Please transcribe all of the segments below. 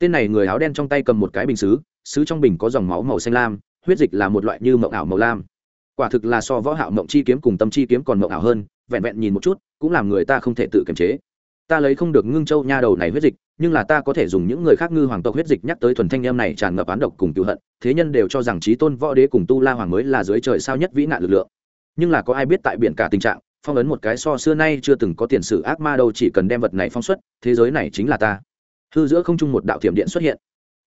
tên này người áo đen trong tay cầm một cái bình xứ xứ trong bình có dòng máu màu xanh lam, huyết dịch là một loại như mộng ảo màu lam. Quả thực là so võ hạo mộng chi kiếm cùng tâm chi kiếm còn mộng ảo hơn, vẹn vẹn nhìn một chút, cũng làm người ta không thể tự kiềm chế. Ta lấy không được ngưng châu nha đầu này huyết dịch, nhưng là ta có thể dùng những người khác ngư hoàng tộc huyết dịch nhắc tới thuần thanh em này tràn ngập án độc cùng cựu hận, thế nhân đều cho rằng trí tôn võ đế cùng tu la hoàng mới là dưới trời sao nhất vĩ nạn lực lượng. Nhưng là có ai biết tại biển cả tình trạng, phong ấn một cái so xưa nay chưa từng có tiền sử ác ma đâu chỉ cần đem vật này phong xuất, thế giới này chính là ta hư giữa không trung một đạo thiểm điện xuất hiện.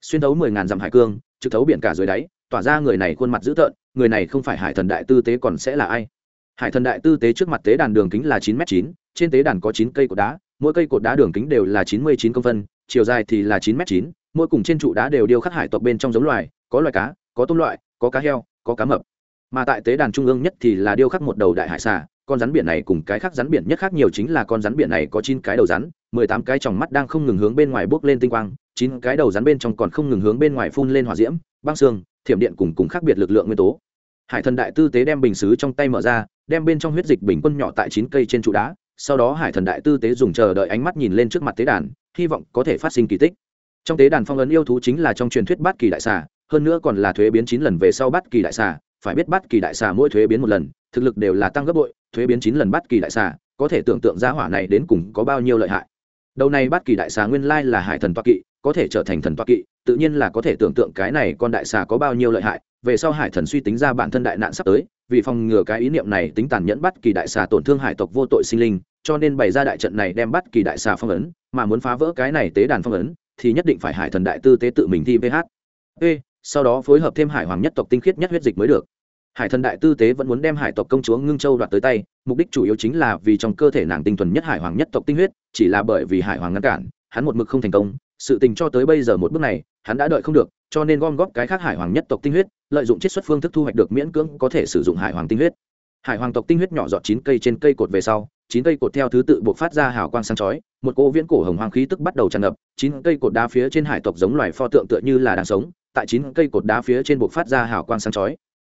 Xuyên thấu mười ngàn dặm hải cương, trực thấu biển cả dưới đáy, tỏa ra người này khuôn mặt dữ tợn, người này không phải hải thần đại tư tế còn sẽ là ai? Hải thần đại tư tế trước mặt tế đàn đường kính là chín m chín, trên tế đàn có chín cây cột đá, mỗi cây cột đá đường kính đều là chín mươi chín công phân, chiều dài thì là chín m chín, mỗi cùng trên trụ đá đều điêu khắc hải tộc bên trong giống loài, có loài cá, có tôm loại, có cá heo, có cá mập. Mà tại tế đàn trung ương nhất thì là điêu khắc một đầu đại hải xà con rắn biển này cùng cái khác rắn biển nhất khác nhiều chính là con rắn biển này có chín cái đầu rắn, mười tám cái tròng mắt đang không ngừng hướng bên ngoài bước lên tinh quang, chín cái đầu rắn bên trong còn không ngừng hướng bên ngoài phun lên hỏa diễm, băng xương, thiểm điện cùng cùng khác biệt lực lượng nguyên tố. Hải thần đại tư tế đem bình xứ trong tay mở ra, đem bên trong huyết dịch bình quân nhỏ tại chín cây trên trụ đá, sau đó hải thần đại tư tế dùng chờ đợi ánh mắt nhìn lên trước mặt tế đàn, hy vọng có thể phát sinh kỳ tích. Trong tế đàn phong ấn yêu thú chính là trong truyền thuyết bát kỳ đại xà, hơn nữa còn là thuế biến chín lần về sau bát kỳ đại xà, phải biết bát kỳ đại xà mỗi thuế biến một lần, thực lực đều là tăng gấp bội thuế biến chín lần bát kỳ đại xà, có thể tưởng tượng ra hỏa này đến cùng có bao nhiêu lợi hại. Đầu này bát kỳ đại xà nguyên lai là hải thần toa kỵ, có thể trở thành thần toa kỵ, tự nhiên là có thể tưởng tượng cái này con đại xà có bao nhiêu lợi hại. Về sau hải thần suy tính ra bản thân đại nạn sắp tới, vì phòng ngừa cái ý niệm này tính tàn nhẫn bắt kỳ đại xà tổn thương hải tộc vô tội sinh linh, cho nên bày ra đại trận này đem bắt kỳ đại xà phong ấn, mà muốn phá vỡ cái này tế đàn phong ấn, thì nhất định phải hải thần đại tư tế tự mình thi ph ê, sau đó phối hợp thêm hải hoàng nhất tộc tinh khiết nhất huyết dịch mới được hải thần đại tư tế vẫn muốn đem hải tộc công chúa ngưng châu đoạt tới tay, mục đích chủ yếu chính là vì trong cơ thể nàng tinh thuần nhất hải hoàng nhất tộc tinh huyết, chỉ là bởi vì hải hoàng ngăn cản, hắn một mực không thành công, sự tình cho tới bây giờ một bước này, hắn đã đợi không được, cho nên gom góp cái khác hải hoàng nhất tộc tinh huyết, lợi dụng chiết xuất phương thức thu hoạch được miễn cưỡng có thể sử dụng hải hoàng tinh huyết. Hải hoàng tộc tinh huyết nhỏ giọt chín cây trên cây cột về sau, chín cây cột theo thứ tự buộc phát ra hào quang sáng chói, một cỗ viễn cổ hồng hoàng khí tức bắt đầu tràn ngập, chín cây cột đá phía trên hải tộc giống loài pho tượng tựa như là đang sống, tại chín cây cột đá phía trên buộc phát ra hào quang sáng chói.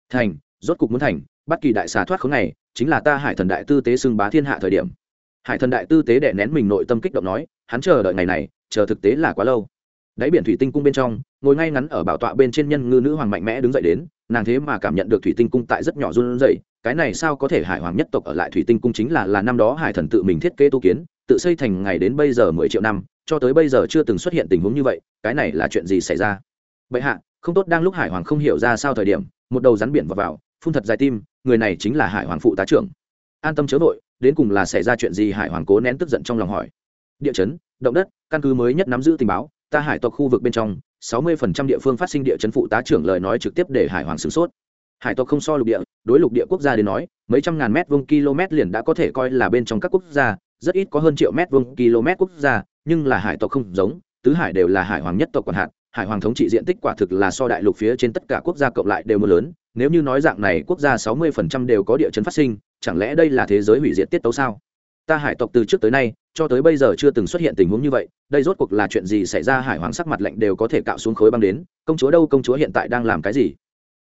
Thành rốt cục muốn thành bất kỳ đại xà thoát khống này chính là ta hải thần đại tư tế xưng bá thiên hạ thời điểm. Hải thần đại tư tế đệ nén mình nội tâm kích động nói hắn chờ đợi ngày này chờ thực tế là quá lâu. Đáy biển thủy tinh cung bên trong ngồi ngay ngắn ở bảo tọa bên trên nhân ngư nữ hoàng mạnh mẽ đứng dậy đến nàng thế mà cảm nhận được thủy tinh cung tại rất nhỏ run rẩy cái này sao có thể hải hoàng nhất tộc ở lại thủy tinh cung chính là là năm đó hải thần tự mình thiết kế tu kiến tự xây thành ngày đến bây giờ mười triệu năm cho tới bây giờ chưa từng xuất hiện tình huống như vậy cái này là chuyện gì xảy ra? Bệ hạ không tốt đang lúc hải hoàng không hiểu ra sao thời điểm một đầu rắn biển vào, vào phun thật dài tim, người này chính là hải hoàng phụ tá trưởng. An tâm chớ vội, đến cùng là xảy ra chuyện gì hải hoàng cố nén tức giận trong lòng hỏi. Địa chấn, động đất, căn cứ mới nhất nắm giữ tình báo, ta hải tộc khu vực bên trong, sáu mươi phần trăm địa phương phát sinh địa chấn phụ tá trưởng lời nói trực tiếp để hải hoàng sửng sốt. Hải tộc không so lục địa, đối lục địa quốc gia đến nói, mấy trăm ngàn mét vuông km liền đã có thể coi là bên trong các quốc gia, rất ít có hơn triệu mét vuông km quốc gia, nhưng là hải tộc không giống, tứ hải đều là hải hoàng nhất tộc còn hạn hải hoàng thống trị diện tích quả thực là so đại lục phía trên tất cả quốc gia cộng lại đều mưa lớn nếu như nói dạng này quốc gia sáu mươi phần trăm đều có địa chấn phát sinh, chẳng lẽ đây là thế giới hủy diệt tiết tấu sao? Ta hải tộc từ trước tới nay, cho tới bây giờ chưa từng xuất hiện tình huống như vậy, đây rốt cuộc là chuyện gì xảy ra? Hải hoàng sắc mặt lạnh đều có thể cạo xuống khối băng đến, công chúa đâu? Công chúa hiện tại đang làm cái gì?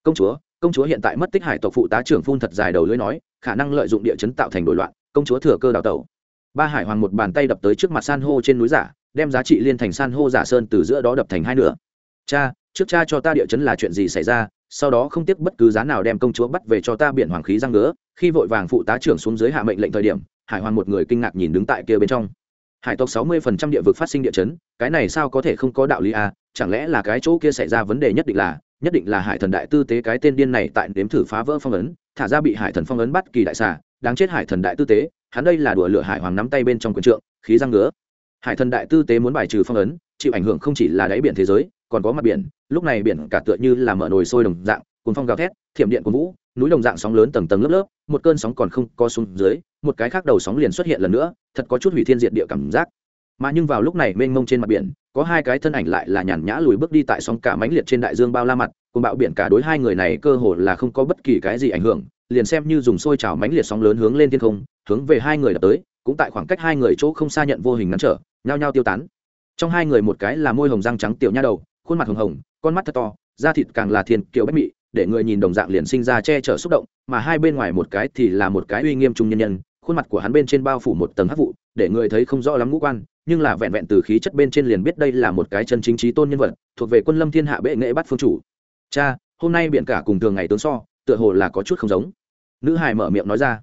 Công chúa công chúa hiện tại mất tích, hải tộc phụ tá trưởng phun thật dài đầu lưỡi nói, khả năng lợi dụng địa chấn tạo thành đổi loạn, công chúa thừa cơ đào tẩu. Ba hải hoàng một bàn tay đập tới trước mặt san hô trên núi giả, đem giá trị liên thành san hô giả sơn từ giữa đó đập thành hai nửa. Cha, trước cha cho ta địa chấn là chuyện gì xảy ra? Sau đó không tiếc bất cứ giá nào đem công chúa bắt về cho ta biển hoàng khí răng ngứa, khi vội vàng phụ tá trưởng xuống dưới hạ mệnh lệnh thời điểm, hải hoàng một người kinh ngạc nhìn đứng tại kia bên trong. Hải tộc sáu mươi phần trăm địa vực phát sinh địa chấn, cái này sao có thể không có đạo lý à? Chẳng lẽ là cái chỗ kia xảy ra vấn đề nhất định là, nhất định là hải thần đại tư tế cái tên điên này tại đếm thử phá vỡ phong ấn, thả ra bị hải thần phong ấn bắt kỳ đại xà, đáng chết hải thần đại tư tế, hắn đây là đùa lửa hải hoàng nắm tay bên trong quần trượng, khí răng ngứa. Hải thần đại tư tế muốn bài trừ phong ấn, chịu ảnh hưởng không chỉ là đáy biển thế giới còn có mặt biển, lúc này biển cả tựa như là mở nồi sôi đồng dạng, cuốn phong gào thét, thiểm điện của vũ, núi đồng dạng sóng lớn tầng tầng lớp lớp, một cơn sóng còn không co xuống dưới, một cái khác đầu sóng liền xuất hiện lần nữa, thật có chút hủy thiên diệt địa cảm giác. Mà nhưng vào lúc này mênh mông trên mặt biển, có hai cái thân ảnh lại là nhàn nhã lùi bước đi tại sóng cả mãnh liệt trên đại dương bao la mặt cùng bạo biển cả đối hai người này cơ hồ là không có bất kỳ cái gì ảnh hưởng, liền xem như dùng sôi trào mãnh liệt sóng lớn hướng lên thiên không, hướng về hai người đập tới, cũng tại khoảng cách hai người chỗ không xa nhận vô hình ngăn trở, nhao nhao tiêu tán. Trong hai người một cái là môi hồng răng trắng tiểu nha đầu khuôn mặt hồng hồng, con mắt thật to, da thịt càng là thiên kiều bách mị, để người nhìn đồng dạng liền sinh ra che chở xúc động, mà hai bên ngoài một cái thì là một cái uy nghiêm trung nhân nhân, khuôn mặt của hắn bên trên bao phủ một tầng hắc vụ, để người thấy không rõ lắm ngũ quan, nhưng là vẹn vẹn từ khí chất bên trên liền biết đây là một cái chân chính trí tôn nhân vật, thuộc về quân lâm thiên hạ bệ nghệ bắt phương chủ. Cha, hôm nay biện cả cùng thường ngày tướng so, tựa hồ là có chút không giống. Nữ hải mở miệng nói ra.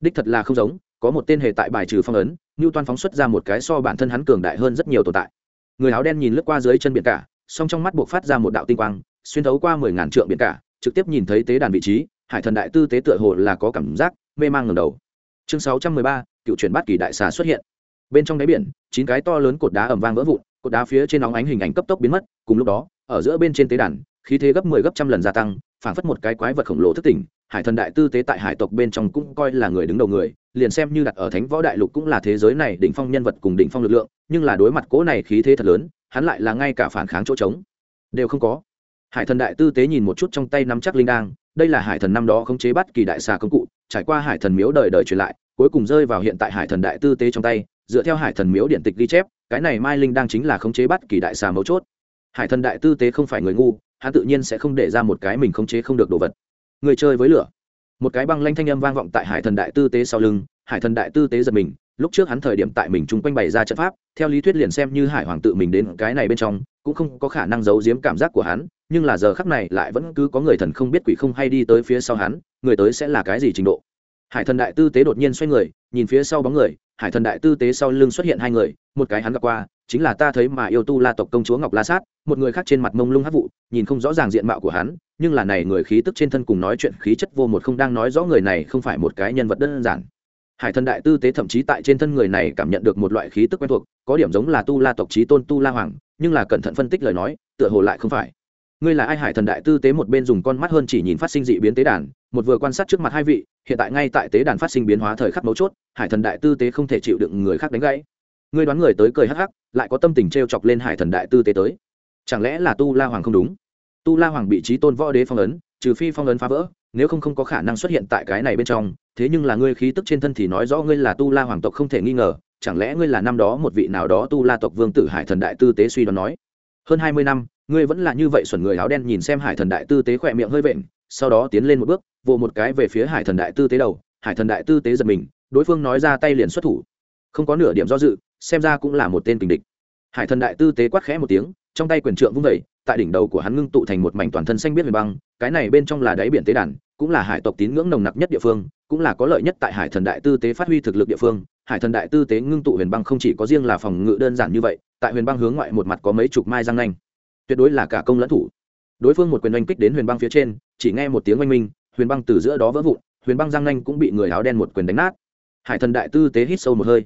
Đích thật là không giống, có một tên hề tại bài trừ phong ấn như toan phóng xuất ra một cái so bản thân hắn cường đại hơn rất nhiều tồn tại. Người áo đen nhìn lướt qua dưới chân biển cả song trong mắt buộc phát ra một đạo tinh quang, xuyên thấu qua mười ngàn trượng biển cả, trực tiếp nhìn thấy tế đàn vị trí, hải thần đại tư tế tựa hồ là có cảm giác mê mang ngầm đầu. Chương sáu trăm mười ba, cựu chuyển bát kỳ đại xà xuất hiện. Bên trong đáy biển, chín cái to lớn cột đá ẩm vang vỡ vụn, cột đá phía trên nóng ánh hình ảnh cấp tốc biến mất, cùng lúc đó, ở giữa bên trên tế đàn, khí thế gấp mười 10 gấp trăm lần gia tăng, phảng phất một cái quái vật khổng lồ thức tỉnh, hải thần đại tư tế tại hải tộc bên trong cũng coi là người đứng đầu người, liền xem như đặt ở thánh võ đại lục cũng là thế giới này đỉnh phong nhân vật cùng đỉnh phong lực lượng, nhưng là đối mặt cố này khí thế thật lớn hắn lại là ngay cả phản kháng chỗ trống. Đều không có. Hải thần đại tư tế nhìn một chút trong tay nắm chắc linh đang đây là hải thần năm đó khống chế bắt kỳ đại xà công cụ, trải qua hải thần miếu đời đời truyền lại, cuối cùng rơi vào hiện tại hải thần đại tư tế trong tay, dựa theo hải thần miếu điện tịch ghi chép, cái này mai linh đang chính là khống chế bắt kỳ đại xà mấu chốt. Hải thần đại tư tế không phải người ngu, hắn tự nhiên sẽ không để ra một cái mình khống chế không được đồ vật. Người chơi với lửa. Một cái băng lanh thanh âm vang vọng tại hải thần đại tư tế sau lưng, hải thần đại tư tế giật mình lúc trước hắn thời điểm tại mình chung quanh bày ra trận pháp, theo lý thuyết liền xem như hải hoàng tự mình đến cái này bên trong, cũng không có khả năng giấu giếm cảm giác của hắn, nhưng là giờ khắc này lại vẫn cứ có người thần không biết quỷ không hay đi tới phía sau hắn, người tới sẽ là cái gì trình độ. Hải thần đại tư tế đột nhiên xoay người, nhìn phía sau bóng người, hải thần đại tư tế sau lưng xuất hiện hai người, một cái hắn gặp qua, chính là ta thấy mà yêu tu la tộc công chúa ngọc la sát, một người khác trên mặt mông lung hát vụ, nhìn không rõ ràng diện mạo của hắn, nhưng là này người khí tức trên thân cùng nói chuyện khí chất vô một không đang nói rõ người này không phải một cái nhân vật đơn giản hải thần đại tư tế thậm chí tại trên thân người này cảm nhận được một loại khí tức quen thuộc, có điểm giống là tu la tộc trí tôn tu la hoàng, nhưng là cẩn thận phân tích lời nói, tựa hồ lại không phải. Ngươi là ai? Hải thần đại tư tế một bên dùng con mắt hơn chỉ nhìn phát sinh dị biến tế đàn, một vừa quan sát trước mặt hai vị, hiện tại ngay tại tế đàn phát sinh biến hóa thời khắc mấu chốt, hải thần đại tư tế không thể chịu đựng người khác đánh gãy. Ngươi đoán người tới cười hắc hắc, lại có tâm tình t r e o chọc lên hải thần đại tư tế tới. Chẳng lẽ là tu la hoàng không đúng? Tu la hoàng bị trí tôn võ đế phong ấn, trừ phi phong ấn phá vỡ nếu không không có khả năng xuất hiện tại cái này bên trong, thế nhưng là ngươi khí tức trên thân thì nói rõ ngươi là tu la hoàng tộc không thể nghi ngờ, chẳng lẽ ngươi là năm đó một vị nào đó tu la tộc vương tử hải thần đại tư tế suy đoán nói? Hơn hai mươi năm, ngươi vẫn là như vậy xuẩn người áo đen nhìn xem hải thần đại tư tế khỏe miệng hơi vện, sau đó tiến lên một bước vỗ một cái về phía hải thần đại tư tế đầu, hải thần đại tư tế giật mình, đối phương nói ra tay liền xuất thủ. Không có nửa điểm do dự, xem ra cũng là một tên tình địch. Hải thần đại tư tế quát khẽ một tiếng, trong tay quyền trượng vung vẩy tại đỉnh đầu của hắn ngưng tụ thành một mảnh toàn thân xanh biết về băng, cái này bên trong là đáy biển tế đàn cũng là hải tộc tín ngưỡng nồng nặc nhất địa phương, cũng là có lợi nhất tại hải thần đại tư tế phát huy thực lực địa phương. Hải thần đại tư tế ngưng tụ huyền băng không chỉ có riêng là phòng ngự đơn giản như vậy, tại huyền băng hướng ngoại một mặt có mấy chục mai răng nanh. Tuyệt đối là cả công lẫn thủ. Đối phương một quyền oanh kích đến huyền băng phía trên, chỉ nghe một tiếng oanh minh, huyền băng từ giữa đó vỡ vụn, huyền băng răng nanh cũng bị người áo đen một quyền đánh nát. Hải thần đại tư tế hít sâu một hơi.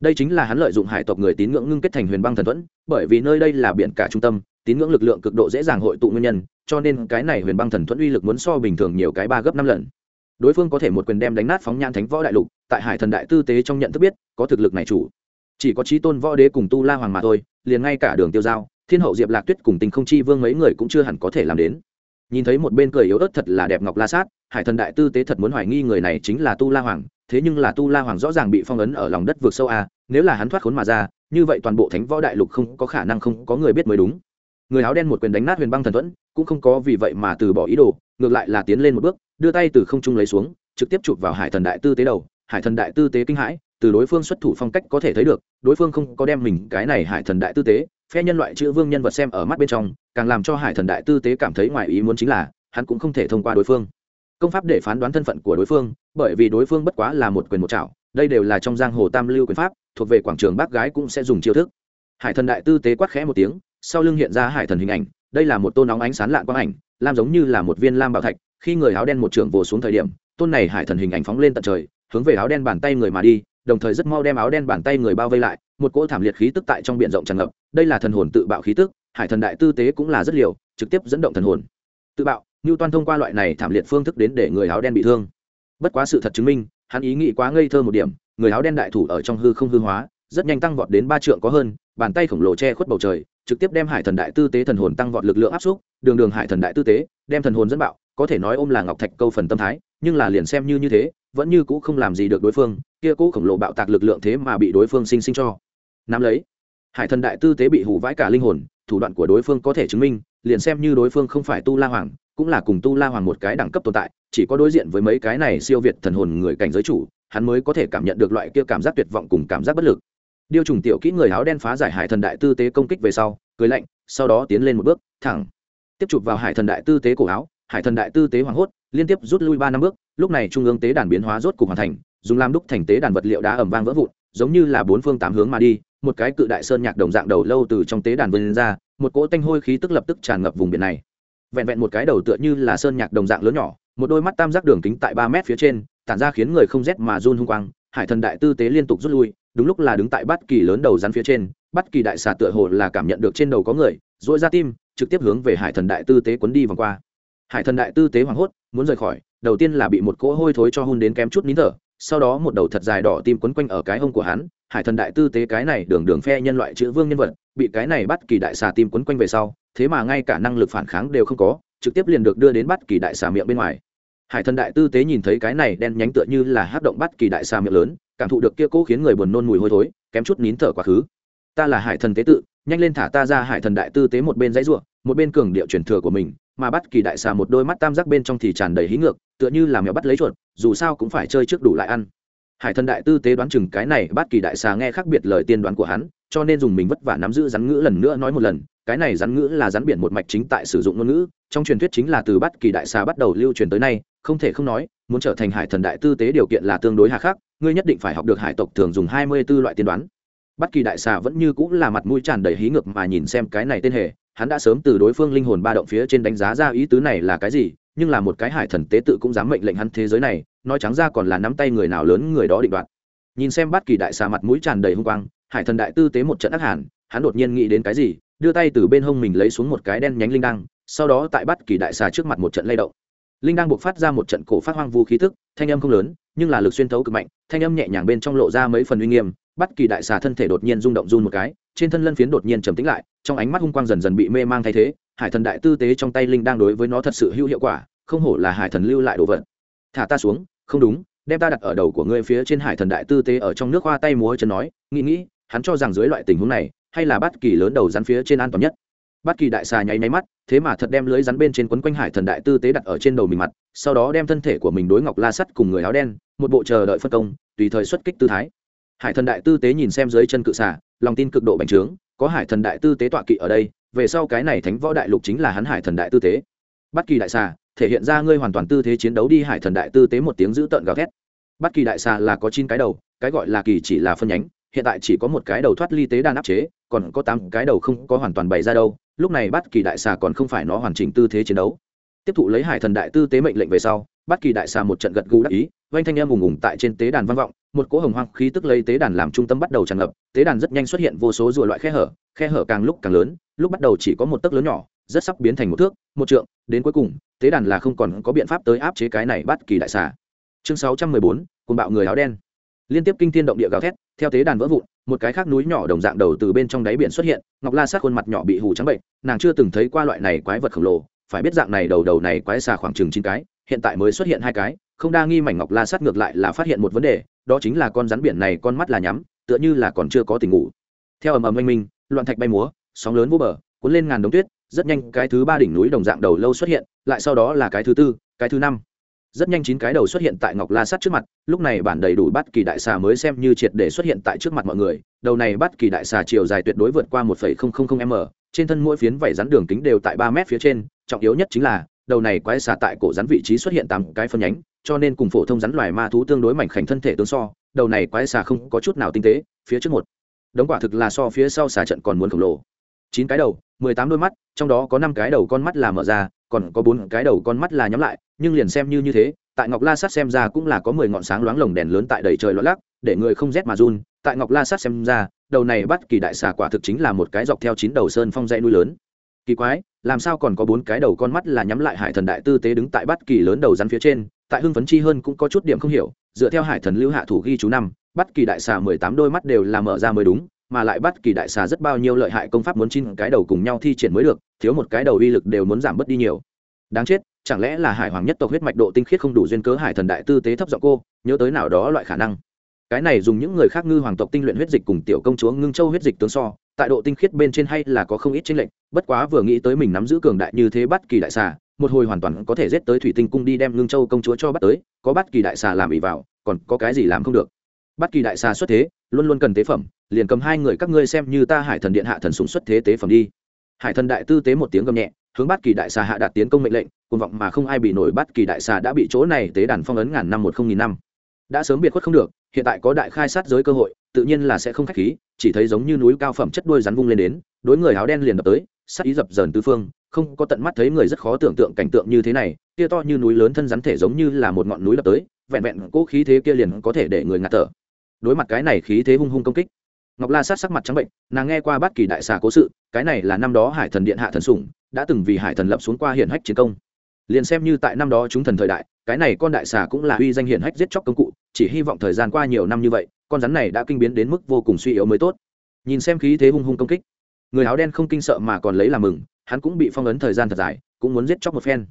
Đây chính là hắn lợi dụng hải tộc người tín ngưỡng ngưng kết thành huyền băng thần thuẫn, bởi vì nơi đây là biển cả trung tâm tín ngưỡng lực lượng cực độ dễ dàng hội tụ nguyên nhân, cho nên cái này huyền băng thần thuẫn uy lực muốn so bình thường nhiều cái ba gấp năm lần. Đối phương có thể một quyền đem đánh nát phóng nhan thánh võ đại lục, tại hải thần đại tư tế trong nhận thức biết, có thực lực này chủ. Chỉ có trí tôn võ đế cùng tu la hoàng mà thôi, liền ngay cả đường tiêu giao, thiên hậu diệp lạc tuyết cùng tình không chi vương mấy người cũng chưa hẳn có thể làm đến. Nhìn thấy một bên cười yếu ớt thật là đẹp ngọc la sát, hải thần đại tư tế thật muốn hoài nghi người này chính là tu la hoàng, thế nhưng là tu la hoàng rõ ràng bị phong ấn ở lòng đất vượt sâu a, nếu là hắn thoát khốn mà ra, như vậy toàn bộ thánh võ đại lục không có khả năng không có người biết mới đúng người áo đen một quyền đánh nát huyền băng thần thuẫn, cũng không có vì vậy mà từ bỏ ý đồ, ngược lại là tiến lên một bước, đưa tay từ không trung lấy xuống, trực tiếp chụp vào hải thần đại tư tế đầu. Hải thần đại tư tế kinh hãi, từ đối phương xuất thủ phong cách có thể thấy được, đối phương không có đem mình cái này hải thần đại tư tế, phe nhân loại chữ vương nhân vật xem ở mắt bên trong, càng làm cho hải thần đại tư tế cảm thấy ngoài ý muốn chính là, hắn cũng không thể thông qua đối phương. Công pháp để phán đoán thân phận của đối phương, bởi vì đối phương bất quá là một quyền một chảo, đây đều là trong giang hồ tam lưu quyền pháp, thuộc về quảng trường bác gái cũng sẽ dùng chiêu thức. Hải thần đại tư tế quát khẽ một tiếng sau lưng hiện ra hải thần hình ảnh, đây là một tôn nóng ánh sáng lạn quang ảnh, lam giống như là một viên lam bảo thạch, khi người áo đen một trưởng vồ xuống thời điểm, tôn này hải thần hình ảnh phóng lên tận trời, hướng về áo đen bàn tay người mà đi, đồng thời rất mau đem áo đen bàn tay người bao vây lại, một cỗ thảm liệt khí tức tại trong biển rộng tràn ngập, đây là thần hồn tự bạo khí tức, hải thần đại tư tế cũng là rất liều, trực tiếp dẫn động thần hồn. Tự bạo như toan thông qua loại này thảm liệt phương thức đến để người áo đen bị thương. Bất quá sự thật chứng minh, hắn ý nghĩ quá ngây thơ một điểm, người áo đen đại thủ ở trong hư không hư hóa, rất nhanh tăng vọt đến ba trượng có hơn bàn tay khổng lồ che khuất bầu trời, trực tiếp đem hải thần đại tư tế thần hồn tăng vọt lực lượng áp xúc, đường đường hải thần đại tư tế, đem thần hồn dẫn bạo, có thể nói ôm là ngọc thạch câu phần tâm thái, nhưng là liền xem như như thế, vẫn như cũ không làm gì được đối phương, kia cũ khổng lồ bạo tạc lực lượng thế mà bị đối phương sinh sinh cho nắm lấy. Hải thần đại tư tế bị hủ vãi cả linh hồn, thủ đoạn của đối phương có thể chứng minh, liền xem như đối phương không phải tu la hoàng, cũng là cùng tu la hoàng một cái đẳng cấp tồn tại, chỉ có đối diện với mấy cái này siêu việt thần hồn người cảnh giới chủ, hắn mới có thể cảm nhận được loại kia cảm giác tuyệt vọng cùng cảm giác bất lực điêu trùng tiểu kỹ người áo đen phá giải hải thần đại tư tế công kích về sau, cười lạnh, sau đó tiến lên một bước, thẳng. Tiếp chụp vào hải thần đại tư tế cổ áo, hải thần đại tư tế hoảng hốt, liên tiếp rút lui ba năm bước, lúc này trung ương tế đàn biến hóa rốt cục hoàn thành, dùng làm đúc thành tế đàn vật liệu đá ẩm vang vỡ vụn, giống như là bốn phương tám hướng mà đi, một cái cự đại sơn nhạc đồng dạng đầu lâu từ trong tế đàn vươn ra, một cỗ tanh hôi khí tức lập tức tràn ngập vùng biển này. Vẹn vẹn một cái đầu tựa như là sơn nhạc đồng dạng lớn nhỏ, một đôi mắt tam giác đường kính tại ba mét phía trên, tản ra khiến người không rét mà run hung quang, hải thần đại tư tế liên tục rút lui đúng lúc là đứng tại bát kỳ lớn đầu rắn phía trên bát kỳ đại xà tựa hồ là cảm nhận được trên đầu có người dội ra tim, trực tiếp hướng về hải thần đại tư tế quấn đi vòng qua. Hải thần đại tư tế hoảng hốt, muốn rời khỏi, đầu tiên là bị một cỗ hôi thối cho hun đến kém chút nín thở, sau đó một đầu thật dài đỏ tim quấn quanh ở cái hông của hắn. Hải thần đại tư tế cái này đường đường phe nhân loại chữ vương nhân vật, bị cái này bắt kỳ đại xà tim quấn quanh về sau, thế mà ngay cả năng lực phản kháng đều không có, trực tiếp liền được đưa đến bắt kỳ đại xà miệng bên ngoài. Hải thần đại tư tế nhìn thấy cái này đen nhánh tựa như là hát động bắt kỳ đại xà miệng lớn cảm thụ được kia cố khiến người buồn nôn mùi hôi thối, kém chút nín thở quá khứ. Ta là hải thần tế tự, nhanh lên thả ta ra hải thần đại tư tế một bên dãy ruộng một bên cường điệu truyền thừa của mình, mà bắt kỳ đại xà một đôi mắt tam giác bên trong thì tràn đầy hí ngược, tựa như là mèo bắt lấy chuột, dù sao cũng phải chơi trước đủ lại ăn. Hải thần đại tư tế đoán chừng cái này, bắt kỳ đại xà nghe khác biệt lời tiên đoán của hắn, cho nên dùng mình vất vả nắm giữ rắn ngữ lần nữa nói một lần, cái này rắn ngữ là rắn biển một mạch chính tại sử dụng ngôn ngữ, trong truyền thuyết chính là từ bắt kỳ đại xà bắt đầu lưu truyền tới nay, không thể không nói, muốn trở thành hải thần đại tư tế điều kiện là tương đối hà khắc ngươi nhất định phải học được hải tộc thường dùng hai mươi b ố loại tiên đoán Bất kỳ đại xà vẫn như cũng là mặt mũi tràn đầy hí ngược mà nhìn xem cái này tên hề. hắn đã sớm từ đối phương linh hồn ba động phía trên đánh giá ra ý tứ này là cái gì, nhưng là một cái hải thần tế tự cũng dám mệnh lệnh hắn thế giới này, nói trắng ra còn là nắm tay người nào lớn người đó định đoạt nhìn xem bất kỳ đại xà mặt mũi tràn đầy hung quang, hải thần đại tư tế một trận ác hàn, hắn đột nhiên nghĩ đến cái gì, đưa tay từ bên hông mình lấy xuống một cái đen nhánh linh đăng, sau đó tại bất kỳ đại xà trước mặt một trận lay động linh đang buộc phát ra một trận cổ phát hoang vu khí thức thanh âm không lớn nhưng là lực xuyên thấu cực mạnh, thanh âm nhẹ nhàng bên trong lộ ra mấy phần uy nghiêm, bất kỳ đại xà thân thể đột nhiên rung động run một cái, trên thân lân phiến đột nhiên trầm tĩnh lại, trong ánh mắt hung quang dần dần bị mê mang thay thế, hải thần đại tư tế trong tay linh đang đối với nó thật sự hữu hiệu quả, không hổ là hải thần lưu lại đồ vật. Thả ta xuống, không đúng, đem ta đặt ở đầu của ngươi phía trên hải thần đại tư tế ở trong nước hoa tay múa chân nói, nghĩ nghĩ, hắn cho rằng dưới loại tình huống này, hay là bất kỳ lớn đầu rắn phía trên an toàn nhất. Bất kỳ đại xà nháy nháy mắt, thế mà thật đem lưới rắn bên trên quấn quanh hải thần đại tư tế đặt ở trên đầu mình mặt, sau đó đem thân thể của mình đối ngọc la sắt cùng người áo đen, một bộ chờ đợi phân công, tùy thời xuất kích tư thái. Hải thần đại tư tế nhìn xem dưới chân cự xà, lòng tin cực độ bành trướng, có hải thần đại tư tế tọa kỵ ở đây, về sau cái này thánh võ đại lục chính là hắn hải thần đại tư tế. Bất kỳ đại xà, thể hiện ra ngươi hoàn toàn tư thế chiến đấu đi hải thần đại tư tế một tiếng giữ tợn gào thét. Bất kỳ đại xà là có chín cái đầu, cái gọi là kỳ chỉ là phân nhánh hiện tại chỉ có một cái đầu thoát ly tế đan áp chế, còn có tám cái đầu không có hoàn toàn bày ra đâu, lúc này bất kỳ đại xà còn không phải nó hoàn chỉnh tư thế chiến đấu. Tiếp thụ lấy hải thần đại tư tế mệnh lệnh về sau bất kỳ đại xà một trận gật gù đắc ý, vang thanh em ùng ùng tại trên tế đàn vang vọng, một cỗ hồng hoang khí tức lấy tế đàn làm trung tâm bắt đầu tràn ngập, tế đàn rất nhanh xuất hiện vô số rùa loại khe hở khe hở càng lúc càng lớn, lúc bắt đầu chỉ có một tấc lớn nhỏ, rất sắp biến thành một thước, một trượng, đến cuối cùng, tế đàn là không còn có biện pháp tới áp chế cái này bắt kỳ đại xà. Chương sáu trăm mười bốn cùng bạo người áo đen liên tiếp kinh thiên động địa gào thét, theo tế đàn vỡ vụn, một cái khác núi nhỏ đồng dạng đầu từ bên trong đáy biển xuất hiện, ngọc la sát khuôn mặt nhỏ bị hù trắng bệnh, nàng chưa từng thấy qua loại này quái vật khổng lồ, phải biết dạng này đầu đầu này quái xà khoảng chừng chín cái, hiện tại mới xuất hiện hai cái, không đa nghi mảnh ngọc la sát ngược lại là phát hiện một vấn đề, đó chính là con rắn biển này con mắt là nhắm, tựa như là còn chưa có tình ngủ. Theo ầm ầm oanh minh, loạn thạch bay múa, sóng lớn vô bờ, cuốn lên ngàn đống tuyết, rất nhanh cái thứ ba đỉnh núi đồng dạng đầu lâu xuất hiện, lại sau đó là cái thứ tư, cái thứ năm rất nhanh chín cái đầu xuất hiện tại ngọc la sắt trước mặt, lúc này bản đầy đủ bắt kỳ đại xà mới xem như triệt để xuất hiện tại trước mặt mọi người. Đầu này bắt kỳ đại xà chiều dài tuyệt đối vượt qua một m, trên thân mỗi phiến vảy rắn đường kính đều tại ba mét phía trên, trọng yếu nhất chính là, đầu này quái xà tại cổ rắn vị trí xuất hiện tám cái phân nhánh, cho nên cùng phổ thông rắn loài ma thú tương đối mảnh khảnh thân thể tương so, đầu này quái xà không có chút nào tinh tế, phía trước một. Đống quả thực là so phía sau xà trận còn muốn khổng lồ. Chín cái đầu, mười tám đôi mắt, trong đó có năm cái đầu con mắt là mở ra, còn có bốn cái đầu con mắt là nhắm lại nhưng liền xem như như thế, tại ngọc la sát xem ra cũng là có mười ngọn sáng loáng lồng đèn lớn tại đầy trời lót lắc, để người không rét mà run. Tại ngọc la sát xem ra, đầu này bắt kỳ đại xà quả thực chính là một cái dọc theo chín đầu sơn phong dãy núi lớn. Kỳ quái, làm sao còn có bốn cái đầu con mắt là nhắm lại hải thần đại tư tế đứng tại bắt kỳ lớn đầu rắn phía trên, tại hưng phấn chi hơn cũng có chút điểm không hiểu, dựa theo hải thần lưu hạ thủ ghi chú năm, bắt kỳ đại xà mười tám đôi mắt đều là mở ra mới đúng, mà lại bắt kỳ đại xà rất bao nhiêu lợi hại công pháp muốn chín cái đầu cùng nhau thi triển mới được, thiếu một cái đầu uy lực đều muốn giảm bớt đi nhiều. Đáng chết chẳng lẽ là hải hoàng nhất tộc huyết mạch độ tinh khiết không đủ duyên cớ hải thần đại tư tế thấp giọng cô, nhớ tới nào đó loại khả năng. Cái này dùng những người khác ngư hoàng tộc tinh luyện huyết dịch cùng tiểu công chúa ngưng châu huyết dịch tướng so, tại độ tinh khiết bên trên hay là có không ít chênh lệch, bất quá vừa nghĩ tới mình nắm giữ cường đại như thế bất kỳ đại xà, một hồi hoàn toàn có thể giết tới thủy tinh cung đi đem ngưng châu công chúa cho bắt tới, có bất kỳ đại xà làm ỉ vào, còn có cái gì làm không được. Bất kỳ đại xà xuất thế, luôn luôn cần tế phẩm, liền cầm hai người các ngươi xem như ta hải thần điện hạ thần súng xuất thế tế phẩm đi. Hải thần đại tư tế một tiếng gầm nhẹ hướng bát kỳ đại xà hạ đạt tiến công mệnh lệnh côn vọng mà không ai bị nổi bát kỳ đại xà đã bị chỗ này tế đàn phong ấn ngàn năm một không nghìn năm. Đã sớm biệt khuất không được, hiện tại có đại khai sát giới cơ hội, tự nhiên là sẽ không khách khí, chỉ thấy giống như núi cao phẩm chất đuôi rắn vung lên đến, đối người áo đen liền đập tới, sát ý dập dờn tứ phương, không có tận mắt thấy người rất khó tưởng tượng cảnh tượng như thế này kia to như núi lớn thân rắn thể giống như là một ngọn núi đập tới, vẹn vẹn cỗ khí thế kia liền có thể để người ngạt thở. Đối mặt cái này khí thế hung hung công kích, ngọc la sát sắc mặt trắng bệnh, nàng nghe qua bát kỳ đại xà cố sự, cái này là năm đó hải thần điện hạ thần sủng đã từng vì hải thần lập xuống qua hiển hách chiến công. Liền xem như tại năm đó chúng thần thời đại, cái này con đại xà cũng là uy danh hiển hách giết chóc công cụ, chỉ hy vọng thời gian qua nhiều năm như vậy, con rắn này đã kinh biến đến mức vô cùng suy yếu mới tốt. Nhìn xem khí thế hung hung công kích, người áo đen không kinh sợ mà còn lấy làm mừng, hắn cũng bị phong ấn thời gian thật dài, cũng muốn giết chóc một phen.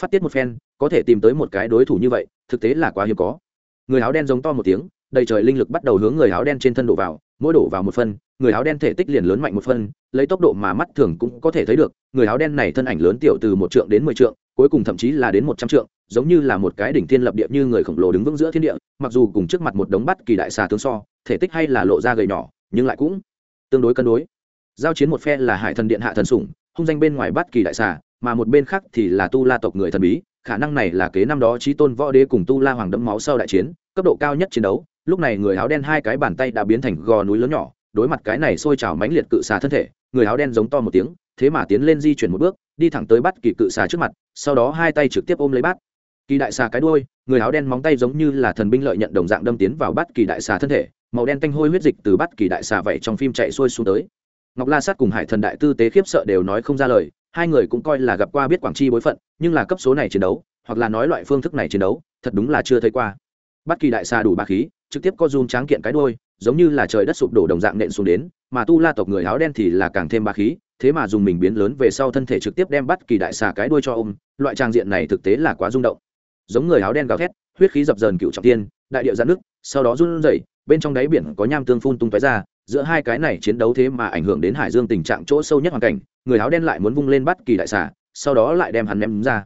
Phát tiết một phen, có thể tìm tới một cái đối thủ như vậy, thực tế là quá hiếm có. Người áo đen giống to một tiếng, đầy trời linh lực bắt đầu hướng người áo đen trên thân đổ vào mỗi đổ vào một phân, người áo đen thể tích liền lớn mạnh một phân, lấy tốc độ mà mắt thường cũng có thể thấy được, người áo đen này thân ảnh lớn tiểu từ một trượng đến mười trượng, cuối cùng thậm chí là đến một trăm trượng, giống như là một cái đỉnh thiên lập địa như người khổng lồ đứng vững giữa thiên địa, mặc dù cùng trước mặt một đống bắt kỳ đại xà tương so, thể tích hay là lộ ra gầy nhỏ, nhưng lại cũng tương đối cân đối. Giao chiến một phe là hải thần điện hạ thần sủng, hung danh bên ngoài bắt kỳ đại xà, mà một bên khác thì là tu la tộc người thần bí, khả năng này là kế năm đó trí tôn võ đế cùng tu la hoàng đẫm máu sau đại chiến, cấp độ cao nhất chiến đấu lúc này người áo đen hai cái bàn tay đã biến thành gò núi lớn nhỏ, đối mặt cái này sôi trào mãnh liệt cự xà thân thể, người áo đen giống to một tiếng, thế mà tiến lên di chuyển một bước, đi thẳng tới bắt kỳ cự xà trước mặt, sau đó hai tay trực tiếp ôm lấy bát kỳ đại xà cái đuôi, người áo đen móng tay giống như là thần binh lợi nhận đồng dạng đâm tiến vào bắt kỳ đại xà thân thể, màu đen tanh hôi huyết dịch từ bắt kỳ đại xà vậy trong phim chạy xuôi xuống tới. Ngọc la sát cùng hải thần đại tư tế khiếp sợ đều nói không ra lời, hai người cũng coi là gặp qua biết quảng chi bối phận, nhưng là cấp số này chiến đấu, hoặc là nói loại phương thức này chiến đấu, thật đúng là chưa thấy qua. Bắt kỳ đại xà đủ ba khí trực tiếp có run tráng kiện cái đôi giống như là trời đất sụp đổ đồng dạng nện xuống đến, mà tu la tộc người áo đen thì là càng thêm ba khí, thế mà dùng mình biến lớn về sau thân thể trực tiếp đem bắt kỳ đại xà cái đuôi cho ôm, loại trang diện này thực tế là quá rung động. Giống người áo đen gào thét, huyết khí dập dờn cựu trọng tiên đại điệu giãn nước sau đó run rẩy, bên trong đáy biển có nham tương phun tung tóe ra, giữa hai cái này chiến đấu thế mà ảnh hưởng đến hải dương tình trạng chỗ sâu nhất hoàn cảnh, người áo đen lại muốn vung lên bắt kỳ đại xà, sau đó lại đem hắn ném ra.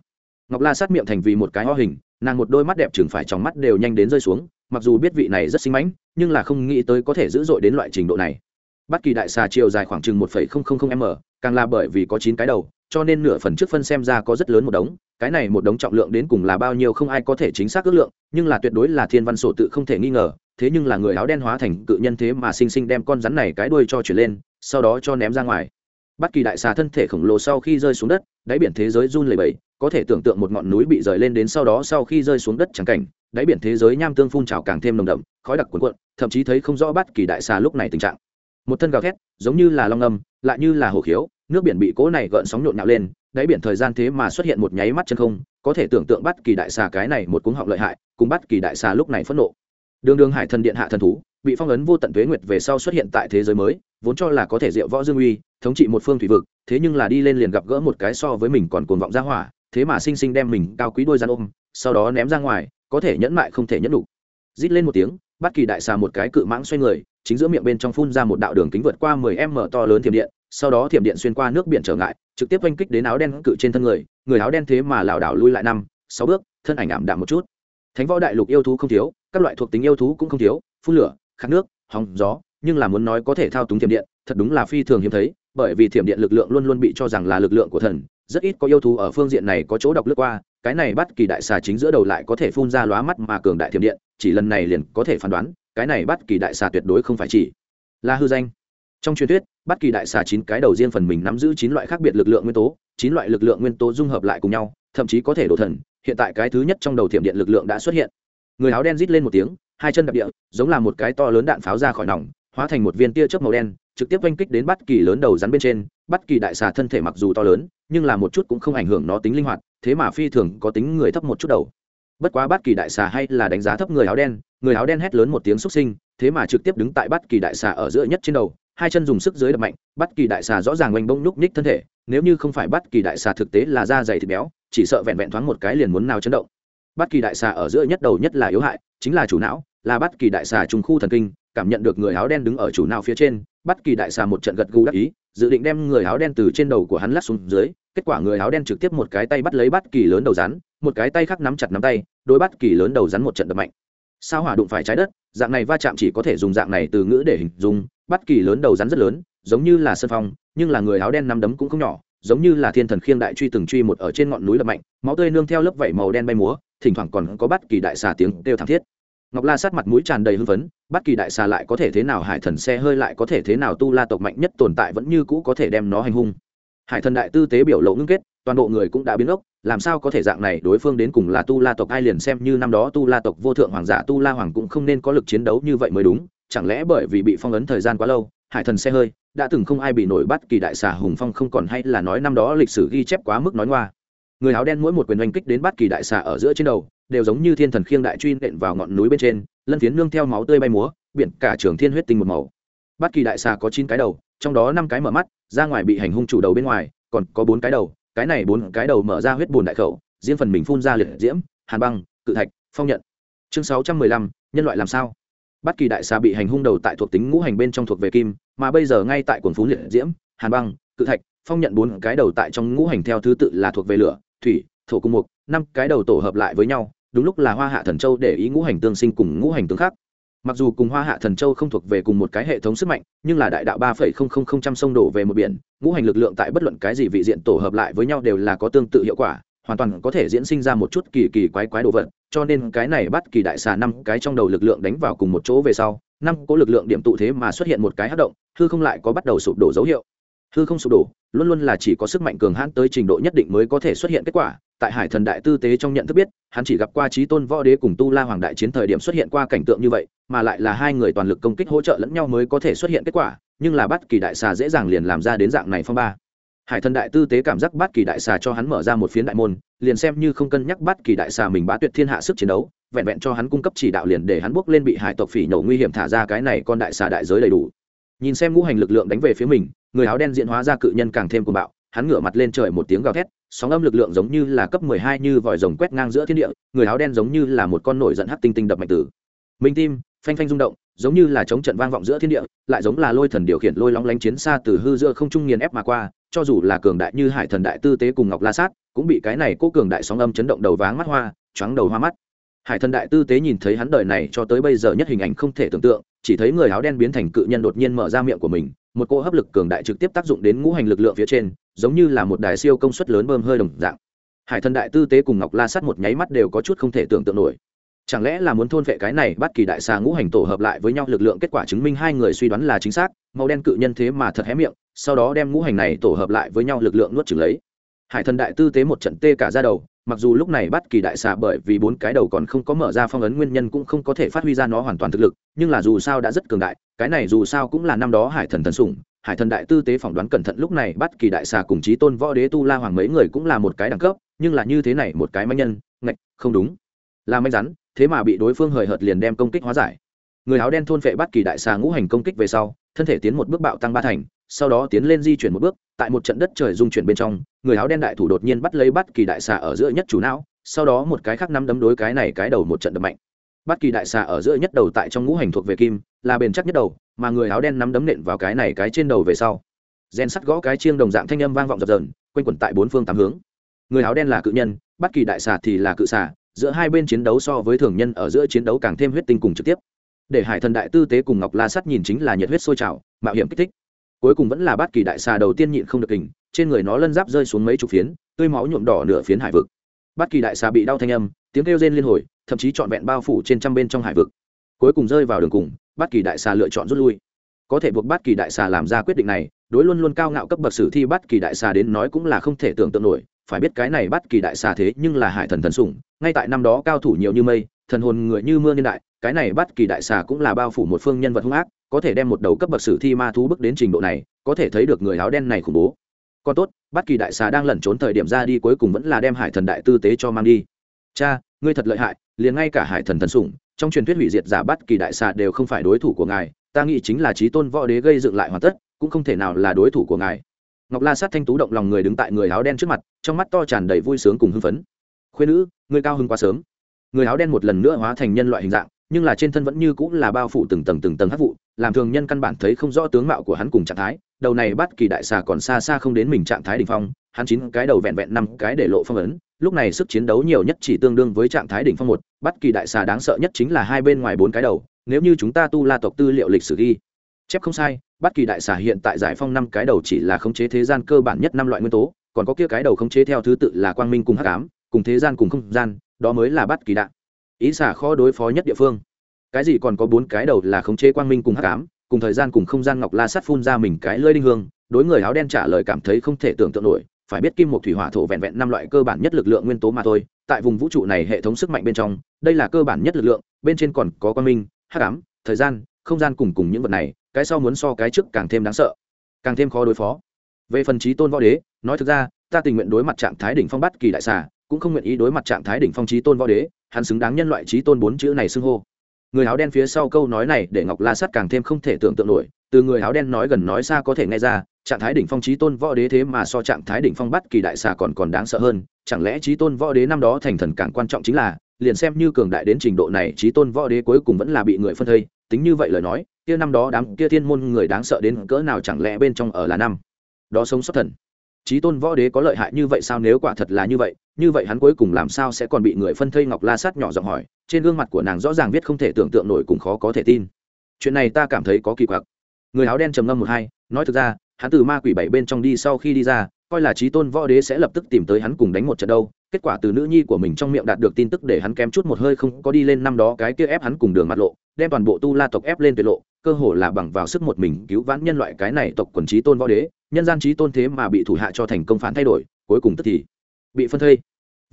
Ngọc la sát miệng thành vì một cái ho hình, nàng một đôi mắt đẹp chừng phải trong mắt đều nhanh đến rơi xuống mặc dù biết vị này rất xinh mánh nhưng là không nghĩ tới có thể dữ dội đến loại trình độ này. Bất kỳ đại xà chiều dài khoảng chừng một m, càng là bởi vì có chín cái đầu, cho nên nửa phần trước phân xem ra có rất lớn một đống, cái này một đống trọng lượng đến cùng là bao nhiêu không ai có thể chính xác ước lượng, nhưng là tuyệt đối là thiên văn sổ tự không thể nghi ngờ, thế nhưng là người áo đen hóa thành cự nhân thế mà sinh sinh đem con rắn này cái đuôi cho chuyển lên, sau đó cho ném ra ngoài. Bất kỳ đại xà thân thể khổng lồ sau khi rơi xuống đất, đáy biển thế giới run lẩy bẩy, có thể tưởng tượng một ngọn núi bị rời lên đến sau đó sau khi rơi xuống đất chẳng cảnh đáy biển thế giới nham tương phun trào càng thêm nồng đậm, khói đặc cuồn cuộn, thậm chí thấy không rõ bất kỳ đại xà lúc này tình trạng. Một thân gào thét, giống như là long âm, lại như là hồ khiếu, nước biển bị cố này gợn sóng nhộn nhạo lên, đáy biển thời gian thế mà xuất hiện một nháy mắt chân không, có thể tưởng tượng bắt kỳ đại xà cái này một cuống họng lợi hại, cùng bắt kỳ đại xà lúc này phẫn nộ. Đường đường hải thần điện hạ thần thú, bị phong ấn vô tận tuế nguyệt về sau xuất hiện tại thế giới mới, vốn cho là có thể diệu võ dương uy, thống trị một phương thủy vực, thế nhưng là đi lên liền gặp gỡ một cái so với mình còn cuồng vọng ra hỏa, thế mà sinh sinh đem mình cao quý đôi gian ôm, sau đó ném ra ngoài có thể nhẫn mại không thể nhẫn đủ. Rít lên một tiếng, bắt kỳ đại xà một cái cự mãng xoay người, chính giữa miệng bên trong phun ra một đạo đường kính vượt qua 10 m to lớn thiểm điện, sau đó thiểm điện xuyên qua nước biển trở ngại, trực tiếp oanh kích đến áo đen cự trên thân người người áo đen thế mà lảo đảo lui lại năm, sáu bước, thân ảnh ảm đạm một chút. Thánh võ đại lục yêu thú không thiếu, các loại thuộc tính yêu thú cũng không thiếu, phun lửa, khát nước hòng gió, nhưng là muốn nói có thể thao túng thiểm điện, thật đúng là phi thường hiếm thấy, bởi vì thiểm điện lực lượng luôn luôn bị cho rằng là lực lượng của thần, rất ít có yêu thú ở phương diện này có chỗ độc lướt qua cái này bắt kỳ đại xà chính giữa đầu lại có thể phun ra lóa mắt mà cường đại thiểm điện, chỉ lần này liền có thể phán đoán, cái này bắt kỳ đại xà tuyệt đối không phải chỉ là hư danh. Trong truyền thuyết, bắt kỳ đại xà chín cái đầu riêng phần mình nắm giữ chín loại khác biệt lực lượng nguyên tố, chín loại lực lượng nguyên tố dung hợp lại cùng nhau, thậm chí có thể đổ thần, hiện tại cái thứ nhất trong đầu thiểm điện lực lượng đã xuất hiện. Người áo đen rít lên một tiếng, hai chân đạp địa, giống là một cái to lớn đạn pháo ra khỏi nòng, hóa thành một viên tia chớp màu đen, trực tiếp oanh kích đến bắt kỳ lớn đầu rắn bên trên. Bắt kỳ đại xà thân thể mặc dù to lớn, nhưng là một chút cũng không ảnh hưởng nó tính linh hoạt thế mà phi thường có tính người thấp một chút đầu. Bất quá bát kỳ đại xà hay là đánh giá thấp người áo đen, người áo đen hét lớn một tiếng xúc sinh, thế mà trực tiếp đứng tại bát kỳ đại xà ở giữa nhất trên đầu, hai chân dùng sức dưới đập mạnh, bát kỳ đại xà rõ ràng oanh bông núc ních thân thể, nếu như không phải bát kỳ đại xà thực tế là da dày thịt béo, chỉ sợ vẹn vẹn thoáng một cái liền muốn nào chấn động. Bát kỳ đại xà ở giữa nhất đầu nhất là yếu hại, chính là chủ não, là bát kỳ đại xà trùng khu thần kinh, cảm nhận được người áo đen đứng ở chủ não phía trên, bát kỳ đại xà một trận gật gù đắc ý, dự định đem người áo đen từ trên đầu của hắn lắc xuống dưới kết quả người áo đen trực tiếp một cái tay bắt lấy bắt kỳ lớn đầu rắn, một cái tay khác nắm chặt nắm tay đôi bắt kỳ lớn đầu rắn một trận đập mạnh. Sao hỏa đụng phải trái đất, dạng này va chạm chỉ có thể dùng dạng này từ ngữ để hình dung bất kỳ lớn đầu rắn rất lớn, giống như là sân phong, nhưng là người áo đen nắm đấm cũng không nhỏ, giống như là thiên thần khiêng đại truy từng truy một ở trên ngọn núi lập mạnh, máu tươi nương theo lớp vảy màu đen bay múa, thỉnh thoảng còn có bất kỳ đại xà tiếng kêu thảm thiết. Ngọc la sát mặt mũi tràn đầy hưng phấn bất kỳ đại xà lại có thể thế nào hải thần xe hơi lại có thể thế nào tu la tộc mạnh nhất tồn tại vẫn như cũ có thể đem nó hành hung hải thần đại tư tế biểu lộ ngưng kết, toàn bộ người cũng đã biến ốc, làm sao có thể dạng này đối phương đến cùng là tu la tộc ai liền xem như năm đó tu la tộc vô thượng hoàng giả tu la hoàng cũng không nên có lực chiến đấu như vậy mới đúng, chẳng lẽ bởi vì bị phong ấn thời gian quá lâu, hải thần xe hơi, đã từng không ai bị nổi bắt kỳ đại xà hùng phong không còn hay là nói năm đó lịch sử ghi chép quá mức nói ngoa. Người áo đen mỗi một quyền oanh kích đến bắt kỳ đại xà ở giữa trên đầu, đều giống như thiên thần khiêng đại truy nện vào ngọn núi bên trên, lân phiến nương theo máu tươi bay múa, biển cả trường thiên huyết tinh một màu. Bắt kỳ đại xà có chín cái đầu trong đó năm cái mở mắt, ra ngoài bị hành hung chủ đầu bên ngoài, còn có bốn cái đầu, cái này bốn cái đầu mở ra huyết bùn đại khẩu, riêng phần mình phun ra liệt diễm, hàn băng, cự thạch, phong nhận. Chương sáu trăm mười lăm, nhân loại làm sao? Bất kỳ đại xà bị hành hung đầu tại thuộc tính ngũ hành bên trong thuộc về kim, mà bây giờ ngay tại quần phú liệt diễm, hàn băng, cự thạch, phong nhận bốn cái đầu tại trong ngũ hành theo thứ tự là thuộc về lửa, thủy, thổ cung mục, năm cái đầu tổ hợp lại với nhau, đúng lúc là hoa hạ thần châu để ý ngũ hành tương sinh cùng ngũ hành tương khắc mặc dù cùng hoa hạ thần châu không thuộc về cùng một cái hệ thống sức mạnh, nhưng là đại đạo ba phẩy không không không trăm sông đổ về một biển, ngũ hành lực lượng tại bất luận cái gì vị diện tổ hợp lại với nhau đều là có tương tự hiệu quả, hoàn toàn có thể diễn sinh ra một chút kỳ kỳ quái quái đồ vật, cho nên cái này bắt kỳ đại xà năm cái trong đầu lực lượng đánh vào cùng một chỗ về sau, năm có lực lượng điểm tụ thế mà xuất hiện một cái hát động, hư không lại có bắt đầu sụp đổ dấu hiệu. Hư không sụp đổ, luôn luôn là chỉ có sức mạnh cường hãn tới trình độ nhất định mới có thể xuất hiện kết quả tại hải thần đại tư tế trong nhận thức biết, hắn chỉ gặp qua trí tôn võ đế cùng tu la hoàng đại chiến thời điểm xuất hiện qua cảnh tượng như vậy, mà lại là hai người toàn lực công kích hỗ trợ lẫn nhau mới có thể xuất hiện kết quả, nhưng là bắt kỳ đại xà dễ dàng liền làm ra đến dạng này phong ba. Hải thần đại tư tế cảm giác bắt kỳ đại xà cho hắn mở ra một phiến đại môn, liền xem như không cân nhắc bắt kỳ đại xà mình bá tuyệt thiên hạ sức chiến đấu, vẹn vẹn cho hắn cung cấp chỉ đạo liền để hắn bước lên bị hải tộc phỉ nhổ nguy hiểm thả ra cái này con đại xà đại giới đầy đủ. Nhìn xem ngũ hành lực lượng đánh về phía mình, người áo đen diễn hóa ra cự nhân càng thêm cuồng bạo, hắn ngửa mặt lên trời một tiếng gào thét sóng âm lực lượng giống như là cấp mười hai như vòi rồng quét ngang giữa thiên địa, người áo đen giống như là một con nổi giận hắc tinh tinh đập mạnh tử. Minh tim, phanh phanh rung động, giống như là chống trận vang vọng giữa thiên địa, lại giống là lôi thần điều khiển lôi long lánh chiến xa từ hư giữa không trung nghiền ép mà qua, cho dù là cường đại như hải thần đại tư tế cùng ngọc la sát, cũng bị cái này cố cường đại sóng âm chấn động đầu váng mắt hoa, choáng đầu hoa mắt. Hải thần đại tư tế nhìn thấy hắn đời này cho tới bây giờ nhất hình ảnh không thể tưởng tượng, chỉ thấy người áo đen biến thành cự nhân đột nhiên mở ra miệng của mình, một cỗ hấp lực cường đại trực tiếp tác dụng đến ngũ hành lực lượng phía trên giống như là một đài siêu công suất lớn bơm hơi đồng dạng. Hải thần đại tư tế cùng ngọc la sắt một nháy mắt đều có chút không thể tưởng tượng nổi. Chẳng lẽ là muốn thôn vệ cái này bắt kỳ đại xà ngũ hành tổ hợp lại với nhau lực lượng kết quả chứng minh hai người suy đoán là chính xác, màu đen cự nhân thế mà thật hé miệng, sau đó đem ngũ hành này tổ hợp lại với nhau lực lượng nuốt trừng lấy. Hải thần đại tư tế một trận tê cả ra đầu, mặc dù lúc này bắt kỳ đại xà bởi vì bốn cái đầu còn không có mở ra phong ấn nguyên nhân cũng không có thể phát huy ra nó hoàn toàn thực lực, nhưng là dù sao đã rất cường đại, cái này dù sao cũng là năm đó hải thần thần sủng hải thần đại tư tế phỏng đoán cẩn thận lúc này bắt kỳ đại xà cùng chí tôn võ đế tu la hoàng mấy người cũng là một cái đẳng cấp, nhưng là như thế này một cái manh nhân, ngạch, không đúng. Là manh rắn, thế mà bị đối phương hời hợt liền đem công kích hóa giải. Người áo đen thôn phệ bắt kỳ đại xà ngũ hành công kích về sau, thân thể tiến một bước bạo tăng ba thành, sau đó tiến lên di chuyển một bước, tại một trận đất trời dung chuyển bên trong, người áo đen đại thủ đột nhiên bắt lấy bắt kỳ đại xà ở giữa nhất chủ não, sau đó một cái khác nắm đấm đối cái này cái đầu một trận đập mạnh. Bắt kỳ đại xà ở giữa nhất đầu tại trong ngũ hành thuộc về kim, là bền chắc nhất đầu mà người áo đen nắm đấm nện vào cái này cái trên đầu về sau. Rèn sắt gõ cái chiêng đồng dạng thanh âm vang vọng dập dờn, quanh quẩn tại bốn phương tám hướng. Người áo đen là cự nhân, bất kỳ đại xà thì là cự xà, giữa hai bên chiến đấu so với thường nhân ở giữa chiến đấu càng thêm huyết tinh cùng trực tiếp. Để hải thần đại tư tế cùng ngọc la sắt nhìn chính là nhiệt huyết sôi trào, mạo hiểm kích thích. Cuối cùng vẫn là bát kỳ đại xà đầu tiên nhịn không được hình, trên người nó lân giáp rơi xuống mấy chục phiến, tươi máu nhuộm đỏ nửa phiến hải vực. Bát kỳ đại xà bị đau thanh âm, tiếng kêu rên liên hồi, thậm chí trọn vẹn bao phủ trên trăm bên trong hải vực cuối cùng rơi vào đường cùng, bát kỳ đại xà lựa chọn rút lui. Có thể buộc bát kỳ đại xà làm ra quyết định này, đối luôn luôn cao ngạo cấp bậc sử thi bát kỳ đại xà đến nói cũng là không thể tưởng tượng nổi. Phải biết cái này bát kỳ đại xà thế nhưng là hải thần thần sủng, ngay tại năm đó cao thủ nhiều như mây, thần hồn người như mưa niên đại, cái này bát kỳ đại xà cũng là bao phủ một phương nhân vật hung ác, có thể đem một đầu cấp bậc sử thi ma thú bước đến trình độ này, có thể thấy được người áo đen này khủng bố. Còn tốt, bát kỳ đại xà đang lẩn trốn thời điểm ra đi cuối cùng vẫn là đem hải thần đại tư tế cho mang đi. Cha, ngươi thật lợi hại, liền ngay cả hải thần thần sủng trong truyền thuyết hủy diệt giả bất kỳ đại xà đều không phải đối thủ của ngài, ta nghĩ chính là trí tôn võ đế gây dựng lại hoàn tất, cũng không thể nào là đối thủ của ngài. Ngọc la sát thanh tú động lòng người đứng tại người áo đen trước mặt, trong mắt to tràn đầy vui sướng cùng hưng phấn. Khuyên nữ người cao hưng quá sớm. Người áo đen một lần nữa hóa thành nhân loại hình dạng, nhưng là trên thân vẫn như cũng là bao phủ từng tầng từng tầng hắc vụ, làm thường nhân căn bản thấy không rõ tướng mạo của hắn cùng trạng thái, đầu này bắt kỳ đại xà còn xa xa không đến mình trạng thái đỉnh phong hắn chín cái đầu vẹn vẹn năm cái để lộ phong ấn, lúc này sức chiến đấu nhiều nhất chỉ tương đương với trạng thái đỉnh phong một, bất kỳ đại xà đáng sợ nhất chính là hai bên ngoài bốn cái đầu, nếu như chúng ta tu la tộc tư liệu lịch sử ghi, chép không sai, bất kỳ đại xà hiện tại giải phong năm cái đầu chỉ là khống chế thế gian cơ bản nhất năm loại nguyên tố, còn có kia cái đầu khống chế theo thứ tự là quang minh cùng hắc ám, cùng thế gian cùng không gian, đó mới là bất kỳ đạn. Ý xả khó đối phó nhất địa phương. Cái gì còn có bốn cái đầu là khống chế quang minh cùng hắc ám, cùng thời gian cùng không gian ngọc la sắt phun ra mình cái lơi đinh hương, đối người áo đen trả lời cảm thấy không thể tưởng tượng nổi phải biết kim một thủy hỏa thổ vẹn vẹn năm loại cơ bản nhất lực lượng nguyên tố mà thôi, tại vùng vũ trụ này hệ thống sức mạnh bên trong, đây là cơ bản nhất lực lượng, bên trên còn có quan minh, hắc ám, thời gian, không gian cùng cùng những vật này, cái sau muốn so cái trước càng thêm đáng sợ, càng thêm khó đối phó. Về phần trí tôn võ đế, nói thực ra, ta tình nguyện đối mặt trạng thái đỉnh phong bắt kỳ đại xà, cũng không nguyện ý đối mặt trạng thái đỉnh phong trí tôn võ đế, hắn xứng đáng nhân loại trí tôn bốn chữ này xưng hô người áo đen phía sau câu nói này để ngọc la sắt càng thêm không thể tưởng tượng nổi, từ người áo đen nói gần nói xa có thể nghe ra, trạng thái đỉnh phong trí tôn võ đế thế mà so trạng thái đỉnh phong bắt kỳ đại xà còn còn đáng sợ hơn, chẳng lẽ trí tôn võ đế năm đó thành thần càng quan trọng chính là, liền xem như cường đại đến trình độ này trí tôn võ đế cuối cùng vẫn là bị người phân thây, tính như vậy lời nói, kia năm đó đám kia thiên môn người đáng sợ đến cỡ nào chẳng lẽ bên trong ở là năm? Đó sống sót thần trí tôn võ đế có lợi hại như vậy sao? Nếu quả thật là như vậy như vậy hắn cuối cùng làm sao sẽ còn bị người phân thây ngọc la sát nhỏ giọng hỏi. Trên gương mặt của nàng rõ ràng viết không thể tưởng tượng nổi cùng khó có thể tin. Chuyện này ta cảm thấy có kỳ quặc. Người áo đen trầm ngâm một hai, nói thực ra, hắn từ ma quỷ bảy bên trong đi sau khi đi ra coi là trí tôn võ đế sẽ lập tức tìm tới hắn cùng đánh một trận đâu. Kết quả từ nữ nhi của mình trong miệng đạt được tin tức để hắn kém chút một hơi không có đi lên năm đó cái kia ép hắn cùng đường mặt lộ, đem toàn bộ tu la tộc ép lên tuyệt lộ, cơ hồ là bằng vào sức một mình cứu vãn nhân loại cái này tộc quần trí tôn võ đế. Nhân gian trí tôn thế mà bị thủ hạ cho thành công phản thay đổi, cuối cùng tức thì bị phân thây.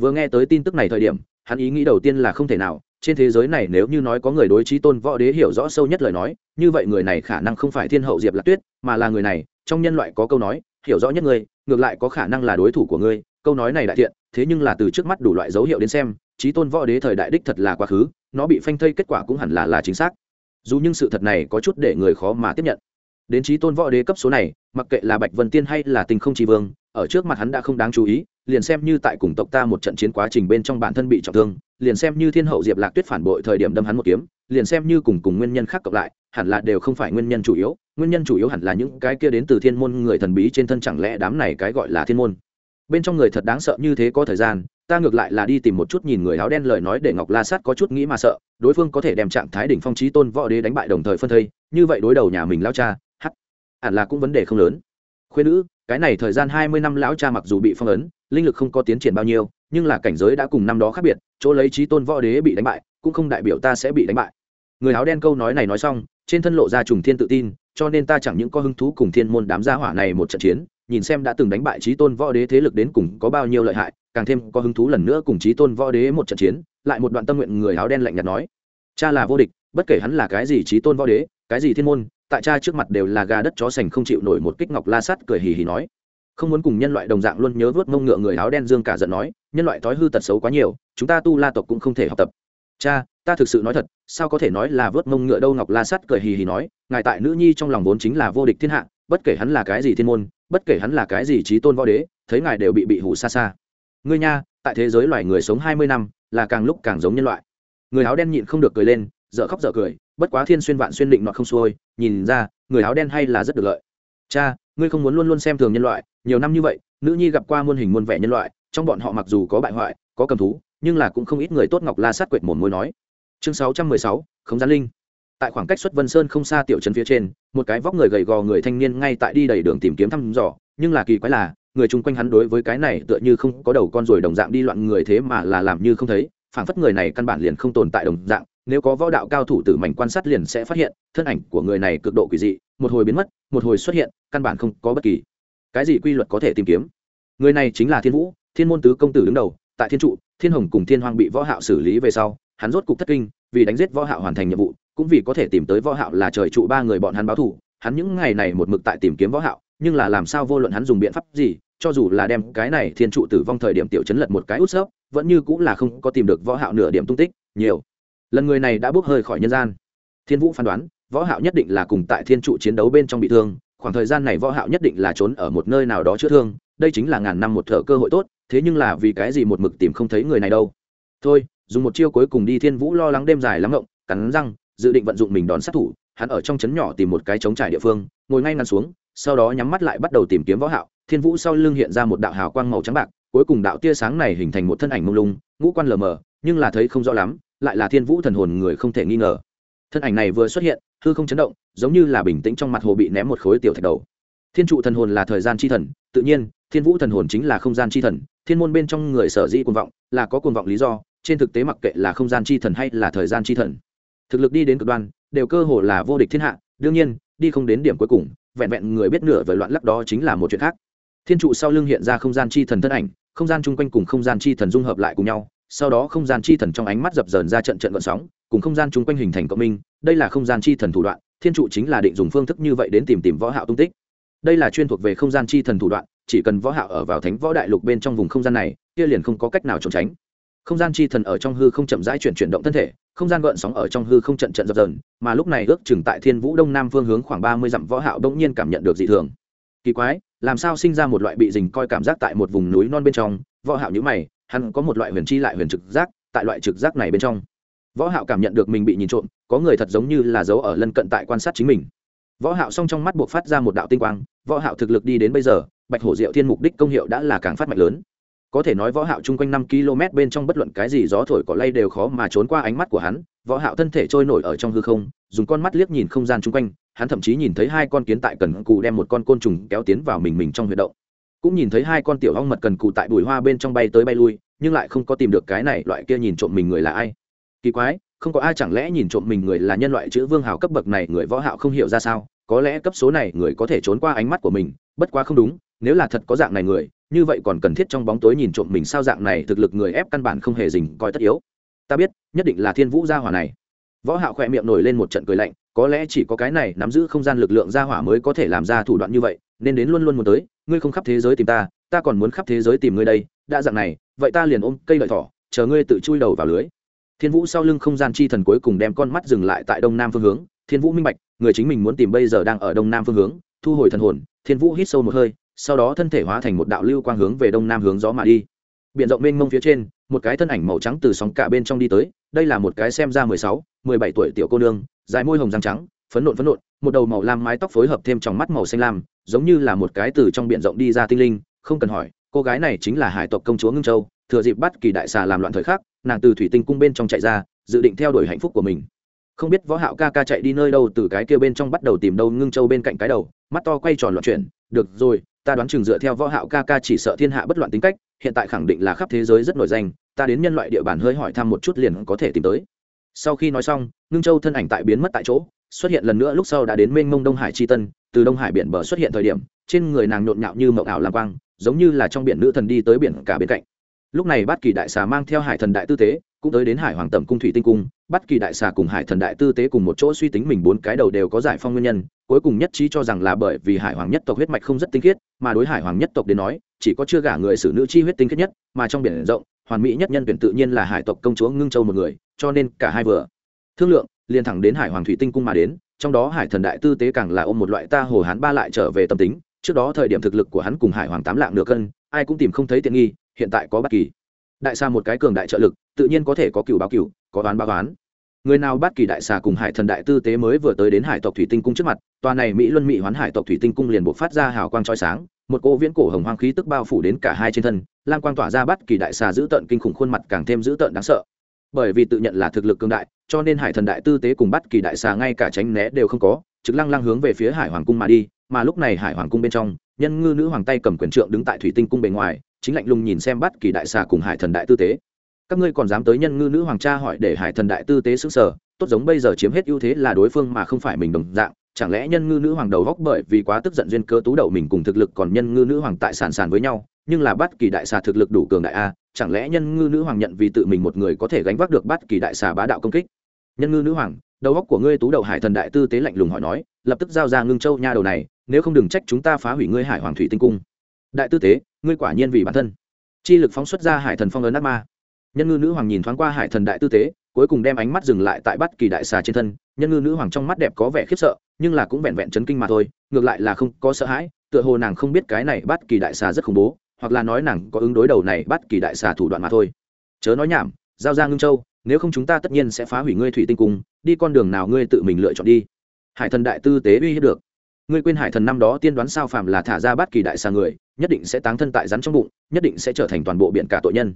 Vừa nghe tới tin tức này thời điểm, hắn ý nghĩ đầu tiên là không thể nào. Trên thế giới này nếu như nói có người đối trí tôn võ đế hiểu rõ sâu nhất lời nói, như vậy người này khả năng không phải thiên hậu diệp lạc tuyết, mà là người này. Trong nhân loại có câu nói hiểu rõ nhất ngươi, ngược lại có khả năng là đối thủ của ngươi câu nói này đại thiện thế nhưng là từ trước mắt đủ loại dấu hiệu đến xem trí tôn võ đế thời đại đích thật là quá khứ nó bị phanh thây kết quả cũng hẳn là là chính xác. Dù nhưng sự thật này có chút để người khó mà tiếp nhận. Đến trí tôn võ đế cấp số này mặc kệ là bạch vân tiên hay là tình không tri vương ở trước mặt hắn đã không đáng chú ý, liền xem như tại cùng tộc ta một trận chiến quá trình bên trong bản thân bị trọng thương, liền xem như thiên hậu diệp lạc tuyết phản bội thời điểm đâm hắn một kiếm, liền xem như cùng cùng nguyên nhân khác cộng lại, hẳn là đều không phải nguyên nhân chủ yếu, nguyên nhân chủ yếu hẳn là những cái kia đến từ thiên môn người thần bí trên thân chẳng lẽ đám này cái gọi là thiên môn. Bên trong người thật đáng sợ như thế có thời gian, ta ngược lại là đi tìm một chút nhìn người áo đen lời nói để ngọc la sát có chút nghĩ mà sợ, đối phương có thể đem trạng thái đỉnh phong trí tôn võ đế đánh bại đồng thời phân thây, như vậy đối đầu nhà mình lao cha hắt hẳn là cũng vấn đề không lớn. Khuyên nữ cái này thời gian hai mươi năm lão cha mặc dù bị phong ấn, linh lực không có tiến triển bao nhiêu, nhưng là cảnh giới đã cùng năm đó khác biệt, chỗ lấy trí tôn võ đế bị đánh bại, cũng không đại biểu ta sẽ bị đánh bại. Người áo đen câu nói này nói xong, trên thân lộ ra trùng thiên tự tin, cho nên ta chẳng những có hứng thú cùng thiên môn đám gia hỏa này một trận chiến, nhìn xem đã từng đánh bại trí tôn võ đế thế lực đến cùng có bao nhiêu lợi hại, càng thêm có hứng thú lần nữa cùng trí tôn võ đế một trận chiến, lại một đoạn tâm nguyện người áo đen lạnh nhạt nói, cha là vô địch, bất kể hắn là cái gì trí tôn võ đế, cái gì thiên môn tại cha trước mặt đều là gà đất chó sành không chịu nổi một kích ngọc la sắt cười hì hì nói. Không muốn cùng nhân loại đồng dạng luôn nhớ vớt mông ngựa người áo đen dương cả giận nói, nhân loại thói hư tật xấu quá nhiều, chúng ta tu la tộc cũng không thể học tập. Cha, ta thực sự nói thật, sao có thể nói là vớt mông ngựa đâu ngọc la sắt cười hì hì nói, ngài tại nữ nhi trong lòng vốn chính là vô địch thiên hạ, bất kể hắn là cái gì thiên môn, bất kể hắn là cái gì trí tôn võ đế, thấy ngài đều bị bị hủ xa xa. Ngươi nha, tại thế giới loài người sống hai mươi năm, là càng lúc càng giống nhân loại. Người áo đen nhịn không được cười lên, dở khóc dở cười bất quá thiên xuyên vạn xuyên định nọ không xuôi, nhìn ra, người áo đen hay là rất được lợi. Cha, ngươi không muốn luôn luôn xem thường nhân loại, nhiều năm như vậy, nữ nhi gặp qua muôn hình muôn vẻ nhân loại, trong bọn họ mặc dù có bại hoại, có cầm thú, nhưng là cũng không ít người tốt ngọc la sát quệt mồm môi nói. Chương sáu trăm mười sáu không gián linh. Tại khoảng cách xuất vân sơn không xa tiểu trấn phía trên, một cái vóc người gầy gò người thanh niên ngay tại đi đầy đường tìm kiếm thăm dò, nhưng là kỳ quái là, người chung quanh hắn đối với cái này tựa như không có đầu con ruồi đồng dạng đi loạn người thế mà là làm như không thấy, phảng phất người này căn bản liền không tồn tại đồng dạng nếu có võ đạo cao thủ tử mảnh quan sát liền sẽ phát hiện, thân ảnh của người này cực độ quỷ dị, một hồi biến mất, một hồi xuất hiện, căn bản không có bất kỳ cái gì quy luật có thể tìm kiếm. Người này chính là thiên vũ, thiên môn tứ công tử đứng đầu, tại thiên trụ, thiên hồng cùng thiên hoàng bị võ hạo xử lý về sau, hắn rốt cục thất kinh, vì đánh giết võ hạo hoàn thành nhiệm vụ, cũng vì có thể tìm tới võ hạo là trời trụ ba người bọn hắn báo thù, hắn những ngày này một mực tại tìm kiếm võ hạo, nhưng là làm sao vô luận hắn dùng biện pháp gì, cho dù là đem cái này thiên trụ tử vong thời điểm tiểu chấn lật một cái út sấp vẫn như cũng là không có tìm được võ hạo nửa điểm tung tích, nhiều lần người này đã bước hơi khỏi nhân gian. Thiên vũ phán đoán, võ hạo nhất định là cùng tại thiên trụ chiến đấu bên trong bị thương, khoảng thời gian này võ hạo nhất định là trốn ở một nơi nào đó chữa thương, đây chính là ngàn năm một thở cơ hội tốt, thế nhưng là vì cái gì một mực tìm không thấy người này đâu. Thôi, dùng một chiêu cuối cùng đi, thiên vũ lo lắng đêm dài lắm ngộng, cắn răng, dự định vận dụng mình đón sát thủ, hắn ở trong chấn nhỏ tìm một cái trống trải địa phương, ngồi ngay ngắn xuống, sau đó nhắm mắt lại bắt đầu tìm kiếm võ hạo. Thiên vũ sau lưng hiện ra một đạo hào quang màu trắng bạc, cuối cùng đạo tia sáng này hình thành một thân ảnh mông lung, ngũ quan lờ mờ, nhưng là thấy không rõ lắm lại là thiên vũ thần hồn người không thể nghi ngờ. Thân ảnh này vừa xuất hiện, hư không chấn động, giống như là bình tĩnh trong mặt hồ bị ném một khối tiểu thạch đầu. Thiên trụ thần hồn là thời gian c h i thần, tự nhiên, thiên vũ thần hồn chính là không gian c h i thần, thiên môn bên trong người sở dĩ cuồng vọng, là có cuồng vọng lý do, trên thực tế mặc kệ là không gian c h i thần hay là thời gian c h i thần. Thực lực đi đến cực đoan, đều cơ hồ là vô địch thiên hạ, đương nhiên, đi không đến điểm cuối cùng, vẹn vẹn người biết nửa về loạn lắc đó chính là một chuyện khác. Thiên trụ sau lưng hiện ra không gian c h i thần thân ảnh, không gian chung quanh cùng không gian c h i thần dung hợp lại cùng nhau sau đó không gian chi thần trong ánh mắt dập dờn ra trận trận gợn sóng, cùng không gian chung quanh hình thành cộng minh, đây là không gian chi thần thủ đoạn, thiên trụ chính là định dùng phương thức như vậy đến tìm tìm võ hạo tung tích. Đây là chuyên thuộc về không gian chi thần thủ đoạn, chỉ cần võ hạo ở vào thánh võ đại lục bên trong vùng không gian này, kia liền không có cách nào trốn tránh. Không gian chi thần ở trong hư không chậm rãi chuyển chuyển động thân thể, không gian gợn sóng ở trong hư không trận trận dập dờn, mà lúc này ước chừng tại thiên vũ đông nam phương hướng khoảng ba mươi dặm võ hạo đống nhiên cảm nhận được dị thường. Kỳ quái, làm sao sinh ra một loại bị dình coi cảm giác tại một vùng núi non bên trong? Võ hạo nhíu mày hắn có một loại huyền chi lại huyền trực giác, tại loại trực giác này bên trong. Võ hạo cảm nhận được mình bị nhìn trộm, có người thật giống như là giấu ở lân cận tại quan sát chính mình. Võ hạo song trong mắt buộc phát ra một đạo tinh quang, võ hạo thực lực đi đến bây giờ, bạch hổ diệu thiên mục đích công hiệu đã là càng phát mạnh lớn. Có thể nói võ hạo chung quanh 5 km bên trong bất luận cái gì gió thổi cỏ lay đều khó mà trốn qua ánh mắt của hắn, võ hạo thân thể trôi nổi ở trong hư không, dùng con mắt liếc nhìn không gian chung quanh, hắn thậm chí nhìn thấy hai con kiến tại cần cù đem một con côn trùng kéo tiến vào mình mình trong huyệt động cũng nhìn thấy hai con tiểu ong mật cần cù tại bụi hoa bên trong bay tới bay lui, nhưng lại không có tìm được cái này loại kia nhìn trộm mình người là ai. Kỳ quái, không có ai chẳng lẽ nhìn trộm mình người là nhân loại chữ vương hào cấp bậc này, người võ hạo không hiểu ra sao, có lẽ cấp số này người có thể trốn qua ánh mắt của mình, bất quá không đúng, nếu là thật có dạng này người, như vậy còn cần thiết trong bóng tối nhìn trộm mình sao dạng này, thực lực người ép căn bản không hề dình coi tất yếu. Ta biết, nhất định là thiên vũ gia hỏa này. Võ hạo khỏe miệng nổi lên một trận cười lạnh, có lẽ chỉ có cái này nắm giữ không gian lực lượng gia hỏa mới có thể làm ra thủ đoạn như vậy nên đến luôn luôn muốn tới, ngươi không khắp thế giới tìm ta ta còn muốn khắp thế giới tìm ngươi đây, đã dạng này, vậy ta liền ôm cây lợi thỏ, chờ ngươi tự chui đầu vào lưới. Thiên vũ sau lưng không gian chi thần cuối cùng đem con mắt dừng lại tại đông nam phương hướng, thiên vũ minh bạch, người chính mình muốn tìm bây giờ đang ở đông nam phương hướng, thu hồi thần hồn, thiên vũ hít sâu một hơi, sau đó thân thể hóa thành một đạo lưu quang hướng về đông nam hướng gió mà đi. Biển rộng mênh mông phía trên, một cái thân ảnh màu trắng từ sóng cả bên trong đi tới, đây là một cái xem ra mười sáu, mười bảy tuổi tiểu cô nương, dài môi hồng răng trắng, phấn nộn phấn nộn một đầu màu lam mái tóc phối hợp thêm trong mắt màu xanh lam, giống như là một cái từ trong biển rộng đi ra tinh linh, không cần hỏi, cô gái này chính là hải tộc công chúa ngưng châu, thừa dịp bắt kỳ đại xà làm loạn thời khắc, nàng từ thủy tinh cung bên trong chạy ra, dự định theo đuổi hạnh phúc của mình. Không biết võ hạo ca ca chạy đi nơi đâu từ cái kia bên trong bắt đầu tìm đâu ngưng châu bên cạnh cái đầu, mắt to quay tròn loạn chuyển, được rồi, ta đoán chừng dựa theo võ hạo ca ca chỉ sợ thiên hạ bất loạn tính cách, hiện tại khẳng định là khắp thế giới rất nổi danh, ta đến nhân loại địa bàn hơi hỏi thăm một chút liền có thể tìm tới. Sau khi nói xong, ngưng châu thân ảnh tại biến mất tại chỗ xuất hiện lần nữa lúc sau đã đến mênh mông đông hải chi tân, từ đông hải biển bờ xuất hiện thời điểm, trên người nàng nhộn nhạo như mộng ảo làm quang, giống như là trong biển nữ thần đi tới biển cả bên cạnh. Lúc này bát kỳ đại xà mang theo hải thần đại tư tế, cũng tới đến hải hoàng tẩm cung thủy tinh cung. Bát kỳ đại xà cùng hải thần đại tư tế cùng một chỗ suy tính mình bốn cái đầu đều có giải phong nguyên nhân, cuối cùng nhất trí cho rằng là bởi vì hải hoàng nhất tộc huyết mạch không rất tinh khiết, mà đối hải hoàng nhất tộc đến nói, chỉ có chưa gả người xử nữ chi huyết tinh khiết nhất, mà trong biển rộng, hoàn mỹ nhất nhân tuyển tự nhiên là hải tộc công chúa ngưng châu một người, cho nên cả hai vừa. Thương lượng liền thẳng đến hải hoàng thủy tinh cung mà đến, trong đó hải thần đại tư tế càng là ôm một loại ta hồ hán ba lại trở về tâm tính, trước đó thời điểm thực lực của hắn cùng hải hoàng tám lạng nửa cân, ai cũng tìm không thấy tiện nghi, hiện tại có bất kỳ. Đại xa một cái cường đại trợ lực, tự nhiên có thể có cựu báo cựu, có đoán báo đoán người nào bắt kỳ đại xà cùng hải thần đại tư tế mới vừa tới đến hải tộc thủy tinh cung trước mặt, tòa này mỹ luân mỹ hoán hải tộc thủy tinh cung liền buộc phát ra hào quang trói sáng, một cô viễn cổ hồng hoang khí tức bao phủ đến cả hai trên thân lan quang tỏa ra bắt kỳ đại xà giữ tợn kinh khủng khuôn mặt càng thêm giữ tợn đáng sợ bởi vì tự nhận là thực lực cương đại, cho nên hải thần đại tư tế cùng bắt kỳ đại xà ngay cả tránh né đều không có, trực lăng lăng hướng về phía hải hoàng cung mà đi, mà lúc này hải hoàng cung bên trong, nhân ngư nữ hoàng tay cầm quyền trượng đứng tại thủy tinh cung bề ngoài, chính lạnh lùng nhìn xem bắt kỳ đại xà cùng hải thần đại tư tế. Các ngươi còn dám tới nhân ngư nữ hoàng cha hỏi để hải thần đại tư tế xứng sở tốt giống bây giờ chiếm hết ưu thế là đối phương mà không phải mình đồng dạng, chẳng lẽ nhân ngư nữ hoàng đầu góc bởi vì quá tức giận duyên cơ tú đậu mình cùng thực lực còn nhân ngư nữ hoàng tại sàn sàn với nhau, nhưng là bất kỳ đại xà thực lực đủ cường đại a chẳng lẽ nhân ngư nữ hoàng nhận vì tự mình một người có thể gánh vác được bát kỳ đại xà bá đạo công kích? Nhân ngư nữ hoàng, đầu góc của ngươi tú đầu hải thần đại tư tế lạnh lùng hỏi nói, lập tức giao ra ngưng châu nha đầu này, nếu không đừng trách chúng ta phá hủy ngươi hải hoàng thủy tinh cung. Đại tư tế, ngươi quả nhiên vì bản thân. Chi lực phóng xuất ra hải thần phong ấn ác ma. Nhân ngư nữ hoàng nhìn thoáng qua hải thần đại tư tế, cuối cùng đem ánh mắt dừng lại tại bát kỳ đại xà trên thân. Nhân ngư nữ hoàng trong mắt đẹp có vẻ khiếp sợ, nhưng là cũng vẹn vẹn chấn kinh mà thôi, ngược lại là không có sợ hãi, tựa hồ nàng không biết cái này bát kỳ đại xà rất khủng bố hoặc là nói nàng có ứng đối đầu này bắt kỳ đại xà thủ đoạn mà thôi. Chớ nói nhảm, giao ra ngưng châu, nếu không chúng ta tất nhiên sẽ phá hủy ngươi thủy tinh cung, đi con đường nào ngươi tự mình lựa chọn đi. Hải thần đại tư tế uy hiếp được. Ngươi quên hải thần năm đó tiên đoán sao phàm là thả ra bắt kỳ đại xà người, nhất định sẽ táng thân tại rắn trong bụng, nhất định sẽ trở thành toàn bộ biện cả tội nhân.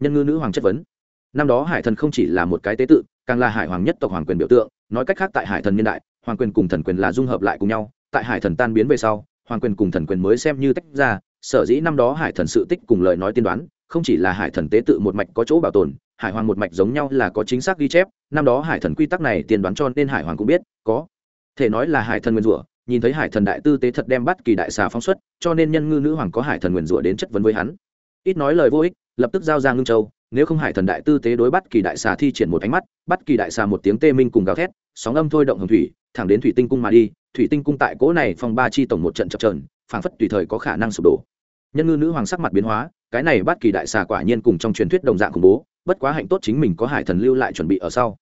Nhân ngư nữ hoàng chất vấn. Năm đó hải thần không chỉ là một cái tế tự, càng là hải hoàng nhất tộc hoàng quyền biểu tượng, nói cách khác tại hải thần niên đại, hoàng quyền cùng thần quyền là dung hợp lại cùng nhau, tại hải thần tan biến về sau, hoàng quyền cùng thần quyền mới xem như tách ra sở dĩ năm đó hải thần sự tích cùng lời nói tiên đoán, không chỉ là hải thần tế tự một mạch có chỗ bảo tồn, hải hoàng một mạch giống nhau là có chính xác ghi chép, năm đó hải thần quy tắc này tiên đoán cho nên hải hoàng cũng biết, có. Thể nói là hải thần nguyên rủa, nhìn thấy hải thần đại tư tế thật đem bắt kỳ đại xà phóng xuất, cho nên nhân ngư nữ hoàng có hải thần nguyền rủa đến chất vấn với hắn. Ít nói lời vô ích, lập tức giao ra ngưng châu, nếu không hải thần đại tư tế đối bắt kỳ đại xà thi triển một ánh mắt, bắt kỳ đại xà một tiếng tê minh cùng gào thét, sóng âm thôi động hồng thủy, thẳng đến thủy tinh cung mà đi, thủy tinh cung tại cỗ này phòng ba chi tổng một trận chập trờn phảng phất tùy thời có khả năng sụp đổ nhân ngư nữ hoàng sắc mặt biến hóa, cái này bắt kỳ đại xà quả nhiên cùng trong truyền thuyết đồng dạng khủng bố, bất quá hạnh tốt chính mình có hải thần lưu lại chuẩn bị ở sau.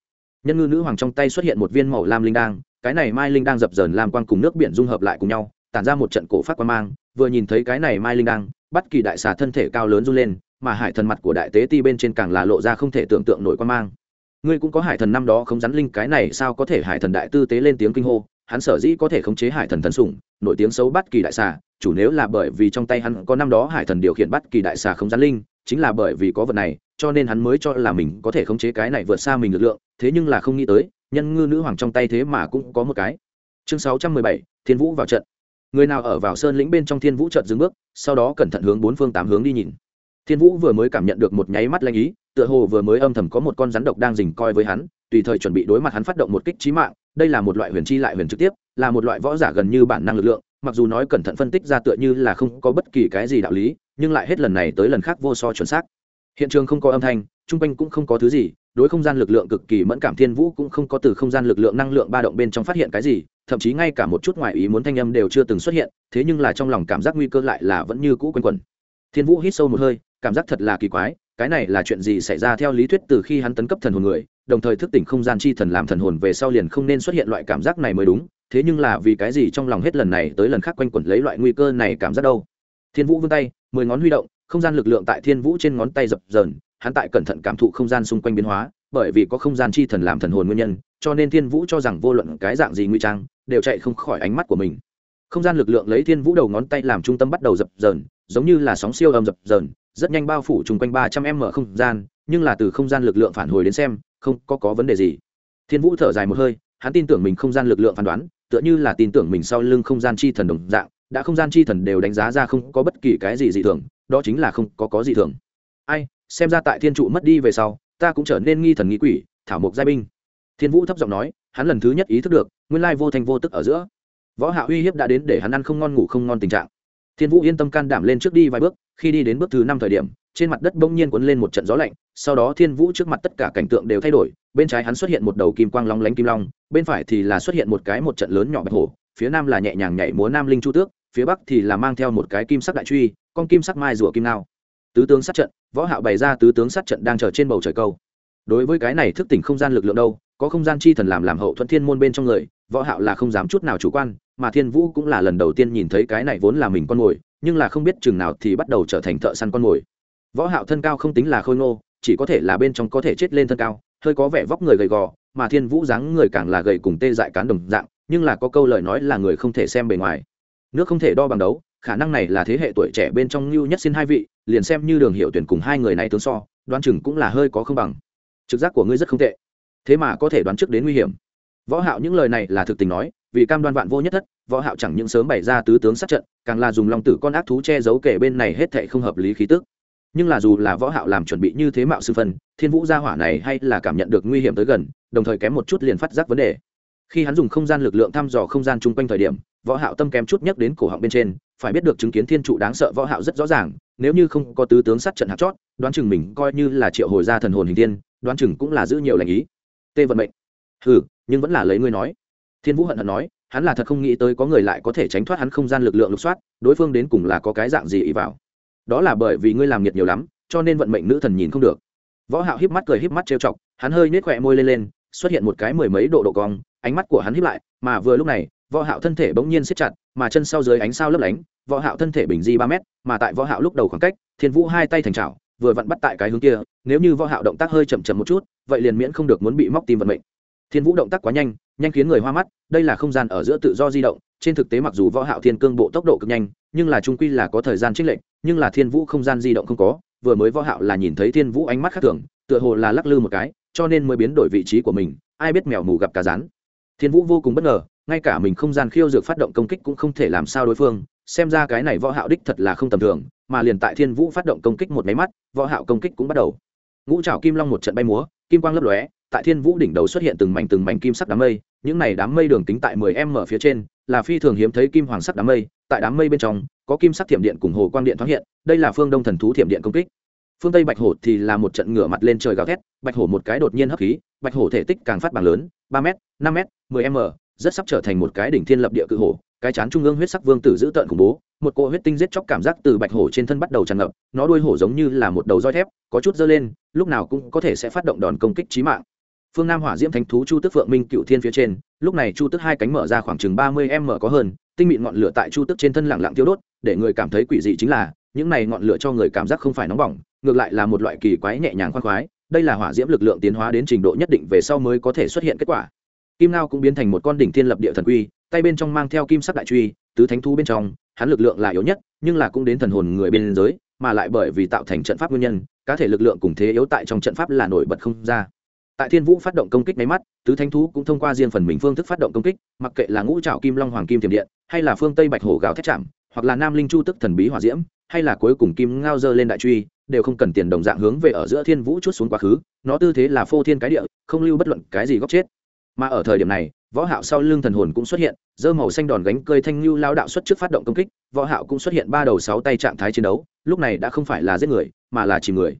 Nhân ngư nữ hoàng trong tay xuất hiện một viên màu lam linh đang cái này mai linh đang dập dờn lam quang cùng nước biển dung hợp lại cùng nhau, tản ra một trận cổ phát quan mang, vừa nhìn thấy cái này mai linh đang bắt kỳ đại xà thân thể cao lớn run lên, mà hải thần mặt của đại tế ti bên trên càng là lộ ra không thể tưởng tượng nổi quan mang. Ngươi cũng có hải thần năm đó không rắn linh, cái này sao có thể hải thần đại tư tế lên tiếng kinh hô? Hắn sở dĩ có thể khống chế hải thần thần sủng, nổi tiếng xấu bắt kỳ đại xà, chủ nếu là bởi vì trong tay hắn có năm đó hải thần điều khiển bắt kỳ đại xà không gian linh, chính là bởi vì có vật này, cho nên hắn mới cho là mình có thể khống chế cái này vượt xa mình lực lượng, thế nhưng là không nghĩ tới, nhân ngư nữ hoàng trong tay thế mà cũng có một cái. Chương sáu trăm mười bảy, thiên vũ vào trận. Người nào ở vào sơn lĩnh bên trong thiên vũ trận dừng bước, sau đó cẩn thận hướng bốn phương tám hướng đi nhìn. Thiên vũ vừa mới cảm nhận được một nháy mắt lanh ý, tựa hồ vừa mới âm thầm có một con rắn độc đang dình coi với hắn tùy thời chuẩn bị đối mặt hắn phát động một kích trí mạng, đây là một loại huyền chi lại huyền trực tiếp, là một loại võ giả gần như bản năng lực lượng, mặc dù nói cẩn thận phân tích ra tựa như là không có bất kỳ cái gì đạo lý, nhưng lại hết lần này tới lần khác vô so chuẩn xác. Hiện trường không có âm thanh chung quanh cũng không có thứ gì, đối không gian lực lượng cực kỳ mẫn cảm thiên vũ cũng không có từ không gian lực lượng năng lượng ba động bên trong phát hiện cái gì, thậm chí ngay cả một chút ngoại ý muốn thanh âm đều chưa từng xuất hiện, thế nhưng là trong lòng cảm giác nguy cơ lại là vẫn như cũ quanh quẩn. Thiên vũ hít sâu một hơi, cảm giác thật là kỳ quái, cái này là chuyện gì xảy ra theo lý thuyết từ khi hắn tấn cấp thần hồn người đồng thời thức tỉnh không gian chi thần làm thần hồn về sau liền không nên xuất hiện loại cảm giác này mới đúng, thế nhưng là vì cái gì trong lòng hết lần này tới lần khác quanh quẩn lấy loại nguy cơ này cảm giác đâu? Thiên vũ vươn tay, mười ngón huy động, không gian lực lượng tại thiên vũ trên ngón tay dập dờn, hắn tại cẩn thận cảm thụ không gian xung quanh biến hóa, bởi vì có không gian chi thần làm thần hồn nguyên nhân, cho nên thiên vũ cho rằng vô luận cái dạng gì nguy trang, đều chạy không khỏi ánh mắt của mình. Không gian lực lượng lấy thiên vũ đầu ngón tay làm trung tâm bắt đầu dập dờn, giống như là sóng siêu âm dập dờn, rất nhanh bao phủ chung quanh ba trăm m không gian, nhưng là từ không gian lực lượng phản hồi đến xem không có có vấn đề gì. Thiên vũ thở dài một hơi, hắn tin tưởng mình không gian lực lượng phán đoán, tựa như là tin tưởng mình sau lưng không gian chi thần đồng dạng, đã không gian chi thần đều đánh giá ra không có bất kỳ cái gì dị thường, đó chính là không có có gì thường. Ai, xem ra tại thiên trụ mất đi về sau, ta cũng trở nên nghi thần nghi quỷ, thảo mộc giai binh. Thiên vũ thấp giọng nói, hắn lần thứ nhất ý thức được, nguyên lai vô thành vô tức ở giữa. Võ hạ uy hiếp đã đến để hắn ăn không ngon ngủ không ngon tình trạng thiên vũ yên tâm can đảm lên trước đi vài bước, khi đi đến bước thứ năm thời điểm, trên mặt đất bỗng nhiên cuốn lên một trận gió lạnh, sau đó thiên vũ trước mặt tất cả cảnh tượng đều thay đổi, bên trái hắn xuất hiện một đầu kim quang long lánh kim long, bên phải thì là xuất hiện một cái một trận lớn nhỏ bạch hổ, phía nam là nhẹ nhàng nhảy múa nam linh chu tước, phía bắc thì là mang theo một cái kim sắc đại truy, con kim sắc mai rùa kim nao tứ tướng sát trận, võ hạo bày ra tứ tướng sát trận đang chờ trên bầu trời câu. Đối với cái này thức tỉnh không gian lực lượng đâu, có không gian chi thần làm làm hậu thuận thiên môn bên trong người võ hạo là không dám chút nào chủ quan, mà thiên vũ cũng là lần đầu tiên nhìn thấy cái này vốn là mình con mồi, nhưng là không biết chừng nào thì bắt đầu trở thành thợ săn con mồi. Võ hạo thân cao không tính là khôi ngô, chỉ có thể là bên trong có thể chết lên thân cao, hơi có vẻ vóc người gầy gò, mà thiên vũ dáng người càng là gầy cùng tê dại cán đồng dạng, nhưng là có câu lời nói là người không thể xem bề ngoài. Nước không thể đo bằng đấu, khả năng này là thế hệ tuổi trẻ bên trong lưu nhất xin hai vị, liền xem như đường hiệu tuyển cùng hai người này tướng so, đoán chừng cũng là hơi có không bằng. Trực giác của ngươi rất không tệ. Thế mà có thể đoán trước đến nguy hiểm võ hạo những lời này là thực tình nói, vì cam đoan vạn vô nhất thất, võ hạo chẳng những sớm bày ra tứ tướng sát trận, càng là dùng long tử con ác thú che giấu kể bên này hết thảy không hợp lý khí tức. Nhưng là dù là võ hạo làm chuẩn bị như thế mạo sư phân thiên vũ gia hỏa này hay là cảm nhận được nguy hiểm tới gần, đồng thời kém một chút liền phát giác vấn đề. Khi hắn dùng không gian lực lượng thăm dò không gian chung quanh thời điểm, võ hạo tâm kém chút nhắc đến cổ họng bên trên, phải biết được chứng kiến thiên trụ đáng sợ võ hạo rất rõ ràng, nếu như không có tứ tướng sát trận hạt chót, đoán chừng mình coi như là triệu hồi ra thần hồn hình thiên, đoán chừng cũng là giữ nhiều lành ý. Tê vận mệnh hừ, nhưng vẫn là lấy ngươi nói. Thiên vũ hận hận nói, hắn là thật không nghĩ tới có người lại có thể tránh thoát hắn không gian lực lượng lục soát, đối phương đến cùng là có cái dạng gì ý vào. Đó là bởi vì ngươi làm nhiệt nhiều lắm, cho nên vận mệnh nữ thần nhìn không được. Võ hạo híp mắt cười híp mắt trêu chọc, hắn hơi nết khỏe môi lên lên, xuất hiện một cái mười mấy độ độ cong, ánh mắt của hắn híp lại, mà vừa lúc này, võ hạo thân thể bỗng nhiên siết chặt, mà chân sau dưới ánh sao lấp lánh, võ hạo thân thể bình di ba mét, mà tại võ hạo lúc đầu khoảng cách, thiên vũ hai tay thành chảo, vừa vặn bắt tại cái hướng kia, nếu như võ hạo động tác hơi chậm chậm một chút, vậy liền miễn không được muốn bị móc tim vận mệnh thiên vũ động tác quá nhanh nhanh khiến người hoa mắt, đây là không gian ở giữa tự do di động, trên thực tế mặc dù võ hạo thiên cương bộ tốc độ cực nhanh, nhưng là trung quy là có thời gian trích lệnh nhưng là thiên vũ không gian di động không có, vừa mới võ hạo là nhìn thấy thiên vũ ánh mắt khác thường, tựa hồ là lắc lư một cái, cho nên mới biến đổi vị trí của mình, ai biết mèo mù gặp cá rán. Thiên vũ vô cùng bất ngờ, ngay cả mình không gian khiêu dược phát động công kích cũng không thể làm sao đối phương, xem ra cái này võ hạo đích thật là không tầm thường, mà liền tại thiên vũ phát động công kích một máy mắt, võ hạo công kích cũng bắt đầu. Ngũ trảo kim long một trận bay múa, kim quang lấp lóe tại thiên vũ đỉnh đầu xuất hiện từng mảnh từng mảnh kim sắc đám mây, những này đám mây đường kính tại 10 m ở phía trên, là phi thường hiếm thấy kim hoàng sắc đám mây, tại đám mây bên trong, có kim sắc thiểm điện cùng hồ quang điện thoáng hiện, đây là phương đông thần thú thiểm điện công kích. Phương tây bạch hổ thì là một trận ngửa mặt lên trời gào thét, bạch hổ một cái đột nhiên hấp khí, bạch hổ thể tích càng phát bằng lớn, ba m năm m mười m rất sắp trở thành một cái đỉnh thiên lập địa cự hổ, cái chán trung ương huyết sắc vương tử giữ tợn khủng bố, một cỗ huyết tinh giết chóc cảm giác từ bạch hổ trên thân bắt đầu tràn ngập, nó đuôi hổ giống như là một đầu roi thép, có chút dơ lên, lúc nào cũng có thể sẽ phát động đòn công kích trí mạng phương nam hỏa diễm thánh thú chu tức phượng minh cựu thiên phía trên, lúc này chu tức hai cánh mở ra khoảng chừng ba mươi m có hơn, tinh mịn ngọn lửa tại chu tức trên thân lẳng lặng tiêu đốt, để người cảm thấy quỷ dị chính là, những này ngọn lửa cho người cảm giác không phải nóng bỏng, ngược lại là một loại kỳ quái nhẹ nhàng khoan khoái, đây là hỏa diễm lực lượng tiến hóa đến trình độ nhất định về sau mới có thể xuất hiện kết quả. Kim lao cũng biến thành một con đỉnh thiên lập địa thần quy, tay bên trong mang theo kim sắc đại truy, tứ thánh thú bên trong, hắn lực lượng là yếu nhất, nhưng là cũng đến thần hồn người bên giới, mà lại bởi vì tạo thành trận pháp nguyên nhân, cá thể lực lượng cùng thế yếu tại trong trận pháp là nổi bật không ra tại thiên vũ phát động công kích máy mắt, tứ thánh thú cũng thông qua riêng phần mình phương thức phát động công kích, mặc kệ là ngũ trào kim long hoàng kim tiềm điện, hay là phương tây bạch hổ gào thét chạm hoặc là nam linh chu tức thần bí hỏa diễm, hay là cuối cùng kim ngao dơ lên đại truy, đều không cần tiền đồng dạng hướng về ở giữa thiên vũ chút xuống quá khứ, nó tư thế là phô thiên cái địa, không lưu bất luận cái gì góc chết. Mà ở thời điểm này, võ hạo sau lưng thần hồn cũng xuất hiện, dơ màu xanh đòn gánh cơi thanh lưu lao đạo xuất trước phát động công kích, võ hạo cũng xuất hiện ba đầu sáu tay trạng thái chiến đấu, lúc này đã không phải là giết người, mà là chìm người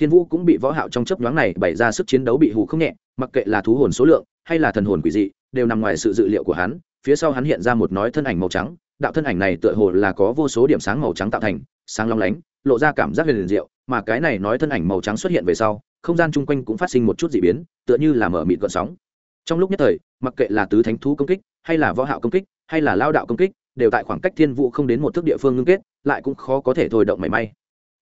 thiên vũ cũng bị võ hạo trong chớp nhoáng này bày ra sức chiến đấu bị hù không nhẹ, mặc kệ là thú hồn số lượng hay là thần hồn quỷ dị, đều nằm ngoài sự dự liệu của hắn, phía sau hắn hiện ra một nói thân ảnh màu trắng, đạo thân ảnh này tựa hồ là có vô số điểm sáng màu trắng tạo thành, sáng long lánh, lộ ra cảm giác liền diệu, mà cái này nói thân ảnh màu trắng xuất hiện về sau, không gian chung quanh cũng phát sinh một chút dị biến, tựa như là mở mịt gợn sóng. Trong lúc nhất thời, mặc kệ là tứ thánh thú công kích, hay là võ hạo công kích, hay là lao đạo công kích, đều tại khoảng cách thiên vũ không đến một thước địa phương ngưng kết, lại cũng khó có thể thôi động mảy may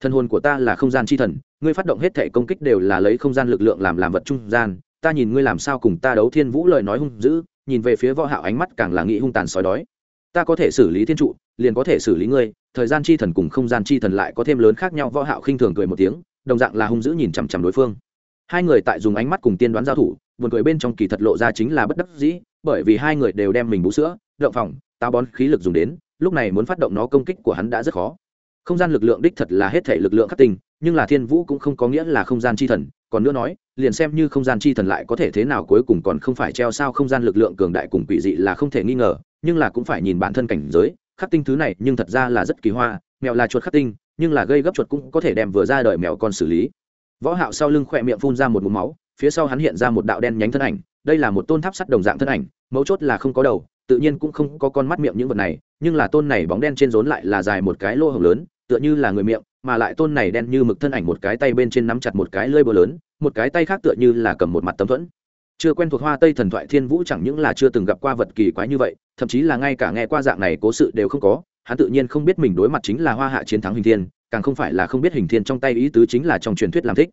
thân hồn của ta là không gian chi thần, ngươi phát động hết thể công kích đều là lấy không gian lực lượng làm làm vật trung gian. Ta nhìn ngươi làm sao cùng ta đấu thiên vũ lời nói hung dữ, nhìn về phía võ hạo ánh mắt càng là nghĩ hung tàn sói đói. Ta có thể xử lý thiên trụ, liền có thể xử lý ngươi, thời gian chi thần cùng không gian chi thần lại có thêm lớn khác nhau, võ hạo khinh thường cười một tiếng, đồng dạng là hung dữ nhìn chằm chằm đối phương. Hai người tại dùng ánh mắt cùng tiên đoán giao thủ, buồn cười bên trong kỳ thật lộ ra chính là bất đắc dĩ, bởi vì hai người đều đem mình bú sữa, động phòng, táo bón, khí lực dùng đến, lúc này muốn phát động nó công kích của hắn đã rất khó không gian lực lượng đích thật là hết thể lực lượng khắc tinh, nhưng là thiên vũ cũng không có nghĩa là không gian chi thần, còn nữa nói, liền xem như không gian chi thần lại có thể thế nào cuối cùng còn không phải treo sao không gian lực lượng cường đại cùng quỷ dị là không thể nghi ngờ, nhưng là cũng phải nhìn bản thân cảnh giới, khắc tinh thứ này nhưng thật ra là rất kỳ hoa, mèo là chuột khắc tinh, nhưng là gây gấp chuột cũng có thể đem vừa ra đời mèo con xử lý. Võ hạo sau lưng khỏe miệng phun ra một mụm máu, phía sau hắn hiện ra một đạo đen nhánh thân ảnh, đây là một tôn tháp sắt đồng dạng thân ảnh, mấu chốt là không có đầu, tự nhiên cũng không có con mắt miệng những vật này, nhưng là tôn này bóng đen trên rốn lại là dài một cái lỗ hổng lớn tựa như là người miệng, mà lại tôn này đen như mực thân ảnh một cái tay bên trên nắm chặt một cái lơi bờ lớn, một cái tay khác tựa như là cầm một mặt tấm thuẫn. Chưa quen thuộc hoa tây thần thoại thiên vũ chẳng những là chưa từng gặp qua vật kỳ quái như vậy, thậm chí là ngay cả nghe qua dạng này cố sự đều không có, hắn tự nhiên không biết mình đối mặt chính là hoa hạ chiến thắng hình thiên, càng không phải là không biết hình thiên trong tay ý tứ chính là trong truyền thuyết làm thích.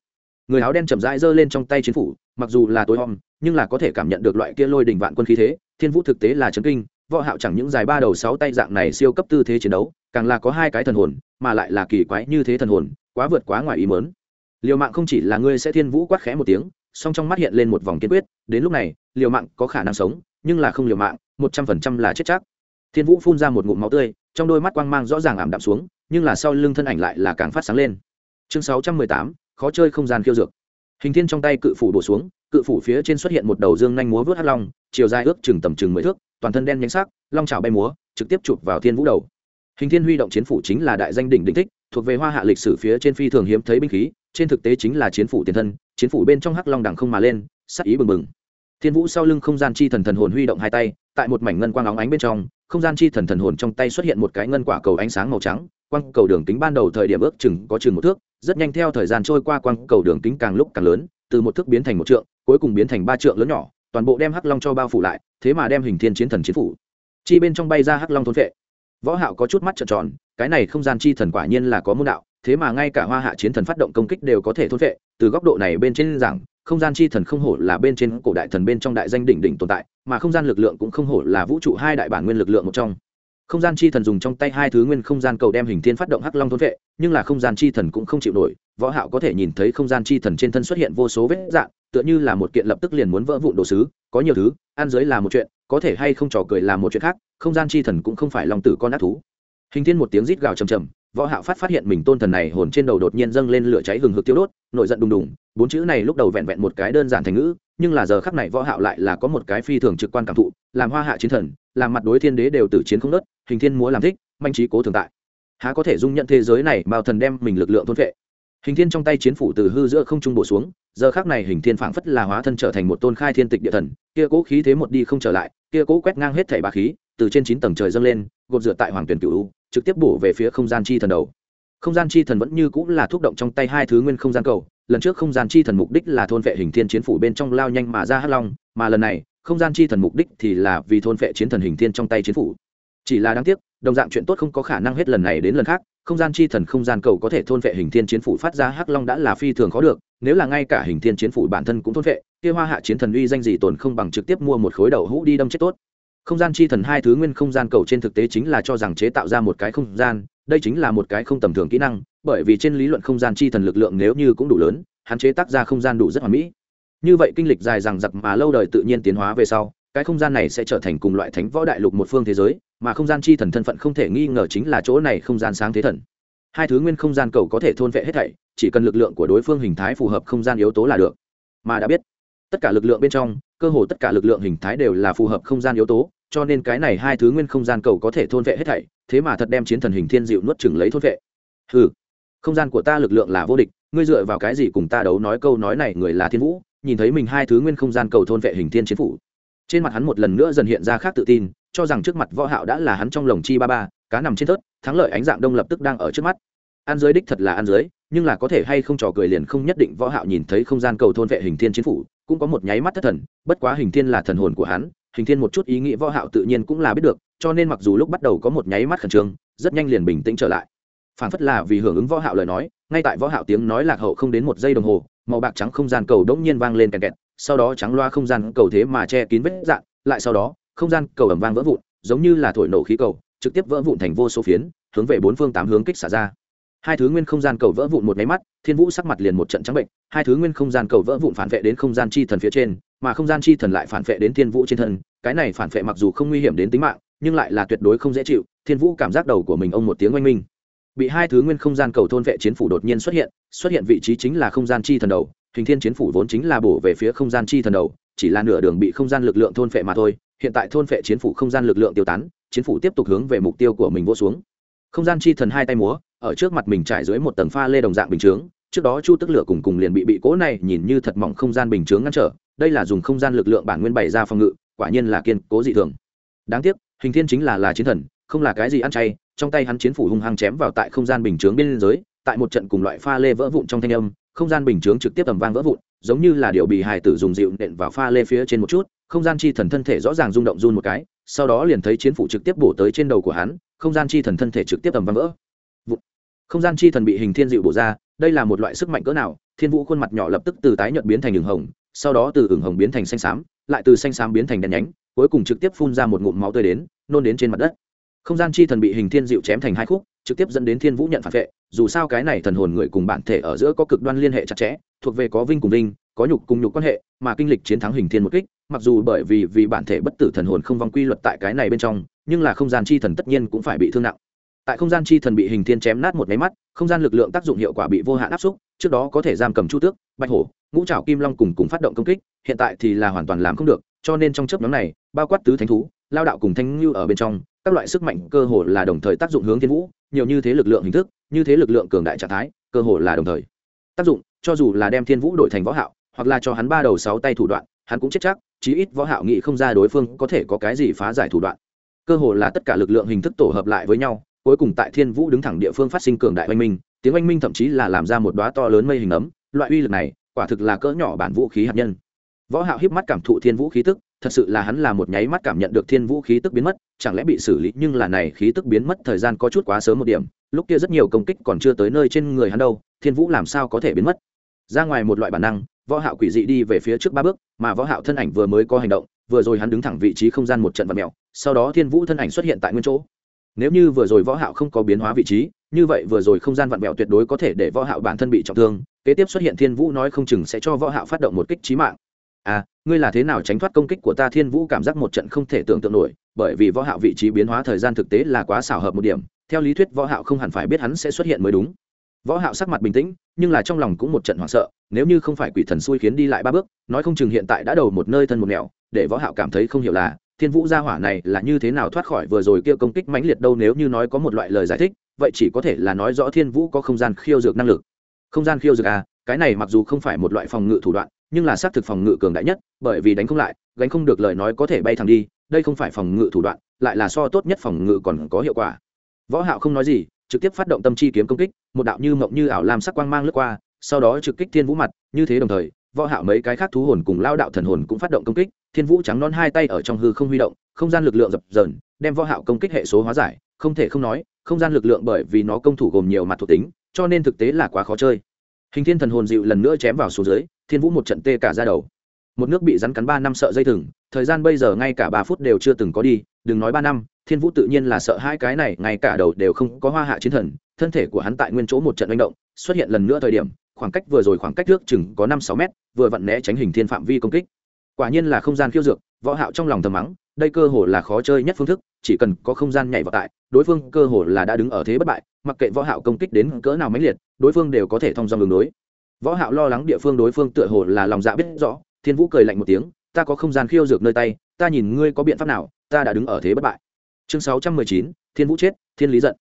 Người áo đen chậm rãi giơ lên trong tay chiến phủ, mặc dù là tối om, nhưng là có thể cảm nhận được loại kia lôi đình vạn quân khí thế, thiên vũ thực tế là chấn kinh, võ hạo chẳng những dài ba đầu sáu tay dạng này siêu cấp tư thế chiến đấu, càng là có hai cái thần hồn mà lại là kỳ quái như thế thần hồn, quá vượt quá ngoài ý mớn liều mạng không chỉ là ngươi sẽ thiên vũ quát khẽ một tiếng, song trong mắt hiện lên một vòng kiên quyết, đến lúc này, liều mạng có khả năng sống, nhưng là không liều mạng, một trăm phần trăm là chết chắc. Thiên vũ phun ra một ngụm máu tươi, trong đôi mắt quang mang rõ ràng ảm đạm xuống, nhưng là sau lưng thân ảnh lại là càng phát sáng lên. Chương sáu trăm mười tám, khó chơi không gian khiêu dược. Hình thiên trong tay cự phủ đổ xuống, cự phủ phía trên xuất hiện một đầu dương nhanh múa vớt hắt long, chiều dài ước chừng tầm chừng mười thước, toàn thân đen nhánh sắc, long trào bay múa, trực tiếp chụp vào thiên vũ đầu hình thiên huy động chiến phủ chính là đại danh đỉnh đỉnh thích, thuộc về hoa hạ lịch sử phía trên phi thường hiếm thấy binh khí, trên thực tế chính là chiến phủ tiền thân, chiến phủ bên trong hắc long đằng không mà lên, sắc ý bừng bừng. Thiên vũ sau lưng không gian chi thần thần hồn huy động hai tay, tại một mảnh ngân quang óng ánh bên trong, không gian chi thần thần hồn trong tay xuất hiện một cái ngân quả cầu ánh sáng màu trắng, quang cầu đường kính ban đầu thời điểm ước chừng có chừng một thước, rất nhanh theo thời gian trôi qua quang cầu đường kính càng lúc càng lớn, từ một thước biến thành một trượng, cuối cùng biến thành ba trượng lớn nhỏ, toàn bộ đem hắc long cho bao phủ lại, thế mà đem hình thiên chiến thần chiến phủ. Chi bên trong bay ra hắc long thôn vệ võ hạo có chút mắt trợn tròn, cái này không gian chi thần quả nhiên là có môn đạo, thế mà ngay cả hoa hạ chiến thần phát động công kích đều có thể thôn vệ từ góc độ này bên trên rằng, không gian chi thần không hổ là bên trên cổ đại thần bên trong đại danh đỉnh đỉnh tồn tại, mà không gian lực lượng cũng không hổ là vũ trụ hai đại bản nguyên lực lượng một trong. Không gian chi thần dùng trong tay hai thứ nguyên không gian cầu đem hình thiên phát động hắc long thôn vệ nhưng là không gian chi thần cũng không chịu nổi, võ hạo có thể nhìn thấy không gian chi thần trên thân xuất hiện vô số vết dạng, tựa như là một kiện lập tức liền muốn vỡ vụn đồ sứ, có nhiều thứ, ăn dưới là một chuyện có thể hay không trò cười là một chuyện khác, không gian chi thần cũng không phải lòng tử con ác thú. Hình thiên một tiếng rít gào trầm trầm, võ hạo phát phát hiện mình tôn thần này hồn trên đầu đột nhiên dâng lên lửa cháy hừng hực tiêu đốt nội giận đùng đùng, bốn chữ này lúc đầu vẹn vẹn một cái đơn giản thành ngữ, nhưng là giờ khắc này võ hạo lại là có một cái phi thường trực quan cảm thụ, làm hoa hạ chiến thần, làm mặt đối thiên đế đều tử chiến không nứt hình thiên múa làm thích, manh trí cố thường tại. Há có thể dung nhận thế giới này, mao thần đem mình lực lượng thôn vệ hình thiên trong tay chiến phủ từ hư giữa không trung bổ xuống, giờ khác này hình thiên phảng phất là hóa thân trở thành một tôn khai thiên tịch địa thần, kia cố khí thế một đi không trở lại, kia cố quét ngang hết thảy bá khí, từ trên chín tầng trời dâng lên, gột rửa tại hoàng tuyển cửu trực tiếp bổ về phía không gian chi thần đầu. Không gian chi thần vẫn như cũng là thúc động trong tay hai thứ nguyên không gian cầu, lần trước không gian chi thần mục đích là thôn vệ hình thiên chiến phủ bên trong lao nhanh mà ra hắc long, mà lần này, không gian chi thần mục đích thì là vì thôn vệ chiến thần hình thiên trong tay chiến phủ. Chỉ là đáng tiếc, đồng dạng chuyện tốt không có khả năng hết lần này đến lần khác không gian chi thần không gian cầu có thể thôn vệ hình thiên chiến phủ phát ra hắc long đã là phi thường khó được, nếu là ngay cả hình thiên chiến phủ bản thân cũng thôn vệ, kia hoa hạ chiến thần uy danh gì tồn không bằng trực tiếp mua một khối đầu hũ đi đâm chết tốt. Không gian chi thần hai thứ nguyên không gian cầu trên thực tế chính là cho rằng chế tạo ra một cái không gian, đây chính là một cái không tầm thường kỹ năng, bởi vì trên lý luận không gian chi thần lực lượng nếu như cũng đủ lớn, hạn chế tác ra không gian đủ rất hoàn mỹ. Như vậy kinh lịch dài rằng giặc mà lâu đời tự nhiên tiến hóa về sau cái không gian này sẽ trở thành cùng loại thánh võ đại lục một phương thế giới, mà không gian chi thần thân phận không thể nghi ngờ chính là chỗ này không gian sáng thế thần. Hai thứ nguyên không gian cầu có thể thôn vệ hết thảy, chỉ cần lực lượng của đối phương hình thái phù hợp không gian yếu tố là được. Mà đã biết, tất cả lực lượng bên trong, cơ hồ tất cả lực lượng hình thái đều là phù hợp không gian yếu tố, cho nên cái này hai thứ nguyên không gian cầu có thể thôn vệ hết thảy, thế mà thật đem chiến thần hình thiên dịu nuốt chừng lấy thôn vệ. Ừ không gian của ta lực lượng là vô địch, ngươi dựa vào cái gì cùng ta đấu nói câu nói này, người là thiên vũ, nhìn thấy mình hai thứ nguyên không gian cầu thôn vệ hình thiên chiến phủ trên mặt hắn một lần nữa dần hiện ra khác tự tin, cho rằng trước mặt võ hạo đã là hắn trong lồng chi ba ba, cá nằm trên thớt, thắng lợi ánh dạng đông lập tức đang ở trước mắt. An dưới đích thật là an dưới, nhưng là có thể hay không trò cười liền không nhất định võ hạo nhìn thấy không gian cầu thôn vệ hình thiên chiến phủ, cũng có một nháy mắt thất thần, bất quá hình thiên là thần hồn của hắn, hình thiên một chút ý nghĩ võ hạo tự nhiên cũng là biết được, cho nên mặc dù lúc bắt đầu có một nháy mắt khẩn trương, rất nhanh liền bình tĩnh trở lại. Phản phất là vì hưởng ứng võ hạo lời nói, ngay tại võ hạo tiếng nói lạc hậu không đến một giây đồng hồ, màu bạc trắng không gian cầu đống nhiên vang lên kẹt kẹt sau đó trắng loa không gian cầu thế mà che kín vết dạn lại sau đó, không gian cầu ẩm vang vỡ vụn, giống như là thổi nổ khí cầu, trực tiếp vỡ vụn thành vô số phiến, hướng về bốn phương tám hướng kích xả ra. Hai thứ nguyên không gian cầu vỡ vụn một máy mắt, thiên vũ sắc mặt liền một trận trắng bệnh, hai thứ nguyên không gian cầu vỡ vụn phản vệ đến không gian chi thần phía trên, mà không gian chi thần lại phản vệ đến thiên vũ trên thân, cái này phản vệ mặc dù không nguy hiểm đến tính mạng, nhưng lại là tuyệt đối không dễ chịu, thiên vũ cảm giác đầu của mình ông một tiếng oanh minh. Bị hai thứ nguyên không gian cầu thôn vệ chiến phủ đột nhiên xuất hiện xuất hiện vị trí chính là không gian chi thần đầu hình thiên chiến phủ vốn chính là bổ về phía không gian chi thần đầu, chỉ là nửa đường bị không gian lực lượng thôn phệ mà thôi, hiện tại thôn phệ chiến phủ không gian lực lượng tiêu tán, chiến phủ tiếp tục hướng về mục tiêu của mình vỗ xuống. Không gian chi thần hai tay múa, ở trước mặt mình trải dưới một tầng pha lê đồng dạng bình chướng, trước đó chu tức lửa cùng cùng liền bị bị cố này nhìn như thật mỏng không gian bình chướng ngăn trở, đây là dùng không gian lực lượng bản nguyên bày ra phòng ngự, quả nhiên là kiên cố dị thường. Đáng tiếc, hình thiên chính là là chiến thần, không là cái gì ăn chay, trong tay hắn chiến phủ hung hăng chém vào tại không gian bình chướng bên giới tại một trận cùng loại pha lê vỡ vụn trong thanh âm không gian bình chướng trực tiếp tầm vang vỡ vụn, giống như là điều bị hài tử dùng dịu nện vào pha lê phía trên một chút, không gian chi thần thân thể rõ ràng rung động run một cái, sau đó liền thấy chiến phủ trực tiếp bổ tới trên đầu của hắn, không gian chi thần thân thể trực tiếp tầm vang vỡ vụn. không gian chi thần bị hình thiên dịu bổ ra, đây là một loại sức mạnh cỡ nào, thiên vũ khuôn mặt nhỏ lập tức từ tái nhợt biến thành đường hồng, sau đó từ ửng hồng biến thành xanh xám, lại từ xanh xám biến thành đen nhánh, cuối cùng trực tiếp phun ra một ngụm máu tươi đến, nôn đến trên mặt đất không gian chi thần bị hình thiên dịu chém thành hai khúc trực tiếp dẫn đến thiên vũ nhận phản vệ, dù sao cái này thần hồn người cùng bản thể ở giữa có cực đoan liên hệ chặt chẽ, thuộc về có vinh cùng vinh, có nhục cùng nhục quan hệ, mà kinh lịch chiến thắng hình thiên một kích, mặc dù bởi vì vì bản thể bất tử thần hồn không vong quy luật tại cái này bên trong, nhưng là không gian chi thần tất nhiên cũng phải bị thương nặng. Tại không gian chi thần bị hình thiên chém nát một máy mắt, không gian lực lượng tác dụng hiệu quả bị vô hạn áp xúc, trước đó có thể giam cầm chu tước, bạch hổ, ngũ trảo kim long cùng cùng phát động công kích, hiện tại thì là hoàn toàn làm không được, cho nên trong chớp nhóm này, bao quát tứ thánh thú, lao đạo cùng thanh ngưu ở bên trong, các loại sức mạnh cơ hồ là đồng thời tác dụng hướng thiên vũ nhiều như thế lực lượng hình thức, như thế lực lượng cường đại trạng thái, cơ hồ là đồng thời. Tác dụng, cho dù là đem thiên vũ đổi thành võ hạo, hoặc là cho hắn ba đầu sáu tay thủ đoạn, hắn cũng chết chắc, chí ít võ hạo nghĩ không ra đối phương có thể có cái gì phá giải thủ đoạn. Cơ hồ là tất cả lực lượng hình thức tổ hợp lại với nhau, cuối cùng tại thiên vũ đứng thẳng địa phương phát sinh cường đại oanh minh, tiếng oanh minh thậm chí là làm ra một đóa to lớn mây hình ấm, loại uy lực này, quả thực là cỡ nhỏ bản vũ khí hạt nhân. Võ hạo híp mắt cảm thụ thiên vũ khí tức, thật sự là hắn là một nháy mắt cảm nhận được thiên vũ khí tức biến mất chẳng lẽ bị xử lý nhưng là này khí tức biến mất thời gian có chút quá sớm một điểm, lúc kia rất nhiều công kích còn chưa tới nơi trên người hắn đâu, thiên vũ làm sao có thể biến mất? Ra ngoài một loại bản năng, võ hạo quỷ dị đi về phía trước ba bước, mà võ hạo thân ảnh vừa mới có hành động, vừa rồi hắn đứng thẳng vị trí không gian một trận vật mèo, sau đó thiên vũ thân ảnh xuất hiện tại nguyên chỗ. Nếu như vừa rồi võ hạo không có biến hóa vị trí, như vậy vừa rồi không gian vặn vẹo tuyệt đối có thể để võ hạo bản thân bị trọng thương, kế tiếp xuất hiện thiên vũ nói không chừng sẽ cho võ hạo phát động một kích chí mạng à ngươi là thế nào tránh thoát công kích của ta? Thiên vũ cảm giác một trận không thể tưởng tượng nổi, bởi vì võ hạo vị trí biến hóa thời gian thực tế là quá xảo hợp một điểm, theo lý thuyết võ hạo không hẳn phải biết hắn sẽ xuất hiện mới đúng. Võ hạo sắc mặt bình tĩnh, nhưng là trong lòng cũng một trận hoảng sợ, nếu như không phải quỷ thần xui khiến đi lại ba bước, nói không chừng hiện tại đã đầu một nơi thân một nẻo, để võ hạo cảm thấy không hiểu là, thiên vũ gia hỏa này là như thế nào thoát khỏi vừa rồi kia công kích mãnh liệt đâu nếu như nói có một loại lời giải thích, vậy chỉ có thể là nói rõ thiên vũ có không gian khiêu dược năng lực. Không gian khiêu dược à cái này mặc dù không phải một loại phòng ngự thủ đoạn nhưng là xác thực phòng ngự cường đại nhất, bởi vì đánh không lại, gánh không được lời nói có thể bay thẳng đi, đây không phải phòng ngự thủ đoạn, lại là so tốt nhất phòng ngự còn có hiệu quả. Võ hạo không nói gì, trực tiếp phát động tâm chi kiếm công kích, một đạo như mộng như ảo làm sắc quang mang lướt qua, sau đó trực kích thiên vũ mặt, như thế đồng thời, võ hạo mấy cái khác thú hồn cùng lao đạo thần hồn cũng phát động công kích, thiên vũ trắng non hai tay ở trong hư không huy động, không gian lực lượng dập dờn, đem võ hạo công kích hệ số hóa giải, không thể không nói, không gian lực lượng bởi vì nó công thủ gồm nhiều mặt thuộc tính, cho nên thực tế là quá khó chơi. Hình thiên thần hồn dịu lần nữa chém vào xuống dưới thiên vũ một trận tê cả ra đầu. Một nước bị rắn cắn ba năm sợ dây thừng, thời gian bây giờ ngay cả ba phút đều chưa từng có đi, đừng nói ba năm, thiên vũ tự nhiên là sợ hai cái này, ngay cả đầu đều không có hoa hạ chiến thần, thân thể của hắn tại nguyên chỗ một trận manh động, xuất hiện lần nữa thời điểm, khoảng cách vừa rồi khoảng cách trước chừng có năm sáu mét, vừa vặn né tránh hình thiên phạm vi công kích. Quả nhiên là không gian khiêu dược, võ hạo trong lòng thầm mắng, đây cơ hồ là khó chơi nhất phương thức, chỉ cần có không gian nhảy vào tại, đối phương cơ hồ là đã đứng ở thế bất bại, mặc kệ võ hạo công kích đến cỡ nào mãnh liệt, đối phương đều có thể thông dòng đường đối võ hạo lo lắng địa phương đối phương tựa hồ là lòng dạ biết rõ thiên vũ cười lạnh một tiếng ta có không gian khiêu dược nơi tay ta nhìn ngươi có biện pháp nào ta đã đứng ở thế bất bại. Chương 619, thiên vũ chết thiên lý giận.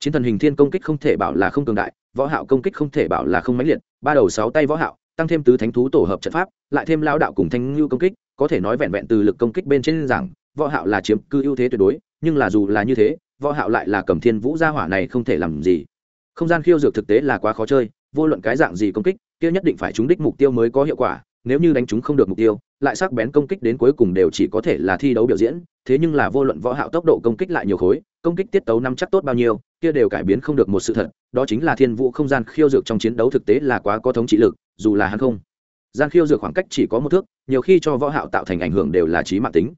Chiến thần hình thiên công kích không thể bảo là không cường đại võ hạo công kích không thể bảo là không mãnh liệt ba đầu sáu tay võ hạo tăng thêm tứ thánh thú tổ hợp trận pháp lại thêm lao đạo cùng thanh lưu công kích có thể nói vẹn vẹn từ lực công kích bên trên rằng võ hạo là chiếm cư ưu thế tuyệt đối nhưng là dù là như thế võ hạo lại là cầm thiên vũ gia hỏa này không thể làm gì. Không gian khiêu dược thực tế là quá khó chơi vô luận cái dạng gì công kích kia nhất định phải trúng đích mục tiêu mới có hiệu quả, nếu như đánh chúng không được mục tiêu, lại sắc bén công kích đến cuối cùng đều chỉ có thể là thi đấu biểu diễn, thế nhưng là vô luận võ hạo tốc độ công kích lại nhiều khối, công kích tiết tấu năm chắc tốt bao nhiêu, kia đều cải biến không được một sự thật, đó chính là thiên vũ không gian khiêu dược trong chiến đấu thực tế là quá có thống trị lực, dù là hắn không. Gian khiêu dược khoảng cách chỉ có một thước, nhiều khi cho võ hạo tạo thành ảnh hưởng đều là trí mạng tính.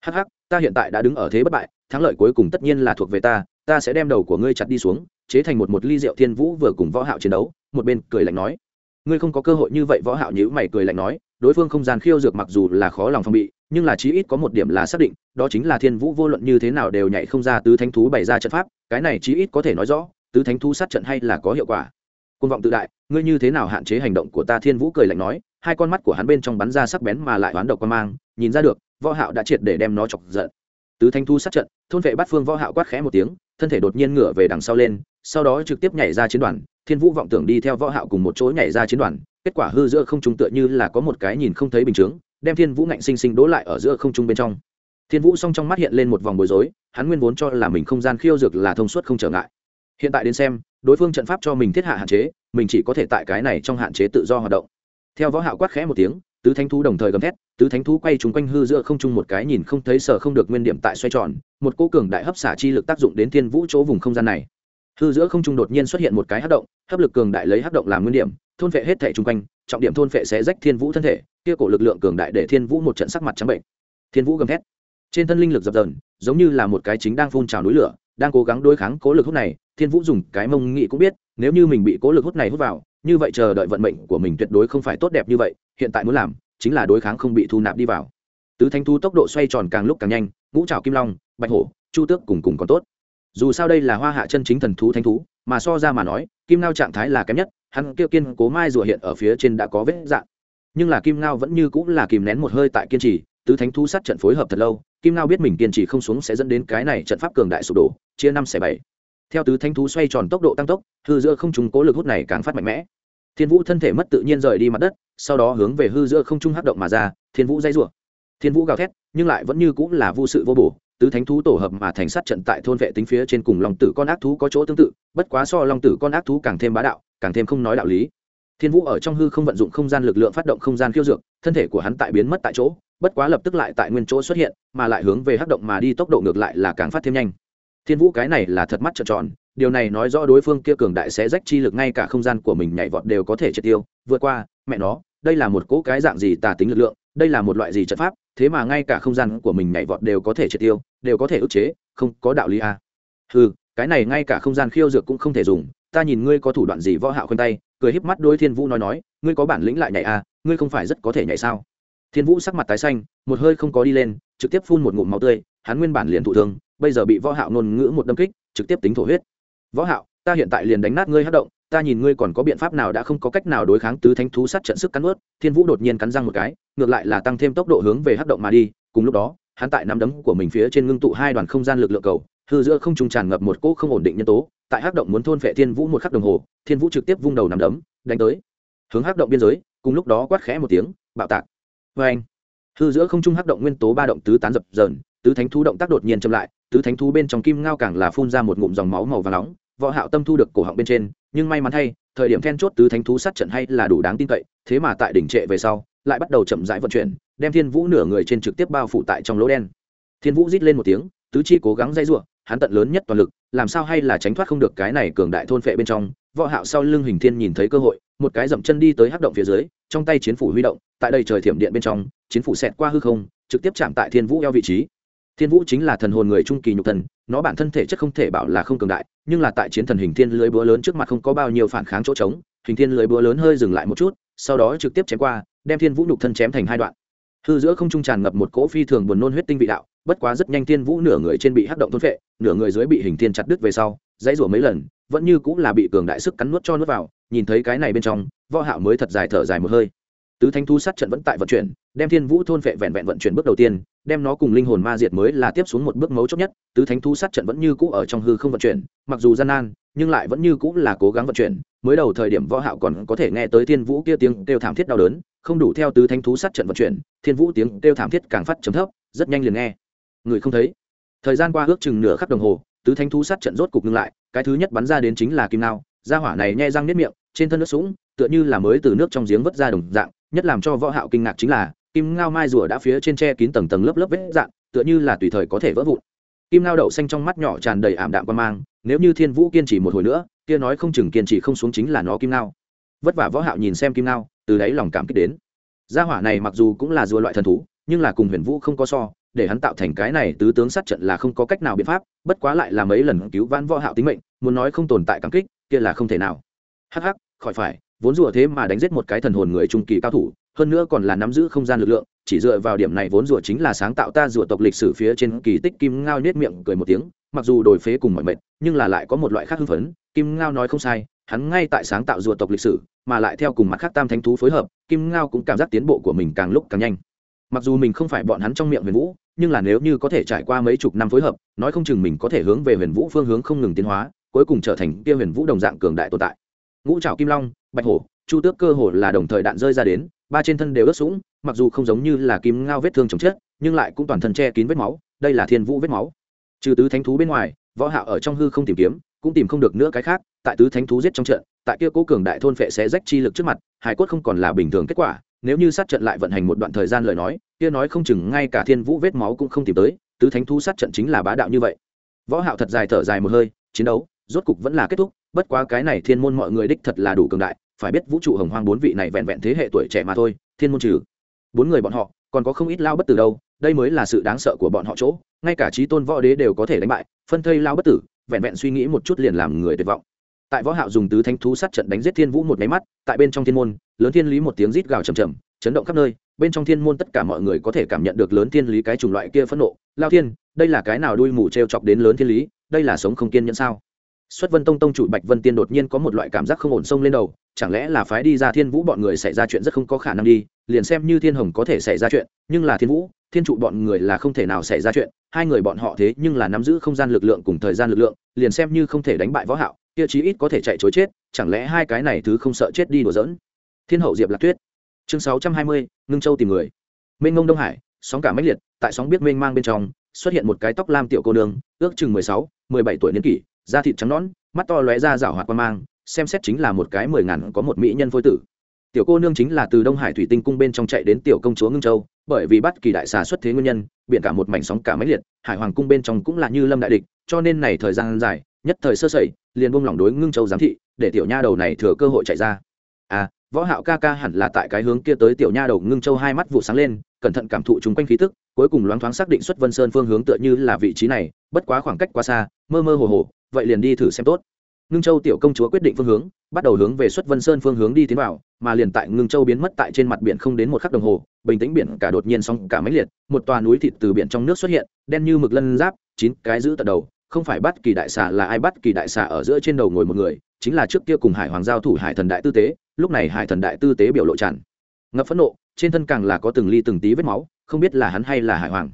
Hắc hắc, ta hiện tại đã đứng ở thế bất bại, thắng lợi cuối cùng tất nhiên là thuộc về ta ta sẽ đem đầu của ngươi chặt đi xuống, chế thành một một ly rượu thiên vũ vừa cùng võ hạo chiến đấu, một bên cười lạnh nói ngươi không có cơ hội như vậy, võ hạo nhíu mày cười lạnh nói, đối phương không gian khiêu dược mặc dù là khó lòng phòng bị, nhưng là chí ít có một điểm là xác định, đó chính là thiên vũ vô luận như thế nào đều nhảy không ra tứ thánh thú bày ra trận pháp, cái này chí ít có thể nói rõ, tứ thánh thú sát trận hay là có hiệu quả. Côn vọng tự đại, ngươi như thế nào hạn chế hành động của ta? Thiên vũ cười lạnh nói, hai con mắt của hắn bên trong bắn ra sắc bén mà lại đoán độc quan mang, nhìn ra được, võ hạo đã triệt để đem nó chọc giận. Tứ thánh thú sát trận, thôn vệ bát phương võ hạo quát khẽ một tiếng, thân thể đột nhiên ngửa về đằng sau lên, sau đó trực tiếp nhảy ra chiến đoàn thiên vũ vọng tưởng đi theo võ hạo cùng một chỗ nhảy ra chiến đoàn, kết quả hư giữa không trung tựa như là có một cái nhìn không thấy bình chứng đem thiên vũ ngạnh sinh sinh đố lại ở giữa không trung bên trong. Thiên vũ song trong mắt hiện lên một vòng bối rối, hắn nguyên vốn cho là mình không gian khiêu dược là thông suốt không trở ngại. Hiện tại đến xem, đối phương trận pháp cho mình thiết hạ hạn chế, mình chỉ có thể tại cái này trong hạn chế tự do hoạt động. Theo võ hạo quát khẽ một tiếng, tứ thánh thú đồng thời gầm thét, tứ thánh thú quay trúng quanh hư giữa không trung một cái nhìn không thấy sở không được nguyên điểm tại xoay tròn, một cô cường đại hấp xả chi lực tác dụng đến thiên vũ chỗ vùng không gian này hư giữa không trung đột nhiên xuất hiện một cái hấp động, hấp lực cường đại lấy hấp động làm nguyên điểm, thôn vệ hết thể chung quanh, trọng điểm thôn vệ sẽ rách thiên vũ thân thể, kia cổ lực lượng cường đại để thiên vũ một trận sắc mặt trắng bệnh. Thiên vũ gầm thét. Trên thân linh lực dập dờn, giống như là một cái chính đang phun trào núi lửa, đang cố gắng đối kháng cố lực hút này, thiên vũ dùng cái mông nghị cũng biết, nếu như mình bị cố lực hút này hút vào, như vậy chờ đợi vận mệnh của mình tuyệt đối không phải tốt đẹp như vậy, hiện tại muốn làm chính là đối kháng không bị thu nạp đi vào. Tứ thanh thu tốc độ xoay tròn càng lúc càng nhanh, ngũ trào kim long, bạch hổ, chu tước cùng cùng còn tốt dù sao đây là hoa hạ chân chính thần thú thánh thú, mà so ra mà nói, kim ngao trạng thái là kém nhất, hắn kêu kiên cố mai rùa hiện ở phía trên đã có vết dạng nhưng là kim ngao vẫn như cũng là kìm nén một hơi tại kiên trì, tứ thánh thú sát trận phối hợp thật lâu, kim ngao biết mình kiên trì không xuống sẽ dẫn đến cái này trận pháp cường đại sụp đổ, chia năm xẻ bảy. Theo tứ thánh thú xoay tròn tốc độ tăng tốc, hư giữa không trung cố lực hút này càng phát mạnh mẽ. Thiên vũ thân thể mất tự nhiên rời đi mặt đất, sau đó hướng về hư giữa không trung hắc động mà ra, thiên vũ dây rủa. Thiên vũ gào thét, nhưng lại vẫn như cũng là vô sự vô bổ tứ thánh thú tổ hợp mà thành sát trận tại thôn vệ tính phía trên cùng long tử con ác thú có chỗ tương tự, bất quá so long tử con ác thú càng thêm bá đạo, càng thêm không nói đạo lý. Thiên vũ ở trong hư không vận dụng không gian lực lượng phát động không gian khiêu dược, thân thể của hắn tại biến mất tại chỗ, bất quá lập tức lại tại nguyên chỗ xuất hiện, mà lại hướng về hắc động mà đi tốc độ ngược lại là càng phát thêm nhanh. Thiên vũ cái này là thật mắt trợn tròn, điều này nói rõ đối phương kia cường đại sẽ rách chi lực ngay cả không gian của mình nhảy vọt đều có thể triệt tiêu, vượt qua, mẹ nó, đây là một cỗ cái dạng gì tà tính lực lượng, đây là một loại gì trận pháp, thế mà ngay cả không gian của mình nhảy vọt đều có thể triệt tiêu đều có thể ức chế, không có đạo lý à. ừ cái này ngay cả không gian khiêu dược cũng không thể dùng, ta nhìn ngươi có thủ đoạn gì võ hạo khoanh tay, cười híp mắt đôi thiên vũ nói nói, ngươi có bản lĩnh lại nhảy à ngươi không phải rất có thể nhảy sao thiên vũ sắc mặt tái xanh, một hơi không có đi lên, trực tiếp phun một ngụm máu tươi, hắn nguyên bản liền thụ thương, bây giờ bị võ hạo nôn ngữ một đâm kích, trực tiếp tính thổ huyết võ hạo, ta hiện tại liền đánh nát ngươi hất động, ta nhìn ngươi còn có biện pháp nào đã không có cách nào đối kháng tứ thánh thú sát trận sức cắn ướt thiên vũ đột nhiên cắn răng một cái, ngược lại là tăng thêm tốc độ hướng về hất động mà đi, cùng lúc đó hắn tại nắm đấm của mình phía trên ngưng tụ hai đoàn không gian lực lượng cầu, hư giữa không trung tràn ngập một cỗ không ổn định nhân tố, tại hắc động muốn thôn phệ thiên vũ một khắc đồng hồ, thiên vũ trực tiếp vung đầu nắm đấm, đánh tới. Hướng hắc động biên giới, cùng lúc đó quát khẽ một tiếng, bạo tạc. Vê anh hư giữa không trung hắc động nguyên tố ba động tứ tán dập dờn, tứ thánh thú động tác đột nhiên chậm lại, tứ thánh thú bên trong kim ngao càng là phun ra một ngụm dòng máu màu và nóng, võ hạo tâm thu được cổ họng bên trên, nhưng may mắn thay, thời điểm then chốt tứ thánh thú sát trận hay là đủ đáng tin cậy, thế mà tại đỉnh trệ về sau lại bắt đầu chậm rãi vận chuyển, đem thiên vũ nửa người trên trực tiếp bao phủ tại trong lỗ đen. Thiên vũ rít lên một tiếng, tứ chi cố gắng dây rủa, hắn tận lớn nhất toàn lực, làm sao hay là tránh thoát không được cái này cường đại thôn phệ bên trong. Võ hạo sau lưng hình thiên nhìn thấy cơ hội, một cái dậm chân đi tới hắc động phía dưới, trong tay chiến phủ huy động, tại đây trời thiểm điện bên trong, chiến phủ xẹt qua hư không, trực tiếp chạm tại thiên vũ eo vị trí. Thiên vũ chính là thần hồn người trung kỳ nhục thần, nó bản thân thể chất không thể bảo là không cường đại, nhưng là tại chiến thần hình thiên lưới búa lớn trước mặt không có bao nhiêu phản kháng chỗ trống, hình thiên lưới búa lớn hơi dừng lại một chút, sau đó trực tiếp chém qua đem thiên vũ nhục thân chém thành hai đoạn. Hư giữa không trung tràn ngập một cỗ phi thường buồn nôn huyết tinh vị đạo, bất quá rất nhanh thiên vũ nửa người trên bị hắc động thôn phệ, nửa người dưới bị hình thiên chặt đứt về sau, dãy rủa mấy lần, vẫn như cũng là bị cường đại sức cắn nuốt cho nuốt vào, nhìn thấy cái này bên trong, võ hạo mới thật dài thở dài một hơi. Tứ thánh thu sát trận vẫn tại vận chuyển, đem thiên vũ thôn phệ vẹn vẹn vận chuyển bước đầu tiên, đem nó cùng linh hồn ma diệt mới là tiếp xuống một bước mấu chốt nhất. Tứ thánh thu sát trận vẫn như cũ ở trong hư không vận chuyển, mặc dù gian nan, nhưng lại vẫn như cũ là cố gắng vận chuyển, mới đầu thời điểm võ hạo còn có thể nghe tới thiên vũ kia tiếng kêu thảm thiết đau đớn không đủ theo tứ thánh thú sát trận vận chuyển, thiên vũ tiếng kêu thảm thiết càng phát chấm thấp, rất nhanh liền nghe. Người không thấy. Thời gian qua ước chừng nửa khắc đồng hồ, tứ thánh thú sát trận rốt cục ngưng lại, cái thứ nhất bắn ra đến chính là kim nao gia hỏa này nhẹ răng nếp miệng, trên thân nước sũng, tựa như là mới từ nước trong giếng vớt ra đồng dạng, nhất làm cho võ hạo kinh ngạc chính là, kim ngao mai rùa đã phía trên che kín tầng tầng lớp lớp vết dạng, tựa như là tùy thời có thể vỡ vụn. Kim ngao đậu xanh trong mắt nhỏ tràn đầy ảm đạm quan mang, nếu như thiên vũ kiên trì một hồi nữa, kia nói không chừng kiên trì không xuống chính là nó kim ngao. Vất vả võ hạo nhìn xem kim ngao từ đấy lòng cảm kích đến. Gia hỏa này mặc dù cũng là rùa loại thần thú, nhưng là cùng huyền vũ không có so, để hắn tạo thành cái này tứ tướng sát trận là không có cách nào biện pháp, bất quá lại là mấy lần cứu vãn võ hạo tính mệnh, muốn nói không tồn tại cảm kích, kia là không thể nào. Hắc hắc, khỏi phải, vốn rùa thế mà đánh giết một cái thần hồn người trung kỳ cao thủ, hơn nữa còn là nắm giữ không gian lực lượng, chỉ dựa vào điểm này vốn rùa chính là sáng tạo ta rùa tộc lịch sử phía trên kỳ tích kim ngao nết miệng cười một tiếng, mặc dù đổi phế cùng mọi mệt nhưng là lại có một loại khác hưng phấn, kim ngao nói không sai hắn ngay tại sáng tạo rùa tộc lịch sử, mà lại theo cùng mặt khác tam thánh thú phối hợp, kim ngao cũng cảm giác tiến bộ của mình càng lúc càng nhanh. Mặc dù mình không phải bọn hắn trong miệng huyền vũ, nhưng là nếu như có thể trải qua mấy chục năm phối hợp, nói không chừng mình có thể hướng về huyền vũ phương hướng không ngừng tiến hóa, cuối cùng trở thành kia huyền vũ đồng dạng cường đại tồn tại. Ngũ trảo kim long, bạch hổ, chu tước cơ hồ là đồng thời đạn rơi ra đến, ba trên thân đều ướt sũng, mặc dù không giống như là kim ngao vết thương chồng chết, nhưng lại cũng toàn thân che kín vết máu, đây là thiên vũ vết máu. Trừ tứ thánh thú bên ngoài, võ hạo ở trong hư không tìm kiếm cũng tìm không được nữa cái khác, tại tứ thánh thú giết trong trận, tại kia cố cường đại thôn phệ sẽ rách chi lực trước mặt hải cốt không còn là bình thường kết quả, nếu như sát trận lại vận hành một đoạn thời gian lời nói, kia nói không chừng ngay cả thiên vũ vết máu cũng không tìm tới, tứ thánh thú sát trận chính là bá đạo như vậy. Võ hạo thật dài thở dài một hơi, chiến đấu, rốt cục vẫn là kết thúc, bất quá cái này thiên môn mọi người đích thật là đủ cường đại, phải biết vũ trụ hồng hoang bốn vị này vẹn vẹn thế hệ tuổi trẻ mà thôi, thiên môn trừ bốn người bọn họ, còn có không ít lao bất tử đâu, đây mới là sự đáng sợ của bọn họ chỗ, ngay cả trí tôn võ đế đều có thể đánh bại, phân thây lao bất tử vẹn vẹn suy nghĩ một chút liền làm người tuyệt vọng. Tại võ hạo dùng tứ thanh thú sát trận đánh giết thiên vũ một máy mắt, tại bên trong thiên môn, lớn thiên lý một tiếng rít gào trầm trầm chấn động khắp nơi, bên trong thiên môn tất cả mọi người có thể cảm nhận được lớn thiên lý cái chủng loại kia phẫn nộ. Lao thiên, đây là cái nào đuôi mù treo chọc đến lớn thiên lý, đây là sống không kiên nhẫn sao? Xuất vân tông tông chủ bạch vân tiên đột nhiên có một loại cảm giác không ổn sông lên đầu, chẳng lẽ là phái đi ra thiên vũ bọn người xảy ra chuyện rất không có khả năng đi liền xem như thiên hồng có thể xảy ra chuyện nhưng là thiên vũ thiên trụ bọn người là không thể nào xảy ra chuyện hai người bọn họ thế nhưng là nắm giữ không gian lực lượng cùng thời gian lực lượng liền xem như không thể đánh bại võ hạo kia chí ít có thể chạy chối chết chẳng lẽ hai cái này thứ không sợ chết đi đùa giỡn? Thiên hậu diệp lạc tuyết. Chương 620, ngưng châu tìm người. Mênh ngông đông hải sóng cả mãnh liệt tại sóng biết mênh mang bên trong xuất hiện một cái tóc lam tiểu cô nương ước chừng mười sáu, mười bảy tuổi niên kỷ da thịt trắng nõn mắt to lóe ra rảo hoạt quan mang xem xét chính là một cái mười ngàn có một mỹ nhân phôi tử tiểu cô nương chính là từ đông hải thủy tinh cung bên trong chạy đến tiểu công chúa ngưng châu, bởi vì bắt kỳ đại xà xuất thế nguyên nhân, biển cả một mảnh sóng cả máy liệt, hải hoàng cung bên trong cũng là như lâm đại địch, cho nên này thời gian dài, nhất thời sơ sẩy, liền buông lỏng đối ngưng châu giám thị, để tiểu nha đầu này thừa cơ hội chạy ra. À võ hạo ca ca hẳn là tại cái hướng kia tới tiểu nha đầu ngưng châu hai mắt vụ sáng lên, cẩn thận cảm thụ chúng quanh khí tức, cuối cùng loáng thoáng xác định xuất vân sơn phương hướng tựa như là vị trí này, bất quá khoảng cách quá xa, mơ mơ hồ hồ, vậy liền đi thử xem tốt. Ngưng châu tiểu công chúa quyết định phương hướng bắt đầu hướng về xuất vân sơn phương hướng đi tiến vào, mà liền tại ngưng châu biến mất tại trên mặt biển không đến một khắc đồng hồ, bình tĩnh biển cả đột nhiên xong cả máy liệt, một tòa núi thịt từ biển trong nước xuất hiện, đen như mực lân giáp, chín cái giữ tận đầu, không phải bắt kỳ đại xà là ai bắt kỳ đại xà ở giữa trên đầu ngồi một người, chính là trước kia cùng hải hoàng giao thủ hải thần đại tư tế, lúc này hải thần đại tư tế biểu lộ tràn ngập phẫn nộ, trên thân càng là có từng ly từng tí vết máu, không biết là hắn hay là hải hoàng.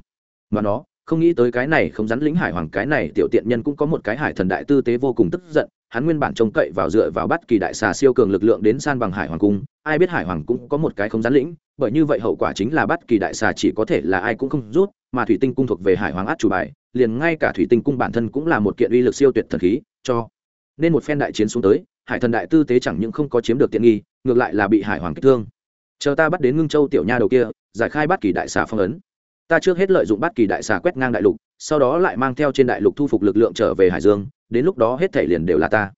Mà nó, không nghĩ tới cái này không rắn lính hải hoàng, cái này tiểu tiện nhân cũng có một cái hải thần đại tư tế vô cùng tức giận hắn nguyên bản trông cậy vào dựa vào bắt kỳ đại xà siêu cường lực lượng đến san bằng hải hoàng cung, ai biết hải hoàng cũng có một cái không gián lĩnh, bởi như vậy hậu quả chính là bắt kỳ đại xà chỉ có thể là ai cũng không rút, mà thủy tinh cung thuộc về hải hoàng át chủ bài, liền ngay cả thủy tinh cung bản thân cũng là một kiện uy lực siêu tuyệt thần khí, cho nên một phen đại chiến xuống tới, hải thần đại tư tế chẳng những không có chiếm được tiện nghi, ngược lại là bị hải hoàng kích thương. Chờ ta bắt đến ngưng châu tiểu nha đầu kia, giải khai bắt kỳ đại xà phong ấn. Ta trước hết lợi dụng bắt kỳ đại xà quét ngang đại lục sau đó lại mang theo trên đại lục thu phục lực lượng trở về hải dương, đến lúc đó hết thể liền đều là ta.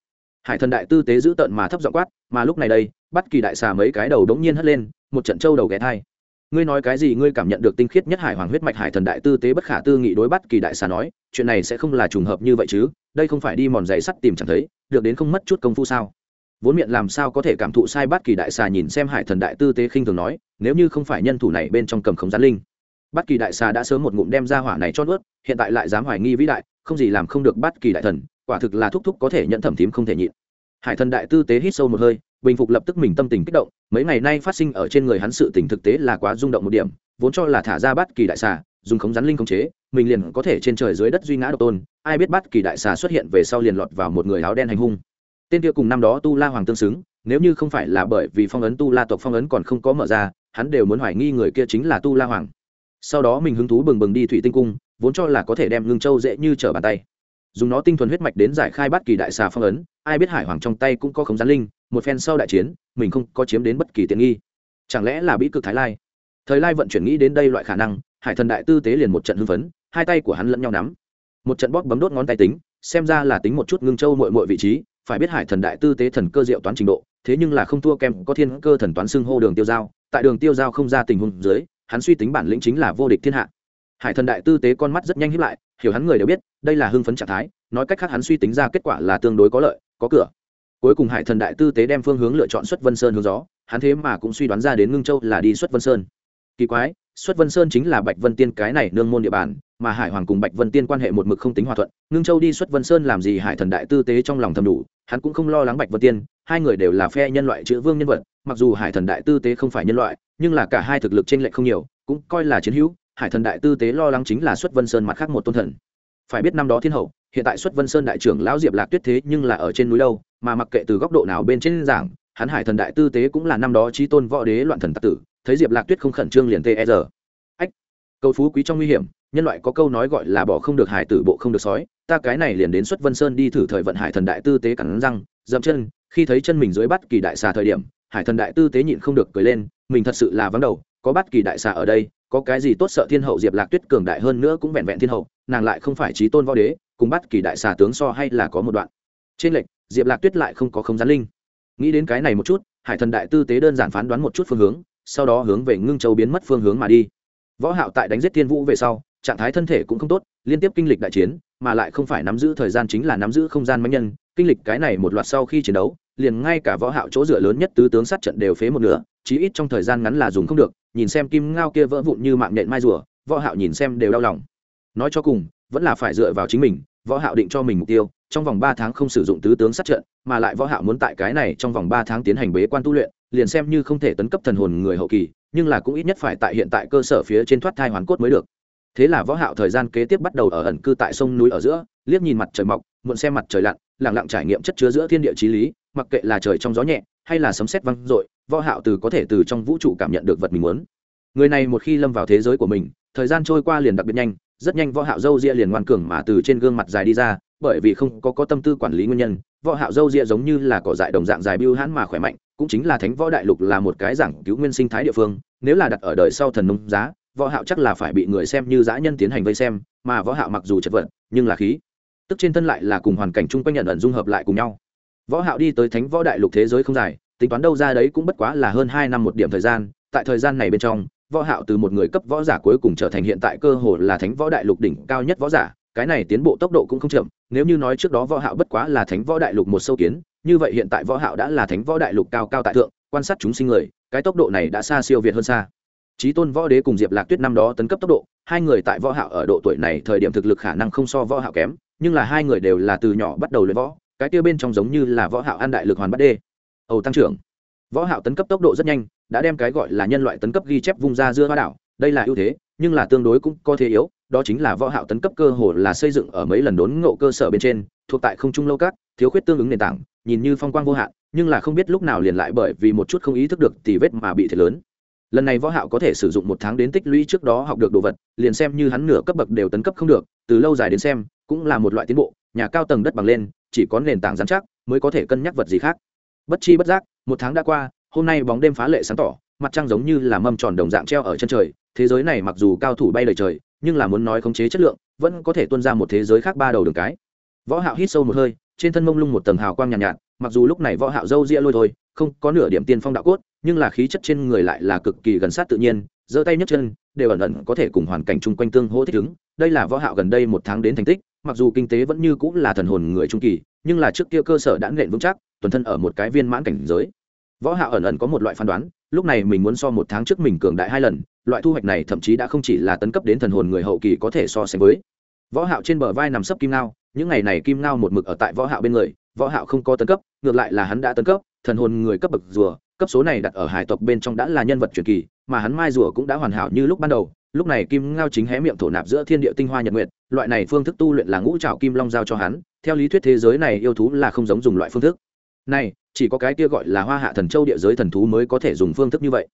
Hải thần đại tư tế giữ tận mà thấp giọng quát, mà lúc này đây bắt kỳ đại xà mấy cái đầu đống nhiên hất lên, một trận trâu đầu ghé thai. Ngươi nói cái gì ngươi cảm nhận được tinh khiết nhất hải hoàng huyết mạch hải thần đại tư tế bất khả tư nghị đối bắt kỳ đại xà nói, chuyện này sẽ không là trùng hợp như vậy chứ, đây không phải đi mòn giày sắt tìm chẳng thấy, được đến không mất chút công phu sao? Vốn miệng làm sao có thể cảm thụ sai bắt kỳ đại xà nhìn xem hải thần đại tư tế khinh thường nói, nếu như không phải nhân thủ này bên trong cầm không gián linh. Bất kỳ đại xà đã sớm một ngụm đem ra hỏa này cho nuốt, hiện tại lại dám hoài nghi vĩ đại, không gì làm không được bất kỳ đại thần, quả thực là thúc thúc có thể nhận thẩm thím không thể nhịn. Hải thần đại tư tế hít sâu một hơi, bình phục lập tức mình tâm tình kích động, mấy ngày nay phát sinh ở trên người hắn sự tình thực tế là quá rung động một điểm, vốn cho là thả ra bất kỳ đại xà, dùng khống rắn linh khống chế, mình liền có thể trên trời dưới đất duy ngã độc tôn, ai biết bất kỳ đại xà xuất hiện về sau liền lọt vào một người áo đen hành hung. Tên kia cùng năm đó tu la hoàng tương xứng, nếu như không phải là bởi vì phong ấn tu la tộc phong ấn còn không có mở ra, hắn đều muốn hoài nghi người kia chính là tu la hoàng sau đó mình hứng thú bừng bừng đi thủy tinh cung, vốn cho là có thể đem ngưng châu dễ như trở bàn tay. Dùng nó tinh thuần huyết mạch đến giải khai bất kỳ đại xà phong ấn, ai biết hải hoàng trong tay cũng có khống gián linh, một phen sau đại chiến, mình không có chiếm đến bất kỳ tiện nghi. Chẳng lẽ là bị cực thái lai? Thời lai vận chuyển nghĩ đến đây loại khả năng, hải thần đại tư tế liền một trận hưng phấn, hai tay của hắn lẫn nhau nắm. Một trận bóp bấm đốt ngón tay tính, xem ra là tính một chút ngưng châu mội mội vị trí, phải biết hải thần đại tư tế thần cơ diệu toán trình độ, thế nhưng là không thua kèm có thiên cơ thần toán xưng hô đường tiêu giao. Tại đường tiêu giao không ra tình huống dưới hắn suy tính bản lĩnh chính là vô địch thiên hạ. Hải thần đại tư tế con mắt rất nhanh hiếp lại, hiểu hắn người đều biết, đây là hưng phấn trạng thái, nói cách khác hắn suy tính ra kết quả là tương đối có lợi, có cửa. Cuối cùng hải thần đại tư tế đem phương hướng lựa chọn xuất vân sơn hướng gió, hắn thế mà cũng suy đoán ra đến ngưng châu là đi xuất vân sơn. Kỳ quái, xuất vân sơn chính là bạch vân tiên cái này nương môn địa bàn, mà hải hoàng cùng bạch vân tiên quan hệ một mực không tính hòa thuận, ngưng châu đi xuất vân sơn làm gì hải thần đại tư tế trong lòng thầm đủ, hắn cũng không lo lắng bạch vân tiên, hai người đều là phe nhân loại chữ vương nhân vật mặc dù hải thần đại tư tế không phải nhân loại, nhưng là cả hai thực lực t r ê n lệch không nhiều, cũng coi là chiến hữu, hải thần đại tư tế lo lắng chính là xuất vân sơn mặt khác một tôn thần. Phải biết năm đó thiên hậu, hiện tại xuất vân sơn đại trưởng lão diệp lạc tuyết thế nhưng là ở trên núi đâu, mà mặc kệ từ góc độ nào bên trên giảng, hắn hải thần đại tư tế cũng là năm đó trí tôn võ đế loạn thần tạc tử, thấy diệp lạc tuyết không khẩn trương liền tê e r ách, câu phú quý trong nguy hiểm, nhân loại có câu nói gọi là bỏ không được hải tử bộ không được sói, ta cái này liền đến xuất vân sơn đi thử thời vận hải thần đại tư tế cắn răng, dậm chân, khi thấy chân mình dưới bắt kỳ đại xà thời điểm hải thần đại tư tế nhịn không được cười lên, mình thật sự là vắng đầu, có bất kỳ đại xà ở đây, có cái gì tốt sợ thiên hậu diệp lạc tuyết cường đại hơn nữa cũng vẹn vẹn thiên hậu, nàng lại không phải trí tôn võ đế, cùng bất kỳ đại xà tướng so hay là có một đoạn. Trên lệch, diệp lạc tuyết lại không có không gián linh. Nghĩ đến cái này một chút, hải thần đại tư tế đơn giản phán đoán một chút phương hướng, sau đó hướng về ngưng châu biến mất phương hướng mà đi. Võ hạo tại đánh giết thiên vũ về sau, trạng thái thân thể cũng không tốt, liên tiếp kinh lịch đại chiến, mà lại không phải nắm giữ thời gian chính là nắm giữ không gian mãnh nhân kinh lịch cái này một loạt sau khi chiến đấu, liền ngay cả võ hạo chỗ dựa lớn nhất tứ tướng sát trận đều phế một nửa, chí ít trong thời gian ngắn là dùng không được, nhìn xem kim ngao kia vỡ vụn như mạng nhện mai rùa, võ hạo nhìn xem đều đau lòng. Nói cho cùng, vẫn là phải dựa vào chính mình, võ hạo định cho mình mục tiêu, trong vòng 3 tháng không sử dụng tứ tướng sát trận, mà lại võ hạo muốn tại cái này trong vòng 3 tháng tiến hành bế quan tu luyện, liền xem như không thể tấn cấp thần hồn người hậu kỳ, nhưng là cũng ít nhất phải tại hiện tại cơ sở phía trên thoát thai hoàn cốt mới được. Thế là võ hạo thời gian kế tiếp bắt đầu ở ẩn cư tại sông núi ở giữa, liếc nhìn mặt trời mọc, muộn xem mặt trời lặn lặng lặng trải nghiệm chất chứa giữa thiên địa chí lý, mặc kệ là trời trong gió nhẹ hay là sấm sét vang dội, võ hạo từ có thể từ trong vũ trụ cảm nhận được vật mình muốn. Người này một khi lâm vào thế giới của mình, thời gian trôi qua liền đặc biệt nhanh, rất nhanh võ hạo dâu ria liền ngoan cường mà từ trên gương mặt dài đi ra, bởi vì không có có tâm tư quản lý nguyên nhân, võ hạo dâu ria giống như là cỏ dại đồng dạng dài bưu hãn mà khỏe mạnh, cũng chính là thánh võ đại lục là một cái giảng cứu nguyên sinh thái địa phương, nếu là đặt ở đời sau thần nông giá, võ hạo chắc là phải bị người xem như dã nhân tiến hành vây xem, mà võ hạo mặc dù chật vật, nhưng là khí tức trên thân lại là cùng hoàn cảnh chung quanh nhận ẩn dung hợp lại cùng nhau. Võ hạo đi tới thánh võ đại lục thế giới không dài, tính toán đâu ra đấy cũng bất quá là hơn 2 năm một điểm thời gian. Tại thời gian này bên trong, võ hạo từ một người cấp võ giả cuối cùng trở thành hiện tại cơ hồ là thánh võ đại lục đỉnh cao nhất võ giả, cái này tiến bộ tốc độ cũng không chậm, nếu như nói trước đó võ hạo bất quá là thánh võ đại lục một sâu kiến, như vậy hiện tại võ hạo đã là thánh võ đại lục cao cao tại thượng, quan sát chúng sinh người, cái tốc độ này đã xa siêu việt hơn xa. Chí tôn võ đế cùng diệp lạc tuyết năm đó tấn cấp tốc độ, hai người tại võ hạo ở độ tuổi này thời điểm thực lực khả năng không so võ hạo kém nhưng là hai người đều là từ nhỏ bắt đầu luyện võ, cái kia bên trong giống như là võ hạo an đại lực hoàn bắt đê. Ầu tăng trưởng. Võ hạo tấn cấp tốc độ rất nhanh, đã đem cái gọi là nhân loại tấn cấp ghi chép vung ra dưa hoa đảo, đây là ưu thế, nhưng là tương đối cũng có thế yếu, đó chính là võ hạo tấn cấp cơ hồ là xây dựng ở mấy lần đốn ngộ cơ sở bên trên, thuộc tại không trung lâu các, thiếu khuyết tương ứng nền tảng, nhìn như phong quang vô hạn, nhưng là không biết lúc nào liền lại bởi vì một chút không ý thức được tỷ vết mà bị thiệt lớn lần này võ hạo có thể sử dụng một tháng đến tích lũy trước đó học được đồ vật liền xem như hắn nửa cấp bậc đều tấn cấp không được từ lâu dài đến xem cũng là một loại tiến bộ nhà cao tầng đất bằng lên chỉ có nền tảng rắn chắc mới có thể cân nhắc vật gì khác. Bất chi bất giác một tháng đã qua hôm nay bóng đêm phá lệ sáng tỏ mặt trăng giống như là mâm tròn đồng dạng treo ở chân trời thế giới này mặc dù cao thủ bay lời trời nhưng là muốn nói khống chế chất lượng vẫn có thể tuân ra một thế giới khác ba đầu đường cái. Võ hạo hít sâu một hơi trên thân mông lung một tầng hào quang nhàn nhạt, nhạt mặc dù lúc này võ hạo dâu ria lôi thôi không có nửa điểm tiên phong đạo cốt nhưng là khí chất trên người lại là cực kỳ gần sát tự nhiên, giơ tay nhấc chân, đều ẩn ẩn có thể cùng hoàn cảnh chung quanh tương hỗ thích ứng. Đây là võ hạo gần đây một tháng đến thành tích, mặc dù kinh tế vẫn như cũng là thần hồn người trung kỳ, nhưng là trước kia cơ sở đã nện vững chắc tuần thân ở một cái viên mãn cảnh giới. Võ hạo ẩn ẩn có một loại phán đoán, lúc này mình muốn so một tháng trước mình cường đại hai lần, loại thu hoạch này thậm chí đã không chỉ là tấn cấp đến thần hồn người hậu kỳ có thể so sánh với. Võ hạo trên bờ vai nằm sấp kim ngao, những ngày này kim ngao một mực ở tại võ hạo bên người, võ hạo không có tấn cấp, ngược lại là hắn đã tấn cấp, thần hồn người cấp bậc rùa cấp số này đặt ở hải tộc bên trong đã là nhân vật truyền kỳ, mà hắn mai rùa cũng đã hoàn hảo như lúc ban đầu. Lúc này kim ngao chính hé miệng thổ nạp giữa thiên địa tinh hoa nhật nguyệt, loại này phương thức tu luyện là ngũ trảo kim long giao cho hắn, theo lý thuyết thế giới này yêu thú là không giống dùng loại phương thức. Này, chỉ có cái kia gọi là hoa hạ thần châu địa giới thần thú mới có thể dùng phương thức như vậy.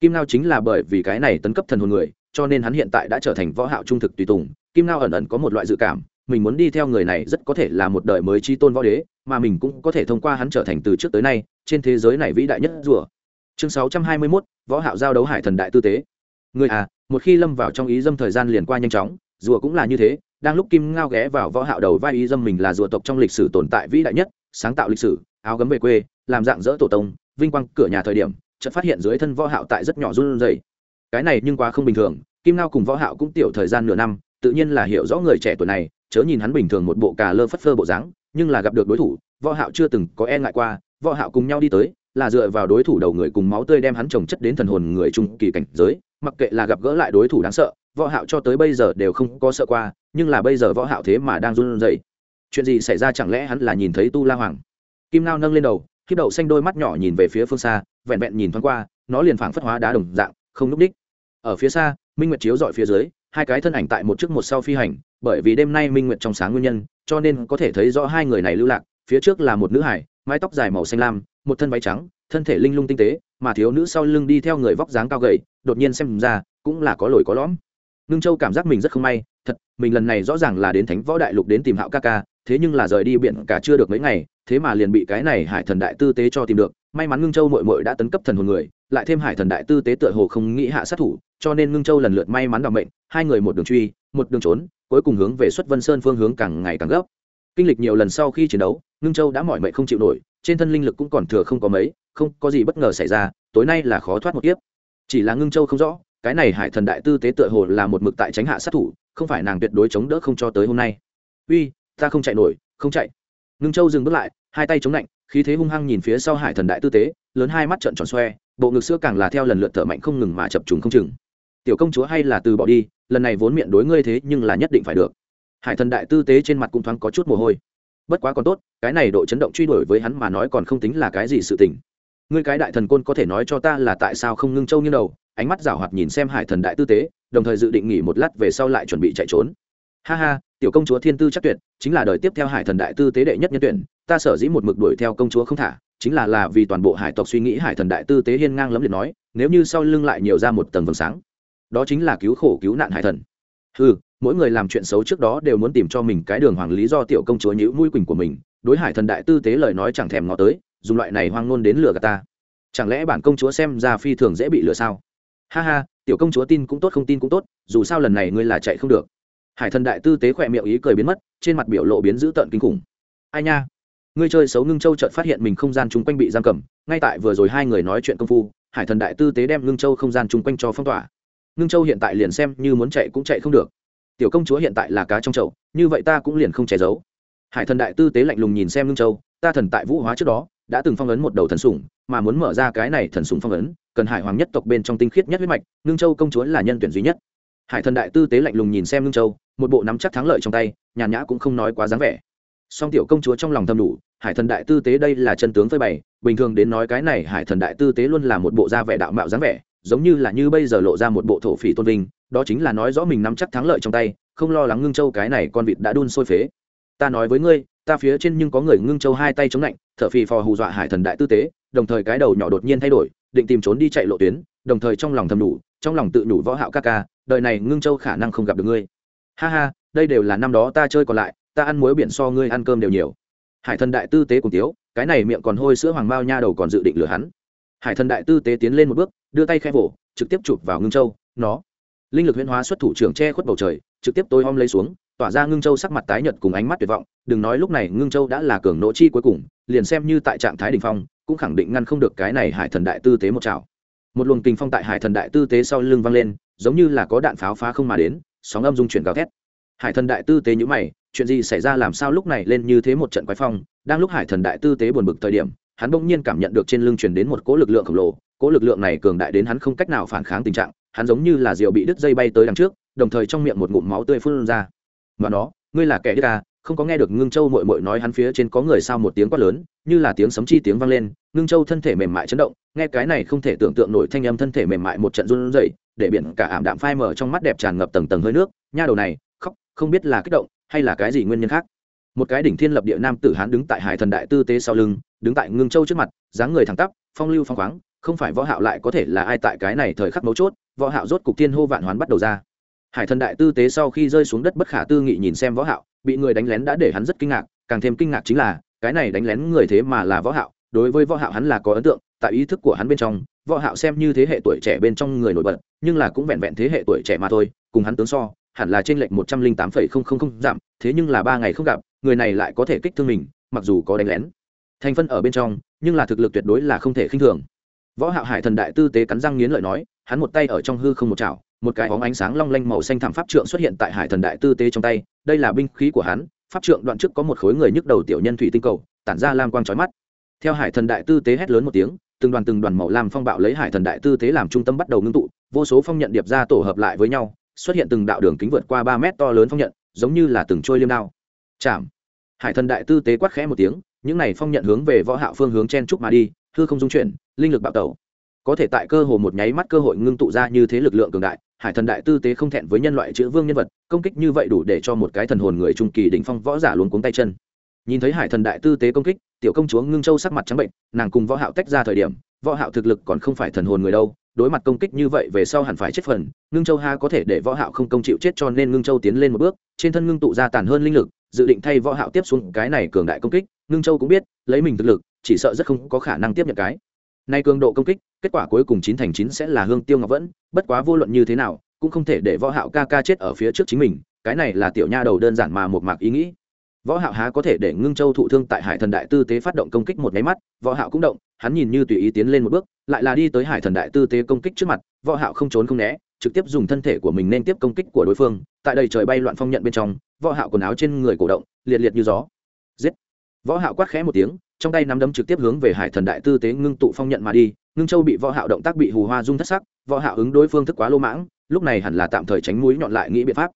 Kim ngao chính là bởi vì cái này tấn cấp thần hồn người, cho nên hắn hiện tại đã trở thành võ hạo trung thực tùy tùng. Kim ngao ẩn ẩn có một loại dự cảm mình muốn đi theo người này rất có thể là một đời mới chi tôn võ đế mà mình cũng có thể thông qua hắn trở thành từ trước tới nay trên thế giới này vĩ đại nhất rùa. Chương 621, võ hạo giao đấu hải thần đại tư tế. Người à một khi lâm vào trong ý dâm thời gian liền qua nhanh chóng rùa cũng là như thế đang lúc kim ngao ghé vào võ hạo đầu vai ý dâm mình là rùa tộc trong lịch sử tồn tại vĩ đại nhất sáng tạo lịch sử áo gấm về quê làm dạng dỡ tổ tông vinh quang cửa nhà thời điểm chợt phát hiện dưới thân võ hạo tại rất nhỏ run rẩy. Cái này nhưng quá không bình thường kim ngao cùng võ hạo cũng tiểu thời gian nửa năm tự nhiên là hiểu rõ người trẻ tuổi này chớ nhìn hắn bình thường một bộ cà lơ phất phơ bộ dáng, nhưng là gặp được đối thủ, võ hạo chưa từng có e ngại qua, võ hạo cùng nhau đi tới, là dựa vào đối thủ đầu người cùng máu tươi đem hắn trồng chất đến thần hồn người trung kỳ cảnh giới, mặc kệ là gặp gỡ lại đối thủ đáng sợ, võ hạo cho tới bây giờ đều không có sợ qua, nhưng là bây giờ võ hạo thế mà đang run rẩy. Chuyện gì xảy ra chẳng lẽ hắn là nhìn thấy tu la hoàng? Kim nao nâng lên đầu, khiếp đậu xanh đôi mắt nhỏ nhìn về phía phương xa, vẹn vẹn nhìn thoáng qua, nó liền phảng phất hóa đá đồng dạng, không núp đích. Ở phía xa, minh nguyệt chiếu dọi phía dưới, hai cái thân ảnh tại một trước một sau phi hành bởi vì đêm nay minh nguyệt trong sáng nguyên nhân, cho nên có thể thấy rõ hai người này lưu lạc, phía trước là một nữ hải, mái tóc dài màu xanh lam, một thân váy trắng, thân thể linh lung tinh tế, mà thiếu nữ sau lưng đi theo người vóc dáng cao gầy, đột nhiên xem ra, cũng là có lồi có lõm. Ngưng châu cảm giác mình rất không may, thật, mình lần này rõ ràng là đến thánh võ đại lục đến tìm hạo ca ca, thế nhưng là rời đi biển cả chưa được mấy ngày, thế mà liền bị cái này hải thần đại tư tế cho tìm được. May mắn ngưng châu mội mội đã tấn cấp thần hồn người, lại thêm hải thần đại tư tế tựa hồ không nghĩ hạ sát thủ, cho nên ngưng châu lần lượt may mắn đ ỏ mệnh, hai người một đường truy, một đường trốn cuối cùng hướng về xuất vân sơn phương hướng càng ngày càng gấp. Kinh lịch nhiều lần sau khi chiến đấu, ngưng châu đã mỏi mệnh không chịu nổi, trên thân linh lực cũng còn thừa không có mấy, không có gì bất ngờ xảy ra, tối nay là khó thoát một kiếp. Chỉ là ngưng châu không rõ, cái này hải thần đại tư tế tựa hồ là một mực tại tránh hạ sát thủ, không phải nàng tuyệt đối chống đỡ không cho tới hôm nay. Uy, ta không chạy nổi, không chạy. Ngưng châu dừng bước lại, hai tay chống lạnh, khí thế hung hăng nhìn phía sau hải thần đại tư tế, lớn hai mắt trợn tròn xoe, bộ ngực xưa càng là theo lần lượt thở mạnh không ngừng mà chập trùng không chừng. Tiểu công chúa hay là từ bỏ đi lần này vốn miệng đối ngươi thế nhưng là nhất định phải được. Hải thần đại tư tế trên mặt cũng thoáng có chút mồ hôi. Bất quá còn tốt, cái này độ chấn động truy đuổi với hắn mà nói còn không tính là cái gì sự tình. Ngươi cái đại thần côn có thể nói cho ta là tại sao không ngưng châu như đầu, ánh mắt rảo hoạt nhìn xem hải thần đại tư tế, đồng thời dự định nghỉ một lát về sau lại chuẩn bị chạy trốn. Ha ha, tiểu công chúa thiên tư chắc tuyệt, chính là đời tiếp theo hải thần đại tư tế đệ nhất nhân tuyển, ta sở dĩ một mực đuổi theo công chúa không thả, chính là là vì toàn bộ hải tộc suy nghĩ hải thần đại tư tế hiên ngang lắm liệt nói, nếu như sau lưng lại nhiều ra một tầng vầng sáng đó chính là cứu khổ cứu nạn hải thần. Ừ mỗi người làm chuyện xấu trước đó đều muốn tìm cho mình cái đường hoàng lý do tiểu công chúa nhữ mũi quỳnh của mình, đối hải thần đại tư tế lời nói chẳng thèm ngó tới, dùng loại này hoang ngôn đến lừa gạt ta. Chẳng lẽ bản công chúa xem ra phi thường dễ bị lừa sao? Ha ha, tiểu công chúa tin cũng tốt không tin cũng tốt, dù sao lần này ngươi là chạy không được. Hải thần đại tư tế khỏe miệng ý cười biến mất, trên mặt biểu lộ biến dữ tợn kinh khủng. Ai nha? Ngươi chơi xấu ngưng châu chợt phát hiện mình không gian chung quanh bị giam cầm, ngay tại vừa rồi hai người nói chuyện công phu, hải thần đại tư tế đem ngưng châu không gian chung quanh cho phong tỏa ngưng châu hiện tại liền xem như muốn chạy cũng chạy không được. Tiểu công chúa hiện tại là cá trong chậu, như vậy ta cũng liền không che giấu. Hải thần đại tư tế lạnh lùng nhìn xem ngưng châu, ta thần tại vũ hóa trước đó, đã từng phong ấn một đầu thần sủng, mà muốn mở ra cái này thần sủng phong ấn, cần hải hoàng nhất tộc bên trong tinh khiết nhất huyết mạch, ngưng châu công chúa là nhân tuyển duy nhất. Hải thần đại tư tế lạnh lùng nhìn xem ngưng châu, một bộ nắm chắc thắng lợi trong tay, nhàn nhã cũng không nói quá dáng vẻ. Song tiểu công chúa trong lòng thầm đủ, hải thần đại tư tế đây là chân tướng phơi bày, bình thường đến nói cái này hải thần đại tư tế luôn là một bộ da vẻ đạo mạo dáng vẻ giống như là như bây giờ lộ ra một bộ thổ phỉ tôn vinh, đó chính là nói rõ mình nắm chắc thắng lợi trong tay, không lo lắng ngưng châu cái này con vịt đã đun sôi phế. Ta nói với ngươi, ta phía trên nhưng có người ngưng châu hai tay chống lạnh, thở phì phò hù dọa hải thần đại tư tế, đồng thời cái đầu nhỏ đột nhiên thay đổi, định tìm trốn đi chạy lộ tuyến, đồng thời trong lòng thầm đủ, trong lòng tự đủ võ hạo ca ca, đời này ngưng châu khả năng không gặp được ngươi. Ha ha, đây đều là năm đó ta chơi còn lại, ta ăn muối biển so ngươi ăn cơm đều nhiều. Hải thần đại tư tế cùng tiếu, cái này miệng còn hôi sữa hoàng bao nha đầu còn dự định lừa hắn. Hải thần đại tư tế tiến lên một bước đưa tay khẽ vỗ, trực tiếp chụp vào ngưng châu, nó. Linh lực huyễn hóa xuất thủ trưởng che khuất bầu trời, trực tiếp tôi om lấy xuống, tỏa ra ngưng châu sắc mặt tái nhợt cùng ánh mắt tuyệt vọng. Đừng nói lúc này ngưng châu đã là cường nỗ chi cuối cùng, liền xem như tại trạng thái đ ỉ n h phong, cũng khẳng định ngăn không được cái này hải thần đại tư tế một chảo. Một luồng kinh phong tại hải thần đại tư tế sau lưng vang lên, giống như là có đạn pháo phá không mà đến, sóng âm dung chuyển gào thét. Hải thần đại tư tế nhữ mày, chuyện gì xảy ra làm sao lúc này lên như thế một trận quái phong? Đang lúc hải thần đại tư tế buồn bực thời điểm, hắn bỗng nhiên cảm nhận được trên lưng chuyển đến một cỗ lực lượng khổng lồ cỗ lực lượng này cường đại đến hắn không cách nào phản kháng tình trạng, hắn giống như là rượu bị đứt dây bay tới đằng trước, đồng thời trong miệng một ngụm máu tươi phun ra. Mà nó, ngươi là kẻ đứt ta à? không có nghe được ngưng châu mội mội nói hắn phía trên có người sao một tiếng quát lớn, như là tiếng sấm chi tiếng vang lên, ngưng châu thân thể mềm mại chấn động, nghe cái này không thể tưởng tượng nổi thanh âm thân thể mềm mại một trận run rẩy, để biển cả ảm đạm phai mở trong mắt đẹp tràn ngập tầng tầng hơi nước, nha đầu này, khóc, không biết là kích động, hay là cái gì nguyên nhân khác? Một cái đỉnh thiên lập địa nam tử hán đứng tại hải thần đại tư tế sau lưng, đứng tại ngưng châu trước mặt, dáng người thẳng tắp, phong lưu phong khoáng không phải võ hạo lại có thể là ai tại cái này thời khắc mấu chốt, võ hạo rốt cục thiên hô vạn hoán bắt đầu ra. Hải thần đại tư tế sau khi rơi xuống đất bất khả tư nghị nhìn xem võ hạo, bị người đánh lén đã để hắn rất kinh ngạc, càng thêm kinh ngạc chính là, cái này đánh lén người thế mà là võ hạo, đối với võ hạo hắn là có ấn tượng, tại ý thức của hắn bên trong, võ hạo xem như thế hệ tuổi trẻ bên trong người nổi bật, nhưng là cũng vẹn vẹn thế hệ tuổi trẻ mà thôi, cùng hắn tướng so, hẳn là trên lệnh một trăm linh tám phẩy không không không giảm, thế nhưng là ba ngày không gặp, người này lại có thể kích thương mình, mặc dù có đánh lén. Thành phân ở bên trong, nhưng là thực lực tuyệt đối là không thể khinh thường võ hạo hải thần đại tư tế cắn răng nghiến lợi nói, hắn một tay ở trong hư không một chảo, một cái óng ánh sáng long lanh màu xanh thảm pháp trượng xuất hiện tại hải thần đại tư tế trong tay, đây là binh khí của hắn, pháp trượng đoạn trước có một khối người nhức đầu tiểu nhân thủy tinh cầu, tản ra lam quang chói mắt. Theo hải thần đại tư tế hét lớn một tiếng, từng đoàn từng đoàn màu lam phong bạo lấy hải thần đại tư tế làm trung tâm bắt đầu ngưng tụ, vô số phong nhận điệp ra tổ hợp lại với nhau, xuất hiện từng đạo đường kính vượt qua ba mét to lớn phong nhận, giống như là từng trôi liêm đao. Chạm. Hải thần đại tư tế quát khẽ một tiếng, những này phong nhận hướng về võ hạo phương hướng chen trúc mà đi hư không dung chuyển, linh lực bạo tẩu. Có thể tại cơ hồ một nháy mắt cơ hội ngưng tụ ra như thế lực lượng cường đại, hải thần đại tư tế không thẹn với nhân loại chữ vương nhân vật, công kích như vậy đủ để cho một cái thần hồn người trung kỳ đỉnh phong võ giả luôn cuống tay chân. Nhìn thấy hải thần đại tư tế công kích, tiểu công chúa ngưng châu sắc mặt trắng bệnh, nàng cùng võ hạo tách ra thời điểm, võ hạo thực lực còn không phải thần hồn người đâu, đối mặt công kích như vậy về sau hẳn phải chết phần, ngưng châu ha có thể để võ hạo không công chịu chết cho nên ngưng châu tiến lên một bước, trên thân ngưng tụ ra tàn hơn linh lực, dự định thay võ hạo tiếp xuống cái này cường đại công kích, ngưng châu cũng biết, lấy mình thực lực chỉ sợ rất không có khả năng tiếp nhận cái. Nay cường độ công kích, kết quả cuối cùng chín thành chín sẽ là hương tiêu ngọc vẫn, bất quá vô luận như thế nào, cũng không thể để võ hạo ca ca chết ở phía trước chính mình, cái này là tiểu nha đầu đơn giản mà một mạc ý nghĩ. Võ hạo há có thể để ngưng châu thụ thương tại hải thần đại tư tế phát động công kích một máy mắt, võ hạo cũng động, hắn nhìn như tùy ý tiến lên một bước, lại là đi tới hải thần đại tư tế công kích trước mặt, võ hạo không trốn không né, trực tiếp dùng thân thể của mình nên tiếp công kích của đối phương, tại đây trời bay loạn phong nhận bên trong, võ hạo quần áo trên người cổ động, liệt liệt như gió. Giết! Võ hạo quát khẽ một tiếng trong tay nắm đấm trực tiếp hướng về hải thần đại tư tế ngưng tụ phong nhận mà đi, ngưng châu bị võ hạo động tác bị hù hoa dung thất sắc, võ hạo ứng đối phương thức quá lô mãng, lúc này hẳn là tạm thời tránh mũi nhọn lại nghĩ biện pháp.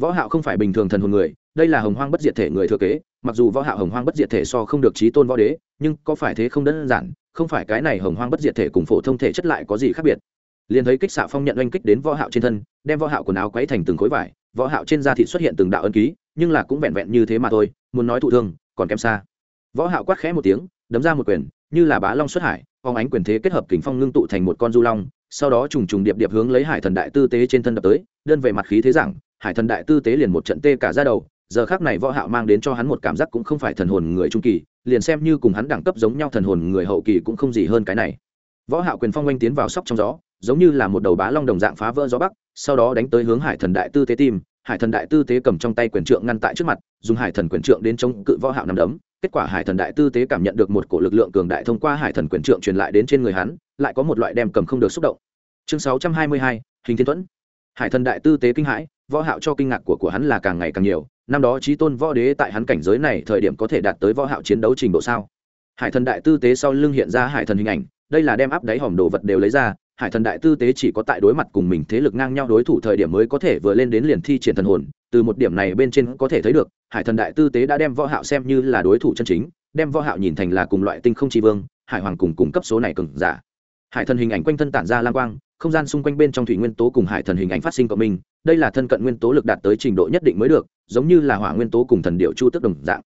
Võ hạo không phải bình thường thần hồn người, đây là hồng hoang bất diệt thể người thừa kế, mặc dù võ hạo hồng hoang bất diệt thể so không được trí tôn võ đế, nhưng có phải thế không đơn giản, không phải cái này hồng hoang bất diệt thể cùng phổ thông thể chất lại có gì khác biệt. Liền thấy kích xạ phong nhận oanh kích đến võ hạo trên thân, đem võ hạo quần áo quấy thành từng khối vải, võ hạo trên da thịt xuất hiện từng đạo ấn ký, nhưng là cũng vẹn vẹn như thế mà thôi, muốn nói thụ thương, còn kém xa võ hạo quát khẽ một tiếng, đấm ra một quyền, như là bá long xuất hải, phong ánh quyền thế kết hợp kình phong ngưng tụ thành một con du long, sau đó trùng trùng điệp điệp hướng lấy hải thần đại tư tế trên thân đập tới, đơn về mặt khí thế rằng hải thần đại tư tế liền một trận tê cả ra đầu, giờ khác này võ hạo mang đến cho hắn một cảm giác cũng không phải thần hồn người trung kỳ, liền xem như cùng hắn đẳng cấp giống nhau thần hồn người hậu kỳ cũng không gì hơn cái này. Võ hạo quyền phong oanh tiến vào sóc trong gió, giống như là một đầu bá long đồng dạng phá vỡ gió bắc, sau đó đánh tới hướng hải thần đại tư tế tim, hải thần đại tư tế cầm trong tay quyền trượng ngăn tại trước mặt, dùng hải thần quyền trượng đến chống cự võ hạo nằm đấm kết quả hải thần đại tư tế cảm nhận được một cổ lực lượng cường đại thông qua hải thần quyền trượng truyền lại đến trên người hắn lại có một loại đem cầm không được xúc động. Chương 622, hình thiên thuẫn. Hải thần đại tư tế kinh hãi võ hạo cho kinh ngạc của của hắn là càng ngày càng nhiều năm đó chí tôn võ đế tại hắn cảnh giới này thời điểm có thể đạt tới võ hạo chiến đấu trình độ sao? Hải thần đại tư tế sau lưng hiện ra hải thần hình ảnh đây là đem áp đáy hòm đồ vật đều lấy ra hải thần đại tư tế chỉ có tại đối mặt cùng mình thế lực ngang nhau đối thủ thời điểm mới có thể vừa lên đến liền thi triển thần hồn từ một điểm này bên trên có thể thấy được, hải thần đại tư tế đã đem võ hạo xem như là đối thủ chân chính, đem võ hạo nhìn thành là cùng loại tinh không chi vương, hải hoàng cùng cùng cấp số này cường giả. Hải thần hình ảnh quanh thân tản ra lang quang, không gian xung quanh bên trong thủy nguyên tố cùng hải thần hình ảnh phát sinh cộng minh, đây là thân cận nguyên tố lực đạt tới trình độ nhất định mới được, giống như là hỏa nguyên tố cùng thần điệu chu tức đồng dạng.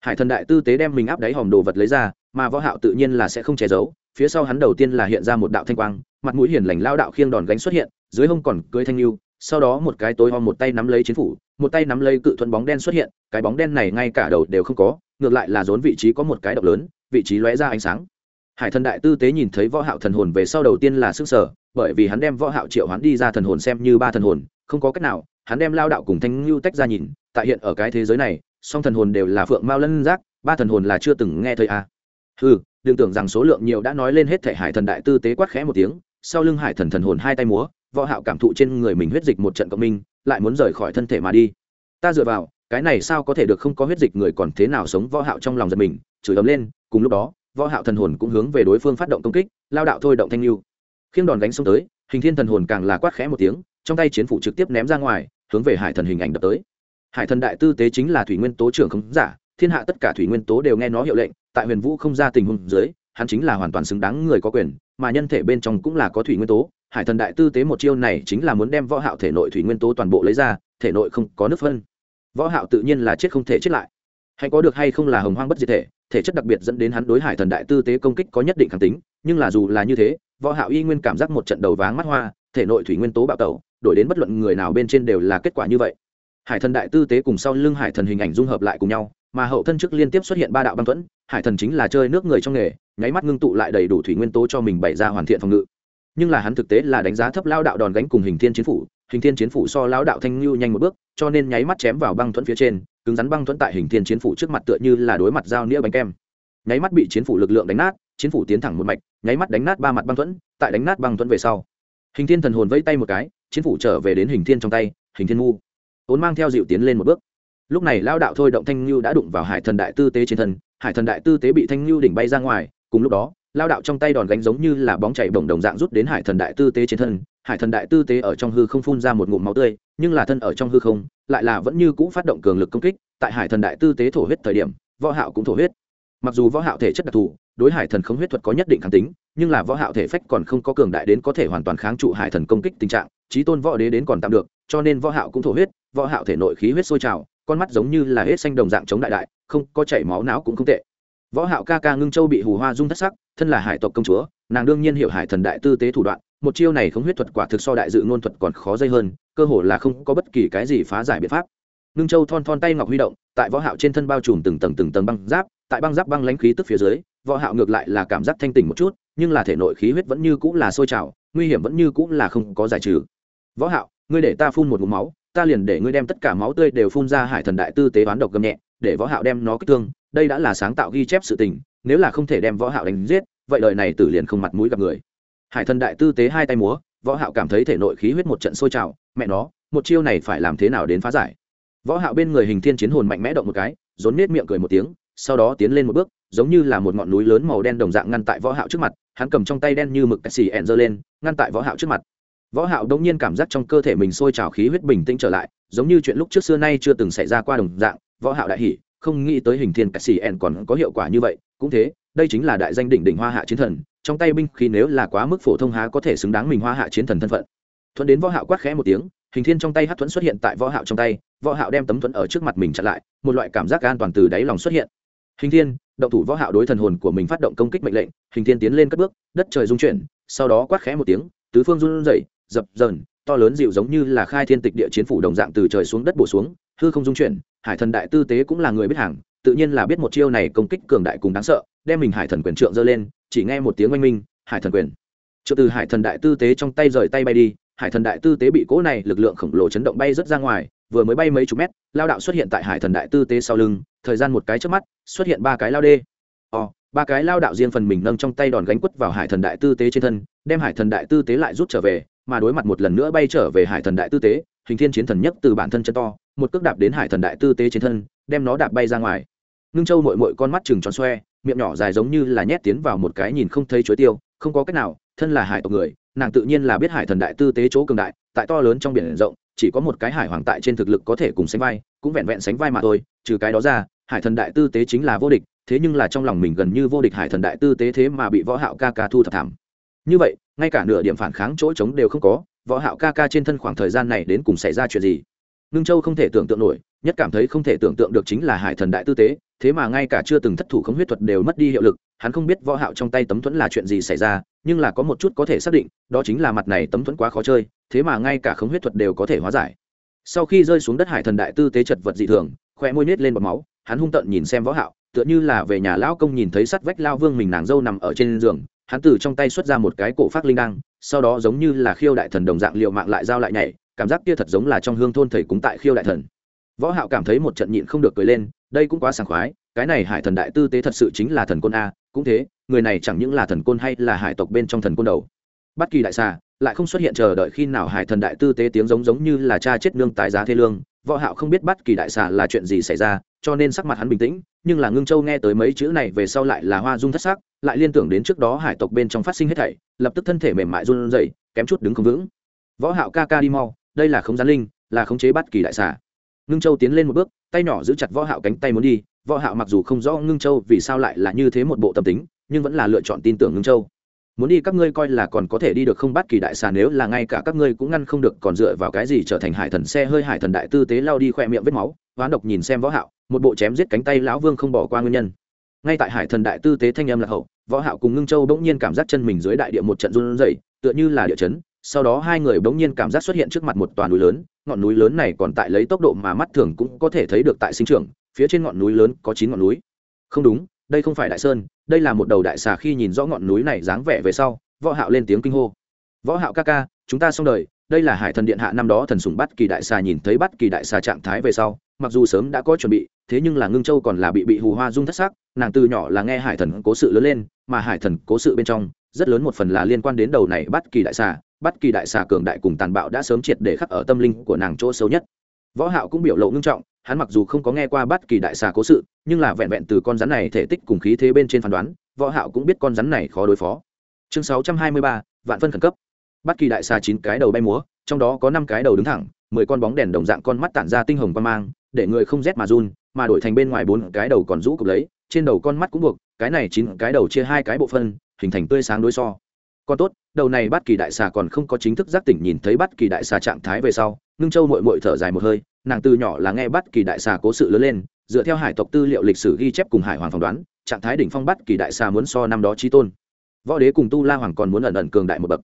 Hải thần đại tư tế đem mình áp đáy hòm đồ vật lấy ra, mà võ hạo tự nhiên là sẽ không che giấu, phía sau hắn đầu tiên là hiện ra một đạo thanh quang, mặt mũi hiền lành lao đạo khiêng đòn gánh xuất hiện, dưới hông còn cưới thanh lưu sau đó một cái tối om một tay nắm lấy chiến phủ, một tay nắm lấy cự thuận bóng đen xuất hiện, cái bóng đen này ngay cả đầu đều không có, ngược lại là rốn vị trí có một cái độc lớn, vị trí lóe ra ánh sáng hải thần đại tư tế nhìn thấy võ hạo thần hồn về sau đầu tiên là sức sở, bởi vì hắn đem võ hạo triệu hắn đi ra thần hồn xem như ba thần hồn, không có cách nào, hắn đem lao đạo cùng thanh lưu tách ra nhìn, tại hiện ở cái thế giới này, song thần hồn đều là phượng mao lân giác, ba thần hồn là chưa từng nghe thấy à. ừ đừng tưởng rằng số lượng nhiều đã nói lên hết thể hải thần đại tư tế quát khẽ một tiếng sau lưng hải thần thần hồn hai tay múa, võ hạo cảm thụ trên người mình huyết dịch một trận cộng minh, lại muốn rời khỏi thân thể mà đi. Ta dựa vào, cái này sao có thể được không có huyết dịch người còn thế nào sống võ hạo trong lòng giật mình, chửi ấm lên, cùng lúc đó, võ hạo thần hồn cũng hướng về đối phương phát động công kích, lao đạo thôi động thanh lưu. Khiêng đòn đánh xuống tới, hình thiên thần hồn càng là quát khẽ một tiếng, trong tay chiến phủ trực tiếp ném ra ngoài, hướng về hải thần hình ảnh đập tới. Hải thần đại tư tế chính là thủy nguyên tố trưởng không giả, thiên hạ tất cả thủy nguyên tố đều nghe nó hiệu lệnh, tại huyền vũ không ra tình huống dưới, hắn chính là hoàn toàn xứng đáng người có quyền mà nhân thể bên trong cũng là có thủy nguyên tố, hải thần đại tư tế một chiêu này chính là muốn đem võ hạo thể nội thủy nguyên tố toàn bộ lấy ra, thể nội không có nước phân. Võ hạo tự nhiên là chết không thể chết lại. Hay có được hay không là hồng hoang bất diệt thể thể chất đặc biệt dẫn đến hắn đối hải thần đại tư tế công kích có nhất định kháng tính, nhưng là dù là như thế, võ hạo y nguyên cảm giác một trận đầu váng mắt hoa, thể nội thủy nguyên tố bạo tẩu, đổi đến bất luận người nào bên trên đều là kết quả như vậy. Hải thần đại tư tế cùng sau lưng hải thần hình ảnh dung hợp lại cùng nhau mà hậu thân trước liên tiếp xuất hiện ba đạo băng thuẫn, hải thần chính là chơi nước người trong nghề, nháy mắt ngưng tụ lại đầy đủ thủy nguyên tố cho mình bày ra hoàn thiện phòng ngự. Nhưng là hắn thực tế là đánh giá thấp lao đạo đòn gánh cùng hình thiên chiến phủ, hình thiên chiến phủ so lao đạo thanh lưu nhanh một bước, cho nên nháy mắt chém vào băng thuẫn phía trên, cứng rắn băng thuẫn tại hình thiên chiến phủ trước mặt tựa như là đối mặt dao nĩa bánh kem. Nháy mắt bị chiến phủ lực lượng đánh nát, chiến phủ tiến thẳng một mạch, nháy mắt đánh nát ba mặt băng thuẫn, tại đánh nát băng thuẫn về sau, hình thiên thần hồn vẫy tay một cái, chiến phủ trở về đến hình thiên trong tay, hình thiên ngu, ốn mang theo dịu tiến lên một bước lúc này lao đạo thôi động thanh lưu đã đụng vào hải thần đại tư tế trên thân, hải thần đại tư tế bị thanh lưu đỉnh bay ra ngoài, cùng lúc đó lao đạo trong tay đòn gánh giống như là bóng chảy bổng đồng dạng rút đến hải thần đại tư tế trên thân, hải thần đại tư tế ở trong hư không phun ra một ngụm máu tươi, nhưng là thân ở trong hư không, lại là vẫn như cũ phát động cường lực công kích, tại hải thần đại tư tế thổ huyết thời điểm, võ hạo cũng thổ huyết. Mặc dù võ hạo thể chất đặc thù, đối hải thần không huyết thuật có nhất định kháng tính, nhưng là võ hạo thể phách còn không có cường đại đến có thể hoàn toàn kháng trụ hải thần công kích tình trạng trí tôn võ đế đến còn tạm được, cho nên võ hạo cũng thổ huyết, võ hạo thể nội khí huyết sôi trào con mắt giống như là hết xanh đồng dạng chống đại đại, không có chảy máu não cũng không tệ. Võ hạo ca ca ngưng châu bị hù hoa dung thất sắc, thân là hải tộc công chúa, nàng đương nhiên hiểu hải thần đại tư tế thủ đoạn, một chiêu này không huyết thuật quả thực so đại dự ngôn thuật còn khó dây hơn, cơ hồ là không có bất kỳ cái gì phá giải biện pháp. Ngưng châu thon thon tay ngọc huy động, tại võ hạo trên thân bao trùm từng tầng từng tầng băng giáp, tại băng giáp băng lãnh khí tức phía dưới, võ hạo ngược lại là cảm giác thanh tỉnh một chút, nhưng là thể nội khí huyết vẫn như cũ là sôi trào, nguy hiểm vẫn như cũ là không có giải trừ. Võ hạo, ngươi để ta phun một ngụm máu ta liền để ngươi đem tất cả máu tươi đều phun ra hải thần đại tư tế đoán độc gầm nhẹ, để võ hạo đem nó kích thương, đây đã là sáng tạo ghi chép sự tình, nếu là không thể đem võ hạo đánh giết, vậy đời này tử liền không mặt mũi gặp người. Hải thần đại tư tế hai tay múa, võ hạo cảm thấy thể nội khí huyết một trận sôi trào, mẹ nó, một chiêu này phải làm thế nào đến phá giải? Võ hạo bên người hình thiên chiến hồn mạnh mẽ động một cái, rốn nết miệng cười một tiếng, sau đó tiến lên một bước, giống như là một ngọn núi lớn màu đen đồng dạng ngăn tại võ hạo trước mặt, hắn cầm trong tay đen như mực xì ẹn giơ lên, ngăn tại võ hạo trước mặt võ hạo đống nhiên cảm giác trong cơ thể mình sôi trào khí huyết bình tĩnh trở lại, giống như chuyện lúc trước xưa nay chưa từng xảy ra qua đồng dạng. Võ hạo đại hỉ, không nghĩ tới hình thiên xì ẻn còn có hiệu quả như vậy. Cũng thế, đây chính là đại danh đỉnh đỉnh hoa hạ chiến thần, trong tay binh khí nếu là quá mức phổ thông há có thể xứng đáng mình hoa hạ chiến thần thân phận. Thuận đến võ hạo quát khẽ một tiếng, hình thiên trong tay hất thuẫn xuất hiện tại võ hạo trong tay, võ hạo đem tấm thuẫn ở trước mặt mình chặn lại, một loại cảm giác an toàn từ đáy lòng xuất hiện. Hình thiên, động thủ võ hạo đối thần hồn của mình phát động công kích mệnh lệnh, hình thiên tiến lên cất bước, đất trời rung chuyển, sau đó quát khẽ một tiếng, tứ phương run rẩy dập dờn, to lớn dịu giống như là khai thiên tịch địa chiến phủ đồng dạng từ trời xuống đất bổ xuống, hư không dung chuyển, hải thần đại tư tế cũng là người biết hàng, tự nhiên là biết một chiêu này công kích cường đại cùng đáng sợ, đem mình hải thần quyền trượng giơ lên, chỉ nghe một tiếng oanh minh, hải thần quyền. Trượng từ hải thần đại tư tế trong tay rời tay bay đi, hải thần đại tư tế bị cỗ này lực lượng khổng lồ chấn động bay rất ra ngoài, vừa mới bay mấy chục mét, lao đạo xuất hiện tại hải thần đại tư tế sau lưng, thời gian một cái trước mắt, xuất hiện ba cái lao đê. Ò ba cái lao đạo riêng phần mình nâng trong tay đòn gánh quất vào hải thần đại tư tế trên thân, đem hải thần đại tư tế lại rút trở về mà đối mặt một lần nữa bay trở về hải thần đại tư tế, hình thiên chiến thần nhất từ bản thân chân to, một cước đạp đến hải thần đại tư tế trên thân, đem nó đạp bay ra ngoài. Ngưng châu mội mội con mắt chừng tròn xoe, miệng nhỏ dài giống như là nhét tiến vào một cái nhìn không thấy chuối tiêu, không có cách nào, thân là hải tộc người, nàng tự nhiên là biết hải thần đại tư tế chỗ cường đại, tại to lớn trong biển rộng, chỉ có một cái hải hoàng tại trên thực lực có thể cùng sánh vai, cũng vẹn vẹn sánh vai mà thôi, trừ cái đó ra, hải thần đại tư tế chính là vô địch, thế nhưng là trong lòng mình gần như vô địch hải thần đại tư tế thế mà bị võ hạo ca ca thu thập thảm. Như vậy ngay cả nửa điểm phản kháng chỗ trống đều không có, võ hạo ca ca trên thân khoảng thời gian này đến cùng xảy ra chuyện gì? Nương châu không thể tưởng tượng nổi, nhất cảm thấy không thể tưởng tượng được chính là hải thần đại tư tế, thế mà ngay cả chưa từng thất thủ không huyết thuật đều mất đi hiệu lực, hắn không biết võ hạo trong tay tấm thuẫn là chuyện gì xảy ra, nhưng là có một chút có thể xác định, đó chính là mặt này tấm thuẫn quá khó chơi, thế mà ngay cả không huyết thuật đều có thể hóa giải. Sau khi rơi xuống đất hải thần đại tư tế chật vật dị thường khoe môi nết lên bọt máu, hắn hung tợn nhìn xem võ hạo, tựa như là về nhà lão công nhìn thấy sắt vách lao vương mình nàng dâu nằm ở trên giường hắn từ trong tay xuất ra một cái cổ phát linh đăng, sau đó giống như là khiêu đại thần đồng dạng liệu mạng lại giao lại nhảy, cảm giác kia thật giống là trong hương thôn thầy cúng tại khiêu đại thần. Võ hạo cảm thấy một trận nhịn không được cười lên, đây cũng quá sảng khoái, cái này hải thần đại tư tế thật sự chính là thần côn a, cũng thế, người này chẳng những là thần côn hay là hải tộc bên trong thần côn đầu. Bất kỳ đại xà, lại không xuất hiện chờ đợi khi nào hải thần đại tư tế tiếng giống giống như là cha chết nương tài giá thế lương võ hạo không biết bất kỳ đại xà là chuyện gì xảy ra, cho nên sắc mặt hắn bình tĩnh, nhưng là ngưng châu nghe tới mấy chữ này về sau lại là hoa dung thất sắc, lại liên tưởng đến trước đó hải tộc bên trong phát sinh hết thảy, lập tức thân thể mềm mại run rẩy, kém chút đứng không vững. Võ hạo ca ca đi mau, đây là không gian linh, là khống chế bất kỳ đại xà. Ngưng châu tiến lên một bước, tay nhỏ giữ chặt võ hạo cánh tay muốn đi, võ hạo mặc dù không rõ ngưng châu vì sao lại là như thế một bộ tâm tính, nhưng vẫn là lựa chọn tin tưởng ngưng châu muốn đi các ngươi coi là còn có thể đi được không bắt kỳ đại xà nếu là ngay cả các ngươi cũng ngăn không được còn dựa vào cái gì trở thành hải thần xe hơi hải thần đại tư tế lao đi khoe miệng vết máu, hoán độc nhìn xem võ hạo, một bộ chém giết cánh tay lão vương không bỏ qua nguyên nhân. Ngay tại hải thần đại tư tế thanh âm là hậu, võ hạo cùng ngưng châu bỗng nhiên cảm giác chân mình dưới đại địa một trận run rẩy, tựa như là địa chấn, sau đó hai người bỗng nhiên cảm giác xuất hiện trước mặt một toàn núi lớn, ngọn núi lớn này còn tại lấy tốc độ mà mắt thường cũng có thể thấy được tại sinh trưởng, phía trên ngọn núi lớn có chín ngọn núi. Không đúng đây không phải đại sơn, đây là một đầu đại xà khi nhìn rõ ngọn núi này dáng vẻ về sau, võ hạo lên tiếng kinh hô. Võ hạo ca ca, chúng ta xong đời, đây là hải thần điện hạ năm đó thần sủng bắt kỳ đại xà nhìn thấy bắt kỳ đại xà trạng thái về sau, mặc dù sớm đã có chuẩn bị, thế nhưng là ngưng châu còn là bị bị hù hoa dung thất sắc, nàng từ nhỏ là nghe hải thần cố sự lớn lên, mà hải thần cố sự bên trong, rất lớn một phần là liên quan đến đầu này bắt kỳ đại xà, bắt kỳ đại xà cường đại cùng tàn bạo đã sớm triệt để khắc ở tâm linh của nàng chỗ xấu nhất. Võ hạo cũng biểu lộ ngưng trọng hắn mặc dù không có nghe qua bất kỳ đại xà cố sự nhưng là vẹn vẹn từ con rắn này thể tích cùng khí thế bên trên phán đoán võ hạo cũng biết con rắn này khó đối phó. Chương 623, vạn phân khẩn cấp. Bất kỳ đại xà chín cái đầu bay múa trong đó có năm cái đầu đứng thẳng mười con bóng đèn đồng dạng con mắt tản ra tinh hồng quang mang để người không rét mà run mà đổi thành bên ngoài bốn cái đầu còn rũ cụp lấy trên đầu con mắt cũng buộc cái này chín cái đầu chia hai cái bộ phân hình thành tươi sáng đối so. Còn tốt đầu này bất kỳ đại xà còn không có chính thức giác tỉnh nhìn thấy bất kỳ đại xà trạng thái về sau ngưng châu muội muội thở dài một hơi nàng từ nhỏ là nghe bắt kỳ đại xà cố sự lớn lên dựa theo hải tộc tư liệu lịch sử ghi chép cùng hải hoàng phỏng đoán trạng thái đỉnh phong bắt kỳ đại xà muốn so năm đó trí tôn. Võ đế cùng tu la hoàng còn muốn ẩn ẩn cường đại một bậc.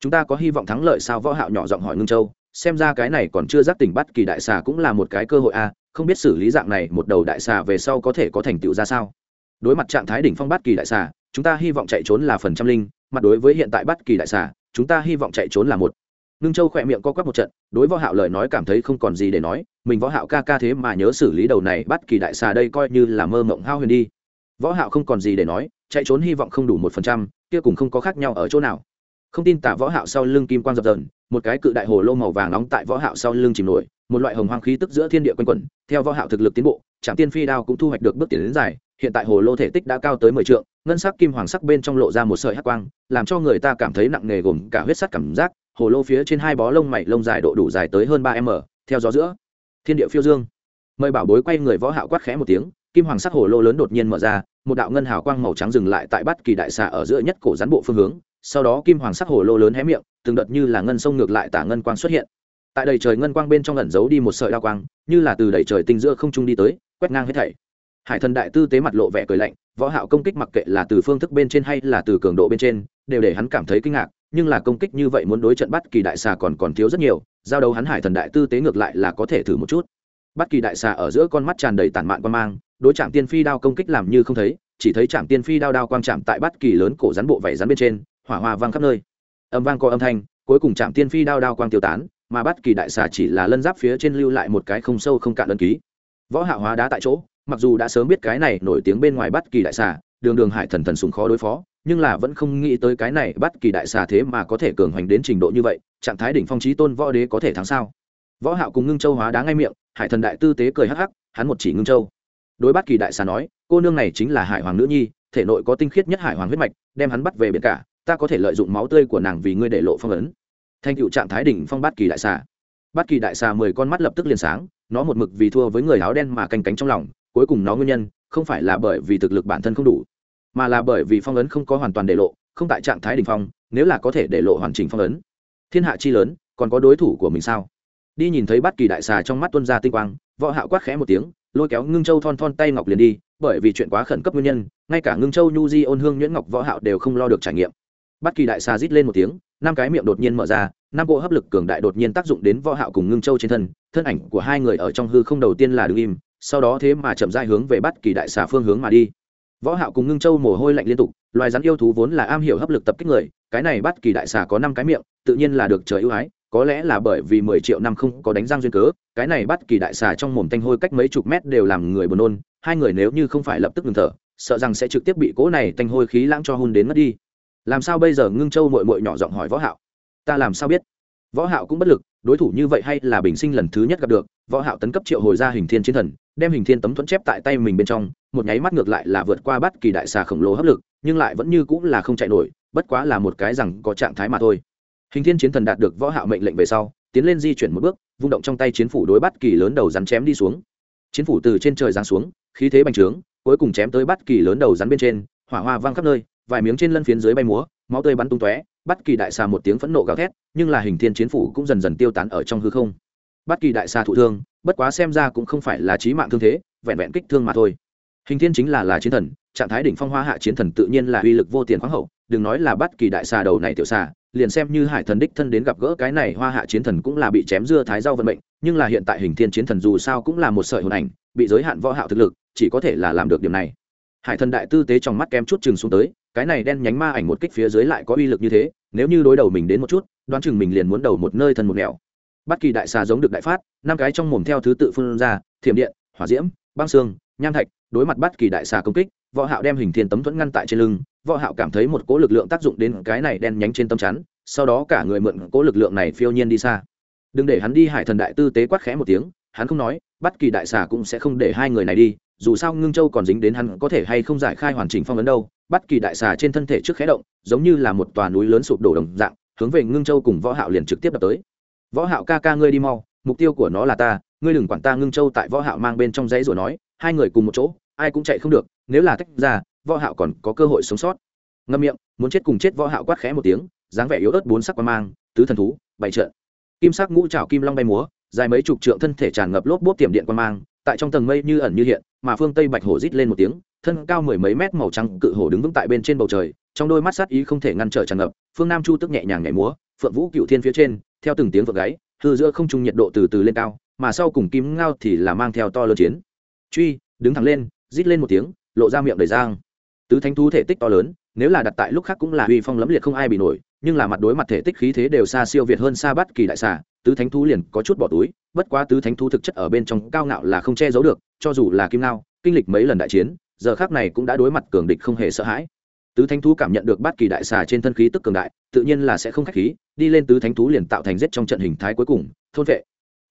Chúng ta có hy vọng thắng lợi sao? Võ hạo nhỏ giọng hỏi ngưng châu. Xem ra cái này còn chưa giác tỉnh bắt kỳ đại xà cũng là một cái cơ hội a à, không biết xử lý dạng này một đầu đại xà về sau có thể có thành tựu ra sao? Đối mặt trạng thái đỉnh phong bắt kỳ đại xà chúng ta hy vọng chạy trốn là phần trăm linh mặt đối với hiện tại bắt kỳ đại xà chúng ta hy vọng chạy trốn là một ngưng châu khỏe miệng co quắp một trận, đối võ hạo lời nói cảm thấy không còn gì để nói, mình võ hạo ca ca thế mà nhớ xử lý đầu này bắt kỳ đại xà đây coi như là mơ mộng hao huyền đi. Võ hạo không còn gì để nói, chạy trốn hy vọng không đủ một phần trăm, kia cùng không có khác nhau ở chỗ nào. Không tin tả võ hạo sau lưng kim quang dập dờn, một cái cự đại hồ lô màu vàng nóng tại võ hạo sau lưng chìm nổi, một loại hồng hoang khí tức giữa thiên địa quanh quẩn, theo võ hạo thực lực tiến bộ trạm tiên phi đao cũng thu hoạch được bước tiến đến dài, hiện tại hồ lô thể tích đã cao tới mười trượng, ngân sắc kim hoàng sắc bên trong lộ ra một sợi hắc quang, làm cho người ta cảm thấy nặng nề gồm cả huyết sắc cảm giác hồ lô phía trên hai bó lông mày lông dài độ đủ dài tới hơn ba m, theo gió giữa. Thiên địa phiêu dương. Mời bảo bối quay người võ hạo quát khẽ một tiếng, kim hoàng sắc hồ lô lớn đột nhiên mở ra, một đạo ngân hào quang màu trắng dừng lại tại bát kỳ đại xà ở giữa nhất cổ rắn bộ phương hướng, sau đó kim hoàng sắc hồ lô lớn hé miệng, từng đợt như là ngân sông ngược lại tả ngân quang xuất hiện. Tại đầy trời ngân quang bên trong ẩn giấu đi một sợi đao quang, như là từ đầy trời tinh giữa không trung đi tới, quét ngang hết thảy. Hải thần đại tư tế mặt lộ vẻ cười lạnh, võ hạo công kích mặc kệ là từ phương thức bên trên hay là từ cường độ bên trên, đều để hắn cảm thấy kinh ngạc nhưng là công kích như vậy muốn đối trận bắt kỳ đại xà còn còn thiếu rất nhiều, giao đấu hắn hải thần đại tư tế ngược lại là có thể thử một chút. Bắt kỳ đại xà ở giữa con mắt tràn đầy tản mạn quan mang, đối chạm tiên phi đao công kích làm như không thấy, chỉ thấy chạm tiên phi đao đao quang chạm tại bắt kỳ lớn cổ rắn bộ vảy rắn bên trên, hỏa hoa vang khắp nơi. Âm vang có âm thanh, cuối cùng chạm tiên phi đao đao quang tiêu tán, mà bắt kỳ đại xà chỉ là lân giáp phía trên lưu lại một cái không sâu không cạn đơn ký. Võ hạ hóa đá tại chỗ, mặc dù đã sớm biết cái này nổi tiếng bên ngoài bắt kỳ đại xà, đường đường hải thần thần sùng khó đối phó nhưng là vẫn không nghĩ tới cái này bắt kỳ đại xà thế mà có thể cường hoành đến trình độ như vậy, trạng thái đỉnh phong trí tôn võ đế có thể thắng sao? Võ hạo cùng ngưng châu hóa đá ngay miệng, hải thần đại tư tế cười hắc hắc, hắn một chỉ ngưng châu. Đối bắt kỳ đại xà nói, cô nương này chính là hải hoàng nữ nhi, thể nội có tinh khiết nhất hải hoàng huyết mạch, đem hắn bắt về biển cả, ta có thể lợi dụng máu tươi của nàng vì ngươi để lộ phong ấn. Thành tựu trạng thái đỉnh phong bát kỳ đại xà. Bát kỳ đại xà mười con mắt lập tức liền sáng, nó một mực vì thua với người áo đen mà canh cánh trong lòng, cuối cùng nó nguyên nhân, không phải là bởi vì thực lực bản thân không đủ mà là bởi vì phong ấn không có hoàn toàn để lộ, không tại trạng thái đỉnh phong, nếu là có thể để lộ hoàn chỉnh phong ấn. Thiên hạ chi lớn, còn có đối thủ của mình sao? Đi nhìn thấy bát kỳ đại xà trong mắt tuân ra tinh quang, võ hạo quát khẽ một tiếng, lôi kéo ngưng châu thon thon tay ngọc liền đi, bởi vì chuyện quá khẩn cấp nguyên nhân, ngay cả ngưng châu, nhu di, ôn hương, nhuyễn ngọc võ hạo đều không lo được trải nghiệm. Bát kỳ đại xà rít lên một tiếng, năm cái miệng đột nhiên mở ra, năm bộ hấp lực cường đại đột nhiên tác dụng đến võ hạo cùng ngưng châu trên thân thân ảnh của hai người ở trong hư không đầu tiên là đứng im, sau đó thế mà chậm rãi hướng về bát kỳ đại xà phương hướng mà đi võ hạo cùng ngưng châu mồ hôi lạnh liên tục, loài rắn yêu thú vốn là am hiểu hấp lực tập kích người, cái này bắt kỳ đại xà có năm cái miệng, tự nhiên là được trời ưu ái, có lẽ là bởi vì mười triệu năm không có đánh răng duyên cớ, cái này bắt kỳ đại xà trong mồm tanh hôi cách mấy chục mét đều làm người buồn nôn, hai người nếu như không phải lập tức ngừng thở, sợ rằng sẽ trực tiếp bị cỗ này tanh hôi khí lãng cho hun đến mất đi. Làm sao bây giờ ngưng châu mội mội nhỏ giọng hỏi võ hạo. Ta làm sao biết? Võ hạo cũng bất lực, đối thủ như vậy hay là bình sinh lần thứ nhất gặp được, võ hạo tấn cấp triệu hồi ra hình thiên chiến thần, đem hình thiên tấm thuẫn chép tại tay mình bên trong một nháy mắt ngược lại là vượt qua bất kỳ đại xà khổng lồ hấp lực, nhưng lại vẫn như cũng là không chạy nổi, bất quá là một cái rằng có trạng thái mà thôi. Hình thiên chiến thần đạt được võ hạo mệnh lệnh về sau, tiến lên di chuyển một bước, vung động trong tay chiến phủ đối bất kỳ lớn đầu rắn chém đi xuống. Chiến phủ từ trên trời giáng xuống, khí thế bành trướng, cuối cùng chém tới bất kỳ lớn đầu rắn bên trên, hỏa hoa vang khắp nơi, vài miếng trên lân phiến dưới bay múa, máu tươi bắn tung tóe, bất kỳ đại xà một tiếng phẫn nộ gào thét, nhưng là hình thiên chiến phủ cũng dần dần tiêu tán ở trong hư không. Bất kỳ đại xà thụ thương, bất quá xem ra cũng không phải là chí mạng thương thế, vẹn vẹn kích thương mà thôi hình thiên chính là là chiến thần, trạng thái đỉnh phong hoa hạ chiến thần tự nhiên là uy lực vô tiền khoáng hậu, đừng nói là bất kỳ đại xà đầu này tiểu xà, liền xem như hải thần đích thân đến gặp gỡ cái này hoa hạ chiến thần cũng là bị chém dưa thái rau vận mệnh, nhưng là hiện tại hình thiên chiến thần dù sao cũng là một sợi hồn ảnh, bị giới hạn võ hạo thực lực, chỉ có thể là làm được điểm này. Hải thần đại tư tế trong mắt kém chút chừng xuống tới, cái này đen nhánh ma ảnh một kích phía dưới lại có uy lực như thế, nếu như đối đầu mình đến một chút, đoán chừng mình liền muốn đầu một nơi thân một nẻo. Bất kỳ đại xà giống được đại phát, năm cái trong mồm theo thứ tự phun ra, thiểm điện, hỏa diễm, băng xương, nham thạch đối mặt bất kỳ đại xà công kích, võ hạo đem hình thiên tấm thuẫn ngăn tại trên lưng, võ hạo cảm thấy một cỗ lực lượng tác dụng đến cái này đen nhánh trên tâm chắn, sau đó cả người mượn cỗ lực lượng này phiêu nhiên đi xa. Đừng để hắn đi hải thần đại tư tế quát khẽ một tiếng, hắn không nói bất kỳ đại xà cũng sẽ không để hai người này đi, dù sao ngưng châu còn dính đến hắn có thể hay không giải khai hoàn chỉnh phong ấn đâu bất kỳ đại xà trên thân thể trước khẽ động, giống như là một tòa núi lớn sụp đổ đồng dạng, hướng về ngưng châu cùng võ hạo liền trực tiếp đập tới. Võ hạo ca ca ngươi đi mau, mục tiêu của nó là ta, ngươi đừng quản ta ngưng châu tại võ hạo mang bên trong giấy rồi nói, hai người cùng một chỗ ai cũng chạy không được, nếu là tách ra, võ hạo còn có cơ hội sống sót. Ngậm miệng, muốn chết cùng chết võ hạo quát khẽ một tiếng, dáng vẻ yếu ớt bốn sắc quan mang, tứ thần thú, bảy trận kim sắc ngũ trảo kim long bay múa, dài mấy chục trượng thân thể tràn ngập lốp bốp tiềm điện quan mang, tại trong tầng mây như ẩn như hiện, mà phương tây bạch hổ rít lên một tiếng, thân cao mười mấy mét màu trắng cự hổ đứng vững tại bên trên bầu trời, trong đôi mắt sát ý không thể ngăn trở tràn ngập, phương nam chu tức nhẹ nhàng nhảy múa, phượng vũ cựu thiên phía trên, theo từng tiếng vượt gáy, hư giữa không trung nhiệt độ từ từ lên cao, mà sau cùng kim ngao thì là mang theo to lớn chiến. Truy, đứng thẳng lên rít lên một tiếng, lộ ra miệng đầy giang. Tứ thánh thú thể tích to lớn, nếu là đặt tại lúc khác cũng là uy phong lẫm liệt không ai bị nổi, nhưng là mặt đối mặt thể tích khí thế đều xa siêu việt hơn xa bất kỳ đại xà, tứ thánh thú liền có chút bỏ túi, bất quá tứ thánh thú thực chất ở bên trong cao ngạo là không che giấu được, cho dù là kim ngao, kinh lịch mấy lần đại chiến, giờ khác này cũng đã đối mặt cường địch không hề sợ hãi. Tứ thánh thú cảm nhận được bất kỳ đại xà trên thân khí tức cường đại, tự nhiên là sẽ không khách khí, đi lên tứ thánh thú liền tạo thành giết trong trận hình thái cuối cùng, thôn vệ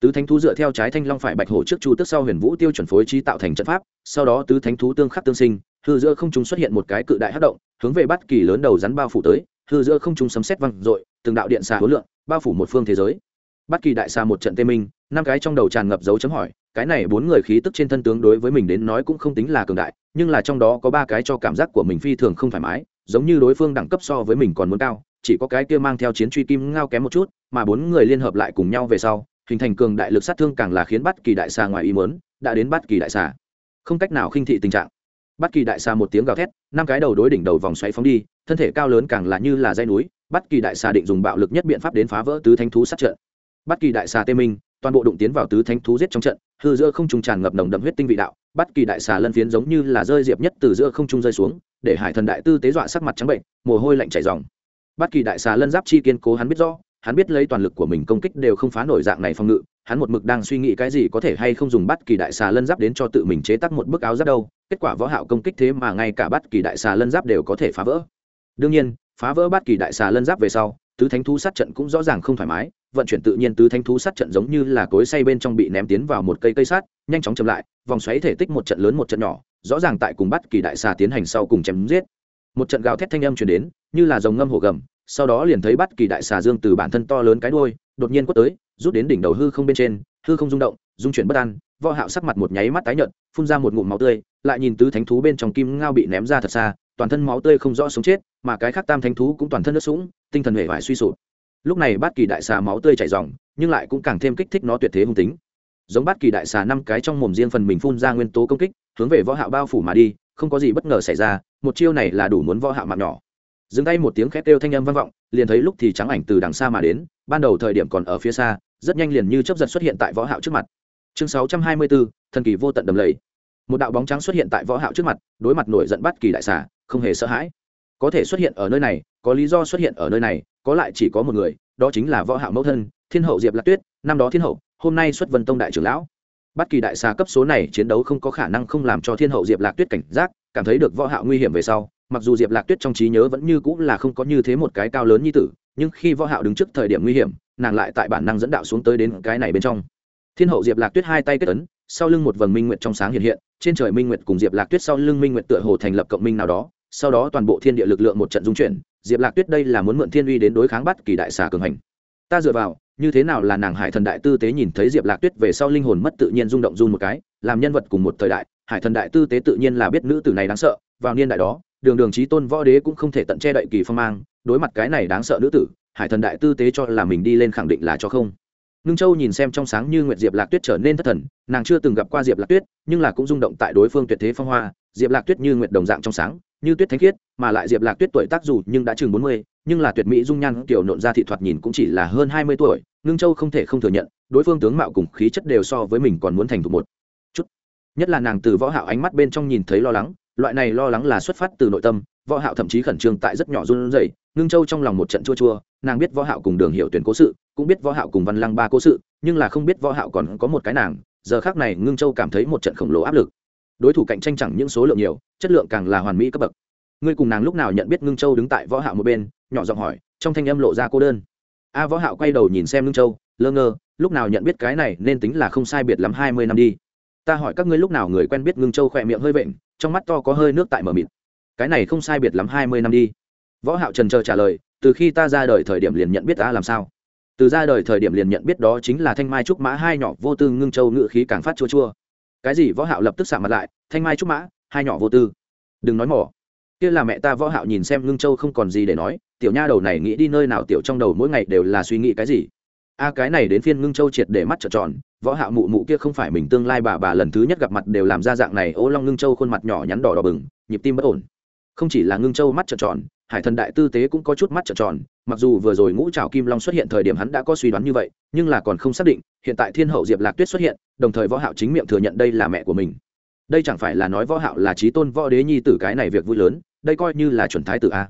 tứ thánh thú dựa theo trái thanh long phải bạch hổ trước chu tức sau huyền vũ tiêu chuẩn phối trí tạo thành trận pháp, sau đó tứ thánh thú tương khắc tương sinh, hư giữa không chúng xuất hiện một cái cự đại hát động, hướng về bắt kỳ lớn đầu rắn bao phủ tới, hư giữa không chúng sấm xét văng r ộ i từng đạo điện xà hối lượng bao phủ một phương thế giới. Bắt kỳ đại xà một trận tê minh, năm cái trong đầu tràn ngập dấu chấm hỏi, cái này bốn người khí tức trên thân tướng đối với mình đến nói cũng không tính là cường đại, nhưng là trong đó có ba cái cho cảm giác của mình phi thường không thoải mái, giống như đối phương đẳng cấp so với mình còn muốn cao, chỉ có cái kia mang theo chiến truy kim ngao kém một chút, mà bốn người liên hợp lại cùng nhau về sau hình thành cường đại lực sát thương càng là khiến bất kỳ đại xà ngoài ý muốn đã đến bất kỳ đại xà. Không cách nào khinh thị tình trạng. Bất kỳ đại xà một tiếng gào thét, năm cái đầu đối đỉnh đầu vòng xoáy phóng đi, thân thể cao lớn càng là như là dãy núi, bất kỳ đại xà định dùng bạo lực nhất biện pháp đến phá vỡ tứ thanh thú sát trận. Bất kỳ đại xà tê minh, toàn bộ đụng tiến vào tứ thánh thú giết trong trận, hư giữa không trung tràn ngập nồng đậm huyết tinh vị đạo, bất kỳ đại xà lân phiến giống như là rơi diệp nhất từ giữa không trung rơi xuống, để hải thần đại tư tế dọa sắc mặt trắng bệnh, mồ hôi lạnh chảy ròng. Bất kỳ đại xà lân giáp chi kiên cố hắn biết rõ hắn biết lấy toàn lực của mình công kích đều không phá nổi dạng này phòng ngự, hắn một mực đang suy nghĩ cái gì có thể hay không dùng bắt kỳ đại xà lân giáp đến cho tự mình chế tác một bức áo giáp đâu, kết quả võ hạo công kích thế mà ngay cả bắt kỳ đại xà lân giáp đều có thể phá vỡ. Đương nhiên, phá vỡ bắt kỳ đại xà lân giáp về sau, tứ thánh thú sát trận cũng rõ ràng không thoải mái, vận chuyển tự nhiên tứ thánh thú sát trận giống như là cối xay bên trong bị ném tiến vào một cây cây sát nhanh chóng chậm lại, vòng xoáy thể tích một trận lớn một trận nhỏ, rõ ràng tại cùng bắt kỳ đại xà tiến hành sau cùng chém giết. Một trận gào thét thanh âm truyền đến, như là dòng ngâm hổ gầm sau đó liền thấy bắt kỳ đại xà dương từ bản thân to lớn cái đuôi, đột nhiên quất tới, rút đến đỉnh đầu hư không bên trên, hư không rung động dung chuyển bất an, võ hạo sắc mặt một nháy mắt tái nhợt, phun ra một ngụm máu tươi, lại nhìn tứ thánh thú bên trong kim ngao bị ném ra thật xa, toàn thân máu tươi không rõ sống chết, mà cái khác tam thánh thú cũng toàn thân nước sũng, tinh thần hề vải suy sụp. Lúc này bát kỳ đại xà máu tươi chảy ròng, nhưng lại cũng càng thêm kích thích nó tuyệt thế hung tính. Giống bát kỳ đại xà năm cái trong mồm riêng phần mình phun ra nguyên tố công kích, hướng về võ hạo bao phủ mà đi, không có gì bất ngờ xảy ra, một chiêu này là đủ muốn võ hạo mạng nhỏ dừng tay một tiếng khét kêu thanh âm vang vọng liền thấy lúc thì trắng ảnh từ đằng xa mà đến ban đầu thời điểm còn ở phía xa rất nhanh liền như chớp giật xuất hiện tại võ hạo trước mặt. Chương 624, thần kỳ vô tận đầm lầy. Một đạo bóng trắng xuất hiện tại võ hạo trước mặt đối mặt nổi giận bắt kỳ đại xà không hề sợ hãi. Có thể xuất hiện ở nơi này có lý do xuất hiện ở nơi này có lại chỉ có một người đó chính là võ hạo mẫu thân thiên hậu diệp lạc tuyết năm đó thiên hậu hôm nay xuất vân tông đại trưởng lão. Bất kỳ đại xà cấp số này chiến đấu không có khả năng không làm cho thiên hậu diệp lạc tuyết cảnh giác cảm thấy được võ hạo nguy hiểm về sau mặc dù diệp lạc tuyết trong trí nhớ vẫn như cũ là không có như thế một cái cao lớn như tử, nhưng khi võ hạo đứng trước thời điểm nguy hiểm, nàng lại tại bản năng dẫn đạo xuống tới đến cái này bên trong. Thiên hậu diệp lạc tuyết hai tay kết ấn, sau lưng một vầng minh nguyệt trong sáng hiện hiện, trên trời minh nguyệt cùng diệp lạc tuyết sau lưng minh nguyệt tựa hồ thành lập cộng minh nào đó, sau đó toàn bộ thiên địa lực lượng một trận dung chuyển, diệp lạc tuyết đây là muốn mượn thiên uy đến đối kháng bắt kỳ đại xà cường hành. Ta dựa vào, như thế nào là nàng hải thần đại tư tế nhìn thấy diệp lạc tuyết về sau linh hồn mất tự nhiên rung động run một cái, làm nhân vật cùng một thời đại, hải thần đại tư tế tự nhiên là biết nữ tử này đáng sợ, vào niên đại đó đường đường trí tôn võ đế cũng không thể tận che đậy kỳ phong mang, đối mặt cái này đáng sợ nữ tử, hải thần đại tư tế cho là mình đi lên khẳng định là cho không. Ngưng châu nhìn xem trong sáng như nguyệt diệp lạc tuyết trở nên thất thần, nàng chưa từng gặp qua diệp lạc tuyết, nhưng là cũng rung động tại đối phương tuyệt thế phong hoa, diệp lạc tuyết như nguyệt đồng dạng trong sáng, như tuyết thánh khiết, mà lại diệp lạc tuyết tuổi tác dù nhưng đã chừng bốn mươi, nhưng là tuyệt mỹ dung nhan kiểu nộn ra thị thoạt nhìn cũng chỉ là hơn hai mươi tuổi, ngưng châu không thể không thừa nhận, đối phương tướng mạo cùng khí chất đều so với mình còn muốn thành thục một chút. Nhất là nàng từ võ hạo ánh mắt bên trong nhìn thấy lo lắng loại này lo lắng là xuất phát từ nội tâm, võ hạo thậm chí khẩn trương tại rất nhỏ run rẩy, ngưng châu trong lòng một trận chua chua, nàng biết võ hạo cùng đường hiểu tuyển cố sự, cũng biết võ hạo cùng văn lăng ba cố sự, nhưng là không biết võ hạo còn có một cái nàng, giờ khắc này ngưng châu cảm thấy một trận khổng lồ áp lực. Đối thủ cạnh tranh chẳng những số lượng nhiều, chất lượng càng là hoàn mỹ cấp bậc. Ngươi cùng nàng lúc nào nhận biết ngưng châu đứng tại võ hạo một bên? Nhỏ giọng hỏi, trong thanh âm lộ ra cô đơn. A võ hạo quay đầu nhìn xem ngưng châu, lơ ngơ, lúc nào nhận biết cái này nên tính là không sai biệt lắm hai mươi năm đi ta hỏi các ngươi lúc nào người quen biết ngưng châu khỏe miệng hơi vện, trong mắt to có hơi nước tại mở mịt. Cái này không sai biệt lắm hai mươi năm đi. Võ hạo trần chờ trả lời, từ khi ta ra đời thời điểm liền nhận biết ta làm sao. Từ ra đời thời điểm liền nhận biết đó chính là thanh mai trúc mã hai nhỏ vô tư ngưng châu ngự khí càng phát chua chua. Cái gì? Võ hạo lập tức sạm mặt lại, thanh mai trúc mã, hai nhỏ vô tư. Đừng nói mỏ. Kia là mẹ ta võ hạo nhìn xem ngưng châu không còn gì để nói, tiểu nha đầu này nghĩ đi nơi nào, tiểu trong đầu mỗi ngày đều là suy nghĩ cái gì? A cái này đến phiên ngưng châu triệt để mắt trợn tròn, võ hạo mụ mụ kia không phải mình tương lai bà bà lần thứ nhất gặp mặt đều làm ra dạng này, ô long ngưng châu khuôn mặt nhỏ nhắn đỏ đỏ bừng, nhịp tim bất ổn. Không chỉ là ngưng châu mắt trợn tròn, hải thần đại tư tế cũng có chút mắt trợn tròn, mặc dù vừa rồi ngũ trảo kim long xuất hiện thời điểm hắn đã có suy đoán như vậy, nhưng là còn không xác định, hiện tại thiên hậu diệp lạc tuyết xuất hiện, đồng thời võ hạo chính miệng thừa nhận đây là mẹ của mình. Đây chẳng phải là nói võ hạo là trí tôn võ đế nhi tử cái này việc vui lớn, đây coi như là chuẩn thái tử a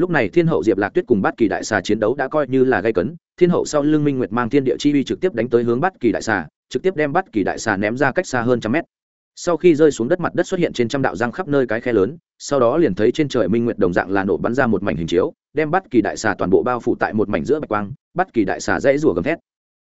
lúc này thiên hậu diệp lạc tuyết cùng bát kỳ đại xà chiến đấu đã coi như là gây cấn, thiên hậu sau lưng minh nguyệt mang thiên địa chi uy trực tiếp đánh tới hướng bát kỳ đại xà, trực tiếp đem bát kỳ đại xà ném ra cách xa hơn trăm mét. Sau khi rơi xuống đất mặt đất xuất hiện trên trăm đạo giang khắp nơi cái khe lớn, sau đó liền thấy trên trời minh nguyệt đồng dạng là nổ bắn ra một mảnh hình chiếu, đem bát kỳ đại xà toàn bộ bao phủ tại một mảnh giữa bạch quang, bát kỳ đại xà dãy rủa gầm thét.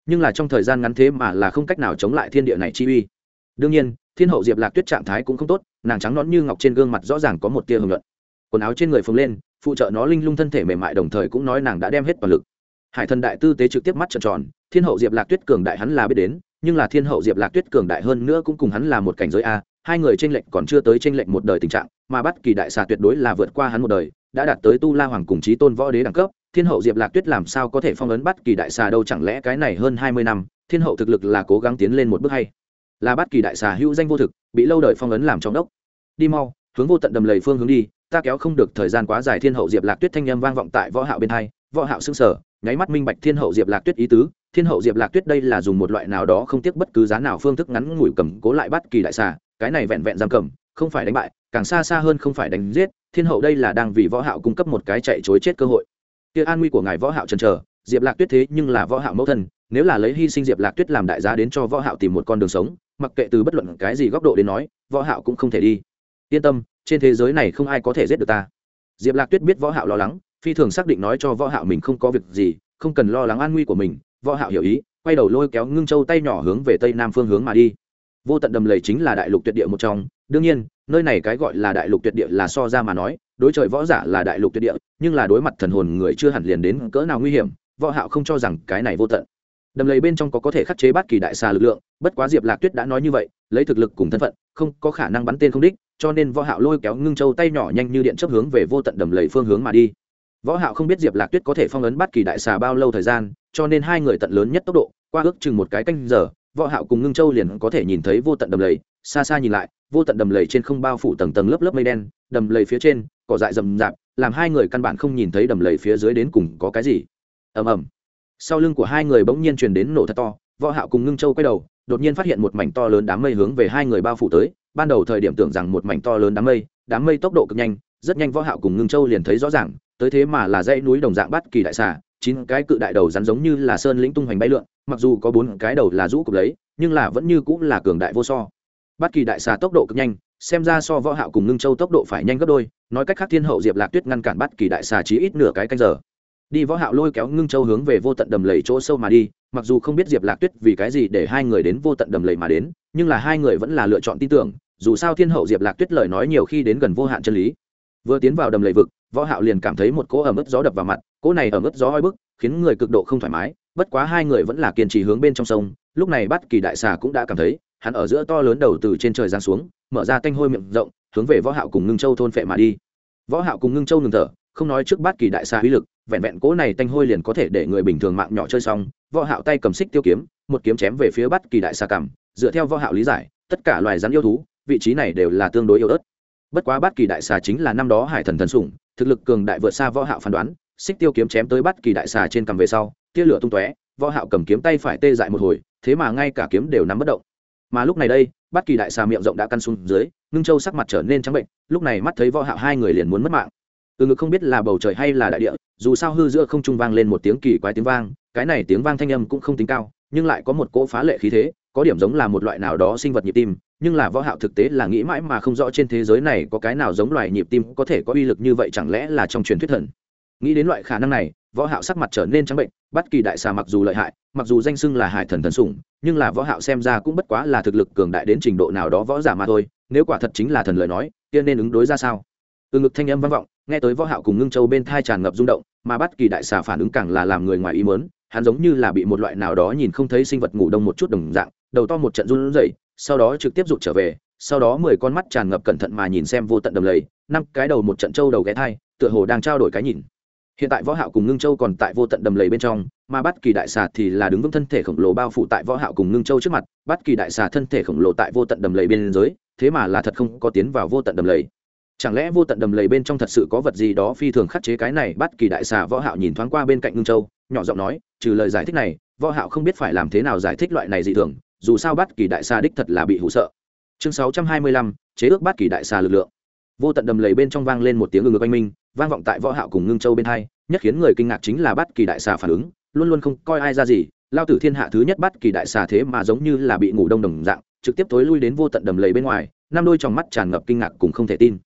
Nhưng là trong thời gian ngắn thế mà là không cách nào chống lại thiên địa này chi uy. Đương nhiên, thiên hậu diệp lạc tuyết trạng thái cũng không tốt, nàng trắng nón như ngọc trên gương mặt rõ ràng có một tia hưởng luận quần áo trên người phồng lên phụ trợ nó linh lung thân thể mềm mại đồng thời cũng nói nàng đã đem hết toàn lực. Hải thần đại tư tế trực tiếp mắt trợn tròn, thiên hậu diệp lạc tuyết cường đại hắn là biết đến, nhưng là thiên hậu diệp lạc tuyết cường đại hơn nữa cũng cùng hắn là một cảnh giới a, hai người tranh lệch còn chưa tới tranh lệch một đời tình trạng, mà bắt kỳ đại xà tuyệt đối là vượt qua hắn một đời, đã đạt tới tu la hoàng cùng chí tôn võ đế đẳng cấp, thiên hậu diệp lạc tuyết làm sao có thể phong ấn bắt kỳ đại xà đâu chẳng lẽ cái này hơn hai mươi năm, thiên hậu thực lực là cố gắng tiến lên một bước hay? Là bắt kỳ đại xà hữu danh vô thực, bị lâu đời phong ấn làm trong đốc. Đi mau, hướng vô tận đầm lầy phương hướng đi ta kéo không được thời gian quá dài thiên hậu diệp lạc tuyết thanh â m vang vọng tại võ hạo bên hai, võ hạo xưng sở nháy mắt minh bạch thiên hậu diệp lạc tuyết ý tứ. Thiên hậu diệp lạc tuyết đây là dùng một loại nào đó không tiếc bất cứ giá nào phương thức ngắn ngủi cầm cố lại bắt kỳ đại xà, cái này vẹn vẹn giam cầm, không phải đánh bại, càng xa xa hơn không phải đánh giết. Thiên hậu đây là đang vì võ hạo cung cấp một cái chạy chối chết cơ hội. Kia an nguy của ngài võ hạo chần chờ, diệp lạc tuyết thế nhưng là võ hạo mẫu thân, nếu là lấy hy sinh diệp lạc tuyết làm đại giá đến cho võ hạo tìm một con đường sống, mặc kệ từ bất luận cái gì góc độ đến nói, võ hạo cũng không thể đi. Yên tâm trên thế giới này không ai có thể giết được ta. Diệp lạc tuyết biết võ hạo lo lắng, phi thường xác định nói cho võ hạo mình không có việc gì, không cần lo lắng an nguy của mình. Võ hạo hiểu ý, quay đầu lôi kéo ngưng châu tay nhỏ hướng về tây nam phương hướng mà đi. Vô tận đầm lầy chính là đại lục tuyệt địa một trong. Đương nhiên, nơi này cái gọi là đại lục tuyệt địa là so ra mà nói, đối trời võ giả là đại lục tuyệt địa, nhưng là đối mặt thần hồn người chưa hẳn liền đến cỡ nào nguy hiểm, võ hạo không cho rằng cái này vô tận. Đầm lầy bên trong có có thể khắc chế bất kỳ đại xà lực lượng, bất quá diệp lạc tuyết đã nói như vậy, lấy thực lực cùng thân phận, không có khả năng bắn tên không đích cho nên võ hạo lôi kéo ngưng châu tay nhỏ nhanh như điện chấp hướng về vô tận đầm lầy phương hướng mà đi. Võ hạo không biết diệp lạc tuyết có thể phong ấn bất kỳ đại xà bao lâu thời gian, cho nên hai người tận lớn nhất tốc độ, qua ước chừng một cái canh giờ, võ hạo cùng ngưng châu liền có thể nhìn thấy vô tận đầm lầy, xa xa nhìn lại, vô tận đầm lầy trên không bao phủ tầng tầng lớp lớp mây đen, đầm lầy phía trên, cỏ dại rậm rạp, làm hai người căn bản không nhìn thấy đầm lầy phía dưới đến cùng có cái gì. Ầm ầm. Sau lưng của hai người bỗng nhiên truyền đến nổ thật to, võ hạo cùng ngưng châu quay đầu đột nhiên phát hiện một mảnh to lớn đám mây hướng về hai người bao phủ tới. Ban đầu thời điểm tưởng rằng một mảnh to lớn đám mây đám mây tốc độ cực nhanh, rất nhanh võ hạo cùng ngưng châu liền thấy rõ ràng, tới thế mà là dãy núi đồng dạng bát kỳ đại xà, chín cái cự đại đầu rắn giống như là sơn lĩnh tung hoành bay lượn, mặc dù có bốn cái đầu là rũ cục lấy, nhưng là vẫn như cũng là cường đại vô so. Bát kỳ đại xà tốc độ cực nhanh, xem ra so võ hạo cùng ngưng châu tốc độ phải nhanh gấp đôi, nói cách khác thiên hậu diệp lạc tuyết ngăn cản bát kỳ đại xà chí ít nửa cái canh giờ. Đi võ hạo lôi kéo ngưng châu hướng về vô tận đầm lầy chỗ sâu mà đi mặc dù không biết diệp lạc tuyết vì cái gì để hai người đến vô tận đầm lầy mà đến, nhưng là hai người vẫn là lựa chọn tin tưởng, dù sao thiên hậu diệp lạc tuyết lời nói nhiều khi đến gần vô hạn chân lý. Vừa tiến vào đầm lầy vực, võ hạo liền cảm thấy một cỗ ẩm ướt gió đập vào mặt, cỗ này ẩm ướt gió oi bức, khiến người cực độ không thoải mái, bất quá hai người vẫn là kiên trì hướng bên trong sông, lúc này bắt kỳ đại xà cũng đã cảm thấy, hắn ở giữa to lớn đầu từ trên trời giáng xuống, mở ra tanh hôi miệng rộng, hướng về võ hạo cùng ngưng châu thôn phệ mà đi. Võ hạo cùng ngưng châu ngừng thở, không nói trước bát kỳ đại xà uy lực, vẹn vẹn cỗ này tanh hôi liền có thể để người bình thường mạng nhỏ chơi xong võ hạo tay cầm xích tiêu kiếm, một kiếm chém về phía bát kỳ đại xà cằm dựa theo võ hạo lý giải, tất cả loài rắn yêu thú, vị trí này đều là tương đối yếu ớt. Bất quá bát kỳ đại xà chính là năm đó hải thần thần sủng, thực lực cường đại vượt xa võ hạo phán đoán, xích tiêu kiếm chém tới bát kỳ đại xà trên cầm về sau, tia lửa tung tóe, võ hạo cầm kiếm tay phải tê dại một hồi, thế mà ngay cả kiếm đều nắm bất động. Mà lúc này đây, bát kỳ đại xà miệng rộng đã căn xuống dưới, ngưng châu sắc mặt trở nên trắng bệnh, lúc này mắt thấy võ hạo hai người liền muốn mất mạng. Từ ngực không biết là bầu trời hay là đại địa, dù sao hư giữa không trung vang lên một tiếng kỳ quái tiếng vang cái này tiếng vang thanh âm cũng không tính cao, nhưng lại có một cỗ phá lệ khí thế, có điểm giống là một loại nào đó sinh vật nhịp tim, nhưng là võ hạo thực tế là nghĩ mãi mà không rõ trên thế giới này có cái nào giống loài nhịp tim có thể có uy lực như vậy chẳng lẽ là trong truyền thuyết thần. Nghĩ đến loại khả năng này, võ hạo sắc mặt trở nên trắng bệnh, bất kỳ đại xà mặc dù lợi hại, mặc dù danh xưng là hải thần thần sủng, nhưng là võ hạo xem ra cũng bất quá là thực lực cường đại đến trình độ nào đó võ giả mà thôi, nếu quả thật chính là thần lời nói, kia nên ứng đối ra sao? Từ ngực thanh âm vang vọng, nghe tới võ hạo cùng ngưng châu bên thai tràn ngập rung động mà bất kỳ đại xà phản ứng càng là làm người ngoài ý muốn, hắn giống như là bị một loại nào đó nhìn không thấy sinh vật ngủ đông một chút đồng dạng, đầu to một trận run rẩy, sau đó trực tiếp rụt trở về, sau đó mười con mắt tràn ngập cẩn thận mà nhìn xem vô tận đầm lầy, năm cái đầu một trận châu đầu ghé thai, tựa hồ đang trao đổi cái nhìn. Hiện tại võ hạo cùng ngưng châu còn tại vô tận đầm lầy bên trong, mà bất kỳ đại xà thì là đứng vững thân thể khổng lồ bao phủ tại võ hạo cùng ngưng châu trước mặt, bất kỳ đại xà thân thể khổng lồ tại vô tận đầm lầy bên dưới, thế mà là thật không có tiến vào vô tận đầm lầy chẳng lẽ vô tận đầm lầy bên trong thật sự có vật gì đó phi thường khắc chế cái này? Bắt kỳ đại xà võ hạo nhìn thoáng qua bên cạnh ngưng châu nhỏ giọng nói trừ lời giải thích này võ hạo không biết phải làm thế nào giải thích loại này dị thường dù sao bắt kỳ đại xà đích thật là bị hủ sợ. Chương 625, chế ước bắt kỳ đại xà lực lượng. Vô tận đầm lầy bên trong vang lên một tiếng ngừng ngược anh minh vang vọng tại võ hạo cùng ngưng châu bên hai nhất khiến người kinh ngạc chính là bắt kỳ đại xà phản ứng luôn luôn không coi ai ra gì lao tử thiên hạ thứ nhất bắt kỳ đại xà thế mà giống như là bị ngủ đông đồng dạng trực tiếp tối lui đến vô tận đầm lầy bên ngoài năm đôi tròng mắt tràn ngập kinh ngạc cùng không thể tin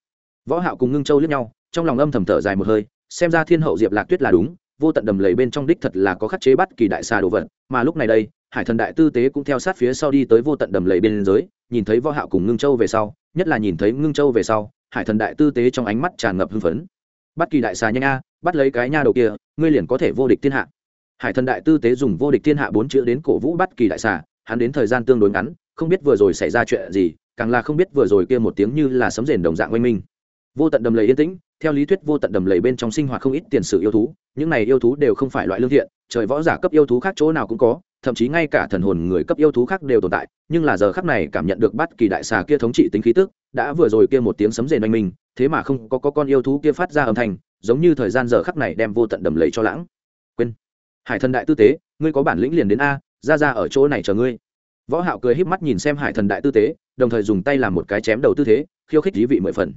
võ hạo cùng ngưng châu liếc nhau, trong lòng âm thầm thở dài một hơi, xem ra thiên hậu diệp lạc tuyết là đúng, vô tận đầm lầy bên trong đích thật là có khắc chế bắt kỳ đại xà đồ vật, mà lúc này đây, hải thần đại tư tế cũng theo sát phía sau đi tới vô tận đầm lầy bên dưới, nhìn thấy võ hạo cùng ngưng châu về sau, nhất là nhìn thấy ngưng châu về sau, hải thần đại tư tế trong ánh mắt tràn ngập hưng phấn. Bắt kỳ đại xà nhanh a, bắt lấy cái nha đầu kia, ngươi liền có thể vô địch thiên hạ. Hải thần đại tư tế dùng vô địch thiên hạ bốn chữ đến cổ vũ bắt kỳ đại xà, hắn đến thời gian tương đối ngắn, không biết vừa rồi xảy ra chuyện gì, càng là không biết vừa rồi kia một tiếng như là sấm rền đồng dạng oanh minh vô tận đầm lầy yên tĩnh theo lý thuyết vô tận đầm lầy bên trong sinh hoạt không ít tiền sử yêu thú những này yêu thú đều không phải loại lương thiện trời võ giả cấp yêu thú khác chỗ nào cũng có thậm chí ngay cả thần hồn người cấp yêu thú khác đều tồn tại nhưng là giờ khắc này cảm nhận được bắt kỳ đại xà kia thống trị tính khí tức đã vừa rồi kia một tiếng sấm rền oanh minh thế mà không có, có con yêu thú kia phát ra âm thanh giống như thời gian giờ khắc này đem vô tận đầm lầy cho lãng. Quên. Hải thần đại tư tế ngươi có bản lĩnh liền đến a ra ra ở chỗ này chờ ngươi. Võ hạo cười híp mắt nhìn xem hải thần đại tư tế đồng thời dùng tay làm một cái chém đầu tư thế khiêu khích dí vị mười phần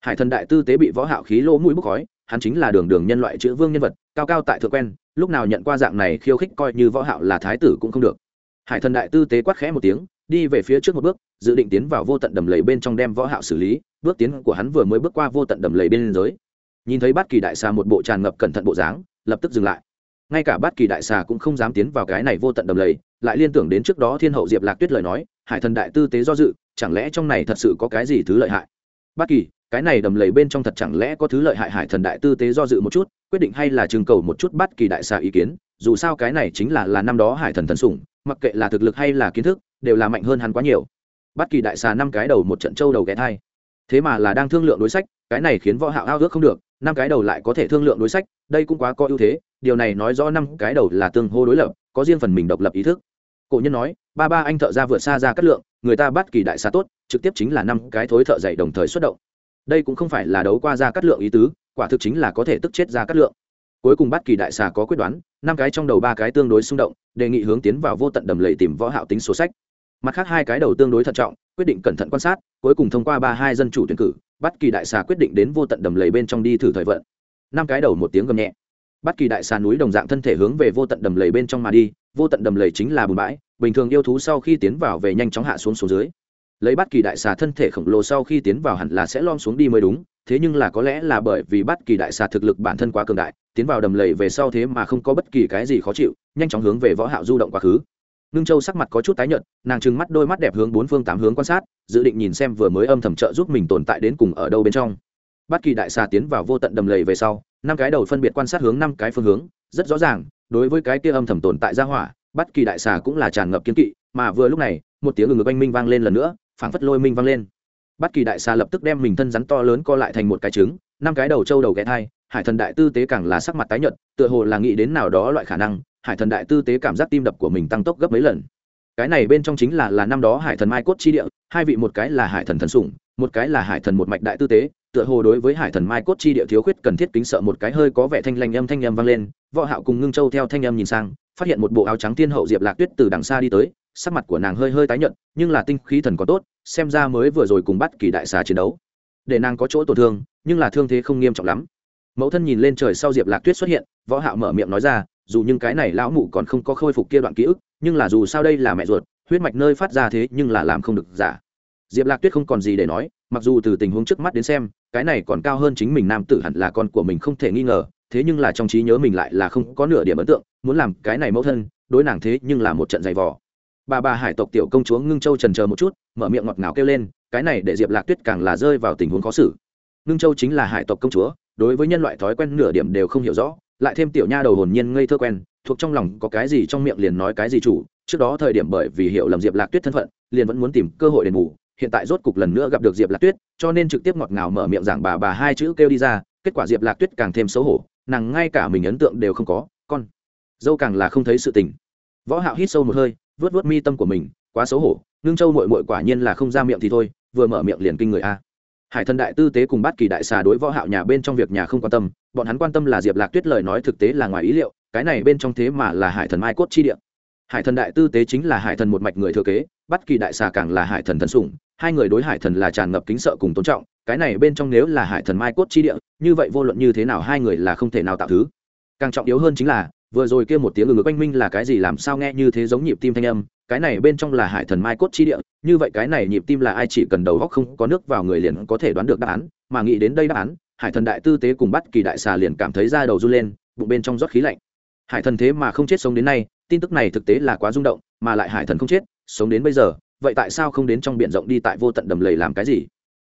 hải thần đại tư tế bị võ hạo khí lỗ mũi bốc khói, hắn chính là đường đường nhân loại chữ vương nhân vật, cao cao tại thượng quen, lúc nào nhận qua dạng này khiêu khích coi như võ hạo là thái tử cũng không được. Hải thần đại tư tế quát khẽ một tiếng, đi về phía trước một bước, dự định tiến vào vô tận đầm lầy bên trong đem võ hạo xử lý, bước tiến của hắn vừa mới bước qua vô tận đầm lầy bên dưới nhìn thấy bát kỳ đại xà một bộ tràn ngập cẩn thận bộ dáng, lập tức dừng lại. Ngay cả bát kỳ đại xà cũng không dám tiến vào cái này vô tận đầm lầy, lại liên tưởng đến trước đó thiên hậu diệp lạc tuyết lời nói, hải thần đại tư tế do dự, chẳng lẽ trong này thật sự có cái gì thứ lợi hại? Bát kỳ cái này đầm lầy bên trong thật chẳng lẽ có thứ lợi hại hải thần đại tư tế do dự một chút, quyết định hay là trưng cầu một chút bắt kỳ đại xà ý kiến, dù sao cái này chính là là năm đó hải thần thần sủng, mặc kệ là thực lực hay là kiến thức, đều là mạnh hơn hắn quá nhiều. Bắt kỳ đại xà năm cái đầu một trận châu đầu ghé thai. Thế mà là đang thương lượng đối sách, cái này khiến võ hạo ao ước không được, năm cái đầu lại có thể thương lượng đối sách, đây cũng quá có ưu thế, điều này nói rõ năm cái đầu là tương hô đối lập, có riêng phần mình độc lập ý thức. Cổ nhân nói, ba ba anh thợ ra vượt xa ra cắt lượng, người ta bắt kỳ đại xà tốt, trực tiếp chính là năm cái thối thợ dày đồng thời xuất động đây cũng không phải là đấu qua ra cắt lượng ý tứ, quả thực chính là có thể tức chết ra cắt lượng. Cuối cùng bắt kỳ đại xà có quyết đoán, năm cái trong đầu ba cái tương đối xung động, đề nghị hướng tiến vào vô tận đầm lầy tìm võ hạo tính số sách. Mặt khác hai cái đầu tương đối thận trọng, quyết định cẩn thận quan sát, cuối cùng thông qua ba hai dân chủ tuyển cử, bắt kỳ đại xà quyết định đến vô tận đầm lầy bên trong đi thử thời vận. Năm cái đầu một tiếng gầm nhẹ. Bắt kỳ đại xà núi đồng dạng thân thể hướng về vô tận đầm lầy bên trong mà đi, vô tận đầm lầy chính là bùn bãi, bình thường yêu thú sau khi tiến vào về nhanh chóng hạ xuống xuống dưới lấy bắt kỳ đại xà thân thể khổng lồ sau khi tiến vào hẳn là sẽ lom xuống đi mới đúng, thế nhưng là có lẽ là bởi vì bắt kỳ đại xà thực lực bản thân quá cường đại, tiến vào đầm lầy về sau thế mà không có bất kỳ cái gì khó chịu, nhanh chóng hướng về võ hạo du động quá khứ. Nương châu sắc mặt có chút tái nhợt, nàng trừng mắt đôi mắt đẹp hướng bốn phương tám hướng quan sát, dự định nhìn xem vừa mới âm thầm trợ giúp mình tồn tại đến cùng ở đâu bên trong. Bất kỳ đại xà tiến vào vô tận đầm lầy về sau, năm cái đầu phân biệt quan sát hướng năm cái phương hướng, rất rõ ràng, đối với cái kia âm thầm tồn tại ra hỏa bất kỳ đại xà cũng là tràn ngập kiến kỵ, mà vừa lúc này, một tiếng ngực oanh minh vang lên lần nữa phảng phất lôi minh vang lên. Bất kỳ đại xà lập tức đem mình thân rắn to lớn co lại thành một cái trứng, năm cái đầu trâu đầu ghé thai, hải thần đại tư tế càng là sắc mặt tái nhợt, tựa hồ là nghĩ đến nào đó loại khả năng, hải thần đại tư tế cảm giác tim đập của mình tăng tốc gấp mấy lần. Cái này bên trong chính là là năm đó hải thần mai cốt chi địa, hai vị một cái là hải thần thần sủng, một cái là hải thần một mạch đại tư tế, tựa hồ đối với hải thần mai cốt chi địa thiếu khuyết cần thiết kính sợ một cái hơi có vẻ thanh lanh âm thanh âm vang lên, võ hạo cùng ngưng châu theo thanh âm nhìn sang, phát hiện một bộ áo trắng tiên hậu diệp lạc tuyết từ đằng xa đi tới sắc mặt của nàng hơi hơi tái nhợt, nhưng là tinh khí thần có tốt, xem ra mới vừa rồi cùng bắt kỳ đại xà chiến đấu. Để nàng có chỗ tổn thương, nhưng là thương thế không nghiêm trọng lắm. Mẫu thân nhìn lên trời sau diệp lạc tuyết xuất hiện, võ hạo mở miệng nói ra, dù nhưng cái này lão mụ còn không có khôi phục kia đoạn ký ức, nhưng là dù sao đây là mẹ ruột, huyết mạch nơi phát ra thế nhưng là làm không được giả. Diệp lạc tuyết không còn gì để nói, mặc dù từ tình huống trước mắt đến xem, cái này còn cao hơn chính mình nam tử hẳn là con của mình không thể nghi ngờ, thế nhưng là trong trí nhớ mình lại là không có nửa điểm ấn tượng, muốn làm cái này mẫu thân, đối nàng thế nhưng là một trận giày vò bà bà hải tộc tiểu công chúa ngưng châu trần chờ một chút, mở miệng ngọt ngào kêu lên, cái này để diệp lạc tuyết càng là rơi vào tình huống khó xử. Ngưng châu chính là hải tộc công chúa, đối với nhân loại thói quen nửa điểm đều không hiểu rõ, lại thêm tiểu nha đầu hồn nhiên ngây thơ quen, thuộc trong lòng có cái gì trong miệng liền nói cái gì chủ, trước đó thời điểm bởi vì hiểu lầm diệp lạc tuyết thân phận, liền vẫn muốn tìm cơ hội đền bù, hiện tại rốt cục lần nữa gặp được diệp lạc tuyết, cho nên trực tiếp ngọt ngào mở miệng giảng bà bà hai chữ kêu đi ra, kết quả diệp lạc tuyết càng thêm xấu hổ, nàng ngay cả mình ấn tượng đều không có, con dâu càng là không thấy sự tình. Võ hạo hít sâu một hơi vớt vớt mi tâm của mình, quá xấu hổ, ngưng châu mội mội quả nhiên là không ra miệng thì thôi, vừa mở miệng liền kinh người a. Hải thần đại tư tế cùng bát kỳ đại xà đối võ hạo nhà bên trong việc nhà không quan tâm, bọn hắn quan tâm là diệp lạc tuyết lời nói thực tế là ngoài ý liệu, cái này bên trong thế mà là hải thần mai cốt chi địa. Hải thần đại tư tế chính là hải thần một mạch người thừa kế, bát kỳ đại xà càng là hải thần thần sủng, hai người đối hải thần là tràn ngập kính sợ cùng tôn trọng, cái này bên trong nếu là hải thần mai cốt chi địa, như vậy vô luận như thế nào hai người là không thể nào tạo thứ. Càng trọng yếu hơn chính là vừa rồi kia một tiếng ngừng quanh minh là cái gì làm sao nghe như thế giống nhịp tim thanh âm, cái này bên trong là hải thần mai cốt chi địa, như vậy cái này nhịp tim là ai chỉ cần đầu góc không có nước vào người liền có thể đoán được đáp án, mà nghĩ đến đây đáp án, hải thần đại tư tế cùng bắt kỳ đại xà liền cảm thấy da đầu run lên, bụng bên trong rót khí lạnh. Hải thần thế mà không chết sống đến nay, tin tức này thực tế là quá rung động, mà lại hải thần không chết, sống đến bây giờ, vậy tại sao không đến trong b i ể n rộng đi tại vô tận đầm lầy làm cái gì?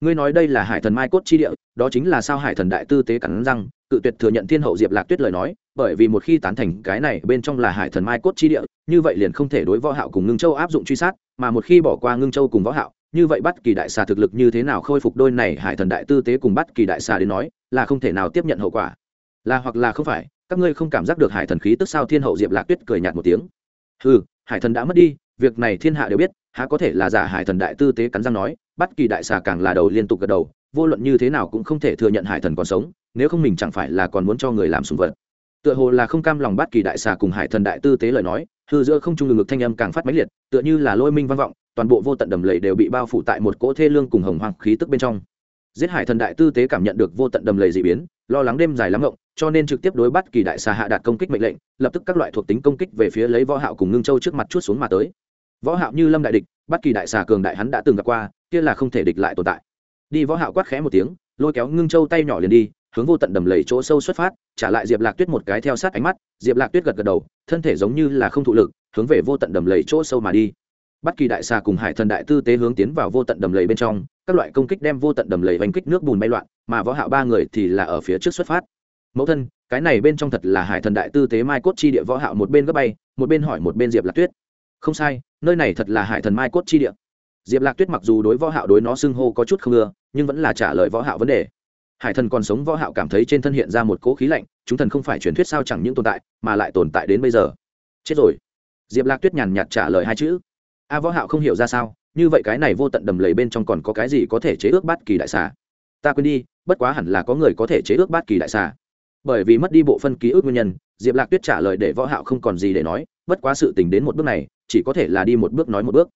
Ngươi nói đây là hải thần mai cốt chi địa, đó chính là sao hải thần đại tư tế cắn răng, cự tuyệt thừa nhận thiên hậu diệp lạc tuyết lời nói bởi vì một khi tán thành cái này bên trong là hải thần mai cốt chi địa, như vậy liền không thể đối võ hạo cùng ngưng châu áp dụng truy sát, mà một khi bỏ qua ngưng châu cùng võ hạo, như vậy bắt kỳ đại xà thực lực như thế nào khôi phục đôi này hải thần đại tư tế cùng bắt kỳ đại xà đến nói, là không thể nào tiếp nhận hậu quả. Là hoặc là không phải, các ngươi không cảm giác được hải thần khí tức sao thiên hậu diệp lạc tuyết cười nhạt một tiếng. Hừ, hải thần đã mất đi, việc này thiên hạ đều biết, há có thể là giả hải thần đại tư tế cắn răng nói, bắt kỳ đại xà càng là đầu liên tục gật đầu, vô luận như thế nào cũng không thể thừa nhận hải thần còn sống, nếu không mình chẳng phải là còn muốn cho người làm sùng vật tựa hồ là không cam lòng bắt kỳ đại xà cùng hải thần đại tư tế lời nói, hư giữa không trung ngực thanh âm càng phát mãnh liệt, tựa như là lôi minh vang vọng, toàn bộ vô tận đầm lầy đều bị bao phủ tại một cỗ thê lương cùng hồng hoàng khí tức bên trong. Giết hải thần đại tư tế cảm nhận được vô tận đầm lầy dị biến, lo lắng đêm dài lắm ngộng, cho nên trực tiếp đối bắt kỳ đại xà hạ đạt công kích mệnh lệnh, lập tức các loại thuộc tính công kích về phía lấy võ hạo cùng ngưng châu trước mặt chút xuống mà tới. Võ hạo như lâm đại địch bắt kỳ đại xà cường đại hắn đã từng gặp qua, kia là không thể địch lại tồn tại. Đi võ hạo quát khẽ một tiếng, lôi kéo ngưng châu tay nhỏ liền đi hướng vô tận đầm lầy chỗ sâu xuất phát, trả lại diệp lạc tuyết một cái theo sát ánh mắt, diệp lạc tuyết gật gật đầu, thân thể giống như là không thụ lực, hướng về vô tận đầm lầy chỗ sâu mà đi. Bất kỳ đại xà cùng hải thần đại tư tế hướng tiến vào vô tận đầm lầy bên trong, các loại công kích đem vô tận đầm lầy vành kích nước bùn bay loạn, mà võ hạo ba người thì là ở phía trước xuất phát. Mẫu thân, cái này bên trong thật là hải thần đại tư tế mai cốt chi địa võ hạo một bên gấp bay, một bên hỏi một bên diệp lạc tuyết. Không sai, nơi này thật là hải thần mai cốt chi địa. Diệp lạc tuyết mặc dù đối võ hạo đối nó xưng hô có chút không ưa, nhưng vẫn là trả lời võ hạo vấn đề hải thần còn sống võ hạo cảm thấy trên thân hiện ra một cỗ khí lạnh, chúng thần không phải truyền thuyết sao chẳng những tồn tại, mà lại tồn tại đến bây giờ. Chết rồi. Diệp lạc tuyết nhàn nhạt trả lời hai chữ. A võ hạo không hiểu ra sao, như vậy cái này vô tận đầm lầy bên trong còn có cái gì có thể chế ước bát kỳ đại xà? Ta quên đi, bất quá hẳn là có người có thể chế ước bát kỳ đại xà. Bởi vì mất đi bộ phân ký ức nguyên nhân, diệp lạc tuyết trả lời để võ hạo không còn gì để nói, bất quá sự tình đến một bước này, chỉ có thể là đi một bước nói một bước.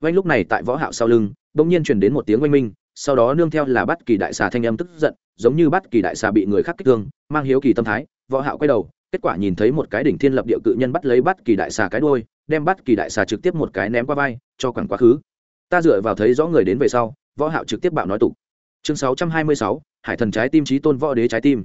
Vang lúc này tại võ hạo sau lưng bỗng nhiên truyền đến một tiếng oanh minh sau đó nương theo là bắt kỳ đại xà thanh âm tức giận giống như bắt kỳ đại xà bị người khác kích thương mang hiếu kỳ tâm thái võ hạo quay đầu kết quả nhìn thấy một cái đỉnh thiên lập địa cự nhân bắt lấy bắt kỳ đại xà cái đuôi đem bắt kỳ đại xà trực tiếp một cái ném qua vai cho quẳng quá khứ. Ta dựa vào thấy rõ người đến về sau võ hạo trực tiếp bạo nói tục. Chương 626, hải thần trái tim trí tôn võ đế trái tim.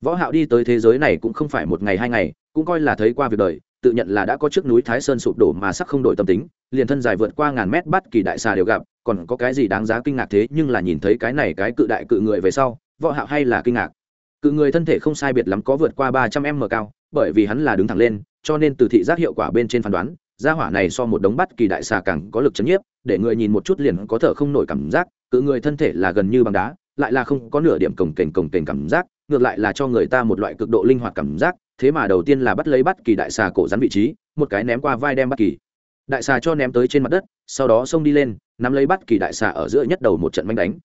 Võ hạo đi tới thế giới này cũng không phải một ngày hai ngày cũng coi là thấy qua việc đời tự nhận là đã có trước núi thái sơn sụp đổ mà sắc không đổi tâm tính, liền thân dài vượt qua ngàn mét bắt kỳ đại xà đều gặp, còn có cái gì đáng giá kinh ngạc thế nhưng là nhìn thấy cái này cái cự đại cự người về sau, võ hạo hay là kinh ngạc. Cự người thân thể không sai biệt lắm có vượt qua ba trăm m cao, bởi vì hắn là đứng thẳng lên, cho nên từ thị giác hiệu quả bên trên phán đoán, gia hỏa này so một đống bắt kỳ đại xà càng có lực chấn nhiếp, để người nhìn một chút liền có thở không nổi cảm giác, cự người thân thể là gần như bằng đá, lại là không có nửa điểm cồng kềnh cồng kềnh cảm giác, ngược lại là cho người ta một loại cực độ linh hoạt cảm giác thế mà đầu tiên là bắt lấy bắt kỳ đại xà cổ rắn vị trí, một cái ném qua vai đem bắt kỳ. Đại xà cho ném tới trên mặt đất, sau đó xông đi lên, nắm lấy bắt kỳ đại xà ở giữa nhất đầu một trận manh đánh.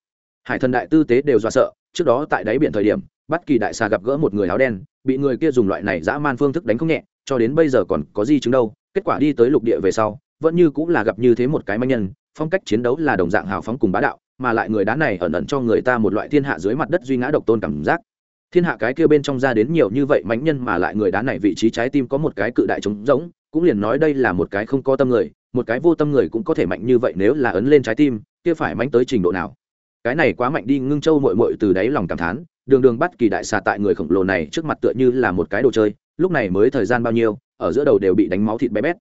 Hải thần đại tư tế đều dọa sợ, trước đó tại đáy biển thời điểm, bắt kỳ đại xà gặp gỡ một người áo đen, bị người kia dùng loại này dã man phương thức đánh không nhẹ, cho đến bây giờ còn có gì chứng đâu, kết quả đi tới lục địa về sau, vẫn như cũng là gặp như thế một cái manh nhân, phong cách chiến đấu là đồng dạng hào phóng cùng bá đạo, mà lại người đá này ẩn ẩn cho người ta một loại thiên hạ dưới mặt đất duy ngã độc tôn cảm giác thiên hạ cái kia bên trong ra đến nhiều như vậy mánh nhân mà lại người đá này vị trí trái tim có một cái cự đại trống rỗng, cũng liền nói đây là một cái không có tâm người, một cái vô tâm người cũng có thể mạnh như vậy nếu là ấn lên trái tim, kia phải mánh tới trình độ nào? Cái này quá mạnh đi, ngưng châu mội mội từ đáy lòng cảm thán, đường đường bắt kỳ đại xà tại người khổng lồ này trước mặt tựa như là một cái đồ chơi, lúc này mới thời gian bao nhiêu, ở giữa đầu đều bị đánh máu thịt bé bét.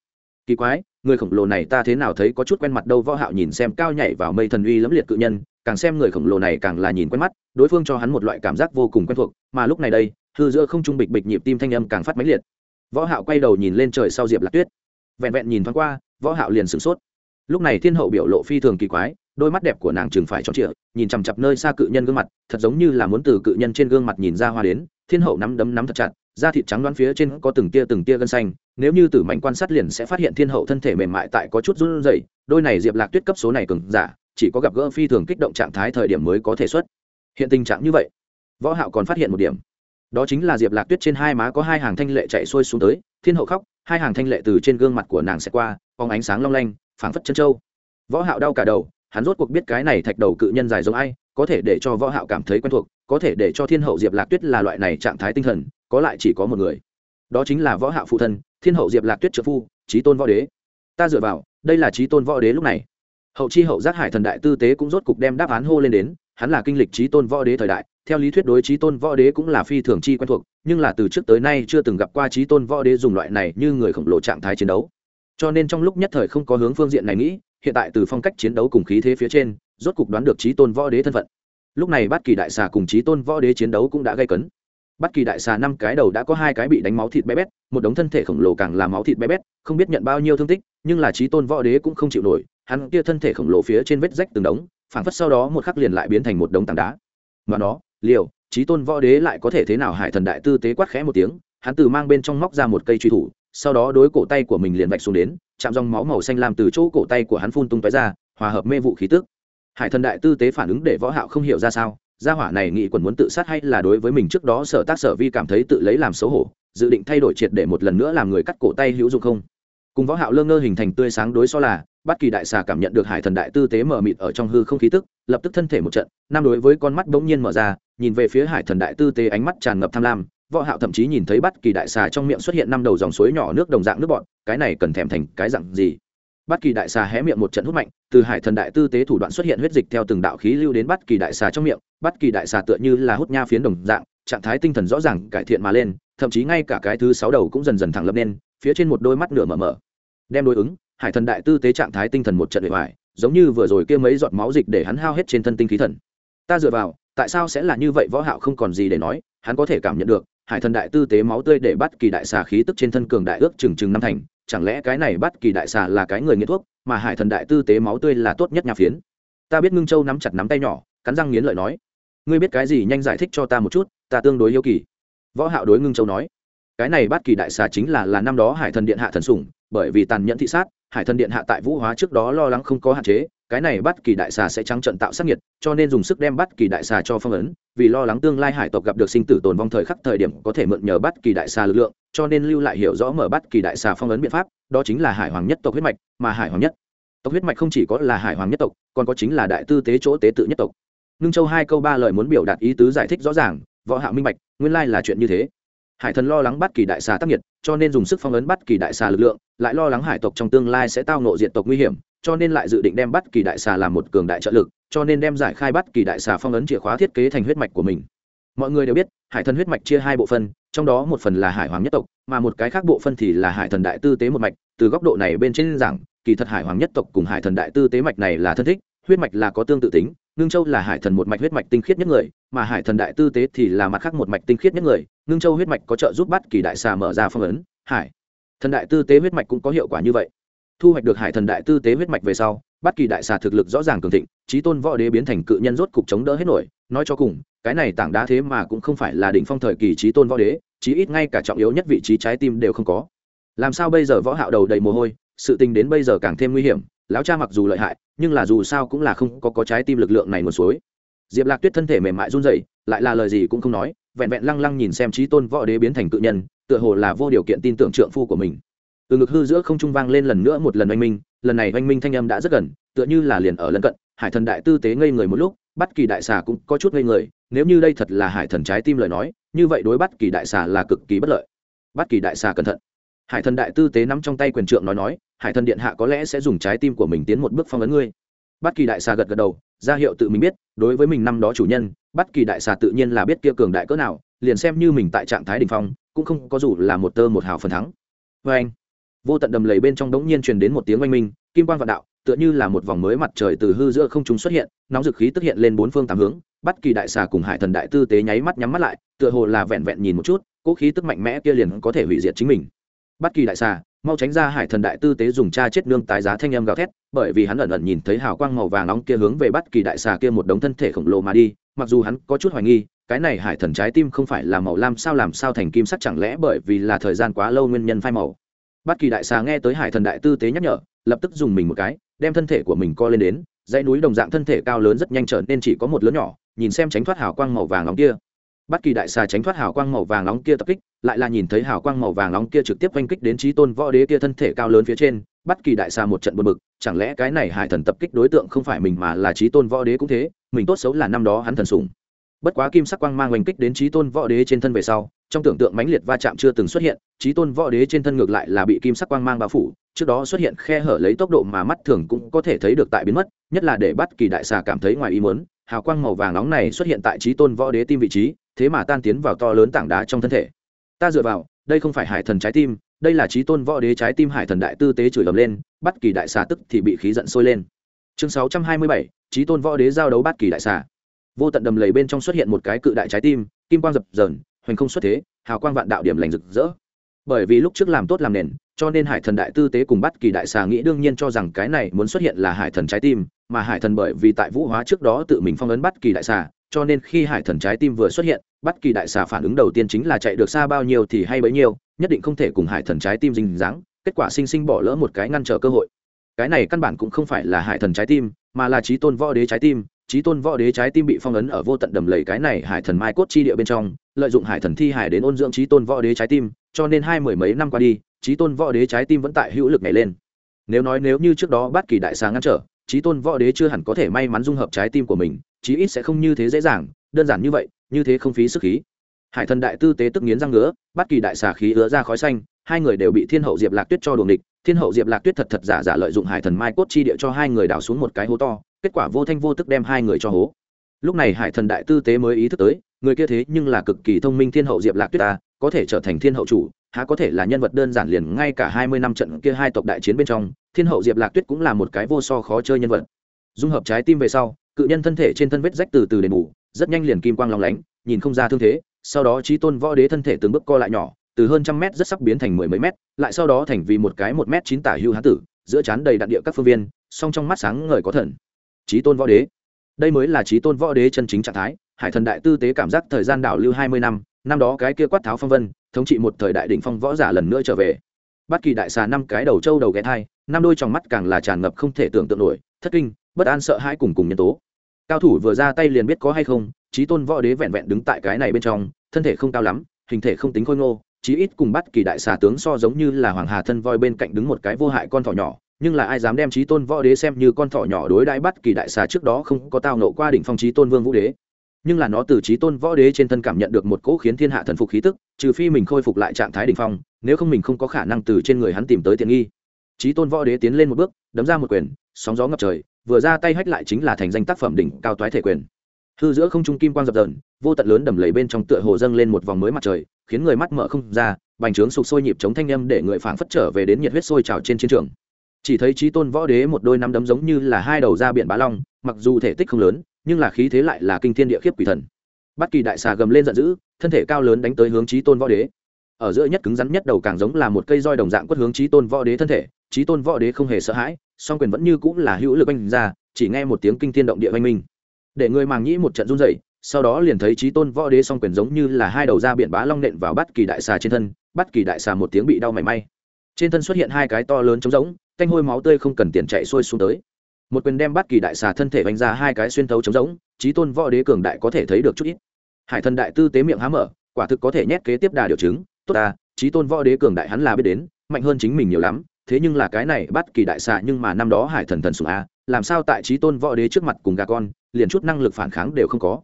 Kỳ quái, người khổng lồ này ta thế nào thấy có chút quen mặt đâu, võ hạo nhìn xem cao nhảy vào mây thần uy lẫm liệt cự nhân càng xem người khổng lồ này càng là nhìn quen mắt, đối phương cho hắn một loại cảm giác vô cùng quen thuộc, mà lúc này đây, hư giữa không trung bịch bịch nhịp tim thanh âm càng phát mãnh liệt. Võ hạo quay đầu nhìn lên trời sau diệp lạc tuyết. Vẹn vẹn nhìn thoáng qua, võ hạo liền sửng sốt. Lúc này thiên hậu biểu lộ phi thường kỳ quái, đôi mắt đẹp của nàng trừng phải tròn trịa, nhìn chằm chặp nơi xa cự nhân gương mặt, thật giống như là muốn từ cự nhân trên gương mặt nhìn ra hoa đến, thiên hậu nắm đấm nắm thật chặt, da thịt trắng đoán phía trên có từng tia từng tia gân xanh, nếu như tử mạnh quan sát liền sẽ phát hiện thiên hậu thân thể mềm mại tại có chút run rẩy, đôi này diệp lạc tuyết cấp số này cường giả chỉ có gặp gỡ phi thường kích động trạng thái thời điểm mới có thể xuất. Hiện tình trạng như vậy, võ hạo còn phát hiện một điểm. Đó chính là diệp lạc tuyết trên hai má có hai hàng thanh lệ chạy xuôi xuống tới, thiên hậu khóc, hai hàng thanh lệ từ trên gương mặt của nàng sẽ qua phóng ánh sáng long lanh, phảng phất chân châu. Võ hạo đau cả đầu, hắn rốt cuộc biết cái này thạch đầu cự nhân dài giống ai, có thể để cho võ hạo cảm thấy quen thuộc, có thể để cho thiên hậu diệp lạc tuyết là loại này trạng thái tinh thần, có lại chỉ có một người. Đó chính là võ hạo phụ thân, thiên hậu diệp lạc tuyết trợ phu trí tôn võ đế. Ta dựa vào, đây là trí tôn võ đế lúc này hậu chi hậu giác hải thần đại tư tế cũng rốt cục đem đáp án hô lên đến, hắn là kinh lịch trí tôn võ đế thời đại, theo lý thuyết đối trí tôn võ đế cũng là phi thường chi quen thuộc, nhưng là từ trước tới nay chưa từng gặp qua trí tôn võ đế dùng loại này như người khổng lồ trạng thái chiến đấu. Cho nên trong lúc nhất thời không có hướng phương diện này nghĩ, hiện tại từ phong cách chiến đấu cùng khí thế phía trên, rốt cục đoán được trí tôn võ đế thân phận. Lúc này bát kỳ đại xà cùng trí tôn võ đế chiến đấu cũng đã gây cấn. Bát kỳ đại xà năm cái đầu đã có hai cái bị đánh máu thịt bé bét, một đống thân thể khổng lồ càng là máu thịt bé bét, không biết nhận bao nhiêu thương tích, nhưng là trí tôn võ đế cũng không chịu nổi hắn kia thân thể khổng lồ phía trên vết rách từng đống, phảng phất sau đó một khắc liền lại biến thành một đống tảng đá. Mà nó liều trí tôn võ đế lại có thể thế nào hải thần đại tư tế quát khẽ một tiếng, hắn từ mang bên trong móc ra một cây truy thủ, sau đó đối cổ tay của mình liền vạch xuống đến, chạm dòng máu màu xanh làm từ chỗ cổ tay của hắn phun tung tóe ra, hòa hợp mê vụ khí tức. Hải thần đại tư tế phản ứng để võ hạo không hiểu ra sao, gia hỏa này nghĩ quần muốn tự sát hay là đối với mình trước đó sở tác sở vi cảm thấy tự lấy làm xấu hổ, dự định thay đổi triệt để một lần nữa làm người cắt cổ tay hữu dụng không? Cùng võ hạo lơ ngơ hình thành tươi sáng đối so là bất kỳ đại xà cảm nhận được hải thần đại tư tế mở mịt ở trong hư không khí tức, lập tức thân thể một trận, nam đối với con mắt bỗng nhiên mở ra, nhìn về phía hải thần đại tư tế ánh mắt tràn ngập tham lam, võ hạo thậm chí nhìn thấy bất kỳ đại xà trong miệng xuất hiện năm đầu dòng suối nhỏ nước đồng dạng nước bọt, cái này cần thèm thành cái dạng gì? Bất kỳ đại xà hé miệng một trận hút mạnh, từ hải thần đại tư tế thủ đoạn xuất hiện huyết dịch theo từng đạo khí lưu đến bất kỳ đại xà trong miệng, bất kỳ đại xà tựa như là hút nha phiến đồng dạng, trạng thái tinh thần rõ ràng cải thiện mà lên, thậm chí ngay cả cái thứ sáu đầu cũng dần dần thẳng lập lên phía trên một đôi mắt nửa mở mở. Đem đối ứng hải thần đại tư tế trạng thái tinh thần một trận bề ngoài, giống như vừa rồi kia mấy giọt máu dịch để hắn hao hết trên thân tinh khí thần. Ta dựa vào, tại sao sẽ là như vậy võ hạo không còn gì để nói, hắn có thể cảm nhận được, hải thần đại tư tế máu tươi để bắt kỳ đại xà khí tức trên thân cường đại ước chừng chừng năm thành, chẳng lẽ cái này bắt kỳ đại xà là cái người nghiện thuốc, mà hải thần đại tư tế máu tươi là tốt nhất nhà phiến? Ta biết ngưng châu nắm chặt nắm tay nhỏ, cắn răng nghiến lợi nói. Ngươi biết cái gì nhanh giải thích cho ta một chút, ta tương đối yêu kỳ. Võ hạo đối ngưng châu nói. Cái này bắt kỳ đại xà chính là là năm đó hải thần điện hạ thần sủng, bởi vì tàn nhẫn thị sát hải thần điện hạ tại vũ hóa trước đó lo lắng không có hạn chế, cái này bắt kỳ đại xà sẽ trắng trận tạo sát nhiệt cho nên dùng sức đem bắt kỳ đại xà cho phong ấn, vì lo lắng tương lai hải tộc gặp được sinh tử tồn vong thời khắc thời điểm có thể mượn nhờ bắt kỳ đại xà lực lượng, cho nên lưu lại hiểu rõ mở bắt kỳ đại xà phong ấn biện pháp, đó chính là hải hoàng nhất tộc huyết mạch, mà hải hoàng nhất tộc huyết mạch không chỉ có là hải hoàng nhất tộc, còn có chính là đại tư tế chỗ tế tự nhất tộc. Ngưng châu hai câu ba lời muốn biểu đạt ý tứ giải thích rõ ràng, võ hạ minh bạch, nguyên lai là chuyện như thế. Hải thần lo lắng bắt kỳ đại xà tác nhiệt cho nên dùng sức phong ấn bắt kỳ đại xà lực lượng, lại lo lắng hải tộc trong tương lai sẽ tao nộ diện tộc nguy hiểm, cho nên lại dự định đem bắt kỳ đại xà làm một cường đại trợ lực, cho nên đem giải khai bắt kỳ đại xà phong ấn chìa khóa thiết kế thành huyết mạch của mình. Mọi người đều biết, hải thần huyết mạch chia hai bộ phân, trong đó một phần là hải hoàng nhất tộc, mà một cái khác bộ phân thì là hải thần đại tư tế một mạch, từ góc độ này bên trên giảng, kỳ thật hải hoàng nhất tộc cùng hải thần đại tư tế mạch này là thân thích, huyết mạch là có tương tự tính ngưng châu là hải thần một mạch huyết mạch tinh khiết nhất người, mà hải thần đại tư tế thì là mặt khác một mạch tinh khiết nhất người. Ngưng châu huyết mạch có trợ giúp bắt kỳ đại xà mở ra phong ấn, hải thần đại tư tế huyết mạch cũng có hiệu quả như vậy. Thu hoạch được hải thần đại tư tế huyết mạch về sau, bắt kỳ đại xà thực lực rõ ràng cường thịnh trí tôn võ đế biến thành cự nhân rốt cục chống đỡ hết nổi. Nói cho cùng, cái này tảng đá thế mà cũng không phải là đỉnh phong thời kỳ trí tôn võ đế, chí ít ngay cả trọng yếu nhất vị trí trái tim đều không có. Làm sao bây giờ võ hạo đầu đầy mồ hôi, sự tình đến bây giờ càng thêm nguy hiểm lão cha mặc dù lợi hại, nhưng là dù sao cũng là không có có trái tim lực lượng này một suối. Diệp lạc tuyết thân thể mềm mại run rẩy, lại là lời gì cũng không nói, vẹn vẹn lăng lăng nhìn xem trí tôn võ đế biến thành cự nhân, tựa hồ là vô điều kiện tin tưởng trượng phu của mình. Từ ngực hư giữa không trung vang lên lần nữa một lần oanh minh, lần này oanh minh thanh âm đã rất gần, tựa như là liền ở lân cận, hải thần đại tư tế ngây người một lúc, bất kỳ đại xà cũng có chút ngây người, nếu như đây thật là hải thần trái tim lời nói, như vậy đối bất kỳ đại xà là cực kỳ bất lợi. Bất kỳ đại xà cẩn thận. Hải thần đại tư tế nắm trong tay quyền trượng nói nói hải thần điện hạ có lẽ sẽ dùng trái tim của mình tiến một bước phong ấn ngươi. Bất kỳ đại xà gật gật đầu, ra hiệu tự mình biết, đối với mình năm đó chủ nhân bất kỳ đại xà tự nhiên là biết kia cường đại cỡ nào, liền xem như mình tại trạng thái đ ỉ n h phong, cũng không có dù là một tơ một hào phần thắng. Vê anh, vô tận đầm lầy bên trong đống nhiên truyền đến một tiếng oanh minh, kim quan vạn đạo, tựa như là một vòng mới mặt trời từ hư giữa không chúng xuất hiện, nóng dực khí tức hiện lên bốn phương tám hướng bắt kỳ đại xà cùng hải thần đại tư tế nháy mắt nhắm mắt lại, tựa hồ là vẹn vẹn nhìn một chút cỗ khí tức mạnh mẽ kia liền có thể hủy diệt chính mình. Bắt kỳ đại xà mau tránh ra hải thần đại tư tế dùng cha chết nương tái giá thanh âm gào thét, bởi vì hắn ẩn ẩn nhìn thấy hào quang màu vàng nóng kia hướng về bắt kỳ đại xà kia một đống thân thể khổng lồ mà đi, mặc dù hắn có chút hoài nghi, cái này hải thần trái tim không phải là màu lam sao làm sao thành kim sắc chẳng lẽ bởi vì là thời gian quá lâu nguyên nhân phai màu. Bắt kỳ đại xà nghe tới hải thần đại tư tế nhắc nhở, lập tức dùng mình một cái, đem thân thể của mình co lên đến, dãy núi đồng dạng thân thể cao lớn rất nhanh trở nên chỉ có một lớn nhỏ, nhìn xem tránh thoát hào quang màu vàng nóng kia bất kỳ đại xà tránh thoát hào quang màu vàng nóng kia tập kích, lại là nhìn thấy hào quang màu vàng nóng kia trực tiếp oanh kích đến trí tôn võ đế kia thân thể cao lớn phía trên, bất kỳ đại xà một trận buồn bực, chẳng lẽ cái này hải thần tập kích đối tượng không phải mình mà là trí tôn võ đế cũng thế, mình tốt xấu là năm đó hắn thần sủng. Bất quá kim sắc quang mang oanh kích đến trí tôn võ đế trên thân về sau, trong tưởng tượng mãnh liệt va chạm chưa từng xuất hiện trí tôn võ đế trên thân ngược lại là bị kim sắc quang mang bao phủ, trước đó xuất hiện khe hở lấy tốc độ mà mắt thường cũng có thể thấy được tại biến mất, nhất là để bắt kỳ đại xà cảm thấy ngoài ý muốn, hào quang màu vàng nóng này xuất hiện tại trí tôn võ đế tim vị trí thế mà tan tiến vào to lớn tảng đá trong thân thể. Ta dựa vào, đây không phải hải thần trái tim, đây là trí tôn võ đế trái tim hải thần đại tư tế chửi ầm lên, bắt kỳ đại xà tức thì bị khí giận sôi lên. Chương sáu trăm hai mươi bảy trí tôn võ đế giao đấu bắt kỳ đại xà. Vô tận đầm lầy bên trong xuất hiện một cái cự đại trái tim, kim quang dập dờn, hoành không xuất thế, hào quang vạn đạo điểm lành rực rỡ. Bởi vì lúc trước làm tốt làm nền, cho nên hải thần đại tư tế cùng bắt kỳ đại xà nghĩ đương nhiên cho rằng cái này muốn xuất hiện là hải thần trái tim, mà hải thần bởi vì tại vũ hóa trước đó tự mình phong ấn bắt kỳ đại xà cho nên khi hải thần trái tim vừa xuất hiện, bất kỳ đại xà phản ứng đầu tiên chính là chạy được xa bao nhiêu thì hay bấy nhiêu, nhất định không thể cùng hải thần trái tim dình dáng, kết quả sinh sinh bỏ lỡ một cái ngăn trở cơ hội. Cái này căn bản cũng không phải là hải thần trái tim, mà là trí tôn võ đế trái tim. Trí tôn võ đế trái tim bị phong ấn ở vô tận đầm lầy cái này hải thần mai cốt chi địa bên trong, lợi dụng hải thần thi hải đến ôn dưỡng trí tôn võ đế trái tim, cho nên hai mười mấy năm qua đi trí tôn võ đế trái tim vẫn tại hữu lực nhảy lên. Nếu nói nếu như trước đó bất kỳ đại xà ngăn trở trí tôn võ đế chưa hẳn có thể may mắn dung hợp trái tim của mình chí ít sẽ không như thế dễ dàng, đơn giản như vậy, như thế không phí sức khí. Hải thần đại tư tế tức nghiến răng ngứa bất kỳ đại xà khí ứa ra khói xanh, hai người đều bị thiên hậu diệp lạc tuyết cho đuồng địch thiên hậu diệp lạc tuyết thật thật giả giả lợi dụng hải thần mai cốt chi địa cho hai người đào xuống một cái hố to, kết quả vô thanh vô tức đem hai người cho hố. Lúc này hải thần đại tư tế mới ý thức tới, người kia thế nhưng là cực kỳ thông minh thiên hậu diệp lạc tuyết ta, có thể trở thành thiên hậu chủ, há có thể là nhân vật đơn giản liền ngay cả hai mươi năm trận kia hai tộc đại chiến bên trong, thiên hậu diệp lạc tuyết cũng là một cái vô so khó chơi nhân vật. Dung hợp trái tim về sau cự nhân thân thể trên thân vết rách từ từ đền bù, rất nhanh liền kim quang lòng lánh, nhìn không ra thương thế, sau đó trí tôn võ đế thân thể từng bước co lại nhỏ, từ hơn trăm mét rất sắc biến thành mười mấy mét, lại sau đó thành vì một cái một mét chín tả hưu hán tử, giữa trán đầy đạn địa các phương viên, song trong mắt sáng ngời có thần. Trí tôn võ đế. Đây mới là trí tôn võ đế chân chính trạng thái, hải thần đại tư tế cảm giác thời gian đảo lưu hai mươi năm năm đó cái kia quát tháo phong vân, thống trị một thời đại đỉnh phong võ giả lần nữa trở về. Bất kỳ đại xà năm cái đầu trâu đầu ghé thai, năm đôi trong mắt càng là tràn ngập không thể tưởng tượng nổi, thất kinh, bất an sợ hãi cùng cùng nhân tố cao thủ vừa ra tay liền biết có hay không trí tôn võ đế vẹn vẹn đứng tại cái này bên trong, thân thể không cao lắm, hình thể không tính khôi ngô, chí ít cùng bắt kỳ đại xà tướng so giống như là hoàng hà thân voi bên cạnh đứng một cái vô hại con thỏ nhỏ, nhưng là ai dám đem trí tôn võ đế xem như con thỏ nhỏ đối đãi bắt kỳ đại xà trước đó không có tao nộ qua đỉnh phong trí tôn vương vũ đế. Nhưng là nó từ trí tôn võ đế trên thân cảm nhận được một cỗ khiến thiên hạ thần phục khí tức, trừ phi mình khôi phục lại trạng thái đỉnh phong, nếu không mình không có khả năng từ trên người hắn tìm tới tiện nghi. Trí tôn võ đế tiến lên một bước, đấm ra một quyền, sóng gió ngập trời vừa ra tay hách lại chính là thành danh tác phẩm đỉnh cao toái thể quyền. Hư giữa không trung kim quang dập dờn, vô tận lớn đầm lầy bên trong tựa hồ dâng lên một vòng mới mặt trời, khiến người mắt mở không ra, bành trướng sụp sôi nhịp chống thanh âm để người phảng phất trở về đến nhiệt huyết sôi trào trên chiến trường. Chỉ thấy trí tôn võ đế một đôi năm đấm giống như là hai đầu ra biển bá long, mặc dù thể tích không lớn, nhưng là khí thế lại là kinh thiên địa khiếp quỷ thần. Bất kỳ đại xà gầm lên giận dữ, thân thể cao lớn đánh tới hướng trí tôn võ đế. Ở giữa nhất cứng rắn nhất đầu càng giống là một cây roi đồng dạng quất hướng trí tôn võ đế thân thể trí tôn võ đế không hề sợ hãi song quyền vẫn như cũng là hữu lực oanh ra, chỉ nghe một tiếng kinh thiên động địa oanh minh. Để người màng nhĩ một trận run dậy sau đó liền thấy trí tôn võ đế song quyền giống như là hai đầu ra biển bá long nện vào bắt kỳ đại xà trên thân bắt kỳ đại xà một tiếng bị đau mảy may. Trên thân xuất hiện hai cái to lớn trống rỗng canh hôi máu tươi không cần tiền chạy xuôi xuống tới. Một quyền đem bắt kỳ đại xà thân thể vánh ra hai cái xuyên thấu trống rỗng trí tôn võ đế cường đại có thể thấy được chút ít. Hải thần đại tư tế miệng há mở, quả thực có thể nhét kế tiếp đà điều chứng, tốt ta trí tôn võ đế cường đại hắn là biết đến, mạnh hơn chính mình nhiều lắm thế nhưng là cái này bắt kỳ đại xà nhưng mà năm đó hải thần thần sùng a, làm sao tại trí tôn võ đế trước mặt cùng gà con, liền chút năng lực phản kháng đều không có.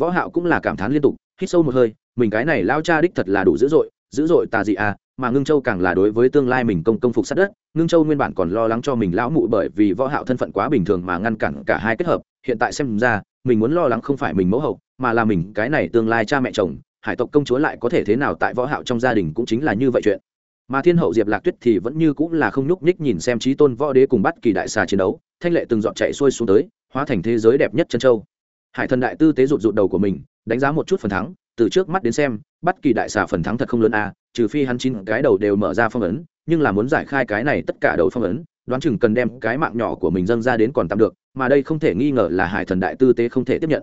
Võ hạo cũng là cảm thán liên tục, hít sâu một hơi, mình cái này lao cha đích thật là đủ dữ dội dữ dội tà dị à mà ngưng châu càng là đối với tương lai mình công công phục sát đất, ngưng châu nguyên bản còn lo lắng cho mình lão mụ bởi vì võ hạo thân phận quá bình thường mà ngăn cản cả hai kết hợp, hiện tại xem ra, mình muốn lo lắng không phải mình mẫu hậu, mà là mình, cái này tương lai cha mẹ chồng, hải tộc công chúa lại có thể thế nào tại võ hạo trong gia đình cũng chính là như vậy chuyện mà thiên hậu diệp lạc tuyết thì vẫn như cũng là không nhúc nhích nhìn xem trí tôn võ đế cùng bắt kỳ đại xà chiến đấu, thanh lệ từng dọn chạy xuôi xuống tới, hóa thành thế giới đẹp nhất chân châu. Hải thần đại tư tế rụt rụt đầu của mình, đánh giá một chút phần thắng, từ trước mắt đến xem, bắt kỳ đại xà phần thắng thật không lớn a trừ phi hắn chín cái đầu đều mở ra phong ấn, nhưng là muốn giải khai cái này tất cả đầu phong ấn, đoán chừng cần đem cái mạng nhỏ của mình dâng ra đến còn tạm được, mà đây không thể nghi ngờ là hải thần đại tư tế không thể tiếp nhận.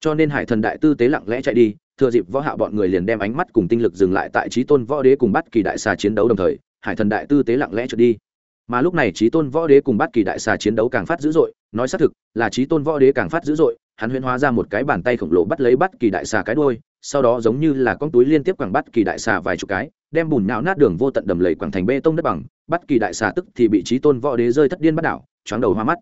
Cho nên hải thần đại tư tế lặng lẽ chạy đi thừa dịp võ hạ bọn người liền đem ánh mắt cùng tinh lực dừng lại tại trí tôn võ đế cùng bắt kỳ đại xà chiến đấu đồng thời, hải thần đại tư tế lặng lẽ trượt đi. Mà lúc này trí tôn võ đế cùng bắt kỳ đại xà chiến đấu càng phát dữ dội, nói xác thực, là trí tôn võ đế càng phát dữ dội, hắn huyễn hóa ra một cái bàn tay khổng lồ bắt lấy bắt kỳ đại xà cái đôi sau đó giống như là con túi liên tiếp quẳng bắt kỳ đại xà vài chục cái, đem bùn nhão nát đường vô tận đầm lầy quẳng thành bê tông đất bằng bắt kỳ đại xà tức thì bị trí tôn võ đế rơi thất điên bắt đảo, choáng đầu hoa mắt.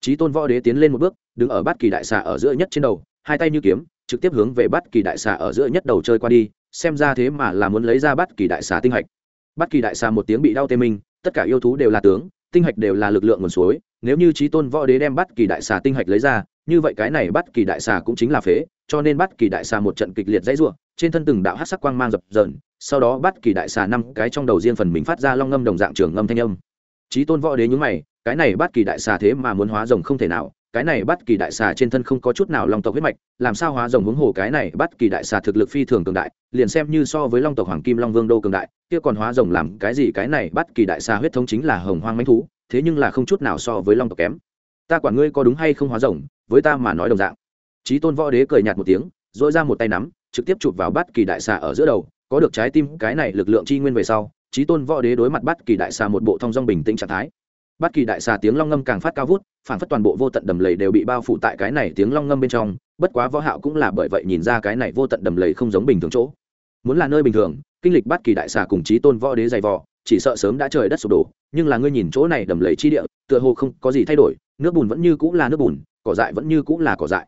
Trí tôn võ đế tiến lên một bước, đứng ở bắt kỳ đại xà ở giữa nhất trên đầu, hai tay như kiếm trực tiếp hướng về bắt kỳ đại xà ở giữa nhất đầu chơi qua đi, xem ra thế mà là muốn lấy ra bắt kỳ đại xà tinh hạch. Bắt kỳ đại xà một tiếng bị đau tê minh, tất cả yêu thú đều là tướng, tinh hạch đều là lực lượng nguồn suối, nếu như trí tôn võ đế đem bắt kỳ đại xà tinh hạch lấy ra, như vậy cái này bắt kỳ đại xà cũng chính là phế, cho nên bắt kỳ đại xà một trận kịch liệt dãy ruộng trên thân từng đạo hát sắc quang mang dập dờn, sau đó bắt kỳ đại xà năm cái trong đầu riêng phần mình phát ra long ngâm đồng dạng trường ngâm thanh âm. Trí tôn võ đế nhúng mày, cái này bắt kỳ đại xà thế mà muốn hóa rồng không thể nào cái này bắt kỳ đại xà trên thân không có chút nào long tộc huyết mạch, làm sao hóa rồng huống hồ cái này bắt kỳ đại xà thực lực phi thường cường đại, liền xem như so với long tộc hoàng kim long vương đô cường đại, kia còn hóa rồng làm cái gì cái này bắt kỳ đại xà huyết thống chính là hồng hoang manh thú, thế nhưng là không chút nào so với long tộc kém. Ta quản ngươi có đúng hay không hóa rồng, với ta mà nói đồng dạng. Trí tôn võ đế cười nhạt một tiếng dội ra một tay nắm, trực tiếp chụp vào bắt kỳ đại xà ở giữa đầu, có được trái tim cái này lực lượng chi nguyên về sau trí tôn võ đế đối mặt bắt kỳ đại xà một bộ thong dong bình tĩnh trạng thái. Bất kỳ đại xà tiếng long ngâm càng phát cao vút phản phất toàn bộ vô tận đầm lầy đều bị bao phủ tại cái này tiếng long ngâm bên trong, bất quá võ hạo cũng là bởi vậy nhìn ra cái này vô tận đầm lầy không giống bình thường chỗ. Muốn là nơi bình thường, kinh lịch bất kỳ đại xà cùng chí tôn võ đế dày vò, chỉ sợ sớm đã trời đất sụp đổ, nhưng là ngươi nhìn chỗ này đầm lầy chi địa, tựa hồ không có gì thay đổi, nước bùn vẫn như cũ là nước bùn, cỏ dại vẫn như cũ là cỏ dại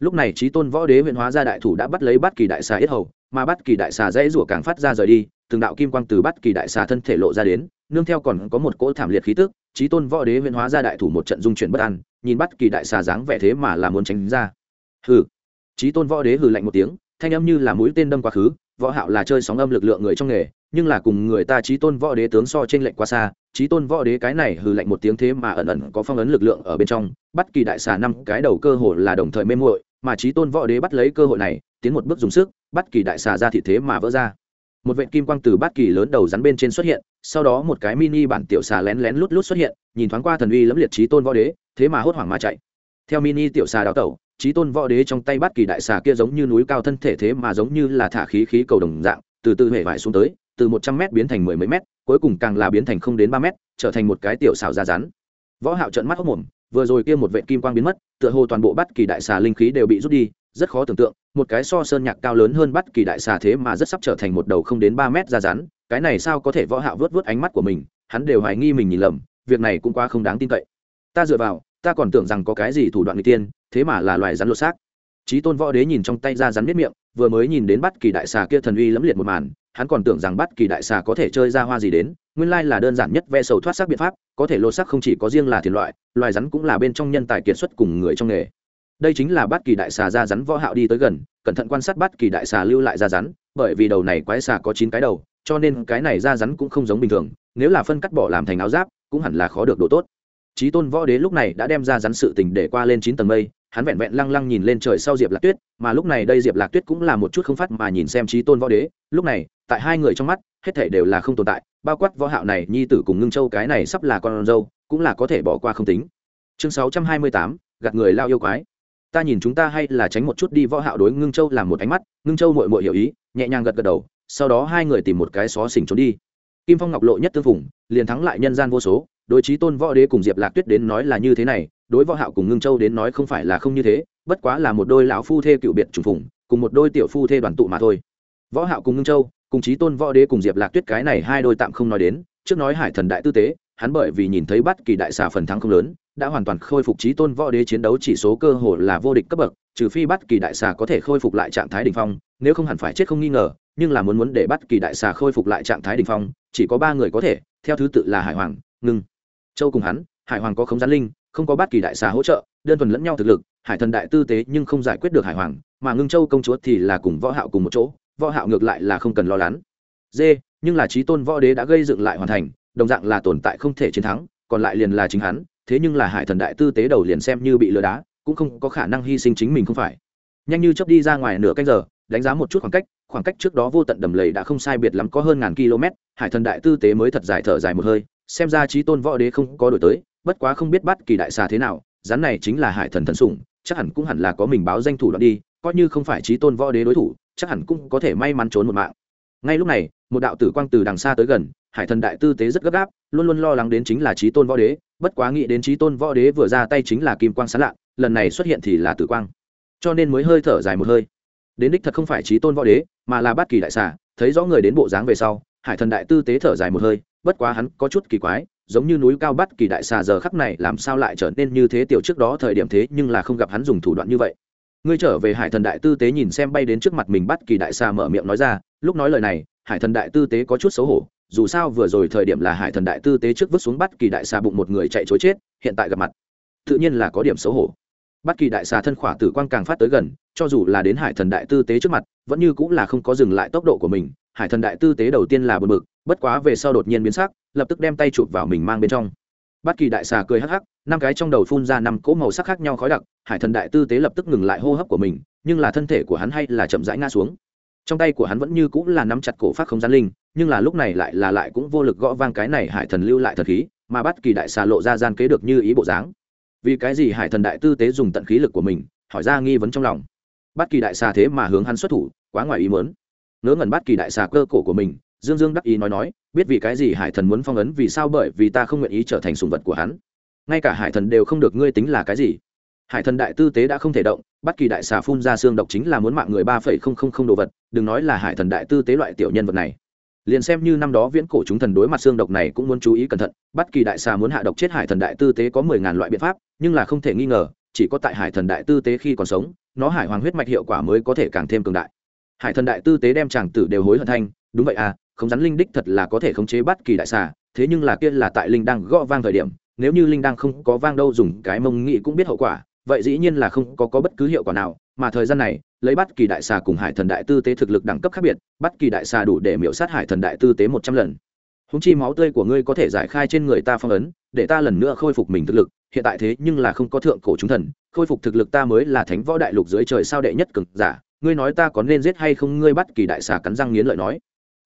lúc này trí tôn võ đế huyện hóa ra đại thủ đã bắt lấy bắt kỳ đại xà yết hầu, mà bắt kỳ đại xà dãy rủa càng phát ra rời đi, từng đạo kim quang từ bắt kỳ đại xà thân thể lộ ra đến, nương theo còn có một cỗ thảm liệt khí tức trí tôn võ đế huyện hóa ra đại thủ một trận dung chuyển bất an, nhìn bắt kỳ đại xà dáng vẻ thế mà là muốn tránh ra. Hừ. Trí tôn võ đế hừ lạnh một tiếng, thanh âm như là mũi tên đâm quá khứ, võ hạo là chơi sóng âm lực lượng người trong nghề, nhưng là cùng người ta trí tôn võ đế tướng so trên lệnh quá xa trí tôn võ đế cái này hừ lạnh một tiếng thế mà ẩn ẩn có phong ấn lực lượng ở bên trong bắt kỳ đại xà năm cái đầu cơ hồ là đồng thời mê muội mà trí tôn võ đế bắt lấy cơ hội này, tiến một bước dùng sức, bắt kỳ đại xà ra thị thế mà vỡ ra. Một vệ kim quang từ bát kỳ lớn đầu rắn bên trên xuất hiện, sau đó một cái mini bản tiểu xà lén lén lút lút xuất hiện, nhìn thoáng qua thần uy lẫm liệt trí tôn võ đế, thế mà hốt hoảng mà chạy. Theo mini tiểu xà đào tẩu, trí tôn võ đế trong tay bát kỳ đại xà kia giống như núi cao thân thể thế mà giống như là thả khí khí cầu đồng dạng, từ từ hệ vải xuống tới, từ một trăm m biến thành mười mấy m cuối cùng càng là biến thành không đến ba m trở thành một cái tiểu xào da rắn. Võ hạo trợn mắt hốc mồm vừa rồi kia một vệ kim quang biến mất, tựa hồ toàn bộ bát kỳ đại xà linh khí đều bị rút đi, rất khó tưởng tượng, một cái so sơn nhạc cao lớn hơn bát kỳ đại xà thế mà rất sắp trở thành một đầu không đến ba mét ra rắn, cái này sao có thể võ hạo vớt vớt ánh mắt của mình, hắn đều hoài nghi mình nhìn lầm, việc này cũng quá không đáng tin cậy. Ta dựa vào, ta còn tưởng rằng có cái gì thủ đoạn người tiên, thế mà là loài rắn lột xác. Chí tôn võ đế nhìn trong tay ra rắn miết miệng, vừa mới nhìn đến bắt kỳ đại xà kia thần uy lẫm liệt một màn hắn còn tưởng rằng bắt kỳ đại xà có thể chơi ra hoa gì đến, nguyên lai là đơn giản nhất ve sầu thoát xác biện pháp, có thể lột xác không chỉ có riêng là thiền loại, loài rắn cũng là bên trong nhân tài kiệt xuất cùng người trong nghề. Đây chính là bắt kỳ đại xà ra rắn võ hạo đi tới gần, cẩn thận quan sát bắt kỳ đại xà lưu lại ra rắn, bởi vì đầu này quái xà có chín cái đầu, cho nên cái này ra rắn cũng không giống bình thường, nếu là phân cắt bỏ làm thành áo giáp, cũng hẳn là khó được độ tốt. Chí tôn võ đế lúc này đã đem ra rắn sự tình để qua lên chín tầng mây hắn vẹn vẹn lăng lăng nhìn lên trời sau diệp lạc tuyết mà lúc này đây diệp lạc tuyết cũng là một chút không phát mà nhìn xem trí tôn võ đế. Lúc này tại hai người trong mắt hết thể đều là không tồn tại bao quát võ hạo này nhi tử cùng ngưng châu cái này sắp là con dâu cũng là có thể bỏ qua không tính. Chương 628, gạt người lao yêu quái. Ta nhìn chúng ta hay là tránh một chút đi võ hạo đối ngưng châu làm một ánh mắt. Ngưng châu muội muội hiểu ý nhẹ nhàng gật gật đầu sau đó hai người tìm một cái xó xỉnh trốn đi. Kim phong ngọc lộ nhất tương phùng liền thắng lại nhân gian vô số đối chí tôn võ đế cùng diệp lạc tuyết đến nói là như thế này, đối võ hạo cùng ngưng châu đến nói không phải là không như thế, bất quá là một đôi lão phu thê cựu biệt trùng phùng, cùng một đôi tiểu phu thê đoàn tụ mà thôi. Võ hạo cùng ngưng châu, cùng chí tôn võ đế cùng diệp lạc tuyết cái này hai đôi tạm không nói đến, trước nói hải thần đại tư tế, hắn bởi vì nhìn thấy bất kỳ đại xà phần thắng không lớn, đã hoàn toàn khôi phục chí tôn võ đế chiến đấu chỉ số cơ hội là vô địch cấp bậc, trừ phi bất kỳ đại xà có thể khôi phục lại trạng thái đỉnh phong, nếu không hẳn phải chết không nghi ngờ, nhưng là muốn muốn để bất kỳ đại xà khôi phục lại trạng thái đỉnh phong, chỉ có ba người có thể, theo thứ tự là hải hoàng, ngưng châu cùng hắn, hải hoàng có khống gián linh, không có bất kỳ đại xà hỗ trợ, đơn thuần lẫn nhau thực lực, hải thần đại tư tế nhưng không giải quyết được hải hoàng, mà ngưng châu công chúa thì là cùng võ hạo cùng một chỗ, võ hạo ngược lại là không cần lo lắng. Dê, nhưng là trí tôn võ đế đã gây dựng lại hoàn thành, đồng dạng là tồn tại không thể chiến thắng, còn lại liền là chính hắn, thế nhưng là hải thần đại tư tế đầu liền xem như bị lừa đá, cũng không có khả năng hy sinh chính mình không phải. Nhanh như chớp đi ra ngoài nửa canh giờ, đánh giá một chút khoảng cách khoảng cách trước đó vô tận đầm lầy đã không sai biệt lắm có hơn ngàn km hải thần đại tư tế mới thật dài thở dài một hơi xem ra trí tôn võ đế không có đổi tới, bất quá không biết bắt kỳ đại xà thế nào, rắn này chính là hải thần thần sủng, chắc hẳn cũng hẳn là có mình báo danh thủ đoạn đi, coi như không phải trí tôn võ đế đối thủ, chắc hẳn cũng có thể may mắn trốn một mạng. Ngay lúc này, một đạo tử quang từ đằng xa tới gần, hải thần đại tư tế rất gấp gáp, luôn luôn lo lắng đến chính là trí tôn võ đế, bất quá nghĩ đến trí tôn võ đế vừa ra tay chính là kim quang sán lạ, lần này xuất hiện thì là tử quang. Cho nên mới hơi thở dài một hơi. Đến đích thật không phải trí tôn võ đế, mà là bát kỳ đại xà, thấy rõ người đến bộ dáng về sau, hải thần đại tư tế thở dài một hơi bất quá hắn có chút kỳ quái, giống như núi cao bắt kỳ đại xà giờ khắc này làm sao lại trở nên như thế tiểu trước đó thời điểm thế nhưng là không gặp hắn dùng thủ đoạn như vậy. Ngươi trở về hải thần đại tư tế nhìn xem bay đến trước mặt mình bắt kỳ đại xà mở miệng nói ra, lúc nói lời này, hải thần đại tư tế có chút xấu hổ, dù sao vừa rồi thời điểm là hải thần đại tư tế trước vứt xuống bắt kỳ đại xà bụng một người chạy chối chết, hiện tại gặp mặt, tự nhiên là có điểm xấu hổ. Bắt kỳ đại xà thân khỏa tử quang càng phát tới gần, cho dù là đến hải thần đại tư tế trước mặt, vẫn như cũng là không có dừng lại tốc độ của mình, hải thần đại tư tế đầu tiên là bật mực bất quá về sau đột nhiên biến sắc, lập tức đem tay chụp vào mình mang bên trong. Bất kỳ đại xà cười hắc hắc, năm cái trong đầu phun ra năm cỗ màu sắc khác nhau khói đặc, hải thần đại tư tế lập tức ngừng lại hô hấp của mình, nhưng là thân thể của hắn hay là chậm rãi ngã xuống. Trong tay của hắn vẫn như cũng là nắm chặt cổ phát không gian linh, nhưng là lúc này lại là lại cũng vô lực gõ vang cái này hải thần lưu lại thần khí, mà bất kỳ đại xà lộ ra gian kế được như ý bộ dáng. Vì cái gì hải thần đại tư tế dùng tận khí lực của mình, hỏi ra nghi vấn trong lòng. Bất kỳ đại xà thế mà hướng hắn xuất thủ, quá ngoài ý muốn. Ngớ ngẩn bất kỳ đại xà cơ cổ của mình dương dương đắc ý nói nói, biết vì cái gì hải thần muốn phong ấn, vì sao bởi vì ta không nguyện ý trở thành sùng vật của hắn? Ngay cả hải thần đều không được ngươi tính là cái gì. Hải thần đại tư tế đã không thể động, bất kỳ đại xà phun ra xương độc chính là muốn mạng người ba phẩy không không không đồ vật, đừng nói là hải thần đại tư tế loại tiểu nhân vật này. Liền xem như năm đó viễn cổ chúng thần đối mặt xương độc này cũng muốn chú ý cẩn thận, bất kỳ đại xà muốn hạ độc chết hải thần đại tư tế có mười ngàn loại biện pháp, nhưng là không thể nghi ngờ, chỉ có tại hải thần đại tư tế khi còn sống, nó hải hoàng huyết mạch hiệu quả mới có thể càng thêm cường đại. Hải thần đại tư tế đem chàng tử đều hối hận thanh đúng vậy à không rắn linh đích thật là có thể khống chế bắt kỳ đại xà thế nhưng là kia là tại linh đang gõ vang thời điểm nếu như linh đang không có vang đâu dùng cái mông nghị cũng biết hậu quả vậy dĩ nhiên là không có, có bất cứ hiệu quả nào mà thời gian này lấy bắt kỳ đại xà cùng hải thần đại tư tế thực lực đẳng cấp khác biệt bắt kỳ đại xà đủ để miểu sát hải thần đại tư tế một trăm lần. Húng chi máu tươi của ngươi có thể giải khai trên người ta phong ấn để ta lần nữa khôi phục mình thực lực hiện tại thế nhưng là không có thượng cổ chúng thần khôi phục thực lực ta mới là thánh võ đại lục dưới trời sao đệ nhất cực giả ngươi nói ta có nên giết hay không ngươi bắt kỳ đại xà cắn răng nghiến lợi nói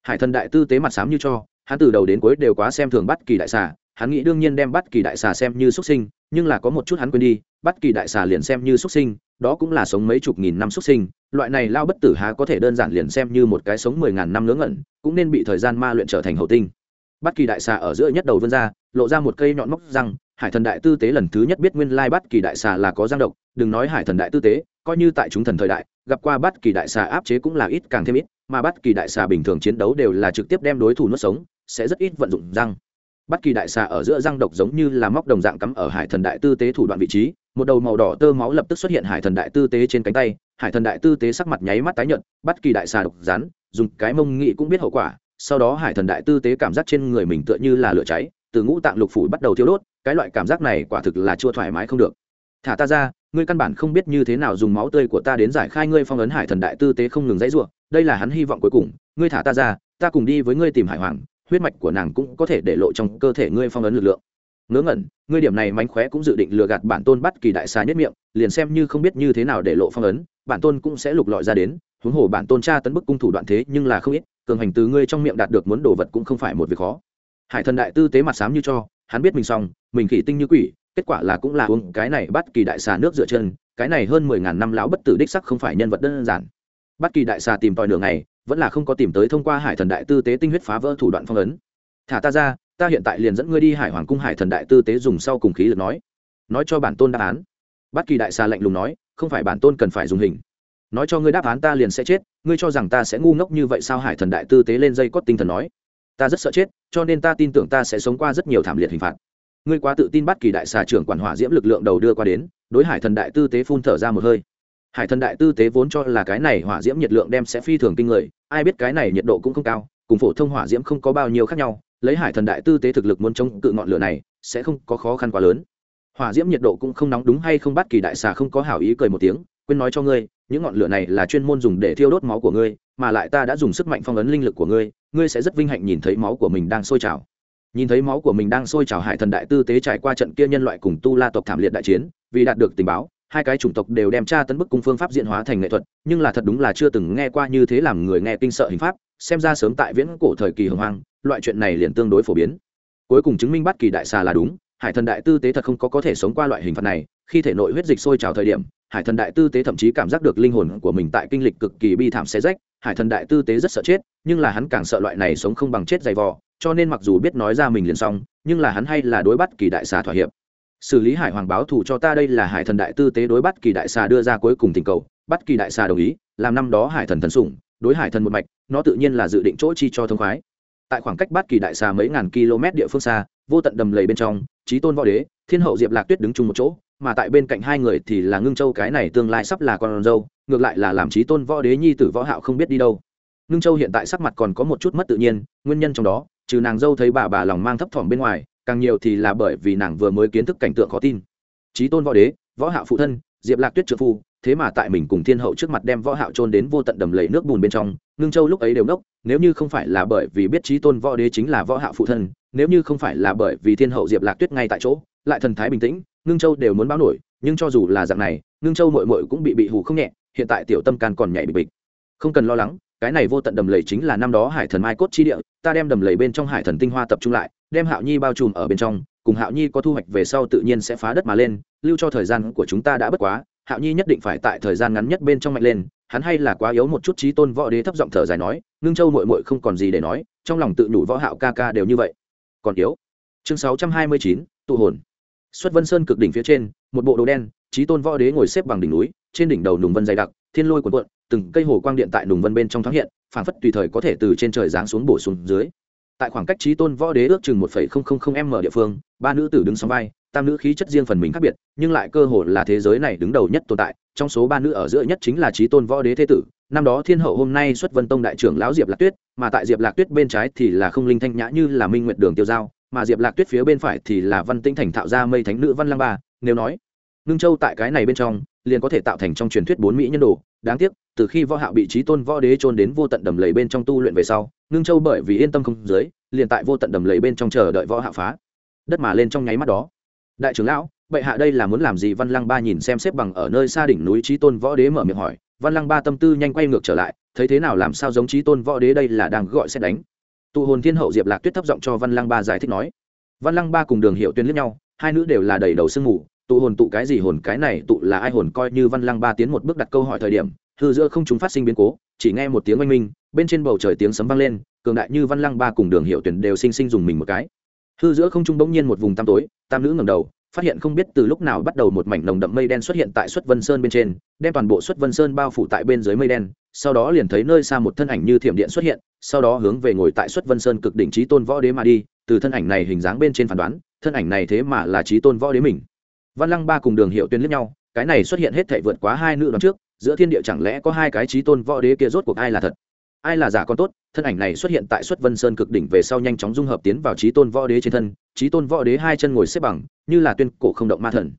hải thần đại tư tế mặt sám như cho, hắn từ đầu đến cuối đều quá xem thường bắt kỳ đại xà, hắn nghĩ đương nhiên đem bắt kỳ đại xà xem như xuất sinh, nhưng là có một chút hắn quên đi bắt kỳ đại xà liền xem như xuất sinh, đó cũng là sống mấy chục nghìn năm xuất sinh, loại này lao bất tử há có thể đơn giản liền xem như một cái sống mười ngàn năm ngớ ngẩn, cũng nên bị thời gian ma luyện trở thành hậu tinh. Bắt kỳ đại xà ở giữa nhất đầu vươn ra, lộ ra một cây nhọn móc răng, hải thần đại tư tế lần thứ nhất biết nguyên lai bắt kỳ đại xà là có giang độc, đừng nói hải thần đại tư tế, coi như tại chúng thần thời đại, gặp qua bắt kỳ đại xà áp chế cũng là ít càng thêm ít mà bất kỳ đại xà bình thường chiến đấu đều là trực tiếp đem đối thủ nuốt sống, sẽ rất ít vận dụng răng. Bất kỳ đại xà ở giữa răng độc giống như là móc đồng dạng cắm ở hải thần đại tư tế thủ đoạn vị trí, một đầu màu đỏ tơ máu lập tức xuất hiện hải thần đại tư tế trên cánh tay, hải thần đại tư tế sắc mặt nháy mắt tái nhợt, Bất kỳ đại xà độc rắn, dùng cái mông nghị cũng biết hậu quả, sau đó hải thần đại tư tế cảm giác trên người mình tựa như là lửa cháy, từ ngũ tạng lục phủ bắt đầu thiêu đốt, cái loại cảm giác này quả thực là chua thoải mái không được. Thả ta ra ngươi căn bản không biết như thế nào dùng máu tươi của ta đến giải khai ngươi phong ấn hải thần đại tư tế không ngừng dãy rủa, đây là hắn hy vọng cuối cùng ngươi thả ta ra ta cùng đi với ngươi tìm hải hoàng huyết mạch của nàng cũng có thể để lộ trong cơ thể ngươi phong ấn lực lượng. Ngớ ngẩn ngươi điểm này mánh khóe cũng dự định lừa gạt bản tôn bắt kỳ đại xà nhất miệng liền xem như không biết như thế nào để lộ phong ấn bản tôn cũng sẽ lục lọi ra đến huống hồ bản tôn tra tấn bức cung thủ đoạn thế nhưng là không ít cường hành từ ngươi trong miệng đạt được muốn đồ vật cũng không phải một việc khó. Hải thần đại tư tế mặt xám như cho hắn biết mình xong mình khỉ tinh như quỷ kết quả là cũng là uống cái này bắt kỳ đại xà nước dựa chân, cái này hơn mười ngàn năm lão bất tử đích sắc không phải nhân vật đơn giản. Bắt kỳ đại xà tìm tòi đường này vẫn là không có tìm tới thông qua hải thần đại tư tế tinh huyết phá vỡ thủ đoạn phong ấn. Thả ta ra, ta hiện tại liền dẫn ngươi đi hải hoàng cung hải thần đại tư tế dùng sau cùng khí lực nói. Nói cho bản tôn đáp án. Bắt kỳ đại xà lạnh lùng nói, không phải bản tôn cần phải dùng hình. Nói cho ngươi đáp án ta liền sẽ chết, ngươi cho rằng ta sẽ ngu ngốc như vậy sao? Hải thần đại tư tế lên dây cót tinh thần nói. Ta rất sợ chết, cho nên ta tin tưởng ta sẽ sống qua rất nhiều thảm liệt hình phạt ngươi quá tự tin bắt kỳ đại xà trưởng quản hỏa diễm lực lượng đầu đưa qua đến, đối hải thần đại tư tế phun thở ra một hơi. Hải thần đại tư tế vốn cho là cái này hỏa diễm nhiệt lượng đem sẽ phi thường kinh người, ai biết cái này nhiệt độ cũng không cao, cùng phổ thông hỏa diễm không có bao nhiêu khác nhau, lấy hải thần đại tư tế thực lực muốn chống cự ngọn lửa này, sẽ không có khó khăn quá lớn. Hỏa diễm nhiệt độ cũng không nóng đúng hay không bắt kỳ đại xà không có hảo ý cười một tiếng, quên nói cho ngươi, những ngọn lửa này là chuyên môn dùng để thiêu đốt máu của ngươi, mà lại ta đã dùng sức mạnh phong ấn linh lực của ngươi ngươi sẽ rất vinh hạnh nhìn thấy máu của mình đang sôi trào nhìn thấy máu của mình đang sôi trào hải thần đại tư tế trải qua trận kia nhân loại cùng tu la tộc thảm liệt đại chiến, vì đạt được tình báo, hai cái chủng tộc đều đem tra tấn bức cung phương pháp diễn hóa thành nghệ thuật, nhưng là thật đúng là chưa từng nghe qua như thế làm người nghe kinh sợ hình pháp, xem ra sớm tại viễn cổ thời kỳ hồng hoang, loại chuyện này liền tương đối phổ biến. Cuối cùng chứng minh bắt kỳ đại xà là đúng, hải thần đại tư tế thật không có có thể sống qua loại hình phạt này, khi thể nội huyết dịch sôi trào thời điểm, hải thần đại tư tế thậm chí cảm giác được linh hồn của mình tại kinh lịch cực kỳ bi thảm xé rách, hải thần đại tư tế rất sợ chết, nhưng là hắn càng sợ loại này sống không bằng chết dày vò cho nên mặc dù biết nói ra mình liền xong, nhưng là hắn hay là đối bắt kỳ đại xà thỏa hiệp. Xử lý hải hoàng báo thù cho ta đây là hải thần đại tư tế đối bắt kỳ đại xà đưa ra cuối cùng tình cầu, bắt kỳ đại xà đồng ý, làm năm đó hải thần thần sủng, đối hải thần một mạch, nó tự nhiên là dự định chỗ chi cho thông khoái. Tại khoảng cách bắt kỳ đại xà mấy ngàn km địa phương xa, vô tận đầm lầy bên trong trí tôn võ đế, thiên hậu diệp lạc tuyết đứng chung một chỗ, mà tại bên cạnh hai người thì là ngưng châu cái này tương lai sắp là con dâu, ngược lại là làm trí tôn võ đế nhi tử võ hạo không biết đi đâu. Ngưng châu hiện tại sắc mặt còn có một chút mất tự nhiên, nguyên nhân trong đó trừ nàng dâu thấy bà bà lòng mang thấp thỏm bên ngoài, càng nhiều thì là bởi vì nàng vừa mới kiến thức cảnh tượng khó tin. Trí tôn võ đế, võ hạo phụ thân, diệp lạc tuyết trợ phu, thế mà tại mình cùng thiên hậu trước mặt đem võ hạo trôn đến vô tận đầm lầy nước bùn bên trong, ngưng châu lúc ấy đều nốc nếu như không phải là bởi vì biết trí tôn võ đế chính là võ hạo phụ thân, nếu như không phải là bởi vì thiên hậu diệp lạc tuyết ngay tại chỗ, lại thần thái bình tĩnh, ngưng châu đều muốn báo nổi, nhưng cho dù là dạng này, ngưng châu muội muội cũng bị bị hù không nhẹ, hiện tại tiểu tâm can còn nhảy bị bịch. Không cần lo lắng cái này vô tận đầm lầy chính là năm đó hải thần mai cốt chi địa ta đem đầm lầy bên trong hải thần tinh hoa tập trung lại đem hạo nhi bao trùm ở bên trong cùng hạo nhi có thu hoạch về sau tự nhiên sẽ phá đất mà lên lưu cho thời gian của chúng ta đã bất quá hạo nhi nhất định phải tại thời gian ngắn nhất bên trong mạnh lên hắn hay là quá yếu một chút trí tôn võ đế thấp giọng thở dài nói ngưng châu mội mội không còn gì để nói trong lòng tự nhủ võ hạo ca ca đều như vậy. Còn yếu. Chương 629, tụ hồn. Xuất vân sơn cực đỉnh phía trên một bộ đồ đen trí tôn võ đế ngồi xếp bằng đỉnh núi trên đỉnh đầu nùng vân dày đặc thiên lôi cuộn cuộn, từng cây hồ quang điện tại nùng vân bên trong thoáng hiện, phảng phất tùy thời có thể từ trên trời giáng xuống bổ xuống dưới. Tại khoảng cách trí tôn võ đế ước chừng một phẩy không không không m địa phương, ba nữ tử đứng song vai, tam nữ khí chất riêng phần mình khác biệt, nhưng lại cơ hồ là thế giới này đứng đầu nhất tồn tại, trong số ba nữ ở giữa nhất chính là trí tôn võ đế thế tử. Năm đó thiên hậu hôm nay xuất vân tông đại trưởng lão diệp lạc tuyết, mà tại diệp lạc tuyết bên trái thì là không linh thanh nhã như là minh nguyệt đường tiêu giao, mà diệp lạc tuyết phía bên phải thì là văn tinh thành thạo ra mây thánh nữ văn lang ba, nếu nói ngưng châu tại cái này bên trong, liền có thể tạo thành trong truyền thuyết bốn mỹ nhân đồ. Đáng tiếc, từ khi võ hạo bị trí tôn võ đế trôn đến vô tận đầm lầy bên trong tu luyện về sau, ngưng châu bởi vì yên tâm không dưới, liền tại vô tận đầm lầy bên trong chờ đợi võ hạ phá đất mà lên trong nháy mắt đó. Đại trưởng lão, bệ hạ đây là muốn làm gì? Văn lăng ba nhìn xem xếp bằng ở nơi xa đỉnh núi trí tôn võ đế mở miệng hỏi. Văn lăng ba tâm tư nhanh quay ngược trở lại, thấy thế nào làm sao giống trí tôn võ đế đây là đang gọi xét đánh. Tụ hồn thiên hậu diệp lạc tuyết thấp giọng cho văn lăng ba giải thích nói. Văn lăng ba cùng đường hiệu tuyên liếc nhau, hai nữ đều là đầy đầu sương mù tụ hồn tụ cái gì hồn, cái này tụ là ai hồn, coi như văn lăng ba tiến một bước đặt câu hỏi thời điểm, hư giữa không chúng phát sinh biến cố, chỉ nghe một tiếng oanh minh, bên trên bầu trời tiếng sấm vang lên, cường đại như văn lăng ba cùng đường hiệu tuyển đều sinh sinh dùng mình một cái. Hư giữa không trung bỗng nhiên một vùng tăm tối, tam nữ ngầm đầu, phát hiện không biết từ lúc nào bắt đầu một mảnh nồng đậm mây đen xuất hiện tại xuất vân sơn bên trên, đem toàn bộ xuất vân sơn bao phủ tại bên dưới mây đen, sau đó liền thấy nơi xa một thân ảnh như thiểm điện xuất hiện, sau đó hướng về ngồi tại xuất vân sơn cực đỉnh trí tôn võ đế mà đi, từ thân ảnh này hình dáng bên trên phán đoán, thân ảnh này thế mà là trí tôn võ đế mình văn lăng ba cùng đường hiệu tuyên liếc nhau cái này xuất hiện hết thể vượt quá hai nữ đoán trước giữa thiên địa chẳng lẽ có hai cái trí tôn võ đế kia rốt cuộc ai là thật? Ai là giả con tốt? Thân ảnh này xuất hiện tại xuất vân sơn cực đỉnh về sau nhanh chóng dung hợp tiến vào trí tôn võ đế trên thân trí tôn võ đế hai chân ngồi xếp bằng như là tuyên cổ không động ma thần.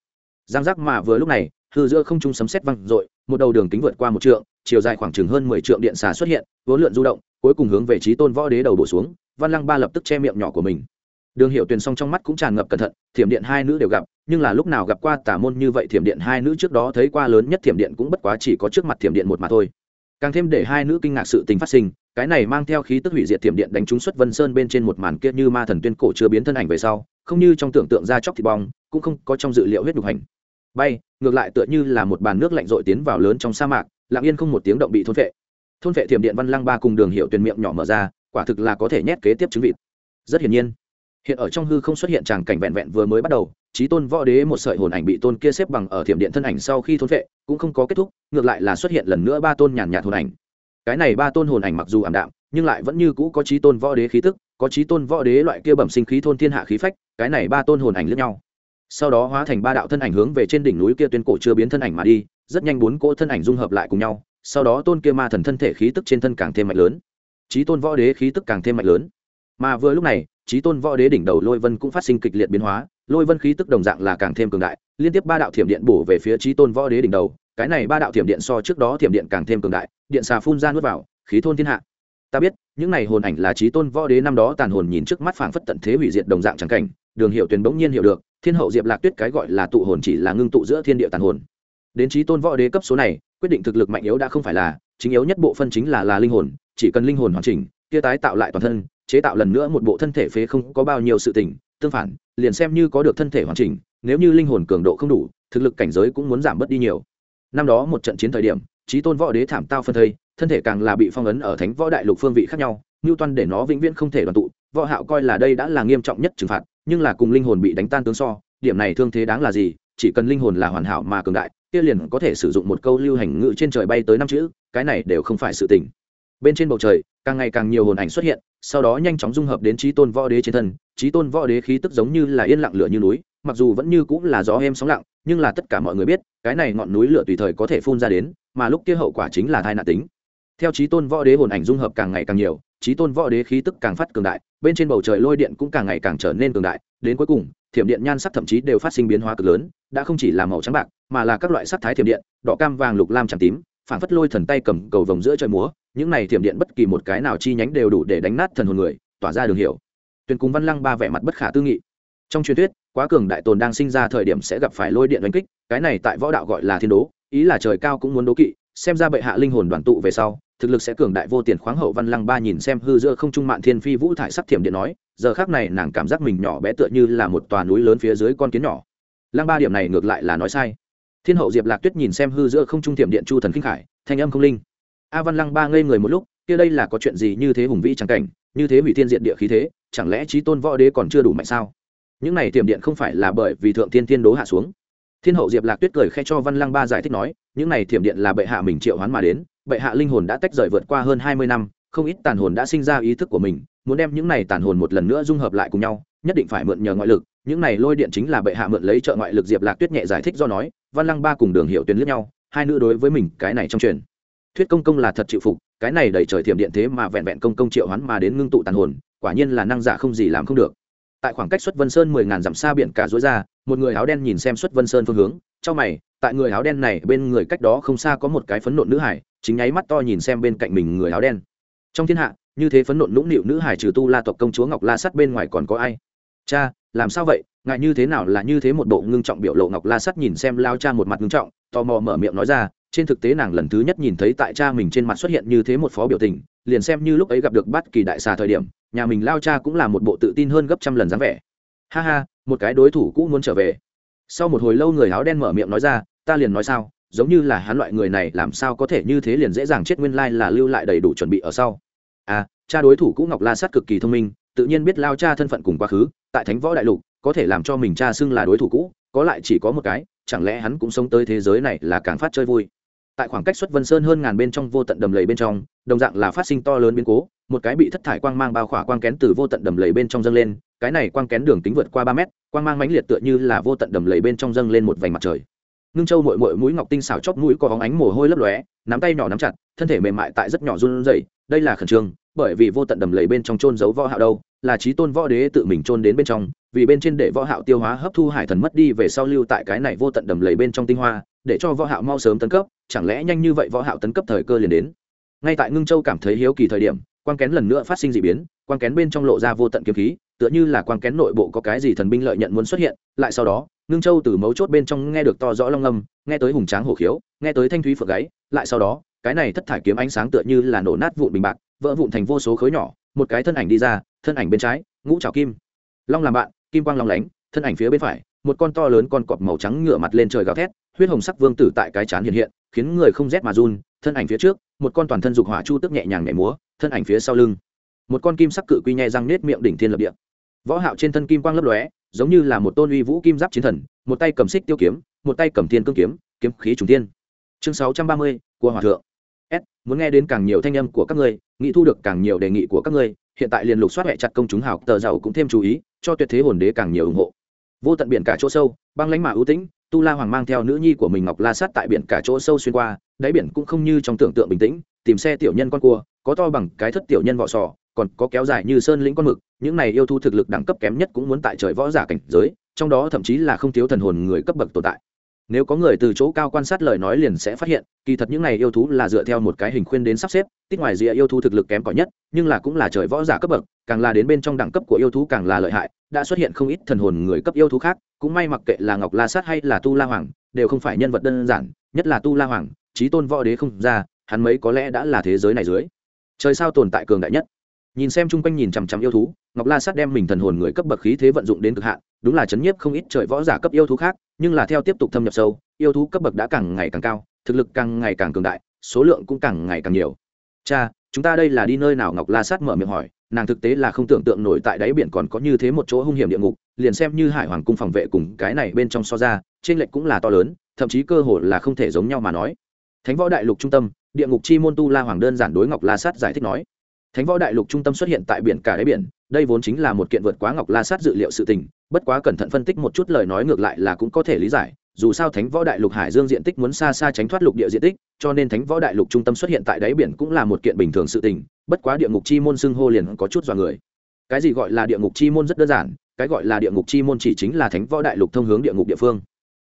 Giang giác mà vừa lúc này hư giữa không trung sấm xét văng rội, một đầu đường kính vượt qua một trượng chiều dài khoảng chừng hơn mười trượng điện xà xuất hiện vốn lượn du động cuối cùng hướng về trí tôn võ đế đầu bổ xuống văn lăng ba lập tức che miệng nhỏ của mình đường hiệu tuyền song trong mắt cũng tràn ngập cẩn thận, thiểm điện hai nữ đều gặp, nhưng là lúc nào gặp qua tả môn như vậy thiểm điện hai nữ trước đó thấy qua lớn nhất thiểm điện cũng bất quá chỉ có trước mặt thiểm điện một mà thôi. Càng thêm để hai nữ kinh ngạc sự tình phát sinh, cái này mang theo khí tức hủy diệt thiểm điện đánh trúng xuất vân sơn bên trên một màn kia như ma thần tuyên cổ chưa biến thân ảnh về sau, không như trong tưởng tượng ra chóc thịt bong, cũng không có trong dự liệu huyết đục hành. Bay, ngược lại tựa như là một bàn nước lạnh rội tiến vào lớn trong sa mạc, lặng yên không một tiếng động bị thôn vệ thôn vệ thiểm điện văn lăng ba cùng đường hiệu tuyền miệng nhỏ mở ra, quả thực là có thể nhét kế tiếp chứng vịt. Rất hiển nhiên hiện ở trong hư không xuất hiện tràng cảnh vẹn vẹn vừa mới bắt đầu trí tôn võ đế một sợi hồn ảnh bị tôn kia xếp bằng ở thiểm điện thân ảnh sau khi thôn vệ cũng không có kết thúc, ngược lại là xuất hiện lần nữa ba tôn nhàn nhạt hồn ảnh. Cái này ba tôn hồn ảnh mặc dù ảm đạm, nhưng lại vẫn như cũ có trí tôn võ đế khí tức, có trí tôn võ đế loại kia bẩm sinh khí thôn thiên hạ khí phách, cái này ba tôn hồn ảnh lẫn nhau. Sau đó hóa thành ba đạo thân ảnh hướng về trên đỉnh núi kia tuyên cổ chưa biến thân ảnh mà đi, rất nhanh bốn cỗ thân ảnh dung hợp lại cùng nhau, sau đó tôn kia ma thần thân thể khí tức trên thân càng thêm mạnh lớn. Trí tôn võ đế khí tức càng thêm mạnh lớn. Mà vừa lúc này trí tôn võ đế đỉnh đầu lôi vân cũng phát sinh kịch liệt biến hóa, lôi vân khí tức đồng dạng là càng thêm cường đại, liên tiếp ba đạo thiểm điện bổ về phía trí tôn võ đế đỉnh đầu, cái này ba đạo thiểm điện so trước đó thiểm điện càng thêm cường đại, điện xà phun ra nuốt vào, khí thôn thiên hạ. Ta biết, những này hồn ảnh là trí tôn võ đế năm đó tàn hồn nhìn trước mắt phảng phất tận thế hủy diệt đồng dạng trắng cảnh, đường hiệu tuyền bỗng nhiên hiểu được, thiên hậu diệp lạc tuyết cái gọi là tụ hồn chỉ là ngưng tụ giữa thiên địa tàn hồn. Đến trí tôn võ đế cấp số này, quyết định thực lực mạnh yếu đã không phải là, chính yếu nhất bộ phân chính là là linh hồn, chỉ cần linh hồn hoàn chỉnh, kia tái tạo lại toàn thân chế tạo lần nữa một bộ thân thể phế không có bao nhiêu sự tình, tương phản, liền xem như có được thân thể hoàn chỉnh, nếu như linh hồn cường độ không đủ, thực lực cảnh giới cũng muốn giảm bớt đi nhiều. Năm đó một trận chiến thời điểm trí tôn võ đế thảm tao phân thây, thân thể càng là bị phong ấn ở thánh võ đại lục phương vị khác nhau ngưu toan để nó vĩnh viễn không thể đoàn tụ, võ hạo coi là đây đã là nghiêm trọng nhất trừng phạt, nhưng là cùng linh hồn bị đánh tan tướng so, điểm này thương thế đáng là gì, chỉ cần linh hồn là hoàn hảo mà cường đại, kia liền có thể sử dụng một câu lưu hành ngữ trên trời bay tới năm chữ, cái này đều không phải sự tình. Bên trên bầu trời, càng ngày càng nhiều hồn ảnh xuất hiện sau đó nhanh chóng dung hợp đến trí tôn võ đế trên thân. Trí tôn võ đế khí tức giống như là yên lặng lửa như núi, mặc dù vẫn như cũng là gió êm sóng lặng, nhưng là tất cả mọi người biết, cái này ngọn núi lửa tùy thời có thể phun ra đến, mà lúc kia hậu quả chính là thai nạn tính. Theo trí tôn võ đế hồn ảnh dung hợp càng ngày càng nhiều, trí tôn võ đế khí tức càng phát cường đại, bên trên bầu trời lôi điện cũng càng ngày càng trở nên cường đại, đến cuối cùng, thiểm điện nhan sắc thậm chí đều phát sinh biến hóa cực lớn, đã không chỉ là màu trắng bạc, mà là các loại sắc thái thiểm điện, đỏ cam vàng lục lam trắng tím phản phất lôi thần tay cầm cầu vồng giữa trời múa những này thiểm điện bất kỳ một cái nào chi nhánh đều đủ để đánh nát thần hồn người, tỏa ra đường hiểu. Tuyên cung văn lăng ba vẻ mặt bất khả tư nghị. Trong truyền thuyết, quá cường đại tồn đang sinh ra thời điểm sẽ gặp phải lôi điện đánh kích, cái này tại võ đạo gọi là thiên đố, ý là trời cao cũng muốn đố kỵ, xem ra bệ hạ linh hồn đoàn tụ về sau, thực lực sẽ cường đại vô tiền khoáng hậu văn lăng ba nhìn xem hư giữa không trung mạn thiên phi vũ thải sắc thiểm điện nói, giờ khác này nàng cảm giác mình nhỏ bé tựa như là một tòa núi lớn phía dưới con kiến nhỏ. Lăng ba điểm này ngược lại là nói sai. Thiên hậu diệp lạc tuyết nhìn xem hư giữa không trung thiểm điện chu thần khinh khải, thanh âm không linh a văn lăng ba ngây người một lúc, kia đây là có chuyện gì như thế hùng vĩ trắng cảnh, như thế hủy thiên diện địa khí thế, chẳng lẽ trí tôn võ đế còn chưa đủ mạnh sao? Những này tiềm điện không phải là bởi vì thượng tiên tiên đố hạ xuống. Thiên hậu diệp lạc tuyết cười khe cho văn lăng ba giải thích nói, những này thiểm điện là bệ hạ mình triệu hoán mà đến, bệ hạ linh hồn đã tách rời vượt qua hơn hai mươi năm, không ít tàn hồn đã sinh ra ý thức của mình, muốn đem những này tàn hồn một lần nữa dung hợp lại cùng nhau, nhất định phải mượn nhờ ngoại lực, những này lôi điện chính là bệ hạ mượn lấy trợ ngoại lực diệp lạc tuyết nhẹ giải thích do nói, văn lăng ba cùng đường hiệu tuyến lướt nhau, hai nữ đối với mình cái này trong truyền thuyết công công là thật chịu phục, cái này đầy trời thiểm điện thế mà vẹn vẹn công công triệu hoán mà đến ngưng tụ tàn hồn, quả nhiên là năng giả không gì làm không được. Tại khoảng cách xuất vân sơn mười ngàn dặm xa biển cả dối ra, một người áo đen nhìn xem xuất vân sơn phương hướng, trong mày, tại người áo đen này bên người cách đó không xa có một cái phấn nộn nữ hải, chính nháy mắt to nhìn xem bên cạnh mình người áo đen. Trong thiên hạ, như thế phấn nộn nũng nịu nữ hải trừ tu la tộc công chúa ngọc la sắt bên ngoài còn có ai? Cha, làm sao vậy? Ngại như thế nào là như thế một bộ ngưng trọng biểu lộ ngọc la sắt nhìn xem lao cha một mặt ngưng trọng, tò mò mở miệng nói ra trên thực tế nàng lần thứ nhất nhìn thấy tại cha mình trên mặt xuất hiện như thế một phó biểu tình, liền xem như lúc ấy gặp được bất kỳ đại xà thời điểm, nhà mình lao cha cũng là một bộ tự tin hơn gấp trăm lần dáng vẻ. Ha ha, một cái đối thủ cũ muốn trở về. Sau một hồi lâu người áo đen mở miệng nói ra, ta liền nói sao, giống như là hắn loại người này làm sao có thể như thế liền dễ dàng chết nguyên lai là lưu lại đầy đủ chuẩn bị ở sau. À cha đối thủ cũ ngọc la sát cực kỳ thông minh, tự nhiên biết lao cha thân phận cùng quá khứ, tại thánh võ đại lục, có thể làm cho mình cha xưng là đối thủ cũ, có lại chỉ có một cái, chẳng lẽ hắn cũng sống tới thế giới này là càng phát chơi vui tại khoảng cách xuất vân sơn hơn ngàn bên trong vô tận đầm lầy bên trong, đồng dạng là phát sinh to lớn biến cố, một cái bị thất thải quang mang bao khỏa quang kén từ vô tận đầm lầy bên trong dâng lên, cái này quang kén đường tính vượt qua ba mét, quang mang mãnh liệt tựa như là vô tận đầm lầy bên trong dâng lên một vành mặt trời. Ngưng châu mội mội mũi ngọc tinh xảo chóp mũi có hóng ánh mồ hôi lấp lóe, nắm tay nhỏ nắm chặt, thân thể mềm mại tại rất nhỏ run rẩy, đây là khẩn trương, bởi vì vô tận đầm lầy bên trong trôn giấu võ hạo đâu, là trí tôn võ đế tự mình trôn đến bên trong, vì bên trên để võ hạo tiêu hóa hấp thu hải thần mất đi về sau lưu tại cái này vô tận đầm lầy bên trong tinh hoa, để cho võ hạo mau sớm tấn cấp chẳng lẽ nhanh như vậy võ hạo tấn cấp thời cơ liền đến? Ngay tại ngưng châu cảm thấy hiếu kỳ thời điểm, quang kén lần nữa phát sinh dị biến, quang kén bên trong lộ ra vô tận kiếm khí, tựa như là quang kén nội bộ có cái gì thần binh lợi nhận muốn xuất hiện, lại sau đó, ngưng châu từ mấu chốt bên trong nghe được to rõ long âm, nghe tới hùng tráng hổ khiếu, nghe tới thanh thúy phượng gáy, lại sau đó, cái này thất thải kiếm ánh sáng tựa như là nổ nát vụn bình bạc, vỡ vụn thành vô số khối nhỏ, một cái thân ảnh đi ra, thân ảnh bên trái, ngũ trào kim. Long làm bạn, kim quang long lánh, thân ảnh phía bên phải, một con to lớn con cọp màu trắng ngửa mặt lên trời gào thét huyết hồng sắc vương tử tại cái chán hiện hiện khiến người không rét mà run thân ảnh phía trước một con toàn thân dục hỏa chu tức nhẹ nhàng nhảy múa thân ảnh phía sau lưng. Một con kim sắc cự quy nhẹ răng nết miệng đỉnh thiên lập địa. Võ hạo trên thân kim quang lấp lóe giống như là một tôn uy vũ kim giáp chiến thần một tay cầm xích tiêu kiếm một tay cầm thiên cương kiếm kiếm khí trùng thiên. chương 630, của hòa thượng. S muốn nghe đến càng nhiều thanh âm của các ngươi nghĩ thu được càng nhiều đề nghị của các ngươi hiện tại liền lục soát hệ chặt công chúng hào tờ giàu cũng thêm chú ý cho tuyệt thế hồn đế càng nhiều ủng hộ. Vô tận biển cả chỗ sâu băng lãnh mà ưu tĩnh tu la hoàng mang theo nữ nhi của mình ngọc la sát tại biển cả chỗ sâu xuyên qua, đáy biển cũng không như trong tưởng tượng bình tĩnh, tìm xe tiểu nhân con cua, có to bằng cái thất tiểu nhân vỏ sò, còn có kéo dài như sơn lĩnh con mực, những này yêu thu thực lực đẳng cấp kém nhất cũng muốn tại trời võ giả cảnh giới, trong đó thậm chí là không thiếu thần hồn người cấp bậc tồn tại nếu có người từ chỗ cao quan sát lời nói liền sẽ phát hiện, kỳ thật những này yêu thú là dựa theo một cái hình khuyên đến sắp xếp tích ngoài rìa yêu thú thực lực kém cỏi nhất, nhưng là cũng là trời võ giả cấp bậc, càng là đến bên trong đẳng cấp của yêu thú càng là lợi hại, đã xuất hiện không ít thần hồn người cấp yêu thú khác, cũng may mặc kệ là ngọc la sát hay là tu la hoàng, đều không phải nhân vật đơn giản, nhất là tu la hoàng trí tôn võ đế không ra, hắn mấy có lẽ đã là thế giới này dưới. Trời sao tồn tại cường đại nhất? Nhìn xem chung quanh nhìn chằm chằm yêu thú, ngọc la sát đem mình thần hồn người cấp bậc khí thế vận dụng đến cực hạn, đúng là chấn nhiếp không ít trời võ giả cấp yêu thú khác, nhưng là theo tiếp tục thâm nhập sâu, yêu thú cấp bậc đã càng ngày càng cao, thực lực càng ngày càng cường đại, số lượng cũng càng ngày càng nhiều. Cha, chúng ta đây là đi nơi nào? Ngọc la sát mở miệng hỏi, nàng thực tế là không tưởng tượng nổi tại đáy biển còn có như thế một chỗ hung hiểm địa ngục, liền xem như hải hoàng cung phòng vệ cùng cái này bên trong so ra trên lệch cũng là to lớn, thậm chí cơ hội là không thể giống nhau mà nói. Thánh võ đại lục trung tâm, địa ngục chi môn tu la hoàng đơn giản đối ngọc la sát giải thích nói thánh võ đại lục trung tâm xuất hiện tại biển cả đáy biển, đây vốn chính là một kiện vượt quá ngọc la sát dự liệu sự tình, bất quá cẩn thận phân tích một chút lời nói ngược lại là cũng có thể lý giải, dù sao thánh võ đại lục hải dương diện tích muốn xa xa tránh thoát lục địa diện tích, cho nên thánh võ đại lục trung tâm xuất hiện tại đáy biển cũng là một kiện bình thường sự tình, bất quá địa ngục chi môn xưng hô liền có chút dọa người. Cái gì gọi là địa ngục chi môn rất đơn giản, cái gọi là địa ngục chi môn chỉ chính là thánh võ đại lục thông hướng địa ngục địa phương.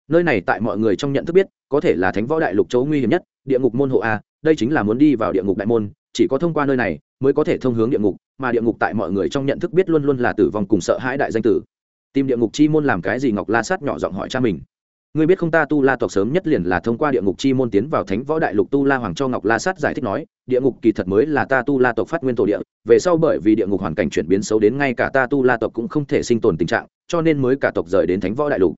Nơi này tại mọi người trong nhận thức biết, có thể là thánh võ đại lục chỗ nguy hiểm nhất, địa ngục môn hộ a, đây chính là muốn đi vào địa ngục đại môn chỉ có thông qua nơi này mới có thể thông hướng địa ngục, mà địa ngục tại mọi người trong nhận thức biết luôn luôn là tử vong cùng sợ hãi đại danh tử. Tìm địa ngục chi môn làm cái gì ngọc la sát nhỏ giọng hỏi cha mình. Ngươi biết không ta tu la tộc sớm nhất liền là thông qua địa ngục chi môn tiến vào thánh võ đại lục tu la hoàng cho ngọc la sát giải thích nói, địa ngục kỳ thật mới là ta tu la tộc phát nguyên tổ địa, về sau bởi vì địa ngục hoàn cảnh chuyển biến xấu đến ngay cả ta tu la tộc cũng không thể sinh tồn tình trạng, cho nên mới cả tộc rời đến thánh võ đại lục.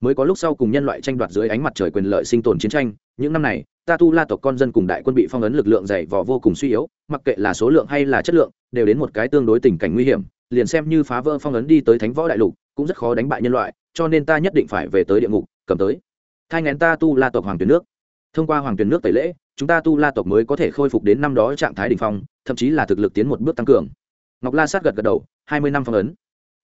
Mới có lúc sau cùng nhân loại tranh đoạt dưới ánh mặt trời quyền lợi sinh tồn chiến tranh, những năm này ta tu la tộc con dân cùng đại quân bị phong ấn lực lượng dày vò vô cùng suy yếu, mặc kệ là số lượng hay là chất lượng, đều đến một cái tương đối tình cảnh nguy hiểm, liền xem như phá vỡ phong ấn đi tới thánh võ đại lục, cũng rất khó đánh bại nhân loại, cho nên ta nhất định phải về tới địa ngục, cầm tới. Thai ngén ta tu la tộc hoàng tuyến nước. Thông qua hoàng tuyến nước tẩy lễ, chúng ta tu la tộc mới có thể khôi phục đến năm đó trạng thái đ ỉ n h phong, thậm chí là thực lực tiến một bước tăng cường. Ngọc la sát gật gật đầu, hai mươi năm phong ấn.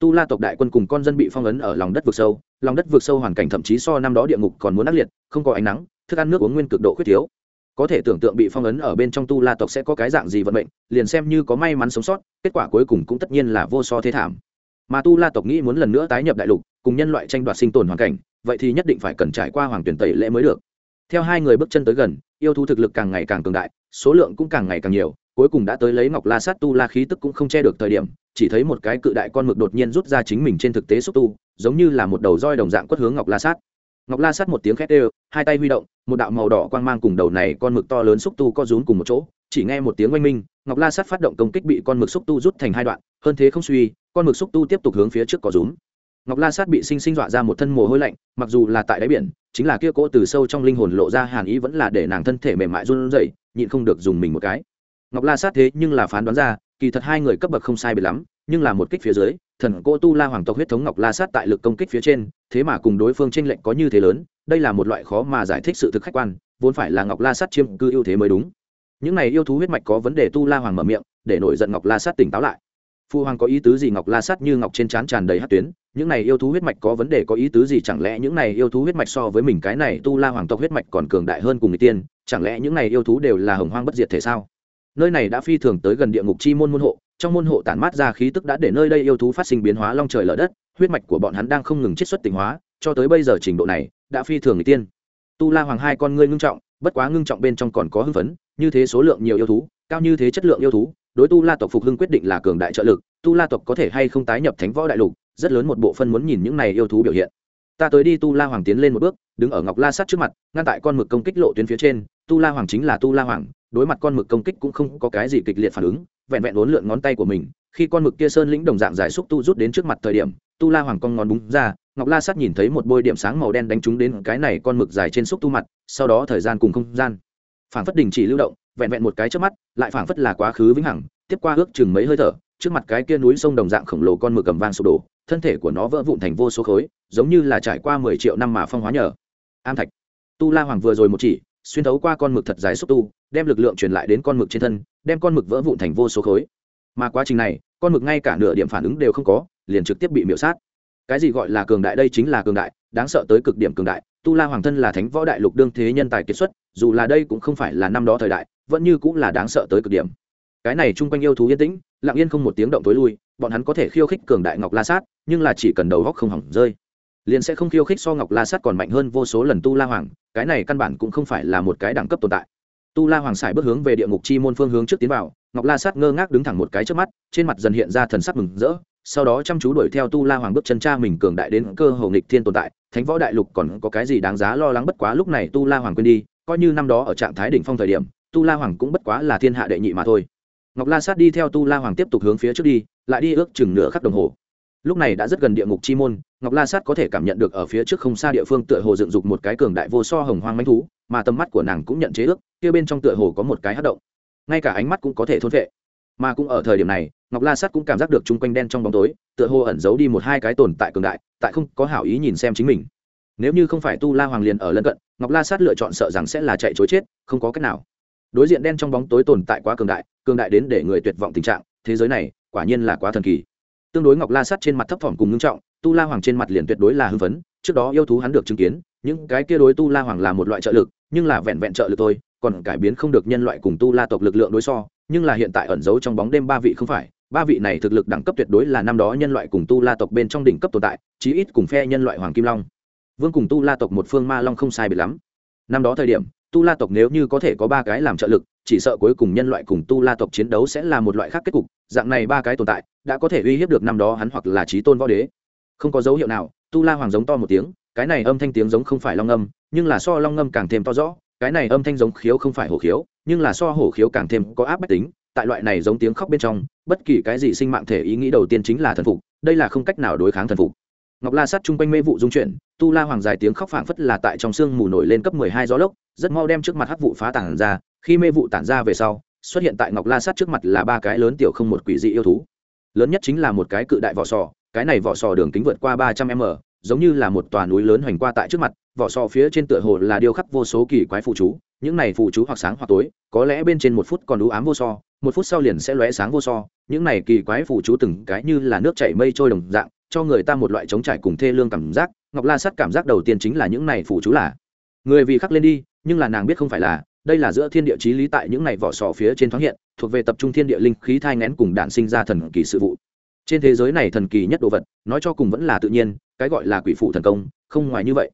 Tu la tộc đại quân cùng con dân bị phong ấn ở lòng đất vực sâu, lòng đất vực sâu hoàn cảnh thậm chí so năm đó địa ngục còn muốn ác liệt, không có ánh nắng thức ăn nước uống nguyên cực độ khuyết thiếu. Có thể tưởng tượng bị phong ấn ở bên trong tu la tộc sẽ có cái dạng gì vận mệnh, liền xem như có may mắn sống sót, kết quả cuối cùng cũng tất nhiên là vô so thế thảm. Mà tu la tộc nghĩ muốn lần nữa tái nhập đại lục, cùng nhân loại tranh đoạt sinh tồn hoàn cảnh, vậy thì nhất định phải cần trải qua hoàng tuyển tẩy lễ mới được. Theo hai người bước chân tới gần, yêu thú thực lực càng ngày càng cường đại, số lượng cũng càng ngày càng nhiều, cuối cùng đã tới lấy ngọc la sát tu la khí tức cũng không che được thời điểm, chỉ thấy một cái cự đại con mực đột nhiên rút ra chính mình trên thực tế xúc tu, giống như là một đầu roi đồng dạng quất hướng ngọc la sát ngọc la sát một tiếng khét đều, hai tay huy động, một đạo màu đỏ quang mang cùng đầu này con mực to lớn xúc tu co rúm cùng một chỗ, chỉ nghe một tiếng oanh minh, ngọc la sát phát động công kích bị con mực xúc tu rút thành hai đoạn, hơn thế không suy, con mực xúc tu tiếp tục hướng phía trước có rúm. Ngọc la sát bị sinh sinh dọa ra một thân mồ hôi lạnh, mặc dù là tại đáy biển, chính là kia cỗ từ sâu trong linh hồn lộ ra hàn ý vẫn là để nàng thân thể mềm mại run rẩy, nhịn không được dùng mình một cái. Ngọc la sát thế nhưng là phán đoán ra, kỳ thật hai người cấp bậc không sai biệt lắm, nhưng là một kích phía dưới thần cô tu la hoàng tộc huyết thống ngọc la sát tại lực công kích phía trên, thế mà cùng đối phương tranh lệnh có như thế lớn, đây là một loại khó mà giải thích sự thực khách quan, vốn phải là ngọc la sát chiêm cư ưu thế mới đúng. Những này yêu thú huyết mạch có vấn đề tu la hoàng mở miệng, để nổi giận ngọc la sát tỉnh táo lại. Phu hoàng có ý tứ gì ngọc la sát như ngọc trên trán tràn đầy hát tuyến, những này yêu thú huyết mạch có vấn đề có ý tứ gì chẳng lẽ những này yêu thú huyết mạch so với mình cái này tu la hoàng tộc huyết mạch còn cường đại hơn cùng người tiên, chẳng lẽ những này yêu thú đều là hồng hoang bất diệt thể sao? Nơi này đã phi thường tới gần địa ngục chi môn môn hộ, trong môn hộ tản mát ra khí tức đã để nơi đây yêu thú phát sinh biến hóa long trời lở đất, huyết mạch của bọn hắn đang không ngừng chiết xuất tỉnh hóa, cho tới bây giờ trình độ này, đã phi thường người tiên. Tu la hoàng hai con ngươi ngưng trọng, bất quá ngưng trọng bên trong còn có hưng phấn, như thế số lượng nhiều yêu thú, cao như thế chất lượng yêu thú, đối tu la tộc phục hưng quyết định là cường đại trợ lực, tu la tộc có thể hay không tái nhập thánh võ đại lục, rất lớn một bộ phân muốn nhìn những này yêu thú biểu hiện. Ta tới đi, tu la hoàng tiến lên một bước, đứng ở ngọc la sát trước mặt, ngăn tại con mực công kích lộ tuyến phía trên, tu la hoàng chính là tu la hoàng đối mặt con mực công kích cũng không có cái gì kịch liệt phản ứng, vẹn vẹn uốn lượn ngón tay của mình, khi con mực kia sơn lĩnh đồng dạng giải xúc tu rút đến trước mặt thời điểm, tu la hoàng con ngón búng ra, ngọc la sắt nhìn thấy một bôi điểm sáng màu đen đánh trúng đến cái này con mực dài trên xúc tu mặt, sau đó thời gian cùng không gian. Phản phất đình chỉ lưu động, vẹn vẹn một cái trước mắt, lại phản phất là quá khứ vĩnh hằng, tiếp qua ước chừng mấy hơi thở, trước mặt cái kia núi sông đồng dạng khổng lồ con mực cầm vang sụp đổ, thân thể của nó vỡ vụn thành vô số khối, giống như là trải qua mười triệu năm mà phong hóa nhờ. Am thạch. Tu la hoàng vừa rồi một chỉ xuyên thấu qua con mực thật dài xúc tu, đem lực lượng truyền lại đến con mực trên thân, đem con mực vỡ vụn thành vô số khối. Mà quá trình này, con mực ngay cả nửa điểm phản ứng đều không có, liền trực tiếp bị miễu sát. Cái gì gọi là cường đại đây chính là cường đại, đáng sợ tới cực điểm cường đại. Tu la hoàng thân là thánh võ đại lục đương thế nhân tài kiệt xuất, dù là đây cũng không phải là năm đó thời đại, vẫn như cũng là đáng sợ tới cực điểm. Cái này chung quanh yêu thú yên tĩnh, lặng yên không một tiếng động tối lui, bọn hắn có thể khiêu khích cường đại ngọc la sát, nhưng là chỉ cần đầu góc không hỏng rơi, liền sẽ không khiêu khích so ngọc la sát còn mạnh hơn vô số lần tu la hoàng cái này căn bản cũng không phải là một cái đẳng cấp tồn tại. Tu la hoàng sải bước hướng về địa ngục chi môn phương hướng trước tiến vào, ngọc la sát ngơ ngác đứng thẳng một cái trước mắt, trên mặt dần hiện ra thần sắc mừng rỡ, sau đó chăm chú đuổi theo tu la hoàng bước chân cha mình cường đại đến cơ hồ nghịch thiên tồn tại, thánh võ đại lục còn có cái gì đáng giá lo lắng bất quá lúc này tu la hoàng quên đi, coi như năm đó ở trạng thái đỉnh phong thời điểm, tu la hoàng cũng bất quá là thiên hạ đệ nhị mà thôi. Ngọc la sát đi theo tu la hoàng tiếp tục hướng phía trước đi, lại đi ước chừng nửa khắc đồng hồ lúc này đã rất gần địa ngục chi môn, ngọc la sát có thể cảm nhận được ở phía trước không xa địa phương tựa hồ dựng dục một cái cường đại vô so hồng hoang manh thú, mà tầm mắt của nàng cũng nhận chế ước, kia bên trong tựa hồ có một cái hát động. Ngay cả ánh mắt cũng có thể thốt vệ. Mà cũng ở thời điểm này, ngọc la sát cũng cảm giác được chung quanh đen trong bóng tối, tựa hồ ẩn giấu đi một hai cái tồn tại cường đại, tại không có hảo ý nhìn xem chính mình. Nếu như không phải tu la hoàng liền ở lân cận, ngọc la sát lựa chọn sợ rằng sẽ là chạy chối chết, không có cách nào. Đối diện đen trong bóng tối tồn tại quá cường đại cường đại đến để người tuyệt vọng tình trạng, thế giới này quả nhiên là quá thần kỳ tương đối ngọc la sát trên mặt thấp thỏm cùng ngưng trọng, tu la hoàng trên mặt liền tuyệt đối là hưng phấn, trước đó yêu thú hắn được chứng kiến, những cái kia đối tu la hoàng là một loại trợ lực, nhưng là vẹn vẹn trợ lực thôi, còn cải biến không được nhân loại cùng tu la tộc lực lượng đối so, nhưng là hiện tại ẩn giấu trong bóng đêm ba vị không phải, ba vị này thực lực đẳng cấp tuyệt đối là năm đó nhân loại cùng tu la tộc bên trong đỉnh cấp tồn tại, chí ít cùng phe nhân loại hoàng kim long. Vương cùng tu la tộc một phương ma long không sai biệt lắm. Năm đó thời điểm, tu la tộc nếu như có thể có ba cái làm trợ lực chỉ sợ cuối cùng nhân loại cùng tu la tộc chiến đấu sẽ là một loại khác kết cục, dạng này ba cái tồn tại đã có thể uy hiếp được năm đó hắn hoặc là trí tôn võ đế. Không có dấu hiệu nào, tu la hoàng giống to một tiếng, cái này âm thanh tiếng giống không phải long âm, nhưng là so long âm càng thêm to rõ, cái này âm thanh giống khiếu không phải hổ khiếu, nhưng là so hổ khiếu càng thêm có áp bách tính, tại loại này giống tiếng khóc bên trong, bất kỳ cái gì sinh mạng thể ý nghĩ đầu tiên chính là thần phục, đây là không cách nào đối kháng thần phục. Ngọc la sát chung quanh mê vụ dung chuyển, tu la hoàng dài tiếng khóc phảng phất là tại trong sương mù nổi lên cấp mười hai gió lốc, rất mau đem trước mặt hắc vụ phá tảng ra khi mê vụ tản ra về sau, xuất hiện tại ngọc la sát trước mặt là ba cái lớn tiểu không một quỷ dị yêu thú. Lớn nhất chính là một cái cự đại vỏ sò, cái này vỏ sò đường kính vượt qua ba trăm m, giống như là một tòa núi lớn hoành qua tại trước mặt, vỏ sò phía trên tựa hồ là điêu khắc vô số kỳ quái phụ chú, những này phụ chú hoặc sáng hoặc tối, có lẽ bên trên một phút còn đủ ám vô so, một phút sau liền sẽ lóe sáng vô so, những này kỳ quái phụ chú từng cái như là nước chảy mây trôi đồng dạng, cho người ta một loại chống trải cùng thê lương cảm giác, ngọc la sắt cảm giác đầu tiên chính là những này phụ chú là. Người vì khắc lên đi, nhưng là nàng biết không phải là đây là giữa thiên địa chí lý tại những này vỏ sò phía trên thoáng hiện thuộc về tập trung thiên địa linh khí thai ngén cùng đản sinh ra thần kỳ sự vụ. Trên thế giới này thần kỳ nhất đồ vật nói cho cùng vẫn là tự nhiên cái gọi là quỷ phụ thần công không ngoài như vậy.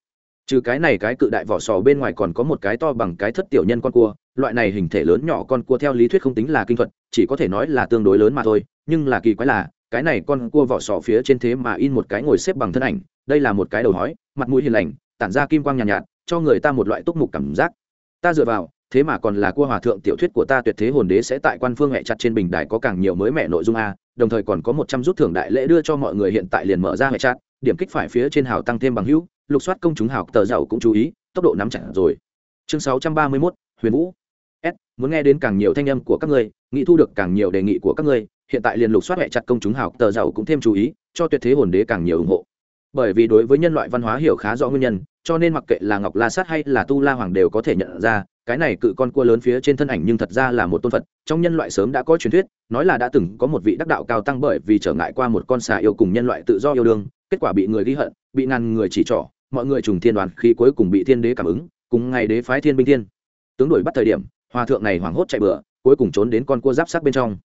Trừ cái này cái cự đại vỏ sò bên ngoài còn có một cái to bằng cái thất tiểu nhân con cua loại này hình thể lớn nhỏ con cua theo lý thuyết không tính là kinh thuật chỉ có thể nói là tương đối lớn mà thôi nhưng là kỳ quái là cái này con cua vỏ sò phía trên thế mà in một cái ngồi xếp bằng thân ảnh đây là một cái đầu hói mặt mũi hiền lành tản ra kim quang nhàn nhạt, nhạt cho người ta một loại túc mục cảm giác. Ta dựa vào thế mà còn là cua hòa thượng tiểu thuyết của ta tuyệt thế hồn đế sẽ tại quan phương hẹ chặt trên bình đài có càng nhiều mới mẹ nội dung a đồng thời còn có một trăm rút thưởng đại lễ đưa cho mọi người hiện tại liền mở ra hẹ chặt điểm kích phải phía trên hào tăng thêm bằng hữu lục soát công chúng hào tờ giàu cũng chú ý tốc độ nắm chặt rồi. Chương sáu trăm ba mươi 631, huyền vũ. S muốn nghe đến càng nhiều thanh âm của các ngươi nghĩ thu được càng nhiều đề nghị của các ngươi hiện tại liền lục soát hẹ chặt công chúng hào tờ giàu cũng thêm chú ý cho tuyệt thế hồn đế càng nhiều ủng hộ. Bởi vì đối với nhân loại văn hóa hiểu khá rõ nguyên nhân cho nên mặc kệ là ngọc la sát hay là tu la hoàng đều có thể nhận ra cái này cự con cua lớn phía trên thân ảnh nhưng thật ra là một tôn phật, trong nhân loại sớm đã có truyền thuyết, nói là đã từng có một vị đắc đạo cao tăng bởi vì trở ngại qua một con xà yêu cùng nhân loại tự do yêu đương, kết quả bị người ghi hận, bị ngàn người chỉ trỏ, mọi người trùng thiên đoàn khi cuối cùng bị thiên đế cảm ứng, cùng ngày đế phái thiên binh thiên. Tướng đuổi bắt thời điểm, hòa thượng này hoảng hốt chạy bừa, cuối cùng trốn đến con cua giáp sắc bên trong.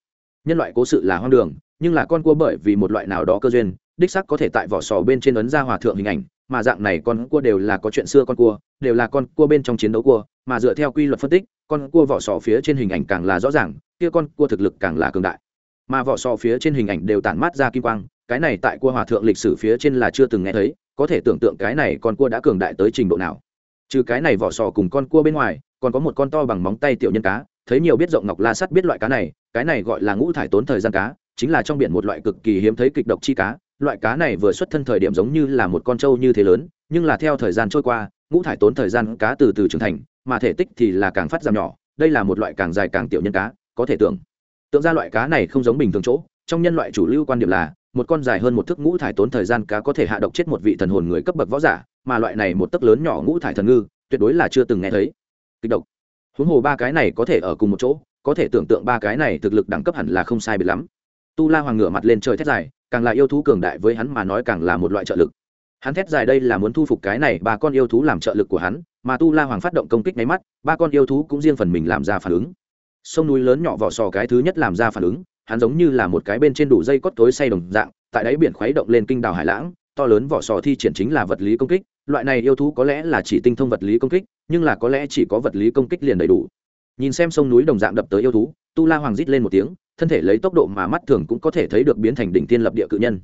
Nhân loại cố sự là hoang đường, nhưng là con cua bởi vì một loại nào đó cơ duyên, đích sắc có thể tại vỏ sò bên trên ấn ra hòa thượng hình ảnh mà dạng này con cua đều là có chuyện xưa con cua, đều là con cua bên trong chiến đấu cua, mà dựa theo quy luật phân tích, con cua vỏ sò phía trên hình ảnh càng là rõ ràng, kia con cua thực lực càng là cường đại. Mà vỏ sò phía trên hình ảnh đều tản mát ra kim quang, cái này tại cua hòa thượng lịch sử phía trên là chưa từng nghe thấy, có thể tưởng tượng cái này con cua đã cường đại tới trình độ nào. Trừ cái này vỏ sò cùng con cua bên ngoài, còn có một con to bằng móng tay tiểu nhân cá, thấy nhiều biết rộng ngọc la sắt biết loại cá này, cái này gọi là ngũ thải tốn thời gian cá, chính là trong biển một loại cực kỳ hiếm thấy kịch độc chi cá loại cá này vừa xuất thân thời điểm giống như là một con trâu như thế lớn, nhưng là theo thời gian trôi qua, ngũ thải tốn thời gian cá từ từ trưởng thành, mà thể tích thì là càng phát giảm nhỏ, đây là một loại càng dài càng tiểu nhân cá, có thể tưởng. Tượng ra loại cá này không giống bình thường chỗ, trong nhân loại chủ lưu quan điểm là, một con dài hơn một thước ngũ thải tốn thời gian cá có thể hạ độc chết một vị thần hồn người cấp bậc võ giả, mà loại này một tấc lớn nhỏ ngũ thải thần ngư, tuyệt đối là chưa từng nghe thấy. Kịch độc. Huống hồ ba cái này có thể ở cùng một chỗ, có thể tưởng tượng ba cái này thực lực đẳng cấp hẳn là không sai biệt lắm tu la hoàng ngửa mặt lên trời thét dài, càng là yêu thú cường đại với hắn mà nói càng là một loại trợ lực. Hắn thét dài đây là muốn thu phục cái này ba con yêu thú làm trợ lực của hắn, mà tu la hoàng phát động công kích nháy mắt, ba con yêu thú cũng riêng phần mình làm ra phản ứng. Sông núi lớn nhỏ vỏ sò cái thứ nhất làm ra phản ứng, hắn giống như là một cái bên trên đủ dây cốt tối say đồng dạng, tại đáy biển khuấy động lên kinh đảo hải lãng, to lớn vỏ sò thi triển chính là vật lý công kích, loại này yêu thú có lẽ là chỉ tinh thông vật lý công kích, nhưng là có lẽ chỉ có vật lý công kích liền đầy đủ. Nhìn xem sông núi đồng dạng đập tới yêu thú, tu la hoàng rít lên một tiếng thân thể lấy tốc độ mà mắt thường cũng có thể thấy được biến thành đỉnh tiên lập địa cự nhân.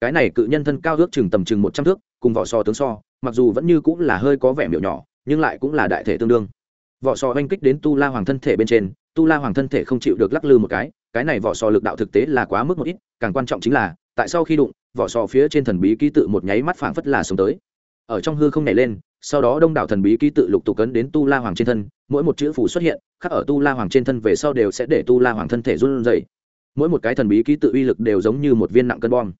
Cái này cự nhân thân cao ước chừng tầm chừng một trăm thước, cùng vỏ sò tướng so, mặc dù vẫn như cũng là hơi có vẻ miệu nhỏ, nhưng lại cũng là đại thể tương đương. Vỏ sò oanh kích đến tu la hoàng thân thể bên trên, tu la hoàng thân thể không chịu được lắc lư một cái cái này vỏ sò lực đạo thực tế là quá mức một ít, càng quan trọng chính là, tại sau khi đụng, vỏ sò phía trên thần bí ký tự một nháy mắt phảng phất là sống tới ở trong hư không nảy lên, sau đó đông đảo thần bí ký tự lục tục cấn đến tu la hoàng trên thân, mỗi một chữ phủ xuất hiện, khắc ở tu la hoàng trên thân về sau đều sẽ để tu la hoàng thân thể run rẩy. Mỗi một cái thần bí ký tự uy lực đều giống như một viên nặng cân bom.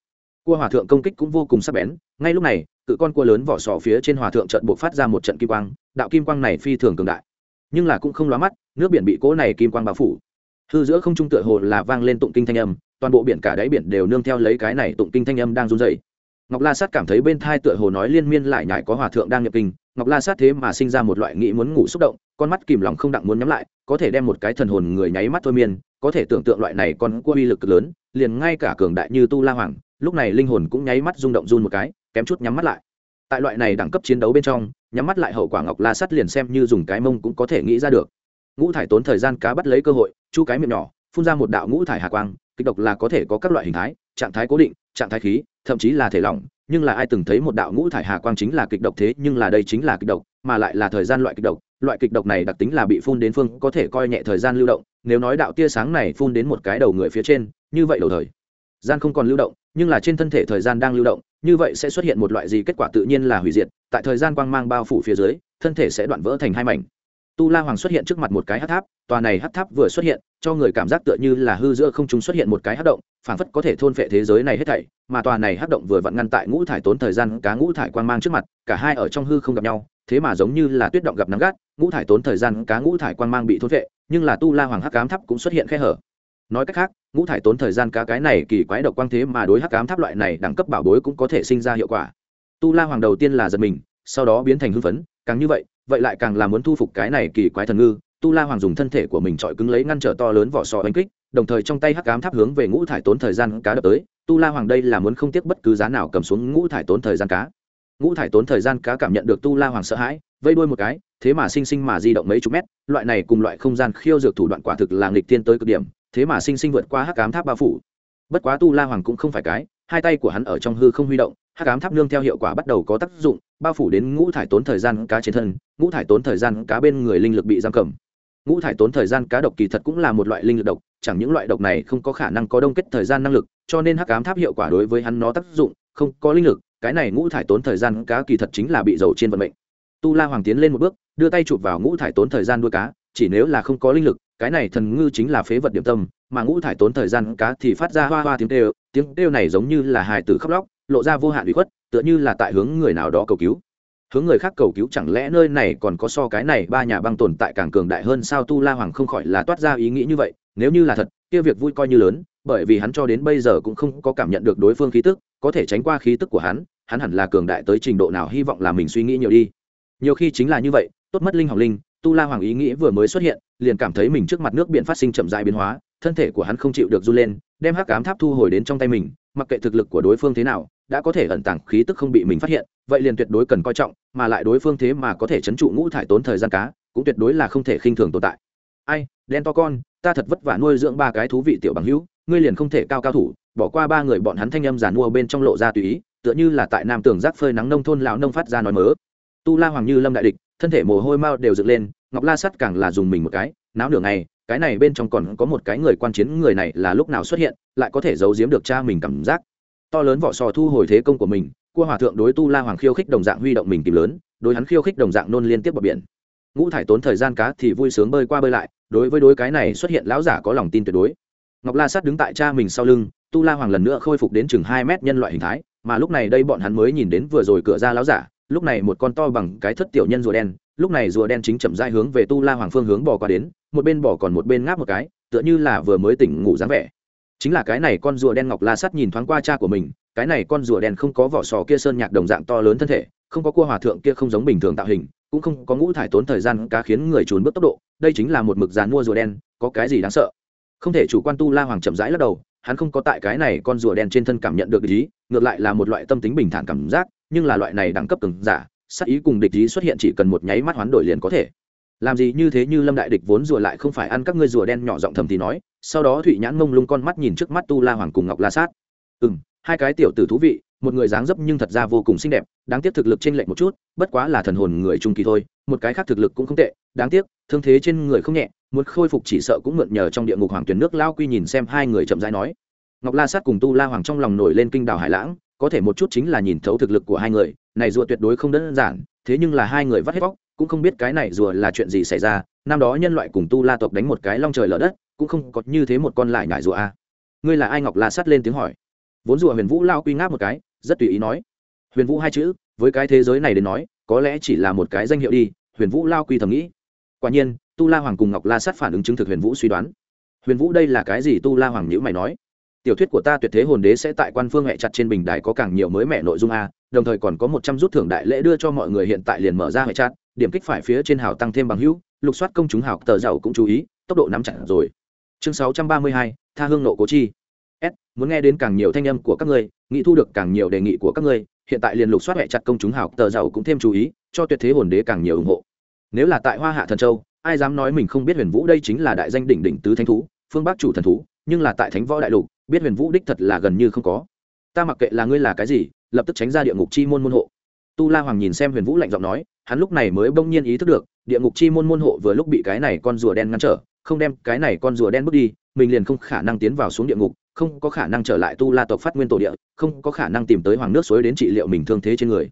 Cua hòa thượng công kích cũng vô cùng sắc bén, ngay lúc này, cự con cua lớn vỏ sò phía trên hòa thượng trận buộc phát ra một trận kim quang, đạo kim quang này phi thường cường đại. Nhưng là cũng không lóa mắt, nước biển bị cỗ này kim quang bao phủ. Hư giữa không trung tựa hồ là vang lên tụng kinh thanh âm, toàn bộ biển cả đáy biển đều nương theo lấy cái này tụng kinh thanh âm đang run dày ngọc la sát cảm thấy bên thai tựa hồ nói liên miên lại nhải có hòa thượng đang nhập kinh, ngọc la sát thế mà sinh ra một loại nghĩ muốn ngủ xúc động, con mắt kìm lòng không đặng muốn nhắm lại, có thể đem một cái thần hồn người nháy mắt thôi miên, có thể tưởng tượng loại này còn cua uy lực lớn, liền ngay cả cường đại như tu la hoàng, lúc này linh hồn cũng nháy mắt rung động run một cái, kém chút nhắm mắt lại. Tại loại này đẳng cấp chiến đấu bên trong, nhắm mắt lại hậu quả ngọc la sắt liền xem như dùng cái mông cũng có thể nghĩ ra được. Ngũ thải tốn thời gian cá bắt lấy cơ hội, chu cái miệng nhỏ, phun ra một đạo ngũ thải hạ quang, kịch độc là có thể có các loại hình thái, trạng thái cố định, trạng thái khí thậm chí là thể lỏng, nhưng là ai từng thấy một đạo ngũ thải hà quang chính là kịch độc thế, nhưng là đây chính là kịch độc, mà lại là thời gian loại kịch độc. Loại kịch độc này đặc tính là bị phun đến phương, có thể coi nhẹ thời gian lưu động, nếu nói đạo tia sáng này phun đến một cái đầu người phía trên, như vậy đầu thời gian không còn lưu động, nhưng là trên thân thể thời gian đang lưu động, như vậy sẽ xuất hiện một loại gì kết quả tự nhiên là hủy diệt, tại thời gian quang mang bao phủ phía dưới, thân thể sẽ đoạn vỡ thành hai mảnh tu la hoàng xuất hiện trước mặt một cái hát tháp, tòa này hát tháp vừa xuất hiện, cho người cảm giác tựa như là hư giữa không chúng xuất hiện một cái hát động, phảng phất có thể thôn phệ thế giới này hết thảy, mà tòa này hát động vừa vặn ngăn tại ngũ thải tốn thời gian cá ngũ thải quang mang trước mặt, cả hai ở trong hư không gặp nhau, thế mà giống như là tuyết động gặp nắng gắt, ngũ thải tốn thời gian cá ngũ thải quang mang bị thôn phệ, nhưng là tu la hoàng hắc cám tháp cũng xuất hiện khe hở. Nói cách khác, ngũ thải tốn thời gian cá cái này kỳ quái độc quang thế mà đối hắc cám tháp loại này đẳng cấp bảo bối cũng có thể sinh ra hiệu quả. Tu la hoàng đầu tiên là giật mình, sau đó biến thành hưng phấn, càng như vậy vậy lại càng là muốn thu phục cái này kỳ quái thần ngư. Tu la hoàng dùng thân thể của mình trọi cứng lấy ngăn trở to lớn vỏ sò oanh kích, đồng thời trong tay hắc cám tháp hướng về ngũ thải tốn thời gian cá đập tới. Tu la hoàng đây là muốn không tiếc bất cứ giá nào cầm xuống ngũ thải tốn thời gian cá. Ngũ thải tốn thời gian cá cảm nhận được tu la hoàng sợ hãi, vây đuôi một cái, thế mà sinh sinh mà di động mấy chục mét, loại này cùng loại không gian khiêu dược thủ đoạn quả thực là nghịch tiên tới cực điểm, thế mà sinh sinh vượt qua hắc ám tháp bao phủ. Bất quá tu la hoàng cũng không phải cái, hai tay của hắn ở trong hư không huy động, hắc ám tháp nương theo hiệu quả bắt đầu có tác dụng bao phủ đến ngũ thải tốn thời gian cá trên thân, ngũ thải tốn thời gian cá bên người linh lực bị giam cầm. Ngũ thải tốn thời gian cá độc kỳ thật cũng là một loại linh lực độc, chẳng những loại độc này không có khả năng có đông kết thời gian năng lực, cho nên hắc ám tháp hiệu quả đối với hắn nó tác dụng, không có linh lực, cái này ngũ thải tốn thời gian cá kỳ thật chính là bị dầu trên vận mệnh. Tu la hoàng tiến lên một bước, đưa tay chụp vào ngũ thải tốn thời gian đuôi cá, chỉ nếu là không có linh lực, cái này thần ngư chính là phế vật điểm tâm, mà ngũ thải tốn thời gian cá thì phát ra hoa hoa tiếng kêu tiếng kêu này giống như là hài tử khóc lóc, lộ ra vô hạn bị khuất tựa như là tại hướng người nào đó cầu cứu. Hướng người khác cầu cứu chẳng lẽ nơi này còn có so cái này ba nhà băng tồn tại càng cường đại hơn sao tu la hoàng không khỏi là toát ra ý nghĩ như vậy, nếu như là thật, kia việc vui coi như lớn, bởi vì hắn cho đến bây giờ cũng không có cảm nhận được đối phương khí tức, có thể tránh qua khí tức của hắn hắn hẳn là cường đại tới trình độ nào hy vọng là mình suy nghĩ nhiều đi. Nhiều khi chính là như vậy, tốt mất linh hỏng linh, tu la hoàng ý nghĩ vừa mới xuất hiện, liền cảm thấy mình trước mặt nước biển phát sinh chậm dại biến hóa, thân thể của hắn không chịu được run lên, đem hắc ám tháp thu hồi đến trong tay mình, mặc kệ thực lực của đối phương thế nào đã có thể ẩn tàng khí tức không bị mình phát hiện, vậy liền tuyệt đối cần coi trọng, mà lại đối phương thế mà có thể chấn trụ ngũ thải tốn thời gian cá, cũng tuyệt đối là không thể khinh thường tồn tại. Ai, đen to con, ta thật vất vả nuôi dưỡng ba cái thú vị tiểu bằng hữu, ngươi liền không thể cao cao thủ, bỏ qua ba người bọn hắn thanh âm giàn mua bên trong lộ ra tùy ý, tựa như là tại nam tường giác phơi nắng nông thôn lão nông phát ra nói mớ. Tu la hoàng như lâm đại địch, thân thể mồ hôi mao đều dựng lên, ngọc la sắt càng là dùng mình một cái, náo nửa ngày, cái này bên trong còn có một cái người quan chiến người này là lúc nào xuất hiện, lại có thể giấu giếm được cha mình cảm giác to lớn vỏ sò thu hồi thế công của mình, cua hòa thượng đối tu la hoàng khiêu khích đồng dạng huy động mình tìm lớn, đối hắn khiêu khích đồng dạng nôn liên tiếp vào biển. Ngũ thải tốn thời gian cá thì vui sướng bơi qua bơi lại, đối với đối cái này xuất hiện lão giả có lòng tin tuyệt đối. Ngọc la sát đứng tại cha mình sau lưng, tu la hoàng lần nữa khôi phục đến chừng hai mét nhân loại hình thái, mà lúc này đây bọn hắn mới nhìn đến vừa rồi cửa ra lão giả, lúc này một con to bằng cái thất tiểu nhân rùa đen, lúc này rùa đen chính chậm rãi hướng về tu la hoàng phương hướng bò qua đến, một bên bò còn một bên ngáp một cái, tựa như là vừa mới tỉnh ngủ dáng vẻ chính là cái này con rùa đen ngọc la sắt nhìn thoáng qua cha của mình, cái này con rùa đen không có vỏ sò kia sơn nhạc đồng dạng to lớn thân thể, không có cua hòa thượng kia không giống bình thường tạo hình, cũng không có ngũ thải tốn thời gian cá khiến người trốn bước tốc độ, đây chính là một mực dàn mua rùa đen, có cái gì đáng sợ? Không thể chủ quan tu la hoàng chậm rãi lắc đầu, hắn không có tại cái này con rùa đen trên thân cảm nhận được ý, ngược lại là một loại tâm tính bình thản cảm giác, nhưng là loại này đẳng cấp từng giả sắc ý cùng địch ý xuất hiện chỉ cần một nháy mắt hoán đổi liền có thể làm gì như thế như lâm đại địch vốn rùa lại không phải ăn các ngươi rùa đen nhỏ giọng thầm thì nói, sau đó thụy nhãn mông lung con mắt nhìn trước mắt tu la hoàng cùng ngọc la sát. Ừ m hai cái tiểu tử thú vị, một người dáng dấp nhưng thật ra vô cùng xinh đẹp, đáng tiếc thực lực t r ê n lệch một chút, bất quá là thần hồn người trung kỳ thôi, một cái khác thực lực cũng không tệ, đáng tiếc, thương thế trên người không nhẹ, muốn khôi phục chỉ sợ cũng mượn nhờ trong địa ngục hoàng tuyển nước lao quy nhìn xem hai người chậm rãi nói. Ngọc la sát cùng tu la hoàng trong lòng nổi lên kinh đảo hải lãng, có thể một chút chính là nhìn thấu thực lực của hai người, này rùa tuyệt đối không đơn giản, thế nhưng là hai người vắt hết vóc cũng không biết cái này rùa là chuyện gì xảy ra, năm đó nhân loại cùng tu la tộc đánh một cái long trời lở đất, cũng không có như thế một con lại nhải rùa a ngươi là ai ngọc la sát lên tiếng hỏi. Vốn rùa huyền vũ lao quy ngáp một cái, rất tùy ý nói. Huyền vũ hai chữ, với cái thế giới này đến nói, có lẽ chỉ là một cái danh hiệu đi, huyền vũ lao quy thầm nghĩ. Quả nhiên, tu la hoàng cùng ngọc la sát phản ứng chứng thực huyền vũ suy đoán. Huyền vũ đây là cái gì tu la hoàng nhữ mày nói. Tiểu thuyết của ta tuyệt thế hồn đế sẽ tại quan phương hẹ chặt trên bình đài có càng nhiều mới mẻ nội dung a đồng thời còn có một trăm rút thưởng đại lễ đưa cho mọi người hiện tại liền mở ra hệ chặt điểm kích phải phía trên hào tăng thêm bằng hữu, lục soát công chúng hào tờ giàu cũng chú ý, tốc độ nắm chặt rồi. Chương sáu trăm ba mươi hai, tha hương nộ cố chi. S, muốn nghe đến càng nhiều thanh âm của các ngươi, nghĩ thu được càng nhiều đề nghị của các ngươi, hiện tại liền lục soát hệ chặt công chúng hào tờ giàu cũng thêm chú ý, cho tuyệt thế hồn đế càng nhiều ủng hộ. Nếu là tại hoa hạ thần châu, ai dám nói mình không biết huyền vũ đây chính là đại danh đỉnh đỉnh tứ thánh thú, phương bắc chủ thần thú, nhưng là tại thánh võ đại lục, biết huyền vũ đích thật là gần như không có. Ta mặc kệ là ngươi là cái gì, lập tức tránh ra địa ngục chi môn môn hộ tu la hoàng nhìn xem huyền vũ lạnh giọng nói, hắn lúc này mới bỗng nhiên ý thức được, địa ngục chi môn môn hộ vừa lúc bị cái này con rùa đen ngăn trở, không đem cái này con rùa đen bước đi, mình liền không khả năng tiến vào xuống địa ngục, không có khả năng trở lại tu la tộc phát nguyên tổ địa, không có khả năng tìm tới hoàng nước suối đến trị liệu mình thương thế trên người.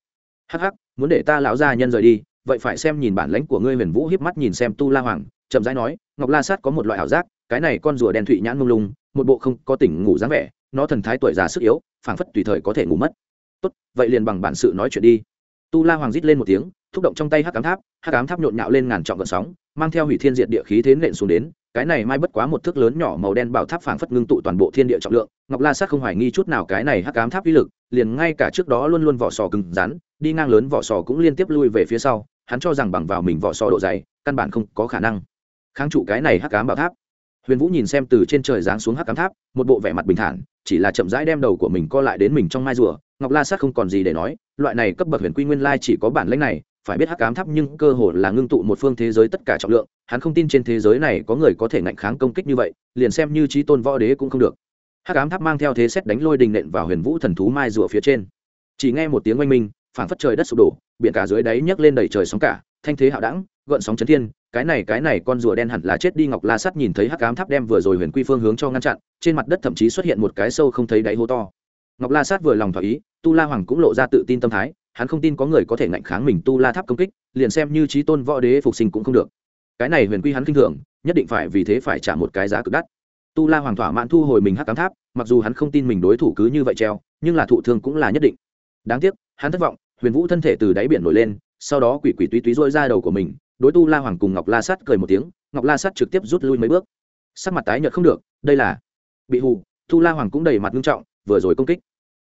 Hắc hắc, muốn để ta lão gia nhân rời đi, vậy phải xem nhìn bản lãnh của ngươi huyền vũ hiếp mắt nhìn xem tu la hoàng, chậm rãi nói, ngọc la sát có một loại ảo giác, cái này con rùa đen thụy nhãn mông lung, một bộ không có tỉnh ngủ dáng vẻ, nó thần thái tuổi già sức yếu, phảng phất tùy thời có thể ngủ mất. Tốt, vậy liền bằng bản sự nói chuyện đi tu la hoàng rít lên một tiếng, thúc động trong tay hắc cám tháp, hắc cám tháp nhộn nhạo lên ngàn trọng gợn sóng, mang theo hủy thiên diệt địa khí thế nện xuống đến, cái này mai bất quá một thước lớn nhỏ màu đen bảo tháp phảng phất ngưng tụ toàn bộ thiên địa trọng lượng, ngọc la sát không hoài nghi chút nào cái này hắc cám tháp uy lực, liền ngay cả trước đó luôn luôn vỏ sò cứng rắn, đi ngang lớn vỏ sò cũng liên tiếp lui về phía sau, hắn cho rằng bằng vào mình vỏ sò độ dày, căn bản không có khả năng. Kháng trụ cái này hắc cám bảo tháp. Huyền vũ nhìn xem từ trên trời giáng xuống hắc cám tháp, một bộ vẻ mặt bình thản, chỉ là chậm rãi đem đầu của mình co lại đến mình trong mai rùa ngọc la sát không còn gì để nói, loại này cấp bậc huyền quy nguyên lai chỉ có bản lãnh này, phải biết hắc ám tháp nhưng cơ hồ là ngưng tụ một phương thế giới tất cả trọng lượng, hắn không tin trên thế giới này có người có thể ngạnh kháng công kích như vậy, liền xem như trí tôn võ đế cũng không được. Hắc ám tháp mang theo thế xét đánh lôi đình nện vào huyền vũ thần thú mai rùa phía trên. Chỉ nghe một tiếng oanh minh, phảng phất trời đất sụp đổ, biển cả dưới đáy nhấc lên đầy trời sóng cả, thanh thế hạo đẳng, gợn sóng chấn thiên, cái này cái này con rùa đen hẳn là chết đi, ngọc la sắt nhìn thấy hắc ám tháp đem vừa rồi huyền quy phương hướng cho ngăn chặn, trên mặt đất thậm chí xuất hiện một cái sâu không thấy đáy hố to ngọc la sát vừa lòng thỏa ý, tu la hoàng cũng lộ ra tự tin tâm thái, hắn không tin có người có thể ngạnh kháng mình tu la tháp công kích, liền xem như trí tôn võ đế phục sinh cũng không được. Cái này huyền quy hắn k i n h thường, nhất định phải vì thế phải trả một cái giá cực đắt. Tu la hoàng thỏa mãn thu hồi mình hắc cám tháp, mặc dù hắn không tin mình đối thủ cứ như vậy treo, nhưng là thụ thương cũng là nhất định. Đáng tiếc, hắn thất vọng, huyền vũ thân thể từ đáy biển nổi lên, sau đó quỷ quỷ túy túy rôi ra đầu của mình, đối tu la hoàng cùng ngọc la sắt cười một tiếng, ngọc la sắt trực tiếp rút lui mấy bước. Sắc mặt tái nhợt không được, đây là bị hù, tu la hoàng cũng đầy mặt nghiêm trọng vừa rồi công kích.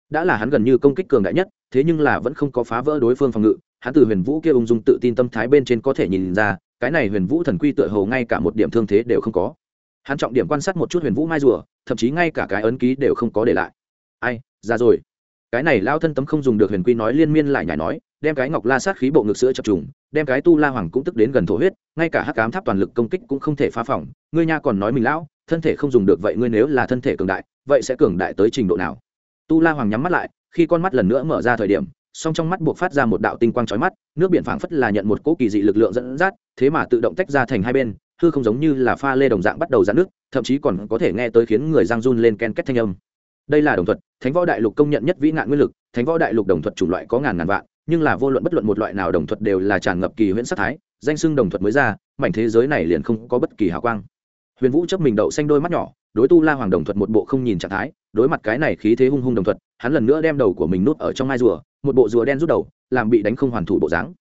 Đã là hắn gần như công kích cường đại nhất, thế nhưng là vẫn không có phá vỡ đối phương phòng ngự. Hắn từ huyền vũ kia ung dung tự tin tâm thái bên trên có thể nhìn ra, cái này huyền vũ thần quy tựa hồ ngay cả một điểm thương thế đều không có. Hắn trọng điểm quan sát một chút huyền vũ mai rùa, thậm chí ngay cả cái ấn ký đều không có để lại. Ai, ra rồi. Cái này lao thân tấm không dùng được huyền quy nói liên miên lại nhảy nói, đem cái ngọc la sát khí bộ ngực sữa chập trùng, đem cái tu la hoàng cũng tức đến gần thổ huyết, ngay cả hắc cám tháp toàn lực công kích cũng không thể phá phỏng ngươi nha còn nói mình lão thân thể không dùng được vậy ngươi nếu là thân thể cường đại, vậy sẽ cường đại tới trình độ nào? Tu la hoàng nhắm mắt lại, khi con mắt lần nữa mở ra thời điểm, song trong mắt buộc phát ra một đạo tinh quang chói mắt, nước biển phảng phất là nhận một cỗ kỳ dị lực lượng dẫn dắt, thế mà tự động tách ra thành hai bên, hư không giống như là pha lê đồng dạng bắt đầu giãn nước thậm chí còn có thể nghe tới khiến người giang run lên ken két thanh âm. Đây là đồng thuật, thánh võ đại lục công nhận nhất vĩ nạn nguyên lực, thánh võ đại lục đồng thuật chủng loại có ngàn ngàn vạn, nhưng là vô luận bất luận một loại nào đồng thuật đều là tràn ngập kỳ huyễn sắc thái, danh xưng đồng thuật mới ra, mảnh thế giới này liền không có bất kỳ hào quang huyền vũ chấp mình đậu xanh đôi mắt nhỏ, đối tu la hoàng đồng thuật một bộ không nhìn trạng thái, đối mặt cái này khí thế hung hung đồng thuật, hắn lần nữa đem đầu của mình nút ở trong mai rùa, một bộ rùa đen rút đầu, làm bị đánh không hoàn thủ bộ dáng.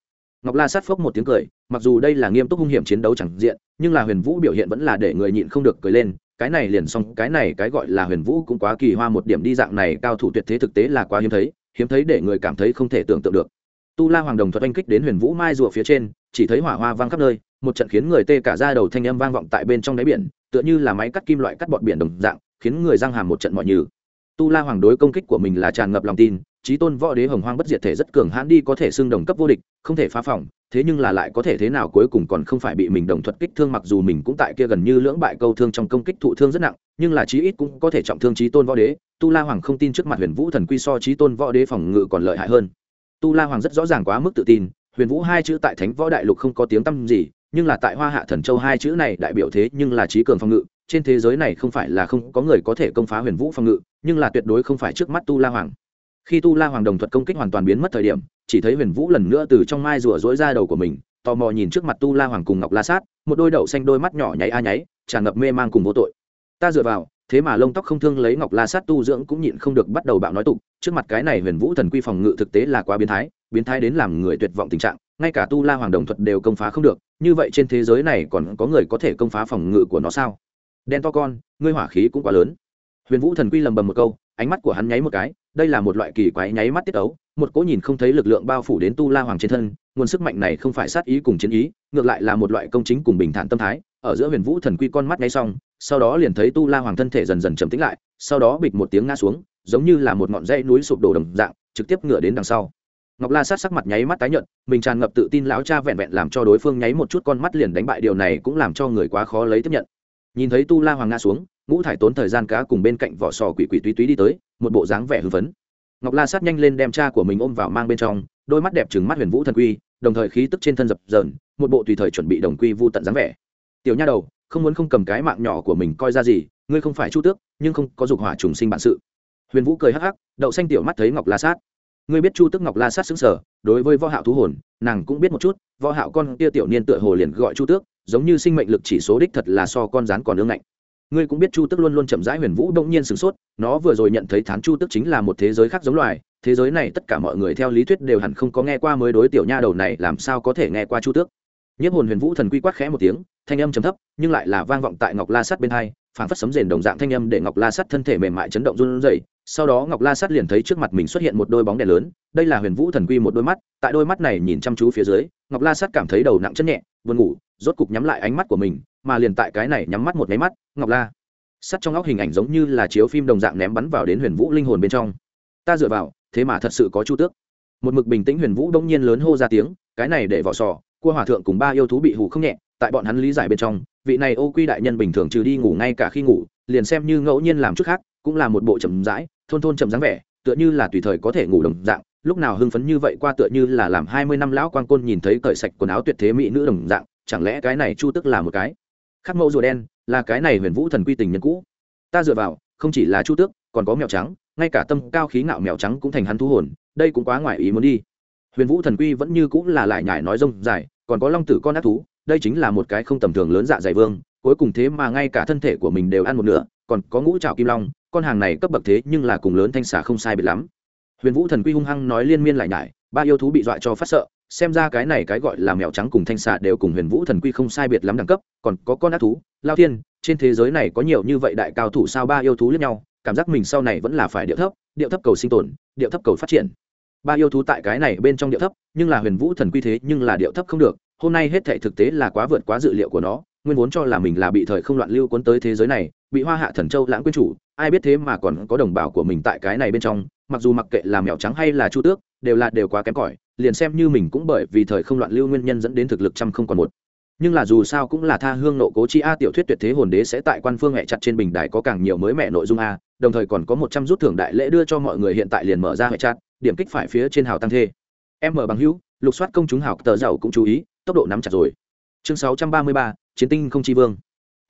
Ngọc la sát phốc một tiếng cười, mặc dù đây là nghiêm túc hung hiểm chiến đấu chẳng diện, nhưng là huyền vũ biểu hiện vẫn là để người nhịn không được cười lên, cái này liền xong, cái này cái gọi là huyền vũ cũng quá kỳ hoa một điểm đi dạng này, cao thủ tuyệt thế thực tế là quá hiếm thấy hiếm thấy để người cảm thấy không thể tưởng tượng được. Tu la hoàng đồng thuật oanh kích đến huyền vũ mai rùa phía trên, chỉ thấy hỏa hoa vang khắp nơi một trận khiến người tê cả ra đầu thanh âm vang vọng tại bên trong đáy biển, tựa như là máy cắt kim loại cắt bọt biển đồng dạng, khiến người răng hàm một trận mọi nhừ. tu la hoàng đối công kích của mình là tràn ngập lòng tin trí tôn võ đế hồng hoang bất diệt thể rất cường hãn đi có thể xưng đồng cấp vô địch, không thể phá phòng, thế nhưng là lại có thể thế nào cuối cùng còn không phải bị mình đồng thuật kích thương mặc dù mình cũng tại kia gần như lưỡng bại câu thương trong công kích thụ thương rất nặng, nhưng là chí ít cũng có thể trọng thương trí tôn võ đế, tu la hoàng không tin trước mặt huyền vũ thần quy so trí tôn võ đế phòng ngự còn lợi hại hơn tu la hoàng rất rõ ràng quá mức tự tin, huyền vũ hai chữ tại thánh võ đại lục không có tiếng tăm gì nhưng là tại hoa hạ thần châu hai chữ này đại biểu thế nhưng là trí cường phòng ngự, trên thế giới này không phải là không có người có thể công phá huyền vũ phòng ngự, nhưng là tuyệt đối không phải trước mắt tu la hoàng. Khi tu la hoàng đồng thuật công kích hoàn toàn biến mất thời điểm, chỉ thấy huyền vũ lần nữa từ trong mai rủa rỗi ra đầu của mình, tò mò nhìn trước mặt tu la hoàng cùng ngọc la sát, một đôi đậu xanh đôi mắt nhỏ nháy a nháy, tràn ngập mê mang cùng vô tội. Ta dựa vào, thế mà lông tóc không thương lấy ngọc la sát tu dưỡng cũng nhịn không được bắt đầu bạo nói tục, trước mặt cái này huyền vũ thần quy phòng ngự thực tế là quá biến thái biến thái đến làm người tuyệt vọng tình trạng, ngay cả tu la hoàng đồng thuật đều công phá không được như vậy trên thế giới này còn có người có thể công phá phòng ngự của nó sao? Đen to con, ngươi hỏa khí cũng quá lớn. Huyền vũ thần quy lầm bầm một câu, ánh mắt của hắn nháy một cái, đây là một loại kỳ quái nháy mắt tiết ấu, một cỗ nhìn không thấy lực lượng bao phủ đến tu la hoàng trên thân, nguồn sức mạnh này không phải sát ý cùng chiến ý, ngược lại là một loại công chính cùng bình thản tâm thái. Ở giữa huyền vũ thần quy con mắt ngay xong, sau đó liền thấy tu la hoàng thân thể dần dần chậm tĩnh lại, sau đó bịch một tiếng ngã xuống, giống như là một ngọn dãy núi sụp đổ đồng dạng, trực tiếp ngựa đến đằng sau ngọc la sát sắc mặt nháy mắt tái nhợt, mình tràn ngập tự tin lão cha vẹn vẹn làm cho đối phương nháy một chút con mắt liền đánh bại điều này cũng làm cho người quá khó lấy tiếp nhận. Nhìn thấy tu la hoàng ngã xuống, ngũ thải tốn thời gian cá cùng bên cạnh vỏ sò quỷ quỷ túy túy đi tới, một bộ dáng vẻ hư vấn ngọc la sát nhanh lên đem cha của mình ôm vào mang bên trong, đôi mắt đẹp trừng mắt huyền vũ thần quy, đồng thời khí tức trên thân dập dờn, một bộ tùy thời chuẩn bị đồng quy vu tận dáng vẻ. Tiểu nha đầu, không muốn không cầm cái mạng nhỏ của mình coi ra gì, ngươi không phải chu tước, nhưng không có dục hỏa trùng sinh bản sự. Huyền vũ cười hắc hắc, đậu xanh tiểu mắt thấy ngọc la sát ngươi biết chu tức ngọc la sát xứng sở, đối với võ hạo thú hồn, nàng cũng biết một chút, võ hạo con kia tiểu niên tựa hồ liền gọi chu tước, giống như sinh mệnh lực chỉ số đích thật là so con rắn còn ương ngạnh. Ngươi cũng biết chu tức luôn luôn chậm rãi huyền vũ đông nhiên sửng sốt, nó vừa rồi nhận thấy thán chu tức chính là một thế giới khác giống loài, thế giới này tất cả mọi người theo lý thuyết đều hẳn không có nghe qua mới đối tiểu nha đầu này làm sao có thể nghe qua chu tước. Nhiếp hồn huyền vũ thần quy quát khẽ một tiếng, thanh âm trầm thấp, nhưng lại là vang vọng tại ngọc la sắt bên hai phảng phất sấm rền đồng dạng thanh âm để ngọc la sắt thân thể mềm mại chấn động run rẩy. Sau đó ngọc la sắt liền thấy trước mặt mình xuất hiện một đôi bóng đèn lớn, đây là huyền vũ thần quy một đôi mắt, tại đôi mắt này nhìn chăm chú phía dưới, ngọc la sắt cảm thấy đầu nặng chân nhẹ, buồn ngủ, rốt cục nhắm lại ánh mắt của mình, mà liền tại cái này nhắm mắt một máy mắt, ngọc la sắt trong óc hình ảnh giống như là chiếu phim đồng dạng ném bắn vào đến huyền vũ linh hồn bên trong. Ta dựa vào, thế mà thật sự có chu tước. Một mực bình tĩnh huyền vũ đông nhiên lớn hô ra tiếng, cái này để vỏ sò, cua hòa thượng cùng ba yêu thú bị hù không nhẹ tại bọn hắn lý giải bên trong, vị này ô quy đại nhân bình thường trừ đi ngủ ngay cả khi ngủ, liền xem như ngẫu nhiên làm chút khác, cũng là một bộ chậm rãi, thôn thôn chậm dáng vẻ, tựa như là tùy thời có thể ngủ đồng dạng, lúc nào hưng phấn như vậy qua tựa như là làm hai mươi năm lão quan côn nhìn thấy cởi sạch quần áo tuyệt thế mỹ nữ đồng dạng, chẳng lẽ cái này chu tức là một cái? Khắc mẫu rùa đen, là cái này huyền vũ thần quy tình nhân cũ. Ta dựa vào, không chỉ là chu tước, còn có mèo trắng, ngay cả tâm cao khí ngạo mèo trắng cũng thành hắn thu hồn, đây cũng quá ngoài ý muốn đi. Huyền vũ thần quy vẫn như cũng là lại nhải nói rông dài, còn có long tử con ác thú đây chính là một cái không tầm thường lớn dạ dày vương, cuối cùng thế mà ngay cả thân thể của mình đều ăn một nửa, còn có ngũ trào kim long, con hàng này cấp bậc thế nhưng là cùng lớn thanh xà không sai biệt lắm. Huyền vũ thần quy hung hăng nói liên miên lại nhải, ba yêu thú bị dọa cho phát sợ, xem ra cái này cái gọi là mèo trắng cùng thanh xà đều cùng huyền vũ thần quy không sai biệt lắm đẳng cấp, còn có con ác thú, lao thiên, trên thế giới này có nhiều như vậy đại cao thủ sao ba yêu thú lẫn nhau, cảm giác mình sau này vẫn là phải điệu thấp điệu thấp cầu sinh tồn, điệu thấp cầu phát triển. Ba yêu thú tại cái này bên trong điệu thấp, nhưng là huyền vũ thần quy thế nhưng là điệu thấp không được hôm nay hết thảy thực tế là quá vượt quá dự liệu của nó, nguyên vốn cho là mình là bị thời không loạn lưu cuốn tới thế giới này, bị hoa hạ thần châu lãng quên chủ, ai biết thế mà còn có đồng bào của mình tại cái này bên trong, mặc dù mặc kệ là mèo trắng hay là chu tước, đều là đều quá kém cỏi, liền xem như mình cũng bởi vì thời không loạn lưu nguyên nhân dẫn đến thực lực trăm không còn một. Nhưng là dù sao cũng là tha hương nộ cố chi a, tiểu thuyết tuyệt thế hồn đế sẽ tại quan phương hệ chặt trên bình đài có càng nhiều mới mẹ nội dung a, đồng thời còn có một trăm rút thưởng đại lễ đưa cho mọi người hiện tại liền mở ra hệ chặt, điểm kích phải phía trên hào tăng thê. Em mở bằng hữu, lục soát công chúng hào, tờ giàu cũng chú ý tốc độ nắm chặt rồi. Chương sáu trăm ba mươi ba, chiến tinh không chi vương.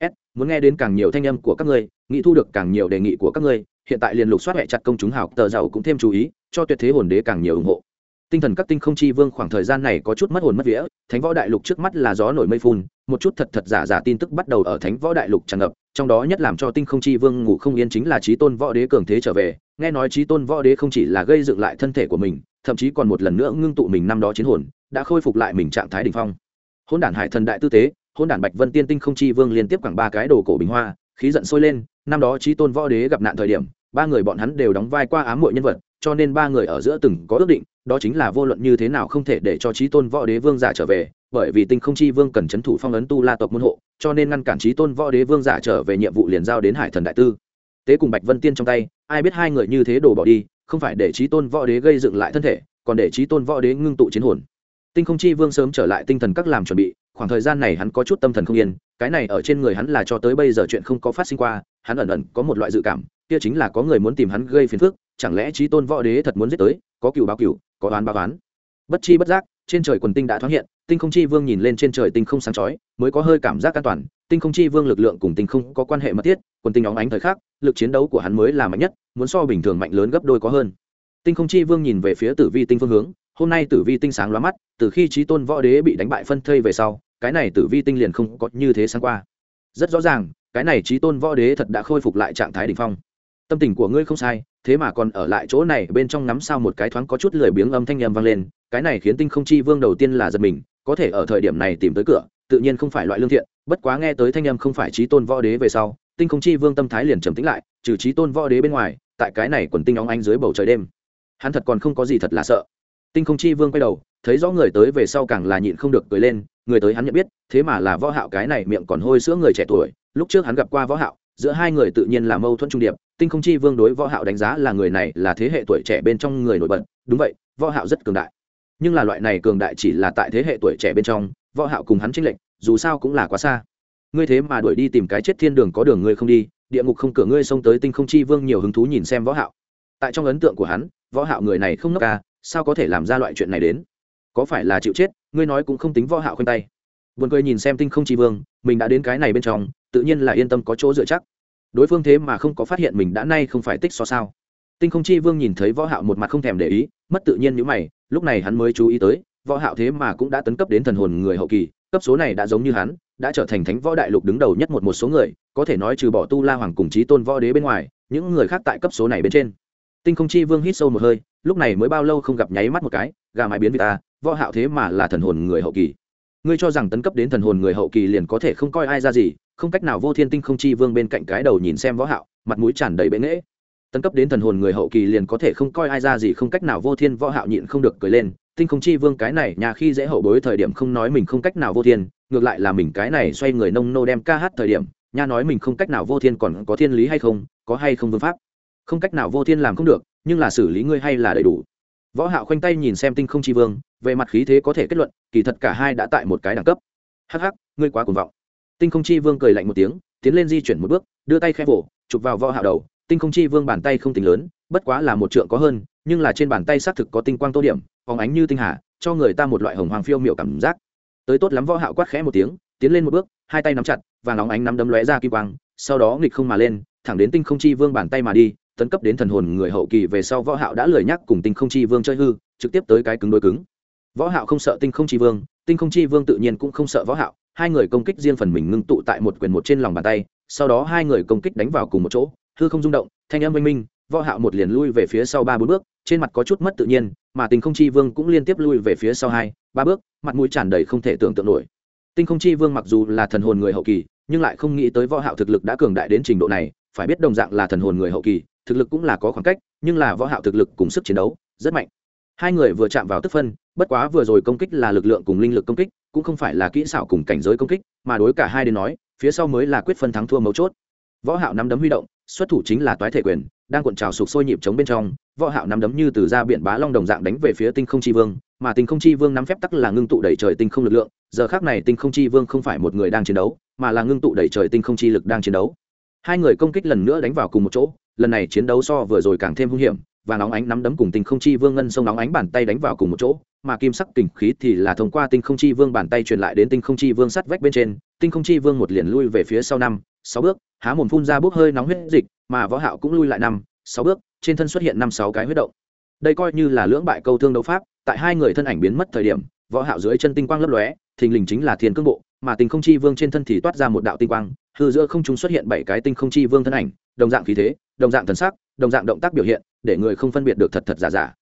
S, muốn nghe đến càng nhiều thanh âm của các ngươi, nghĩ thu được càng nhiều đề nghị của các ngươi, hiện tại liền lục soát hệ chặt công chúng hào, tờ giàu cũng thêm chú ý, cho tuyệt thế hồn đế càng nhiều ủng hộ. Tinh thần các tinh không chi vương khoảng thời gian này có chút mất hồn mất vía, thánh võ đại lục trước mắt là gió nổi mây phun, một chút thật thật giả giả tin tức bắt đầu ở thánh võ đại lục tràn ngập, trong đó nhất làm cho tinh không chi vương ngủ không yên chính là trí tôn võ đế cường thế trở về. Nghe nói trí tôn võ đế không chỉ là gây dựng lại thân thể của mình, thậm chí còn một lần nữa ngưng tụ mình năm đó chiến hồn đã khôi phục lại mình trạng thái đ ỉ n h phong. Hôn đản hải thần đại tư tế hôn đản bạch vân tiên tinh không chi vương liên tiếp quẳng ba cái đồ cổ bình hoa, khí giận sôi lên, năm đó trí tôn võ đế gặp nạn thời điểm, ba người bọn hắn đều đóng vai qua ám mội nhân vật, cho nên ba người ở giữa từng có ước định, đó chính là vô luận như thế nào không thể để cho trí tôn võ đế vương giả trở về, bởi vì tinh không chi vương cần c h ấ n thủ phong ấn tu la tộc môn hộ, cho nên ngăn cản trí tôn võ đế vương giả trở về nhiệm vụ liền giao đến hải thần đại tư. Tế cùng bạch vân tiên trong tay, ai biết hai người như thế đổ bỏ đi, không phải để trí tôn võ đế gây dựng lại thân thể, còn để trí tôn võ đế ngưng tụ chiến hồn tinh không chi vương sớm trở lại tinh thần các làm chuẩn bị, khoảng thời gian này hắn có chút tâm thần không yên, cái này ở trên người hắn là cho tới bây giờ chuyện không có phát sinh qua, hắn ẩn ẩn có một loại dự cảm, kia chính là có người muốn tìm hắn gây phiền phức, chẳng lẽ trí tôn võ đế thật muốn giết tới, có cựu báo cựu có oán báo oán. Bất chi bất giác, trên trời quần tinh đã thoáng hiện, tinh không chi vương nhìn lên trên trời tinh không sáng chói, mới có hơi cảm giác an toàn, tinh không chi vương lực lượng cùng tinh không có quan hệ mật thiết, quần tinh óng ánh thời khắc, lực chiến đấu của hắn mới là mạnh nhất, muốn so bình thường mạnh lớn gấp đôi có hơn. Tinh không chi vương nhìn về phía tử vi tinh phương hướng hôm nay tử vi tinh sáng lóa mắt, từ khi trí tôn võ đế bị đánh bại phân thây về sau, cái này tử vi tinh liền không có như thế sáng qua. Rất rõ ràng, cái này trí tôn võ đế thật đã khôi phục lại trạng thái đ ỉ n h phong. Tâm tình của ngươi không sai, thế mà còn ở lại chỗ này, bên trong ngắm sao một cái thoáng có chút lười biếng âm thanh nhầm vang lên, cái này khiến tinh không chi vương đầu tiên là giật mình, có thể ở thời điểm này tìm tới cửa, tự nhiên không phải loại lương thiện, bất quá nghe tới thanh âm không phải trí tôn võ đế về sau, tinh không chi vương tâm thái liền trầm tĩnh lại, trừ trí tôn võ đế bên ngoài, tại cái này quần tinh óng ánh dưới bầu trời đêm, hắn thật còn không có gì thật là sợ tinh không chi vương quay đầu, thấy rõ người tới về sau càng là nhịn không được cười lên, người tới hắn nhận biết, thế mà là võ hạo cái này miệng còn hôi sữa người trẻ tuổi, lúc trước hắn gặp qua võ hạo, giữa hai người tự nhiên là mâu thuẫn trung điệp, tinh không chi vương đối võ hạo đánh giá là người này là thế hệ tuổi trẻ bên trong người nổi bật, đúng vậy, võ hạo rất cường đại. Nhưng là loại này cường đại chỉ là tại thế hệ tuổi trẻ bên trong, võ hạo cùng hắn chênh lệnh dù sao cũng là quá xa. Ngươi thế mà đuổi đi tìm cái chết thiên đường có đường ngươi không đi, địa ngục không cửa ngươi xông tới tinh không chi vương nhiều hứng thú nhìn xem võ hạo. Tại trong ấn tượng của hắn, võ hạo người này không nốc ca à, sao có thể làm ra loại chuyện này đến? Có phải là chịu chết? Ngươi nói cũng không tính võ hạo khuyên tay. Buồn cười nhìn xem tinh không chi vương, mình đã đến cái này bên trong, tự nhiên là yên tâm có chỗ dựa chắc. Đối phương thế mà không có phát hiện mình đã nay không phải tích so sao. Tinh không chi vương nhìn thấy võ hạo một mặt không thèm để ý, mất tự nhiên như mày, lúc này hắn mới chú ý tới, võ hạo thế mà cũng đã tấn cấp đến thần hồn người hậu kỳ, cấp số này đã giống như hắn, đã trở thành thánh võ đại lục đứng đầu nhất một một số người, có thể nói trừ bỏ tu la hoàng cùng chí tôn võ đế bên ngoài, những người khác tại cấp số này bên trên. Tinh không chi vương hít sâu một hơi lúc này mới bao lâu không gặp nháy mắt một cái, gà mái biến vì ta, võ hạo thế mà là thần hồn người hậu kỳ. Ngươi cho rằng tấn cấp đến thần hồn người hậu kỳ liền có thể không coi ai ra gì, không cách nào vô thiên tinh không chi vương bên cạnh cái đầu nhìn xem võ hạo, mặt mũi tràn đầy bệ nghễ. Tấn cấp đến thần hồn người hậu kỳ liền có thể không coi ai ra gì, không cách nào vô thiên, võ hạo nhịn không được cười lên, tinh không chi vương cái này, nhà khi dễ hậu bối thời điểm không nói mình không cách nào vô thiên, ngược lại là mình cái này xoay người nông nô đem ca hát thời điểm, nha nói mình không cách nào vô thiên còn có thiên lý hay không, có hay không vương pháp. Không cách nào vô thiên làm không được nhưng là xử lý ngươi hay là đầy đủ. Võ hạo khoanh tay nhìn xem tinh không chi vương, về mặt khí thế có thể kết luận, kỳ thật cả hai đã tại một cái đẳng cấp. Hắc hắc, ngươi quá cuồng vọng. Tinh không chi vương cười lạnh một tiếng, tiến lên di chuyển một bước, đưa tay khẽ vỗ, chụp vào võ hạo đầu. Tinh không chi vương bàn tay không tính lớn, bất quá là một trượng có hơn, nhưng là trên bàn tay xác thực có tinh quang tô điểm, phóng ánh như tinh hà, cho người ta một loại hồng hoàng phiêu miệu cảm giác. Tới tốt lắm võ hạo quát khẽ một tiếng, tiến lên một bước, hai tay nắm chặt và nóng ánh nắm đấm lóe ra kim quang, sau đó nghịch không mà lên, thẳng đến tinh không chi vương bàn tay mà đi tấn cấp đến thần hồn người hậu kỳ về sau võ hạo đã lười nhắc cùng tinh không chi vương chơi hư, trực tiếp tới cái cứng đối cứng. Võ hạo không sợ tinh không chi vương, tinh không chi vương tự nhiên cũng không sợ võ hạo, hai người công kích riêng phần mình ngưng tụ tại một quyền một trên lòng bàn tay, sau đó hai người công kích đánh vào cùng một chỗ, hư không rung động, thanh âm vang minh, võ hạo một liền lui về phía sau ba bốn bước, trên mặt có chút mất tự nhiên, mà tinh không chi vương cũng liên tiếp lui về phía sau hai, ba bước, mặt mũi tràn đầy không thể tưởng tượng nổi. Tinh không chi vương mặc dù là thần hồn người hậu kỳ, nhưng lại không nghĩ tới võ hạo thực lực đã cường đại đến trình độ này, phải biết đồng dạng là thần hồn người hậu kỳ thực lực cũng là có khoảng cách, nhưng là võ hạo thực lực cùng sức chiến đấu rất mạnh. Hai người vừa chạm vào tức phân, bất quá vừa rồi công kích là lực lượng cùng linh lực công kích, cũng không phải là kỹ xảo cùng cảnh giới công kích, mà đối cả hai đến nói, phía sau mới là quyết phân thắng thua mấu chốt. Võ hạo nắm đấm huy động, xuất thủ chính là toái thể quyền, đang cuộn trào sục sôi nhịp chống bên trong, võ hạo nắm đấm như từ ra biển bá long đồng dạng đánh về phía tinh không chi vương, mà tinh không chi vương nắm phép tắc là ngưng tụ đẩy trời tinh không lực lượng, giờ khắc này tinh không chi vương không phải một người đang chiến đấu, mà là ngưng tụ đẩy trời tinh không chi lực đang chiến đấu. Hai người công kích lần nữa đánh vào cùng một chỗ lần này chiến đấu so vừa rồi càng thêm hung hiểm, và nóng ánh nắm đấm cùng tinh không chi vương ngân sông nóng ánh bàn tay đánh vào cùng một chỗ, mà kim sắc kình khí thì là thông qua tinh không chi vương bàn tay truyền lại đến tinh không chi vương sắt vách bên trên, tinh không chi vương một liền lui về phía sau năm, sáu bước, há mồm phun ra bốc hơi nóng huyết dịch, mà võ hạo cũng lui lại năm, sáu bước, trên thân xuất hiện năm, sáu cái huyết động. Đây coi như là lưỡng bại câu thương đấu pháp, tại hai người thân ảnh biến mất thời điểm, võ hạo dưới chân tinh quang lấp lóe, thình lình chính là thiên cương bộ, mà tinh không chi vương trên thân thì toát ra một đạo tinh quang, hư giữa không trung xuất hiện bảy cái tinh không chi vương thân ảnh, đồng dạng khí thế đồng dạng thần sắc, đồng dạng động tác biểu hiện, để người không phân biệt được thật thật giả giả.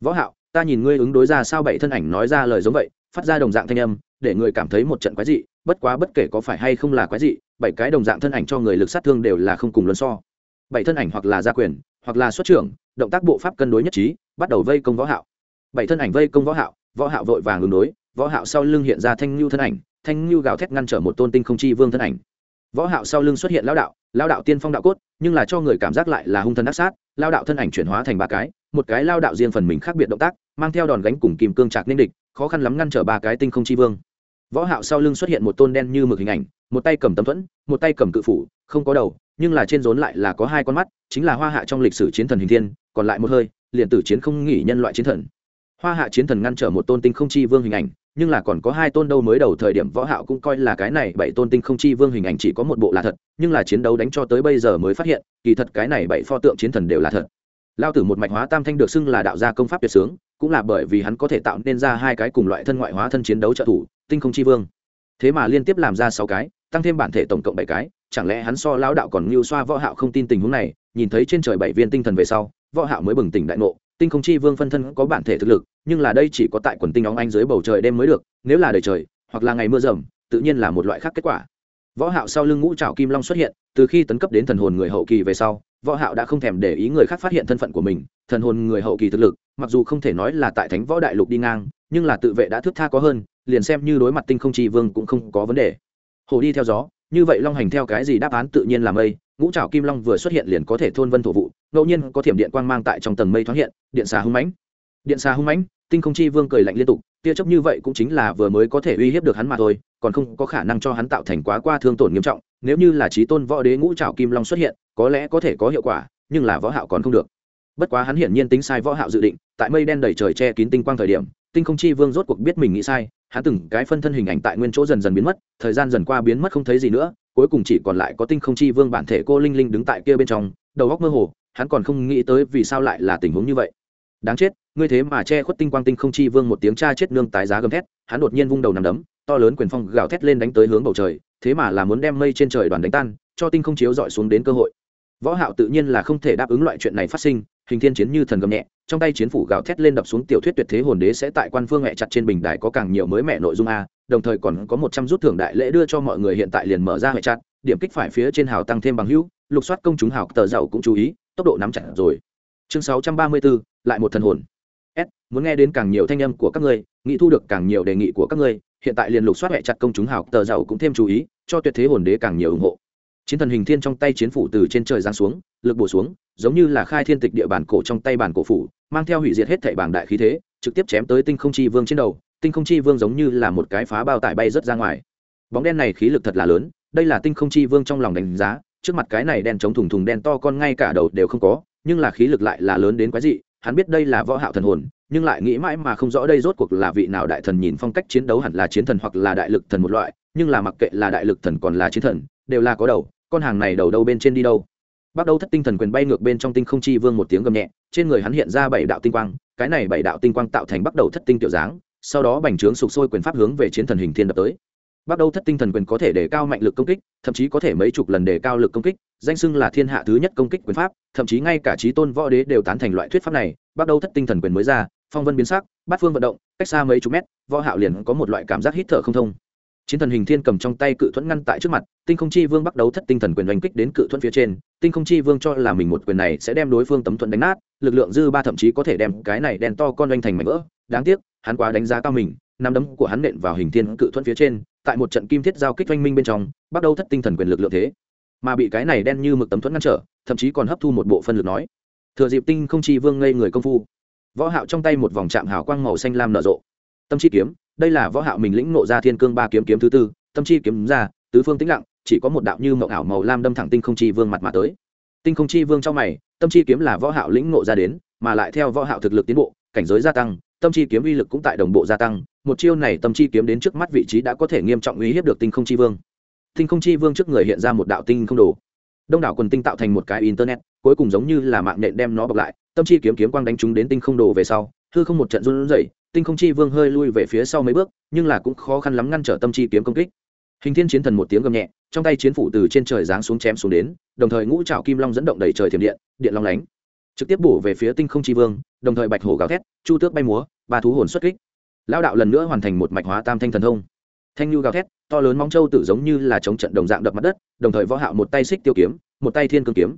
Võ hạo, ta nhìn ngươi ứng đối ra sao bảy thân ảnh nói ra lời giống vậy, phát ra đồng dạng thanh âm, để người cảm thấy một trận quái dị, bất quá bất kể có phải hay không là quái dị, bảy cái đồng dạng thân ảnh cho người lực sát thương đều là không cùng luân so. Bảy thân ảnh hoặc là gia quyền, hoặc là xuất trưởng, động tác bộ pháp cân đối nhất trí, bắt đầu vây công võ hạo. Bảy thân ảnh vây công võ hạo võ hạo vội vàng ứng đối, võ hạo sau lưng hiện ra thanh lưu thân ảnh, thanh lưu gào thét ngăn trở một tôn tinh không chi vương thân ảnh võ hạo sau lưng xuất hiện lão đạo lão đạo tiên phong đạo cốt, nhưng là cho người cảm giác lại là hung thần đắc sát, lão đạo thân ảnh chuyển hóa thành ba cái, một cái lão đạo riêng phần mình khác biệt động tác, mang theo đòn gánh cùng kim cương trạc nên địch, khó khăn lắm ngăn trở ba cái tinh không chi vương. Võ hạo sau lưng xuất hiện một tôn đen như mực hình ảnh, một tay cầm tấm thuẫn, một tay cầm cự phủ, không có đầu, nhưng là trên rốn lại là có hai con mắt, chính là hoa hạ trong lịch sử chiến thần hình thiên, còn lại một hơi, liền tử chiến không nghỉ nhân loại chiến thần. Hoa hạ chiến thần ngăn trở một tôn tinh không chi vương hình ảnh nhưng là còn có hai tôn đâu mới đầu thời điểm võ hạo cũng coi là cái này bảy tôn tinh không chi vương hình ảnh chỉ có một bộ là thật, nhưng là chiến đấu đánh cho tới bây giờ mới phát hiện, kỳ thật cái này bảy pho tượng chiến thần đều là thật. Lao tử một mạch hóa tam thanh được xưng là đạo gia công pháp tuyệt sướng, cũng là bởi vì hắn có thể tạo nên ra hai cái cùng loại thân ngoại hóa thân chiến đấu trợ thủ, tinh không chi vương. Thế mà liên tiếp làm ra sáu cái, tăng thêm bản thể tổng cộng bảy cái, chẳng lẽ hắn so lão đạo còn lưu xoa võ hạo không tin tình huống này, nhìn thấy trên trời bảy viên tinh thần về sau, võ hạo mới bừng tỉnh đại ngộ tinh không chi vương phân thân có bản thể thực lực, nhưng là đây chỉ có tại quần tinh óng anh dưới bầu trời đêm mới được, nếu là đời trời, hoặc là ngày mưa rầm, tự nhiên là một loại khác kết quả. Võ hạo sau lưng ngũ trảo kim long xuất hiện, từ khi tấn cấp đến thần hồn người hậu kỳ về sau, võ hạo đã không thèm để ý người khác phát hiện thân phận của mình, thần hồn người hậu kỳ thực lực, mặc dù không thể nói là tại thánh võ đại lục đi ngang, nhưng là tự vệ đã thước tha có hơn, liền xem như đối mặt tinh không chi vương cũng không có vấn đề. Hồ đi theo gió, như vậy long hành theo cái gì đáp án tự nhiên là mây, ngũ trảo kim long vừa xuất hiện liền có thể thôn vân thổ vụ ngẫu nhiên có thiểm điện quang mang tại trong tầng mây thoáng hiện, điện xà hung mãnh. Điện xà hung mãnh, tinh không chi vương cười lạnh liên tục, tia chớp như vậy cũng chính là vừa mới có thể uy hiếp được hắn mà thôi, còn không có khả năng cho hắn tạo thành quá qua thương tổn nghiêm trọng, nếu như là trí tôn võ đế ngũ trảo kim long xuất hiện, có lẽ có thể có hiệu quả, nhưng là võ hạo còn không được. Bất quá hắn hiển nhiên tính sai võ hạo dự định, tại mây đen đầy trời che kín tinh quang thời điểm, tinh không chi vương rốt cuộc biết mình nghĩ sai, hắn từng cái phân thân hình ảnh tại nguyên chỗ dần dần biến mất, thời gian dần qua biến mất không thấy gì nữa, cuối cùng chỉ còn lại có tinh không chi vương bản thể cô linh linh đứng tại kia bên trong, đầu góc mơ hồ hắn còn không nghĩ tới vì sao lại là tình huống như vậy. Đáng chết, ngươi thế mà che khuất tinh quang tinh không chi vương một tiếng cha chết nương tái giá gầm thét, hắn đột nhiên vung đầu nằm đấm, to lớn quyền phong gào thét lên đánh tới hướng bầu trời, thế mà là muốn đem mây trên trời đoàn đánh tan, cho tinh không chiếu dọi xuống đến cơ hội. Võ hạo tự nhiên là không thể đáp ứng loại chuyện này phát sinh, hình thiên chiến như thần gầm nhẹ, trong tay chiến phủ gào thét lên đập xuống tiểu thuyết tuyệt thế hồn đế sẽ tại quan phương mẹ chặt trên bình đài có càng nhiều mới mẹ nội dung a, đồng thời còn có một trăm rút thưởng đại lễ đưa cho mọi người hiện tại liền mở ra hệ chặt, điểm kích phải phía trên hào tăng thêm bằng hữu, lục soát công chúng hào tờ giàu cũng chú ý tốc độ nắm chặt rồi. Chương 634, lại một thần hồn. S muốn nghe đến càng nhiều thanh âm của các ngươi nghĩ thu được càng nhiều đề nghị của các ngươi hiện tại liền lục soát hệ chặt công chúng hào tờ giàu cũng thêm chú ý cho tuyệt thế hồn đế càng nhiều ủng hộ. Chiến thần hình thiên trong tay chiến phủ từ trên trời giáng xuống lực bổ xuống giống như là khai thiên tịch địa bản cổ trong tay bản cổ phủ mang theo hủy diệt hết thảy bảng đại khí thế trực tiếp chém tới tinh không chi vương trên đầu tinh không chi vương giống như là một cái phá bao tải bay rớt ra ngoài. Bóng đen này khí lực thật là lớn đây là tinh không chi vương trong lòng đánh giá trước mặt cái này đen chống thùng thùng đen to con ngay cả đầu đều không có, nhưng là khí lực lại là lớn đến quái dị, hắn biết đây là võ hạo thần hồn, nhưng lại nghĩ mãi mà không rõ đây rốt cuộc là vị nào đại thần nhìn phong cách chiến đấu hẳn là chiến thần hoặc là đại lực thần một loại, nhưng là mặc kệ là đại lực thần còn là chiến thần, đều là có đầu, con hàng này đầu đâu bên trên đi đâu. Bắt đầu thất tinh thần quyền bay ngược bên trong tinh không chi vương một tiếng gầm nhẹ, trên người hắn hiện ra bảy đạo tinh quang, cái này bảy đạo tinh quang tạo thành bắt đầu thất tinh tiểu dáng, sau đó bành trướng sục sôi quyền pháp hướng về chiến thần hình thiên đập tới bắt đầu thất tinh thần quyền có thể đề cao mạnh lực công kích, thậm chí có thể mấy chục lần đề cao lực công kích, danh xưng là thiên hạ thứ nhất công kích quyền pháp, thậm chí ngay cả trí tôn võ đế đều tán thành loại thuyết pháp này. Bắt đầu thất tinh thần quyền mới ra, phong vân biến sắc, bát phương vận động, cách xa mấy chục mét, võ hạo liền có một loại cảm giác hít thở không thông. Chiến thần hình thiên cầm trong tay cự thuẫn ngăn tại trước mặt, tinh không chi vương bắt đầu thất tinh thần quyền đánh kích đến cự thuẫn phía trên, tinh không chi vương cho là mình một quyền này sẽ đem đối phương tấm thuẫn đánh nát, lực lượng dư ba thậm chí có thể đem cái này đèn to con đánh thành mảnh vỡ. Đáng tiếc, hắn quá đánh giá cao mình nắm đấm của hắn nện vào hình thiên cự thuẫn phía trên, tại một trận kim thiết giao kích oanh minh bên trong, bắt đầu thất tinh thần quyền lực lượng thế. Mà bị cái này đen như mực tấm thuẫn ngăn trở, thậm chí còn hấp thu một bộ phân lực nói. Thừa dịp tinh không chi vương ngây người công phu, võ hạo trong tay một vòng chạm hào quang màu xanh lam nở rộ. Tâm chi kiếm, đây là võ hạo mình lĩnh ngộ ra thiên cương ba kiếm kiếm thứ tư, tâm chi kiếm ra, tứ phương tĩnh lặng, chỉ có một đạo như mộng ảo màu lam đâm thẳng tinh không chi vương mặt mà tới. Tinh không chi vương trong mày, tâm chi kiếm là võ hạo lĩnh ngộ ra đến, mà lại theo võ hạo thực lực tiến bộ, cảnh giới gia tăng, tâm chi kiếm uy lực cũng tại đồng bộ gia tăng một chiêu này tâm chi kiếm đến trước mắt vị trí đã có thể nghiêm trọng uy hiếp được tinh không chi vương. Tinh không chi vương trước người hiện ra một đạo tinh không đồ. Đông đảo quần tinh tạo thành một cái internet, cuối cùng giống như là mạng nện đem nó bọc lại, tâm chi kiếm kiếm quang đánh trúng đến tinh không đồ về sau, hư không một trận run rẩy, tinh không chi vương hơi lui về phía sau mấy bước, nhưng là cũng khó khăn lắm ngăn trở tâm chi kiếm công kích. Hình thiên chiến thần một tiếng gầm nhẹ, trong tay chiến phủ từ trên trời giáng xuống chém xuống đến, đồng thời ngũ trào kim long dẫn động đầy trời thiểm điện điện long lánh. Trực tiếp bổ về phía tinh không chi vương, đồng thời bạch hổ gào thét, chu tước bay múa, ba thú hồn xuất kích lao đạo lần nữa hoàn thành một mạch hóa tam thanh thần thông. Thanh nhu gào thét, to lớn móng trâu tự giống như là chống trận đồng dạng đập mặt đất, đồng thời võ hạo một tay xích tiêu kiếm, một tay thiên cương kiếm.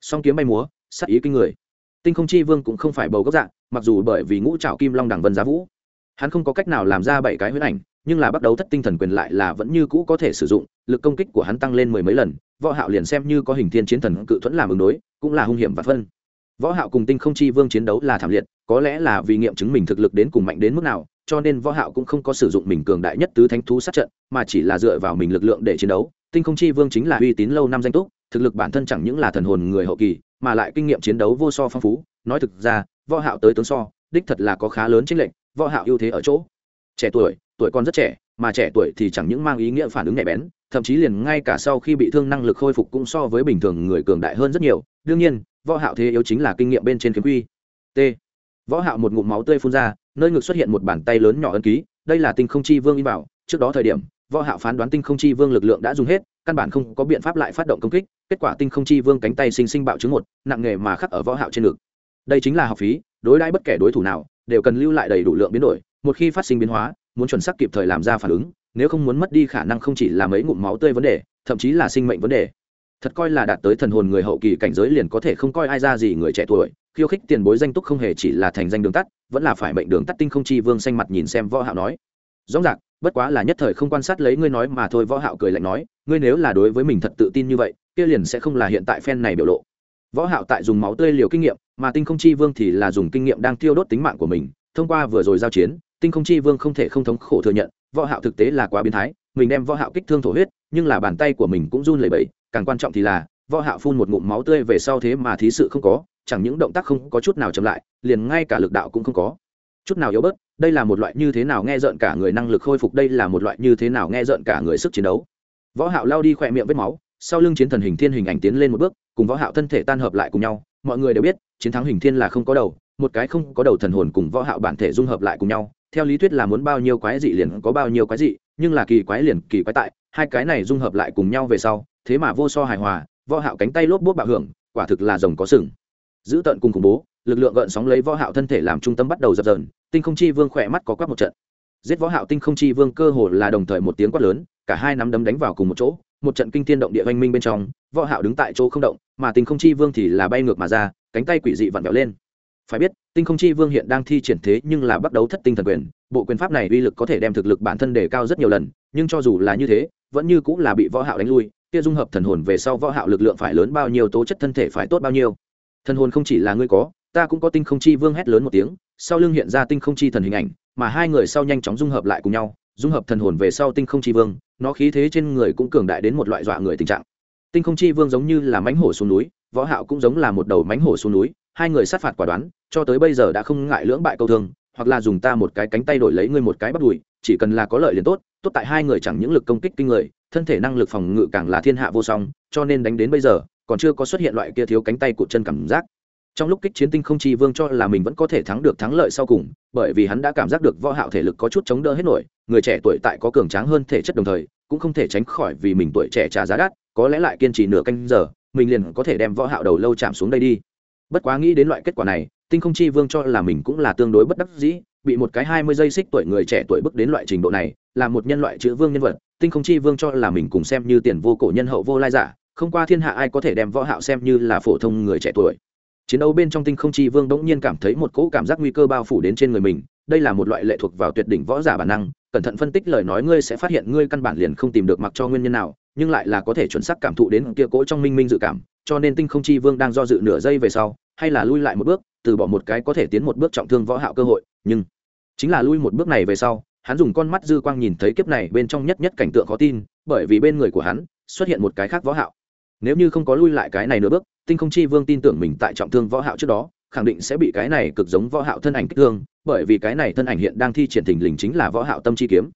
Song kiếm bay múa, sát ý kinh người. Tinh không chi vương cũng không phải bầu gốc dạng, mặc dù bởi vì ngũ trảo kim long đằng vân giá vũ, hắn không có cách nào làm ra bảy cái huyết ảnh, nhưng là bắt đầu thất tinh thần quyền lại là vẫn như cũ có thể sử dụng, lực công kích của hắn tăng lên mười mấy lần, võ hạo liền xem như có hình thiên chiến thần cự thuẫn làm ứng đối, cũng là hung hiểm và phân. Võ hạo cùng tinh không chi vương chiến đấu là thảm liệt, có lẽ là vì nghiệm chứng mình thực lực đến cùng mạnh đến mức nào cho nên võ hạo cũng không có sử dụng mình cường đại nhất tứ thánh thú sát trận, mà chỉ là dựa vào mình lực lượng để chiến đấu. Tinh không chi vương chính là uy tín lâu năm danh túc, thực lực bản thân chẳng những là thần hồn người hậu kỳ, mà lại kinh nghiệm chiến đấu vô so phong phú. Nói thực ra, võ hạo tới tướng so, đích thật là có khá lớn chênh lệnh võ hạo ưu thế ở chỗ. Trẻ tuổi tuổi còn rất trẻ, mà trẻ tuổi thì chẳng những mang ý nghĩa phản ứng nhạy bén, thậm chí liền ngay cả sau khi bị thương năng lực khôi phục cũng so với bình thường người cường đại hơn rất nhiều. Đương nhiên, võ hạo thế yếu chính là kinh nghiệm bên trên kiếm quy. T. Võ hạo một ngụm máu tươi phun ra nơi ngực xuất hiện một bàn tay lớn nhỏ ấn ký, đây là tinh không chi vương in bảo trước đó thời điểm, võ hạo phán đoán tinh không chi vương lực lượng đã dùng hết, căn bản không có biện pháp lại phát động công kích, kết quả tinh không chi vương cánh tay sinh sinh bạo chứng một, nặng nghề mà khắc ở võ hạo trên ngực. Đây chính là học phí, đối đãi bất kể đối thủ nào, đều cần lưu lại đầy đủ lượng biến đổi, một khi phát sinh biến hóa, muốn chuẩn xác kịp thời làm ra phản ứng, nếu không muốn mất đi khả năng không chỉ là mấy ngụm máu tươi vấn đề, thậm chí là sinh mệnh vấn đề thật coi là đạt tới thần hồn người hậu kỳ cảnh giới liền có thể không coi ai ra gì người trẻ tuổi, khiêu khích tiền bối danh túc không hề chỉ là thành danh đường tắt, vẫn là phải mệnh đường tắt tinh không chi vương xanh mặt nhìn xem võ hạo nói. Rõ ràng, bất quá là nhất thời không quan sát lấy ngươi nói mà thôi, võ hạo cười lạnh nói, ngươi nếu là đối với mình thật tự tin như vậy, kia liền sẽ không là hiện tại phen này biểu lộ. Võ hạo tại dùng máu tươi liều kinh nghiệm, mà tinh không chi vương thì là dùng kinh nghiệm đang tiêu đốt tính mạng của mình. Thông qua vừa rồi giao chiến, tinh không chi vương không thể không thống khổ thừa nhận, võ hạo thực tế là quá biến thái, mình đem võ hạo kích thương thổ huyết, nhưng là bàn tay của mình cũng run lẩy bẩy càng quan trọng thì là, võ hạo phun một ngụm máu tươi về sau thế mà thí sự không có, chẳng những động tác không có chút nào chậm lại, liền ngay cả lực đạo cũng không có. Chút nào yếu bớt, đây là một loại như thế nào nghe rợn cả người năng lực khôi phục, đây là một loại như thế nào nghe rợn cả người sức chiến đấu. Võ hạo lao đi khỏe miệng vết máu, sau lưng chiến thần hình thiên hình ảnh tiến lên một bước, cùng võ hạo thân thể tan hợp lại cùng nhau, mọi người đều biết, chiến thắng hình thiên là không có đầu, một cái không có đầu thần hồn cùng võ hạo bản thể dung hợp lại cùng nhau, theo lý thuyết là muốn bao nhiêu quái dị liền có bao nhiêu quái dị, nhưng là kỳ quái liền kỳ quái tại, hai cái này dung hợp lại cùng nhau về sau thế mà vô so hài hòa, võ hạo cánh tay lốp bốp bạo hưởng, quả thực là rồng có sừng. Giữ tận cùng khủng bố, lực lượng gợn sóng lấy võ hạo thân thể làm trung tâm bắt đầu dập dờn, tinh không chi vương khỏe mắt có quát một trận. Giết võ hạo tinh không chi vương cơ hồ là đồng thời một tiếng quát lớn, cả hai nắm đấm đánh vào cùng một chỗ, một trận kinh thiên động địa hoành minh bên trong, võ hạo đứng tại chỗ không động, mà tinh không chi vương thì là bay ngược mà ra, cánh tay quỷ dị vặn vẹo lên. Phải biết, tinh không chi vương hiện đang thi triển thế nhưng là bắt đầu thất tinh thần quyền, bộ quyền pháp này uy lực có thể đem thực lực bản thân đề cao rất nhiều lần, nhưng cho dù là như thế, vẫn như cũng là bị võ hạo đánh lui kia dung hợp thần hồn về sau võ hạo lực lượng phải lớn bao nhiêu, tố chất thân thể phải tốt bao nhiêu? Thần hồn không chỉ là ngươi có, ta cũng có tinh không chi vương hét lớn một tiếng, sau lưng hiện ra tinh không chi thần hình ảnh, mà hai người sau nhanh chóng dung hợp lại cùng nhau, dung hợp thần hồn về sau tinh không chi vương, nó khí thế trên người cũng cường đại đến một loại dọa người tình trạng. Tinh không chi vương giống như là mãnh hổ xuống núi, võ hạo cũng giống là một đầu mãnh hổ xuống núi, hai người sát phạt quả đoán, cho tới bây giờ đã không ngại lưỡng bại câu thương, hoặc là dùng ta một cái cánh tay đổi lấy ngươi một cái bắt đùi, chỉ cần là có lợi liền tốt tốt tại hai người chẳng những lực công kích kinh người thân thể năng lực phòng ngự càng là thiên hạ vô song, cho nên đánh đến bây giờ, còn chưa có xuất hiện loại kia thiếu cánh tay cụt chân cảm giác. Trong lúc kích chiến tinh không chi vương cho là mình vẫn có thể thắng được thắng lợi sau cùng, bởi vì hắn đã cảm giác được võ hạo thể lực có chút chống đỡ hết nổi, người trẻ tuổi tại có cường tráng hơn thể chất đồng thời, cũng không thể tránh khỏi vì mình tuổi trẻ trả giá đắt, có lẽ lại kiên trì nửa canh giờ, mình liền có thể đem võ hạo đầu lâu chạm xuống đây đi. Bất quá nghĩ đến loại kết quả này, tinh không chi vương cho là mình cũng là tương đối bất đắc dĩ, bị một cái hai mươi giây xích tuổi người trẻ tuổi bước đến loại trình độ này, là một nhân loại chữ vương nhân vật tinh không chi vương cho là mình cùng xem như tiền vô cổ nhân hậu vô lai giả, không qua thiên hạ ai có thể đem võ hạo xem như là phổ thông người trẻ tuổi. Chiến đấu bên trong tinh không chi vương đống nhiên cảm thấy một cỗ cảm giác nguy cơ bao phủ đến trên người mình, đây là một loại lệ thuộc vào tuyệt đỉnh võ giả bản năng, cẩn thận phân tích lời nói ngươi sẽ phát hiện ngươi căn bản liền không tìm được mặc cho nguyên nhân nào, nhưng lại là có thể chuẩn xác cảm thụ đến kia cỗ trong minh minh dự cảm, cho nên tinh không chi vương đang do dự nửa giây về sau, hay là lui lại một bước, từ bỏ một cái có thể tiến một bước trọng thương võ hạo cơ hội, nhưng chính là lui một bước này về sau hắn dùng con mắt dư quang nhìn thấy kiếp này bên trong nhất nhất cảnh tượng khó tin, bởi vì bên người của hắn xuất hiện một cái khác võ hạo. Nếu như không có lui lại cái này nửa bước, tinh không chi vương tin tưởng mình tại trọng thương võ hạo trước đó, khẳng định sẽ bị cái này cực giống võ hạo thân ảnh kích thương, bởi vì cái này thân ảnh hiện đang thi triển thình lình chính là võ hạo tâm chi kiếm.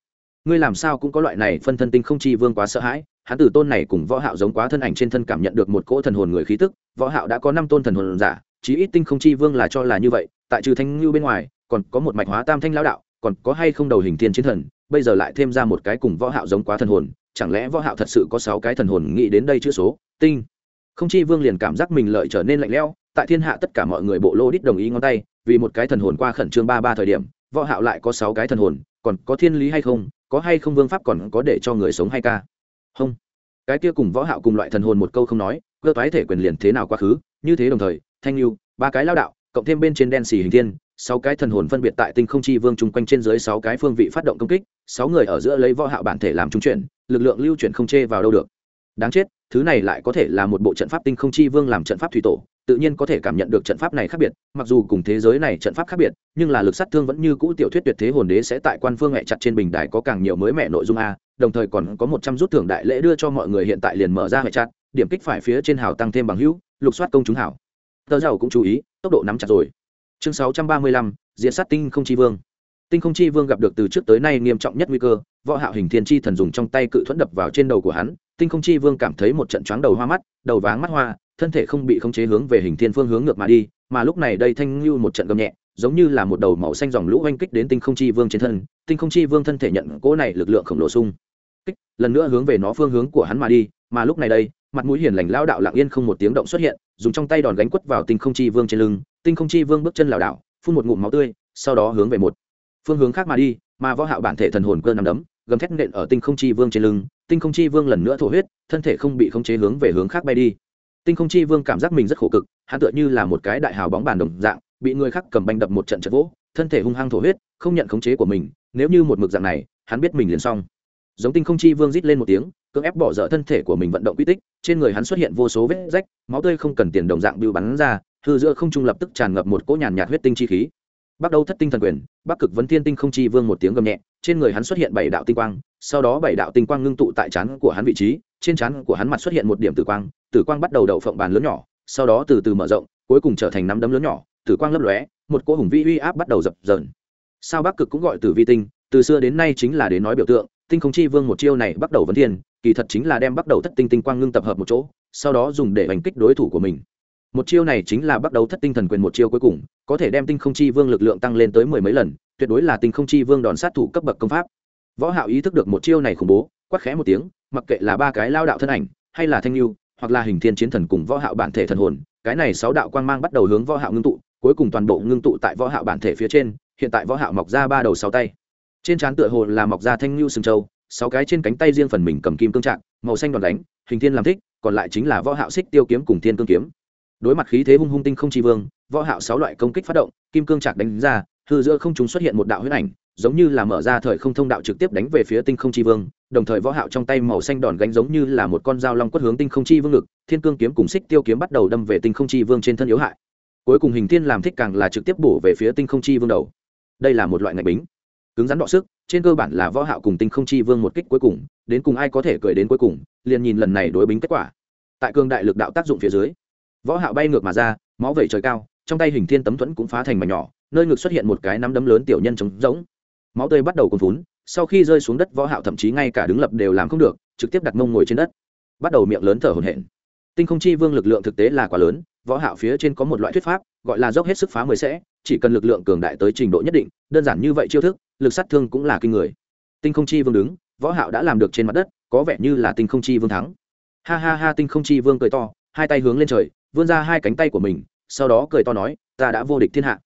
Ngươi làm sao cũng có loại này phân thân tinh không chi vương quá sợ hãi, hắn tử tôn này cùng võ hạo giống quá thân ảnh trên thân cảm nhận được một cỗ thần hồn người khí tức, võ hạo đã có năm tôn thần hồn giả, chí ít tinh không chi vương là cho là như vậy, tại trừ thanh lưu bên ngoài, còn có một mạch hóa tam thanh lão đạo còn có hay không đầu hình thiên chiến thần, bây giờ lại thêm ra một cái cùng võ hạo giống quá thần hồn, chẳng lẽ võ hạo thật sự có sáu cái thần hồn nghĩ đến đây chữ số? Tinh. Không chi vương liền cảm giác mình lợi trở nên lạnh lẽo, tại thiên hạ tất cả mọi người bộ lô đít đồng ý ngón tay, vì một cái thần hồn qua khẩn trương ba ba thời điểm, võ hạo lại có sáu cái thần hồn, còn có thiên lý hay không, có hay không vương pháp còn có để cho người sống hay ca? Không. Cái kia cùng võ hạo cùng loại thần hồn một câu không nói, cơ toái thể quyền liền thế nào quá khứ, như thế đồng thời, thanh lưu, ba cái lao đạo cộng thêm bên trên đen xì hình thiên, sáu cái thần hồn phân biệt tại tinh không chi vương chung quanh trên dưới sáu cái phương vị phát động công kích, sáu người ở giữa lấy võ hạo bản thể làm trung chuyển, lực lượng lưu chuyển không chê vào đâu được. Đáng chết, thứ này lại có thể là một bộ trận pháp tinh không chi vương làm trận pháp thủy tổ, tự nhiên có thể cảm nhận được trận pháp này khác biệt, mặc dù cùng thế giới này trận pháp khác biệt, nhưng là lực sát thương vẫn như cũ tiểu thuyết tuyệt thế hồn đế sẽ tại quan phương mẹ chặt trên bình đài có càng nhiều mới mẹ nội dung a, đồng thời còn có một trăm rút thưởng đại lễ đưa cho mọi người hiện tại liền mở ra mẹ chặt, điểm kích phải phía trên hào tăng thêm bằng hữu, lục soát công chúng hảo tờ giàu cũng chú ý, tốc độ nắm chặt rồi. Chương sáu trăm ba mươi lăm sát tinh không chi vương. Tinh không chi vương gặp được từ trước tới nay nghiêm trọng nhất nguy cơ, võ hạo hình thiên chi thần dùng trong tay cự thuẫn đập vào trên đầu của hắn, tinh không chi vương cảm thấy một trận choáng đầu hoa mắt, đầu váng mắt hoa, thân thể không bị khống chế hướng về hình thiên phương hướng ngược mà đi, mà lúc này đây thanh lưu một trận gầm nhẹ, giống như là một đầu màu xanh dòng lũ oanh kích đến tinh không chi vương trên thân, tinh không chi vương thân thể nhận cỗ này lực lượng khổng lồ sung kích, lần nữa hướng về nó phương hướng của hắn mà đi, mà lúc này đây mặt mũi hiền lành lao đạo lặng yên không một tiếng động xuất hiện, dùng trong tay đòn gánh quất vào tinh không chi vương trên lưng, tinh không chi vương bước chân lảo đảo, phun một ngụm máu tươi, sau đó hướng về một phương hướng khác mà đi, mà võ hạo bản thể thần hồn cơ nằm đấm, gầm thét nện ở tinh không chi vương trên lưng, tinh không chi vương lần nữa thổ huyết, thân thể không bị khống chế hướng về hướng khác bay đi. Tinh không chi vương cảm giác mình rất khổ cực, hắn tựa như là một cái đại hào bóng bàn đồng dạng, bị người khác cầm banh đập một trận trận vỗ, thân thể hung hăng thổ huyết, không nhận khống chế của mình, nếu như một mực dạng này, hắn biết mình liền xong. Giống tinh không chi vương rít lên một tiếng cưỡng ép bỏ dở thân thể của mình vận động quy tích, trên người hắn xuất hiện vô số vết rách, máu tươi không cần tiền đồng dạng bưu bắn ra, hư giữa không trung lập tức tràn ngập một cỗ nhàn nhạt huyết tinh chi khí. Bắt đầu thất tinh thần quyền, bắc cực vấn thiên tinh không chi vương một tiếng gầm nhẹ, trên người hắn xuất hiện bảy đạo tinh quang, sau đó bảy đạo tinh quang ngưng tụ tại trán của hắn vị trí, trên trán của hắn mặt xuất hiện một điểm tử quang tử quang bắt đầu đậu phộng bàn lớn nhỏ, sau đó từ từ mở rộng, cuối cùng trở thành nắm đấm lớn nhỏ, tử quang lấp lóe, một cỗ hùng vi uy áp bắt đầu dập dờn. Sao bắc cực cũng gọi tử vi tinh, từ xưa đến nay chính là đến nói biểu tượng, tinh không chi vương một chiêu này bắt đầu vấn thiên kỳ thật chính là đem bắt đầu thất tinh tinh quang ngưng tập hợp một chỗ, sau đó dùng để hành kích đối thủ của mình. Một chiêu này chính là bắt đầu thất tinh thần quyền một chiêu cuối cùng, có thể đem tinh không chi vương lực lượng tăng lên tới mười mấy lần, tuyệt đối là tinh không chi vương đòn sát thủ cấp bậc công pháp. Võ hạo ý thức được một chiêu này khủng bố, quát khẽ một tiếng, mặc kệ là ba cái lao đạo thân ảnh, hay là thanh lưu, hoặc là hình thiên chiến thần cùng võ hạo bản thể thần hồn, cái này sáu đạo quang mang bắt đầu hướng võ hạo ngưng tụ, cuối cùng toàn bộ ngưng tụ tại võ hạo bản thể phía trên, hiện tại võ hạo mọc ra ba đầu sáu tay. Trên trán tựa hồ là mọc ra thanh lưu sừng châu sáu cái trên cánh tay riêng phần mình cầm kim cương trạng, màu xanh đòn đánh, hình thiên làm thích, còn lại chính là võ hạo xích tiêu kiếm cùng thiên cương kiếm. Đối mặt khí thế hung hung tinh không chi vương, võ hạo sáu loại công kích phát động, kim cương trạng đánh ra, hư giữa không chúng xuất hiện một đạo huyết ảnh, giống như là mở ra thời không thông đạo trực tiếp đánh về phía tinh không chi vương, đồng thời võ hạo trong tay màu xanh đòn gánh giống như là một con dao long quất hướng tinh không chi vương ngực, thiên cương kiếm cùng xích tiêu kiếm bắt đầu đâm về tinh không chi vương trên thân yếu hại. Cuối cùng hình thiên làm thích càng là trực tiếp bổ về phía tinh không chi vương đầu. Đây là một loại ngạch bính cứng rắn đọ sức trên cơ bản là võ hạo cùng tinh không chi vương một kích cuối cùng đến cùng ai có thể cười đến cuối cùng liền nhìn lần này đối bính kết quả. Tại cương đại lực đạo tác dụng phía dưới võ hạo bay ngược mà ra máu vẩy trời cao trong tay hình thiên tấm thuẫn cũng phá thành mảnh nhỏ nơi ngực xuất hiện một cái nắm đấm lớn tiểu nhân trống rỗng. Máu tươi bắt đầu cuồn vốn, sau khi rơi xuống đất võ hạo thậm chí ngay cả đứng lập đều làm không được trực tiếp đặt mông ngồi trên đất bắt đầu miệng lớn thở hổn hển. Tinh không chi vương lực lượng thực tế là quá lớn võ hạo phía trên có một loại thuyết pháp gọi là dốc hết sức phá mới sẽ chỉ cần lực lượng cường đại tới trình độ nhất định đơn giản như vậy chiêu thức lực sát thương cũng là kinh người. Tinh không chi vương đứng, võ hạo đã làm được trên mặt đất, có vẻ như là tinh không chi vương thắng. Ha ha ha, tinh không chi vương cười to, hai tay hướng lên trời, vươn ra hai cánh tay của mình, sau đó cười to nói, ta đã vô địch thiên hạ.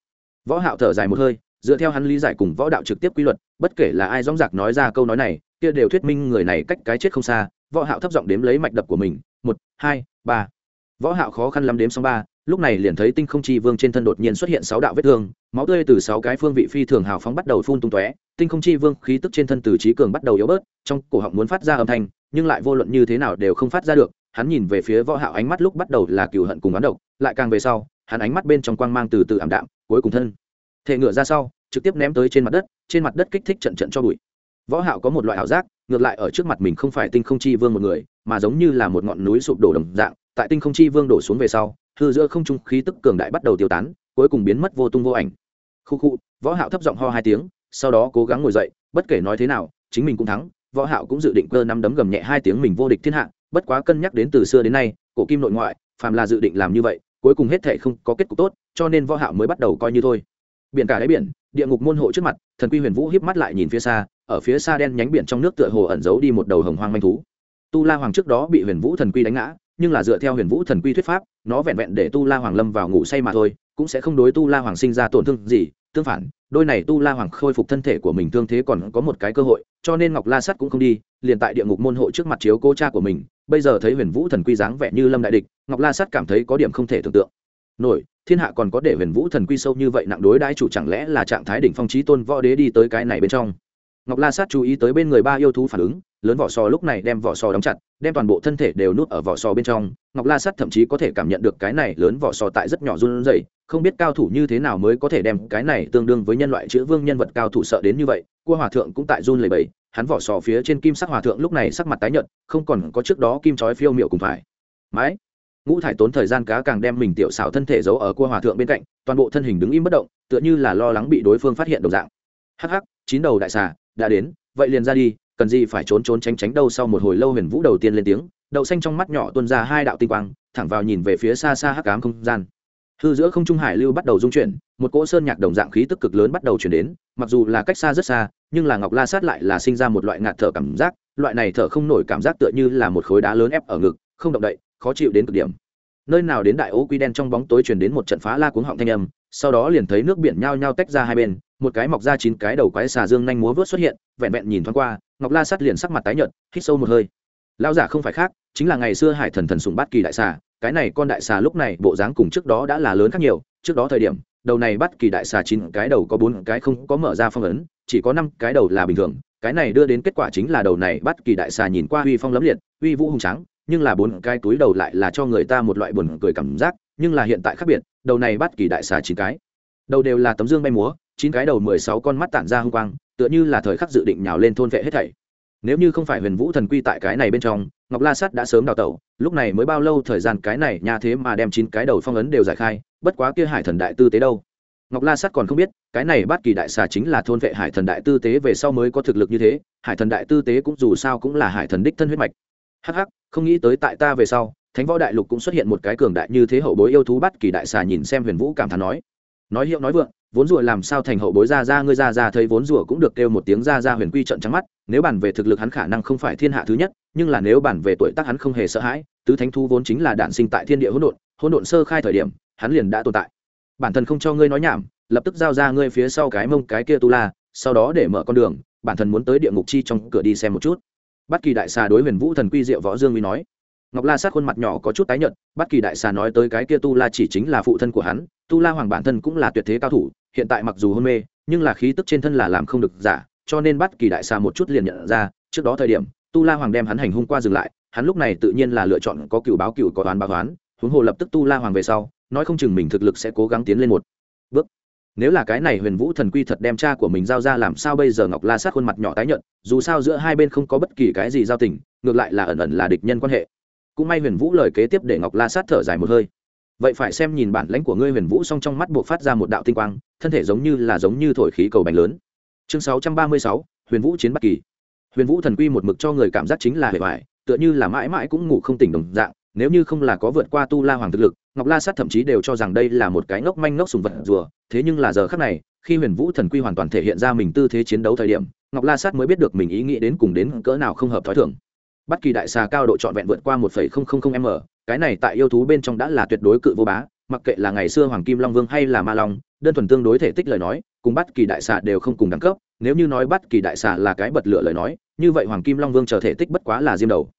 Võ hạo thở dài một hơi, dựa theo hắn lý giải cùng võ đạo trực tiếp quy luật, bất kể là ai dõng dạc nói ra câu nói này, kia đều thuyết minh người này cách cái chết không xa, võ hạo thấp giọng đếm lấy mạch đập của mình, một, hai, ba. Võ hạo khó khăn lắm đếm xong ba lúc này liền thấy tinh không chi vương trên thân đột nhiên xuất hiện sáu đạo vết thương, máu tươi từ sáu cái phương vị phi thường hào phóng bắt đầu phun tung tóe, tinh không chi vương khí tức trên thân từ trí cường bắt đầu yếu bớt, trong cổ họng muốn phát ra âm thanh, nhưng lại vô luận như thế nào đều không phát ra được, hắn nhìn về phía võ hạo ánh mắt lúc bắt đầu là cừu hận cùng oán độc, lại càng về sau, hắn ánh mắt bên trong quang mang từ từ ảm đạm, cuối cùng thân. Thể ngựa ra sau, trực tiếp ném tới trên mặt đất, trên mặt đất kích thích trận trận cho bụi. Võ hạo có một loại ảo giác, ngược lại ở trước mặt mình không phải tinh không chi vương một người, mà giống như là một ngọn núi sụp đổ đồng dạng, tại tinh không chi vương đổ xuống về sau hư giữa không trung khí tức cường đại bắt đầu tiêu tán, cuối cùng biến mất vô tung vô ảnh. Khu khu, võ hạo thấp giọng ho hai tiếng, sau đó cố gắng ngồi dậy, bất kể nói thế nào, chính mình cũng thắng. Võ hạo cũng dự định cơ năm đấm gầm nhẹ hai tiếng mình vô địch thiên hạ, bất quá cân nhắc đến từ xưa đến nay, cổ kim nội ngoại, phàm là dự định làm như vậy, cuối cùng hết thảy không có kết cục tốt, cho nên võ hạo mới bắt đầu coi như thôi. Biển cả đáy biển, địa ngục môn hộ trước mặt, thần quy huyền vũ híp mắt lại nhìn phía xa, ở phía xa đen nhánh biển trong nước tựa hồ ẩn giấu đi một đầu hồng hoang manh thú. Tu la hoàng trước đó bị huyền vũ thần quy đánh ngã nhưng là dựa theo huyền vũ thần quy thuyết pháp, nó vẹn vẹn để tu la hoàng lâm vào ngủ say mà thôi, cũng sẽ không đối tu la hoàng sinh ra tổn thương gì, tương phản, đôi này tu la hoàng khôi phục thân thể của mình thương thế còn có một cái cơ hội, cho nên ngọc la sắt cũng không đi, liền tại địa ngục môn hộ trước mặt chiếu cô cha của mình, bây giờ thấy huyền vũ thần quy dáng vẻ như lâm đại địch, ngọc la sắt cảm thấy có điểm không thể tưởng tượng. Nổi, thiên hạ còn có để huyền vũ thần quy sâu như vậy nặng đối đãi chủ chẳng lẽ là trạng thái đỉnh phong trí tôn võ đế đi tới cái này bên trong? Ngọc la sát chú ý tới bên người ba yêu thú phản ứng, lớn vỏ sò lúc này đem vỏ sò đóng chặt đem toàn bộ thân thể đều nuốt ở vỏ sò bên trong, ngọc la Sắt thậm chí có thể cảm nhận được cái này lớn vỏ sò tại rất nhỏ run rẩy, không biết cao thủ như thế nào mới có thể đem cái này tương đương với nhân loại chữ vương nhân vật cao thủ sợ đến như vậy. Cua hòa thượng cũng tại run lẩy bẩy, hắn vỏ sò phía trên kim sắc hòa thượng lúc này sắc mặt tái nhợt, không còn có trước đó kim chói phiêu miệu cùng phải. Mãi, ngũ thải tốn thời gian cá càng đem mình tiểu xảo thân thể giấu ở cua hòa thượng bên cạnh, toàn bộ thân hình đứng im bất động, tựa như là lo lắng bị đối phương phát hiện đồng dạng. Hắc hắc, chín đầu đại xà, đã đến, vậy liền ra đi cần gì phải trốn trốn tránh tránh đâu sau một hồi lâu huyền vũ đầu tiên lên tiếng, đậu xanh trong mắt nhỏ tuôn ra hai đạo tinh quang, thẳng vào nhìn về phía xa xa hắc cám không gian. Hư giữa không trung hải lưu bắt đầu dung chuyển, một cỗ sơn nhạc đồng dạng khí tức cực lớn bắt đầu chuyển đến, mặc dù là cách xa rất xa, nhưng là ngọc la sát lại là sinh ra một loại ngạt thở cảm giác, loại này thở không nổi cảm giác tựa như là một khối đá lớn ép ở ngực, không động đậy, khó chịu đến cực điểm. Nơi nào đến đại ố quy đen trong bóng tối truyền đến một trận phá la cuống họng thanh âm, sau đó liền thấy nước biển nhao nhao tách ra hai bên một cái mọc ra chín cái đầu quái xà dương nhanh múa vớt xuất hiện, vẹn vẹn nhìn thoáng qua, ngọc la sắt liền sắc mặt tái nhợt, hít sâu một hơi. Lao giả không phải khác, chính là ngày xưa hải thần thần sùng bát kỳ đại xà, cái này con đại xà lúc này bộ dáng cùng trước đó đã là lớn khác nhiều, trước đó thời điểm, đầu này bắt kỳ đại xà chín cái đầu có bốn cái không có mở ra phong ấn, chỉ có năm cái đầu là bình thường, cái này đưa đến kết quả chính là đầu này bắt kỳ đại xà nhìn qua uy phong lấm liệt, uy vũ hùng trắng nhưng là bốn cái túi đầu lại là cho người ta một loại buồn cười cảm giác, nhưng là hiện tại khác biệt, đầu này bắt kỳ đại xà chín cái, đầu đều là tấm dương bay múa chín cái đầu mười sáu con mắt tản ra hung quang, tựa như là thời khắc dự định nhào lên thôn vệ hết thảy. Nếu như không phải huyền vũ thần quy tại cái này bên trong, ngọc la sắt đã sớm đào tẩu, lúc này mới bao lâu thời gian cái này nhà thế mà đem chín cái đầu phong ấn đều giải khai, bất quá kia hải thần đại tư tế đâu? Ngọc la sắt còn không biết, cái này bát kỳ đại xà chính là thôn vệ hải thần đại tư tế về sau mới có thực lực như thế, hải thần đại tư tế cũng dù sao cũng là hải thần đích thân huyết mạch. Hắc hắc, không nghĩ tới tại ta về sau, thánh võ đại lục cũng xuất hiện một cái cường đại như thế hậu bối yêu thú bát kỳ đại xà nhìn xem huyền vũ cảm thán nói. Nói hiệu nói vượng vốn rùa làm sao thành hậu bối ra ra, ngươi ra ra thấy vốn rùa cũng được kêu một tiếng ra ra huyền quy trận trắng mắt, nếu bàn về thực lực hắn khả năng không phải thiên hạ thứ nhất, nhưng là nếu bàn về tuổi tác hắn không hề sợ hãi, tứ thánh thu vốn chính là đản sinh tại thiên địa hỗn độn hỗn độn sơ khai thời điểm, hắn liền đã tồn tại. Bản thân không cho ngươi nói nhảm, lập tức giao ra ngươi phía sau cái mông cái kia tu la, sau đó để mở con đường, bản thân muốn tới địa ngục chi trong cửa đi xem một chút. Bất kỳ đại xà đối huyền vũ thần quy diệu võ dương uy nói ngọc la sát khuôn mặt nhỏ có chút tái nhợt, bất kỳ đại xà nói tới cái kia tu la chỉ chính là phụ thân của hắn, tu la hoàng bản thân cũng là tuyệt thế cao thủ, hiện tại mặc dù hôn mê, nhưng là khí tức trên thân là làm không được giả, cho nên bất kỳ đại xà một chút liền nhận ra, trước đó thời điểm, tu la hoàng đem hắn hành hung qua dừng lại, hắn lúc này tự nhiên là lựa chọn có cựu báo cựu có toán báo toán huống hồ lập tức tu la hoàng về sau, nói không chừng mình thực lực sẽ cố gắng tiến lên một bước. Nếu là cái này huyền vũ thần quy thật đem cha của mình giao ra làm sao bây giờ ngọc la sát khuôn mặt nhỏ tái nhợt, dù sao giữa hai bên không có bất kỳ cái gì giao tình, ngược lại là ẩn ẩn là địch nhân quan hệ cũng may huyền vũ lời kế tiếp để ngọc la sát thở dài một hơi. Vậy phải xem nhìn bản lãnh của ngươi huyền vũ song trong mắt buộc phát ra một đạo tinh quang, thân thể giống như là giống như thổi khí cầu bành lớn. Chương sáu trăm ba mươi sáu, huyền vũ chiến bất kỳ. Huyền vũ thần quy một mực cho người cảm giác chính là hệ vải tựa như là mãi mãi cũng ngủ không tỉnh đồng dạng, nếu như không là có vượt qua tu la hoàng thực lực, ngọc la sát thậm chí đều cho rằng đây là một cái ngốc manh ngốc sùng vật rùa, thế nhưng là giờ khác này, khi huyền vũ thần quy hoàn toàn thể hiện ra mình tư thế chiến đấu thời điểm, ngọc la sát mới biết được mình ý nghĩ đến cùng đến cỡ nào không hợp t h ó i thưởng bất kỳ đại xà cao độ trọn vẹn vượt qua 1.000m, cái này tại yêu thú bên trong đã là tuyệt đối cự vô bá mặc kệ là ngày xưa hoàng kim long vương hay là ma long đơn thuần tương đối thể tích lời nói cùng bất kỳ đại xà đều không cùng đẳng cấp nếu như nói bất kỳ đại xà là cái bật lửa lời nói như vậy hoàng kim long vương chờ thể tích bất quá là diêm đầu.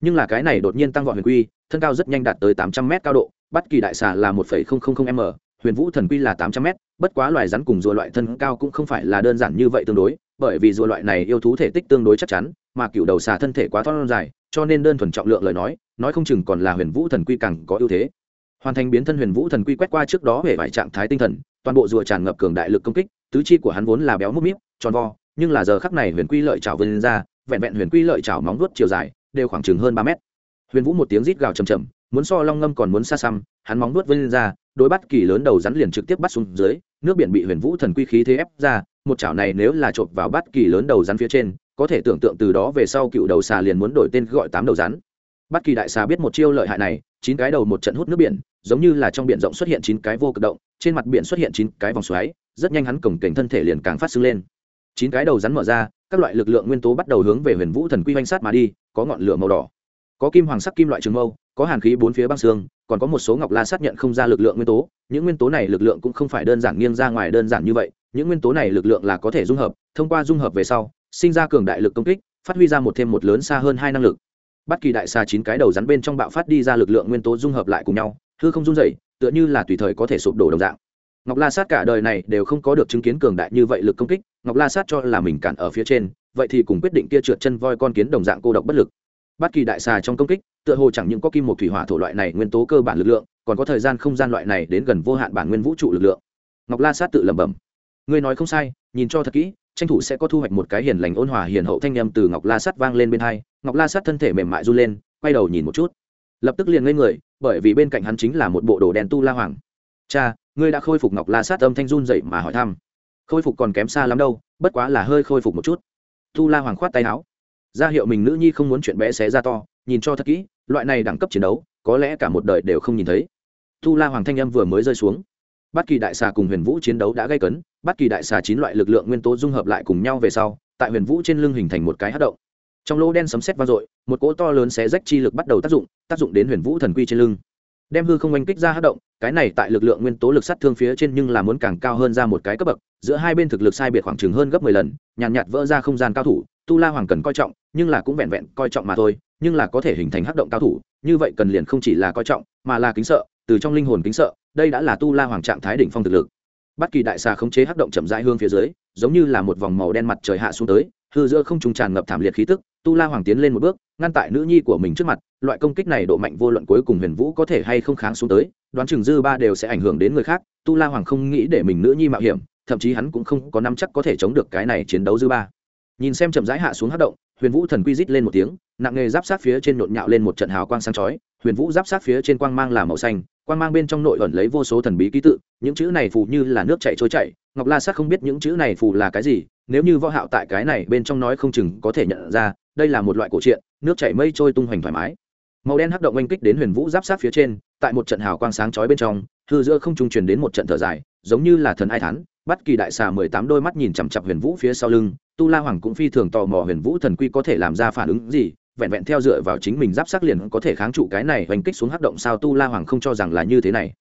Nhưng là cái này đột nhiên tăng vọt huyền quy thân cao rất nhanh đạt tới tám trăm m cao độ bất kỳ đại xà là 1.000m, huyền vũ thần quy là tám trăm m bất quá loài rắn cùng rùa loại thân cao cũng không phải là đơn giản như vậy tương đối bởi vì rùa loại này yêu thú thể tích tương đối chắc chắn, mà cựu đầu xà thân thể quá thon dài, cho nên đơn thuần trọng lượng lời nói nói không chừng còn là huyền vũ thần quy càng có ưu thế. Hoàn thành biến thân huyền vũ thần quy quét qua trước đó về vài trạng thái tinh thần, toàn bộ rùa tràn ngập cường đại lực công kích, tứ chi của hắn vốn là béo múp míp, tròn vo, nhưng là giờ khắc này huyền quy lợi chảo vươn ra, vẹn vẹn huyền quy lợi chảo móng vuốt chiều dài, đều khoảng chừng hơn ba mét. Huyền vũ một tiếng rít gào trầm trầm muốn so long ngâm còn muốn xa xăm, hắn móng vuốt vươn ra đối bắt kỳ lớn đầu rắn liền trực tiếp bắt xuống dưới nước biển bị huyền vũ thần quy khí thế ép ra, một chảo này nếu là chộp vào bát kỳ lớn đầu rắn phía trên, có thể tưởng tượng từ đó về sau cựu đầu xà liền muốn đổi tên gọi tám đầu rắn. Bát kỳ đại xà biết một chiêu lợi hại này, chín cái đầu một trận hút nước biển, giống như là trong biển rộng xuất hiện chín cái vô cực động, trên mặt biển xuất hiện chín cái vòng xoáy, rất nhanh hắn cổng cảnh thân thể liền càng phát sưng lên. Chín cái đầu rắn mở ra, các loại lực lượng nguyên tố bắt đầu hướng về huyền vũ thần quy oanh sát mà đi, có ngọn lửa màu đỏ, có kim hoàng sắc kim loại trường mâu có hàn khí bốn phía băng xương, còn có một số ngọc la sát nhận không ra lực lượng nguyên tố. Những nguyên tố này lực lượng cũng không phải đơn giản nghiêng ra ngoài đơn giản như vậy. Những nguyên tố này lực lượng là có thể dung hợp, thông qua dung hợp về sau, sinh ra cường đại lực công kích, phát huy ra một thêm một lớn xa hơn hai năng lực. Bất kỳ đại xa chín cái đầu rắn bên trong bạo phát đi ra lực lượng nguyên tố dung hợp lại cùng nhau, hư không run dày tựa như là tùy thời có thể sụp đổ đồng dạng. Ngọc la sát cả đời này đều không có được chứng kiến cường đại như vậy lực công kích, ngọc la sát cho là mình cản ở phía trên, vậy thì cùng quyết định kia trượt chân voi con kiến đồng dạng cô độc bất lực. Bất kỳ đại xà trong công kích tựa hồ chẳng những có kim một thủy hỏa thổ loại này nguyên tố cơ bản lực lượng, còn có thời gian không gian loại này đến gần vô hạn bản nguyên vũ trụ lực lượng. Ngọc la sát tự lẩm bẩm. Ngươi nói không sai, nhìn cho thật kỹ, tranh thủ sẽ có thu hoạch một cái hiền lành ôn hòa hiền hậu thanh â từ ngọc la sát vang lên bên hai, ngọc la sát thân thể mềm mại run lên, quay đầu nhìn một chút. Lập tức liền ngây người, bởi vì bên cạnh hắn chính là một bộ đồ đen tu la hoàng. Cha, ngươi đã khôi phục ngọc la sát âm thanh run dậy mà hỏi thăm. Khôi phục còn kém xa lắm đâu, bất quá là hơi khôi phục một chút. Tu la hoàng khoát tay áo. Ra hiệu mình nữ nhi không muốn chuyện bé xé ra to, nhìn cho thật kỹ loại này đẳng cấp chiến đấu có lẽ cả một đời đều không nhìn thấy. Tu la hoàng thanh âm vừa mới rơi xuống. Bất kỳ đại xà cùng huyền vũ chiến đấu đã gây cấn bất kỳ đại xà chín loại lực lượng nguyên tố dung hợp lại cùng nhau về sau tại huyền vũ trên lưng hình thành một cái hát động. Trong lỗ đen sấm sét vang dội một cỗ to lớn xé rách chi lực bắt đầu tác dụng tác dụng đến huyền vũ thần quy trên lưng. Đem hư không oanh kích ra hát động cái này tại lực lượng nguyên tố lực sát thương phía trên nhưng là muốn càng cao hơn ra một cái cấp bậc giữa hai bên thực lực sai biệt khoảng chừng hơn gấp mười lần nhàn nhạt, nhạt vỡ ra không gian cao thủ tu la hoàng cần coi trọng nhưng là cũng vẹn vẹn coi trọng mà thôi nhưng là có thể hình thành hắc động cao thủ, như vậy cần liền không chỉ là coi trọng, mà là kính sợ, từ trong linh hồn kính sợ, đây đã là tu la hoàng trạng thái đỉnh phong thực lực. Bất kỳ đại xà khống chế hắc động chậm rãi hương phía dưới, giống như là một vòng màu đen mặt trời hạ xuống tới, hư giữa không trùng tràn ngập thảm liệt khí tức, tu la hoàng tiến lên một bước, ngăn tại nữ nhi của mình trước mặt, loại công kích này độ mạnh vô luận cuối cùng huyền vũ có thể hay không kháng xuống tới, đoán chừng dư ba đều sẽ ảnh hưởng đến người khác, tu la hoàng không nghĩ để mình nữ nhi mạo hiểm, thậm chí hắn cũng không có nắm chắc có thể chống được cái này chiến đấu dư ba nhìn xem chậm rãi hạ xuống hát động, huyền vũ thần quy rít lên một tiếng, nặng nghề giáp sát phía trên nhộn nhạo lên một trận hào quang sáng chói. Huyền vũ giáp sát phía trên quang mang là màu xanh, quang mang bên trong nội ẩn lấy vô số thần bí ký tự, những chữ này phù như là nước chảy trôi chảy. Ngọc la sát không biết những chữ này phù là cái gì, nếu như võ hạo tại cái này bên trong nói không chừng có thể nhận ra, đây là một loại cổ truyện, nước chảy mây trôi tung hoành thoải mái. Màu đen hắc động oanh kích đến huyền vũ giáp sát phía trên, tại một trận hào quang sáng chói bên trong, hư giữa không trung truyền đến một trận thở dài, giống như là thần ai thán, bất kỳ đại xà mười tám đôi mắt nhìn chằm chằm huyền vũ phía sau lưng tu la hoàng cũng phi thường tò mò huyền vũ thần quy có thể làm ra phản ứng gì, vẹn vẹn theo dựa vào chính mình giáp sắc liền có thể kháng trụ cái này hoành kích xuống hắc động sao tu la hoàng không cho rằng là như thế này.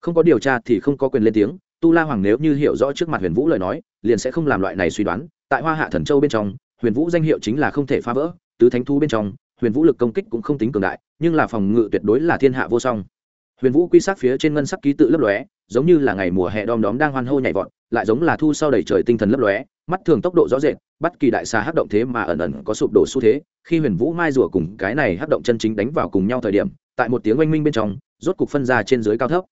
Không có điều tra thì không có quyền lên tiếng, tu la hoàng nếu như hiểu rõ trước mặt huyền vũ lời nói, liền sẽ không làm loại này suy đoán. Tại hoa hạ thần châu bên trong, huyền vũ danh hiệu chính là không thể phá vỡ, tứ thánh thu bên trong, huyền vũ lực công kích cũng không tính cường đại, nhưng là phòng ngự tuyệt đối là thiên hạ vô song. Huyền vũ quy sát phía trên ngân sắc ký tự lấp lóe, giống như là ngày mùa hè đom đóm đang hoan hô nhảy vọt lại giống là thu sau đầy trời tinh thần lấp lóe, mắt thường tốc độ rõ rệt bắt kỳ đại xà hắc động thế mà ẩn ẩn có sụp đổ xu thế, khi huyền vũ mai rùa cùng cái này hắc động chân chính đánh vào cùng nhau thời điểm, tại một tiếng oanh minh bên trong, rốt cục phân ra trên dưới cao thấp.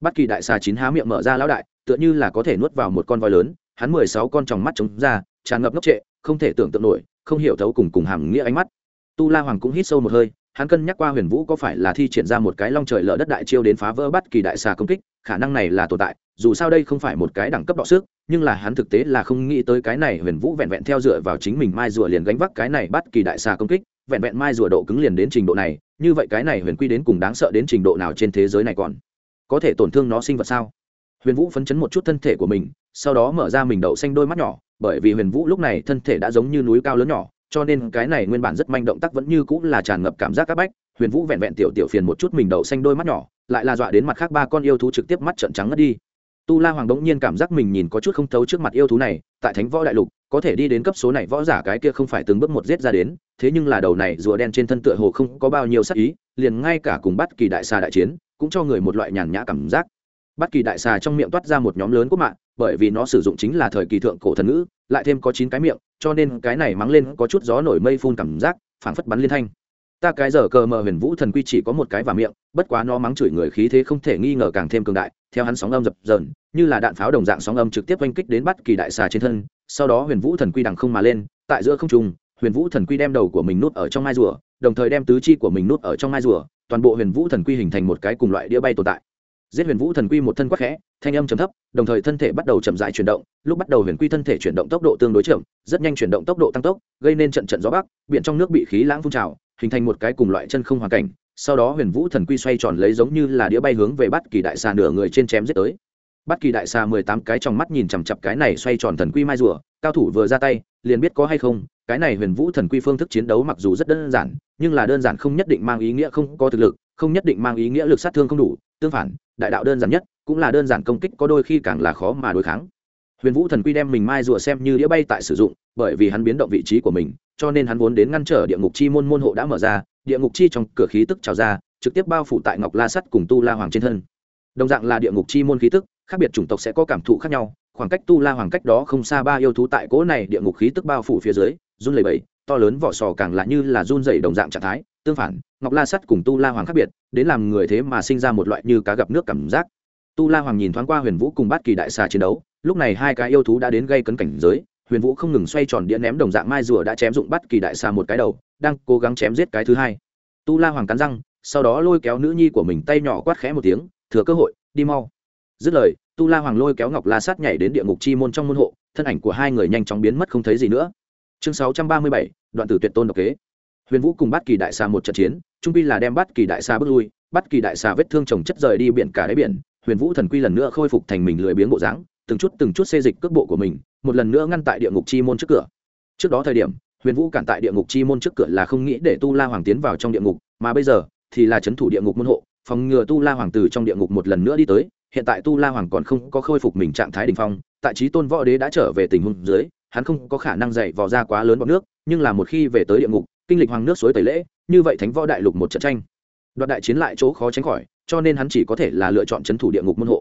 Bắt kỳ đại xà chín há miệng mở ra lão đại, tựa như là có thể nuốt vào một con voi lớn, hắn mười sáu con tròng mắt trống ra, tràn ngập ngốc trệ, không thể tưởng tượng nổi, không hiểu thấu cùng cùng hàm nghĩa ánh mắt. Tu la hoàng cũng hít sâu một hơi hắn cân nhắc qua huyền vũ có phải là thi triển ra một cái long trời lở đất đại chiêu đến phá vỡ bất kỳ đại xà công kích, khả năng này là tồn tại, dù sao đây không phải một cái đẳng cấp đọ sức, nhưng là hắn thực tế là không nghĩ tới cái này huyền vũ vẹn vẹn theo dựa vào chính mình mai rùa liền gánh vác cái này bất kỳ đại xà công kích, vẹn vẹn mai rùa độ cứng liền đến trình độ này, như vậy cái này huyền quy đến cùng đáng sợ đến trình độ nào trên thế giới này còn? Có thể tổn thương nó sinh vật sao? Huyền vũ phấn chấn một chút thân thể của mình, sau đó mở ra mình đậu xanh đôi mắt nhỏ, bởi vì huyền vũ lúc này thân thể đã giống như núi cao lớn nhỏ cho nên cái này nguyên bản rất manh động tác vẫn như cũng là tràn ngập cảm giác các bách, huyền vũ vẹn vẹn tiểu tiểu phiền một chút mình đậu xanh đôi mắt nhỏ, lại là dọa đến mặt khác ba con yêu thú trực tiếp mắt trợn trắng ngất đi. Tu la hoàng đống nhiên cảm giác mình nhìn có chút không thấu trước mặt yêu thú này, tại thánh võ đại lục, có thể đi đến cấp số này võ giả cái kia không phải từng bước một giết ra đến, thế nhưng là đầu này rùa đen trên thân tựa hồ không có bao nhiêu sắc ý, liền ngay cả cùng bắt kỳ đại xà đại chiến, cũng cho người một loại nhàn nhã cảm giác. Bắt kỳ đại xà trong miệng toát ra một nhóm lớn quốc mạng, bởi vì nó sử dụng chính là thời kỳ thượng cổ thần ngữ, lại thêm có chín cái miệng cho nên cái này mắng lên có chút gió nổi mây phun cảm giác, phảng phất bắn liên thanh. Ta cái giờ cờ mờ huyền vũ thần quy chỉ có một cái và miệng, bất quá nó mắng chửi người khí thế không thể nghi ngờ càng thêm cường đại, theo hắn sóng âm dập dờn, như là đạn pháo đồng dạng sóng âm trực tiếp oanh kích đến bắt kỳ đại xà trên thân, sau đó huyền vũ thần quy đằng không mà lên, tại giữa không trung, huyền vũ thần quy đem đầu của mình nút ở trong mai rùa, đồng thời đem tứ chi của mình nút ở trong mai rùa, toàn bộ huyền vũ thần quy hình thành một cái cùng loại đĩa bay tồn tại giết huyền vũ thần quy một thân quắc khẽ, thanh âm trầm thấp, đồng thời thân thể bắt đầu chậm dại chuyển động, lúc bắt đầu huyền quy thân thể chuyển động tốc độ tương đối chậm, rất nhanh chuyển động tốc độ tăng tốc, gây nên trận trận gió bắc, biển trong nước bị khí lãng phun trào, hình thành một cái cùng loại chân không hoàn cảnh. Sau đó huyền vũ thần quy xoay tròn lấy giống như là đĩa bay hướng về bắt kỳ đại xà nửa người trên chém giết tới. Bắt kỳ đại xà mười tám cái trong mắt nhìn chằm chặp cái này xoay tròn thần quy mai rùa, cao thủ vừa ra tay, liền biết có hay không, cái này huyền vũ thần quy phương thức chiến đấu mặc dù rất đơn giản, nhưng là đơn giản không nhất định mang ý nghĩa không có thực lực, không nhất định mang ý nghĩa lực sát thương không đủ, tương phản đại đạo đơn giản nhất, cũng là đơn giản công kích có đôi khi càng là khó mà đối kháng. Huyền vũ thần quy đem mình mai rùa xem như đĩa bay tại sử dụng, bởi vì hắn biến động vị trí của mình, cho nên hắn vốn đến ngăn trở địa ngục chi môn môn hộ đã mở ra, địa ngục chi trong cửa khí tức trào ra, trực tiếp bao phủ tại ngọc la sắt cùng tu la hoàng trên thân. Đồng dạng là địa ngục chi môn khí tức, khác biệt chủng tộc sẽ có cảm thụ khác nhau, khoảng cách tu la hoàng cách đó không xa ba yêu thú tại cỗ này địa ngục khí tức bao phủ phía dưới, run lẩy bẩy, to lớn vỏ sò càng là như là run dày đồng dạng trạng thái, tương phản ngọc la sắt cùng tu la hoàng khác biệt, đến làm người thế mà sinh ra một loại như cá gặp nước cảm giác. Tu la hoàng nhìn thoáng qua huyền vũ cùng bát kỳ đại xà chiến đấu, lúc này hai cái yêu thú đã đến gây cấn cảnh giới, huyền vũ không ngừng xoay tròn đĩa ném đồng dạng mai rùa đã chém dụng Bát kỳ đại xà một cái đầu, đang cố gắng chém giết cái thứ hai. Tu la hoàng cắn răng, sau đó lôi kéo nữ nhi của mình tay nhỏ quát khẽ một tiếng, thừa cơ hội, đi mau. Dứt lời, tu la hoàng lôi kéo ngọc la sát nhảy đến địa ngục chi môn trong môn hộ, thân ảnh của hai người nhanh chóng biến mất không thấy gì nữa. Chương sáu trăm ba mươi bảy, đoạn tử tuyệt tôn độc kế huyền vũ cùng bắt kỳ đại xà một trận chiến, trung pi là đem bắt kỳ đại xà bước lui bắt kỳ đại xà vết thương chồng chất rời đi biển cả đáy biển, huyền vũ thần quy lần nữa khôi phục thành mình lười biếng bộ dáng, từng chút từng chút xê dịch cước bộ của mình, một lần nữa ngăn tại địa ngục chi môn trước cửa. Trước đó thời điểm, huyền vũ cản tại địa ngục chi môn trước cửa là không nghĩ để tu la hoàng tiến vào trong địa ngục, mà bây giờ thì là c h ấ n thủ địa ngục môn hộ, phòng ngừa tu la hoàng từ trong địa ngục một lần nữa đi tới, hiện tại tu la hoàng còn không có khôi phục mình trạng thái đình phong, tại trí tôn võ đế đã trở về tình huống dưới, hắn không có khả năng dậy vò ra quá lớn bọn nước, nhưng là một khi về tới địa ngục kinh lịch hoàng nước suối tẩy lễ, như vậy thánh võ đại lục một trận tranh. Đoạt đại chiến lại chỗ khó tránh khỏi, cho nên hắn chỉ có thể là lựa chọn c h ấ n thủ địa ngục môn hộ.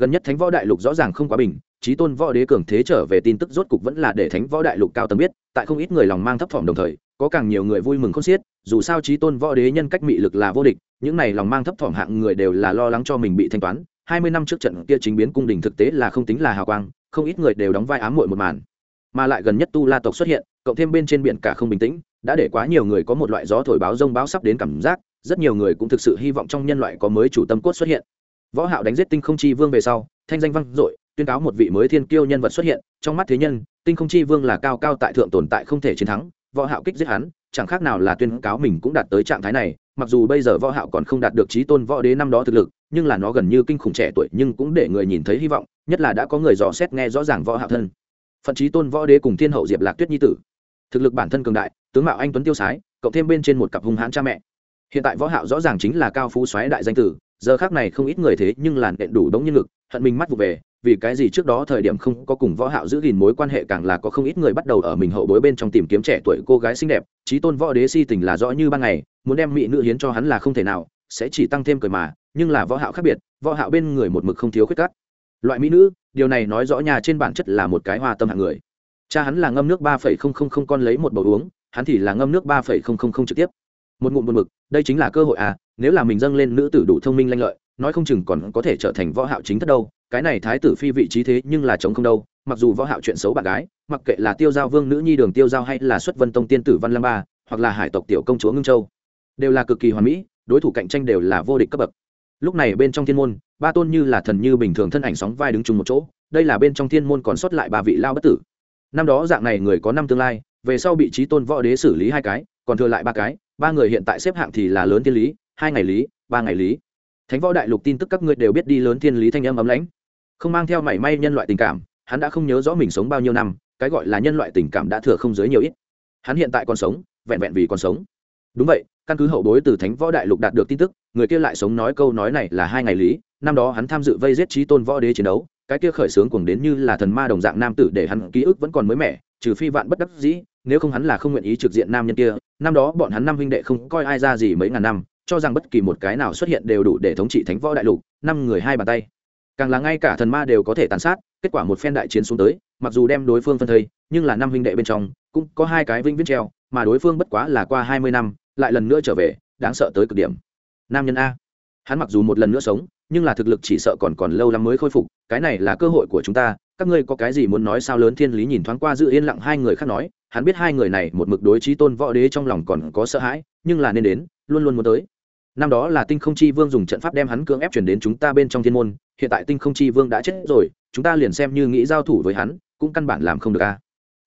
Gần nhất thánh võ đại lục rõ ràng không quá bình trí tôn võ đế cường thế trở về tin tức rốt cục vẫn là để thánh võ đại lục cao tầm biết, tại không ít người lòng mang thấp thỏm đồng thời, có càng nhiều người vui mừng không xiết, dù sao trí tôn võ đế nhân cách mị lực là vô địch, những này lòng mang thấp thỏm hạng người đều là lo lắng cho mình bị thanh toán, hai mươi năm trước trận kia chính biến cung đình thực tế là không tính là hào quang, không ít người đều đóng vai ám muội một màn. Mà lại gần nhất tu la tộc xuất hiện, cộng thêm bên trên biển cả không bình tĩnh đã để quá nhiều người có một loại gió thổi báo rông báo sắp đến cảm giác, rất nhiều người cũng thực sự hy vọng trong nhân loại có mới chủ tâm cốt xuất hiện. Võ hạo đánh giết tinh không chi vương về sau, thanh danh vang dội, tuyên cáo một vị mới thiên kiêu nhân vật xuất hiện, trong mắt thế nhân, tinh không chi vương là cao cao tại thượng tồn tại không thể chiến thắng, võ hạo kích giết hắn, chẳng khác nào là tuyên cáo mình cũng đạt tới trạng thái này, mặc dù bây giờ võ hạo còn không đạt được trí tôn võ đế năm đó thực lực, nhưng là nó gần như kinh khủng trẻ tuổi nhưng cũng để người nhìn thấy hy vọng, nhất là đã có người dò xét nghe rõ ràng võ hạo thân. Phận trí tôn võ đế cùng thiên hậu diệp lạc tuyết nhi tử thực lực bản thân cường đại, tướng mạo anh tuấn tiêu sái, cộng thêm bên trên một cặp hung hãn cha mẹ. Hiện tại võ hạo rõ ràng chính là cao phú xoáy đại danh tử, giờ khác này không ít người thế nhưng làn đện đủ đống nhân lực, hận mình mắt vụ về, vì cái gì trước đó thời điểm không có cùng võ hạo giữ gìn mối quan hệ càng là có không ít người bắt đầu ở mình hậu bối bên trong tìm kiếm trẻ tuổi cô gái xinh đẹp trí tôn võ đế si tình là rõ như ban ngày, muốn đem mỹ nữ hiến cho hắn là không thể nào, sẽ chỉ tăng thêm cười mà, nhưng là võ hạo khác biệt, võ hạo bên người một mực không thiếu khuyết cắt loại mỹ nữ, điều này nói rõ nhà trên bản chất là một cái hoa tâm hạng người cha hắn là ngâm nước ba phẩy không không không con lấy một bầu uống, hắn thì là ngâm nước ba phẩy không không không trực tiếp. Một ngụm một mực đây chính là cơ hội à nếu là mình dâng lên nữ tử đủ thông minh lanh lợi, nói không chừng còn có thể trở thành võ hạo chính thất đâu. Cái này thái tử phi vị trí thế nhưng là chống không đâu, mặc dù võ hạo chuyện xấu bạn gái, mặc kệ là tiêu giao vương nữ nhi đường tiêu giao hay là xuất vân tông tiên tử văn lam ba, hoặc là hải tộc tiểu công chúa ngưng châu, đều là cực kỳ hoàn mỹ, đối thủ cạnh tranh đều là vô địch cấp bậc. Lúc này bên trong thiên môn, ba tôn như là thần như bình thường thân ảnh sóng vai đứng chung một chỗ, đây là bên trong thiên môn còn sót lại ba vị lao bất tử năm đó dạng này người có năm tương lai, về sau bị trí tôn võ đế xử lý hai cái, còn thừa lại ba cái, ba người hiện tại xếp hạng thì là lớn thiên lý, hai ngày lý, ba ngày lý. Thánh võ đại lục tin tức các ngươi đều biết đi lớn thiên lý thanh âm ấm lãnh. Không mang theo mảy may nhân loại tình cảm, hắn đã không nhớ rõ mình sống bao nhiêu năm, cái gọi là nhân loại tình cảm đã thừa không dưới nhiều ít. Hắn hiện tại còn sống, vẹn vẹn vì còn sống. Đúng vậy, căn cứ hậu bối từ thánh võ đại lục đạt được tin tức, người kia lại sống nói câu nói này là hai ngày lý, năm đó hắn tham dự vây giết trí tôn võ đế chiến đấu cái kia khởi sướng cuồng đến như là thần ma đồng dạng nam tử để hắn ký ức vẫn còn mới mẻ, trừ phi vạn bất đắc dĩ, nếu không hắn là không nguyện ý trực diện nam nhân kia. Năm đó bọn hắn năm huynh đệ không coi ai ra gì mấy ngàn năm, cho rằng bất kỳ một cái nào xuất hiện đều đủ để thống trị thánh võ đại lục, năm người hai bàn tay. Càng là ngay cả thần ma đều có thể tàn sát, kết quả một phen đại chiến xuống tới, mặc dù đem đối phương phân thây, nhưng là năm huynh đệ bên trong, cũng có hai cái vĩnh viễn treo, mà đối phương bất quá là qua hai mươi năm, lại lần nữa trở về, đáng sợ tới cực điểm. Nam nhân a. Hắn mặc dù một lần nữa sống nhưng là thực lực chỉ sợ còn còn lâu lắm mới khôi phục, cái này là cơ hội của chúng ta, các ngươi có cái gì muốn nói sao lớn thiên lý nhìn thoáng qua giữ yên lặng hai người khác nói, hắn biết hai người này một mực đối trí tôn võ đế trong lòng còn có sợ hãi, nhưng là nên đến, luôn luôn muốn tới. Năm đó là tinh không chi vương dùng trận pháp đem hắn cưỡng ép chuyển đến chúng ta bên trong thiên môn, hiện tại tinh không chi vương đã chết rồi, chúng ta liền xem như nghĩ giao thủ với hắn, cũng căn bản làm không được a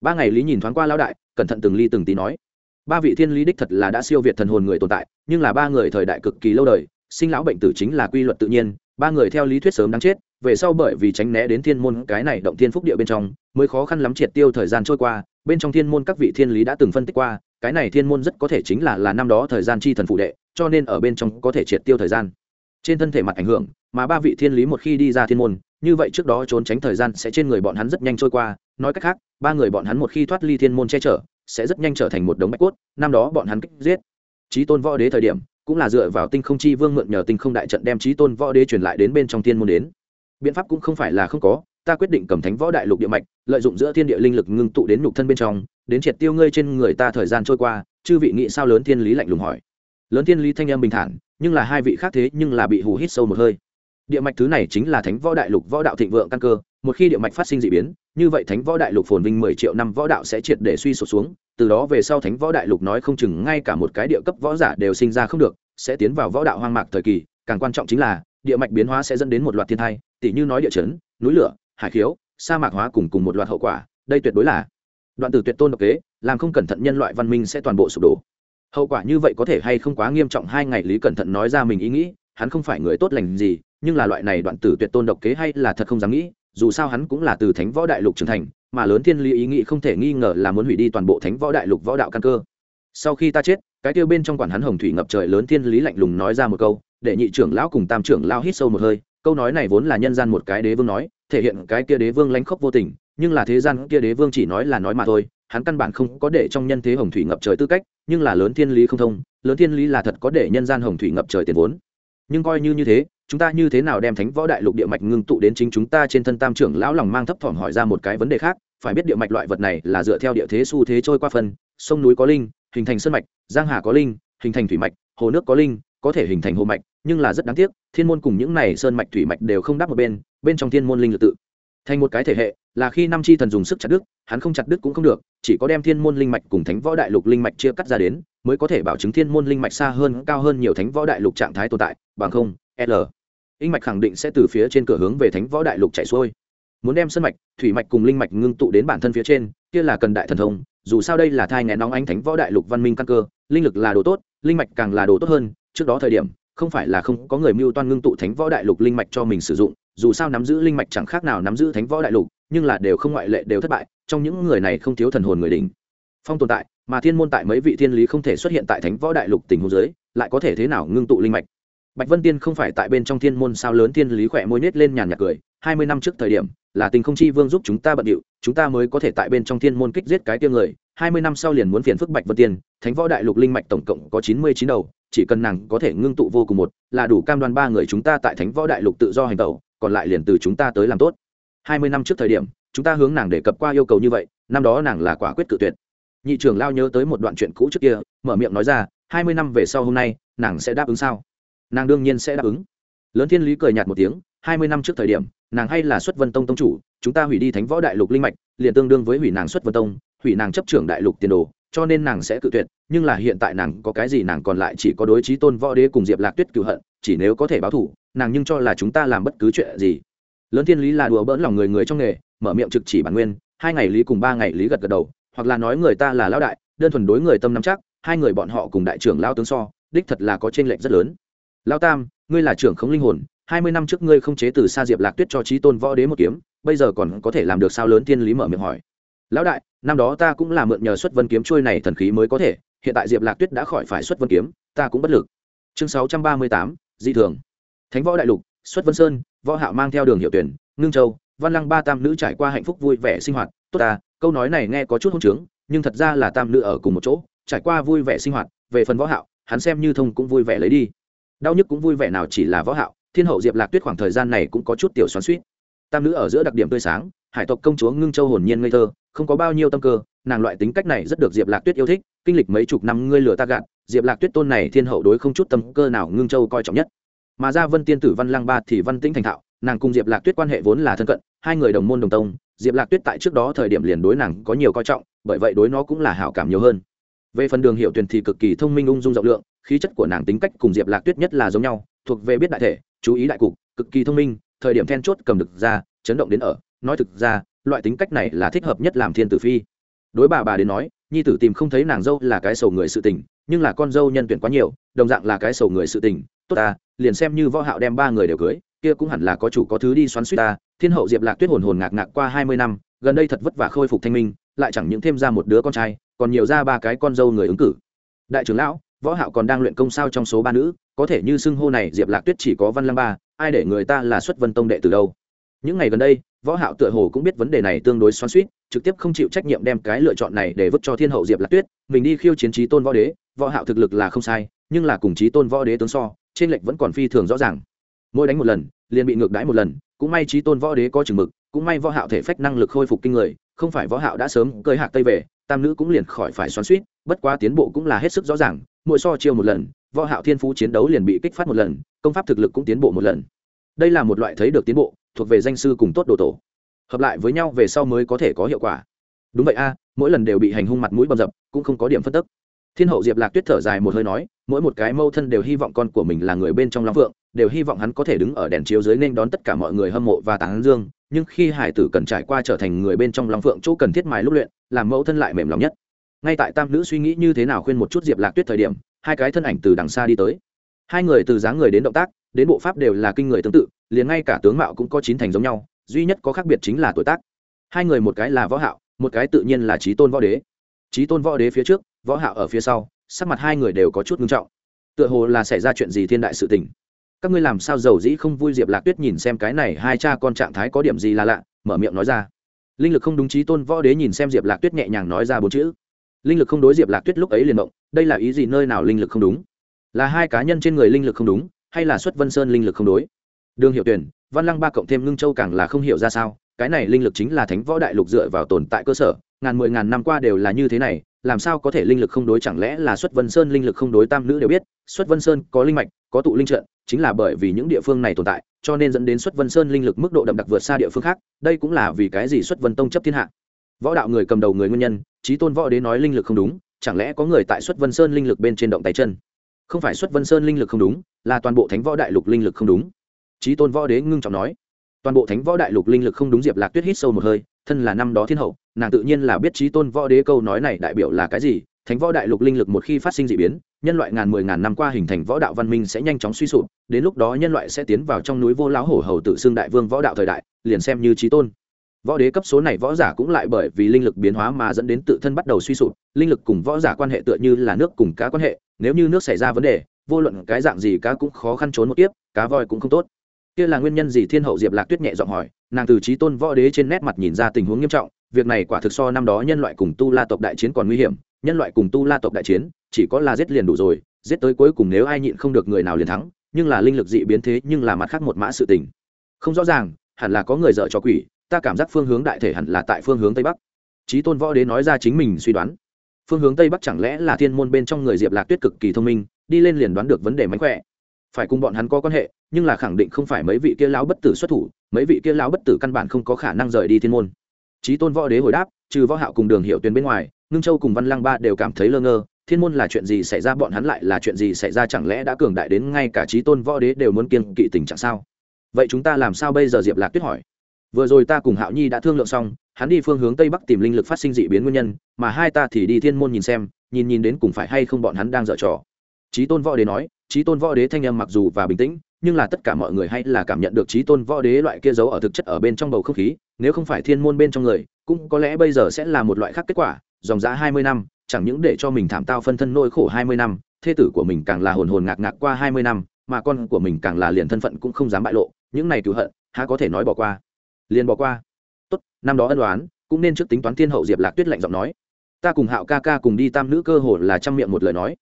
ba ngày lý nhìn thoáng qua lão đại, cẩn thận từng ly từng tí nói, ba vị thiên lý đích thật là đã siêu việt thần hồn người tồn tại, nhưng là ba người thời đại cực kỳ lâu đời sinh lão bệnh tử chính là quy luật tự nhiên, ba người theo lý thuyết sớm đáng chết, về sau bởi vì tránh né đến thiên môn cái này động thiên phúc địa bên trong, mới khó khăn lắm triệt tiêu thời gian trôi qua, bên trong thiên môn các vị thiên lý đã từng phân tích qua, cái này thiên môn rất có thể chính là là năm đó thời gian chi thần phụ đệ, cho nên ở bên trong có thể triệt tiêu thời gian. Trên thân thể mặt ảnh hưởng, mà ba vị thiên lý một khi đi ra thiên môn, như vậy trước đó trốn tránh thời gian sẽ trên người bọn hắn rất nhanh trôi qua, nói cách khác, ba người bọn hắn một khi thoát ly thiên môn che chở, sẽ rất nhanh trở thành một đống bạch cốt, năm đó bọn hắn kích giết. Trí tôn võ đế thời điểm cũng là dựa vào tinh không chi vương mượn nhờ tinh không đại trận đem trí tôn võ đế truyền lại đến bên trong thiên môn đến. Biện pháp cũng không phải là không có, ta quyết định cầm thánh võ đại lục địa mạch, lợi dụng giữa thiên địa linh lực ngưng tụ đến nhục thân bên trong, đến triệt tiêu ngươi trên người ta thời gian trôi qua, chư vị nghĩ sao lớn thiên lý lạnh lùng hỏi. Lớn thiên lý thanh em bình thản, nhưng là hai vị khác thế nhưng là bị hù hít sâu một hơi. Địa mạch thứ này chính là thánh võ đại lục võ đạo thịnh vượng căn cơ một khi địa mạch phát sinh d ị biến, như vậy thánh võ đại lục phồn vinh mười triệu năm võ đạo sẽ triệt để suy sụp xuống, từ đó về sau thánh võ đại lục nói không chừng ngay cả một cái địa cấp võ giả đều sinh ra không được, sẽ tiến vào võ đạo hoang mạc thời kỳ, càng quan trọng chính là, địa mạch biến hóa sẽ dẫn đến một loạt thiên thai tỷ như nói địa chấn, núi lửa, hải khiếu, sa mạc hóa cùng cùng một loạt hậu quả, đây tuyệt đối là đoạn từ tuyệt tôn độc kế, làm không cẩn thận nhân loại văn minh sẽ toàn bộ sụp đổ. Hậu quả như vậy có thể hay không quá nghiêm trọng, hai ngày lý cẩn thận nói ra mình ý nghĩ, hắn không phải người tốt lành gì, nhưng là loại này đoạn tử tuyệt tôn độc kế hay là thật không dám nghĩ dù sao hắn cũng là từ thánh võ đại lục trưởng thành, mà lớn thiên lý ý nghĩ không thể nghi ngờ là muốn hủy đi toàn bộ thánh võ đại lục võ đạo căn cơ. Sau khi ta chết, cái tiêu bên trong quản hắn hồng thủy ngập trời lớn thiên lý lạnh lùng nói ra một câu, để nhị trưởng lão cùng tam trưởng lao hít sâu một hơi, câu nói này vốn là nhân gian một cái đế vương nói, thể hiện cái kia đế vương lánh khóc vô tình, nhưng là thế gian kia đế vương chỉ nói là nói mà thôi, hắn căn bản không có để trong nhân thế hồng thủy ngập trời tư cách, nhưng là lớn thiên lý không thông, lớn thiên lý là thật có để nhân gian hồng thủy ngập trời tiền vốn. Nhưng coi như như thế chúng ta như thế nào đem thánh võ đại lục địa mạch ngưng tụ đến chính chúng ta trên thân tam trưởng lão lòng mang thấp thỏm hỏi ra một cái vấn đề khác, phải biết địa mạch loại vật này là dựa theo địa thế xu thế trôi qua phân, sông núi có linh, hình thành sơn mạch, giang hà có linh, hình thành thủy mạch, hồ nước có linh, có thể hình thành hồ mạch, nhưng là rất đáng tiếc, thiên môn cùng những này sơn mạch thủy mạch đều không đáp một bên bên trong thiên môn linh lực tự. Thành một cái thể hệ, là khi năm chi thần dùng sức chặt đứt, hắn không chặt đứt cũng không được, chỉ có đem thiên môn linh mạch cùng thánh võ đại lục linh mạch chia cắt ra đến, mới có thể bảo chứng thiên môn linh mạch xa hơn, cao hơn nhiều thánh võ đại lục trạng thái tồn tại, bằng không l. Linh mạch khẳng định sẽ từ phía trên cửa hướng về thánh võ đại lục chạy xuôi. Muốn đem sân mạch thủy mạch cùng linh mạch ngưng tụ đến bản thân phía trên kia là cần đại thần thông dù sao đây là thai nghén nóng anh thánh võ đại lục văn minh căn cơ linh lực là đồ tốt linh mạch càng là đồ tốt hơn trước đó thời điểm không phải là không có người mưu toan ngưng tụ thánh võ đại lục linh mạch cho mình sử dụng dù sao nắm giữ linh mạch chẳng khác nào nắm giữ thánh võ đại lục nhưng là đều không ngoại lệ đều thất bại trong những người này không thiếu thần hồn người đỉnh. Phong tồn tại mà thiên môn tại mấy vị thiên lý không thể xuất hiện tại thánh võ đại lục tình huống dưới, lại có thể thế nào ngưng tụ linh mạch? Bạch vân tiên không phải tại bên trong thiên môn sao lớn thiên lý khỏe môi nết lên nhàn nhạt cười, hai mươi năm trước thời điểm, là tình không chi vương giúp chúng ta bận điệu, chúng ta mới có thể tại bên trong thiên môn kích giết cái tiêu người, hai mươi năm sau liền muốn phiền phức bạch vân tiên, thánh võ đại lục linh mạch tổng cộng có chín mươi chín đầu, chỉ cần nàng có thể ngưng tụ vô cùng một, là đủ cam đoan ba người chúng ta tại thánh võ đại lục tự do hành tẩu, còn lại liền từ chúng ta tới làm tốt. Hai mươi năm trước thời điểm, chúng ta hướng nàng để cập qua yêu cầu như vậy, năm đó nàng là quả quyết cự tuyệt. Nhị trưởng lao nhớ tới một đoạn chuyện cũ trước kia, mở miệng nói ra, hai mươi năm về sau hôm nay, nàng sẽ đáp ứng sao? Nàng đương nhiên sẽ đáp ứng. Lớn thiên lý cười nhạt một tiếng, hai mươi năm trước thời điểm, nàng hay là xuất vân tông tông chủ, chúng ta hủy đi thánh võ đại lục linh mạch, liền tương đương với hủy nàng xuất vân tông, hủy nàng chấp trưởng đại lục tiền đồ, cho nên nàng sẽ cự tuyệt, nhưng là hiện tại nàng có cái gì nàng còn lại chỉ có đối trí tôn võ đế cùng diệp lạc tuyết cựu hận, chỉ nếu có thể báo thủ nàng nhưng cho là chúng ta làm bất cứ chuyện gì. Lớn thiên lý là đùa bỡn lòng người người trong nghề, mở miệng trực chỉ bản nguyên, hai ngày lý cùng ba ngày lý gật gật đầu, hoặc là nói người ta là lão đại, đơn thuần đối người tâm nắm chắc, hai người bọn họ cùng đại trưởng lao tướng so, đích thật là có t r ê n lệch rất lớn lao tam, ngươi là trưởng không linh hồn, hai mươi năm trước ngươi không chế từ xa diệp lạc tuyết cho trí tôn võ đế một kiếm, bây giờ còn có thể làm được sao lớn thiên lý mở miệng hỏi. Lão đại, năm đó ta cũng là mượn nhờ xuất vân kiếm trôi này thần khí mới có thể, hiện tại diệp lạc tuyết đã khỏi phải xuất vân kiếm, ta cũng bất lực. Chương sáu trăm ba mươi tám, dị thường. Thánh võ đại lục, xuất vân sơn, võ hạo mang theo đường hiệu tuyển, ngưng châu, văn lăng ba tam nữ trải qua hạnh phúc vui vẻ sinh hoạt, tốt ta, câu nói này nghe có chút hôn trướng, nhưng thật ra là tam nữ ở cùng một chỗ, trải qua vui vẻ sinh hoạt, về phần võ hạo, hắn xem như thông cũng vui vẻ lấy đi đau nhức cũng vui vẻ nào chỉ là võ hạo, thiên hậu diệp lạc tuyết khoảng thời gian này cũng có chút tiểu xoắn xuýt. Tam nữ ở giữa đặc điểm tươi sáng, hải tộc công chúa ngưng châu hồn nhiên ngây thơ, không có bao nhiêu tâm cơ, nàng loại tính cách này rất được diệp lạc tuyết yêu thích, kinh lịch mấy chục năm ngươi lừa ta gạt, diệp lạc tuyết tôn này thiên hậu đối không chút tâm cơ nào ngưng châu coi trọng nhất. Mà ra vân tiên tử văn lang ba thì văn tĩnh thành thạo, nàng cùng diệp lạc tuyết quan hệ vốn là thân cận, hai người đồng môn đồng tông, diệp lạc tuyết tại trước đó thời điểm liền đối nàng có nhiều coi trọng, bởi vậy đối nó cũng là hảo cảm nhiều hơn. Về phần đường hiệu tuyền thì cực kỳ thông minh ung dung rộng lượng khí chất của nàng tính cách cùng diệp lạc tuyết nhất là giống nhau, thuộc về biết đại thể, chú ý đại cục, cực kỳ thông minh, thời điểm then chốt cầm được ra, chấn động đến ở. Nói thực ra, loại tính cách này là thích hợp nhất làm thiên tử phi. Đối bà bà đến nói, nhi tử tìm không thấy nàng dâu là cái sầu người sự tình, nhưng là con dâu nhân tuyển quá nhiều, đồng dạng là cái sầu người sự tình. Tốt ta, liền xem như võ hạo đem ba người đều cưới, kia cũng hẳn là có chủ có thứ đi xoắn suýt ta. Thiên hậu diệp lạc tuyết hồn hồn ngạc ngạc qua hai mươi năm, gần đây thật vất vả khôi phục thanh minh, lại chẳng những thêm ra một đứa con trai, còn nhiều ra ba cái con dâu người ứng cử. Đại trưởng lão võ hạo còn đang luyện công sao trong số ba nữ, có thể như xưng hô này diệp lạc tuyết chỉ có văn lăng ba, ai để người ta là xuất vân tông đệ từ đâu. Những ngày gần đây, võ hạo tựa hồ cũng biết vấn đề này tương đối xoắn xuýt, trực tiếp không chịu trách nhiệm đem cái lựa chọn này để vứt cho thiên hậu diệp lạc tuyết, mình đi khiêu chiến trí tôn võ đế, võ hạo thực lực là không sai, nhưng là cùng trí tôn võ đế tướng so, trên lệnh vẫn còn phi thường rõ ràng. Mỗi đánh một lần, liền bị ngược đãi một lần, cũng may trí tôn võ đế có chừng mực, cũng may võ hạo thể phách năng lực khôi phục kinh người, không phải võ hạo đã sớm cơi hạc tây về, tam nữ cũng liền khỏi phải xoắn xuýt, bất quá tiến bộ cũng là hết sức rõ ràng mỗi so chiêu một lần, võ hạo thiên phú chiến đấu liền bị kích phát một lần, công pháp thực lực cũng tiến bộ một lần. Đây là một loại thấy được tiến bộ, thuộc về danh sư cùng tốt đồ tổ. Hợp lại với nhau về sau mới có thể có hiệu quả. Đúng vậy a, mỗi lần đều bị hành hung mặt mũi bầm dập, cũng không có điểm phân tức. Thiên hậu diệp lạc tuyết thở dài một hơi nói, mỗi một cái mâu thân đều hy vọng con của mình là người bên trong long phượng, đều hy vọng hắn có thể đứng ở đèn chiếu dưới nên đón tất cả mọi người hâm mộ và tán dương, nhưng khi hải tử cần trải qua trở thành người bên trong long phượng chỗ cần thiết mài lúc luyện, làm mẫu thân lại mềm lòng nhất ngay tại tam nữ suy nghĩ như thế nào khuyên một chút diệp lạc tuyết thời điểm, hai cái thân ảnh từ đằng xa đi tới. Hai người từ dáng người đến động tác, đến bộ pháp đều là kinh người tương tự, liền ngay cả tướng mạo cũng có chín thành giống nhau, duy nhất có khác biệt chính là tuổi tác. Hai người một cái là võ hạo, một cái tự nhiên là trí tôn võ đế. Trí tôn võ đế phía trước, võ hạo ở phía sau, sắc mặt hai người đều có chút ngưng trọng. Tựa hồ là xảy ra chuyện gì thiên đại sự tình. Các ngươi làm sao giàu dĩ không vui diệp lạc tuyết nhìn xem cái này hai cha con trạng thái có điểm gì là lạ, mở miệng nói ra. Linh lực không đúng trí tôn võ đế nhìn xem diệp lạc tuyết nhẹ nhàng nói ra bốn chữ linh lực không đối diệp lạc tuyết lúc ấy liền động đây là ý gì, nơi nào linh lực không đúng? Là hai cá nhân trên người linh lực không đúng, hay là xuất vân sơn linh lực không đối? Đường hiệu tuyển, văn lăng ba cộng thêm ngưng châu càng là không hiểu ra sao, cái này linh lực chính là thánh võ đại lục dựa vào tồn tại cơ sở, ngàn mười ngàn năm qua đều là như thế này, làm sao có thể linh lực không đối, chẳng lẽ là xuất vân sơn linh lực không đối tam nữ đều biết, xuất vân sơn có linh mạch, có tụ linh trận, chính là bởi vì những địa phương này tồn tại, cho nên dẫn đến xuất vân sơn linh lực mức độ đậm đặc vượt xa địa phương khác, đây cũng là vì cái gì xuất vân tông chấp thiên hạ? Võ đạo người cầm đầu người nguyên nhân, trí tôn võ đế nói linh lực không đúng, chẳng lẽ có người tại xuất vân sơn linh lực bên trên động tay chân? Không phải xuất vân sơn linh lực không đúng, là toàn bộ thánh võ đại lục linh lực không đúng. Trí tôn võ đế ngưng trọng nói, toàn bộ thánh võ đại lục linh lực không đúng diệp lạc tuyết hít sâu một hơi, thân là năm đó thiên hậu, nàng tự nhiên là biết trí tôn võ đế câu nói này đại biểu là cái gì. Thánh võ đại lục linh lực một khi phát sinh d ị biến, nhân loại ngàn mười ngàn năm qua hình thành võ đạo văn minh sẽ nhanh chóng suy sụp, đến lúc đó nhân loại sẽ tiến vào trong núi vô lão hổ hầu tự xưng đại vương võ đạo thời đại, liền xem như trí tôn võ đế cấp số này võ giả cũng lại bởi vì linh lực biến hóa mà dẫn đến tự thân bắt đầu suy sụp, linh lực cùng võ giả quan hệ tựa như là nước cùng cá quan hệ, nếu như nước xảy ra vấn đề, vô luận cái dạng gì cá cũng khó khăn trốn một tiếp cá voi cũng không tốt. Kia là nguyên nhân gì? Thiên hậu diệp lạc tuyết nhẹ giọng hỏi. Nàng từ trí tôn võ đế trên nét mặt nhìn ra tình huống nghiêm trọng, việc này quả thực so năm đó nhân loại cùng tu la tộc đại chiến còn nguy hiểm, nhân loại cùng tu la tộc đại chiến, chỉ có là giết liền đủ rồi, giết tới cuối cùng nếu ai nhịn không được người nào liền thắng, nhưng là linh lực dị biến thế nhưng là mặt khác một mã sự tình. Không rõ ràng, hẳn là có người dợ cho quỷ ta cảm giác phương hướng đại thể hẳn là tại phương hướng tây bắc. Trí tôn võ đế nói ra chính mình suy đoán. Phương hướng tây bắc chẳng lẽ là thiên môn bên trong người diệp lạc tuyết cực kỳ thông minh, đi lên liền đoán được vấn đề mánh khỏe. Phải cùng bọn hắn có quan hệ, nhưng là khẳng định không phải mấy vị kia lão bất tử xuất thủ, mấy vị kia lão bất tử căn bản không có khả năng rời đi thiên môn. Trí tôn võ đế hồi đáp, trừ võ hạo cùng đường hiệu tuyến bên ngoài, ngưng châu cùng văn lăng ba đều cảm thấy lơ ngơ, thiên môn là chuyện gì xảy ra, bọn hắn lại là chuyện gì xảy ra, chẳng lẽ đã cường đại đến ngay cả trí tôn võ đế đều muốn kiên kỵ tình trạng sao? Vậy chúng ta làm sao bây giờ? Diệp lạc tuyết hỏi vừa rồi ta cùng hạo nhi đã thương lượng xong, hắn đi phương hướng tây bắc tìm linh lực phát sinh dị biến nguyên nhân, mà hai ta thì đi thiên môn nhìn xem, nhìn nhìn đến cùng phải hay không bọn hắn đang dở trò. Trí tôn võ đế nói trí tôn võ đế thanh âm mặc dù và bình tĩnh, nhưng là tất cả mọi người hay là cảm nhận được trí tôn võ đế loại kia giấu ở thực chất ở bên trong bầu không khí, nếu không phải thiên môn bên trong người, cũng có lẽ bây giờ sẽ là một loại khác kết quả, dòng giá hai mươi năm, chẳng những để cho mình thảm tao phân thân nỗi khổ hai mươi năm thê tử của mình càng là hồn hồn ngạc ngạc qua hai mươi năm, mà con của mình càng là liền thân phận cũng không dám bại lộ, những này cứu hận, há có thể nói bỏ qua liền bỏ qua. Tốt, năm đó ân đoán cũng nên trước tính toán thiên hậu diệp lạc tuyết lạnh giọng nói. Ta cùng hạo ca ca cùng đi tam nữ cơ hồ là trăm miệng một lời nói.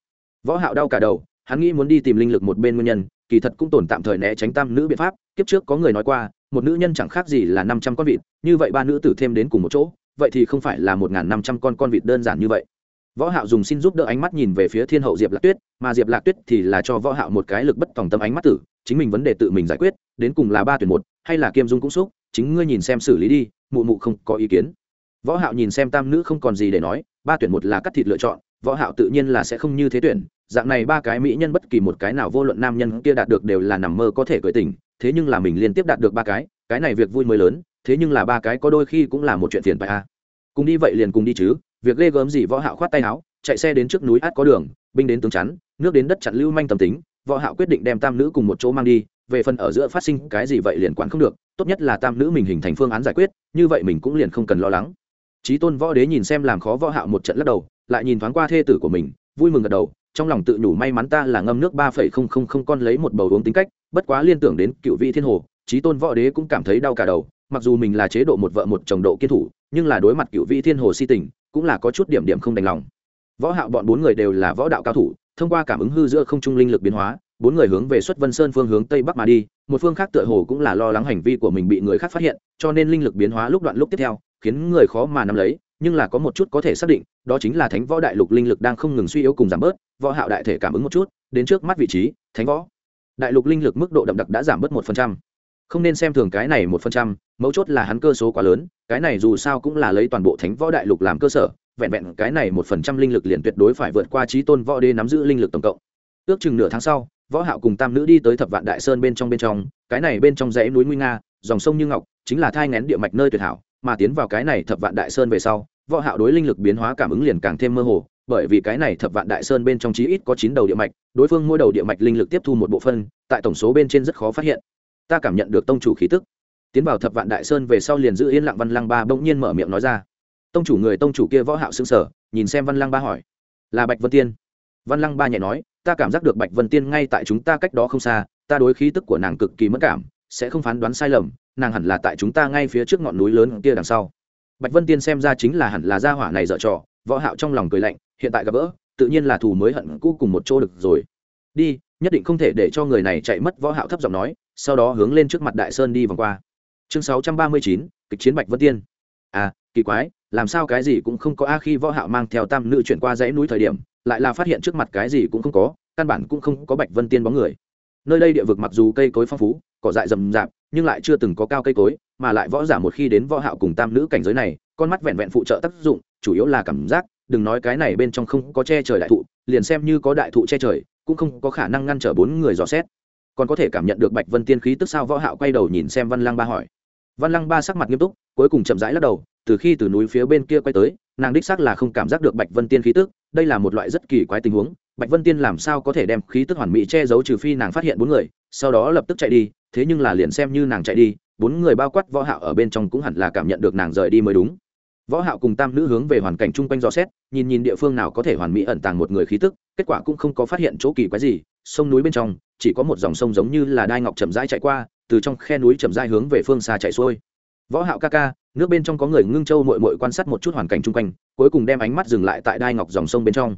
Võ hạo đau cả đầu, hắn nghĩ muốn đi tìm linh lực một bên nguyên nhân, kỳ thật cũng tồn tạm thời né tránh tam nữ biện pháp, kiếp trước có người nói qua, một nữ nhân chẳng khác gì là năm trăm con vịt, như vậy ba nữ tử thêm đến cùng một chỗ, vậy thì không phải là một n g h n năm trăm con con vịt đơn giản như vậy. Võ hạo dùng xin giúp đỡ ánh mắt nhìn về phía thiên hậu diệp lạc tuyết, mà diệp lạc tuyết thì là cho võ hạo một cái lực bất tòng tâm ánh mắt tử, chính mình vấn đề tự mình giải quyết, đến cùng là ba tuyển một, hay là kiêm dung cũng xúc chính ngươi nhìn xem xử lý đi mụ mụ không có ý kiến võ hạo nhìn xem tam nữ không còn gì để nói ba tuyển một là cắt thịt lựa chọn võ hạo tự nhiên là sẽ không như thế tuyển dạng này ba cái mỹ nhân bất kỳ một cái nào vô luận nam nhân kia đạt được đều là nằm mơ có thể cười tình, thế nhưng là mình liên tiếp đạt được ba cái cái này việc vui mới lớn thế nhưng là ba cái có đôi khi cũng là một chuyện phiền phải a à. cùng đi vậy liền cùng đi chứ việc ghê gớm gì võ hạo khoát tay áo chạy xe đến trước núi át có đường binh đến tướng chắn nước đến đất chặn lưu manh tầm tính võ hạo quyết định đem tam nữ cùng một chỗ mang đi về phần ở giữa phát sinh cái gì vậy liền quản không được, tốt nhất là tam nữ mình hình thành phương án giải quyết, như vậy mình cũng liền không cần lo lắng. Chí tôn võ đế nhìn xem làm khó võ hạo một trận lắc đầu, lại nhìn thoáng qua thê tử của mình, vui mừng gật đầu, trong lòng tự nhủ may mắn ta là ngâm nước ba phẩy không không không con lấy một bầu uống tính cách, bất quá liên tưởng đến cựu vị thiên hồ trí tôn võ đế cũng cảm thấy đau cả đầu, mặc dù mình là chế độ một vợ một chồng độ kiên thủ, nhưng là đối mặt cựu vị thiên hồ si tình, cũng là có chút điểm điểm không đành lòng. Võ hạo bọn bốn người đều là võ đạo cao thủ, thông qua cảm ứng hư giữa không trung linh lực biến hóa bốn người hướng về xuất vân sơn phương hướng tây bắc mà đi, một phương khác tựa hồ cũng là lo lắng hành vi của mình bị người khác phát hiện, cho nên linh lực biến hóa lúc đoạn lúc tiếp theo, khiến người khó mà nắm lấy, nhưng là có một chút có thể xác định, đó chính là thánh võ đại lục linh lực đang không ngừng suy yếu cùng giảm bớt, võ hạo đại thể cảm ứng một chút, đến trước mắt vị trí, thánh võ đại lục linh lực mức độ đậm đặc đã giảm bớt một phần trăm. Không nên xem thường cái này một phần trăm, mấu chốt là hắn cơ số quá lớn, cái này dù sao cũng là lấy toàn bộ thánh võ đại lục làm cơ sở, vẹn vẹn cái này một phần trăm linh lực liền tuyệt đối phải vượt qua trí tôn võ đế nắm giữ linh lực tổng cộng. Ước chừng nửa tháng sau võ hạo cùng tam nữ đi tới thập vạn đại sơn bên trong bên trong, cái này bên trong dãy núi nguy nga, dòng sông như ngọc, chính là thai ngén địa mạch nơi tuyệt hảo, mà tiến vào cái này thập vạn đại sơn về sau, võ hạo đối linh lực biến hóa cảm ứng liền càng thêm mơ hồ, bởi vì cái này thập vạn đại sơn bên trong chí ít có chín đầu địa mạch, đối phương mỗi đầu địa mạch linh lực tiếp thu một bộ phân, tại tổng số bên trên rất khó phát hiện. Ta cảm nhận được tông chủ khí tức. Tiến vào thập vạn đại sơn về sau liền giữ yên lặng văn lăng ba bỗng nhiên mở miệng nói ra. Tông chủ người tông chủ kia võ hạo sững sờ, nhìn xem văn lăng ba hỏi. Là bạch vân tiên. Văn lăng ba nhẹ nói ta cảm giác được bạch vân tiên ngay tại chúng ta cách đó không xa ta đối khí tức của nàng cực kỳ mất cảm sẽ không phán đoán sai lầm nàng hẳn là tại chúng ta ngay phía trước ngọn núi lớn kia đằng sau. Bạch vân tiên xem ra chính là hẳn là gia hỏa này dở trò võ hạo trong lòng cười lạnh hiện tại gặp gỡ tự nhiên là thù mới hận cũ cùng một chỗ được rồi. Đi nhất định không thể để cho người này chạy mất võ hạo thấp giọng nói sau đó hướng lên trước mặt đại sơn đi vòng qua. Chương 639, kịch chiến bạch vân tiên. À kỳ quái làm sao cái gì cũng không có a khi võ hạo mang theo tam nữ chuyển qua dãy núi thời điểm lại là phát hiện trước mặt cái gì cũng không có, căn bản cũng không có bạch vân tiên bóng người. Nơi đây địa vực mặc dù cây cối phong phú, cỏ dại rậm rạp, nhưng lại chưa từng có cao cây cối, mà lại võ giả một khi đến võ hạo cùng tam nữ cảnh giới này, con mắt vẹn vẹn phụ trợ tác dụng, chủ yếu là cảm giác, đừng nói cái này bên trong không có che trời đại thụ, liền xem như có đại thụ che trời, cũng không có khả năng ngăn trở bốn người dò xét. Còn có thể cảm nhận được bạch vân tiên khí tức sao võ hạo quay đầu nhìn xem văn lăng ba hỏi. Văn lăng ba sắc mặt nghiêm túc, cuối cùng chậm rãi lắc đầu, từ khi từ núi phía bên kia quay tới, nàng đích xác là không cảm giác được bạch vân tiên khí tức đây là một loại rất kỳ quái tình huống, bạch vân tiên làm sao có thể đem khí tức hoàn mỹ che giấu trừ phi nàng phát hiện bốn người, sau đó lập tức chạy đi, thế nhưng là liền xem như nàng chạy đi, bốn người bao quát võ hạo ở bên trong cũng hẳn là cảm nhận được nàng rời đi mới đúng. Võ hạo cùng tam nữ hướng về hoàn cảnh chung quanh dò xét, nhìn nhìn địa phương nào có thể hoàn mỹ ẩn tàng một người khí tức, kết quả cũng không có phát hiện chỗ kỳ quái gì, sông núi bên trong, chỉ có một dòng sông giống như là đai ngọc chậm rãi chạy qua, từ trong khe núi chậm rãi hướng về phương xa chạy xuôi. Võ hạo ca ca nước bên trong có người ngưng châu mội mội quan sát một chút hoàn cảnh chung quanh, cuối cùng đem ánh mắt dừng lại tại đai ngọc dòng sông bên trong.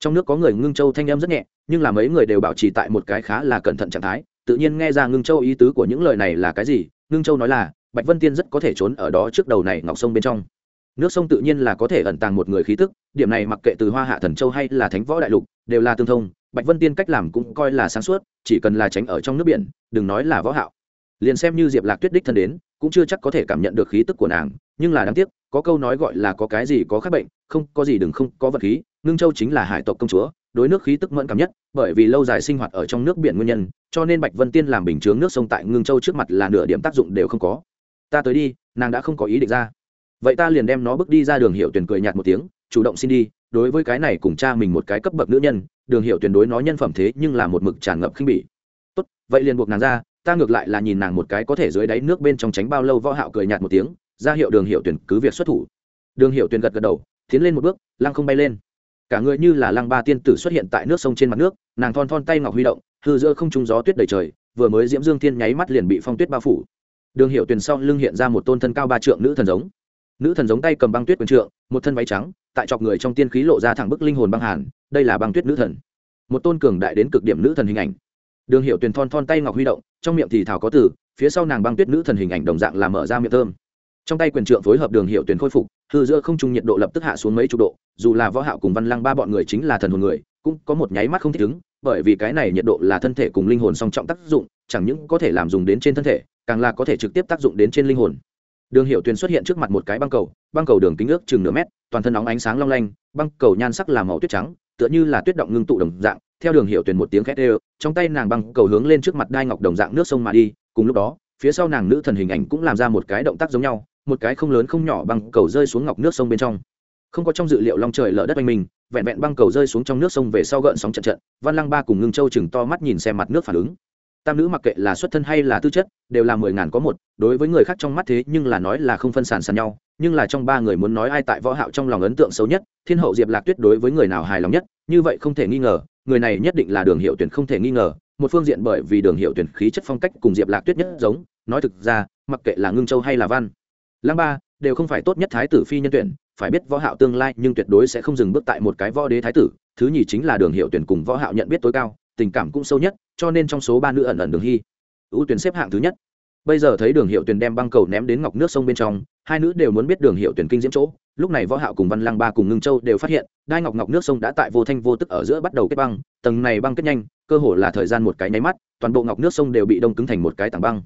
Trong nước có người ngưng châu thanh em rất nhẹ, nhưng là mấy người đều bảo trì tại một cái khá là cẩn thận trạng thái, tự nhiên nghe ra ngưng châu ý tứ của những lời này là cái gì, ngưng châu nói là, bạch vân tiên rất có thể trốn ở đó trước đầu này ngọc sông bên trong. Nước sông tự nhiên là có thể ẩn tàng một người khí tức, điểm này mặc kệ từ hoa hạ thần châu hay là thánh võ đại lục, đều là tương thông, bạch vân tiên cách làm cũng coi là sáng suốt, chỉ cần là tránh ở trong nước biển, đừng nói là võ hạo. Liền xem như diệp lạc tuyết đích thân đến cũng chưa chắc có thể cảm nhận được khí tức của nàng, nhưng là đáng tiếc, có câu nói gọi là có cái gì có khác bệnh, không có gì đừng không có vật khí, ngưng châu chính là hải tộc công chúa, đối nước khí tức mẫn cảm nhất, bởi vì lâu dài sinh hoạt ở trong nước biển nguyên nhân, cho nên bạch vân tiên làm bình chướng nước sông tại ngưng châu trước mặt là nửa điểm tác dụng đều không có. Ta tới đi, nàng đã không có ý định ra. Vậy ta liền đem nó bước đi ra đường hiệu tuyển cười nhạt một tiếng, chủ động xin đi, đối với cái này cùng cha mình một cái cấp bậc nữ nhân, đường hiệu tuyển đối nó nhân phẩm thế nhưng là một mực tràn ngập khinh bỉ. Tốt, vậy liền buộc nàng ra ta ngược lại là nhìn nàng một cái có thể dưới đáy nước bên trong tránh bao lâu võ hạo cười nhạt một tiếng, ra hiệu đường hiệu tuyển cứ việc xuất thủ. Đường hiệu tuyển gật gật đầu, tiến lên một bước, lăng không bay lên. Cả người như là lăng ba tiên tử xuất hiện tại nước sông trên mặt nước, nàng thon thon tay ngọc huy động, hư giữa không trung gió tuyết đầy trời, vừa mới diễm dương thiên nháy mắt liền bị phong tuyết bao phủ. Đường hiệu tuyển sau lưng hiện ra một tôn thân cao ba trượng nữ thần giống. Nữ thần giống tay cầm băng tuyết quyền trượng, một thân váy trắng, tại chọc người trong tiên khí lộ ra thẳng bức linh hồn băng hàn, đây là băng tuyết nữ thần. Một tôn cường đại đến cực điểm nữ thần hình ảnh đường hiệu tuyển thon thon tay ngọc huy động, trong miệng thì thảo có từ, phía sau nàng băng tuyết nữ thần hình ảnh đồng dạng là mở ra miệng thơm. Trong tay quyền trượng phối hợp đường hiệu tuyển khôi phục, hư giữa không trung nhiệt độ lập tức hạ xuống mấy chục độ, dù là võ hạo cùng văn lăng ba bọn người chính là thần hồn người, cũng có một nháy mắt không thích ứng, bởi vì cái này nhiệt độ là thân thể cùng linh hồn song trọng tác dụng, chẳng những có thể làm dùng đến trên thân thể, càng là có thể trực tiếp tác dụng đến trên linh hồn. Đường hiệu tuyền xuất hiện trước mặt một cái băng cầu băng cầu đường kính ước chừng nửa mét, toàn thân nóng ánh sáng long lanh, băng cầu nhan sắc là màu tuyết trắng, tựa như là tuyết động ngưng tụ đồng dạng theo đường hiệu tuyển một tiếng khét đều, trong tay nàng băng cầu hướng lên trước mặt đai ngọc đồng dạng nước sông mà đi, cùng lúc đó, phía sau nàng nữ thần hình ảnh cũng làm ra một cái động tác giống nhau, một cái không lớn không nhỏ băng cầu rơi xuống ngọc nước sông bên trong. Không có trong dự liệu long trời lở đất oanh mình, vẹn vẹn băng cầu rơi xuống trong nước sông về sau gợn sóng trận trận, văn lăng ba cùng ngưng châu chừng to mắt nhìn xem mặt nước phản ứng. Tam nữ mặc kệ là xuất thân hay là tư chất, đều là mười ngàn có một, đối với người khác trong mắt thế nhưng là nói là không phân sản sàn nhau, nhưng là trong ba người muốn nói ai tại võ hạo trong lòng ấn tượng xấu nhất, thiên hậu diệp lạc tuyết đối với người nào hài lòng nhất, như vậy không thể nghi ngờ người này nhất định là đường hiệu tuyển không thể nghi ngờ, một phương diện bởi vì đường hiệu tuyển khí chất phong cách cùng diệp lạc tuyết nhất giống, nói thực ra, mặc kệ là ngưng châu hay là văn lăng ba đều không phải tốt nhất thái tử phi nhân tuyển, phải biết võ hạo tương lai nhưng tuyệt đối sẽ không dừng bước tại một cái võ đế thái tử, thứ nhì chính là đường hiệu tuyển cùng võ hạo nhận biết tối cao, tình cảm cũng sâu nhất, cho nên trong số ba nữ ẩn ẩn đường hy, ưu tuyển xếp hạng thứ nhất. Bây giờ thấy đường hiệu tuyển đem băng cầu ném đến ngọc nước sông bên trong hai nữ đều muốn biết đường hiệu tuyển kinh diễm chỗ. Lúc này võ hạo cùng văn lăng ba cùng ngưng châu đều phát hiện, đai ngọc ngọc nước sông đã tại vô thanh vô tức ở giữa bắt đầu kết băng, tầng này băng kết nhanh, cơ hồ là thời gian một cái nháy mắt, toàn bộ ngọc nước sông đều bị đông cứng thành một cái tảng băng.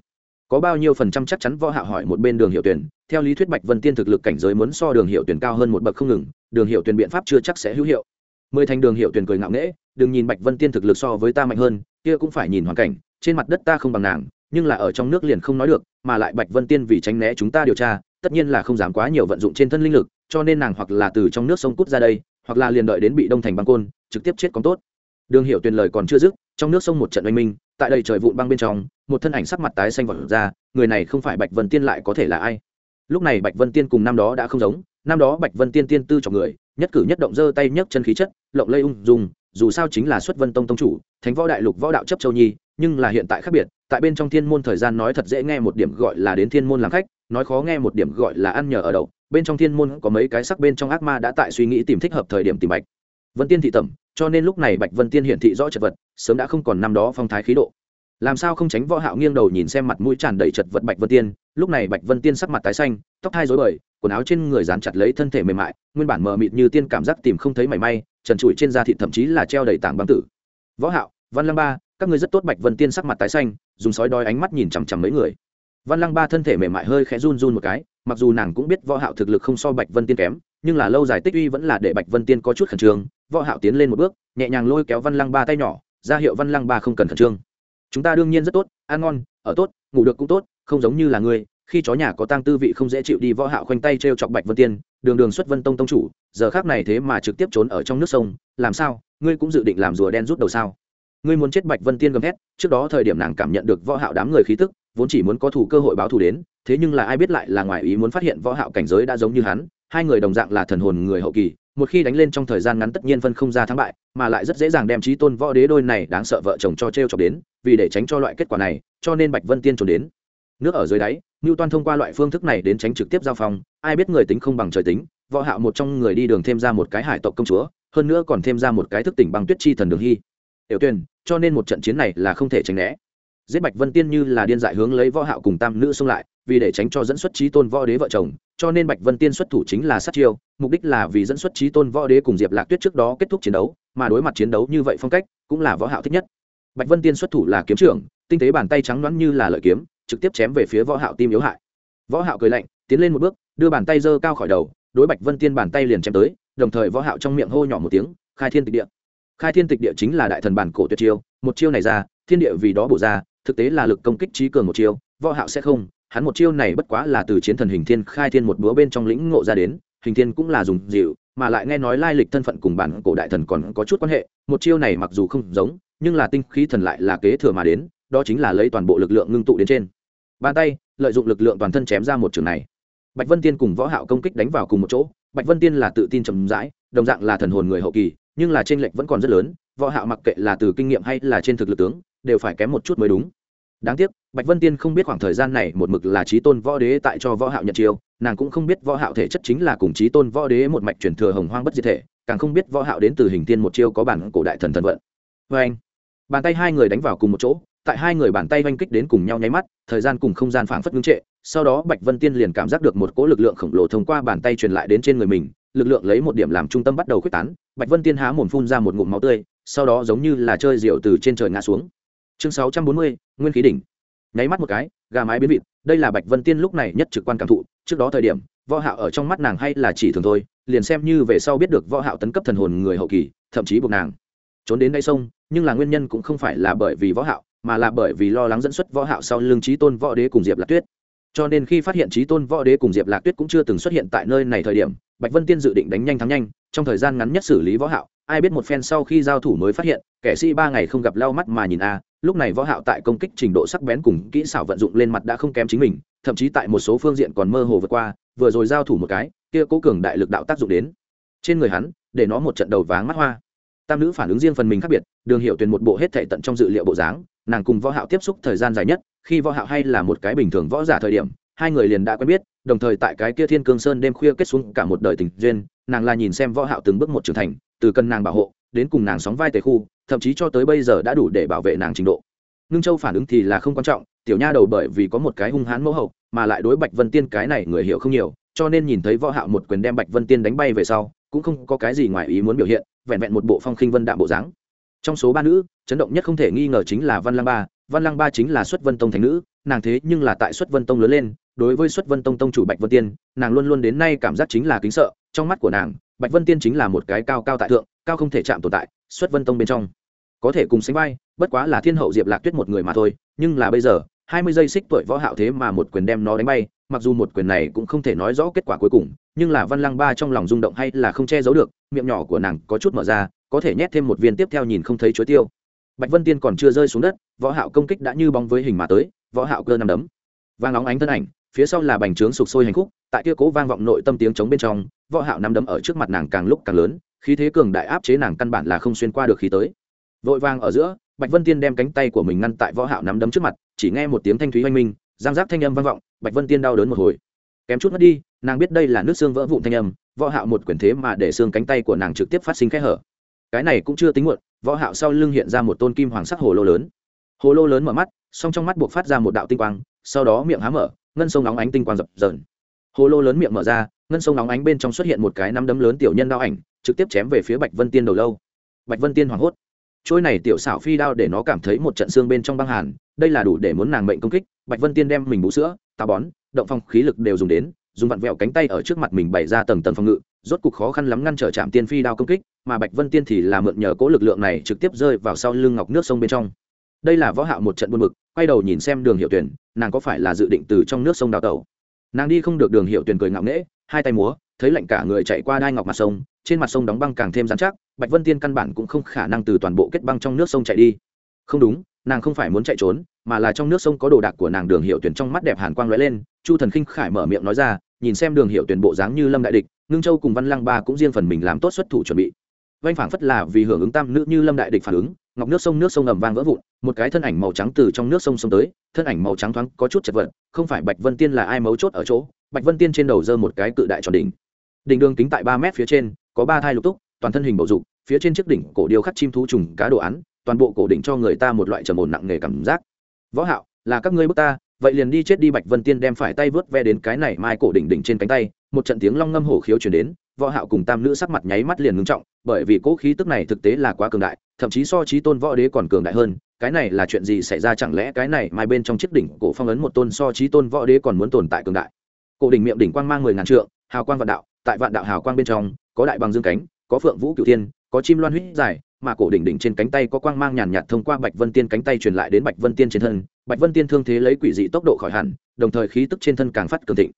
Có bao nhiêu phần trăm chắc chắn võ hạo hỏi một bên đường hiệu tuyển, theo lý thuyết bạch vân tiên thực lực cảnh giới muốn so đường hiệu tuyển cao hơn một bậc không ngừng, đường hiệu tuyển biện pháp chưa chắc sẽ hữu hiệu. Mười thành đường hiệu tuyển cười ngạo nghễ, đừng nhìn bạch vân tiên thực lực so với ta mạnh hơn, kia cũng phải nhìn hoàn cảnh, trên mặt đất ta không bằng nàng, nhưng là ở trong nước liền không nói được, mà lại bạch vân tiên vì tránh né chúng ta điều tra tất nhiên là không dám quá nhiều vận dụng trên thân linh lực, cho nên nàng hoặc là từ trong nước sông cút ra đây, hoặc là liền đợi đến bị đông thành băng côn, trực tiếp chết còn tốt. Đường hiệu tuyền lời còn chưa dứt, trong nước sông một trận oanh minh, tại đây trời vụn băng bên trong, một thân ảnh sắc mặt tái xanh vọt ra, người này không phải bạch vân tiên lại có thể là ai? Lúc này bạch vân tiên cùng năm đó đã không giống, năm đó bạch vân tiên tiên tư cho người, nhất cử nhất động giơ tay nhấc chân khí chất, lộng lây ung dung, dù sao chính là xuất vân tông tông chủ, thánh võ đại lục võ đạo chấp châu nhi nhưng là hiện tại khác biệt, tại bên trong thiên môn thời gian nói thật dễ nghe một điểm gọi là đến thiên môn làm khách, nói khó nghe một điểm gọi là ăn nhờ ở đậu. Bên trong thiên môn có mấy cái sắc bên trong ác ma đã tại suy nghĩ tìm thích hợp thời điểm tìm bạch. Vân tiên thị tẩm, cho nên lúc này bạch vân tiên hiển thị rõ chật vật, sớm đã không còn năm đó phong thái khí độ. Làm sao không tránh võ hạo nghiêng đầu nhìn xem mặt mũi tràn đầy chật vật bạch vân tiên, lúc này bạch vân tiên sắc mặt tái xanh, tóc hai rối bời, quần áo trên người dán chặt lấy thân thể mềm mại, nguyên bản mờ mịt như tiên cảm giác tìm không thấy mảy may, trần trụi trên da thịt thậm chí là treo đầy tảng băng tử. Võ hạo, văn lăng ba các ngươi rất tốt bạch vân tiên sắc mặt tái xanh dùng sói đói ánh mắt nhìn chằm chằm mấy người văn lăng ba thân thể mềm mại hơi khẽ run run một cái mặc dù nàng cũng biết võ hạo thực lực không so bạch vân tiên kém nhưng là lâu dài tích uy vẫn là để bạch vân tiên có chút khẩn trương võ hạo tiến lên một bước nhẹ nhàng lôi kéo văn lăng ba tay nhỏ ra hiệu văn lăng ba không cần khẩn trương chúng ta đương nhiên rất tốt ăn ngon ở tốt ngủ được cũng tốt không giống như là ngươi khi chó nhà có tang tư vị không dễ chịu đi võ hạo khoanh tay treo chọc bạch vân tiên đường đường xuất vân tông tông chủ giờ khác này thế mà trực tiếp trốn ở trong nước sông làm sao ngươi cũng dự định làm rùa đen rút đầu sao ngươi muốn chết bạch vân tiên gầm thét, trước đó thời điểm nàng cảm nhận được võ hạo đám người khí tức, vốn chỉ muốn có thủ cơ hội báo thù đến, thế nhưng là ai biết lại là ngoài ý muốn phát hiện võ hạo cảnh giới đã giống như hắn, hai người đồng dạng là thần hồn người hậu kỳ, một khi đánh lên trong thời gian ngắn tất nhiên phân không ra thắng bại, mà lại rất dễ dàng đem trí tôn võ đế đôi này đáng sợ vợ chồng cho treo chọc đến, vì để tránh cho loại kết quả này, cho nên bạch vân tiên trốn đến. Nước ở dưới đáy ngưu toan thông qua loại phương thức này đến tránh trực tiếp giao phong ai biết người tính không bằng trời tính, võ hạo một trong người đi đường thêm ra một cái hải tộc công chúa, hơn nữa còn thêm ra một cái thức tỉnh băng tuyết chi thần đường hy tiểu tuyền, cho nên một trận chiến này là không thể tránh né. Giết bạch vân tiên như là điên dại hướng lấy võ hạo cùng tam nữ xông lại, vì để tránh cho dẫn xuất trí tôn võ đế vợ chồng, cho nên bạch vân tiên xuất thủ chính là sát chiêu, mục đích là vì dẫn xuất trí tôn võ đế cùng diệp lạc tuyết trước đó kết thúc chiến đấu, mà đối mặt chiến đấu như vậy phong cách, cũng là võ hạo thích nhất. Bạch vân tiên xuất thủ là kiếm trưởng, tinh tế bàn tay trắng loáng như là lợi kiếm, trực tiếp chém về phía võ hạo tim yếu hại. Võ hạo cười lạnh, tiến lên một bước, đưa bàn tay giơ cao khỏi đầu, đối bạch vân tiên bàn tay liền chém tới, đồng thời võ hạo trong miệng hô nhỏ một tiếng, khai thiên tịch địa khai thiên tịch địa chính là đại thần bản cổ tuyệt chiêu, một chiêu này ra, thiên địa vì đó bổ ra, thực tế là lực công kích trí cường một chiêu, võ hạo sẽ không, hắn một chiêu này bất quá là từ chiến thần hình thiên khai thiên một búa bên trong lĩnh ngộ ra đến, hình thiên cũng là dùng dịu, mà lại nghe nói lai lịch thân phận cùng bản cổ đại thần còn có chút quan hệ, một chiêu này mặc dù không giống, nhưng là tinh khí thần lại là kế thừa mà đến, đó chính là lấy toàn bộ lực lượng ngưng tụ đến trên. Bàn tay, lợi dụng lực lượng toàn thân chém ra một trường này. Bạch vân tiên cùng võ hạo công kích đánh vào cùng một chỗ, bạch vân tiên là tự tin trầm rãi, đồng dạng là thần hồn người hậu kỳ nhưng là trên lệnh vẫn còn rất lớn, võ hạo mặc kệ là từ kinh nghiệm hay là trên thực lực tướng, đều phải kém một chút mới đúng. Đáng tiếc, bạch vân tiên không biết khoảng thời gian này một mực là trí tôn võ đế tại cho võ hạo nhận chiêu, nàng cũng không biết võ hạo thể chất chính là cùng trí tôn võ đế một mạch truyền thừa hồng hoang bất diệt thể, càng không biết võ hạo đến từ hình tiên một chiêu có bản cổ đại thần thần vận. Với anh, bàn tay hai người đánh vào cùng một chỗ, tại hai người bàn tay vanh kích đến cùng nhau nháy mắt, thời gian cùng không gian phảng phất ngưng trệ, sau đó bạch vân tiên liền cảm giác được một cỗ lực lượng khổng lồ thông qua bàn tay truyền lại đến trên người mình lực lượng lấy một điểm làm trung tâm bắt đầu khuếch tán bạch vân tiên há mồm phun ra một ngụm máu tươi sau đó giống như là chơi rượu từ trên trời ngã xuống. Chương 640, nguyên khí đỉnh. Nháy mắt một cái gà mái biến vịt đây là bạch vân tiên lúc này nhất trực quan cảm thụ trước đó thời điểm võ hạo ở trong mắt nàng hay là chỉ thường thôi liền xem như về sau biết được võ hạo tấn cấp thần hồn người hậu kỳ thậm chí buộc nàng. Trốn đến đây sông nhưng là nguyên nhân cũng không phải là bởi vì võ hạo mà là bởi vì lo lắng dẫn xuất võ hạo sau lưng trí tôn võ đế cùng diệp lạc tuyết. Cho nên khi phát hiện trí tôn võ đế cùng diệp lạc tuyết cũng chưa từng xuất hiện tại nơi này thời điểm bạch vân tiên dự định đánh nhanh thắng nhanh, trong thời gian ngắn nhất xử lý võ hạo, ai biết một phen sau khi giao thủ mới phát hiện, kẻ sĩ ba ngày không gặp lau mắt mà nhìn a, lúc này võ hạo tại công kích trình độ sắc bén cùng kỹ xảo vận dụng lên mặt đã không kém chính mình, thậm chí tại một số phương diện còn mơ hồ vượt qua, vừa rồi giao thủ một cái, kia cố cường đại lực đạo tác dụng đến. Trên người hắn, để nó một trận đầu váng mắt hoa. Tam nữ phản ứng riêng phần mình khác biệt, đường hiệu Tuyền một bộ hết thệ tận trong dự liệu bộ dáng, nàng cùng võ hạo tiếp xúc thời gian dài nhất, khi võ hạo hay là một cái bình thường võ giả thời điểm hai người liền đã quen biết, đồng thời tại cái kia thiên cương sơn đêm khuya kết xuống cả một đời tình duyên, nàng là nhìn xem võ hạo từng bước một trưởng thành, từ cần nàng bảo hộ, đến cùng nàng sóng vai tề khu, thậm chí cho tới bây giờ đã đủ để bảo vệ nàng trình độ. Ngưng châu phản ứng thì là không quan trọng, tiểu nha đầu bởi vì có một cái hung hãn mẫu hậu, mà lại đối bạch vân tiên cái này người hiểu không nhiều, cho nên nhìn thấy võ hạo một quyền đem bạch vân tiên đánh bay về sau, cũng không có cái gì ngoài ý muốn biểu hiện, vẹn vẹn một bộ phong khinh vân đạm bộ dáng. Trong số ba nữ, chấn động nhất không thể nghi ngờ chính là văn lang ba văn lăng ba chính là xuất vân tông thành nữ, nàng thế nhưng là tại xuất vân tông lớn lên, đối với xuất vân tông tông chủ bạch vân tiên, nàng luôn luôn đến nay cảm giác chính là kính sợ, trong mắt của nàng, bạch vân tiên chính là một cái cao cao tại thượng, cao không thể chạm tồn tại, xuất vân tông bên trong. Có thể cùng sánh vai, bất quá là thiên hậu diệp lạc tuyết một người mà thôi, nhưng là bây giờ, hai mươi giây xích tuổi võ hạo thế mà một quyền đem nó đánh bay, mặc dù một quyền này cũng không thể nói rõ kết quả cuối cùng, nhưng là văn lăng ba trong lòng rung động hay là không che giấu được, miệng nhỏ của nàng có chút mở ra, có thể nhét thêm một viên tiếp theo nhìn không thấy chuối tiêu. Bạch vân tiên còn chưa rơi xuống đất võ hạo công kích đã như bóng với hình mà tới, võ hạo cơ năm đấm. Vang nóng ánh thân ảnh, phía sau là bành trướng sục sôi hành khúc, tại kia cố vang vọng nội tâm tiếng chống bên trong, võ hạo năm đấm ở trước mặt nàng càng lúc càng lớn, khí thế cường đại áp chế nàng căn bản là không xuyên qua được khí tới. Vội vang ở giữa, bạch vân tiên đem cánh tay của mình ngăn tại võ hạo nắm đấm trước mặt, chỉ nghe một tiếng thanh thúy oanh minh, giang giác thanh âm vang vọng, bạch vân tiên đau đớn một hồi. Kém chút mất đi, nàng biết đây là nước xương vỡ vụn thanh âm, võ hạo một quyền thế mà để xương cánh tay của nàng trực tiếp phát sinh khe hở. Cái này cũng chưa tính muộn, võ hạo sau lưng hiện ra một tôn kim hoàng sắc hồ lô lớn hồ lô lớn mở mắt, song trong mắt buộc phát ra một đạo tinh quang, sau đó miệng há mở, ngân sông nóng ánh tinh quang dập dờn. Hồ lô lớn miệng mở ra, ngân sông nóng ánh bên trong xuất hiện một cái nắm đấm lớn tiểu nhân đao ảnh, trực tiếp chém về phía bạch vân tiên đầu lâu. Bạch vân tiên hoảng hốt. Trôi này tiểu xảo phi đao để nó cảm thấy một trận xương bên trong băng hàn, đây là đủ để muốn nàng mệnh công kích, bạch vân tiên đem mình bú sữa tà bón, động phong khí lực đều dùng đến, dùng vặn vẹo cánh tay ở trước mặt mình bày ra tầng tầng phòng ngự, rốt cục khó khăn lắm ngăn trở trạm tiên phi đao công kích, mà bạch vân tiên thì là mượn nhờ cố lực lượng này trực tiếp rơi vào sau lưng ngọc nước sông bên trong đây là võ hạo một trận buồn bực, quay đầu nhìn xem đường hiệu tuyển nàng có phải là dự định từ trong nước sông đào tẩu? Nàng đi không được đường hiệu tuyển cười ngạo nghễ, hai tay múa, thấy lạnh cả người chạy qua đai ngọc mặt sông, trên mặt sông đóng băng càng thêm dán chắc, bạch vân tiên căn bản cũng không khả năng từ toàn bộ kết băng trong nước sông chạy đi. Không đúng, nàng không phải muốn chạy trốn, mà là trong nước sông có đồ đạc của nàng đường hiệu tuyển trong mắt đẹp hàn quang lóe lên, chu thần khinh khải mở miệng nói ra, nhìn xem đường hiệu tuyển bộ dáng như lâm đại địch, ngưng châu cùng văn lăng ba cũng riêng phần mình làm tốt xuất thủ chuẩn bị vanh phảng phất là vì hưởng ứng tam nữ như lâm đại địch phản ứng, ngọc nước sông nước sông ầm vang vỡ vụn, một cái thân ảnh màu trắng từ trong nước sông sông tới, thân ảnh màu trắng thoáng có chút chật vật, không phải bạch vân tiên là ai mấu chốt ở chỗ, bạch vân tiên trên đầu giơ một cái cự đại tròn đỉnh. Đỉnh đường kính tại ba mét phía trên, có ba thai lục túc, toàn thân hình bầu dục, phía trên chiếc đỉnh cổ điêu khắc chim thú trùng cá đồ án, toàn bộ cổ đỉnh cho người ta một loại trầm ổn nặng nề cảm giác. Võ hạo, là các ngươi bước ta, vậy liền đi chết đi, bạch vân tiên đem phải tay vớt ve đến cái này mai cổ đỉnh đỉnh trên cánh tay, một trận tiếng long ngâm hổ khiếu truyền đến võ hạo cùng tam nữ sắc mặt nháy mắt liền ngưng trọng, bởi vì cố khí tức này thực tế là quá cường đại, thậm chí so chí tôn võ đế còn cường đại hơn, cái này là chuyện gì xảy ra chẳng lẽ cái này mai bên trong chiếc đỉnh cổ phong ấn một tôn so chí tôn võ đế còn muốn tồn tại cường đại? Cổ đỉnh miệng đỉnh quang mang mười ngàn trượng, hào quang vạn đạo, tại vạn đạo hào quang bên trong, có đại bằng dương cánh, có phượng vũ cửu thiên, có chim loan huyết dài, mà cổ đỉnh đỉnh trên cánh tay có quang mang nhàn nhạt thông qua bạch vân tiên cánh tay truyền lại đến bạch vân tiên trên thân, bạch vân tiên thương thế lấy quỷ dị tốc độ khỏi hẳn, đồng thời khí tức trên thân càng phát cường thịnh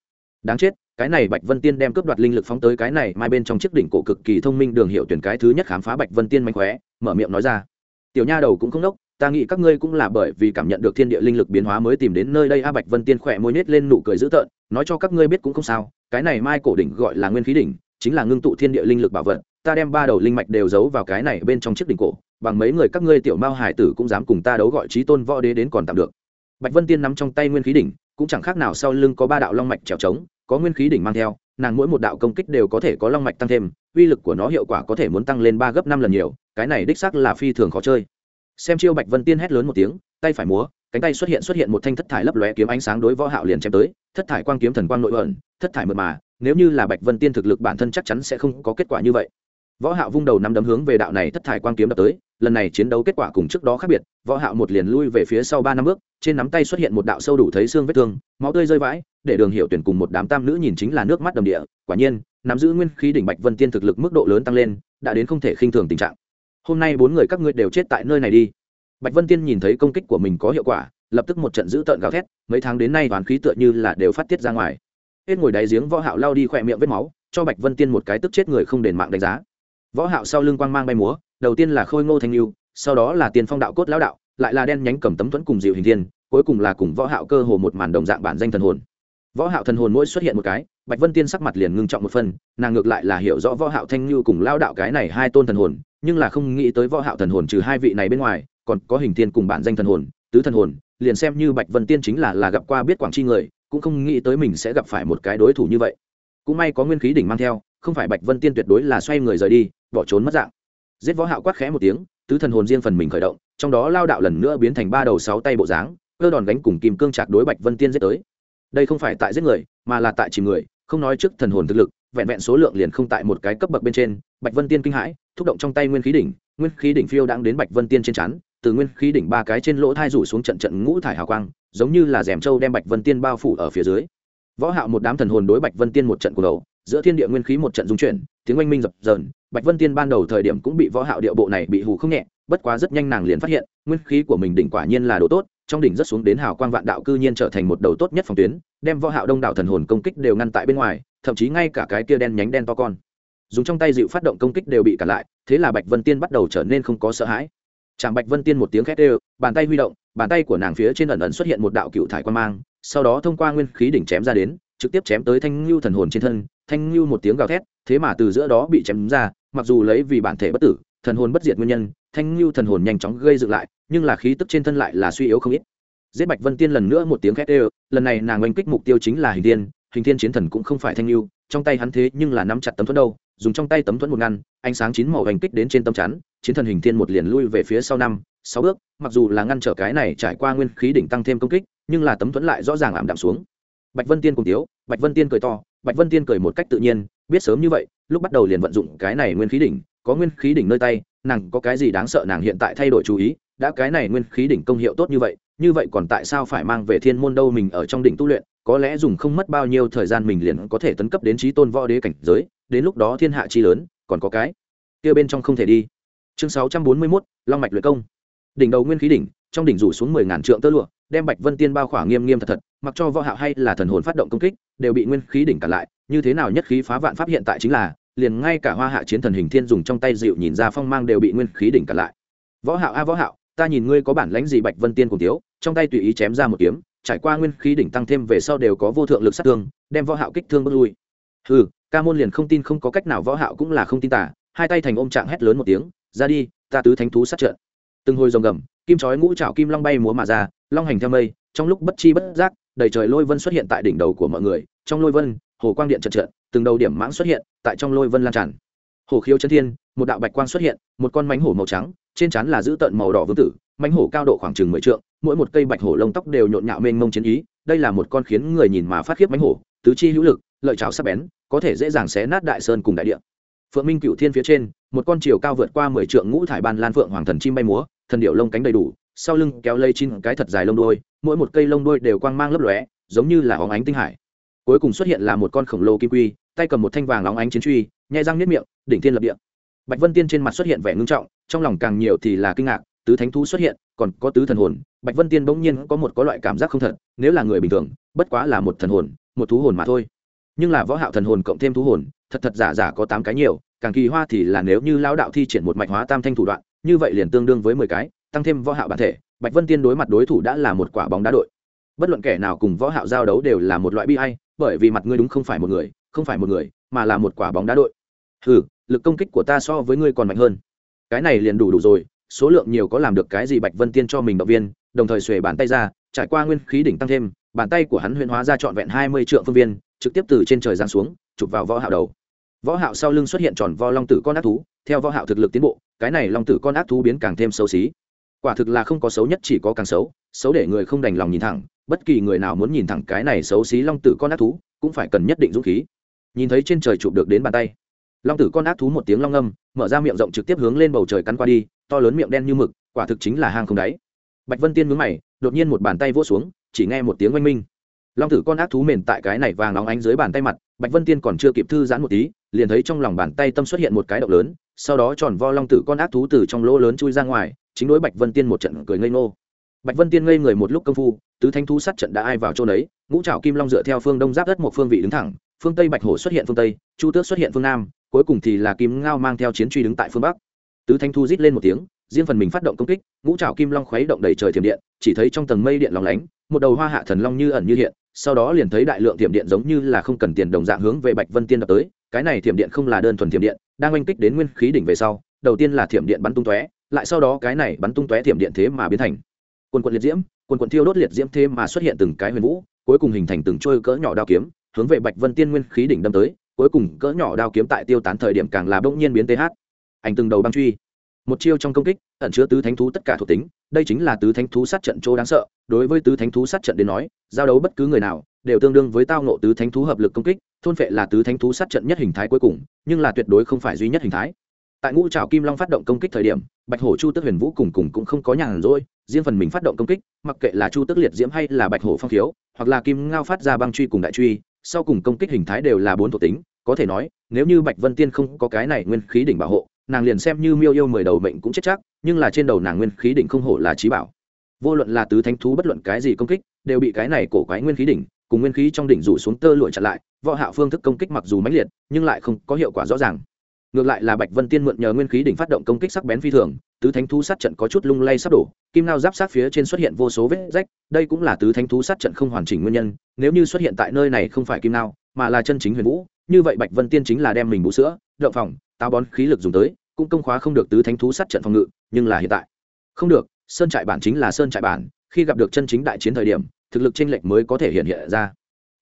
đáng chết, cái này bạch vân tiên đem cướp đoạt linh lực phóng tới cái này mai bên trong chiếc đỉnh cổ cực kỳ thông minh đường hiệu tuyển cái thứ nhất khám phá bạch vân tiên mạnh khóe, mở miệng nói ra. Tiểu nha đầu cũng không đốc, ta nghĩ các ngươi cũng là bởi vì cảm nhận được thiên địa linh lực biến hóa mới tìm đến nơi đây a, bạch vân tiên khỏe môi nết lên nụ cười dữ tợn, nói cho các ngươi biết cũng không sao, cái này mai cổ đỉnh gọi là nguyên khí đỉnh, chính là ngưng tụ thiên địa linh lực bảo vật, ta đem ba đầu linh mạch đều giấu vào cái này bên trong chiếc đỉnh cổ, bằng mấy người các ngươi tiểu mao hải tử cũng dám cùng ta đấu gọi trí tôn võ đế đến còn tạm được. Bạch vân tiên nắm trong tay nguyên khí đỉnh cũng chẳng khác nào sau lưng có ba đạo long mạch trèo trống, có nguyên khí đỉnh mang theo, nàng mỗi một đạo công kích đều có thể có long mạch tăng thêm, uy lực của nó hiệu quả có thể muốn tăng lên ba gấp năm lần nhiều, cái này đích xác là phi thường khó chơi. Xem chiêu bạch vân tiên hét lớn một tiếng, tay phải múa, cánh tay xuất hiện xuất hiện một thanh thất thải lấp lóe kiếm ánh sáng đối võ hạo liền chém tới, thất thải quang kiếm thần quang nội ẩn, thất thải mượt mà, nếu như là bạch vân tiên thực lực bản thân chắc chắn sẽ không có kết quả như vậy võ hạo vung đầu nắm đấm hướng về đạo này thất thải quang kiếm đập tới, lần này chiến đấu kết quả cùng trước đó khác biệt, võ hạo một liền lui về phía sau ba năm bước, trên nắm tay xuất hiện một đạo sâu đủ thấy xương vết thương, máu tươi rơi vãi, để đường hiểu tuyển cùng một đám tam nữ nhìn chính là nước mắt đầm địa, quả nhiên, nắm giữ nguyên khí đỉnh bạch vân tiên thực lực mức độ lớn tăng lên, đã đến không thể khinh thường tình trạng. Hôm nay bốn người các ngươi đều chết tại nơi này đi. Bạch vân tiên nhìn thấy công kích của mình có hiệu quả, lập tức một trận giữ tợn gào thét, mấy tháng đến nay toàn khí tựa như là đều phát tiết ra ngoài. Hết ngồi đáy giếng võ hạo lao đi khỏe miệng vết máu, cho bạch vân tiên một cái tức chết người không đền mạng đánh giá võ hạo sau lưng quang mang bay múa, đầu tiên là khôi ngô thanh lưu sau đó là tiền phong đạo cốt lão đạo, lại là đen nhánh cầm tấm thuẫn cùng diệu hình thiên, cuối cùng là cùng võ hạo cơ hồ một màn đồng dạng bản danh thần hồn. Võ hạo thần hồn mỗi xuất hiện một cái, bạch vân tiên sắc mặt liền ngưng trọng một phần, nàng ngược lại là hiểu rõ võ hạo thanh lưu cùng lão đạo cái này hai tôn thần hồn, nhưng là không nghĩ tới võ hạo thần hồn trừ hai vị này bên ngoài, còn có hình thiên cùng bản danh thần hồn, tứ thần hồn, liền xem như bạch vân tiên chính là là gặp qua biết quảng chi người, cũng không nghĩ tới mình sẽ gặp phải một cái đối thủ như vậy. Cũng may có nguyên khí đỉnh mang theo, không phải bạch vân tiên tuyệt đối là xoay người rời đi bỏ trốn mất dạng. Giết võ hạo quát khẽ một tiếng, tứ thần hồn riêng phần mình khởi động, trong đó lao đạo lần nữa biến thành ba đầu sáu tay bộ dáng, cơ đòn gánh cùng kim cương chặt đối bạch vân tiên giết tới. Đây không phải tại giết người, mà là tại chìm người, không nói trước thần hồn thực lực, vẹn vẹn số lượng liền không tại một cái cấp bậc bên trên, bạch vân tiên kinh hãi, thúc động trong tay nguyên khí đỉnh, nguyên khí đỉnh phiêu đang đến bạch vân tiên trên chắn từ nguyên khí đỉnh ba cái trên lỗ thai rủ xuống trận trận ngũ thải hào quang, giống như là rèm trâu đem bạch vân tiên bao phủ ở phía dưới. Võ hạo một đám thần hồn đối bạch vân tiên một trận của đầu, giữa thiên địa nguyên khí một trận dung chuyển, tiếng oanh minh dập dờn bạch vân tiên ban đầu thời điểm cũng bị võ hạo điệu bộ này bị hù không nhẹ, bất quá rất nhanh nàng liền phát hiện, nguyên khí của mình đỉnh quả nhiên là đồ tốt, trong đỉnh rất xuống đến hào quang vạn đạo cư nhiên trở thành một đầu tốt nhất phòng tuyến, đem võ hạo đông đảo thần hồn công kích đều ngăn tại bên ngoài, thậm chí ngay cả cái kia đen nhánh đen to con. Dùng trong tay dịu phát động công kích đều bị cản lại, thế là bạch vân tiên bắt đầu trở nên không có sợ hãi. Chàng bạch vân tiên một tiếng khét đều, bàn tay huy động, bàn tay của nàng phía trên ẩn ẩn xuất hiện một đạo cựu thải quan mang, sau đó thông qua nguyên khí đỉnh chém ra đến, trực tiếp chém tới thanh lưu thần hồn trên thân, thanh lưu một tiếng gào thét, thế mà từ giữa đó bị chém ra mặc dù lấy vì bản thể bất tử, thần hồn bất diệt nguyên nhân, thanh lưu thần hồn nhanh chóng gây dựng lại, nhưng là khí tức trên thân lại là suy yếu không ít. Giết bạch vân tiên lần nữa một tiếng khét ê lần này nàng oanh kích mục tiêu chính là hình tiên hình thiên chiến thần cũng không phải thanh lưu trong tay hắn thế nhưng là nắm chặt tấm thuẫn đâu, dùng trong tay tấm thuẫn một ngăn, ánh sáng chín màu oanh kích đến trên tấm chắn, chiến thần hình thiên một liền lui về phía sau năm, sáu bước, mặc dù là ngăn trở cái này trải qua nguyên khí đỉnh tăng thêm công kích, nhưng là tấm thuẫn lại rõ ràng ảm đạm xuống. Bạch vân tiên cùng tiếu, bạch vân tiên cười to, bạch vân tiên cười một cách tự nhiên, biết sớm như vậy lúc bắt đầu liền vận dụng cái này nguyên khí đỉnh có nguyên khí đỉnh nơi tay nàng có cái gì đáng sợ nàng hiện tại thay đổi chú ý đã cái này nguyên khí đỉnh công hiệu tốt như vậy như vậy còn tại sao phải mang về thiên môn đâu mình ở trong đỉnh tu luyện có lẽ dùng không mất bao nhiêu thời gian mình liền có thể tấn cấp đến trí tôn võ đế cảnh giới đến lúc đó thiên hạ chi lớn còn có cái kia bên trong không thể đi. Chương sáu trăm bốn mươi 641, long mạch luyện công. Đỉnh đầu nguyên khí đỉnh trong đỉnh rủ xuống mười ngàn trượng tơ lụa đem bạch vân tiên bao khỏa nghiêm nghiêm thật thật mặc cho võ hạo hay là thần hồn phát động công kích đều bị nguyên khí đỉnh cản lại như thế nào nhất khí phá vạn pháp hiện tại chính là, liền ngay cả hoa hạ chiến thần hình thiên dùng trong tay dịu nhìn ra phong mang đều bị nguyên khí đỉnh cản lại. Võ hạo a võ hạo, ta nhìn ngươi có bản lãnh gì bạch vân tiên cùng thiếu, trong tay tùy ý chém ra một kiếm, trải qua nguyên khí đỉnh tăng thêm về sau đều có vô thượng lực sát thương, đem võ hạo kích thương bước lui. Hừ, ca môn liền không tin không có cách nào võ hạo cũng là không tin tả hai tay thành ôm trạng hét lớn một tiếng, ra đi, ta tứ thánh thú sát trận. Từng hồi rồng gầm, kim chói ngũ trảo kim long bay múa mà ra, long hành theo mây, trong lúc bất chi bất giác, đầy trời lôi vân xuất hiện tại đỉnh đầu của mọi người, trong lôi vân hồ quang điện trận trận, từng đầu điểm mãng xuất hiện tại trong lôi vân lan tràn. Hồ khiếu chân thiên, một đạo bạch quang xuất hiện, một con mánh hổ màu trắng, trên trán là giữ tợn màu đỏ vương tử mánh hổ cao độ khoảng chừng mười trượng, mỗi một cây bạch hổ lông tóc đều nhộn nhạo mênh mông chiến ý, đây là một con khiến người nhìn mà phát khiếp mánh hổ, tứ chi hữu lực, lợi trào sắc bén, có thể dễ dàng xé nát đại sơn cùng đại địa. Phượng minh cựu thiên phía trên, một con chiều cao vượt qua mười trượng ngũ thải ban lan phượng hoàng thần chim bay múa, thần điệu lông cánh đầy đủ, sau lưng kéo lây chín cái thật dài lông đôi mỗi một cây lông đôi đều quang mang lấp lóe, giống như là hóng ánh tinh hải cuối cùng xuất hiện là một con khổng lồ kim quy, tay cầm một thanh vàng óng ánh chiến truy, nhai răng nếp miệng, đỉnh thiên lập địa. Bạch vân tiên trên mặt xuất hiện vẻ ngưng trọng, trong lòng càng nhiều thì là kinh ngạc, tứ thánh thú xuất hiện, còn có tứ thần hồn. Bạch vân tiên bỗng nhiên có một có loại cảm giác không thật, nếu là người bình thường, bất quá là một thần hồn, một thú hồn mà thôi. Nhưng là võ hạo thần hồn cộng thêm thú hồn, thật thật giả giả có tám cái nhiều, càng kỳ hoa thì là nếu như lão đạo thi triển một mạch hóa tam thanh thủ đoạn, như vậy liền tương đương với mười cái, tăng thêm võ hạo bản thể. Bạch vân tiên đối mặt đối thủ đã là một quả bóng đá đội bất luận kẻ nào cùng võ hạo giao đấu đều là một loại bi ai, bởi vì mặt ngươi đúng không phải một người, không phải một người, mà là một quả bóng đá đội. Hừ, lực công kích của ta so với ngươi còn mạnh hơn. Cái này liền đủ đủ rồi, số lượng nhiều có làm được cái gì bạch vân tiên cho mình động viên, đồng thời xuề bàn tay ra, trải qua nguyên khí đỉnh tăng thêm, bàn tay của hắn huyễn hóa ra trọn vẹn hai mươi trượng phương viên, trực tiếp từ trên trời giáng xuống, chụp vào võ hạo đầu. Võ hạo sau lưng xuất hiện tròn vo long tử con ác thú, theo võ hạo thực lực tiến bộ, cái này long tử con ác thú biến càng thêm xấu xí. Quả thực là không có xấu nhất, chỉ có càng xấu xấu để người không đành lòng nhìn thẳng, bất kỳ người nào muốn nhìn thẳng cái này xấu xí long tử con ác thú, cũng phải cần nhất định dũng khí. Nhìn thấy trên trời chụp được đến bàn tay, long tử con ác thú một tiếng long âm mở ra miệng rộng trực tiếp hướng lên bầu trời cắn qua đi, to lớn miệng đen như mực, quả thực chính là hang không đáy. Bạch vân tiên mướn mày, đột nhiên một bàn tay vỗ xuống, chỉ nghe một tiếng oanh minh. Long tử con ác thú mền tại cái này vàng óng ánh dưới bàn tay mặt, bạch vân tiên còn chưa kịp thư giãn một tí, liền thấy trong lòng bàn tay tâm xuất hiện một cái động lớn, sau đó tròn vo long tử con ác thú từ trong lỗ lớn chui ra ngoài, chính đối bạch vân tiên một trận cười ngây ngô bạch vân tiên ngây người một lúc công phu, tứ thanh thú sát trận đã ai vào chỗ đấy ngũ trảo kim long dựa theo phương đông giáp đất một phương vị đứng thẳng, phương tây bạch hổ xuất hiện phương tây, chu tước xuất hiện phương nam, cuối cùng thì là kim ngao mang theo chiến truy đứng tại phương bắc. Tứ thanh thu rít lên một tiếng, riêng phần mình phát động công kích, ngũ trảo kim long khuấy động đầy trời thiểm điện, chỉ thấy trong tầng mây điện lóng lánh, một đầu hoa hạ thần long như ẩn như hiện, sau đó liền thấy đại lượng thiểm điện giống như là không cần tiền đồng dạng hướng về bạch vân tiên đập tới, cái này thiểm điện không là đơn thuần thiểm điện, đang oanh kích đến nguyên khí đỉnh về sau, đầu tiên là thiểm điện bắn tung tóe, lại sau đó cái này bắn tung tóe thiểm điện thế mà biến thành quần quần liệt diễm, quần quần thiêu đốt liệt diễm thế mà xuất hiện từng cái huyền vũ, cuối cùng hình thành từng trôi cỡ nhỏ đao kiếm, hướng về bạch vân tiên nguyên khí đỉnh đâm tới, cuối cùng cỡ nhỏ đao kiếm tại tiêu tán thời điểm càng là bỗng nhiên biến th ảnh từng đầu băng truy. Một chiêu trong công kích, ẩn chứa tứ thánh thú tất cả thuộc tính, đây chính là tứ thánh thú sát trận chỗ đáng sợ, đối với tứ thánh thú sát trận đến nói, giao đấu bất cứ người nào, đều tương đương với tao nộ tứ thánh thú hợp lực công kích, thôn phệ là tứ thánh thú sát trận nhất hình thái cuối cùng, nhưng là tuyệt đối không phải duy nhất hình thái tại ngũ trào kim long phát động công kích thời điểm, bạch hổ chu tức huyền vũ cùng cùng cũng không có nhàn rỗi, riêng phần mình phát động công kích, mặc kệ là chu tức liệt diễm hay là bạch hổ phong khiếu, hoặc là kim ngao phát ra băng truy cùng đại truy, sau cùng công kích hình thái đều là bốn thuộc tính, có thể nói, nếu như bạch vân tiên không có cái này nguyên khí đỉnh bảo hộ, nàng liền xem như miêu yêu mười đầu mệnh cũng chết chắc, nhưng là trên đầu nàng nguyên khí đỉnh không hổ là trí bảo. Vô luận là tứ thánh thú bất luận cái gì công kích, đều bị cái này cổ quái nguyên khí đỉnh, cùng nguyên khí trong đỉnh rủ xuống tơ lụi chặn lại, võ hạo phương thức công kích mặc dù mãnh liệt, nhưng lại không có hiệu quả rõ ràng ngược lại là bạch vân tiên mượn nhờ nguyên khí đỉnh phát động công kích sắc bén phi thường, tứ thánh thú sát trận có chút lung lay sắp đổ, kim lao giáp sát phía trên xuất hiện vô số vết rách, đây cũng là tứ thánh thú sát trận không hoàn chỉnh nguyên nhân, nếu như xuất hiện tại nơi này không phải kim lao mà là chân chính huyền vũ, như vậy bạch vân tiên chính là đem mình bú sữa đậu phòng, táo bón khí lực dùng tới, cũng công khóa không được tứ thánh thú sát trận phòng ngự, nhưng là hiện tại. Không được, sơn trại bản chính là sơn trại bản, khi gặp được chân chính đại chiến thời điểm, thực lực chênh lệch mới có thể hiện hiện ra.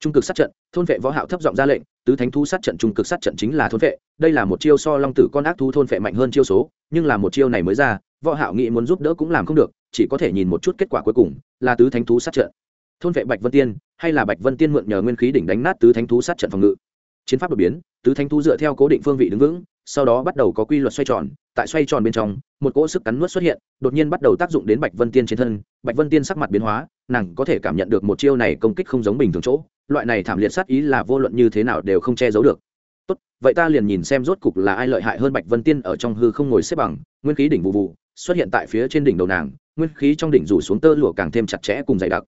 Trung cực sát trận, thôn vệ võ hạo thấp giọng ra lệnh tứ thánh thú sát trận trung cực sát trận chính là thôn vệ đây là một chiêu so long tử con ác thú thôn vệ mạnh hơn chiêu số, nhưng là một chiêu này mới ra, võ hạo nghĩ muốn giúp đỡ cũng làm không được, chỉ có thể nhìn một chút kết quả cuối cùng, là tứ thánh thú sát trận. Thôn vệ bạch vân tiên, hay là bạch vân tiên mượn nhờ nguyên khí đỉnh đánh nát tứ thánh thú sát trận phòng ngự. Chiến pháp đột biến, tứ thánh thú dựa theo cố định phương vị đứng vững sau đó bắt đầu có quy luật xoay tròn, tại xoay tròn bên trong, một cỗ sức cắn nuốt xuất hiện, đột nhiên bắt đầu tác dụng đến bạch vân tiên trên thân, bạch vân tiên sắc mặt biến hóa, nàng có thể cảm nhận được một chiêu này công kích không giống bình thường chỗ, loại này thảm liệt sát ý là vô luận như thế nào đều không che giấu được. Tốt, vậy ta liền nhìn xem rốt cục là ai lợi hại hơn bạch vân tiên ở trong hư không ngồi xếp bằng, nguyên khí đỉnh vụ vụ, xuất hiện tại phía trên đỉnh đầu nàng, nguyên khí trong đỉnh rủ xuống tơ lụa càng thêm chặt chẽ cùng dày đặc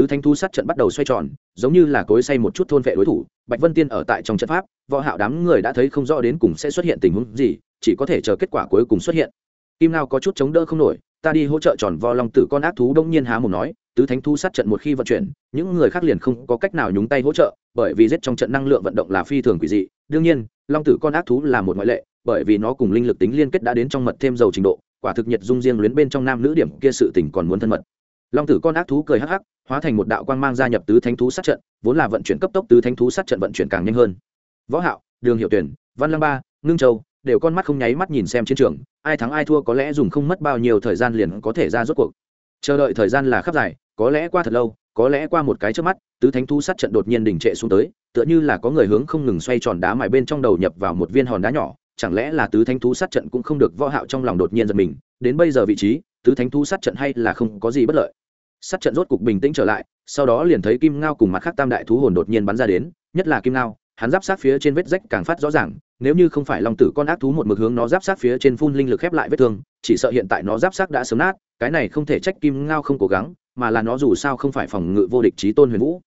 tứ thanh thu sát trận bắt đầu xoay tròn, giống như là cối say một chút thôn vệ đối thủ, bạch vân tiên ở tại trong trận pháp, võ hạo đám người đã thấy không rõ đến cùng sẽ xuất hiện tình huống gì, chỉ có thể chờ kết quả cuối cùng xuất hiện. Kim nào có chút chống đỡ không nổi, ta đi hỗ trợ tròn vo long tử con ác thú đông nhiên há mồm nói, tứ thánh thu sát trận một khi vận chuyển, những người khác liền không có cách nào nhúng tay hỗ trợ, bởi vì giết trong trận năng lượng vận động là phi thường quỷ dị. Đương nhiên, long tử con ác thú là một ngoại lệ, bởi vì nó cùng linh lực tính liên kết đã đến trong mật thêm dầu trình độ, quả thực nhiệt dung riêng luyến bên trong nam nữ điểm kia sự tình còn muốn thân mật. Long tử con ác thú cười hắc hắc hóa thành một đạo quang mang gia nhập tứ thánh thú sát trận, vốn là vận chuyển cấp tốc tứ thánh thú sát trận vận chuyển càng nhanh hơn. Võ hạo, đường hiệu tuyển, văn lăng ba, ngưng châu đều con mắt không nháy mắt nhìn xem chiến trường, ai thắng ai thua có lẽ dùng không mất bao nhiêu thời gian liền có thể ra rốt cuộc. Chờ đợi thời gian là khắp dài, có lẽ qua thật lâu, có lẽ qua một cái trước mắt, tứ thánh thú sát trận đột nhiên đình trệ xuống tới, tựa như là có người hướng không ngừng xoay tròn đá mài bên trong đầu nhập vào một viên hòn đá nhỏ, chẳng lẽ là tứ thánh thú sát trận cũng không được võ hạo trong lòng đột nhiên giật mình, đến bây giờ vị trí, tứ thánh thú sát trận hay là không có gì bất lợi sát trận rốt cục bình tĩnh trở lại, sau đó liền thấy kim ngao cùng mặt khác tam đại thú hồn đột nhiên bắn ra đến, nhất là kim ngao, hắn giáp sát phía trên vết rách càng phát rõ ràng, nếu như không phải long tử con ác thú một mực hướng nó giáp sát phía trên phun linh lực khép lại vết thương, chỉ sợ hiện tại nó giáp sát đã sớm nát, cái này không thể trách kim ngao không cố gắng, mà là nó dù sao không phải phòng ngự vô địch trí tôn huyền vũ.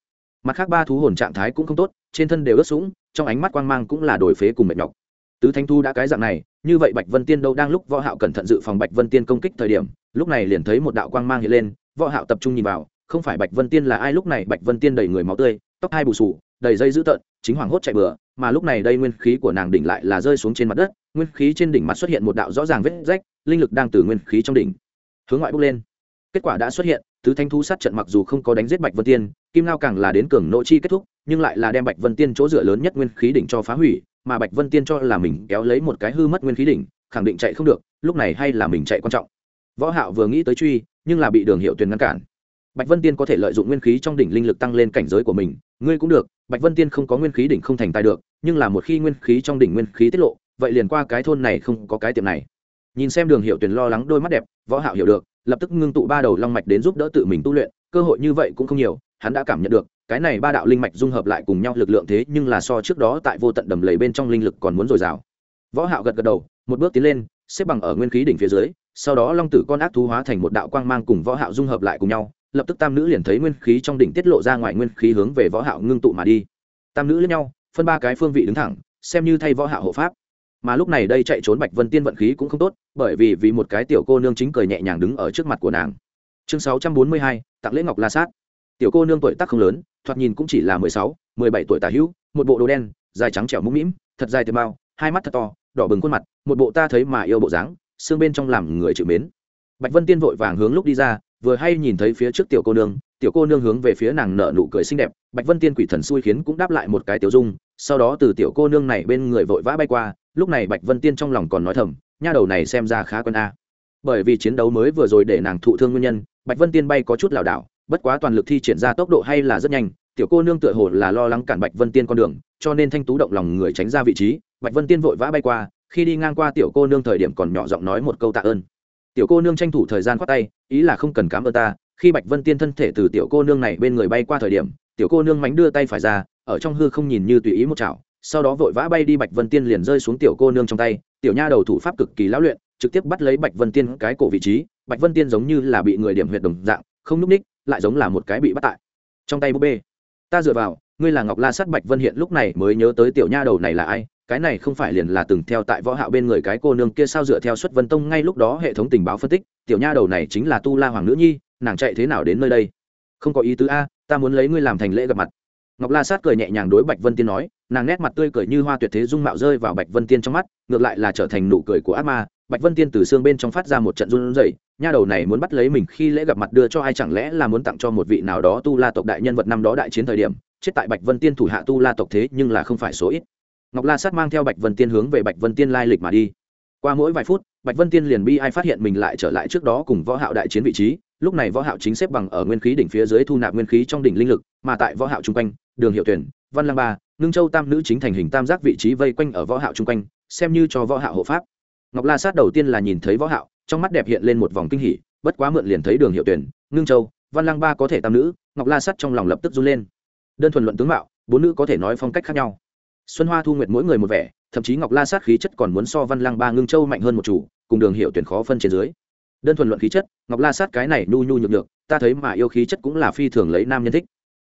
Mặt khác ba thú hồn trạng thái cũng không tốt, trên thân đều ướt sũng, trong ánh mắt quang mang cũng là đổi phế cùng mệt nhọc. Tứ thanh thu đã cái dạng này, như vậy bạch vân tiên đâu đang lúc võ hạo cẩn thận dự phòng bạch vân tiên công kích thời điểm, lúc này liền thấy một đạo quang mang hiện lên võ hạo tập trung nhìn vào, không phải bạch vân tiên là ai, lúc này bạch vân tiên đầy người máu tươi, tóc hai bù sù đầy dây dữ tợn, chính hoàng hốt chạy bừa, mà lúc này đây nguyên khí của nàng đỉnh lại là rơi xuống trên mặt đất, nguyên khí trên đỉnh mặt xuất hiện một đạo rõ ràng vết rách, linh lực đang từ nguyên khí trong đỉnh. Hướng ngoại bốc lên. Kết quả đã xuất hiện, tứ thanh thú sát trận mặc dù không có đánh giết bạch vân tiên, kim lao càng là đến cường nội chi kết thúc, nhưng lại là đem bạch vân tiên chỗ dựa lớn nhất nguyên khí đỉnh cho phá hủy, mà bạch vân tiên cho là mình kéo lấy một cái hư mất nguyên khí đỉnh, khẳng định chạy không được, lúc này hay là mình chạy quan trọng. Võ hạo vừa nghĩ tới truy nhưng là bị đường hiệu tuyền ngăn cản. Bạch vân tiên có thể lợi dụng nguyên khí trong đỉnh linh lực tăng lên cảnh giới của mình, ngươi cũng được, bạch vân tiên không có nguyên khí đỉnh không thành tài được, nhưng là một khi nguyên khí trong đỉnh nguyên khí tiết lộ, vậy liền qua cái thôn này không có cái tiệm này. Nhìn xem đường hiệu tuyền lo lắng đôi mắt đẹp, võ hạo hiểu được, lập tức ngưng tụ ba đầu long mạch đến giúp đỡ tự mình tu luyện, cơ hội như vậy cũng không nhiều, hắn đã cảm nhận được, cái này ba đạo linh mạch dung hợp lại cùng nhau lực lượng thế nhưng là so trước đó tại vô tận đầm lầy bên trong linh lực còn muốn dồi dào. Võ hạo gật gật đầu, một bước tiến lên, xếp bằng ở nguyên khí đỉnh phía dưới sau đó long tử con ác thú hóa thành một đạo quang mang cùng võ hạo dung hợp lại cùng nhau lập tức tam nữ liền thấy nguyên khí trong đỉnh tiết lộ ra ngoài nguyên khí hướng về võ hạo ngưng tụ mà đi. Tam nữ lẫn nhau phân ba cái phương vị đứng thẳng xem như thay võ hạo hộ pháp. Mà lúc này đây chạy trốn bạch vân tiên vận khí cũng không tốt bởi vì vì một cái tiểu cô nương chính cười nhẹ nhàng đứng ở trước mặt của nàng. Chương 642, tặng lễ ngọc la sát. Tiểu cô nương tuổi tác không lớn thoạt nhìn cũng chỉ là mười sáu, mười bảy tuổi tả hữu một bộ đồ đen dài trắng trẻo mũm mĩm thật dài tuyệt bao hai mắt thật to đỏ bừng khuôn mặt một bộ ta thấy mà yêu bộ dáng xương bên trong làm người chịu mến. Bạch vân tiên vội vàng hướng lúc đi ra, vừa hay nhìn thấy phía trước tiểu cô nương, tiểu cô nương hướng về phía nàng nở nụ cười xinh đẹp, bạch vân tiên quỷ thần xui khiến cũng đáp lại một cái tiểu dung, sau đó từ tiểu cô nương này bên người vội vã bay qua, lúc này bạch vân tiên trong lòng còn nói thầm, nha đầu này xem ra khá quân a. Bởi vì chiến đấu mới vừa rồi để nàng thụ thương nguyên nhân, bạch vân tiên bay có chút lảo đảo, bất quá toàn lực thi triển ra tốc độ hay là rất nhanh, tiểu cô nương tựa hồ là lo lắng cản bạch vân tiên con đường, cho nên thanh tú động lòng người tránh ra vị trí, bạch vân tiên vội vã bay qua khi đi ngang qua tiểu cô nương thời điểm còn nhỏ giọng nói một câu tạ ơn. Tiểu cô nương tranh thủ thời gian khoát tay, ý là không cần cám ơn ta, khi bạch vân tiên thân thể từ tiểu cô nương này bên người bay qua thời điểm, tiểu cô nương mánh đưa tay phải ra, ở trong hư không nhìn như tùy ý một chảo, sau đó vội vã bay đi bạch vân tiên liền rơi xuống tiểu cô nương trong tay. Tiểu nha đầu thủ pháp cực kỳ lão luyện, trực tiếp bắt lấy bạch vân tiên cái cổ vị trí, bạch vân tiên giống như là bị người điểm huyệt đồng dạng, không núp ních, lại giống là một cái bị bắt tại trong tay búp bê. Ta dựa vào, ngươi là ngọc la sát bạch vân hiện lúc này mới nhớ tới tiểu nha đầu này là ai? Cái này không phải liền là từng theo tại võ hạo bên người cái cô nương kia sao dựa theo xuất vân tông ngay lúc đó hệ thống tình báo phân tích, tiểu nha đầu này chính là tu la hoàng nữ nhi, nàng chạy thế nào đến nơi đây? Không có ý tứ a, ta muốn lấy ngươi làm thành lễ gặp mặt. Ngọc la sát cười nhẹ nhàng đối bạch vân tiên nói, nàng nét mặt tươi cười như hoa tuyệt thế dung mạo rơi vào bạch vân tiên trong mắt, ngược lại là trở thành nụ cười của ác ma. Bạch vân tiên từ xương bên trong phát ra một trận run rẩy, nha đầu này muốn bắt lấy mình khi lễ gặp mặt đưa cho ai chẳng lẽ là muốn tặng cho một vị nào đó tu la tộc đại nhân vật năm đó đại chiến thời điểm, chết tại bạch vân tiên thủ hạ tu la tộc thế nhưng là không phải số ít ngọc la sát mang theo bạch vân tiên hướng về bạch vân tiên lai lịch mà đi. Qua mỗi vài phút, bạch vân tiên liền bi ai phát hiện mình lại trở lại trước đó cùng võ hạo đại chiến vị trí. Lúc này võ hạo chính xếp bằng ở nguyên khí đỉnh phía dưới thu nạp nguyên khí trong đỉnh linh lực, mà tại võ hạo trung quanh, đường hiệu tuyển, văn Lang ba, ngưng châu tam nữ chính thành hình tam giác vị trí vây quanh ở võ hạo trung quanh, xem như cho võ hạo hộ pháp. Ngọc la sát đầu tiên là nhìn thấy võ hạo, trong mắt đẹp hiện lên một vòng kinh hỉ, bất quá mượn liền thấy đường hiệu tuyển, ngưng châu, văn Lang ba có thể tam nữ, ngọc la sát trong lòng lập tức run lên. Đơn thuần luận tướng mạo, bốn nữ có thể nói phong cách khác nhau xuân hoa thu nguyệt mỗi người một vẻ, thậm chí ngọc la sát khí chất còn muốn so văn lăng ba ngưng châu mạnh hơn một chủ, cùng đường hiệu tuyển khó phân trên dưới. Đơn thuần luận khí chất, ngọc la sát cái này nu nhu nhược nhược, ta thấy mà yêu khí chất cũng là phi thường lấy nam nhân thích.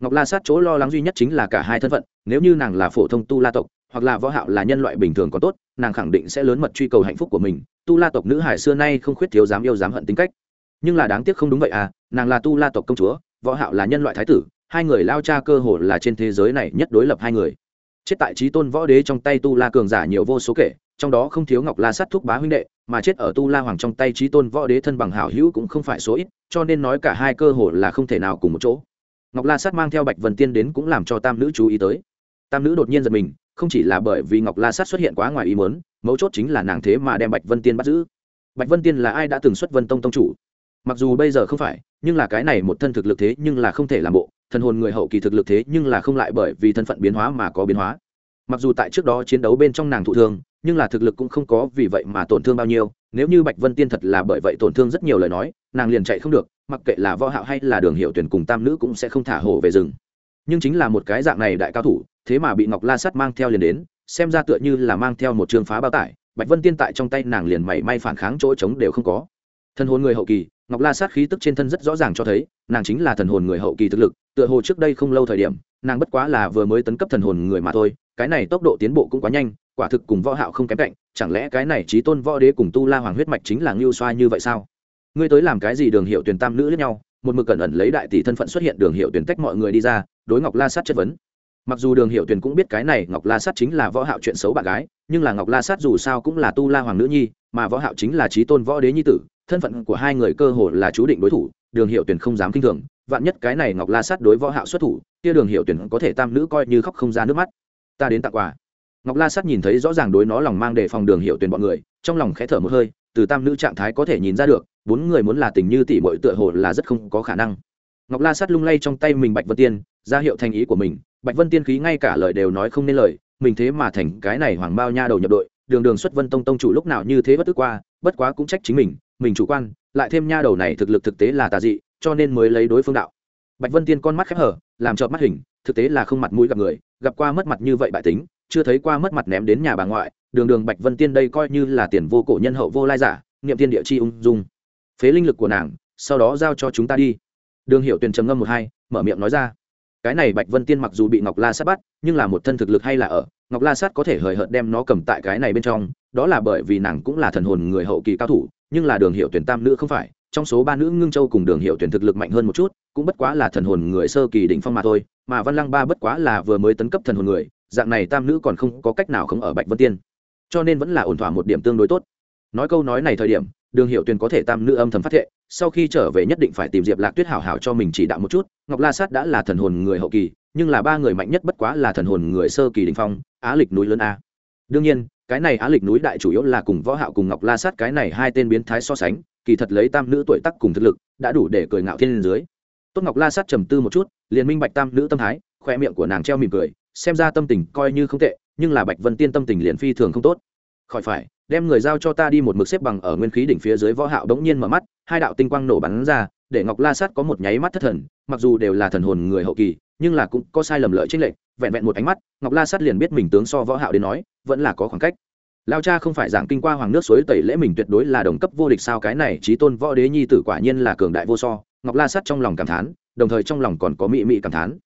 Ngọc la sát chỗ lo lắng duy nhất chính là cả hai thân phận, nếu như nàng là phổ thông tu la tộc, hoặc là võ hạo là nhân loại bình thường có tốt, nàng khẳng định sẽ lớn mật truy cầu hạnh phúc của mình, tu la tộc nữ hải xưa nay không khuyết thiếu dám yêu dám hận tính cách. Nhưng là đáng tiếc không đúng vậy à nàng là tu la tộc công chúa, võ hạo là nhân loại thái tử, hai người lao cha cơ hồ là trên thế giới này nhất đối lập hai người chết tại trí tôn võ đế trong tay tu la cường giả nhiều vô số kể, trong đó không thiếu ngọc la sát thúc bá huynh đệ, mà chết ở tu la hoàng trong tay trí tôn võ đế thân bằng hảo hữu cũng không phải số ít, cho nên nói cả hai cơ hội là không thể nào cùng một chỗ. Ngọc la sát mang theo bạch vân tiên đến cũng làm cho tam nữ chú ý tới. Tam nữ đột nhiên giật mình, không chỉ là bởi vì ngọc la sát xuất hiện quá ngoài ý muốn, mấu chốt chính là nàng thế mà đem bạch vân tiên bắt giữ. Bạch vân tiên là ai đã từng xuất vân tông tông chủ? Mặc dù bây giờ không phải, nhưng là cái này một thân thực lực thế nhưng là không thể làm bộ thần hồn người hậu kỳ thực lực thế nhưng là không lại bởi vì thân phận biến hóa mà có biến hóa. Mặc dù tại trước đó chiến đấu bên trong nàng thụ thương, nhưng là thực lực cũng không có vì vậy mà tổn thương bao nhiêu. Nếu như bạch vân tiên thật là bởi vậy tổn thương rất nhiều lời nói, nàng liền chạy không được, mặc kệ là võ hạo hay là đường hiệu tuyển cùng tam nữ cũng sẽ không thả hổ về rừng. Nhưng chính là một cái dạng này đại cao thủ, thế mà bị ngọc la sắt mang theo liền đến, xem ra tựa như là mang theo một trường phá bao tải. Bạch vân tiên tại trong tay nàng liền mảy may phản kháng chỗ trống đều không có. Thân hồn người hậu kỳ, ngọc la sát khí tức trên thân rất rõ ràng cho thấy, nàng chính là thần hồn người hậu kỳ thực lực tựa hồ trước đây không lâu thời điểm, nàng bất quá là vừa mới tấn cấp thần hồn người mà thôi, cái này tốc độ tiến bộ cũng quá nhanh, quả thực cùng võ hạo không kém cạnh, chẳng lẽ cái này trí tôn võ đế cùng tu la hoàng huyết mạch chính là ngưu xoa như vậy sao? Ngươi tới làm cái gì đường hiệu tuyển tam nữ lẫn nhau, một mực cẩn ẩn lấy đại tỷ thân phận xuất hiện đường hiệu tuyển tách mọi người đi ra, đối ngọc la sát chất vấn. Mặc dù đường hiệu tuyển cũng biết cái này ngọc la sát chính là võ hạo chuyện xấu bạn gái, nhưng là ngọc la sát dù sao cũng là tu la hoàng nữ nhi, mà võ hạo chính là trí tôn võ đế nhi tử, thân phận của hai người cơ hồ là chú định đối thủ, đường hiệu tuyển không dám kinh thường vạn nhất cái này ngọc la sát đối võ hạo xuất thủ, kia đường hiệu tuyển có thể tam nữ coi như khóc không ra nước mắt. Ta đến tặng quà. Ngọc la sát nhìn thấy rõ ràng đối nó lòng mang đề phòng đường hiệu tuyển bọn người, trong lòng khẽ thở một hơi, từ tam nữ trạng thái có thể nhìn ra được, bốn người muốn là tình như tỷ muội tựa hồ là rất không có khả năng. Ngọc la sát lung lay trong tay mình bạch vân tiên, ra hiệu thành ý của mình, bạch vân tiên khí ngay cả lời đều nói không nên lời, mình thế mà thành cái này hoàng bao nha đầu nhập đội, đường đường xuất vân tông tông chủ lúc nào như thế bất tức qua, bất quá cũng trách chính mình mình chủ quan lại thêm nha đầu này thực lực thực tế là tà dị, cho nên mới lấy đối phương đạo. Bạch vân tiên con mắt khép hở làm chợp mắt hình, thực tế là không mặt mũi gặp người, gặp qua mất mặt như vậy bại tính, chưa thấy qua mất mặt ném đến nhà bà ngoại, đường đường bạch vân tiên đây coi như là tiền vô cổ nhân hậu vô lai giả, niệm tiên địa chi ung dung. Phế linh lực của nàng, sau đó giao cho chúng ta đi. Đường hiệu tuyền trầm ngâm một hai, mở miệng nói ra. Cái này bạch vân tiên mặc dù bị ngọc la sát bắt, nhưng là một thân thực lực hay là ở, ngọc la sát có thể hời hợt đem nó cầm tại cái này bên trong, đó là bởi vì nàng cũng là thần hồn người hậu kỳ cao thủ nhưng là đường hiệu tuyển tam nữ không phải, trong số ba nữ ngưng châu cùng đường hiệu tuyển thực lực mạnh hơn một chút, cũng bất quá là thần hồn người sơ kỳ đỉnh phong mà thôi, mà văn lăng ba bất quá là vừa mới tấn cấp thần hồn người, dạng này tam nữ còn không có cách nào không ở bạch vân tiên. Cho nên vẫn là ổn thỏa một điểm tương đối tốt. Nói câu nói này thời điểm, đường hiệu tuyển có thể tam nữ âm thầm phát thệ, sau khi trở về nhất định phải tìm diệp lạc tuyết hảo hảo cho mình chỉ đạo một chút, ngọc la sát đã là thần hồn người hậu kỳ, nhưng là ba người mạnh nhất bất quá là thần hồn người sơ kỳ đình phong, á lịch núi lớn a. Đương nhiên cái này á lịch núi đại chủ yếu là cùng võ hạo cùng ngọc la sát cái này hai tên biến thái so sánh, kỳ thật lấy tam nữ tuổi tác cùng thực lực, đã đủ để cười ngạo thiên lên dưới. Tốt ngọc la sát trầm tư một chút, liền minh bạch tam nữ tâm thái, khoe miệng của nàng treo mỉm cười, xem ra tâm tình coi như không tệ, nhưng là bạch vân tiên tâm tình liền phi thường không tốt. Khỏi phải, đem người giao cho ta đi một mực xếp bằng ở nguyên khí đỉnh phía dưới võ hạo đống nhiên mở mắt, hai đạo tinh quang nổ bắn ra, để ngọc la sát có một nháy mắt thất thần mặc dù đều là thần hồn người hậu kỳ, nhưng là cũng có sai lầm lợi trích lệnh vẹn vẹn một ánh mắt, ngọc la sát liền biết mình tướng so võ hạo đến nói, vẫn là có khoảng cách. Lao cha không phải giảng kinh qua hoàng nước suối tẩy lễ mình tuyệt đối là đồng cấp vô địch sao, cái này trí tôn võ đế nhi tử quả nhiên là cường đại vô so, ngọc la sát trong lòng cảm thán, đồng thời trong lòng còn có mị mị cảm thán.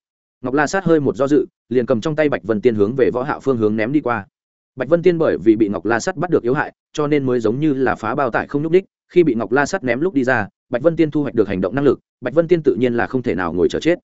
Ngọc la sát hơi một do dự, liền cầm trong tay bạch vân tiên hướng về võ hạo phương hướng ném đi qua bạch vân tiên bởi vì bị ngọc la sắt bắt được yếu hại, cho nên mới giống như là phá bao tải không nhúc đích khi bị ngọc la sắt ném lúc đi ra, bạch vân tiên thu hoạch được hành động năng lực, bạch vân tiên tự nhiên là không thể nào ngồi chờ chết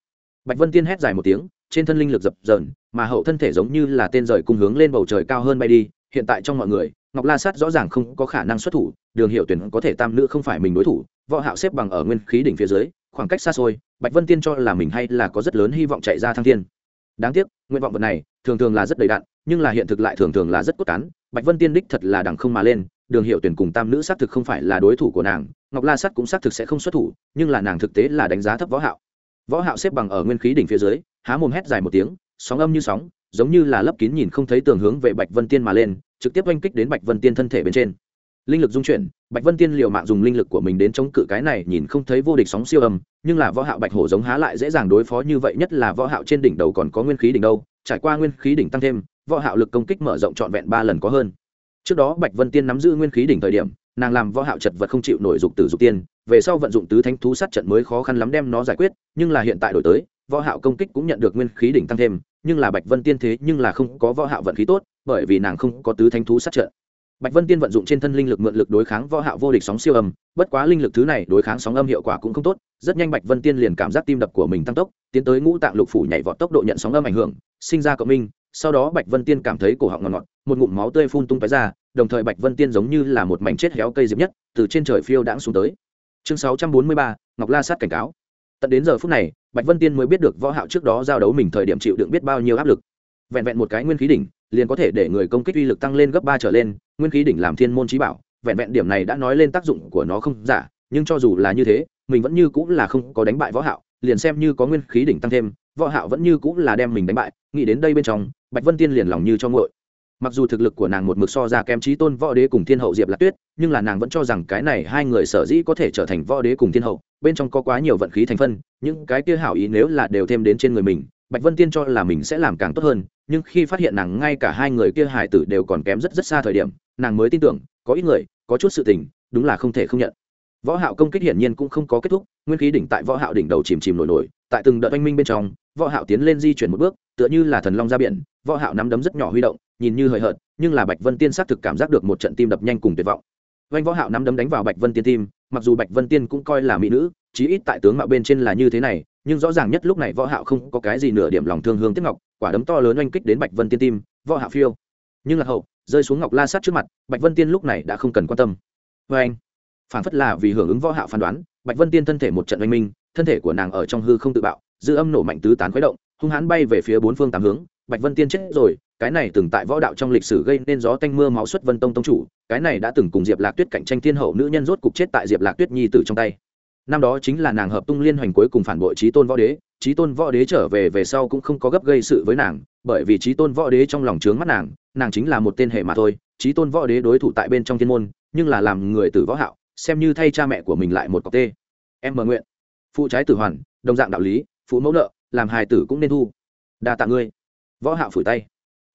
bạch vân tiên hét dài một tiếng, trên thân linh lực dập dờn, mà hậu thân thể giống như là tên rời cùng hướng lên bầu trời cao hơn bay đi, hiện tại trong mọi người, ngọc la sắt rõ ràng không có khả năng xuất thủ, đường hiệu tuyển có thể tam nữ không phải mình đối thủ, võ hạo xếp bằng ở nguyên khí đỉnh phía dưới, khoảng cách xa xôi, bạch vân tiên cho là mình hay là có rất lớn hy vọng chạy ra thăng thiên đáng tiếc, nguyện vọng vật này, thường thường là rất đầy đạn nhưng là hiện thực lại thường thường là rất cốt cán. Bạch vân tiên đích thật là đằng không mà lên, đường hiệu tuyển cùng tam nữ xác thực không phải là đối thủ của nàng, ngọc la sắt cũng xác thực sẽ không xuất thủ, nhưng là nàng thực tế là đánh giá thấp võ hạo. Võ hạo xếp bằng ở nguyên khí đỉnh phía dưới, há mồm hét dài một tiếng, sóng âm như sóng, giống như là lấp kín nhìn không thấy tường hướng về bạch vân tiên mà lên, trực tiếp oanh kích đến bạch vân tiên thân thể bên trên. Linh lực dung chuyển, bạch vân tiên liều mạng dùng linh lực của mình đến chống cự cái này nhìn không thấy vô địch sóng siêu âm, nhưng là võ hạo bạch hổ giống há lại dễ dàng đối phó như vậy, nhất là võ hạo trên đỉnh đầu còn có nguyên khí đỉnh đâu, trải qua nguyên khí đỉnh tăng thêm võ hạo lực công kích mở rộng trọn vẹn ba lần có hơn. Trước đó bạch vân tiên nắm giữ nguyên khí đỉnh thời điểm, nàng làm võ hạo chật vật không chịu nổi dục tử dục tiên, về sau vận dụng tứ thánh thú sát trận mới khó khăn lắm đem nó giải quyết, nhưng là hiện tại đổi tới, võ hạo công kích cũng nhận được nguyên khí đỉnh tăng thêm, nhưng là bạch vân tiên thế nhưng là không có võ hạo vận khí tốt, bởi vì nàng không có tứ thánh thú sát trận. Bạch vân tiên vận dụng trên thân linh lực mượn lực đối kháng võ hạo vô địch sóng siêu âm, bất quá linh lực thứ này đối kháng sóng âm hiệu quả cũng không tốt, rất nhanh bạch vân tiên liền cảm giác tim đập của mình tăng tốc, tiến tới ngũ tạng lục phủ nhảy vọt tốc độ nhận sóng âm ảnh hưởng, sinh ra cộng minh sau đó bạch vân tiên cảm thấy cổ họng ngọt ngọt, một ngụm máu tươi phun tung tóe ra, đồng thời bạch vân tiên giống như là một mảnh chết héo cây diệp nhất, từ trên trời phiêu đãng xuống tới. Chương sáu trăm bốn mươi ba, ngọc la sát cảnh cáo. Tận đến giờ phút này, bạch vân tiên mới biết được võ hạo trước đó giao đấu mình thời điểm chịu đựng biết bao nhiêu áp lực. Vẹn vẹn một cái nguyên khí đỉnh, liền có thể để người công kích uy lực tăng lên gấp ba trở lên, nguyên khí đỉnh làm thiên môn trí bảo, vẹn vẹn điểm này đã nói lên tác dụng của nó không giả, nhưng cho dù là như thế, mình vẫn như cũng là không có đánh bại võ hạo, liền xem như có nguyên khí đỉnh tăng thêm võ hạo vẫn như cũng là đem mình đánh bại, nghĩ đến đây bên trong, bạch vân tiên liền lòng như cho nguội. mặc dù thực lực của nàng một mực so ra kém trí tôn võ đế cùng thiên hậu diệp lạc tuyết, nhưng là nàng vẫn cho rằng cái này hai người sở dĩ có thể trở thành võ đế cùng thiên hậu, bên trong có quá nhiều vận khí thành phân, những cái kia hảo ý nếu là đều thêm đến trên người mình, bạch vân tiên cho là mình sẽ làm càng tốt hơn, nhưng khi phát hiện nàng ngay cả hai người kia hải tử đều còn kém rất rất xa thời điểm, nàng mới tin tưởng, có ít người, có chút sự tình, đúng là không thể không nhận võ hạo công kích hiển nhiên cũng không có kết thúc, nguyên khí đỉnh tại võ hạo đỉnh đầu chìm chìm nổi nổi tại từng đợt oanh minh bên trong, võ hạo tiến lên di chuyển một bước, tựa như là thần long ra biển, võ hạo nắm đấm rất nhỏ huy động, nhìn như hời hợt, nhưng là bạch vân tiên xác thực cảm giác được một trận tim đập nhanh cùng tuyệt vọng. Vanh võ hạo nắm đấm đánh vào bạch vân tiên tim, mặc dù bạch vân tiên cũng coi là mỹ nữ, chí ít tại tướng mạo bên trên là như thế này, nhưng rõ ràng nhất lúc này võ hạo không có cái gì nửa điểm lòng thương hương tiếc ngọc, quả đấm to lớn oanh kích đến bạch vân tiên tim, võ hạo phiêu. Nhưng là hậu, rơi xuống ngọc la sát trước mặt, bạch vân tiên lúc này đã không cần quan tâm. Với anh phản phất là vì hưởng ứng võ hạo phán đoán, bạch vân tiên thân thể một trận oanh minh thân thể của nàng ở trong hư không tự bạo, dư âm nổ mạnh tứ tán khuấy động, hung hãn bay về phía bốn phương tám hướng, bạch vân tiên chết rồi, cái này từng tại võ đạo trong lịch sử gây nên gió tanh mưa máu xuất vân tông tông chủ, cái này đã từng cùng diệp lạc tuyết cạnh tranh thiên hậu nữ nhân rốt cục chết tại diệp lạc tuyết nhi tử trong tay. Năm đó chính là nàng hợp tung liên hoành cuối cùng phản bội trí tôn võ đế trí tôn võ đế trở về về sau cũng không có gấp gây sự với nàng, bởi vì trí tôn võ đế trong lòng trướng mắt nàng nàng chính là một tên hệ mà thôi trí tôn võ đế đối thủ tại bên trong thiên môn, nhưng là làm người tử võ hạo, xem như thay cha mẹ của mình lại một cọc tê. Em mờ nguyện phụ trái tử hoàn, đồng dạng đạo lý, phụ mẫu nợ, làm hài tử cũng nên thu. Đa tạ ngươi. Võ hạo phủi tay.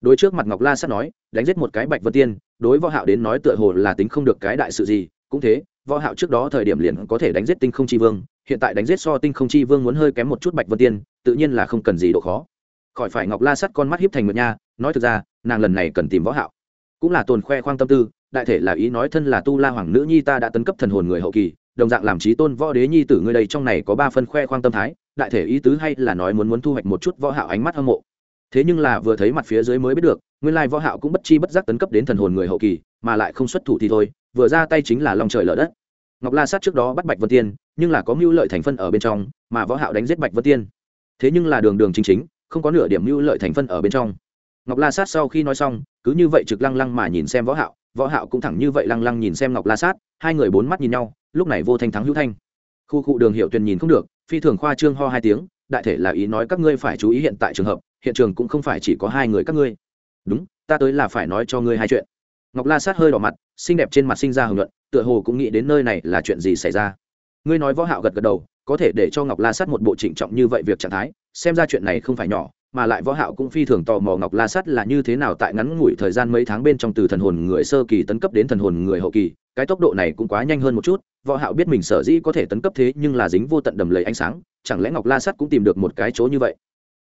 Đối trước mặt ngọc la sát nói, đánh giết một cái bạch vân tiên, đối võ hạo đến nói tựa hồ là tính không được cái đại sự gì, cũng thế, võ hạo trước đó thời điểm liền có thể đánh giết tinh không chi vương, hiện tại đánh giết so tinh không chi vương muốn hơi kém một chút bạch vân tiên, tự nhiên là không cần gì độ khó. Khỏi phải ngọc la sắt con mắt hiếp thành một nha, nói thực ra, nàng lần này cần tìm võ hạo. Cũng là tồn khoe khoang tâm tư, đại thể là ý nói thân là tu la hoàng nữ nhi ta đã tấn cấp thần hồn người hậu kỳ đồng dạng làm trí tôn võ đế nhi tử ngươi đây trong này có ba phân khoe khoang tâm thái, đại thể ý tứ hay là nói muốn muốn thu hoạch một chút võ hạo ánh mắt hâm mộ. Thế nhưng là vừa thấy mặt phía dưới mới biết được, nguyên lai võ hạo cũng bất chi bất giác tấn cấp đến thần hồn người hậu kỳ, mà lại không xuất thủ thì thôi, vừa ra tay chính là long trời lở đất. Ngọc la sát trước đó bắt bạch vân tiên, nhưng là có mưu lợi thành phân ở bên trong, mà võ hạo đánh giết bạch vân tiên. Thế nhưng là đường đường chính chính, không có nửa điểm mưu lợi thành phân ở bên trong. Ngọc la sát sau khi nói xong, cứ như vậy trực lăng lăng mà nhìn xem võ hạo võ hạo cũng thẳng như vậy lăng lăng nhìn xem ngọc la sát, hai người bốn mắt nhìn nhau, lúc này vô thanh thắng hữu thanh. Khu cụ đường hiệu tuyền nhìn không được, phi thường khoa trương ho hai tiếng, đại thể là ý nói các ngươi phải chú ý hiện tại trường hợp, hiện trường cũng không phải chỉ có hai người các ngươi. Đúng, ta tới là phải nói cho ngươi hai chuyện. Ngọc la sát hơi đỏ mặt, xinh đẹp trên mặt sinh ra hưởng luận, tựa hồ cũng nghĩ đến nơi này là chuyện gì xảy ra. Ngươi nói võ hạo gật gật đầu, có thể để cho ngọc la sát một bộ trịnh trọng như vậy việc trạng thái, xem ra chuyện này không phải nhỏ mà lại võ hạo cũng phi thường tò mò ngọc la sắt là như thế nào tại ngắn ngủi thời gian mấy tháng bên trong từ thần hồn người sơ kỳ tấn cấp đến thần hồn người hậu kỳ, cái tốc độ này cũng quá nhanh hơn một chút, võ hạo biết mình sở dĩ có thể tấn cấp thế nhưng là dính vô tận đầm lầy ánh sáng, chẳng lẽ ngọc la sắt cũng tìm được một cái chỗ như vậy?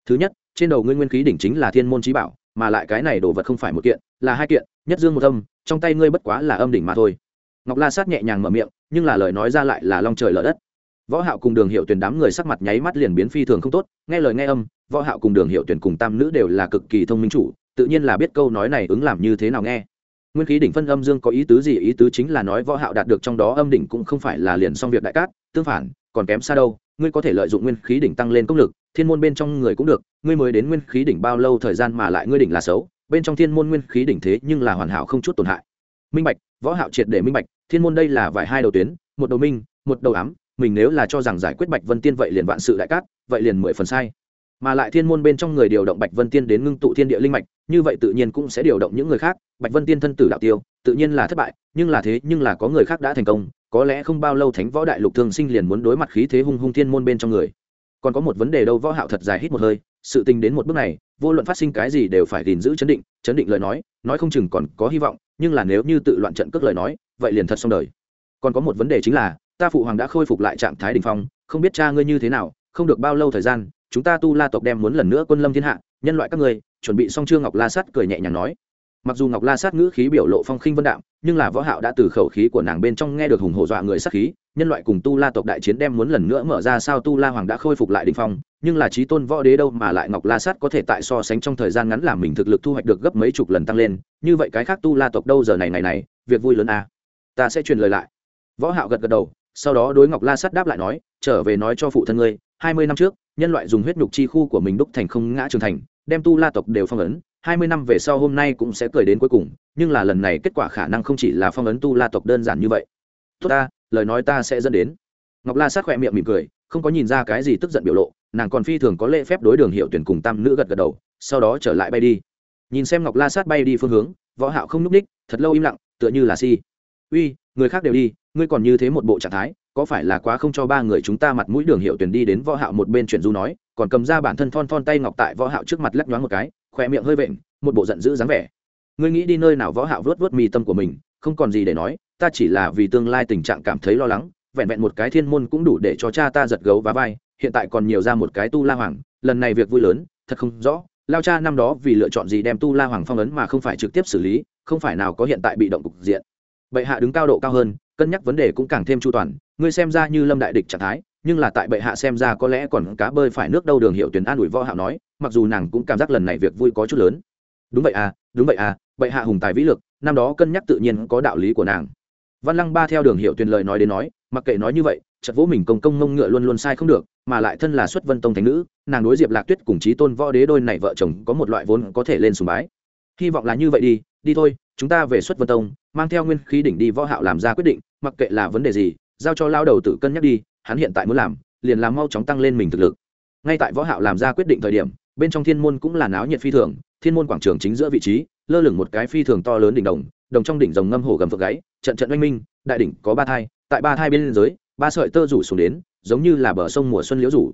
Thứ nhất, trên đầu ngươi nguyên khí đỉnh chính là thiên môn chí bảo, mà lại cái này đồ vật không phải một kiện, là hai kiện, nhất dương một âm, trong tay ngươi bất quá là âm đỉnh mà thôi. Ngọc la sát nhẹ nhàng mở miệng, nhưng là lời nói ra lại là long trời lở đất võ hạo cùng đường hiệu tuyển đám người sắc mặt nháy mắt liền biến phi thường không tốt, nghe lời nghe âm, võ hạo cùng đường hiệu tuyển cùng tam nữ đều là cực kỳ thông minh chủ, tự nhiên là biết câu nói này ứng làm như thế nào nghe. Nguyên khí đỉnh phân âm dương có ý tứ gì? Ý tứ chính là nói võ hạo đạt được trong đó âm đỉnh cũng không phải là liền xong việc đại cát, tương phản, còn kém xa đâu, ngươi có thể lợi dụng nguyên khí đỉnh tăng lên công lực, thiên môn bên trong người cũng được, ngươi mới đến nguyên khí đỉnh bao lâu thời gian mà lại ngươi đỉnh là xấu, bên trong thiên môn nguyên khí đỉnh thế nhưng là hoàn hảo không chút tổn hại. Minh bạch, võ hạo triệt để minh bạch, thiên môn đây là vài hai đầu tuyến, một đầu minh, một đầu ám mình nếu là cho rằng giải quyết bạch vân tiên vậy liền vạn sự đại cát, vậy liền mười phần sai. Mà lại thiên môn bên trong người điều động bạch vân tiên đến ngưng tụ thiên địa linh mạch, như vậy tự nhiên cũng sẽ điều động những người khác. Bạch vân tiên thân tử đạo tiêu, tự nhiên là thất bại, nhưng là thế, nhưng là có người khác đã thành công, có lẽ không bao lâu thánh võ đại lục thương sinh liền muốn đối mặt khí thế hung hung thiên môn bên trong người. Còn có một vấn đề đâu, võ hạo thật dài hít một hơi, sự tình đến một bước này, vô luận phát sinh cái gì đều phải gìn giữ chấn định chấn định lời nói nói không chừng còn có hy vọng, nhưng là nếu như tự loạn trận cước lời nói, vậy liền thật xong đời. Còn có một vấn đề chính là ta phụ hoàng đã khôi phục lại trạng thái đình phong, không biết cha ngươi như thế nào, không được bao lâu thời gian, chúng ta tu la tộc đem muốn lần nữa quân lâm thiên hạ, nhân loại các ngươi, chuẩn bị xong chưa ngọc la Sát cười nhẹ nhàng nói mặc dù ngọc la sát ngữ khí biểu lộ phong khinh vân đạm, nhưng là võ hạo đã từ khẩu khí của nàng bên trong nghe được hùng hổ dọa người sát khí, nhân loại cùng tu la tộc đại chiến đem muốn lần nữa mở ra sao tu la hoàng đã khôi phục lại đỉnh phong, nhưng là trí tôn võ đế đâu mà lại ngọc la sát có thể tại so sánh trong thời gian ngắn làm mình thực lực thu hoạch được gấp mấy chục lần tăng lên, như vậy cái khác tu la tộc đâu giờ này ngày này, việc vui lớn à. ta sẽ truyền lời lại võ hạo gật gật đầu sau đó đối ngọc la sát đáp lại nói, trở về nói cho phụ thân ngươi, hai mươi năm trước, nhân loại dùng huyết nhục chi khu của mình đúc thành không ngã trường thành, đem tu la tộc đều phong ấn, hai mươi năm về sau hôm nay cũng sẽ cười đến cuối cùng, nhưng là lần này kết quả khả năng không chỉ là phong ấn tu la tộc đơn giản như vậy. Tốt ta, lời nói ta sẽ dẫn đến. Ngọc la sát khỏe miệng mỉm cười, không có nhìn ra cái gì tức giận biểu lộ, nàng còn phi thường có lễ phép đối đường hiệu tuyển cùng tam nữ gật gật đầu, sau đó trở lại bay đi. Nhìn xem ngọc la sát bay đi phương hướng, võ hạo không núp ních thật lâu im lặng, tựa như là si. Uy người khác đều đi, ngươi còn như thế một bộ trạng thái, có phải là quá không cho ba người chúng ta mặt mũi đường hiệu tuyển đi đến võ hạo một bên chuyển du nói, còn cầm ra bản thân thon thon tay ngọc tại võ hạo trước mặt lắc nhoáng một cái khỏe miệng hơi vện, một bộ giận dữ dáng vẻ. Ngươi nghĩ đi nơi nào võ hạo vớt vớt mi tâm của mình, không còn gì để nói, ta chỉ là vì tương lai tình trạng cảm thấy lo lắng, vẹn vẹn một cái thiên môn cũng đủ để cho cha ta giật gấu và vai, hiện tại còn nhiều ra một cái tu la hoàng, lần này việc vui lớn, thật không rõ, lao cha năm đó vì lựa chọn gì đem tu la hoàng phong ấn mà không phải trực tiếp xử lý, không phải nào có hiện tại bị động cục diện bệ hạ đứng cao độ cao hơn, cân nhắc vấn đề cũng càng thêm chu toàn. Ngươi xem ra như lâm đại địch trạng thái, nhưng là tại bệ hạ xem ra có lẽ còn cá bơi phải nước đâu đường hiệu tuyển an ủi võ hạo nói, mặc dù nàng cũng cảm giác lần này việc vui có chút lớn. Đúng vậy à đúng vậy à bệ hạ hùng tài vĩ lực, năm đó cân nhắc tự nhiên có đạo lý của nàng. Văn lăng ba theo đường hiệu tuyển lời nói đến nói, mặc kệ nói như vậy chật vỗ mình công công ngông ngựa luôn luôn sai không được, mà lại thân là xuất vân tông thánh nữ, nàng đối diệp lạc tuyết cùng chí tôn võ đế đôi này vợ chồng có một loại vốn có thể lên sùng bái. Hy vọng là như vậy đi đi thôi chúng ta về xuất vân tông, mang theo nguyên khí đỉnh đi võ hạo làm ra quyết định, mặc kệ là vấn đề gì, giao cho lao đầu tử cân nhắc đi, hắn hiện tại muốn làm, liền làm mau chóng tăng lên mình thực lực. Ngay tại võ hạo làm ra quyết định thời điểm, bên trong thiên môn cũng là náo nhiệt phi thường, thiên môn quảng trường chính giữa vị trí, lơ lửng một cái phi thường to lớn đỉnh đồng đồng trong đỉnh rồng ngâm hổ gầm phượng gáy, trận trận oanh minh, đại đỉnh có ba thai, tại ba thai bên dưới, ba sợi tơ rủ xuống đến, giống như là bờ sông mùa xuân liễu rủ.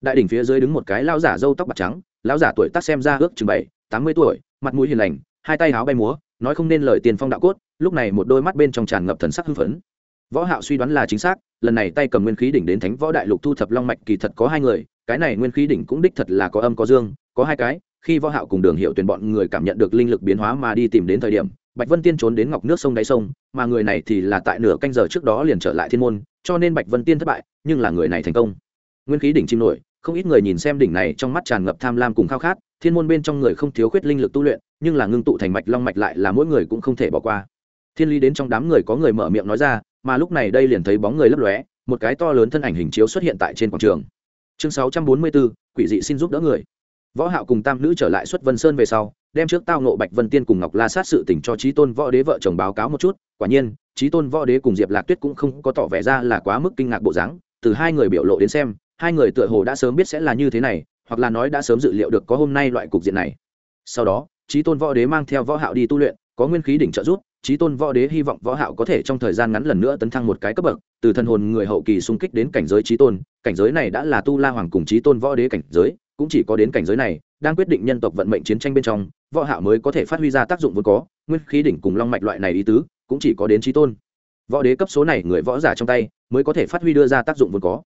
Đại đỉnh phía dưới đứng một cái lão giả râu tóc bạc trắng, lão giả tuổi tác xem ra ước chừng bảy, tám mươi tuổi, mặt mũi hiền lành, hai tay áo bay múa nói không nên lời tiền phong đạo cốt, lúc này một đôi mắt bên trong tràn ngập thần sắc hưng phấn. Võ hạo suy đoán là chính xác, lần này tay cầm nguyên khí đỉnh đến thánh võ đại lục thu thập long mạch kỳ thật có hai người, cái này nguyên khí đỉnh cũng đích thật là có âm có dương, có hai cái, khi võ hạo cùng đường hiệu tuyển bọn người cảm nhận được linh lực biến hóa mà đi tìm đến thời điểm, bạch vân tiên trốn đến ngọc nước sông đáy sông, mà người này thì là tại nửa canh giờ trước đó liền trở lại thiên môn, cho nên bạch vân tiên thất bại, nhưng là người này thành công. Nguyên khí đỉnh chim nổi, không ít người nhìn xem đỉnh này trong mắt tràn ngập tham lam cùng khao khát, thiên môn bên trong người không thiếu khuyết linh lực tu luyện nhưng là ngưng tụ thành mạch long mạch lại là mỗi người cũng không thể bỏ qua. Thiên lý đến trong đám người có người mở miệng nói ra, mà lúc này đây liền thấy bóng người lấp lóe, một cái to lớn thân ảnh hình chiếu xuất hiện tại trên quảng trường. Chương sáu trăm bốn mươi bốn quỷ dị xin giúp đỡ người. Võ hạo cùng tam nữ trở lại xuất vân sơn về sau, đem trước tao nộ bạch vân tiên cùng ngọc la sát sự tình cho trí tôn võ đế vợ chồng báo cáo một chút. Quả nhiên trí tôn võ đế cùng diệp lạc tuyết cũng không có tỏ vẻ ra là quá mức kinh ngạc bộ dáng. Từ hai người biểu lộ đến xem, hai người tựa hồ đã sớm biết sẽ là như thế này, hoặc là nói đã sớm dự liệu được có hôm nay loại cục diện này. Sau đó trí tôn võ đế mang theo võ hạo đi tu luyện, có nguyên khí đỉnh trợ giúp, trí tôn võ đế hy vọng võ hạo có thể trong thời gian ngắn lần nữa tấn thăng một cái cấp bậc, từ thần hồn người hậu kỳ xung kích đến cảnh giới trí tôn, cảnh giới này đã là tu la hoàng cùng trí tôn võ đế cảnh giới, cũng chỉ có đến cảnh giới này, đang quyết định nhân tộc vận mệnh chiến tranh bên trong, võ hạo mới có thể phát huy ra tác dụng vốn có, nguyên khí đỉnh cùng long mạch loại này ý tứ, cũng chỉ có đến trí tôn. Võ đế cấp số này người võ giả trong tay, mới có thể phát huy đưa ra tác dụng vốn có.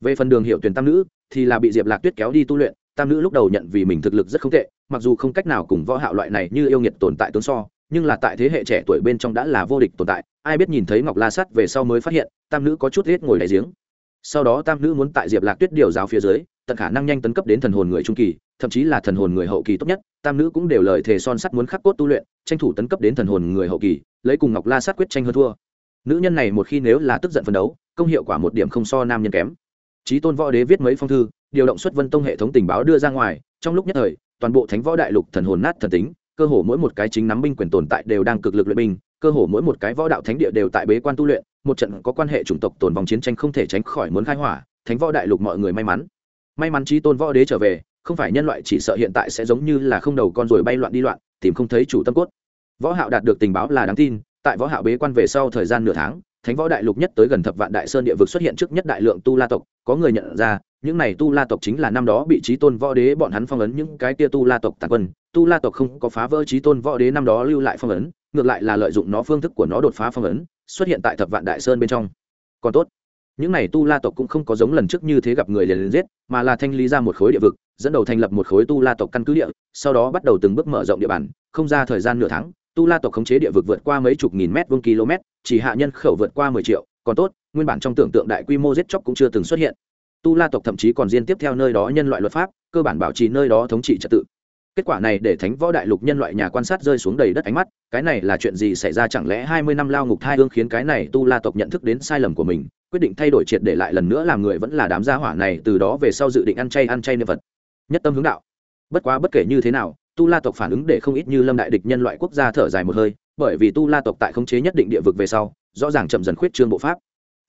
Về phần đường hiệu tuyển tam nữ, thì là bị diệp lạc tuyết kéo đi tu luyện, tam nữ lúc đầu nhận vì mình thực lực rất không tệ mặc dù không cách nào cùng võ hạo loại này như yêu nghiệt tồn tại tướng so, nhưng là tại thế hệ trẻ tuổi bên trong đã là vô địch tồn tại, ai biết nhìn thấy ngọc la sắt về sau mới phát hiện, tam nữ có chút hết ngồi đáy giếng. Sau đó tam nữ muốn tại diệp lạc tuyết điều giáo phía dưới, tận khả năng nhanh tấn cấp đến thần hồn người trung kỳ, thậm chí là thần hồn người hậu kỳ tốt nhất, tam nữ cũng đều lời thề son sắt muốn khắc cốt tu luyện, tranh thủ tấn cấp đến thần hồn người hậu kỳ, lấy cùng ngọc la sắt quyết tranh hơn thua. Nữ nhân này một khi nếu là tức giận phấn đấu, công hiệu quả một điểm không so nam nhân kém. Chí tôn võ đế viết mấy phong thư, điều động xuất vân tông hệ thống tình báo đưa ra ngoài, trong lúc nhất thời toàn bộ thánh võ đại lục thần hồn nát thần tính, cơ hồ mỗi một cái chính nắm binh quyền tồn tại đều đang cực lực luyện binh, cơ hồ mỗi một cái võ đạo thánh địa đều tại bế quan tu luyện, một trận có quan hệ chủng tộc tồn vòng chiến tranh không thể tránh khỏi muốn khai hỏa, thánh võ đại lục mọi người may mắn. May mắn trí tôn võ đế trở về, không phải nhân loại chỉ sợ hiện tại sẽ giống như là không đầu con rồi bay loạn đi loạn, tìm không thấy chủ tâm cốt. Võ hạo đạt được tình báo là đáng tin, tại võ hạo bế quan về sau thời gian nửa tháng, thánh võ đại lục nhất tới gần thập vạn đại sơn địa vực xuất hiện trước nhất đại lượng tu la tộc, có người nhận ra những này tu la tộc chính là năm đó bị trí tôn võ đế bọn hắn phong ấn, những cái kia tu la tộc tàn quân, tu la tộc không có phá vỡ trí tôn võ đế năm đó lưu lại phong ấn, ngược lại là lợi dụng nó phương thức của nó đột phá phong ấn, xuất hiện tại thập vạn đại sơn bên trong. Còn tốt, những này tu la tộc cũng không có giống lần trước như thế gặp người liền liền giết, mà là thanh lý ra một khối địa vực, dẫn đầu thành lập một khối tu la tộc căn cứ địa, sau đó bắt đầu từng bước mở rộng địa bàn, không ra thời gian nửa tháng, tu la tộc khống chế địa vực vượt qua mấy chục nghìn mét vuông km, chỉ hạ nhân khẩu vượt qua mười triệu, còn tốt, nguyên bản trong tưởng tượng đại quy mô giết chóc cũng chưa từng xuất hiện tu la tộc thậm chí còn diên tiếp theo nơi đó nhân loại luật pháp, cơ bản bảo trì nơi đó thống trị trật tự. Kết quả này để thánh võ đại lục nhân loại nhà quan sát rơi xuống đầy đất ánh mắt, cái này là chuyện gì xảy ra chẳng lẽ hai mươi năm lao ngục thai hương khiến cái này tu la tộc nhận thức đến sai lầm của mình, quyết định thay đổi triệt để lại lần nữa làm người vẫn là đám gia hỏa này, từ đó về sau dự định ăn chay ăn chay niệm vật nhất tâm hướng đạo. Bất quá bất kể như thế nào, tu la tộc phản ứng để không ít như lâm đại địch nhân loại quốc gia thở dài một hơi, bởi vì tu la tộc tại khống chế nhất định địa vực về sau, rõ ràng chậm dần khuyết trương bộ pháp.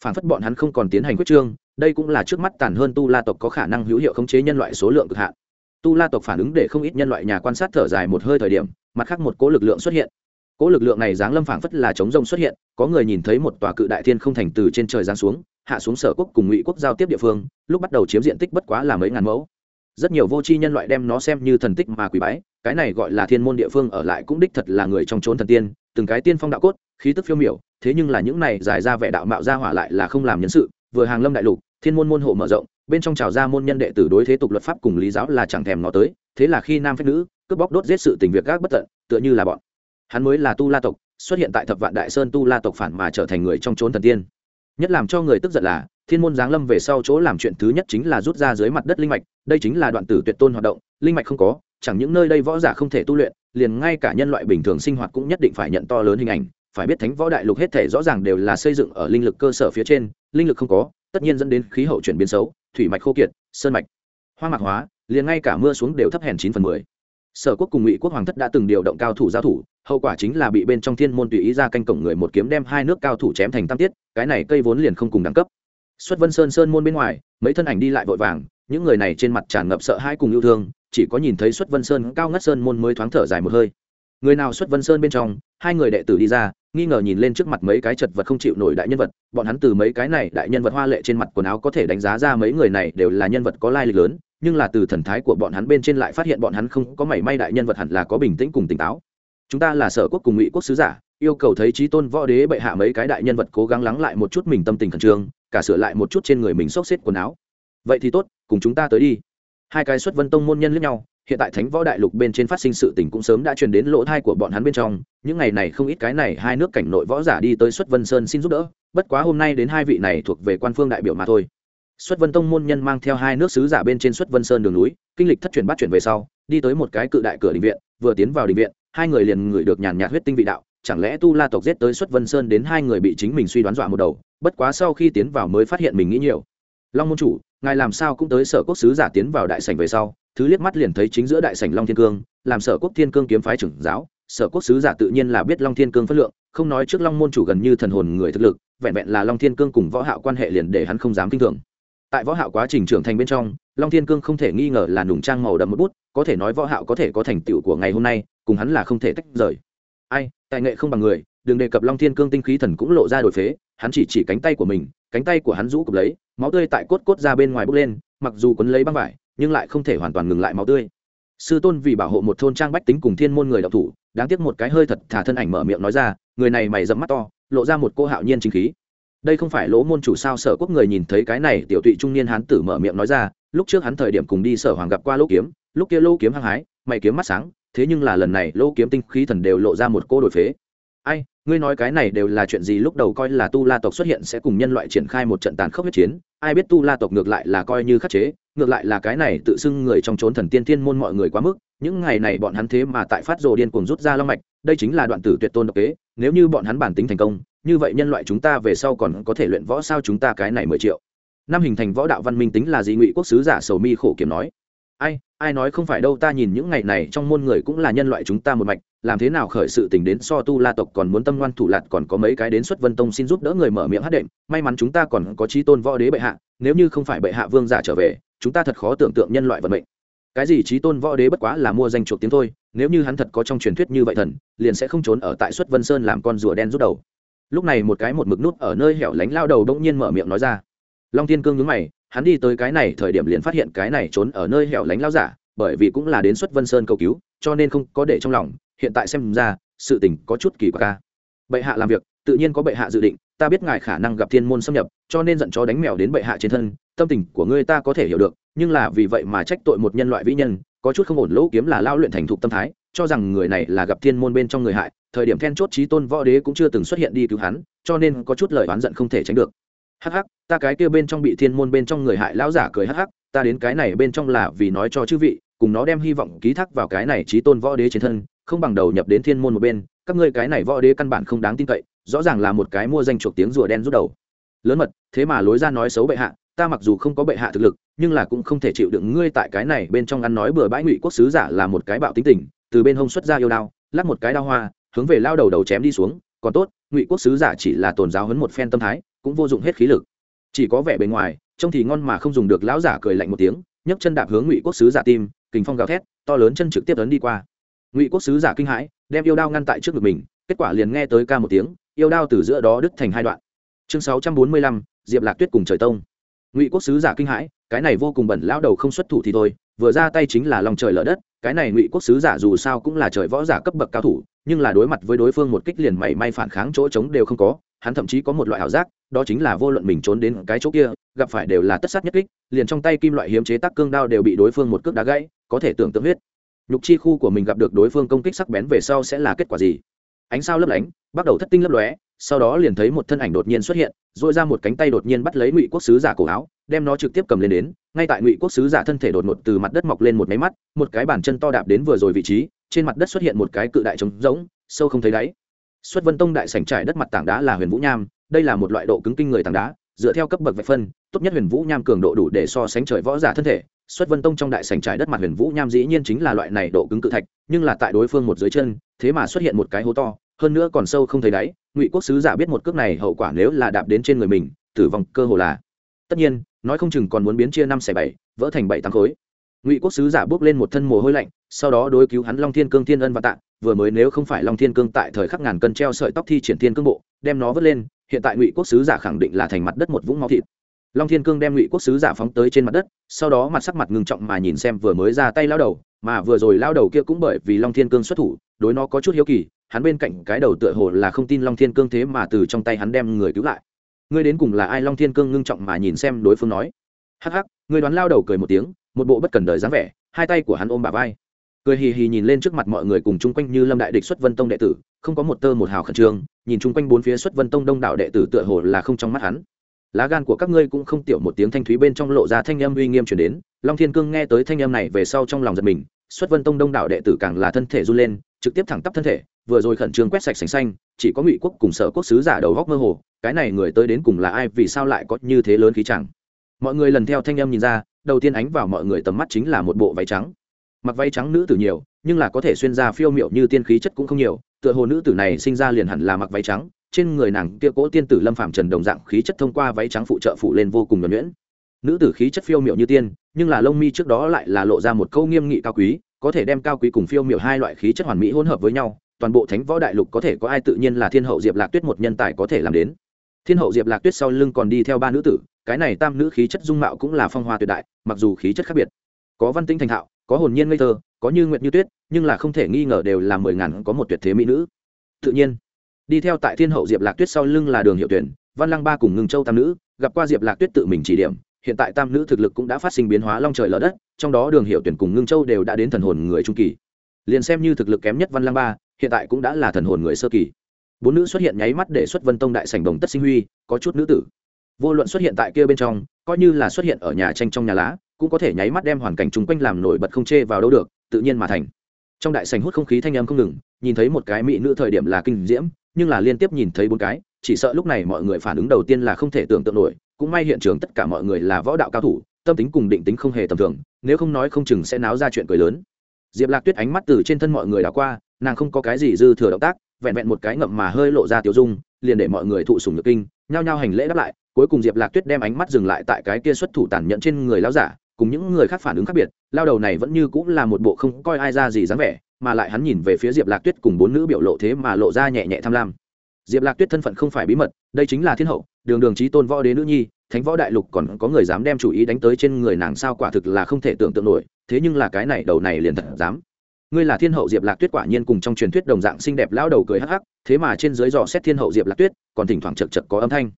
Phản phất bọn hắn không còn tiến hành khuyết trương đây cũng là trước mắt tàn hơn tu la tộc có khả năng hữu hiệu khống chế nhân loại số lượng cực hạn. Tu la tộc phản ứng để không ít nhân loại nhà quan sát thở dài một hơi thời điểm, mặt khác một cỗ lực lượng xuất hiện. Cỗ lực lượng này giáng lâm phảng phất là chống rông xuất hiện, có người nhìn thấy một tòa cự đại thiên không thành từ trên trời giáng xuống, hạ xuống sở quốc cùng ngụy quốc giao tiếp địa phương, lúc bắt đầu chiếm diện tích bất quá là mấy ngàn mẫu. Rất nhiều vô tri nhân loại đem nó xem như thần tích mà quỷ bái, cái này gọi là thiên môn địa phương ở lại cũng đích thật là người trong trốn thần tiên, từng cái tiên phong đạo cốt, khí tức phiêu miểu, thế nhưng là những này dài ra vẻ đạo mạo ra hỏa lại là không làm nhân sự vừa hàng lâm đại lục, thiên môn môn hộ mở rộng, bên trong trào ra môn nhân đệ tử đối thế tục luật pháp cùng lý giáo là chẳng thèm nó tới, thế là khi nam phép nữ, cướp bóc đốt giết sự tình việc gác bất tận, tựa như là bọn. Hắn mới là tu la tộc, xuất hiện tại thập vạn đại sơn tu la tộc phản mà trở thành người trong trốn thần tiên. Nhất làm cho người tức giận là, thiên môn giáng lâm về sau chỗ làm chuyện thứ nhất chính là rút ra dưới mặt đất linh mạch, đây chính là đoạn tử tuyệt tôn hoạt động, linh mạch không có, chẳng những nơi đây võ giả không thể tu luyện, liền ngay cả nhân loại bình thường sinh hoạt cũng nhất định phải nhận to lớn hình ảnh, phải biết thánh võ đại lục hết thể rõ ràng đều là xây dựng ở linh lực cơ sở phía trên linh lực không có, tất nhiên dẫn đến khí hậu chuyển biến xấu, thủy mạch khô kiệt, sơn mạch hoa mạc hóa, liền ngay cả mưa xuống đều thấp hèn chín phần mười. Sở quốc cùng ngụy quốc hoàng thất đã từng điều động cao thủ giao thủ, hậu quả chính là bị bên trong thiên môn tùy ý ra canh cổng người một kiếm đem hai nước cao thủ chém thành tam tiết, cái này cây vốn liền không cùng đẳng cấp. Xuất vân sơn sơn môn bên ngoài, mấy thân ảnh đi lại vội vàng, những người này trên mặt tràn ngập sợ hãi cùng yêu thương, chỉ có nhìn thấy xuất vân sơn cao ngất sơn môn mới thoáng thở dài một hơi. Người nào xuất vân sơn bên trong, hai người đệ tử đi ra nghi ngờ nhìn lên trước mặt mấy cái chật vật không chịu nổi đại nhân vật, bọn hắn từ mấy cái này đại nhân vật hoa lệ trên mặt quần áo có thể đánh giá ra mấy người này đều là nhân vật có lai lịch lớn, nhưng là từ thần thái của bọn hắn bên trên lại phát hiện bọn hắn không có mảy may đại nhân vật hẳn là có bình tĩnh cùng tỉnh táo. Chúng ta là sở quốc cùng ngụy quốc sứ giả, yêu cầu thấy trí tôn võ đế bệ hạ mấy cái đại nhân vật cố gắng lắng lại một chút mình tâm tình khẩn trương, cả sửa lại một chút trên người mình xốc xếp quần áo. Vậy thì tốt, cùng chúng ta tới đi. Hai cái xuất vân tông môn nhân lẫn nhau hiện tại thánh võ đại lục bên trên phát sinh sự tình cũng sớm đã truyền đến lỗ thai của bọn hắn bên trong. Những ngày này không ít cái này hai nước cảnh nội võ giả đi tới xuất vân sơn xin giúp đỡ. Bất quá hôm nay đến hai vị này thuộc về quan phương đại biểu mà thôi. Xuất vân tông môn nhân mang theo hai nước sứ giả bên trên xuất vân sơn đường núi, kinh lịch thất truyền bắt chuyển về sau, đi tới một cái cự đại cửa đình viện, vừa tiến vào đình viện, hai người liền ngửi được nhàn nhạt huyết tinh vị đạo. Chẳng lẽ tu la tộc giết tới xuất vân sơn đến hai người bị chính mình suy đoán dọa một đầu, bất quá sau khi tiến vào mới phát hiện mình nghĩ nhiều. Long môn chủ, ngài làm sao cũng tới sở quốc sứ giả tiến vào đại sảnh về sau thứ liếc mắt liền thấy chính giữa đại sảnh long thiên cương, làm sở quốc thiên cương kiếm phái trưởng giáo, sở quốc sứ giả tự nhiên là biết long thiên cương phất lượng, không nói trước long môn chủ gần như thần hồn người thực lực, vẹn vẹn là long thiên cương cùng võ hạo quan hệ liền để hắn không dám kinh thường. Tại võ hạo quá trình trưởng thành bên trong, long thiên cương không thể nghi ngờ là nùng trang màu đậm một bút, có thể nói võ hạo có thể có thành tựu của ngày hôm nay, cùng hắn là không thể tách rời. Ai, tài nghệ không bằng người, đừng đề cập long thiên cương tinh khí thần cũng lộ ra đổi phế, hắn chỉ chỉ cánh tay của mình, cánh tay của hắn rũ cụp lấy, máu tươi tại cốt cốt ra bên ngoài bốc lên, mặc dù quấn lấy băng vải nhưng lại không thể hoàn toàn ngừng lại máu tươi. Sư tôn vì bảo hộ một thôn trang bách tính cùng thiên môn người đạo thủ, đáng tiếc một cái hơi thật thả thân ảnh mở miệng nói ra, người này mày dẫm mắt to, lộ ra một cô hạo nhiên chính khí. Đây không phải lỗ môn chủ sao sở quốc người nhìn thấy cái này, tiểu tụy trung niên hán tử mở miệng nói ra, lúc trước hắn thời điểm cùng đi sở hoàng gặp qua lỗ kiếm, lúc kia lỗ kiếm hăng hái, mày kiếm mắt sáng, thế nhưng là lần này lỗ kiếm tinh khí thần đều lộ ra một cô đổi phế. Ai ngươi nói cái này đều là chuyện gì lúc đầu coi là tu la tộc xuất hiện sẽ cùng nhân loại triển khai một trận tàn khốc huyết chiến, ai biết tu la tộc ngược lại là coi như khắc chế, ngược lại là cái này tự xưng người trong trốn thần tiên thiên môn mọi người quá mức, những ngày này bọn hắn thế mà tại phát rồ điên cuồng rút ra long mạch, đây chính là đoạn tử tuyệt tôn độc kế, nếu như bọn hắn bản tính thành công, như vậy nhân loại chúng ta về sau còn có thể luyện võ sao chúng ta cái này mười triệu. Năm hình thành võ đạo văn minh tính là gì ngụy quốc sứ giả sầu mi khổ kiếm nói. Ai ai nói không phải đâu, ta nhìn những ngày này trong môn người cũng là nhân loại chúng ta một mạch làm thế nào khởi sự tình đến so tu la tộc còn muốn tâm ngoan thủ lạt còn có mấy cái đến xuất vân tông xin giúp đỡ người mở miệng hát đệm, may mắn chúng ta còn có trí tôn võ đế bệ hạ, nếu như không phải bệ hạ vương giả trở về, chúng ta thật khó tưởng tượng nhân loại vận mệnh. Cái gì trí tôn võ đế bất quá là mua danh chuộc tiếng thôi, nếu như hắn thật có trong truyền thuyết như vậy thần, liền sẽ không trốn ở tại xuất vân sơn làm con rùa đen rút đầu. Lúc này một cái một mực nút ở nơi hẻo lánh lao đầu bỗng nhiên mở miệng nói ra. Long thiên cương nhướng mày, hắn đi tới cái này thời điểm liền phát hiện cái này trốn ở nơi hẻo lánh lao giả, bởi vì cũng là đến xuất vân sơn cầu cứu, cho nên không có để trong lòng hiện tại xem ra, sự tình có chút kỳ quặc ca bệ hạ làm việc, tự nhiên có bệ hạ dự định, ta biết ngài khả năng gặp thiên môn xâm nhập, cho nên giận chó đánh mèo đến bệ hạ trên thân, tâm tình của ngươi ta có thể hiểu được, nhưng là vì vậy mà trách tội một nhân loại vĩ nhân, có chút không ổn lỗ kiếm là lao luyện thành thục tâm thái, cho rằng người này là gặp thiên môn bên trong người hại, thời điểm then chốt trí tôn võ đế cũng chưa từng xuất hiện đi cứu hắn, cho nên có chút lời oán giận không thể tránh được. Hắc hắc, ta cái kia bên trong bị thiên môn bên trong người hại lão giả cười hắc hắc, ta đến cái này bên trong là vì nói cho chư vị, cùng nó đem hy vọng ký thác vào cái này trí tôn võ đế trên thân không bằng đầu nhập đến thiên môn một bên, các ngươi cái này võ đế căn bản không đáng tin cậy, rõ ràng là một cái mua danh chuộc tiếng rùa đen rút đầu. Lớn mật, thế mà lối ra nói xấu bệ hạ, ta mặc dù không có bệ hạ thực lực, nhưng là cũng không thể chịu đựng ngươi tại cái này bên trong ăn nói bừa bãi ngụy quốc sứ giả là một cái bạo tính tình, từ bên hông xuất ra yêu đao, lắc một cái đao hoa, hướng về lao đầu đầu chém đi xuống, còn tốt, ngụy quốc sứ giả chỉ là tồn giáo hấn một phen tâm thái, cũng vô dụng hết khí lực. Chỉ có vẻ bề ngoài, trông thì ngon mà không dùng được, lão giả cười lạnh một tiếng, nhấc chân đạp hướng ngụy quốc sứ giả tim, kình phong gào thét, to lớn chân trực tiếp ấn đi qua ngụy quốc sứ giả kinh hãi, đem yêu đao ngăn tại trước ngực mình, kết quả liền nghe tới ca một tiếng, yêu đao từ giữa đó đứt thành hai đoạn. Chương sáu trăm bốn mươi lăm, diệp lạc tuyết cùng trời tông. Ngụy quốc sứ giả kinh hãi, cái này vô cùng bẩn lão đầu không xuất thủ thì thôi, vừa ra tay chính là lòng trời lở đất, cái này ngụy quốc sứ giả dù sao cũng là trời võ giả cấp bậc cao thủ, nhưng là đối mặt với đối phương một kích liền mảy may phản kháng chỗ trống đều không có, hắn thậm chí có một loại ảo giác, đó chính là vô luận mình trốn đến cái chỗ kia, gặp phải đều là tất sát nhất kích, liền trong tay kim loại hiếm chế tác cương đao đều bị đối phương một cước đá gãy, có thể tưởng tượng huyết nhục chi khu của mình gặp được đối phương công kích sắc bén về sau sẽ là kết quả gì? Ánh sao lấp lánh, bắt đầu thất tinh lấp lóe, sau đó liền thấy một thân ảnh đột nhiên xuất hiện dội ra một cánh tay đột nhiên bắt lấy ngụy quốc sứ giả cổ áo, đem nó trực tiếp cầm lên đến, ngay tại ngụy quốc sứ giả thân thể đột ngột từ mặt đất mọc lên một máy mắt, một cái bàn chân to đạp đến vừa rồi vị trí, trên mặt đất xuất hiện một cái cự đại trống rỗng, sâu không thấy đáy. Xuất vân tông đại sảnh trải đất mặt tảng đá là huyền vũ nham, đây là một loại độ cứng kinh người tảng đá, dựa theo cấp bậc vạch phân, tốt nhất huyền vũ nham cường độ đủ để so sánh trời võ giả thân thể xuất vân tông trong đại sảnh trải đất mặt huyền vũ nham dĩ nhiên chính là loại này độ cứng cự thạch, nhưng là tại đối phương một dưới chân, thế mà xuất hiện một cái hố to, hơn nữa còn sâu không thấy đáy. Ngụy quốc sứ giả biết một cước này hậu quả nếu là đạp đến trên người mình, tử vong cơ hồ là. Tất nhiên, nói không chừng còn muốn biến chia năm xẻ bảy, vỡ thành bảy tám khối. Ngụy quốc sứ giả bước lên một thân mồ hôi lạnh, sau đó đối cứu hắn long thiên cương thiên ân và tạ. Vừa mới nếu không phải long thiên cương tại thời khắc ngàn cân treo sợi tóc thi triển thiên cương bộ, đem nó vớt lên, hiện tại ngụy quốc sứ giả khẳng định là thành mặt đất một vũng máu thịt long thiên cương đem ngụy quốc sứ giả phóng tới trên mặt đất, sau đó mặt sắc mặt ngưng trọng mà nhìn xem vừa mới ra tay lao đầu, mà vừa rồi lao đầu kia cũng bởi vì long thiên cương xuất thủ, đối nó có chút hiếu kỳ, hắn bên cạnh cái đầu tựa hồ là không tin long thiên cương thế mà từ trong tay hắn đem người cứu lại. Ngươi đến cùng là ai? Long thiên cương ngưng trọng mà nhìn xem đối phương nói. Hắc hắc, ngươi đoán lao đầu cười một tiếng, một bộ bất cần đời dáng vẻ, hai tay của hắn ôm bà vai. Cười hì hì nhìn lên trước mặt mọi người cùng chung quanh như lâm đại địch xuất vân tông đệ tử, không có một tơ một hào khẩn trương, nhìn chung quanh bốn phía xuất vân tông đông đảo đệ tử tựa hồ là không trong mắt hắn lá gan của các ngươi cũng không tiểu một tiếng thanh thúy bên trong lộ ra thanh âm uy nghiêm chuyển đến. Long thiên cương nghe tới thanh âm này về sau trong lòng giật mình, xuất vân tông đông đảo đệ tử càng là thân thể run lên, trực tiếp thẳng tắp thân thể, vừa rồi khẩn trương quét sạch sành xanh, chỉ có ngụy quốc cùng sở quốc sứ giả đầu góc mơ hồ, cái này người tới đến cùng là ai, vì sao lại có như thế lớn khí chẳng? Mọi người lần theo thanh âm nhìn ra, đầu tiên ánh vào mọi người tầm mắt chính là một bộ váy trắng. Mặc váy trắng nữ tử nhiều, nhưng là có thể xuyên ra phiêu miệu như tiên khí chất cũng không nhiều, tựa hồ nữ tử này sinh ra liền hẳn là mặc váy trắng trên người nàng kia cỗ tiên tử lâm phạm trần đồng dạng khí chất thông qua váy trắng phụ trợ phụ lên vô cùng nhuẩn nhuyễn. Nữ tử khí chất phiêu miệu như tiên, nhưng là lông mi trước đó lại là lộ ra một câu nghiêm nghị cao quý, có thể đem cao quý cùng phiêu miệu hai loại khí chất hoàn mỹ hỗn hợp với nhau, toàn bộ thánh võ đại lục có thể có ai tự nhiên là thiên hậu diệp lạc tuyết một nhân tài có thể làm đến. Thiên hậu diệp lạc tuyết sau lưng còn đi theo ba nữ tử, cái này tam nữ khí chất dung mạo cũng là phong hoa tuyệt đại, mặc dù khí chất khác biệt. Có văn tinh thành thạo, có hồn nhiên ngây thơ, có như nguyện như tuyết, nhưng là không thể nghi ngờ đều là mười ngàn có một tuyệt thế mỹ nữ. Tự nhiên đi theo tại thiên hậu diệp lạc tuyết sau lưng là đường hiệu tuyển, văn lăng ba cùng ngừng châu tam nữ, gặp qua diệp lạc tuyết tự mình chỉ điểm, hiện tại tam nữ thực lực cũng đã phát sinh biến hóa long trời lở đất, trong đó đường hiệu tuyển cùng ngưng châu đều đã đến thần hồn người trung kỳ. Liền xem như thực lực kém nhất văn lăng ba, hiện tại cũng đã là thần hồn người sơ kỳ. Bốn nữ xuất hiện nháy mắt để xuất vân tông đại sảnh đồng tất sinh huy, có chút nữ tử. Vô luận xuất hiện tại kia bên trong, coi như là xuất hiện ở nhà tranh trong nhà lá, cũng có thể nháy mắt đem hoàn cảnh chung quanh làm nổi bật không chê vào đâu được, tự nhiên mà thành. Trong đại sảnh hút không khí thanh âm không ngừng, nhìn thấy một cái mỹ nữ thời điểm là kinh diễm nhưng là liên tiếp nhìn thấy bốn cái, chỉ sợ lúc này mọi người phản ứng đầu tiên là không thể tưởng tượng nổi, cũng may hiện trường tất cả mọi người là võ đạo cao thủ, tâm tính cùng định tính không hề tầm thường, nếu không nói không chừng sẽ náo ra chuyện cười lớn. Diệp lạc tuyết ánh mắt từ trên thân mọi người đã qua, nàng không có cái gì dư thừa động tác, vẹn vẹn một cái ngậm mà hơi lộ ra tiểu dung, liền để mọi người thụ sùng nhược kinh, nhao nhao hành lễ đáp lại, cuối cùng diệp lạc tuyết đem ánh mắt dừng lại tại cái kia xuất thủ tàn nhẫn trên người lão giả, cùng những người khác phản ứng khác biệt, lao đầu này vẫn như cũng là một bộ không coi ai ra gì dáng vẻ mà lại hắn nhìn về phía diệp lạc tuyết cùng bốn nữ biểu lộ thế mà lộ ra nhẹ nhẹ tham lam. Diệp lạc tuyết thân phận không phải bí mật, đây chính là thiên hậu, đường đường trí tôn võ đế nữ nhi, thánh võ đại lục còn có người dám đem chủ ý đánh tới trên người nàng sao quả thực là không thể tưởng tượng nổi, thế nhưng là cái này đầu này liền thật dám. Ngươi là thiên hậu diệp lạc tuyết quả nhiên cùng trong truyền thuyết đồng dạng xinh đẹp lão đầu cười hắc hắc, thế mà trên dưới dò xét thiên hậu diệp lạc tuyết, còn thỉnh thoảng chật chật có âm thanh.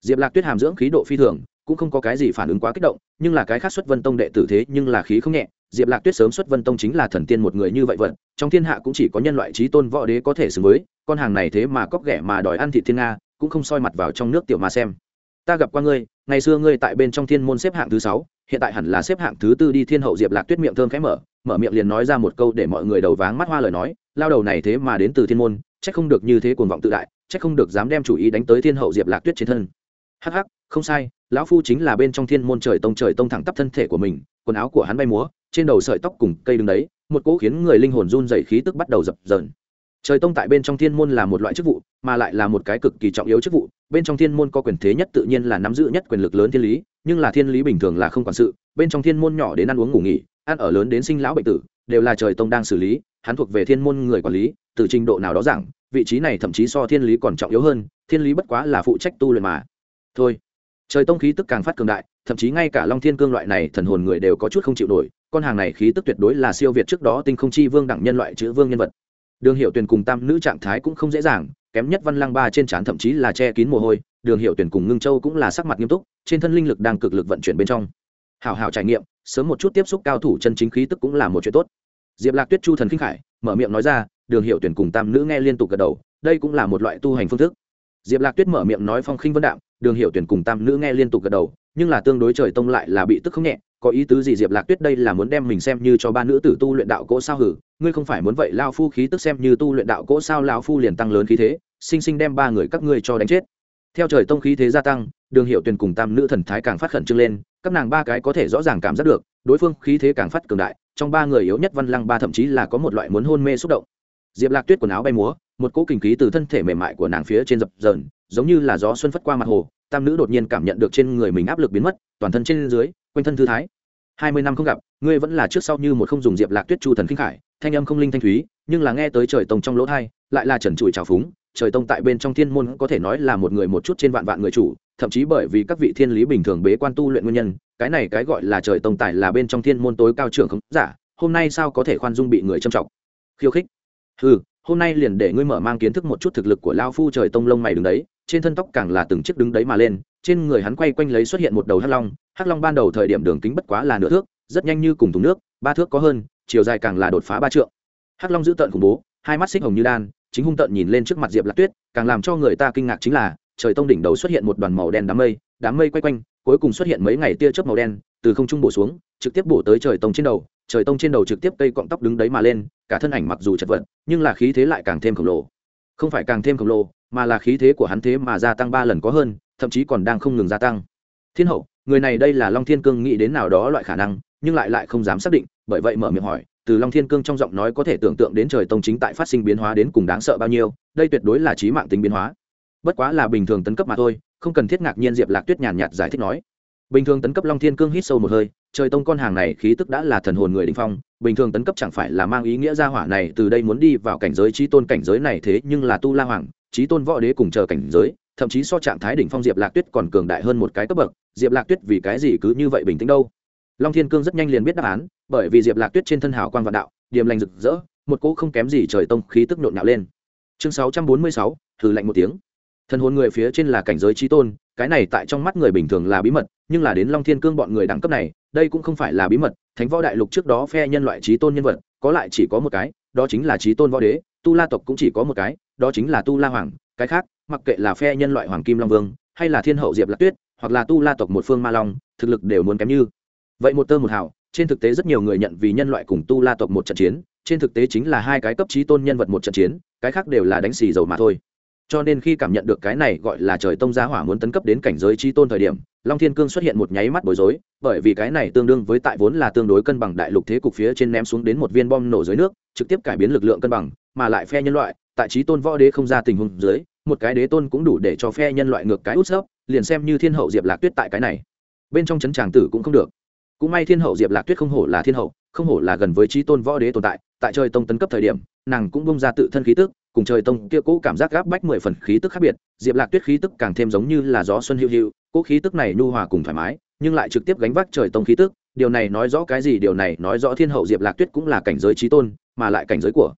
Diệp lạc tuyết hàm dưỡng khí độ phi thường cũng không có cái gì phản ứng quá kích động, nhưng là cái khác xuất vân tông đệ tử thế nhưng là khí không nhẹ, diệp lạc tuyết sớm xuất vân tông chính là thần tiên một người như vậy vật trong thiên hạ cũng chỉ có nhân loại trí tôn võ đế có thể xứng với, con hàng này thế mà cóc ghẻ mà đòi ăn thị thiên nga, cũng không soi mặt vào trong nước tiểu mà xem. Ta gặp qua ngươi, ngày xưa ngươi tại bên trong thiên môn xếp hạng thứ sáu, hiện tại hẳn là xếp hạng thứ tư đi thiên hậu diệp lạc tuyết miệng thơm khẽ mở mở miệng liền nói ra một câu để mọi người đầu váng mắt hoa lời nói, lao đầu này thế mà đến từ thiên môn c h ắ c không được như thế cuồng vọng tự đại c h ắ c không được dám đem chủ ý đánh tới thiên hậu diệp lạc tuyết trên thân hắc hắc, không sai, lão phu chính là bên trong thiên môn trời tông trời tông thẳng tắp thân thể của mình, quần áo của hắn bay múa, trên đầu sợi tóc cùng cây đứng đấy, một cỗ khiến người linh hồn run dày khí tức bắt đầu dập dờn. Trời tông tại bên trong thiên môn là một loại chức vụ, mà lại là một cái cực kỳ trọng yếu chức vụ, bên trong thiên môn có quyền thế nhất tự nhiên là nắm giữ nhất quyền lực lớn thiên lý, nhưng là thiên lý bình thường là không quản sự, bên trong thiên môn nhỏ đến ăn uống ngủ nghỉ, ăn ở lớn đến sinh lão bệnh tử, đều là trời tông đang xử lý, hắn thuộc về thiên môn người quản lý, từ trình độ nào đó giảng, vị trí này thậm chí so thiên lý còn trọng yếu hơn, thiên lý bất quá là phụ trách tu luyện mà thôi. Trời tông khí tức càng phát cường đại, thậm chí ngay cả long thiên cương loại này thần hồn người đều có chút không chịu nổi, con hàng này khí tức tuyệt đối là siêu việt trước đó tinh không chi vương đẳng nhân loại chữ vương nhân vật. Đường hiệu tuyển cùng tam nữ trạng thái cũng không dễ dàng, kém nhất văn lăng ba trên trán thậm chí là che kín mồ hôi, đường hiệu tuyển cùng ngưng châu cũng là sắc mặt nghiêm túc, trên thân linh lực đang cực lực vận chuyển bên trong. Hào hào trải nghiệm, sớm một chút tiếp xúc cao thủ chân chính khí tức cũng là một chuyện tốt. Diệp lạc tuyết chu thần khinh khải, mở miệng nói ra, đường hiệu tuyển cùng tam nữ nghe liên tục gật đầu, đây cũng là một loại tu hành phương thức diệp lạc tuyết mở miệng nói phong khinh vân đạm đường hiệu tuyển cùng tam nữ nghe liên tục gật đầu, nhưng là tương đối trời tông lại là bị tức không nhẹ, có ý tứ gì diệp lạc tuyết đây là muốn đem mình xem như cho ba nữ tử tu luyện đạo cỗ sao hử, ngươi không phải muốn vậy lao phu khí tức xem như tu luyện đạo cỗ sao lao phu liền tăng lớn khí thế, sinh sinh đem ba người các ngươi cho đánh chết. Theo trời tông khí thế gia tăng, đường hiệu tuyển cùng tam nữ thần thái càng phát khẩn trương lên, các nàng ba cái có thể rõ ràng cảm giác được, đối phương khí thế càng phát cường đại, trong ba người yếu nhất văn lăng ba thậm chí là có một loại muốn hôn mê xúc động. Diệp lạc tuyết quần áo bay múa một cỗ kinh khí từ thân thể mềm mại của nàng phía trên dập dờn, giống như là gió xuân phất qua mặt hồ, tam nữ đột nhiên cảm nhận được trên người mình áp lực biến mất, toàn thân trên dưới, quanh thân thư thái. Hai mươi năm không gặp, ngươi vẫn là trước sau như một không dùng diệp lạc tuyết chu thần khinh khải, thanh âm không linh thanh thúy, nhưng là nghe tới trời tông trong lỗ thai, lại là trần trụi trào phúng, trời tông tại bên trong thiên môn có thể nói là một người một chút trên vạn vạn người chủ, thậm chí bởi vì các vị thiên lý bình thường bế quan tu luyện nguyên nhân, cái này cái gọi là trời tông tài là bên trong thiên môn tối cao trưởng không giả, hôm nay sao có thể khoan dung bị người châm trọng? Khiêu khích. Ừ hôm nay liền để ngươi mở mang kiến thức một chút thực lực của lao phu trời tông lông mày đứng đấy, trên thân tóc càng là từng chiếc đứng đấy mà lên, trên người hắn quay quanh lấy xuất hiện một đầu hắc long hắc long ban đầu thời điểm đường kính bất quá là nửa thước, rất nhanh như cùng thùng nước, ba thước có hơn, chiều dài càng là đột phá ba trượng. Hắc long giữ tợn khủng bố, hai mắt xích hồng như đan, chính hung tợn nhìn lên trước mặt diệp lạc tuyết, càng làm cho người ta kinh ngạc chính là, trời tông đỉnh đầu xuất hiện một đoàn màu đen đám mây đám mây quay quanh, cuối cùng xuất hiện mấy ngày tia chớp màu đen, từ không trung bổ xuống, trực tiếp bổ tới trời tông trên đầu trời tông trên đầu trực tiếp cây cọng tóc đứng đấy mà lên, cả thân ảnh mặc dù chật vật, nhưng là khí thế lại càng thêm khổng lồ. Không phải càng thêm khổng lồ, mà là khí thế của hắn thế mà gia tăng ba lần có hơn, thậm chí còn đang không ngừng gia tăng. Thiên hậu, người này đây là long thiên cương, nghĩ đến nào đó loại khả năng, nhưng lại lại không dám xác định, bởi vậy mở miệng hỏi, từ long thiên cương trong giọng nói có thể tưởng tượng đến trời tông chính tại phát sinh biến hóa đến cùng đáng sợ bao nhiêu, đây tuyệt đối là trí mạng tính biến hóa. Bất quá là bình thường tấn cấp mà thôi, không cần thiết ngạc nhiên diệp lạc tuyết nhàn nhạt giải thích nói. Bình thường tấn cấp long thiên cương hít sâu một hơi trời tông con hàng này khí tức đã là thần hồn người đình phong, bình thường tấn cấp chẳng phải là mang ý nghĩa gia hỏa này từ đây muốn đi vào cảnh giới trí tôn cảnh giới này thế nhưng là tu la hoàng, trí tôn võ đế cùng chờ cảnh giới, thậm chí so trạng thái đỉnh phong diệp lạc tuyết còn cường đại hơn một cái cấp bậc, diệp lạc tuyết vì cái gì cứ như vậy bình tĩnh đâu? Long thiên cương rất nhanh liền biết đáp án, bởi vì diệp lạc tuyết trên thân hào quang vạn đạo điềm lành rực rỡ, một cỗ không kém gì trời tông khí tức nhộn nhạo lên. Chương sáu trăm bốn mươi sáu, thử lạnh một tiếng. Thân hồn người phía trên là cảnh giới trí tôn, cái này tại trong mắt người bình thường là bí mật, nhưng là đến long thiên cương bọn người đẳng cấp này đây cũng không phải là bí mật, thánh võ đại lục trước đó phe nhân loại trí tôn nhân vật, có lại chỉ có một cái, đó chính là trí tôn võ đế, tu la tộc cũng chỉ có một cái, đó chính là tu la hoàng, cái khác, mặc kệ là phe nhân loại hoàng kim long vương, hay là thiên hậu diệp lạc tuyết, hoặc là tu la tộc một phương ma long, thực lực đều muốn kém như. Vậy một tơ một hào, trên thực tế rất nhiều người nhận vì nhân loại cùng tu la tộc một trận chiến, trên thực tế chính là hai cái cấp trí tôn nhân vật một trận chiến, cái khác đều là đánh xì dầu mà thôi cho nên khi cảm nhận được cái này gọi là trời tông giá hỏa muốn tấn cấp đến cảnh giới trí tôn thời điểm, long thiên cương xuất hiện một nháy mắt bối rối, bởi vì cái này tương đương với tại vốn là tương đối cân bằng đại lục thế cục phía trên ném xuống đến một viên bom nổ dưới nước, trực tiếp cải biến lực lượng cân bằng, mà lại phe nhân loại, tại trí tôn võ đế không ra tình huống dưới, một cái đế tôn cũng đủ để cho phe nhân loại ngược cái út sấp, liền xem như thiên hậu diệp lạc tuyết tại cái này. Bên trong chấn tràng tử cũng không được. Cũng may thiên hậu diệp lạc tuyết không hổ là thiên hậu, không hổ là gần với trí tôn võ đế tồn tại tại trời tông tấn cấp thời điểm, nàng cũng bung ra tự thân khí tức cùng trời tông kia cũ cảm giác gáp bách mười phần khí tức khác biệt, diệp lạc tuyết khí tức càng thêm giống như là gió xuân hữu hữu cỗ khí tức này nhu hòa cùng thoải mái, nhưng lại trực tiếp gánh vác trời tông khí tức, điều này nói rõ cái gì, điều này nói rõ thiên hậu diệp lạc tuyết cũng là cảnh giới trí tôn, mà lại cảnh giới của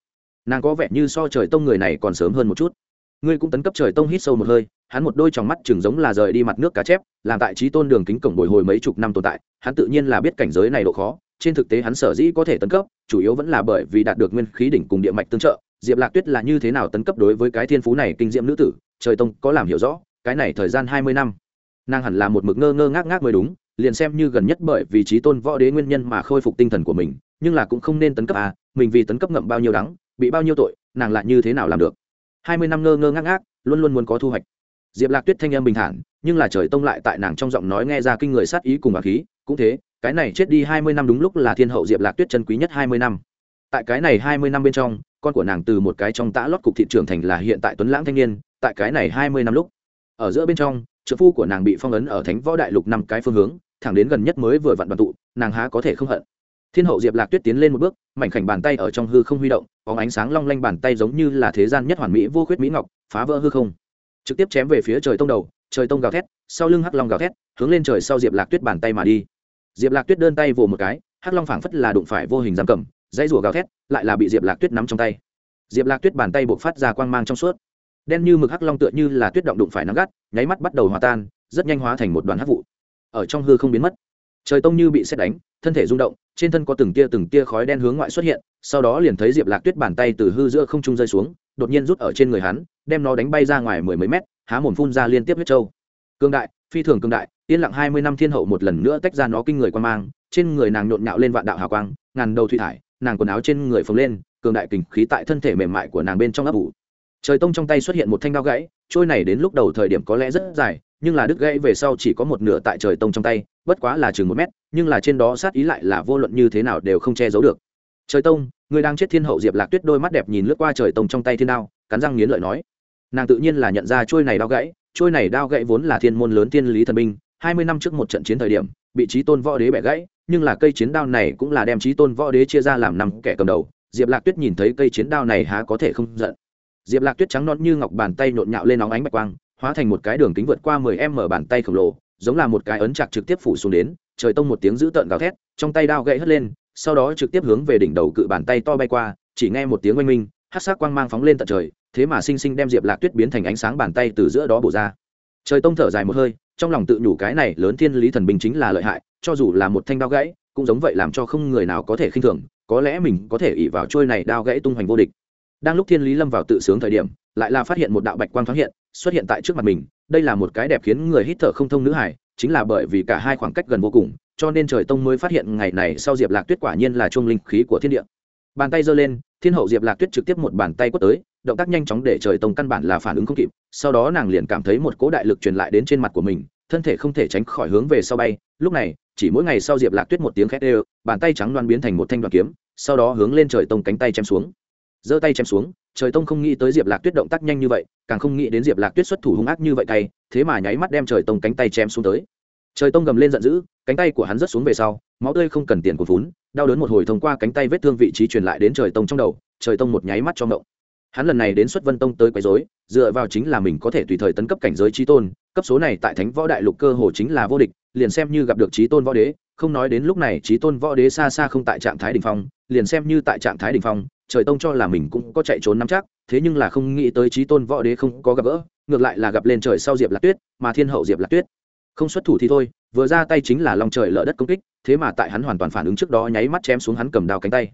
nàng có vẻ như so trời tông người này còn sớm hơn một chút. Ngươi cũng tấn cấp trời tông hít sâu một hơi, hắn một đôi tròng mắt chừng giống là rời đi mặt nước cá chép, làm tại trí tôn đường kính cổng bồi hồi mấy chục năm tồn tại, hắn tự nhiên là biết cảnh giới này độ khó, trên thực tế hắn sở dĩ có thể tấn cấp, chủ yếu vẫn là bởi vì đạt được nguyên khí đỉnh cùng địa mạch tương trợ diệp lạc tuyết là như thế nào tấn cấp đối với cái thiên phú này kinh diệm nữ tử, trời tông có làm hiểu rõ, cái này thời gian hai mươi năm. Nàng hẳn là một mực ngơ ngơ ngác ngác mới đúng, liền xem như gần nhất bởi vì trí tôn võ đế nguyên nhân mà khôi phục tinh thần của mình, nhưng là cũng không nên tấn cấp à mình vì tấn cấp ngậm bao nhiêu đắng, bị bao nhiêu tội, nàng lại như thế nào làm được? Hai mươi năm ngơ ngơ ngác ngác, luôn luôn muốn có thu hoạch. Diệp lạc tuyết thanh âm bình thản, nhưng là trời tông lại tại nàng trong giọng nói nghe ra kinh người sát ý cùng bà khí, cũng thế, cái này chết đi hai mươi năm đúng lúc là thiên hậu diệp lạc tuyết chân quý nhất hai mươi năm tại cái này hai mươi năm bên trong, con của nàng từ một cái trong tã lót cục thị trưởng thành là hiện tại tuấn lãng thanh niên, tại cái này hai mươi năm lúc, ở giữa bên trong, trợ phu của nàng bị phong ấn ở thánh võ đại lục năm cái phương hướng, thẳng đến gần nhất mới vừa vặn đoàn tụ, nàng há có thể không hận. Thiên hậu diệp lạc tuyết tiến lên một bước, mảnh khảnh bàn tay ở trong hư không huy động có ánh sáng long lanh bàn tay giống như là thế gian nhất hoàn mỹ vô khuyết mỹ ngọc, phá vỡ hư không. Trực tiếp chém về phía trời tông đầu, trời tông gào thét, sau lưng hắc long gào thét, hướng lên trời sau diệp lạc tuyết bàn tay mà đi. Diệp lạc tuyết đơn tay vồ một cái, hắc long phảng phất là đụng phải vô hình giam cầm dãy rủa gào thét, lại là bị diệp lạc tuyết nắm trong tay. Diệp lạc tuyết bàn tay buộc phát ra quang mang trong suốt. Đen như mực hắc long tựa như là tuyết động đụng phải nắng gắt, nháy mắt bắt đầu hòa tan, rất nhanh hóa thành một đoàn hắc vụ. Ở trong hư không biến mất. Trời tông như bị xét đánh, thân thể rung động, trên thân có từng tia từng tia khói đen hướng ngoại xuất hiện, sau đó liền thấy diệp lạc tuyết bàn tay từ hư giữa không trung rơi xuống, đột nhiên rút ở trên người hắn, đem nó đánh bay ra ngoài mười mấy mét, há mồm phun ra liên tiếp huyết trâu cương đại, phi thường cương đại, yên lặng hai mươi năm thiên hậu một lần nữa tách ra nó kinh người quan mang, trên người nàng nhộn nhạo lên vạn đạo hào quang, ngàn đầu thủy thải nàng quần áo trên người phồng lên, cường đại kình khí tại thân thể mềm mại của nàng bên trong ấp ủ. Trời tông trong tay xuất hiện một thanh đao gãy, trôi này đến lúc đầu thời điểm có lẽ rất dài, nhưng là đứt gãy về sau chỉ có một nửa tại trời tông trong tay, bất quá là chừng một mét, nhưng là trên đó sát ý lại là vô luận như thế nào đều không che giấu được. Trời tông, người đang chết thiên hậu diệp lạc tuyết đôi mắt đẹp nhìn lướt qua trời tông trong tay thiên đao, cắn răng nghiến lợi nói. Nàng tự nhiên là nhận ra trôi này đao gãy, trôi này đao gãy vốn là thiên môn lớn thiên lý thần binh, hai mươi năm trước một trận chiến thời điểm bị trí tôn võ đế bẻ gãy nhưng là cây chiến đao này cũng là đem trí tôn võ đế chia ra làm năm kẻ cầm đầu, diệp lạc tuyết nhìn thấy cây chiến đao này há có thể không giận. Diệp lạc tuyết trắng non như ngọc bàn tay nhộn nhạo lên nóng ánh bạch quang, hóa thành một cái đường kính vượt qua mười em mở bàn tay khổng lồ, giống là một cái ấn chặt trực tiếp phủ xuống đến, trời tông một tiếng dữ tợn gào thét, trong tay đao gãy hất lên, sau đó trực tiếp hướng về đỉnh đầu cự bàn tay to bay qua, chỉ nghe một tiếng oanh minh hát sắc quang mang phóng lên tận trời, thế mà sinh sinh đem diệp lạc tuyết biến thành ánh sáng bàn tay từ giữa đó bổ ra. Trời tông thở dài một hơi, trong lòng tự nhủ cái này lớn thiên lý thần binh chính là lợi hại cho dù là một thanh đao gãy, cũng giống vậy làm cho không người nào có thể khinh thường, có lẽ mình có thể ỉ vào trôi này đao gãy tung hoành vô địch. Đang lúc thiên lý lâm vào tự sướng thời điểm, lại là phát hiện một đạo bạch quang thoáng hiện, xuất hiện tại trước mặt mình, đây là một cái đẹp khiến người hít thở không thông nữ hải chính là bởi vì cả hai khoảng cách gần vô cùng, cho nên trời tông mới phát hiện ngày này sau diệp lạc tuyết quả nhiên là chuông linh khí của thiên địa. Bàn tay giơ lên, thiên hậu diệp lạc tuyết trực tiếp một bàn tay quất tới, động tác nhanh chóng để trời tông căn bản là phản ứng không kịp, sau đó nàng liền cảm thấy một cỗ đại lực truyền lại đến trên mặt của mình, thân thể không thể tránh khỏi hướng về sau bay. Lúc này chỉ mỗi ngày sau diệp lạc tuyết một tiếng khét đều, bàn tay trắng loan biến thành một thanh đoàn kiếm, sau đó hướng lên trời tông cánh tay chém xuống. Giơ tay chém xuống, trời tông không nghĩ tới diệp lạc tuyết động tác nhanh như vậy, càng không nghĩ đến diệp lạc tuyết xuất thủ hung ác như vậy tay thế mà nháy mắt đem trời tông cánh tay chém xuống tới. Trời tông gầm lên giận dữ, cánh tay của hắn rớt xuống về sau, máu tươi không cần tiền của vốn, đau đớn một hồi thông qua cánh tay vết thương vị trí truyền lại đến trời tông trong đầu, trời tông một nháy mắt cho ngộng. Hắn lần này đến xuất vân tông tới quấy dối dựa vào chính là mình có thể tùy thời tấn cấp cảnh giới trí tôn, cấp số này tại thánh võ đại lục cơ hồ chính là vô địch liền xem như gặp được trí tôn võ đế, không nói đến lúc này trí tôn võ đế xa xa không tại trạng thái đ ỉ n h phong, liền xem như tại trạng thái đ ỉ n h phong, trời tông cho là mình cũng có chạy trốn nắm chắc, thế nhưng là không nghĩ tới trí tôn võ đế không có gặp gỡ, ngược lại là gặp lên trời sau diệp lạc tuyết, mà thiên hậu diệp lạc tuyết. Không xuất thủ thì thôi, vừa ra tay chính là lòng trời lỡ đất công kích, thế mà tại hắn hoàn toàn phản ứng trước đó nháy mắt chém xuống hắn cầm đao cánh tay.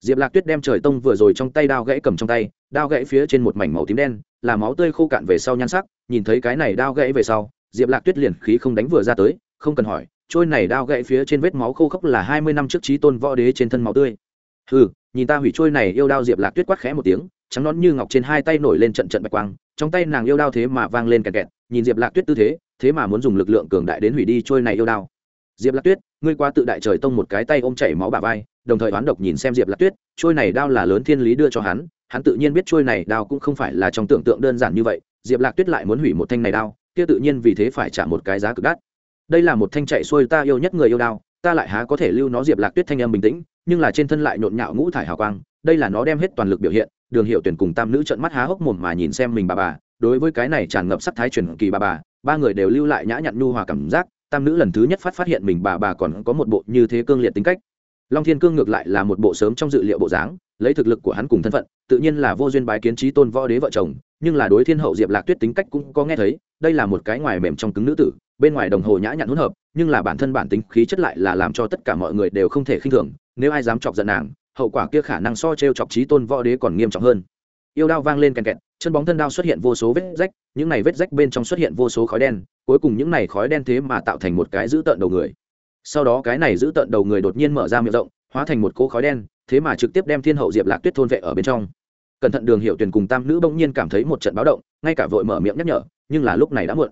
Diệp lạc tuyết đem trời tông vừa rồi trong tay đao gãy cầm trong tay, đao gãy phía trên một mảnh màu tím đen, là máu tươi khô cạn về sau nhan sắc, nhìn thấy cái này đao gãy về sau, diệp lạc tuyết liền khí không đánh vừa ra tới không cần hỏi, trôi này đao gãy phía trên vết máu khô khốc là hai mươi năm trước trí tôn võ đế trên thân máu tươi. Hừ, nhìn ta hủy trôi này yêu đao diệp lạc tuyết quát khẽ một tiếng, trắng nón như ngọc trên hai tay nổi lên trận trận bạch quang, trong tay nàng yêu đao thế mà vang lên kẹt kẹt, nhìn diệp lạc tuyết tư thế thế mà muốn dùng lực lượng cường đại đến hủy đi trôi này yêu đao. Diệp lạc tuyết, ngươi qua tự đại trời tông một cái tay ôm chảy máu bà vai, đồng thời đoán độc nhìn xem diệp lạc tuyết, trôi này đao là lớn thiên lý đưa cho hắn hắn tự nhiên biết trôi này đao cũng không phải là trong tưởng tượng đơn giản như vậy, diệp lạc tuyết lại muốn hủy một thanh này đao, kia tự nhiên vì thế phải trả một cái giá cực đắt đây là một thanh chạy xuôi ta yêu nhất người yêu đao, ta lại há có thể lưu nó diệp lạc tuyết thanh âm bình tĩnh, nhưng là trên thân lại nhộn nhạo ngũ thải hào quang, đây là nó đem hết toàn lực biểu hiện, đường hiệu tuyển cùng tam nữ trận mắt há hốc mồm mà nhìn xem mình bà bà, đối với cái này tràn ngập sắc thái truyền kỳ bà bà, ba người đều lưu lại nhã nhặn nhu hòa cảm giác, tam nữ lần thứ nhất phát phát hiện mình bà bà còn có một bộ như thế cương liệt tính cách. Long thiên cương ngược lại là một bộ sớm trong dự liệu bộ dáng, lấy thực lực của hắn cùng thân phận, tự nhiên là vô duyên bái kiến trí tôn võ đế vợ chồng, nhưng là đối thiên hậu diệp lạc tuyết tính cách cũng có nghe thấy, đây là một cái ngoài mềm trong cứng nữ tử bên ngoài đồng hồ nhã nhặn hỗn hợp, nhưng là bản thân bản tính khí chất lại là làm cho tất cả mọi người đều không thể khinh thường, nếu ai dám chọc giận nàng, hậu quả kia khả năng so t r e o chọc trí tôn võ đế còn nghiêm trọng hơn. Yêu đao vang lên kèn kẹt, chân bóng thân đao xuất hiện vô số vết rách, những này vết rách bên trong xuất hiện vô số khói đen, cuối cùng những này khói đen thế mà tạo thành một cái giữ tợn đầu người. Sau đó cái này giữ tợn đầu người đột nhiên mở ra miệng rộng, hóa thành một cỗ khói đen, thế mà trực tiếp đem thiên hậu diệp lạc tuyết thôn vệ ở bên trong. Cẩn thận đường hiệu tuyền cùng tam nữ bỗng nhiên cảm thấy một trận báo động, ngay cả vội mở miệng nhắc nhở, nhưng là lúc này đã muộn.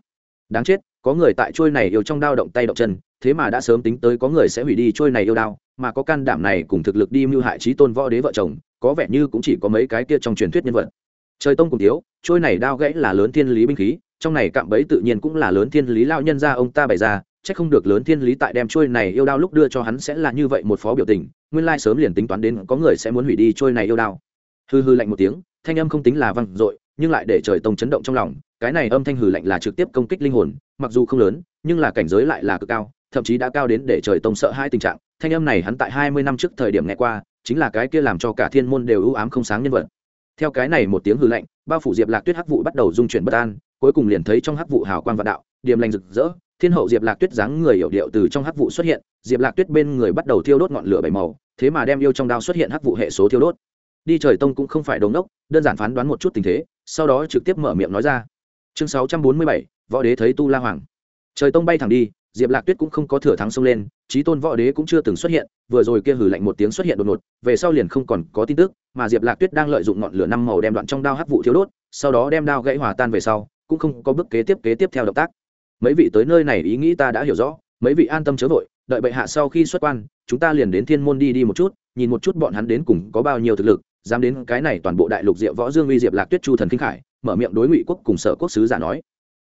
Đáng chết có người tại trôi này yêu trong đao động tay động chân, thế mà đã sớm tính tới có người sẽ hủy đi trôi này yêu đao, mà có can đảm này cùng thực lực đi mưu hại trí tôn võ đế vợ chồng, có vẻ như cũng chỉ có mấy cái kia trong truyền thuyết nhân vật. Trời tông cùng thiếu trôi này đao gãy là lớn thiên lý binh khí, trong này cạm bẫy tự nhiên cũng là lớn thiên lý lao nhân ra ông ta bày ra, chắc không được lớn thiên lý tại đem trôi này yêu đao lúc đưa cho hắn sẽ là như vậy một phó biểu tình, nguyên lai sớm liền tính toán đến có người sẽ muốn hủy đi trôi này yêu đao. Hư hư lạnh một tiếng, thanh âm không tính là văng dội nhưng lại để trời tông chấn động trong lòng, cái này âm thanh hừ lạnh là trực tiếp công kích linh hồn, mặc dù không lớn, nhưng là cảnh giới lại là cực cao, thậm chí đã cao đến để trời tông sợ hai tình trạng. Thanh âm này hắn tại hai mươi năm trước thời điểm nghe qua, chính là cái kia làm cho cả thiên môn đều ưu ám không sáng nhân vật. Theo cái này một tiếng hừ lạnh, bao phủ diệp lạc tuyết hắc vụ bắt đầu dung chuyển bất an, cuối cùng liền thấy trong hắc vụ hào quang vạn đạo, điềm lành rực rỡ, thiên hậu diệp lạc tuyết dáng người hiểu điệu từ trong hắc vụ xuất hiện, diệp lạc tuyết bên người bắt đầu thiêu đốt ngọn lửa bảy màu, thế mà đem yêu trong đao xuất hiện hắc vụ hệ số thiêu đốt đi trời tông cũng không phải đống đốc, đơn giản phán đoán một chút tình thế, sau đó trực tiếp mở miệng nói ra. Chương sáu trăm bốn mươi bảy, võ đế thấy tu la hoàng. Trời tông bay thẳng đi, diệp lạc tuyết cũng không có thừa thắng xông lên trí tôn võ đế cũng chưa từng xuất hiện, vừa rồi kia hử lạnh một tiếng xuất hiện đột ngột, về sau liền không còn có tin tức, mà diệp lạc tuyết đang lợi dụng ngọn lửa năm màu đem đoạn trong đao hắc vụ thiếu đốt, sau đó đem đao gãy hòa tan về sau, cũng không có bước kế tiếp kế tiếp theo động tác. Mấy vị tới nơi này ý nghĩ ta đã hiểu rõ, mấy vị an tâm chớ vội, đợi bệ hạ sau khi xuất quan, chúng ta liền đến thiên môn đi đi một chút, nhìn một chút bọn hắn đến cùng có bao nhiêu thực lực dám đến cái này toàn bộ đại lục diệu võ dương uy diệp lạc tuyết chu thần kinh khải, mở miệng đối ngụy quốc cùng sở quốc sứ giả nói.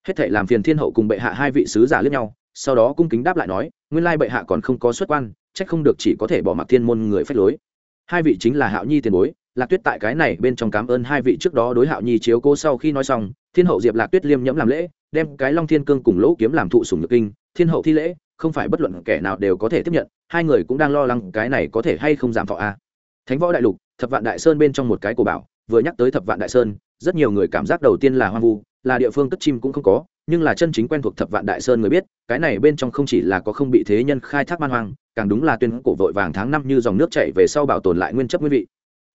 Hết thể làm phiền thiên hậu cùng bệ hạ hai vị sứ giả lẫn nhau, sau đó cung kính đáp lại nói, nguyên lai bệ hạ còn không có xuất quan trách không được chỉ có thể bỏ mặc thiên môn người phách lối. Hai vị chính là hạo nhi tiền bối, lạc tuyết tại cái này bên trong cảm ơn hai vị trước đó đối hạo nhi chiếu cô sau khi nói xong, thiên hậu diệp lạc tuyết liêm nhẫm làm lễ, đem cái long thiên cương cùng lỗ kiếm làm thụ sùng nhược kinh, thiên hậu thi lễ, không phải bất luận kẻ nào đều có thể tiếp nhận, hai người cũng đang lo lắng cái này có thể hay không giảm thọ a. Thánh võ đại lục thập vạn đại sơn bên trong một cái cổ bảo, vừa nhắc tới thập vạn đại sơn, rất nhiều người cảm giác đầu tiên là hoang vu, là địa phương cất chim cũng không có, nhưng là chân chính quen thuộc thập vạn đại sơn người biết, cái này bên trong không chỉ là có không bị thế nhân khai thác man hoang, càng đúng là tuyên cổ vội vàng tháng năm như dòng nước chảy về sau bảo tồn lại nguyên chất nguyên vị.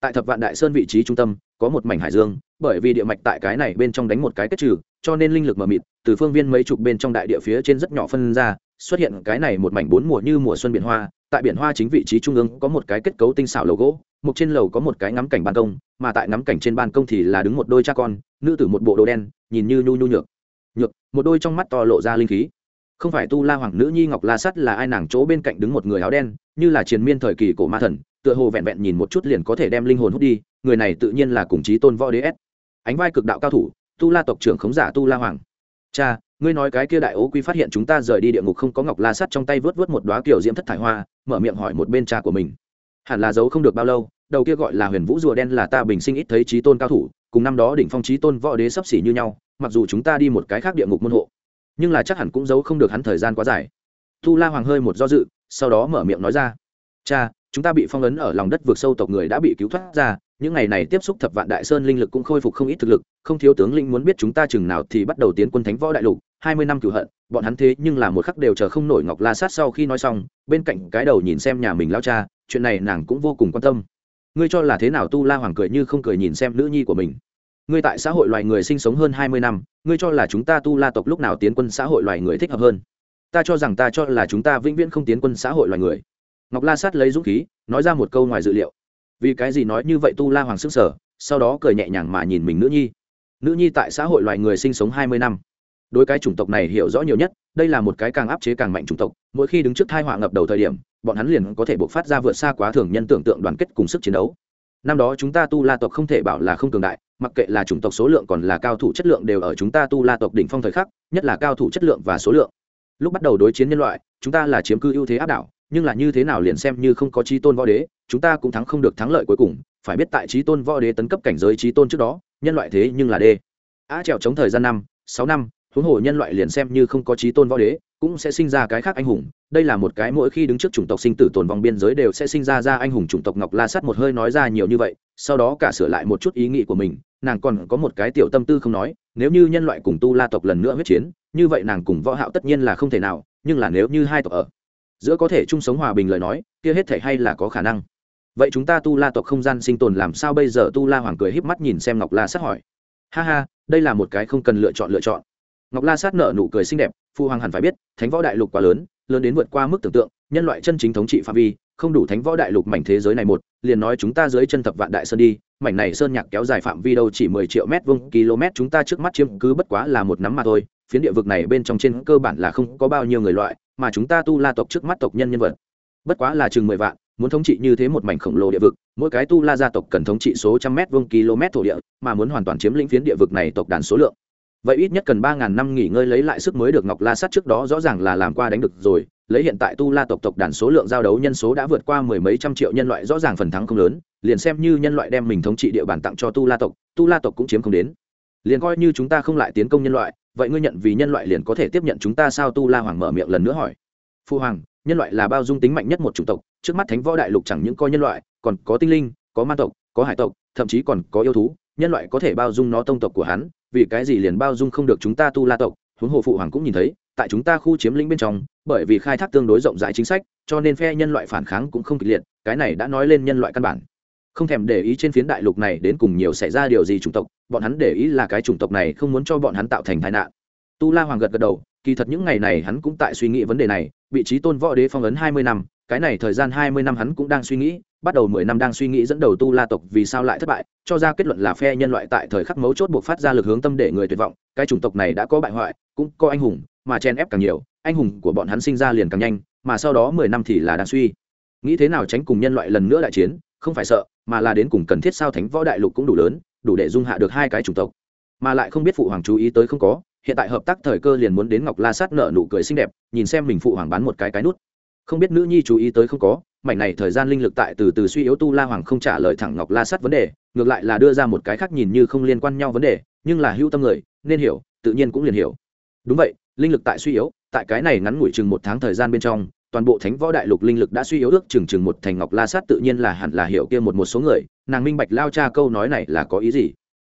Tại thập vạn đại sơn vị trí trung tâm, có một mảnh hải dương, bởi vì địa mạch tại cái này bên trong đánh một cái kết trừ, cho nên linh lực mờ mịt, từ phương viên mấy chục bên trong đại địa phía trên rất nhỏ phân ra, xuất hiện cái này một mảnh bốn mùa như mùa xuân biển hoa tại biển hoa chính vị trí trung ương có một cái kết cấu tinh xảo lầu gỗ, một trên lầu có một cái ngắm cảnh ban công, mà tại ngắm cảnh trên ban công thì là đứng một đôi cha con, nữ tử một bộ đồ đen, nhìn như nhu nhu nhược. Nhược, một đôi trong mắt to lộ ra linh khí. Không phải tu la hoàng nữ nhi ngọc la sắt là ai nàng chỗ bên cạnh đứng một người áo đen, như là triền miên thời kỳ cổ ma thần, tựa hồ vẹn vẹn nhìn một chút liền có thể đem linh hồn hút đi, người này tự nhiên là cùng chí tôn võ đế s. Ánh vai cực đạo cao thủ, tu la tộc trưởng khống giả tu la hoàng. Cha, ngươi nói cái kia đại ố quy phát hiện chúng ta rời đi địa ngục không có ngọc la sắt trong tay vớt vớt một đoá kiểu diễm thất thải hoa mở miệng hỏi một bên cha của mình. Hẳn là giấu không được bao lâu, đầu kia gọi là huyền vũ rùa đen là ta bình sinh ít thấy trí tôn cao thủ, cùng năm đó đỉnh phong trí tôn võ đế sắp xỉ như nhau, mặc dù chúng ta đi một cái khác địa ngục môn hộ, nhưng là chắc hẳn cũng giấu không được hắn thời gian quá dài. Tu la hoàng hơi một do dự, sau đó mở miệng nói ra, cha, chúng ta bị phong ấn ở lòng đất vượt sâu tộc người đã bị cứu thoát ra những ngày này tiếp xúc thập vạn đại sơn linh lực cũng khôi phục không ít thực lực, không thiếu tướng linh muốn biết chúng ta chừng nào thì bắt đầu tiến quân thánh võ đại lục, hai mươi năm cửu hận, bọn hắn thế nhưng là một khắc đều chờ không nổi ngọc la sát sau khi nói xong, bên cạnh cái đầu nhìn xem nhà mình lao cha, chuyện này nàng cũng vô cùng quan tâm. Ngươi cho là thế nào tu la hoàng cười như không cười nhìn xem nữ nhi của mình. Ngươi tại xã hội loài người sinh sống hơn hai mươi năm, ngươi cho là chúng ta tu la tộc lúc nào tiến quân xã hội loài người thích hợp hơn? Ta cho rằng ta cho là chúng ta vĩnh viễn không tiến quân xã hội loài người. Ngọc la sát lấy dũng khí, nói ra một câu ngoài dự liệu vì cái gì nói như vậy tu la hoàng sức sở, sau đó cười nhẹ nhàng mà nhìn mình nữ nhi. Nữ nhi tại xã hội loài người sinh sống hai mươi năm. Đối cái chủng tộc này hiểu rõ nhiều nhất, đây là một cái càng áp chế càng mạnh chủng tộc, mỗi khi đứng trước thai họa ngập đầu thời điểm, bọn hắn liền có thể buộc phát ra vượt xa quá thường nhân tưởng tượng đoàn kết cùng sức chiến đấu. Năm đó chúng ta tu la tộc không thể bảo là không cường đại, mặc kệ là chủng tộc số lượng còn là cao thủ chất lượng đều ở chúng ta tu la tộc đỉnh phong thời khắc, nhất là cao thủ chất lượng và số lượng. Lúc bắt đầu đối chiến nhân loại, chúng ta là chiếm cư ưu thế áp đảo nhưng là như thế nào liền xem như không có trí tôn võ đế, chúng ta cũng thắng không được thắng lợi cuối cùng, phải biết tại trí tôn võ đế tấn cấp cảnh giới trí tôn trước đó, nhân loại thế nhưng là đê. Á trèo chống thời gian năm, sáu năm, huống hồ nhân loại liền xem như không có trí tôn võ đế, cũng sẽ sinh ra cái khác anh hùng. Đây là một cái mỗi khi đứng trước chủng tộc sinh tử tồn vong biên giới đều sẽ sinh ra ra anh hùng chủng tộc ngọc la sắt một hơi nói ra nhiều như vậy, sau đó cả sửa lại một chút ý nghĩ của mình, nàng còn có một cái tiểu tâm tư không nói, nếu như nhân loại cùng tu la tộc lần nữa huyết chiến, như vậy nàng cùng võ hạo tất nhiên là không thể nào, nhưng là nếu như hai tộc ở giữa có thể chung sống hòa bình lời nói, kia hết thể hay là có khả năng. Vậy chúng ta tu la tộc không gian sinh tồn làm sao bây giờ? Tu la hoàng cười híp mắt nhìn xem ngọc la sát hỏi. Ha ha, đây là một cái không cần lựa chọn lựa chọn. Ngọc la sát nở nụ cười xinh đẹp, phu hoàng hẳn phải biết, thánh võ đại lục quá lớn lớn đến vượt qua mức tưởng tượng, nhân loại chân chính thống trị phạm vi, không đủ thánh võ đại lục mảnh thế giới này một, liền nói chúng ta dưới chân thập vạn đại sơn đi, mảnh này sơn nhạc kéo dài phạm vi đâu chỉ mười triệu mét vuông, km chúng ta trước mắt chiếm cứ bất quá là một nắm mà thôi, phiến địa vực này bên trong trên cơ bản là không có bao nhiêu người loại mà chúng ta tu la tộc trước mắt tộc nhân nhân vật. Bất quá là chừng mười vạn, muốn thống trị như thế một mảnh khổng lồ địa vực, mỗi cái tu la gia tộc cần thống trị số trăm mét vuông km thổ địa, mà muốn hoàn toàn chiếm lĩnh phiến địa vực này tộc đàn số lượng. Vậy ít nhất cần ba ngàn năm nghỉ ngơi lấy lại sức mới được ngọc la sát trước đó rõ ràng là làm qua đánh được rồi, lấy hiện tại tu la tộc tộc đàn số lượng giao đấu nhân số đã vượt qua mười mấy trăm triệu nhân loại rõ ràng phần thắng không lớn, liền xem như nhân loại đem mình thống trị địa bàn tặng cho tu la tộc, tu la tộc cũng chiếm không đến liền coi như chúng ta không lại tiến công nhân loại, vậy ngươi nhận vì nhân loại liền có thể tiếp nhận chúng ta sao? Tu la hoàng mở miệng lần nữa hỏi. Phu hoàng, nhân loại là bao dung tính mạnh nhất một chủng tộc, trước mắt thánh võ đại lục chẳng những coi nhân loại, còn có tinh linh, có ma tộc, có hải tộc, thậm chí còn có yêu thú. Nhân loại có thể bao dung nó tông tộc của hắn, vì cái gì liền bao dung không được chúng ta tu la tộc? Huống hồ phụ hoàng cũng nhìn thấy, tại chúng ta khu chiếm lĩnh bên trong, bởi vì khai thác tương đối rộng rãi chính sách, cho nên phe nhân loại phản kháng cũng không kịch liệt, cái này đã nói lên nhân loại căn bản không thèm để ý trên phiến đại lục này đến cùng nhiều xảy ra điều gì chủng tộc, bọn hắn để ý là cái chủng tộc này không muốn cho bọn hắn tạo thành tai nạn. Tu la hoàng gật gật đầu, kỳ thật những ngày này hắn cũng tại suy nghĩ vấn đề này, vị trí tôn võ đế phong ấn hai mươi năm, cái này thời gian hai mươi năm hắn cũng đang suy nghĩ, bắt đầu mười năm đang suy nghĩ dẫn đầu tu la tộc vì sao lại thất bại, cho ra kết luận là phe nhân loại tại thời khắc mấu chốt buộc phát ra lực hướng tâm để người tuyệt vọng, cái chủng tộc này đã có bại hoại, cũng có anh hùng, mà chen ép càng nhiều, anh hùng của bọn hắn sinh ra liền càng nhanh, mà sau đó mười năm thì là đang suy. Nghĩ thế nào tránh cùng nhân loại lần nữa đại chiến không phải sợ, mà là đến cùng cần thiết sao thánh võ đại lục cũng đủ lớn, đủ để dung hạ được hai cái chủng tộc. Mà lại không biết phụ hoàng chú ý tới không có, hiện tại hợp tác thời cơ liền muốn đến ngọc la sát nợ nụ cười xinh đẹp, nhìn xem mình phụ hoàng bán một cái cái nút. Không biết nữ nhi chú ý tới không có, mảnh này thời gian linh lực tại từ từ suy yếu tu la hoàng không trả lời thẳng ngọc la sát vấn đề, ngược lại là đưa ra một cái khác nhìn như không liên quan nhau vấn đề, nhưng là hữu tâm người, nên hiểu, tự nhiên cũng liền hiểu. Đúng vậy, linh lực tại suy yếu, tại cái này ngắn ngủi chừng một tháng thời gian bên trong toàn bộ thánh võ đại lục linh lực đã suy yếu ước chừng chừng một thành ngọc la sát tự nhiên là hẳn là hiểu kia một một số người nàng minh bạch lao cha câu nói này là có ý gì.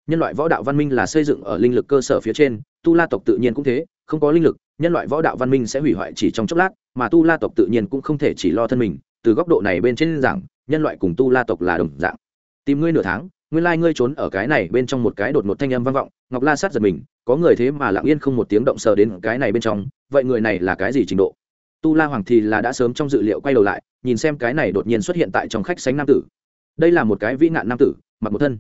Nhân loại võ đạo văn minh là xây dựng ở linh lực cơ sở phía trên tu la tộc tự nhiên cũng thế không có linh lực nhân loại võ đạo văn minh sẽ hủy hoại chỉ trong chốc lát mà tu la tộc tự nhiên cũng không thể chỉ lo thân mình từ góc độ này bên trên giảng, nhân loại cùng tu la tộc là đồng dạng. Tìm ngươi nửa tháng nguyên lai ngươi trốn ở cái này bên trong một cái đột một thanh âm vang vọng ngọc la sát giật mình có người thế mà lặng yên không một tiếng động sờ đến cái này bên trong vậy người này là cái gì trình độ? Tu la hoàng thì là đã sớm trong dự liệu quay đầu lại, nhìn xem cái này đột nhiên xuất hiện tại trong khách sánh nam tử. Đây là một cái vĩ nạn nam tử, mặc một thân.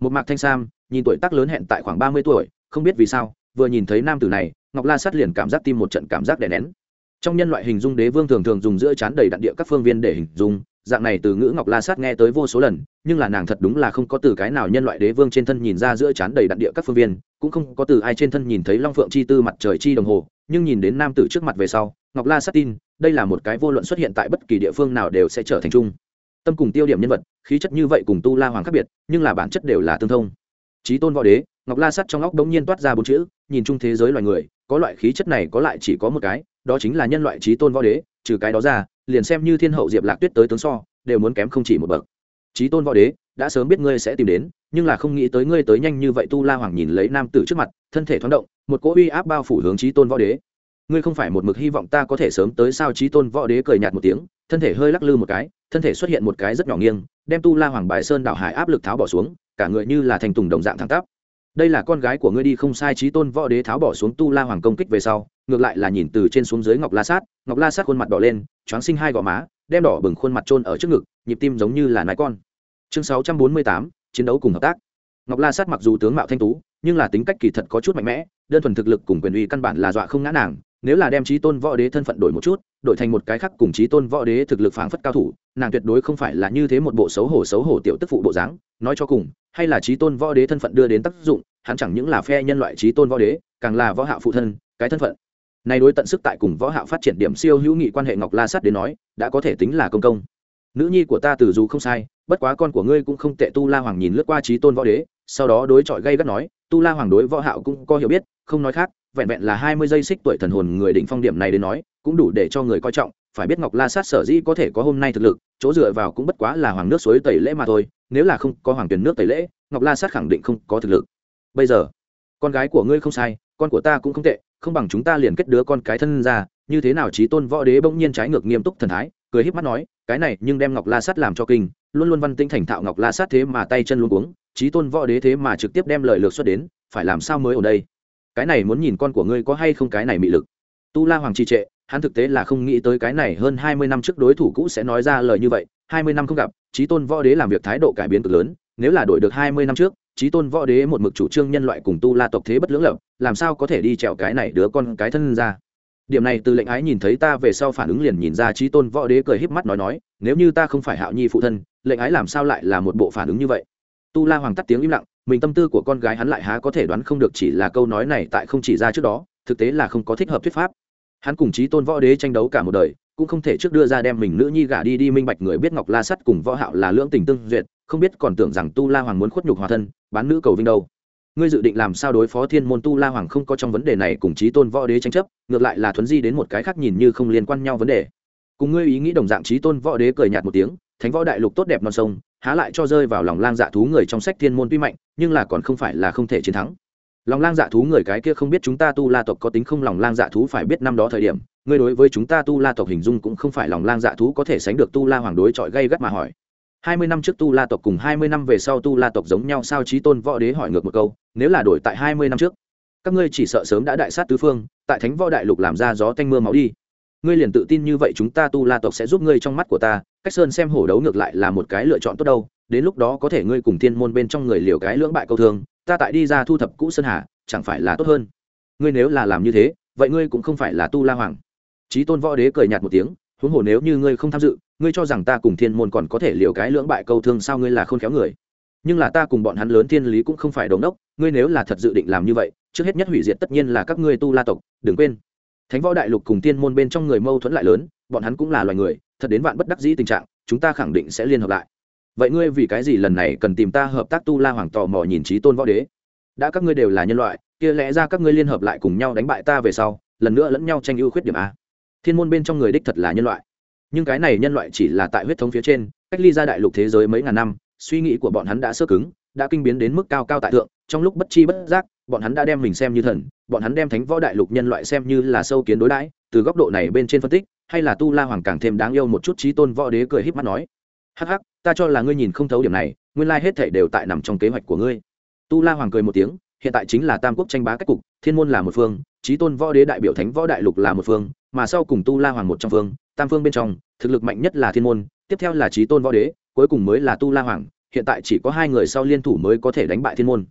Một mạc thanh sam, nhìn tuổi tác lớn hẹn tại khoảng ba mươi tuổi, không biết vì sao, vừa nhìn thấy nam tử này, ngọc la sát liền cảm giác tim một trận cảm giác đè nén. Trong nhân loại hình dung đế vương thường thường dùng giữa chán đầy đặn địa các phương viên để hình dung, dạng này từ ngữ ngọc la sát nghe tới vô số lần, nhưng là nàng thật đúng là không có từ cái nào nhân loại đế vương trên thân nhìn ra giữa chán đầy đặn địa các phương viên, cũng không có từ ai trên thân nhìn thấy long phượng chi tư mặt trời chi đồng hồ, nhưng nhìn đến nam tử trước mặt về sau ngọc la Sắt tin, đây là một cái vô luận xuất hiện tại bất kỳ địa phương nào đều sẽ trở thành chung. Tâm cùng tiêu điểm nhân vật, khí chất như vậy cùng tu la hoàng khác biệt, nhưng là bản chất đều là tương thông. Trí tôn võ đế, ngọc la sắt trong óc đống nhiên toát ra bốn chữ, nhìn chung thế giới loài người, có loại khí chất này có lại chỉ có một cái, đó chính là nhân loại trí tôn võ đế, trừ cái đó ra, liền xem như thiên hậu diệp lạc tuyết tới tướng so, đều muốn kém không chỉ một bậc. Trí tôn võ đế, đã sớm biết ngươi sẽ tìm đến, nhưng là không nghĩ tới ngươi tới nhanh như vậy tu la hoàng nhìn lấy nam tử trước mặt, thân thể thoáng động, một cỗ uy áp bao phủ hướng trí tôn võ đế ngươi không phải một mực hy vọng ta có thể sớm tới sao trí tôn võ đế cười nhạt một tiếng, thân thể hơi lắc lư một cái, thân thể xuất hiện một cái rất nhỏ nghiêng, đem tu la hoàng bài sơn đảo hải áp lực tháo bỏ xuống, cả người như là thành tùng đồng dạng thẳng tắp. Đây là con gái của ngươi đi không sai trí tôn võ đế tháo bỏ xuống tu la hoàng công kích về sau, ngược lại là nhìn từ trên xuống dưới ngọc la sát, ngọc la sát khuôn mặt đỏ lên, choáng sinh hai gò má, đem đỏ bừng khuôn mặt trôn ở trước ngực, nhịp tim giống như là nái con. Chương sáu trăm bốn mươi tám, chiến đấu cùng hợp tác. Ngọc la sát mặc dù tướng mạo thanh tú, nhưng là tính cách kỳ thật có chút mạnh mẽ, đơn thuần thực lực cùng quyền uy căn bản là dọa không ngã nàng nếu là đem trí tôn võ đế thân phận đổi một chút, đổi thành một cái khác cùng trí tôn võ đế thực lực phảng phất cao thủ, nàng tuyệt đối không phải là như thế một bộ xấu hổ xấu hổ tiểu tức phụ bộ dáng. Nói cho cùng, hay là trí tôn võ đế thân phận đưa đến tác dụng, hắn chẳng những là phe nhân loại trí tôn võ đế, càng là võ hạo phụ thân, cái thân phận. Này đối tận sức tại cùng võ hạo phát triển điểm siêu hữu nghị quan hệ ngọc la sắt đến nói, đã có thể tính là công công. Nữ nhi của ta từ dù không sai, bất quá con của ngươi cũng không tệ, tu la hoàng nhìn lướt qua trí tôn võ đế, sau đó đối chọi gây gắt nói, tu la hoàng đối võ hạo cũng có hiểu biết, không nói khác vẹn vẹn là hai mươi giây xích tuổi thần hồn người đỉnh phong điểm này đến nói cũng đủ để cho người coi trọng. Phải biết ngọc la sát sở dĩ có thể có hôm nay thực lực chỗ dựa vào cũng bất quá là hoàng nước suối tẩy lễ mà thôi. Nếu là không có hoàng tuyển nước tẩy lễ ngọc la sát khẳng định không có thực lực. Bây giờ con gái của ngươi không sai con của ta cũng không tệ không bằng chúng ta liền kết đứa con cái thân ra. Như thế nào trí tôn võ đế bỗng nhiên trái ngược nghiêm túc thần thái cười híp mắt nói cái này nhưng đem ngọc la sát làm cho kinh luôn luôn văn tinh thành thạo ngọc la sát thế mà tay chân luôn cuống, trí tôn võ đế thế mà trực tiếp đem lời lược xuất đến phải làm sao mới ở đây? Cái này muốn nhìn con của ngươi có hay không cái này mị lực. Tu la hoàng trì trệ, hắn thực tế là không nghĩ tới cái này hơn hai mươi năm trước đối thủ cũ sẽ nói ra lời như vậy, hai mươi năm không gặp trí tôn võ đế làm việc thái độ cải biến cực lớn, nếu là đổi được hai mươi năm trước trí tôn võ đế một mực chủ trương nhân loại cùng tu la tộc thế bất lưỡng lập, làm sao có thể đi trèo cái này đứa con cái thân ra? Điểm này từ lệnh ái nhìn thấy ta về sau phản ứng liền nhìn ra trí tôn võ đế cười híp mắt nói nói, nếu như ta không phải hạo nhi phụ thân, lệnh ái làm sao lại là một bộ phản ứng như vậy? Tu la hoàng tắt tiếng im lặng, mình tâm tư của con gái hắn lại há có thể đoán không được chỉ là câu nói này tại không chỉ ra trước đó, thực tế là không có thích hợp thuyết pháp. Hắn cùng chí tôn võ đế tranh đấu cả một đời, cũng không thể trước đưa ra đem mình nữ nhi gả đi đi minh bạch người biết ngọc la sắt cùng võ hạo là lưỡng tình tương duyệt, không biết còn tưởng rằng tu la hoàng muốn khuất nhục hòa thân, bán nữ cầu vinh đâu. Ngươi dự định làm sao đối phó thiên môn tu la hoàng không có trong vấn đề này cùng chí tôn võ đế tranh chấp, ngược lại là thuấn di đến một cái khác nhìn như không liên quan nhau vấn đề. Cùng ngươi ý nghĩ đồng dạng, chí tôn võ đế cười nhạt một tiếng, thánh võ đại lục tốt đẹp non sông há lại cho rơi vào lòng lang dạ thú người trong sách thiên môn tuy mạnh, nhưng là còn không phải là không thể chiến thắng. Lòng lang dạ thú người cái kia không biết chúng ta tu la tộc có tính không lòng lang dạ thú phải biết năm đó thời điểm, ngươi đối với chúng ta tu la tộc hình dung cũng không phải lòng lang dạ thú có thể sánh được tu la hoàng đối chọi gây gắt mà hỏi. Hai mươi năm trước tu la tộc cùng hai mươi năm về sau tu la tộc giống nhau sao trí tôn võ đế hỏi ngược một câu, nếu là đổi tại hai mươi năm trước, các ngươi chỉ sợ sớm đã đại sát tứ phương, tại thánh võ đại lục làm ra gió tanh mưa máu đi ngươi liền tự tin như vậy chúng ta tu la tộc sẽ giúp ngươi trong mắt của ta, cách sơn xem hổ đấu ngược lại là một cái lựa chọn tốt đâu, đến lúc đó có thể ngươi cùng thiên môn bên trong người liều cái lưỡng bại câu thương, ta tại đi ra thu thập cũ sơn hà, chẳng phải là tốt hơn. Ngươi nếu là làm như thế, vậy ngươi cũng không phải là tu la hoàng. Trí tôn võ đế cười nhạt một tiếng, huống hồ nếu như ngươi không tham dự, ngươi cho rằng ta cùng thiên môn còn có thể liều cái lưỡng bại câu thương sao ngươi là khôn khéo người. Nhưng là ta cùng bọn hắn lớn thiên lý cũng không phải đống đốc, ngươi nếu là thật dự định làm như vậy, trước hết nhất hủy diệt tất nhiên là các ngươi tu la tộc, đừng quên thánh võ đại lục cùng tiên môn bên trong người mâu thuẫn lại lớn, bọn hắn cũng là loài người, thật đến vạn bất đắc dĩ tình trạng, chúng ta khẳng định sẽ liên hợp lại. Vậy ngươi vì cái gì lần này cần tìm ta hợp tác tu la hoàng tò mò nhìn trí tôn võ đế? Đã các ngươi đều là nhân loại, kia lẽ ra các ngươi liên hợp lại cùng nhau đánh bại ta về sau, lần nữa lẫn nhau tranh ưu khuyết điểm a. Thiên môn bên trong người đích thật là nhân loại. Nhưng cái này nhân loại chỉ là tại huyết thống phía trên, cách ly ra đại lục thế giới mấy ngàn năm, suy nghĩ của bọn hắn đã sơ cứng, đã kinh biến đến mức cao cao tại thượng trong lúc bất chi bất giác, bọn hắn đã đem mình xem như thần, bọn hắn đem thánh võ đại lục nhân loại xem như là sâu kiến đối đãi, từ góc độ này bên trên phân tích, hay là tu la hoàng càng thêm đáng yêu một chút trí tôn võ đế cười híp mắt nói, hắc hắc, ta cho là ngươi nhìn không thấu điểm này, nguyên lai hết thể đều tại nằm trong kế hoạch của ngươi. Tu la hoàng cười một tiếng, hiện tại chính là tam quốc tranh bá cách cục, thiên môn là một phương, trí tôn võ đế đại biểu thánh võ đại lục là một phương, mà sau cùng tu la hoàng một trong phương, tam phương bên trong, thực lực mạnh nhất là thiên môn, tiếp theo là trí tôn võ đế, cuối cùng mới là tu la hoàng, hiện tại chỉ có hai người sau liên thủ mới có thể đánh bại thiên môn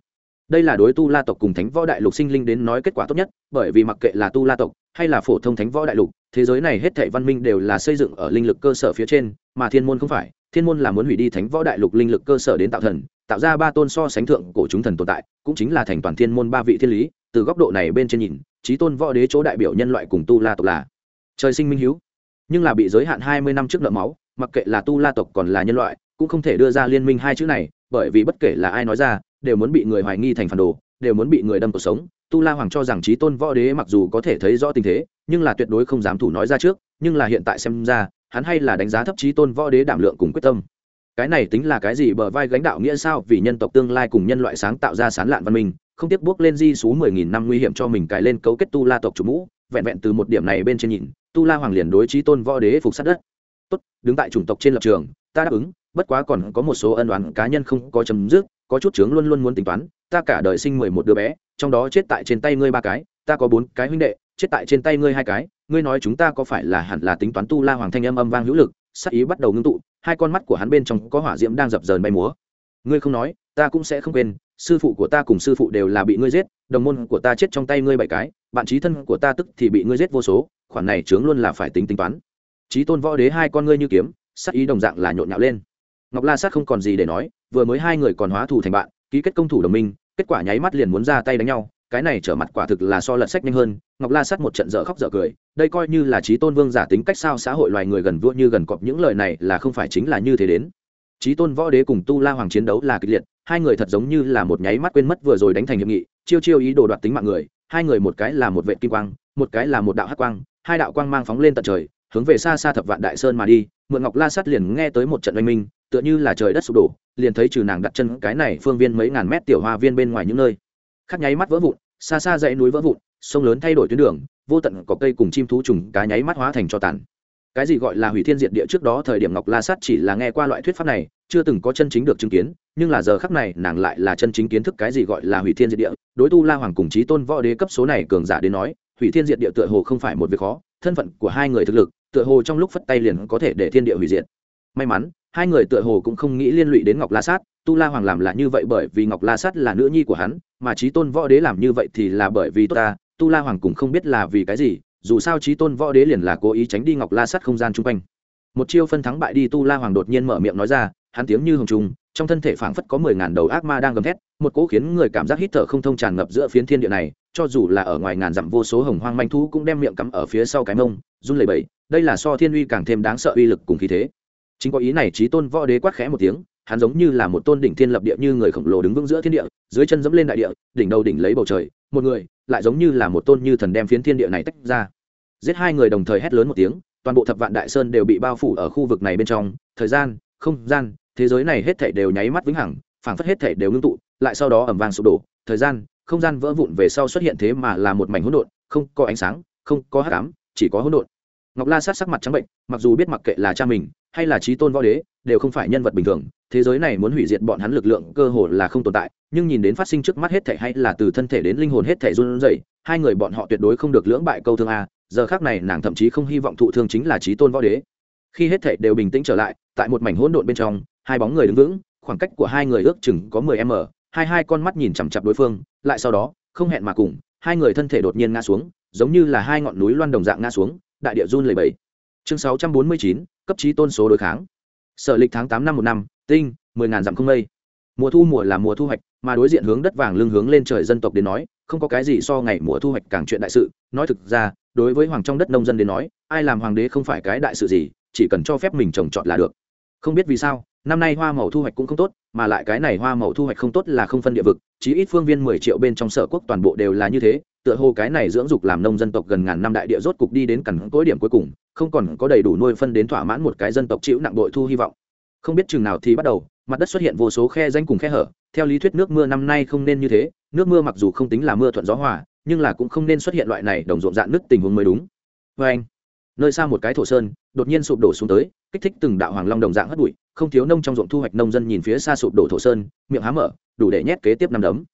đây là đối tu la tộc cùng thánh võ đại lục sinh linh đến nói kết quả tốt nhất, bởi vì mặc kệ là tu la tộc hay là phổ thông thánh võ đại lục, thế giới này hết thảy văn minh đều là xây dựng ở linh lực cơ sở phía trên, mà thiên môn không phải. Thiên môn là muốn hủy đi thánh võ đại lục linh lực cơ sở đến tạo thần, tạo ra ba tôn so sánh thượng cổ chúng thần tồn tại, cũng chính là thành toàn thiên môn ba vị thiên lý. Từ góc độ này bên trên nhìn trí tôn võ đế chỗ đại biểu nhân loại cùng tu la tộc là trời sinh minh hiếu. Nhưng là bị giới hạn hai mươi năm trước nợ máu, mặc kệ là tu la tộc còn là nhân loại, cũng không thể đưa ra liên minh hai chữ này, bởi vì bất kể là ai nói ra đều muốn bị người hoài nghi thành phản đồ, đều muốn bị người đâm cuộc sống. Tu la hoàng cho rằng trí tôn võ đế mặc dù có thể thấy rõ tình thế, nhưng là tuyệt đối không dám thủ nói ra trước, nhưng là hiện tại xem ra, hắn hay là đánh giá thấp trí tôn võ đế đảm lượng cùng quyết tâm. Cái này tính là cái gì bờ vai gánh đạo nghĩa sao? Vì nhân tộc tương lai cùng nhân loại sáng tạo ra sán lạn văn minh, không tiếc bước lên di số mười nghìn năm nguy hiểm cho mình cài lên cấu kết tu la tộc chủ mũ, vẹn vẹn từ một điểm này bên trên nhìn, tu la hoàng liền đối trí tôn võ đế phục sát đất. Tốt, đứng tại chủng tộc trên lập trường, ta đáp ứng, bất quá còn có một số ân oán cá nhân không có chấm dứt có chút chướng luôn luôn muốn tính toán, ta cả đời sinh mười một đứa bé, trong đó chết tại trên tay ngươi ba cái, ta có bốn cái huynh đệ, chết tại trên tay ngươi hai cái, ngươi nói chúng ta có phải là hẳn là tính toán tu la hoàng thanh âm âm vang hữu lực, sắc ý bắt đầu ngưng tụ, hai con mắt của hắn bên trong có hỏa diễm đang dập dờn bay múa. Ngươi không nói, ta cũng sẽ không quên, sư phụ của ta cùng sư phụ đều là bị ngươi giết, đồng môn của ta chết trong tay ngươi bảy cái, bạn trí thân của ta tức thì bị ngươi giết vô số, khoản này chướng luôn là phải tính tính toán. Trí tôn võ đế hai con ngươi như kiếm, sắc ý đồng dạng là nhộn nhạo lên ngọc la sát không còn gì để nói, vừa mới hai người còn hóa thù thành bạn, ký kết công thủ đồng minh, kết quả nháy mắt liền muốn ra tay đánh nhau, cái này trở mặt quả thực là so lật sách nhanh hơn, ngọc la sát một trận dở khóc dở cười, đây coi như là trí tôn vương giả tính cách sao xã hội loài người gần vua như gần cọp, những lời này là không phải chính là như thế đến. Trí tôn võ đế cùng tu la hoàng chiến đấu là kịch liệt, hai người thật giống như là một nháy mắt quên mất vừa rồi đánh thành hiệp nghị, chiêu chiêu ý đồ đoạt tính mạng người, hai người một cái là một vệ kim quang, một cái là một đạo hắc quang, hai đạo quang mang phóng lên tận trời hướng về xa xa thập vạn đại sơn mà đi, mượn ngọc la sắt liền nghe tới một trận oanh minh, tựa như là trời đất sụp đổ, liền thấy trừ nàng đặt chân cái này phương viên mấy ngàn mét tiểu hoa viên bên ngoài những nơi. Khắc nháy mắt vỡ vụn, xa xa dãy núi vỡ vụn, sông lớn thay đổi tuyến đường, vô tận có cây cùng chim thú trùng cá nháy mắt hóa thành cho tàn. Cái gì gọi là hủy thiên diệt địa trước đó thời điểm ngọc la sắt chỉ là nghe qua loại thuyết pháp này, chưa từng có chân chính được chứng kiến, nhưng là giờ khắc này nàng lại là chân chính kiến thức cái gì gọi là hủy thiên diệt địa. Đối tu la hoàng cùng chí tôn võ đế cấp số này cường giả đến nói, hủy thiên diệt địa tựa hồ không phải một việc khó, thân phận của hai người thực lực tựa hồ trong lúc phất tay liền có thể để thiên địa hủy diệt. May mắn, hai người tựa hồ cũng không nghĩ liên lụy đến ngọc la sát, tu la hoàng làm là như vậy bởi vì ngọc la sát là nữ nhi của hắn, mà chí tôn võ đế làm như vậy thì là bởi vì tốt ta, tu la hoàng cũng không biết là vì cái gì, dù sao chí tôn võ đế liền là cố ý tránh đi ngọc la sát không gian chung quanh. Một chiêu phân thắng bại đi tu la hoàng đột nhiên mở miệng nói ra, hắn tiếng như hồng trùng, trong thân thể phảng phất có mười ngàn đầu ác ma đang gầm thét, một cỗ khiến người cảm giác hít thở không thông tràn ngập giữa phiến thiên địa này cho dù là ở ngoài ngàn dặm vô số hồng hoang manh thú cũng đem miệng cắm ở phía sau cái mông, run lẩy bẩy, đây là so thiên uy càng thêm đáng sợ uy lực cùng khí thế. Chính có ý này trí tôn võ đế quát khẽ một tiếng, hắn giống như là một tôn đỉnh thiên lập địa như người khổng lồ đứng vững giữa thiên địa, dưới chân dẫm lên đại địa, đỉnh đầu đỉnh lấy bầu trời, một người, lại giống như là một tôn như thần đem phiến thiên địa này tách ra. Giết hai người đồng thời hét lớn một tiếng, toàn bộ thập vạn đại sơn đều bị bao phủ ở khu vực này bên trong, thời gian, không gian, thế giới này hết thảy đều nháy mắt vĩnh hằng, phảng phất hết thảy đều ngưng tụ, lại sau đó ầm vang sụp đổ, thời gian không gian vỡ vụn về sau xuất hiện thế mà là một mảnh hỗn độn, không có ánh sáng, không có hắc ám, chỉ có hỗn độn. Ngọc la sát sắc mặt trắng bệnh, mặc dù biết mặc kệ là cha mình hay là trí tôn võ đế, đều không phải nhân vật bình thường, thế giới này muốn hủy diệt bọn hắn lực lượng cơ hồ là không tồn tại, nhưng nhìn đến phát sinh trước mắt hết thể hay là từ thân thể đến linh hồn hết thể run rẩy, hai người bọn họ tuyệt đối không được lưỡng bại câu thương a, giờ khác này nàng thậm chí không hy vọng thụ thương chính là trí tôn võ đế. Khi hết thể đều bình tĩnh trở lại, tại một mảnh hỗn độn bên trong, hai bóng người đứng vững, khoảng cách của hai người ước chừng có mười m, hai hai con mắt nhìn chằm chặp đối phương lại sau đó, không hẹn mà cùng, hai người thân thể đột nhiên ngã xuống, giống như là hai ngọn núi loan đồng dạng ngã xuống, đại địa run lầy bầy chương sáu trăm bốn mươi chín, cấp trí tôn số đối kháng. Sở lịch tháng tám năm một năm, tinh, mười ngàn dặm không mây. Mùa thu mùa là mùa thu hoạch, mà đối diện hướng đất vàng lưng hướng lên trời dân tộc đến nói, không có cái gì so ngày mùa thu hoạch càng chuyện đại sự. Nói thực ra, đối với hoàng trong đất nông dân đến nói, ai làm hoàng đế không phải cái đại sự gì, chỉ cần cho phép mình trồng trọt là được. Không biết vì sao năm nay hoa màu thu hoạch cũng không tốt, mà lại cái này hoa màu thu hoạch không tốt là không phân địa vực, chí ít phương viên mười triệu bên trong sở quốc toàn bộ đều là như thế, tựa hồ cái này dưỡng dục làm nông dân tộc gần ngàn năm đại địa rốt cục đi đến cẳng tối điểm cuối cùng, không còn có đầy đủ nuôi phân đến thỏa mãn một cái dân tộc chịu nặng bội thu hy vọng. Không biết chừng nào thì bắt đầu, mặt đất xuất hiện vô số khe danh cùng khe hở, theo lý thuyết nước mưa năm nay không nên như thế, nước mưa mặc dù không tính là mưa thuận gió hòa, nhưng là cũng không nên xuất hiện loại này đồng ruộng dạn nứt tình huống mới đúng. Vê anh. Nơi xa một cái thổ sơn, đột nhiên sụp đổ xuống tới, kích thích từng đạo hoàng long đồng dạng hất bụi không thiếu nông trong ruộng thu hoạch nông dân nhìn phía xa sụp đổ thổ sơn, miệng há mở, đủ để nhét kế tiếp năm đấm.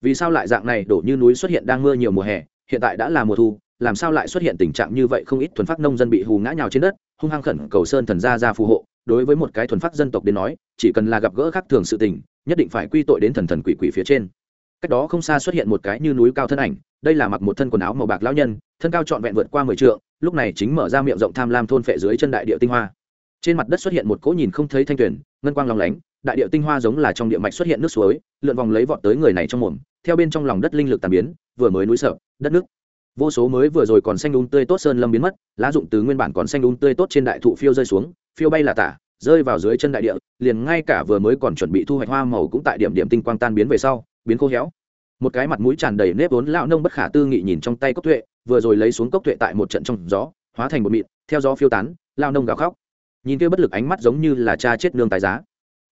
Vì sao lại dạng này đổ như núi xuất hiện đang mưa nhiều mùa hè, hiện tại đã là mùa thu, làm sao lại xuất hiện tình trạng như vậy không ít thuần phát nông dân bị hù ngã nhào trên đất, hung hăng khẩn cầu sơn thần gia ra phù hộ, đối với một cái thuần phát dân tộc đến nói, chỉ cần là gặp gỡ khác thường sự tình, nhất định phải quy tội đến thần thần quỷ quỷ phía trên. Cách đó không xa xuất hiện một cái như núi cao thân ảnh, đây là mặc một thân quần áo màu bạc lão nhân, thân cao trọn vẹn vượt qua mười trượng, lúc này chính mở ra miệng rộng tham lam thôn phệ dưới chân đại địa tinh hoa trên mặt đất xuất hiện một cỗ nhìn không thấy thanh tuyển ngân quang lòng lánh, đại địa tinh hoa giống là trong địa mạch xuất hiện nước suối, lượn vòng lấy vọt tới người này trong mồm, theo bên trong lòng đất linh lực tàn biến, vừa mới núi sợ, đất nước. Vô số mới vừa rồi còn xanh đun tươi tốt sơn lâm biến mất, lá dụng từ nguyên bản còn xanh đun tươi tốt trên đại thụ phiêu rơi xuống, phiêu bay là tả, rơi vào dưới chân đại địa, liền ngay cả vừa mới còn chuẩn bị thu hoạch hoa màu cũng tại điểm điểm tinh quang tan biến về sau, biến khô héo. Một cái mặt mũi tràn đầy nếp vốn lão nông bất khả tư nghị nhìn trong tay cốc tuệ, vừa rồi lấy xuống cốc tuệ tại một trận trong gió, hóa thành một mịn, theo gió phiêu tán lao nông gào khóc nhìn kia bất lực ánh mắt giống như là cha chết nương tài giá.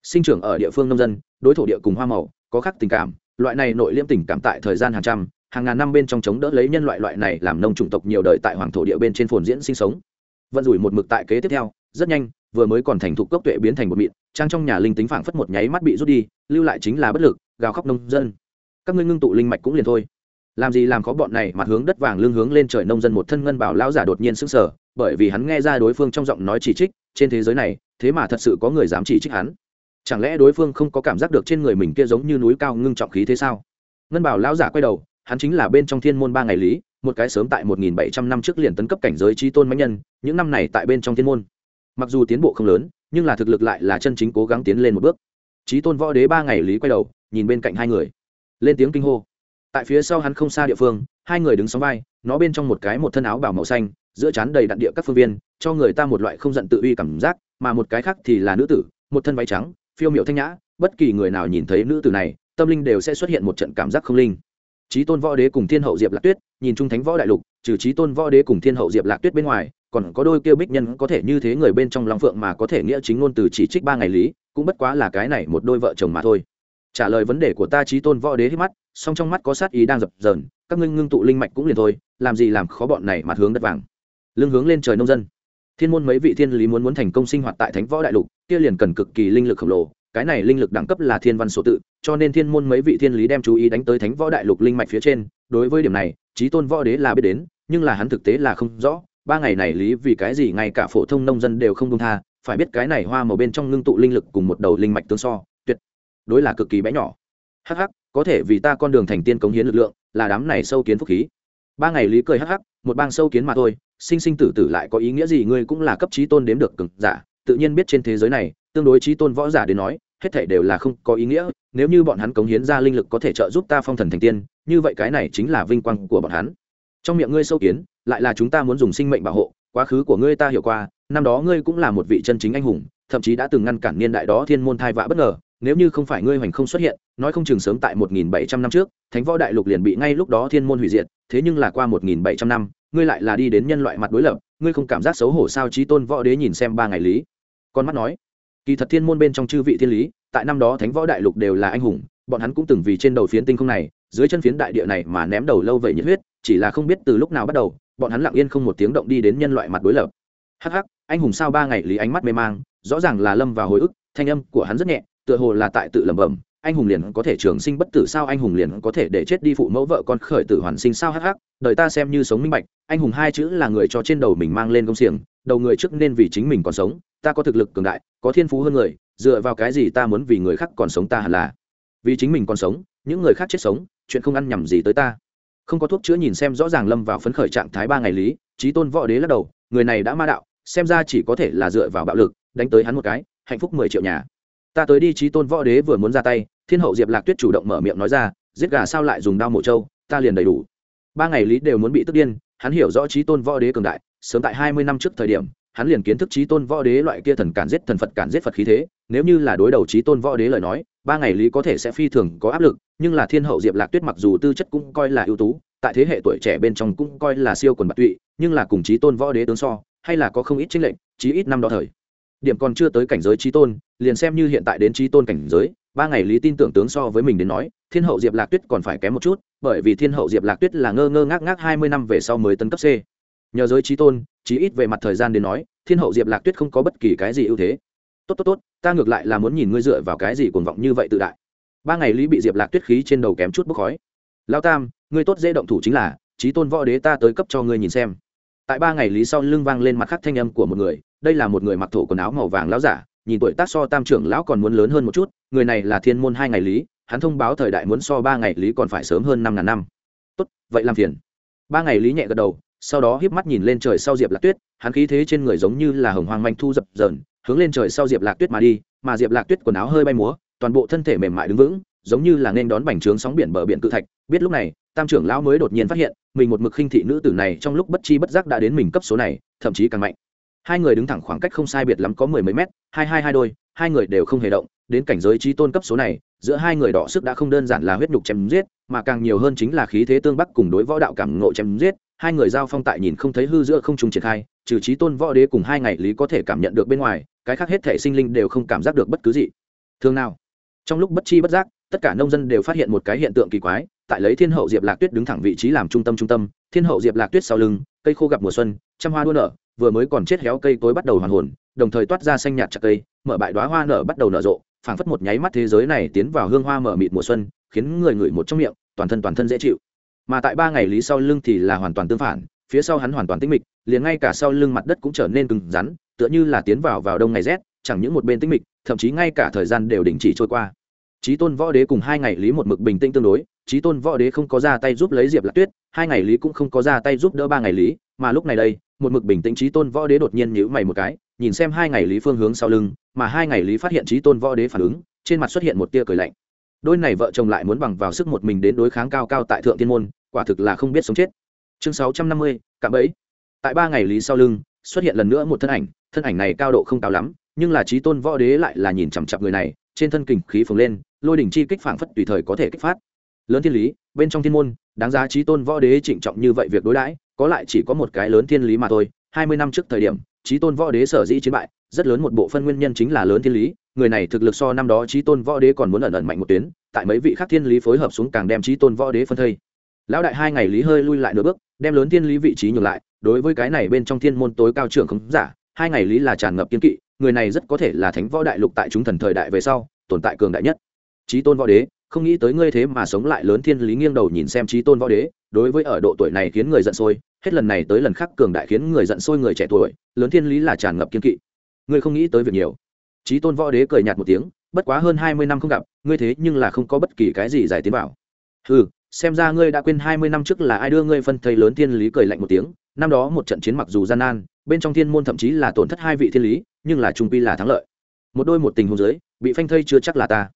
Sinh trưởng ở địa phương nông dân, đối thổ địa cùng hoa màu, có khác tình cảm, loại này nội liêm tình cảm tại thời gian hàng trăm, hàng ngàn năm bên trong chống đỡ lấy nhân loại loại này làm nông chủng tộc nhiều đời tại hoàng thổ địa bên trên phồn diễn sinh sống. Vận rủi một mực tại kế tiếp theo, rất nhanh, vừa mới còn thành thục cốc tuệ biến thành một mịn, trang trong nhà linh tính phảng phất một nháy mắt bị rút đi, lưu lại chính là bất lực, gào khóc nông dân. Các ngươi ngưng tụ linh mạch cũng liền thôi. Làm gì làm khó bọn này mặt hướng đất vàng lưng hướng lên trời nông dân một thân ngân bảo lão giả đột nhiên sững sờ, bởi vì hắn nghe ra đối phương trong giọng nói chỉ trích trên thế giới này, thế mà thật sự có người dám chỉ trích hắn. Chẳng lẽ đối phương không có cảm giác được trên người mình kia giống như núi cao ngưng trọng khí thế sao? Ngân bảo lão giả quay đầu, hắn chính là bên trong thiên môn ba ngày lý, một cái sớm tại một nghìn bảy trăm năm trước liền tấn cấp cảnh giới trí tôn mãnh nhân, những năm này tại bên trong thiên môn. Mặc dù tiến bộ không lớn, nhưng là thực lực lại là chân chính cố gắng tiến lên một bước. Trí tôn võ đế ba ngày lý quay đầu, nhìn bên cạnh hai người. Lên tiếng kinh hô. Tại phía sau hắn không xa địa phương, hai người đứng sóng vai, nó bên trong một cái một thân áo bảo màu xanh, giữa chán đầy đặn địa các phương viên cho người ta một loại không giận tự uy cảm giác, mà một cái khác thì là nữ tử, một thân váy trắng, phiêu miệu thanh nhã, bất kỳ người nào nhìn thấy nữ tử này, tâm linh đều sẽ xuất hiện một trận cảm giác không linh. Trí tôn võ đế cùng thiên hậu diệp lạc tuyết, nhìn trung thánh võ đại lục, trừ trí tôn võ đế cùng thiên hậu diệp lạc tuyết bên ngoài, còn có đôi kêu bích nhân có thể như thế người bên trong long phượng mà có thể nghĩa chính ngôn từ chỉ trích ba ngày lý, cũng bất quá là cái này một đôi vợ chồng mà thôi. Trả lời vấn đề của ta trí tôn võ đế hít mắt, song trong mắt có sát ý đang dập dờn, các ngươi ngưng tụ linh mạch cũng liền thôi, làm gì làm khó bọn này mặt hướng đất vàng. Lưng hướng lên trời nông dân thiên môn mấy vị thiên lý muốn muốn thành công sinh hoạt tại thánh võ đại lục, kia liền cần cực kỳ linh lực khổng lồ, cái này linh lực đẳng cấp là thiên văn số tự, cho nên thiên môn mấy vị thiên lý đem chú ý đánh tới thánh võ đại lục linh mạch phía trên, đối với điểm này trí tôn võ đế là biết đến, nhưng là hắn thực tế là không rõ, ba ngày này lý vì cái gì ngay cả phổ thông nông dân đều không công tha, phải biết cái này hoa màu bên trong ngưng tụ linh lực cùng một đầu linh mạch tương so, tuyệt đối là cực kỳ bé nhỏ. Hắc hắc, có thể vì ta con đường thành tiên cống hiến lực lượng, là đám này sâu kiến phúc khí. Ba ngày lý cười hắc hắc, một bang sâu kiến mà thôi sinh sinh tử tử lại có ý nghĩa gì ngươi cũng là cấp trí tôn đếm được cực giả, tự nhiên biết trên thế giới này, tương đối trí tôn võ giả đến nói, hết thể đều là không có ý nghĩa, nếu như bọn hắn cống hiến ra linh lực có thể trợ giúp ta phong thần thành tiên, như vậy cái này chính là vinh quang của bọn hắn. Trong miệng ngươi sâu kiến, lại là chúng ta muốn dùng sinh mệnh bảo hộ, quá khứ của ngươi ta hiểu qua, năm đó ngươi cũng là một vị chân chính anh hùng, thậm chí đã từng ngăn cản niên đại đó thiên môn thai vạ bất ngờ, nếu như không phải ngươi hoành không xuất hiện, nói không chừng sớm tại 1.700 năm trước, thánh võ đại lục liền bị ngay lúc đó thiên môn hủy diệt, thế nhưng là qua 1.700 năm ngươi lại là đi đến nhân loại mặt đối lập, ngươi không cảm giác xấu hổ sao? Trí tôn võ đế nhìn xem ba ngày lý, con mắt nói, kỳ thật thiên môn bên trong chư vị thiên lý, tại năm đó thánh võ đại lục đều là anh hùng, bọn hắn cũng từng vì trên đầu phiến tinh không này, dưới chân phiến đại địa này mà ném đầu lâu vậy nhiệt huyết, chỉ là không biết từ lúc nào bắt đầu, bọn hắn lặng yên không một tiếng động đi đến nhân loại mặt đối lập. Hắc hắc, anh hùng sao ba ngày lý ánh mắt mê mang, rõ ràng là lâm vào hồi ức, thanh âm của hắn rất nhẹ, tựa hồ là tại tự lẩm bẩm anh hùng liền có thể trường sinh bất tử sao? Anh hùng liền có thể để chết đi phụ mẫu vợ con khởi tử hoàn sinh sao? Hắc hắc, đời ta xem như sống minh bạch. Anh hùng hai chữ là người cho trên đầu mình mang lên công xiềng, đầu người trước nên vì chính mình còn sống. Ta có thực lực cường đại, có thiên phú hơn người, dựa vào cái gì ta muốn vì người khác còn sống ta hẳn là vì chính mình còn sống, những người khác chết sống, chuyện không ăn nhầm gì tới ta. Không có thuốc chữa nhìn xem rõ ràng lâm vào phấn khởi trạng thái ba ngày lý trí tôn võ đế lắc đầu, người này đã ma đạo, xem ra chỉ có thể là dựa vào bạo lực, đánh tới hắn một cái, hạnh phúc mười triệu nhà. Ta tới đi trí tôn võ đế vừa muốn ra tay thiên hậu diệp lạc tuyết chủ động mở miệng nói ra, giết gà sao lại dùng đao mổ trâu, ta liền đầy đủ. Ba ngày lý đều muốn bị tức điên, hắn hiểu rõ trí tôn võ đế cường đại, sớm tại hai mươi năm trước thời điểm, hắn liền kiến thức trí tôn võ đế loại kia thần cản giết thần phật cản giết phật khí thế, nếu như là đối đầu trí tôn võ đế lời nói, ba ngày lý có thể sẽ phi thường có áp lực, nhưng là thiên hậu diệp lạc tuyết mặc dù tư chất cũng coi là ưu tú, tại thế hệ tuổi trẻ bên trong cũng coi là siêu quần bạc tụy, nhưng là cùng trí tôn võ đế tướng so, hay là có không ít chính lệnh chí ít năm đó thời. Điểm còn chưa tới cảnh giới trí tôn, liền xem như hiện tại đến trí tôn cảnh giới ba ngày lý tin tưởng tướng so với mình đến nói, thiên hậu diệp lạc tuyết còn phải kém một chút, bởi vì thiên hậu diệp lạc tuyết là ngơ ngơ ngác ngác hai mươi năm về sau mới tấn cấp c. Nhờ giới trí tôn, chí ít về mặt thời gian đến nói, thiên hậu diệp lạc tuyết không có bất kỳ cái gì ưu thế. Tốt tốt tốt, ta ngược lại là muốn nhìn ngươi dựa vào cái gì cuồng vọng như vậy tự đại. Ba ngày lý bị diệp lạc tuyết khí trên đầu kém chút bốc khói. Lao tam, ngươi tốt dễ động thủ chính là, trí tôn võ đế ta tới cấp cho ngươi nhìn xem. Tại ba ngày lý sau lưng vang lên mặt khắc thanh âm của một người, đây là một người mặc thổ quần áo màu vàng láo giả nhìn tuổi tác so tam trưởng lão còn muốn lớn hơn một chút, người này là thiên môn hai ngày lý, hắn thông báo thời đại muốn so ba ngày lý còn phải sớm hơn năm ngàn năm. Tốt, vậy làm phiền. Ba ngày lý nhẹ gật đầu, sau đó híp mắt nhìn lên trời sau diệp lạc tuyết, hắn khí thế trên người giống như là hồng hoang manh thu dập dờn, hướng lên trời sau diệp lạc tuyết mà đi, mà diệp lạc tuyết quần áo hơi bay múa, toàn bộ thân thể mềm mại đứng vững, giống như là nên đón bành trướng sóng biển bờ biển cự thạch. Biết lúc này, tam trưởng lão mới đột nhiên phát hiện, mình một mực khinh thị nữ tử này trong lúc bất chi bất giác đã đến mình cấp số này, thậm chí càng mạnh hai người đứng thẳng khoảng cách không sai biệt lắm có mười mấy mét, hai hai hai đôi, hai người đều không hề động, đến cảnh giới trí tôn cấp số này, giữa hai người đỏ sức đã không đơn giản là huyết nhục chém giết, mà càng nhiều hơn chính là khí thế tương bắc cùng đối võ đạo cảm ngộ chém giết, hai người giao phong tại nhìn không thấy hư giữa không trùng triển khai, trừ trí tôn võ đế cùng hai ngày lý có thể cảm nhận được bên ngoài, cái khác hết thể sinh linh đều không cảm giác được bất cứ gì. Thường nào? Trong lúc bất chi bất giác, tất cả nông dân đều phát hiện một cái hiện tượng kỳ quái, tại lấy thiên hậu diệp lạc tuyết đứng thẳng vị trí làm trung tâm trung tâm, thiên hậu diệp lạc tuyết sau lưng, cây khô gặp mùa xuân, trăm hoa đua nở vừa mới còn chết héo cây tối bắt đầu hoàn hồn, đồng thời toát ra xanh nhạt chặt cây, mở bại đoá hoa nở bắt đầu nở rộ, phảng phất một nháy mắt thế giới này tiến vào hương hoa mở mịt mùa xuân, khiến người ngửi một trong miệng, toàn thân toàn thân dễ chịu. Mà tại ba ngày lý sau lưng thì là hoàn toàn tương phản, phía sau hắn hoàn toàn tĩnh mịch, liền ngay cả sau lưng mặt đất cũng trở nên cứng rắn, tựa như là tiến vào vào đông ngày rét, chẳng những một bên tĩnh mịch, thậm chí ngay cả thời gian đều đình chỉ trôi qua. Trí tôn võ đế cùng hai ngày lý một mực bình tĩnh tương đối trí tôn võ đế không có ra tay giúp lấy diệp lạc tuyết, hai ngày lý cũng không có ra tay giúp đỡ ba ngày lý, mà lúc này đây một mực bình tĩnh trí tôn võ đế đột nhiên nhữ mày một cái, nhìn xem hai ngày lý phương hướng sau lưng, mà hai ngày lý phát hiện trí tôn võ đế phản ứng, trên mặt xuất hiện một tia cười lạnh. Đôi này vợ chồng lại muốn bằng vào sức một mình đến đối kháng cao cao tại thượng thiên môn, quả thực là không biết sống chết. Chương sáu trăm năm mươi, cạm bẫy. Tại ba ngày lý sau lưng, xuất hiện lần nữa một thân ảnh thân ảnh này cao độ không cao lắm, nhưng là trí tôn võ đế lại là nhìn chằm chặp người này, trên thân kình khí phồng lên, lôi đỉnh chi kích phảng phất tùy thời có thể kích phát. Lớn thiên lý, bên trong thiên môn, đáng giá trí tôn võ đế trịnh trọng như vậy việc đối đãi có lại chỉ có một cái lớn thiên lý mà thôi, hai mươi năm trước thời điểm trí tôn võ đế sở dĩ chiến bại, rất lớn một bộ phân nguyên nhân chính là lớn thiên lý, người này thực lực so năm đó trí tôn võ đế còn muốn ẩn ẩn mạnh một tuyến, tại mấy vị khác thiên lý phối hợp xuống càng đem trí tôn võ đế phân thây. Lão đại hai ngày lý hơi lui lại nửa bước, đem lớn thiên lý vị trí nhường lại, đối với cái này bên trong thiên môn tối cao trưởng không giả, hai ngày lý là tràn ngập kiên kỵ, người này rất có thể là thánh võ đại lục tại chúng thần thời đại về sau, tồn tại cường đại nhất. Trí tôn võ đế không nghĩ tới ngươi thế mà sống lại lớn thiên lý nghiêng đầu nhìn xem trí tôn võ đế, đối với ở độ tuổi này khiến người giận sôi, hết lần này tới lần khác cường đại khiến người giận sôi người trẻ tuổi, lớn thiên lý là tràn ngập kiên kỵ. Ngươi không nghĩ tới việc nhiều. Trí tôn võ đế cười nhạt một tiếng, bất quá hơn hai mươi năm không gặp, ngươi thế nhưng là không có bất kỳ cái gì giải tiến bảo. Ừ xem ra ngươi đã quên hai mươi năm trước là ai đưa ngươi phân thầy lớn thiên lý cười lạnh một tiếng, năm đó một trận chiến mặc dù gian nan, bên trong thiên môn thậm chí là tổn thất hai vị thiên lý, nhưng là trung pi là thắng lợi. Một đôi một tình hôn giới bị phanh thây chưa chắc là ta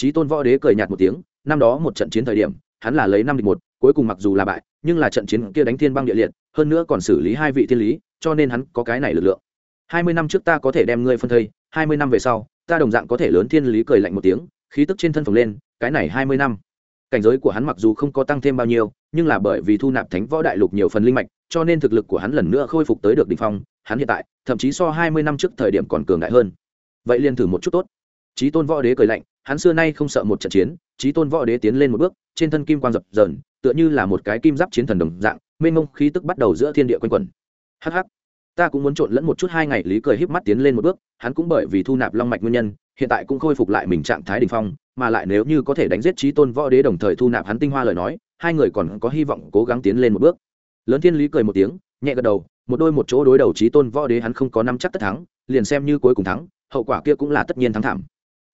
trí tôn võ đế cười nhạt một tiếng, năm đó một trận chiến thời điểm, hắn là lấy năm địch một, cuối cùng mặc dù là bại, nhưng là trận chiến kia đánh thiên băng địa liệt, hơn nữa còn xử lý hai vị thiên lý, cho nên hắn có cái này lực lượng. Hai mươi năm trước ta có thể đem ngươi phân thây, hai mươi năm về sau, ta đồng dạng có thể lớn thiên lý cười lạnh một tiếng, khí tức trên thân phồng lên, cái này hai mươi năm. Cảnh giới của hắn mặc dù không có tăng thêm bao nhiêu, nhưng là bởi vì thu nạp thánh võ đại lục nhiều phần linh mạch, cho nên thực lực của hắn lần nữa khôi phục tới được đ ỉ n h phong, hắn hiện tại, thậm chí so hai mươi năm trước thời điểm còn cường đại hơn. Vậy liền thử một chút tốt. Trí tôn võ đế cười lạnh hắn xưa nay không sợ một trận chiến trí tôn võ đế tiến lên một bước, trên thân kim quang dập dờn, tựa như là một cái kim giáp chiến thần đồng dạng, mênh mông khí tức bắt đầu giữa thiên địa quanh quẩn. Hh ta cũng muốn trộn lẫn một chút hai ngày, lý cười híp mắt tiến lên một bước, hắn cũng bởi vì thu nạp long mạch nguyên nhân, hiện tại cũng khôi phục lại mình trạng thái đ ỉ n h phong, mà lại nếu như có thể đánh giết trí tôn võ đế đồng thời thu nạp hắn tinh hoa lời nói, hai người còn có hy vọng cố gắng tiến lên một bước. Lớn thiên lý cười một tiếng, nhẹ gật đầu, một đôi một chỗ đối đầu trí tôn võ đế hắn không có năm chắc tất thắng, liền xem như cuối cùng thắng, hậu quả kia cũng là tất nhiên thắng thảm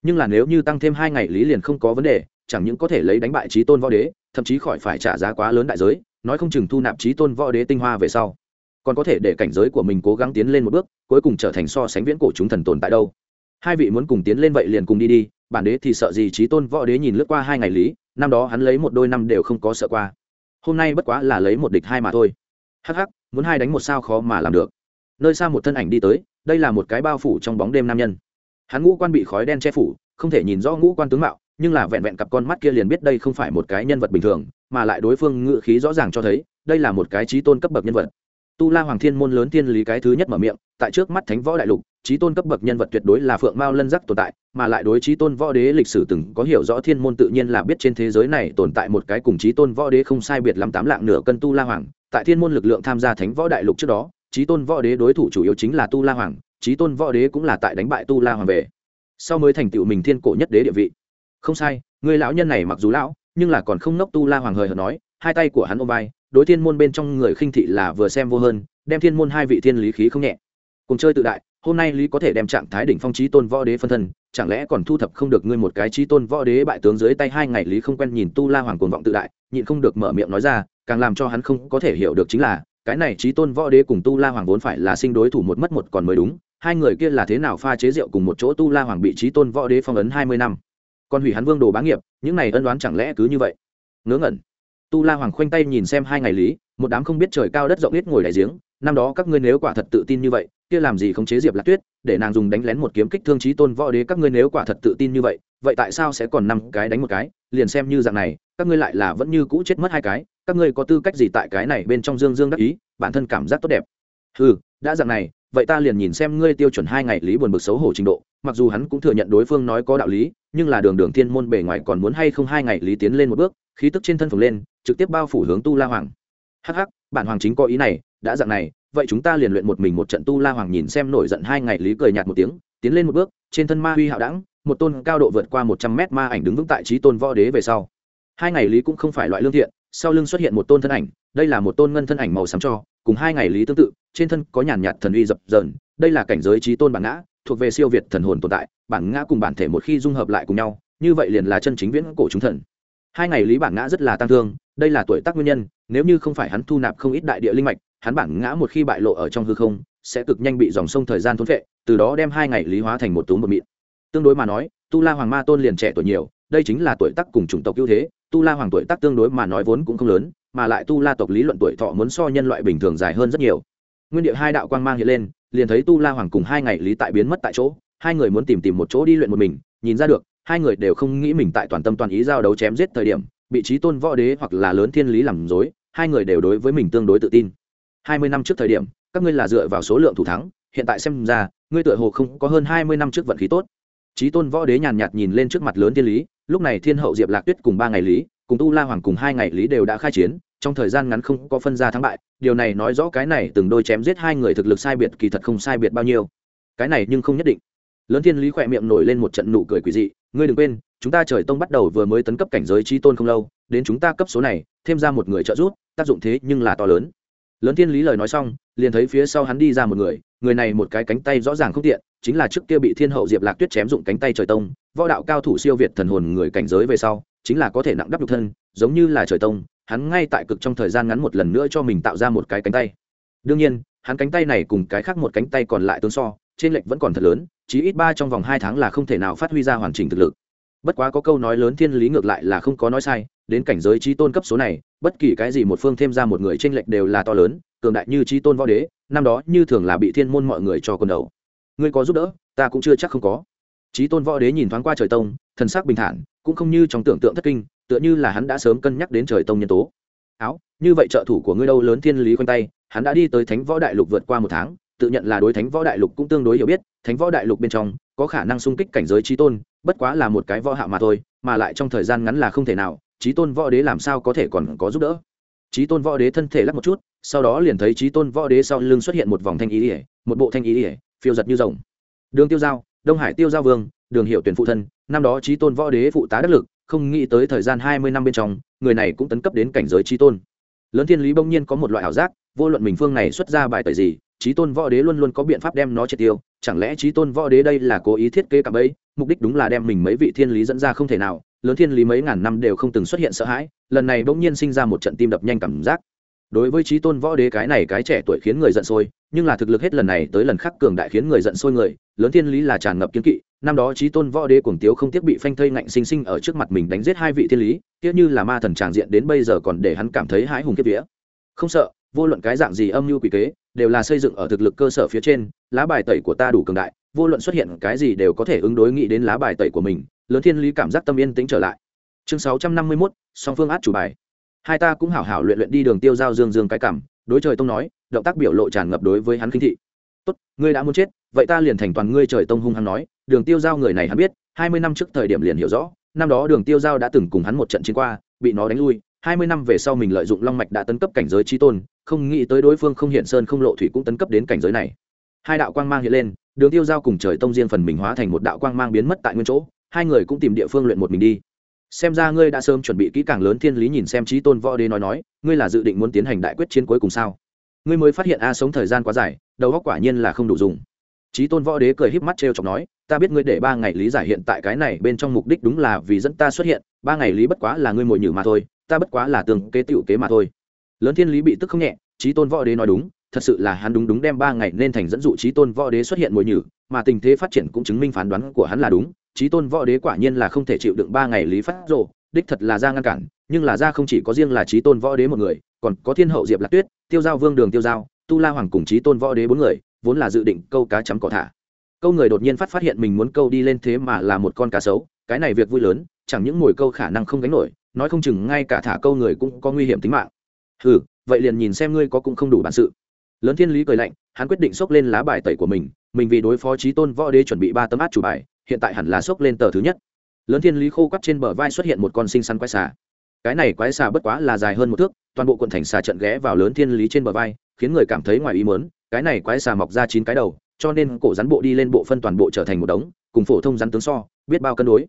nhưng là nếu như tăng thêm hai ngày lý liền không có vấn đề, chẳng những có thể lấy đánh bại trí tôn võ đế, thậm chí khỏi phải trả giá quá lớn đại giới, nói không chừng thu nạp trí tôn võ đế tinh hoa về sau. Còn có thể để cảnh giới của mình cố gắng tiến lên một bước, cuối cùng trở thành so sánh viễn cổ chúng thần tồn tại đâu. Hai vị muốn cùng tiến lên vậy liền cùng đi đi, bản đế thì sợ gì trí tôn võ đế nhìn lướt qua hai ngày lý, năm đó hắn lấy một đôi năm đều không có sợ qua. Hôm nay bất quá là lấy một địch hai mà thôi. Hắc hắc, muốn hai đánh một sao khó mà làm được. Nơi xa một thân ảnh đi tới, đây là một cái bao phủ trong bóng đêm nam nhân hắn ngũ quan bị khói đen che phủ, không thể nhìn rõ ngũ quan tướng mạo, nhưng là vẹn vẹn cặp con mắt kia liền biết đây không phải một cái nhân vật bình thường, mà lại đối phương ngự khí rõ ràng cho thấy, đây là một cái trí tôn cấp bậc nhân vật. Tu la hoàng thiên môn lớn thiên lý cái thứ nhất mở miệng, tại trước mắt thánh võ đại lục, trí tôn cấp bậc nhân vật tuyệt đối là phượng mao lân giác tồn tại, mà lại đối trí tôn võ đế lịch sử từng có hiểu rõ thiên môn tự nhiên là biết trên thế giới này tồn tại một cái cùng trí tôn võ đế không sai biệt lắm tám lạng nửa cân tu la hoàng. Tại thiên môn lực lượng tham gia thánh võ đại lục trước đó, trí tôn võ đế đối thủ chủ yếu chính là tu la hoàng trí tôn võ đế cũng là tại đánh bại tu la hoàng về. Sau mới thành tựu mình thiên cổ nhất đế địa vị. Không sai, người lão nhân này mặc dù lão, nhưng là còn không nốc tu la hoàng hời hợt nói, hai tay của hắn ôm vai, đối thiên môn bên trong người khinh thị là vừa xem vô hơn, đem thiên môn hai vị thiên lý khí không nhẹ. Cùng chơi tự đại, hôm nay lý có thể đem trạng thái đỉnh phong trí tôn võ đế phân thân, chẳng lẽ còn thu thập không được ngươi một cái trí tôn võ đế bại tướng dưới tay hai ngày lý không quen nhìn tu la hoàng cuồng vọng tự đại, nhịn không được mở miệng nói ra, càng làm cho hắn không có thể hiểu được chính là, cái này trí tôn võ đế cùng tu la hoàng vốn phải là sinh đối thủ một mất một còn mới đúng hai người kia là thế nào pha chế rượu cùng một chỗ tu la hoàng bị trí tôn võ đế phong ấn hai mươi năm? Còn hủy hắn vương đồ bá nghiệp, những này ân đoán chẳng lẽ cứ như vậy? Ngớ ngẩn. Tu la hoàng khoanh tay nhìn xem hai ngày lý, một đám không biết trời cao đất rộng ít ngồi đại giếng, năm đó các ngươi nếu quả thật tự tin như vậy, kia làm gì không chế diệp lạc tuyết, để nàng dùng đánh lén một kiếm kích thương trí tôn võ đế các ngươi nếu quả thật tự tin như vậy vậy tại sao sẽ còn năm cái đánh một cái? Liền xem như dạng này, các ngươi lại là vẫn như cũ chết mất hai cái, các ngươi có tư cách gì tại cái này bên trong dương dương đắc ý, bản thân cảm giác tốt đẹp. Ừ đã dạng này vậy ta liền nhìn xem ngươi tiêu chuẩn hai ngày lý buồn bực xấu hổ trình độ, mặc dù hắn cũng thừa nhận đối phương nói có đạo lý, nhưng là đường đường thiên môn bề ngoài còn muốn hay không hai ngày lý tiến lên một bước, khí tức trên thân phồng lên, trực tiếp bao phủ hướng tu la hoàng. Hắc hắc, bản hoàng chính có ý này, đã dạng này, vậy chúng ta liền luyện một mình một trận tu la hoàng nhìn xem nổi giận hai ngày lý cười nhạt một tiếng, tiến lên một bước, trên thân ma huy hạo đẳng một tôn cao độ vượt qua một trăm mét ma ảnh đứng vững tại trí tôn võ đế về sau. Hai ngày lý cũng không phải loại lương thiện, sau lưng xuất hiện một tôn thân ảnh, đây là một tôn ngân thân ảnh màu xám cho cùng hai ngày lý tương tự, trên thân có nhàn nhạt thần uy dập dờn, đây là cảnh giới trí tôn bản ngã, thuộc về siêu việt thần hồn tồn tại, bản ngã cùng bản thể một khi dung hợp lại cùng nhau, như vậy liền là chân chính viễn cổ chúng thần. Hai ngày lý bản ngã rất là tăng thương, đây là tuổi tác nguyên nhân, nếu như không phải hắn thu nạp không ít đại địa linh mạch, hắn bản ngã một khi bại lộ ở trong hư không, sẽ cực nhanh bị dòng sông thời gian thốn vệ từ đó đem hai ngày lý hóa thành một túm một mịn. Tương đối mà nói, tu la hoàng ma tôn liền trẻ tuổi nhiều, đây chính là tuổi tác cùng chủng tộc ưu thế, tu la hoàng tuổi tác tương đối mà nói vốn cũng không lớn mà lại tu la tộc lý luận tuổi thọ muốn so nhân loại bình thường dài hơn rất nhiều. Nguyên địa hai đạo quang mang hiện lên, liền thấy tu la hoàng cùng hai ngày lý tại biến mất tại chỗ, hai người muốn tìm tìm một chỗ đi luyện một mình, nhìn ra được, hai người đều không nghĩ mình tại toàn tâm toàn ý giao đấu chém giết thời điểm bị trí tôn võ đế hoặc là lớn thiên lý làm dối, hai người đều đối với mình tương đối tự tin. Hai mươi năm trước thời điểm, các ngươi là dựa vào số lượng thủ thắng, hiện tại xem ra, ngươi tựa hồ không có hơn hai mươi năm trước vận khí tốt. Trí tôn võ đế nhàn nhạt nhìn lên trước mặt lớn thiên lý, lúc này thiên hậu diệp lạc tuyết cùng ba ngày lý cùng tu la hoàng cùng hai ngày lý đều đã khai chiến, trong thời gian ngắn không có phân ra thắng bại, điều này nói rõ cái này từng đôi chém giết hai người thực lực sai biệt kỳ thật không sai biệt bao nhiêu. Cái này nhưng không nhất định. Lớn thiên lý khỏe miệng nổi lên một trận nụ cười quỷ dị, ngươi đừng quên, chúng ta trời tông bắt đầu vừa mới tấn cấp cảnh giới trí tôn không lâu, đến chúng ta cấp số này, thêm ra một người trợ giúp, tác dụng thế nhưng là to lớn. Lớn thiên lý lời nói xong, liền thấy phía sau hắn đi ra một người người này một cái cánh tay rõ ràng không tiện, chính là trước kia bị thiên hậu diệp lạc tuyết chém dụng cánh tay trời tông, võ đạo cao thủ siêu việt thần hồn người cảnh giới về sau, chính là có thể nặng đắp nhục thân, giống như là trời tông, hắn ngay tại cực trong thời gian ngắn một lần nữa cho mình tạo ra một cái cánh tay. Đương nhiên, hắn cánh tay này cùng cái khác một cánh tay còn lại tương so, trên lệch vẫn còn thật lớn chỉ ít ba trong vòng hai tháng là không thể nào phát huy ra hoàn chỉnh thực lực. Bất quá có câu nói lớn thiên lý ngược lại là không có nói sai, đến cảnh giới trí tôn cấp số này, bất kỳ cái gì một phương thêm ra một người trên lệch đều là to lớn, cường đại như trí tôn võ đế năm đó như thường là bị thiên môn mọi người cho quần đầu. Ngươi có giúp đỡ, ta cũng chưa chắc không có. Trí tôn võ đế nhìn thoáng qua trời tông, thần sắc bình thản, cũng không như trong tưởng tượng thất kinh, tựa như là hắn đã sớm cân nhắc đến trời tông nhân tố. Áo, như vậy trợ thủ của ngươi đâu lớn thiên lý quanh tay, hắn đã đi tới thánh võ đại lục vượt qua một tháng, tự nhận là đối thánh võ đại lục cũng tương đối hiểu biết, thánh võ đại lục bên trong, có khả năng xung kích cảnh giới trí tôn, bất quá là một cái võ hạ mà thôi, mà lại trong thời gian ngắn là không thể nào trí tôn võ đế làm sao có thể còn có giúp đỡ? Trí tôn võ đế thân thể lắc một chút, sau đó liền thấy trí tôn võ đế sau lưng xuất hiện một vòng thanh ý ỉa một bộ thanh ý ỉa phiêu giật như rồng. Đường tiêu giao, đông hải tiêu giao vương, đường hiệu tuyển phụ thân, năm đó trí tôn võ đế phụ tá đắc lực, không nghĩ tới thời gian hai mươi năm bên trong, người này cũng tấn cấp đến cảnh giới trí tôn. Lớn thiên lý bỗng nhiên có một loại ảo giác, vô luận mình phương này xuất ra bài tẩy gì trí tôn võ đế luôn luôn có biện pháp đem nó triệt tiêu. Chẳng lẽ trí tôn võ đế đây là cố ý thiết kế cả bấy mục đích đúng là đem mình mấy vị thiên lý dẫn ra không thể nào. Lớn thiên lý mấy ngàn năm đều không từng xuất hiện sợ hãi. Lần này bỗng nhiên sinh ra một trận tim đập nhanh cảm giác. Đối với trí tôn võ đế cái này cái trẻ tuổi khiến người giận sôi, nhưng là thực lực hết lần này tới lần khác cường đại khiến người giận sôi người, lớn thiên lý là tràn ngập kiến kỵ. Năm đó trí tôn võ đế cuồng tiếu không tiếc bị phanh thây ngạnh sinh sinh ở trước mặt mình đánh giết hai vị thiên lý tiếc như là ma thần tràng diện đến bây giờ còn để hắn cảm thấy hãi hùng kiếp vía. Không sợ, vô luận cái dạng gì âm mưu quỷ kế đều là xây dựng ở thực lực cơ sở phía trên, lá bài tẩy của ta đủ cường đại, vô luận xuất hiện cái gì đều có thể ứng đối nghĩ đến lá bài tẩy của mình, lớn thiên lý cảm giác tâm yên tĩnh trở lại. Chương sáu trăm năm mươi mốt, song phương át chủ bài. Hai ta cũng hảo hảo luyện luyện đi đường tiêu giao dương dương cái cảm, đối trời tông nói, động tác biểu lộ tràn ngập đối với hắn khinh thị. Tốt, ngươi đã muốn chết, vậy ta liền thành toàn ngươi trời tông hung hăng nói, đường tiêu giao người này hắn biết, hai mươi năm trước thời điểm liền hiểu rõ, năm đó đường tiêu giao đã từng cùng hắn một trận chiến qua, bị nó đánh lui, hai mươi năm về sau mình lợi dụng long mạch đã tấn cấp cảnh giới trí tôn không nghĩ tới đối phương không hiện sơn không lộ thủy cũng tấn cấp đến cảnh giới này. Hai đạo quang mang hiện lên, đường tiêu giao cùng trời tông riêng phần mình hóa thành một đạo quang mang biến mất tại nguyên chỗ, hai người cũng tìm địa phương luyện một mình đi. Xem ra ngươi đã sớm chuẩn bị kỹ càng lớn thiên lý nhìn xem trí tôn võ đế nói nói, ngươi là dự định muốn tiến hành đại quyết chiến cuối cùng sao? Ngươi mới phát hiện a sống thời gian quá dài, đầu óc quả nhiên là không đủ dùng. Trí tôn võ đế cười híp mắt t r chọc nói, ta biết ngươi để ba ngày lý giải hiện tại cái này bên trong mục đích đúng là vì dẫn ta xuất hiện, ba ngày lý bất quá là ngươi mồi nhử mà thôi, ta bất quá là tường kế tiểu kế mà thôi lớn thiên lý bị tức không nhẹ, trí tôn võ đế nói đúng, thật sự là hắn đúng đúng đem ba ngày nên thành dẫn dụ trí tôn võ đế xuất hiện mồi nhử, mà tình thế phát triển cũng chứng minh phán đoán của hắn là đúng, trí tôn võ đế quả nhiên là không thể chịu đựng ba ngày lý phát rộ đích thật là ra ngăn cản, nhưng là ra không chỉ có riêng là trí tôn võ đế một người, còn có thiên hậu diệp lạc tuyết, tiêu giao vương đường tiêu giao, tu la hoàng cùng trí tôn võ đế bốn người, vốn là dự định câu cá chấm cỏ thả. Câu người đột nhiên phát phát hiện mình muốn câu đi lên thế mà là một con cá sấu, cái này việc vui lớn, chẳng những mồi câu khả năng không gánh nổi, nói không chừng ngay cả thả câu người cũng có nguy hiểm tính mạng ừ vậy liền nhìn xem ngươi có cũng không đủ bản sự. Lớn thiên lý cười lạnh, hắn quyết định xốc lên lá bài tẩy của mình mình vì đối phó trí tôn võ đế chuẩn bị ba tấm át chủ bài, hiện tại hẳn là xốc lên tờ thứ nhất. Lớn thiên lý khô quắt trên bờ vai xuất hiện một con sinh săn quái xà. Cái này quái xà bất quá là dài hơn một thước, toàn bộ quận thành xà trận ghé vào lớn thiên lý trên bờ vai, khiến người cảm thấy ngoài ý mớn cái này quái xà mọc ra chín cái đầu, cho nên cổ rắn bộ đi lên bộ phân toàn bộ trở thành một đống, cùng phổ thông rắn tướng so, biết bao cân đối.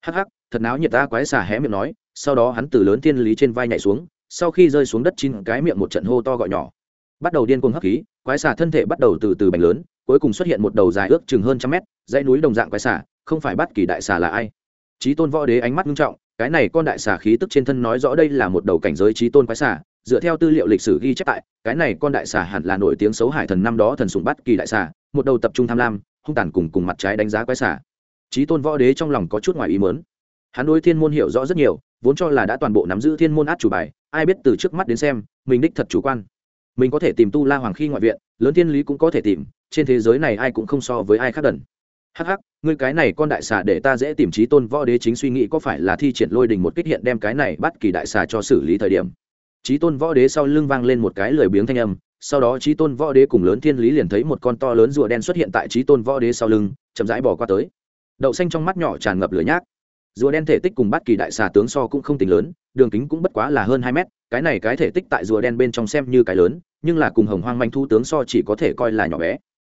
Hắc hắc, thật náo nhiệt ta quái xà hé miệng nói, sau đó hắn từ lớn thiên lý trên vai nhảy xuống sau khi rơi xuống đất chín cái miệng một trận hô to gọi nhỏ. Bắt đầu điên cuồng hấp khí, quái xà thân thể bắt đầu từ từ bành lớn, cuối cùng xuất hiện một đầu dài ước chừng hơn trăm mét, dãy núi đồng dạng quái xà, không phải bắt kỳ đại xà là ai. Trí tôn võ đế ánh mắt nghiêm trọng, cái này con đại xà khí tức trên thân nói rõ đây là một đầu cảnh giới trí tôn quái xà, dựa theo tư liệu lịch sử ghi chép tại cái này con đại xà hẳn là nổi tiếng xấu hải thần năm đó thần sùng bắt kỳ đại xà, một đầu tập trung tham lam, hung tàn cùng cùng mặt trái đánh giá quái xà. Trí tôn võ đế trong lòng có chút ngoài ý mớn hắn đối thiên môn hiểu rõ rất nhiều, vốn cho là đã toàn bộ nắm giữ thiên môn át chủ bài ai biết từ trước mắt đến xem, mình đích thật chủ quan. Mình có thể tìm tu la hoàng khi ngoại viện, lớn thiên lý cũng có thể tìm, trên thế giới này ai cũng không so với ai khác đần. Hắc hắc, ngươi cái này con đại xà để ta dễ tìm trí tôn võ đế chính suy nghĩ có phải là thi triển lôi đình một kích hiện đem cái này bắt kỳ đại xà cho xử lý thời điểm. Trí tôn võ đế sau lưng vang lên một cái lười biếng thanh âm, sau đó trí tôn võ đế cùng lớn thiên lý liền thấy một con to lớn rùa đen xuất hiện tại trí tôn võ đế sau lưng, chậm rãi bỏ qua tới. Đậu xanh trong mắt nhỏ tràn ngập lửa nhác rùa đen thể tích cùng bát kỳ đại xà tướng so cũng không tính lớn, đường kính cũng bất quá là hơn hai mét, cái này cái thể tích tại rùa đen bên trong xem như cái lớn, nhưng là cùng hồng hoang manh thu tướng so chỉ có thể coi là nhỏ bé.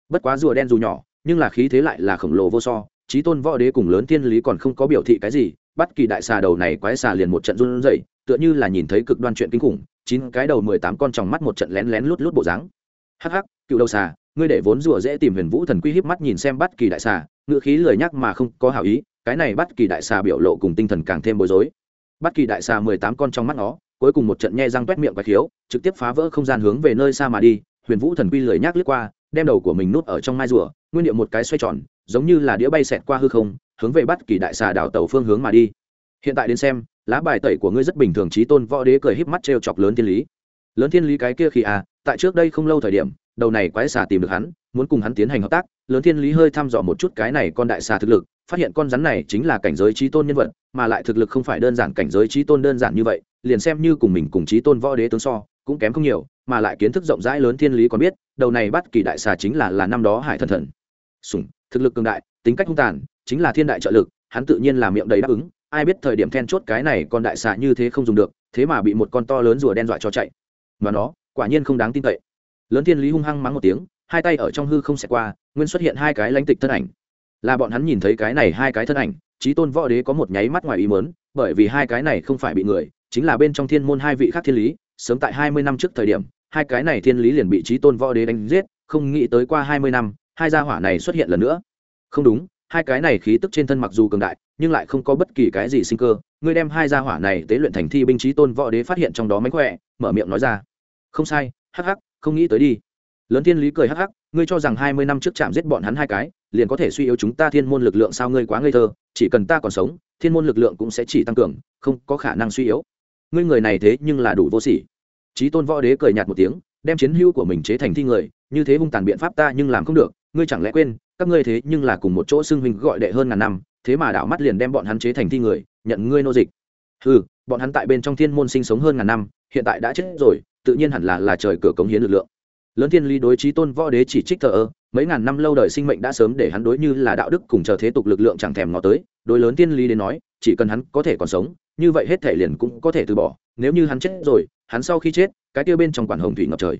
Bất quá rùa đen dù nhỏ, nhưng là khí thế lại là khổng lồ vô so trí tôn võ đế cùng lớn thiên lý còn không có biểu thị cái gì bắt kỳ đại xà đầu này quái xà liền một trận run rẩy, tựa như là nhìn thấy cực đoan chuyện kinh khủng, chín cái đầu mười tám con tròng mắt một trận lén lén lút lút bộ dáng. Hắc hắc, cựu đầu xà, ngươi để vốn rùa dễ tìm huyền vũ thần quy híp mắt nhìn xem bắt kỳ đại xà ngựa khí lời nhắc mà không có hảo ý cái này bắt kỳ đại xà biểu lộ cùng tinh thần càng thêm bối rối. Bắt kỳ đại xà mười tám con trong mắt nó, cuối cùng một trận nhe răng toét miệng và khiếu, trực tiếp phá vỡ không gian hướng về nơi xa mà đi, huyền vũ thần quy lời nhắc lướt qua, đem đầu của mình nút ở trong mai rùa, nguyên điệu một cái xoay tròn, giống như là đĩa bay xẹt qua hư không, hướng về bắt kỳ đại xà đảo tàu phương hướng mà đi. Hiện tại đến xem, lá bài tẩy của ngươi rất bình thường trí tôn võ đế cười híp mắt trêu chọc lớn thiên lý. Lớn thiên lý cái kia khi à tại trước đây không lâu thời điểm, đầu này quái xà tìm được hắn, muốn cùng hắn tiến hành hợp tác, lớn thiên lý hơi thăm dò một chút cái này con đại xà thực lực phát hiện con rắn này chính là cảnh giới trí tôn nhân vật, mà lại thực lực không phải đơn giản cảnh giới trí tôn đơn giản như vậy, liền xem như cùng mình cùng trí tôn võ đế tướng so, cũng kém không nhiều, mà lại kiến thức rộng rãi lớn thiên lý còn biết, đầu này bắt kỳ đại xà chính là là năm đó hải thần thần. Sùng thực lực cường đại, tính cách hung tàn, chính là thiên đại trợ lực, hắn tự nhiên là miệng đầy đáp ứng, ai biết thời điểm then chốt cái này con đại xà như thế không dùng được, thế mà bị một con to lớn rùa đen dọa cho chạy. Mà nó, quả nhiên không đáng tin cậy. Lớn thiên lý hung hăng mắng một tiếng, hai tay ở trong hư không xẹt qua, nguyên xuất hiện hai cái lãnh tịch thân ảnh là bọn hắn nhìn thấy cái này hai cái thân ảnh trí tôn võ đế có một nháy mắt ngoài ý mớn bởi vì hai cái này không phải bị người, chính là bên trong thiên môn hai vị khác thiên lý, sớm tại hai mươi năm trước thời điểm, hai cái này thiên lý liền bị trí tôn võ đế đánh giết, không nghĩ tới qua hai mươi năm, hai gia hỏa này xuất hiện lần nữa. Không đúng, hai cái này khí tức trên thân mặc dù cường đại, nhưng lại không có bất kỳ cái gì sinh cơ, ngươi đem hai gia hỏa này tế luyện thành thi binh trí tôn võ đế phát hiện trong đó mánh khỏe, mở miệng nói ra. Không sai, hắc hắc, không nghĩ tới đi. Lớn thiên lý cười hắc hắc, ngươi cho rằng hai mươi năm trước chạm giết bọn hắn hai cái liền có thể suy yếu chúng ta thiên môn lực lượng sao ngươi quá ngây thơ, chỉ cần ta còn sống, thiên môn lực lượng cũng sẽ chỉ tăng cường, không có khả năng suy yếu. Ngươi người này thế nhưng là đủ vô sỉ. Trí tôn võ đế cười nhạt một tiếng, đem chiến hữu của mình chế thành thi người, như thế hung tàn biện pháp ta nhưng làm không được, ngươi chẳng lẽ quên, các ngươi thế nhưng là cùng một chỗ xưng huynh gọi đệ hơn ngàn năm, thế mà đảo mắt liền đem bọn hắn chế thành thi người, nhận ngươi nô dịch. Ừ bọn hắn tại bên trong thiên môn sinh sống hơn ngàn năm, hiện tại đã chết rồi, tự nhiên hẳn là là trời cửa cống hiến lực lượng lớn thiên lý đối trí tôn võ đế chỉ trích thờ ơ, mấy ngàn năm lâu đời sinh mệnh đã sớm để hắn đối như là đạo đức cùng chờ thế tục lực lượng chẳng thèm ngó tới. Đối lớn thiên lý đến nói, chỉ cần hắn có thể còn sống, như vậy hết thể liền cũng có thể từ bỏ. Nếu như hắn chết rồi, hắn sau khi chết, cái tiêu bên trong quản hồng thủy ngập trời.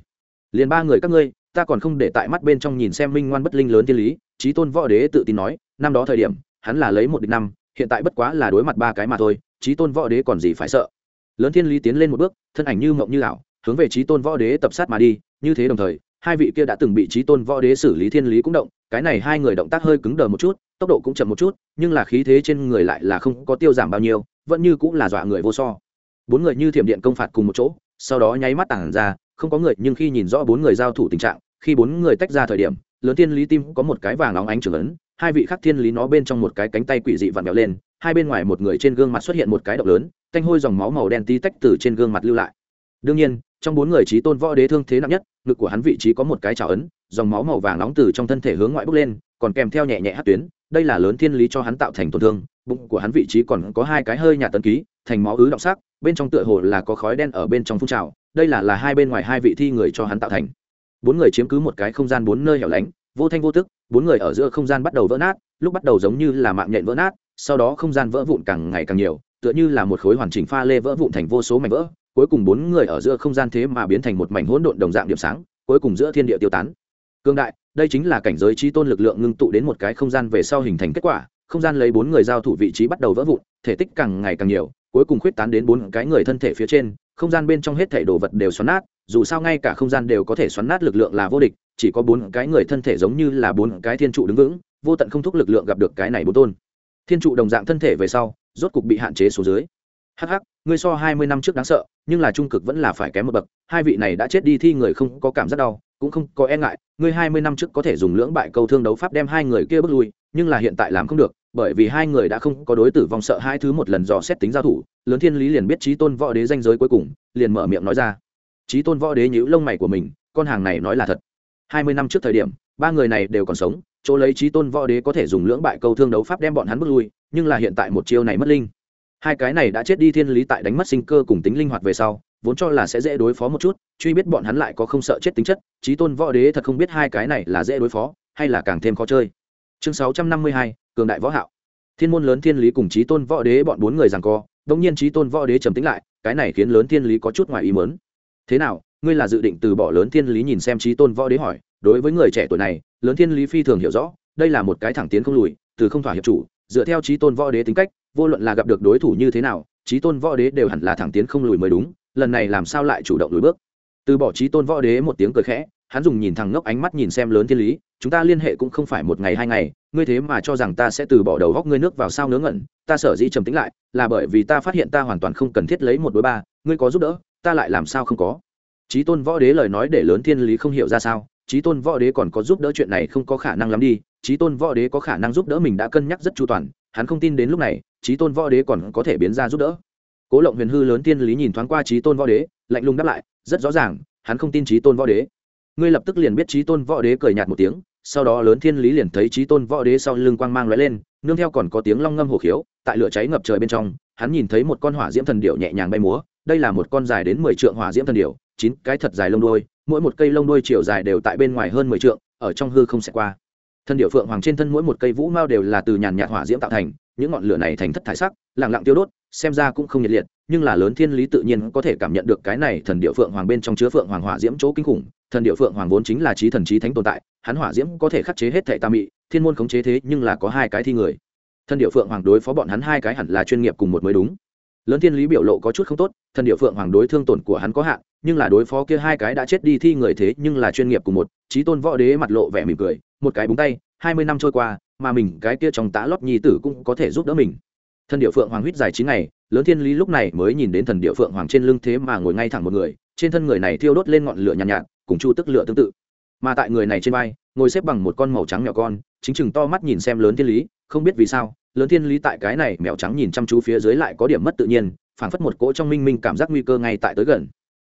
Liền ba người các ngươi, ta còn không để tại mắt bên trong nhìn xem minh ngoan bất linh lớn thiên lý, trí tôn võ đế tự tin nói, năm đó thời điểm, hắn là lấy một địch năm, hiện tại bất quá là đối mặt ba cái mà thôi, trí tôn võ đế còn gì phải sợ. Lớn thiên lý tiến lên một bước, thân ảnh như mộng như ảo, hướng về trí tôn võ đế tập sát mà đi như thế đồng thời, hai vị kia đã từng bị trí tôn võ đế xử lý thiên lý cũng động, cái này hai người động tác hơi cứng đờ một chút, tốc độ cũng chậm một chút, nhưng là khí thế trên người lại là không có tiêu giảm bao nhiêu, vẫn như cũng là dọa người vô so. Bốn người như thiểm điện công phạt cùng một chỗ, sau đó nháy mắt tản ra, không có người, nhưng khi nhìn rõ bốn người giao thủ tình trạng, khi bốn người tách ra thời điểm, lớn thiên lý tim có một cái vàng óng ánh trưởng ấn, hai vị khác thiên lý nó bên trong một cái cánh tay quỷ dị vặn vẹo lên, hai bên ngoài một người trên gương mặt xuất hiện một cái động lớn, canh hôi dòng máu màu đen tí tách từ trên gương mặt lưu lại đương nhiên, trong bốn người trí tôn võ đế thương thế nặng nhất, ngực của hắn vị trí có một cái trào ấn, dòng máu màu vàng nóng từ trong thân thể hướng ngoại bốc lên, còn kèm theo nhẹ nhẹ hát tuyến, đây là lớn thiên lý cho hắn tạo thành tổn thương, bụng của hắn vị trí còn có hai cái hơi nhà tấn ký, thành máu ứ động sắc, bên trong tựa hồ là có khói đen ở bên trong phun trào, đây là là hai bên ngoài hai vị thi người cho hắn tạo thành. Bốn người chiếm cứ một cái không gian bốn nơi hẻo lánh, vô thanh vô tức, bốn người ở giữa không gian bắt đầu vỡ nát, lúc bắt đầu giống như là mạng nhện vỡ nát, sau đó không gian vỡ vụn càng ngày càng nhiều, tựa như là một khối hoàn chỉnh pha lê vỡ vụn thành vô số mảnh vỡ cuối cùng bốn người ở giữa không gian thế mà biến thành một mảnh hỗn độn đồng dạng điểm sáng, cuối cùng giữa thiên địa tiêu tán. Cương đại, đây chính là cảnh giới trí tôn lực lượng ngưng tụ đến một cái không gian về sau hình thành kết quả, không gian lấy bốn người giao thủ vị trí bắt đầu vỡ vụn, thể tích càng ngày càng nhiều, cuối cùng khuyết tán đến bốn cái người thân thể phía trên, không gian bên trong hết thể đồ vật đều xoắn nát, dù sao ngay cả không gian đều có thể xoắn nát lực lượng là vô địch, chỉ có bốn cái người thân thể giống như là bốn cái thiên trụ đứng vững, vô tận không thúc lực lượng gặp được cái này bốn tôn. Thiên trụ đồng dạng thân thể về sau, rốt cục bị hạn chế xuống dưới. Hắc hắc ngươi so hai mươi năm trước đáng sợ, nhưng là trung cực vẫn là phải kém một bậc, hai vị này đã chết đi thi người không có cảm giác đau, cũng không có e ngại, ngươi hai mươi năm trước có thể dùng lưỡng bại câu thương đấu pháp đem hai người kia bước lui, nhưng là hiện tại làm không được, bởi vì hai người đã không có đối tử vong sợ hai thứ một lần dò xét tính giao thủ, lớn thiên lý liền biết trí tôn võ đế danh giới cuối cùng, liền mở miệng nói ra. Trí tôn võ đế nhíu lông mày của mình, con hàng này nói là thật. Hai mươi năm trước thời điểm, ba người này đều còn sống, chỗ lấy trí tôn võ đế có thể dùng lưỡng bại câu thương đấu pháp đem bọn hắn bước lui, nhưng là hiện tại một chiêu này mất linh hai cái này đã chết đi thiên lý tại đánh mất sinh cơ cùng tính linh hoạt về sau, vốn cho là sẽ dễ đối phó một chút, truy biết bọn hắn lại có không sợ chết tính chất trí tôn võ đế thật không biết hai cái này là dễ đối phó, hay là càng thêm khó chơi. Chương sáu trăm năm mươi hai, cường đại võ hạo. Thiên môn lớn thiên lý cùng trí tôn võ đế bọn bốn người rằng co đông nhiên trí tôn võ đế trầm tĩnh lại, cái này khiến lớn thiên lý có chút ngoài ý mớn thế nào, ngươi là dự định từ bỏ lớn thiên lý nhìn xem trí tôn võ đế hỏi? Đối với người trẻ tuổi này, lớn thiên lý phi thường hiểu rõ, đây là một cái thẳng tiến không lùi, từ không thỏa hiệp chủ dựa theo trí tôn võ đế tính cách, vô luận là gặp được đối thủ như thế nào, trí tôn võ đế đều hẳn là thẳng tiến không lùi mới đúng, lần này làm sao lại chủ động lùi bước? Từ bỏ trí tôn võ đế một tiếng cười khẽ, hắn dùng nhìn thẳng ngốc ánh mắt nhìn xem lớn thiên lý, chúng ta liên hệ cũng không phải một ngày hai ngày, ngươi thế mà cho rằng ta sẽ từ bỏ đầu góc ngươi nước vào sao ngớ ngẩn, ta sở dĩ trầm tính lại, là bởi vì ta phát hiện ta hoàn toàn không cần thiết lấy một đối ba, ngươi có giúp đỡ, ta lại làm sao không có? Trí tôn võ đế lời nói để lớn thiên lý không hiểu ra sao trí tôn võ đế còn có giúp đỡ chuyện này không có khả năng lắm đi trí tôn võ đế có khả năng giúp đỡ mình đã cân nhắc rất chu toàn, hắn không tin đến lúc này trí tôn võ đế còn có thể biến ra giúp đỡ. Cố lộng huyền hư lớn tiên lý nhìn thoáng qua trí tôn võ đế, lạnh lùng đáp lại, rất rõ ràng, hắn không tin trí tôn võ đế. Ngươi lập tức liền biết trí tôn võ đế cười nhạt một tiếng, sau đó lớn thiên lý liền thấy trí tôn võ đế sau lưng quang mang lóe lên, nương theo còn có tiếng long ngâm hổ khiếu, tại lửa cháy ngập trời bên trong, hắn nhìn thấy một con hỏa diễm thần điệu nhẹ nhàng bay múa, đây là một con dài đến mười trượng hỏa diễm thần điệu chín cái thật dài lông đôi mỗi một cây lông đuôi chiều dài đều tại bên ngoài hơn mười trượng, ở trong hư không sẽ qua. Thân điệu phượng hoàng trên thân mỗi một cây vũ mao đều là từ nhàn nhạt hỏa diễm tạo thành, những ngọn lửa này thành thất thải sắc, lặng lặng tiêu đốt, xem ra cũng không nhiệt liệt, nhưng là lớn thiên lý tự nhiên có thể cảm nhận được cái này thần điệu phượng hoàng bên trong chứa phượng hoàng hỏa diễm chỗ kinh khủng. Thần điệu phượng hoàng vốn chính là trí thần trí thánh tồn tại, hắn hỏa diễm có thể khắc chế hết thảy tam mị, thiên môn khống chế thế nhưng là có hai cái thi người. Thần điệu phượng hoàng đối phó bọn hắn hai cái hẳn là chuyên nghiệp cùng một mới đúng. Lớn thiên lý biểu lộ có chút không tốt thần điệu phượng hoàng đối thương tổn của hắn có hạn nhưng là đối phó kia hai cái đã chết đi thi người thế nhưng là chuyên nghiệp cùng một trí tôn võ đế mặt lộ vẻ mỉm cười một cái búng tay hai mươi năm trôi qua mà mình cái kia trong tá lót nhi tử cũng có thể giúp đỡ mình. Thần điệu phượng hoàng huyết dài chín ngày lớn thiên lý lúc này mới nhìn đến thần điệu phượng hoàng trên lưng thế mà ngồi ngay thẳng một người trên thân người này thiêu đốt lên ngọn lửa nhàn nhạt, nhạt cùng chu tức lửa tương tự. Mà tại người này trên vai ngồi xếp bằng một con màu trắng mèo con chính chừng to mắt nhìn xem lớn thiên lý không biết vì sao lớn thiên lý tại cái này mèo trắng nhìn chăm chú phía dưới lại có điểm mất tự nhiên phảng phất một cỗ trong minh minh cảm giác nguy cơ ngay tại tới gần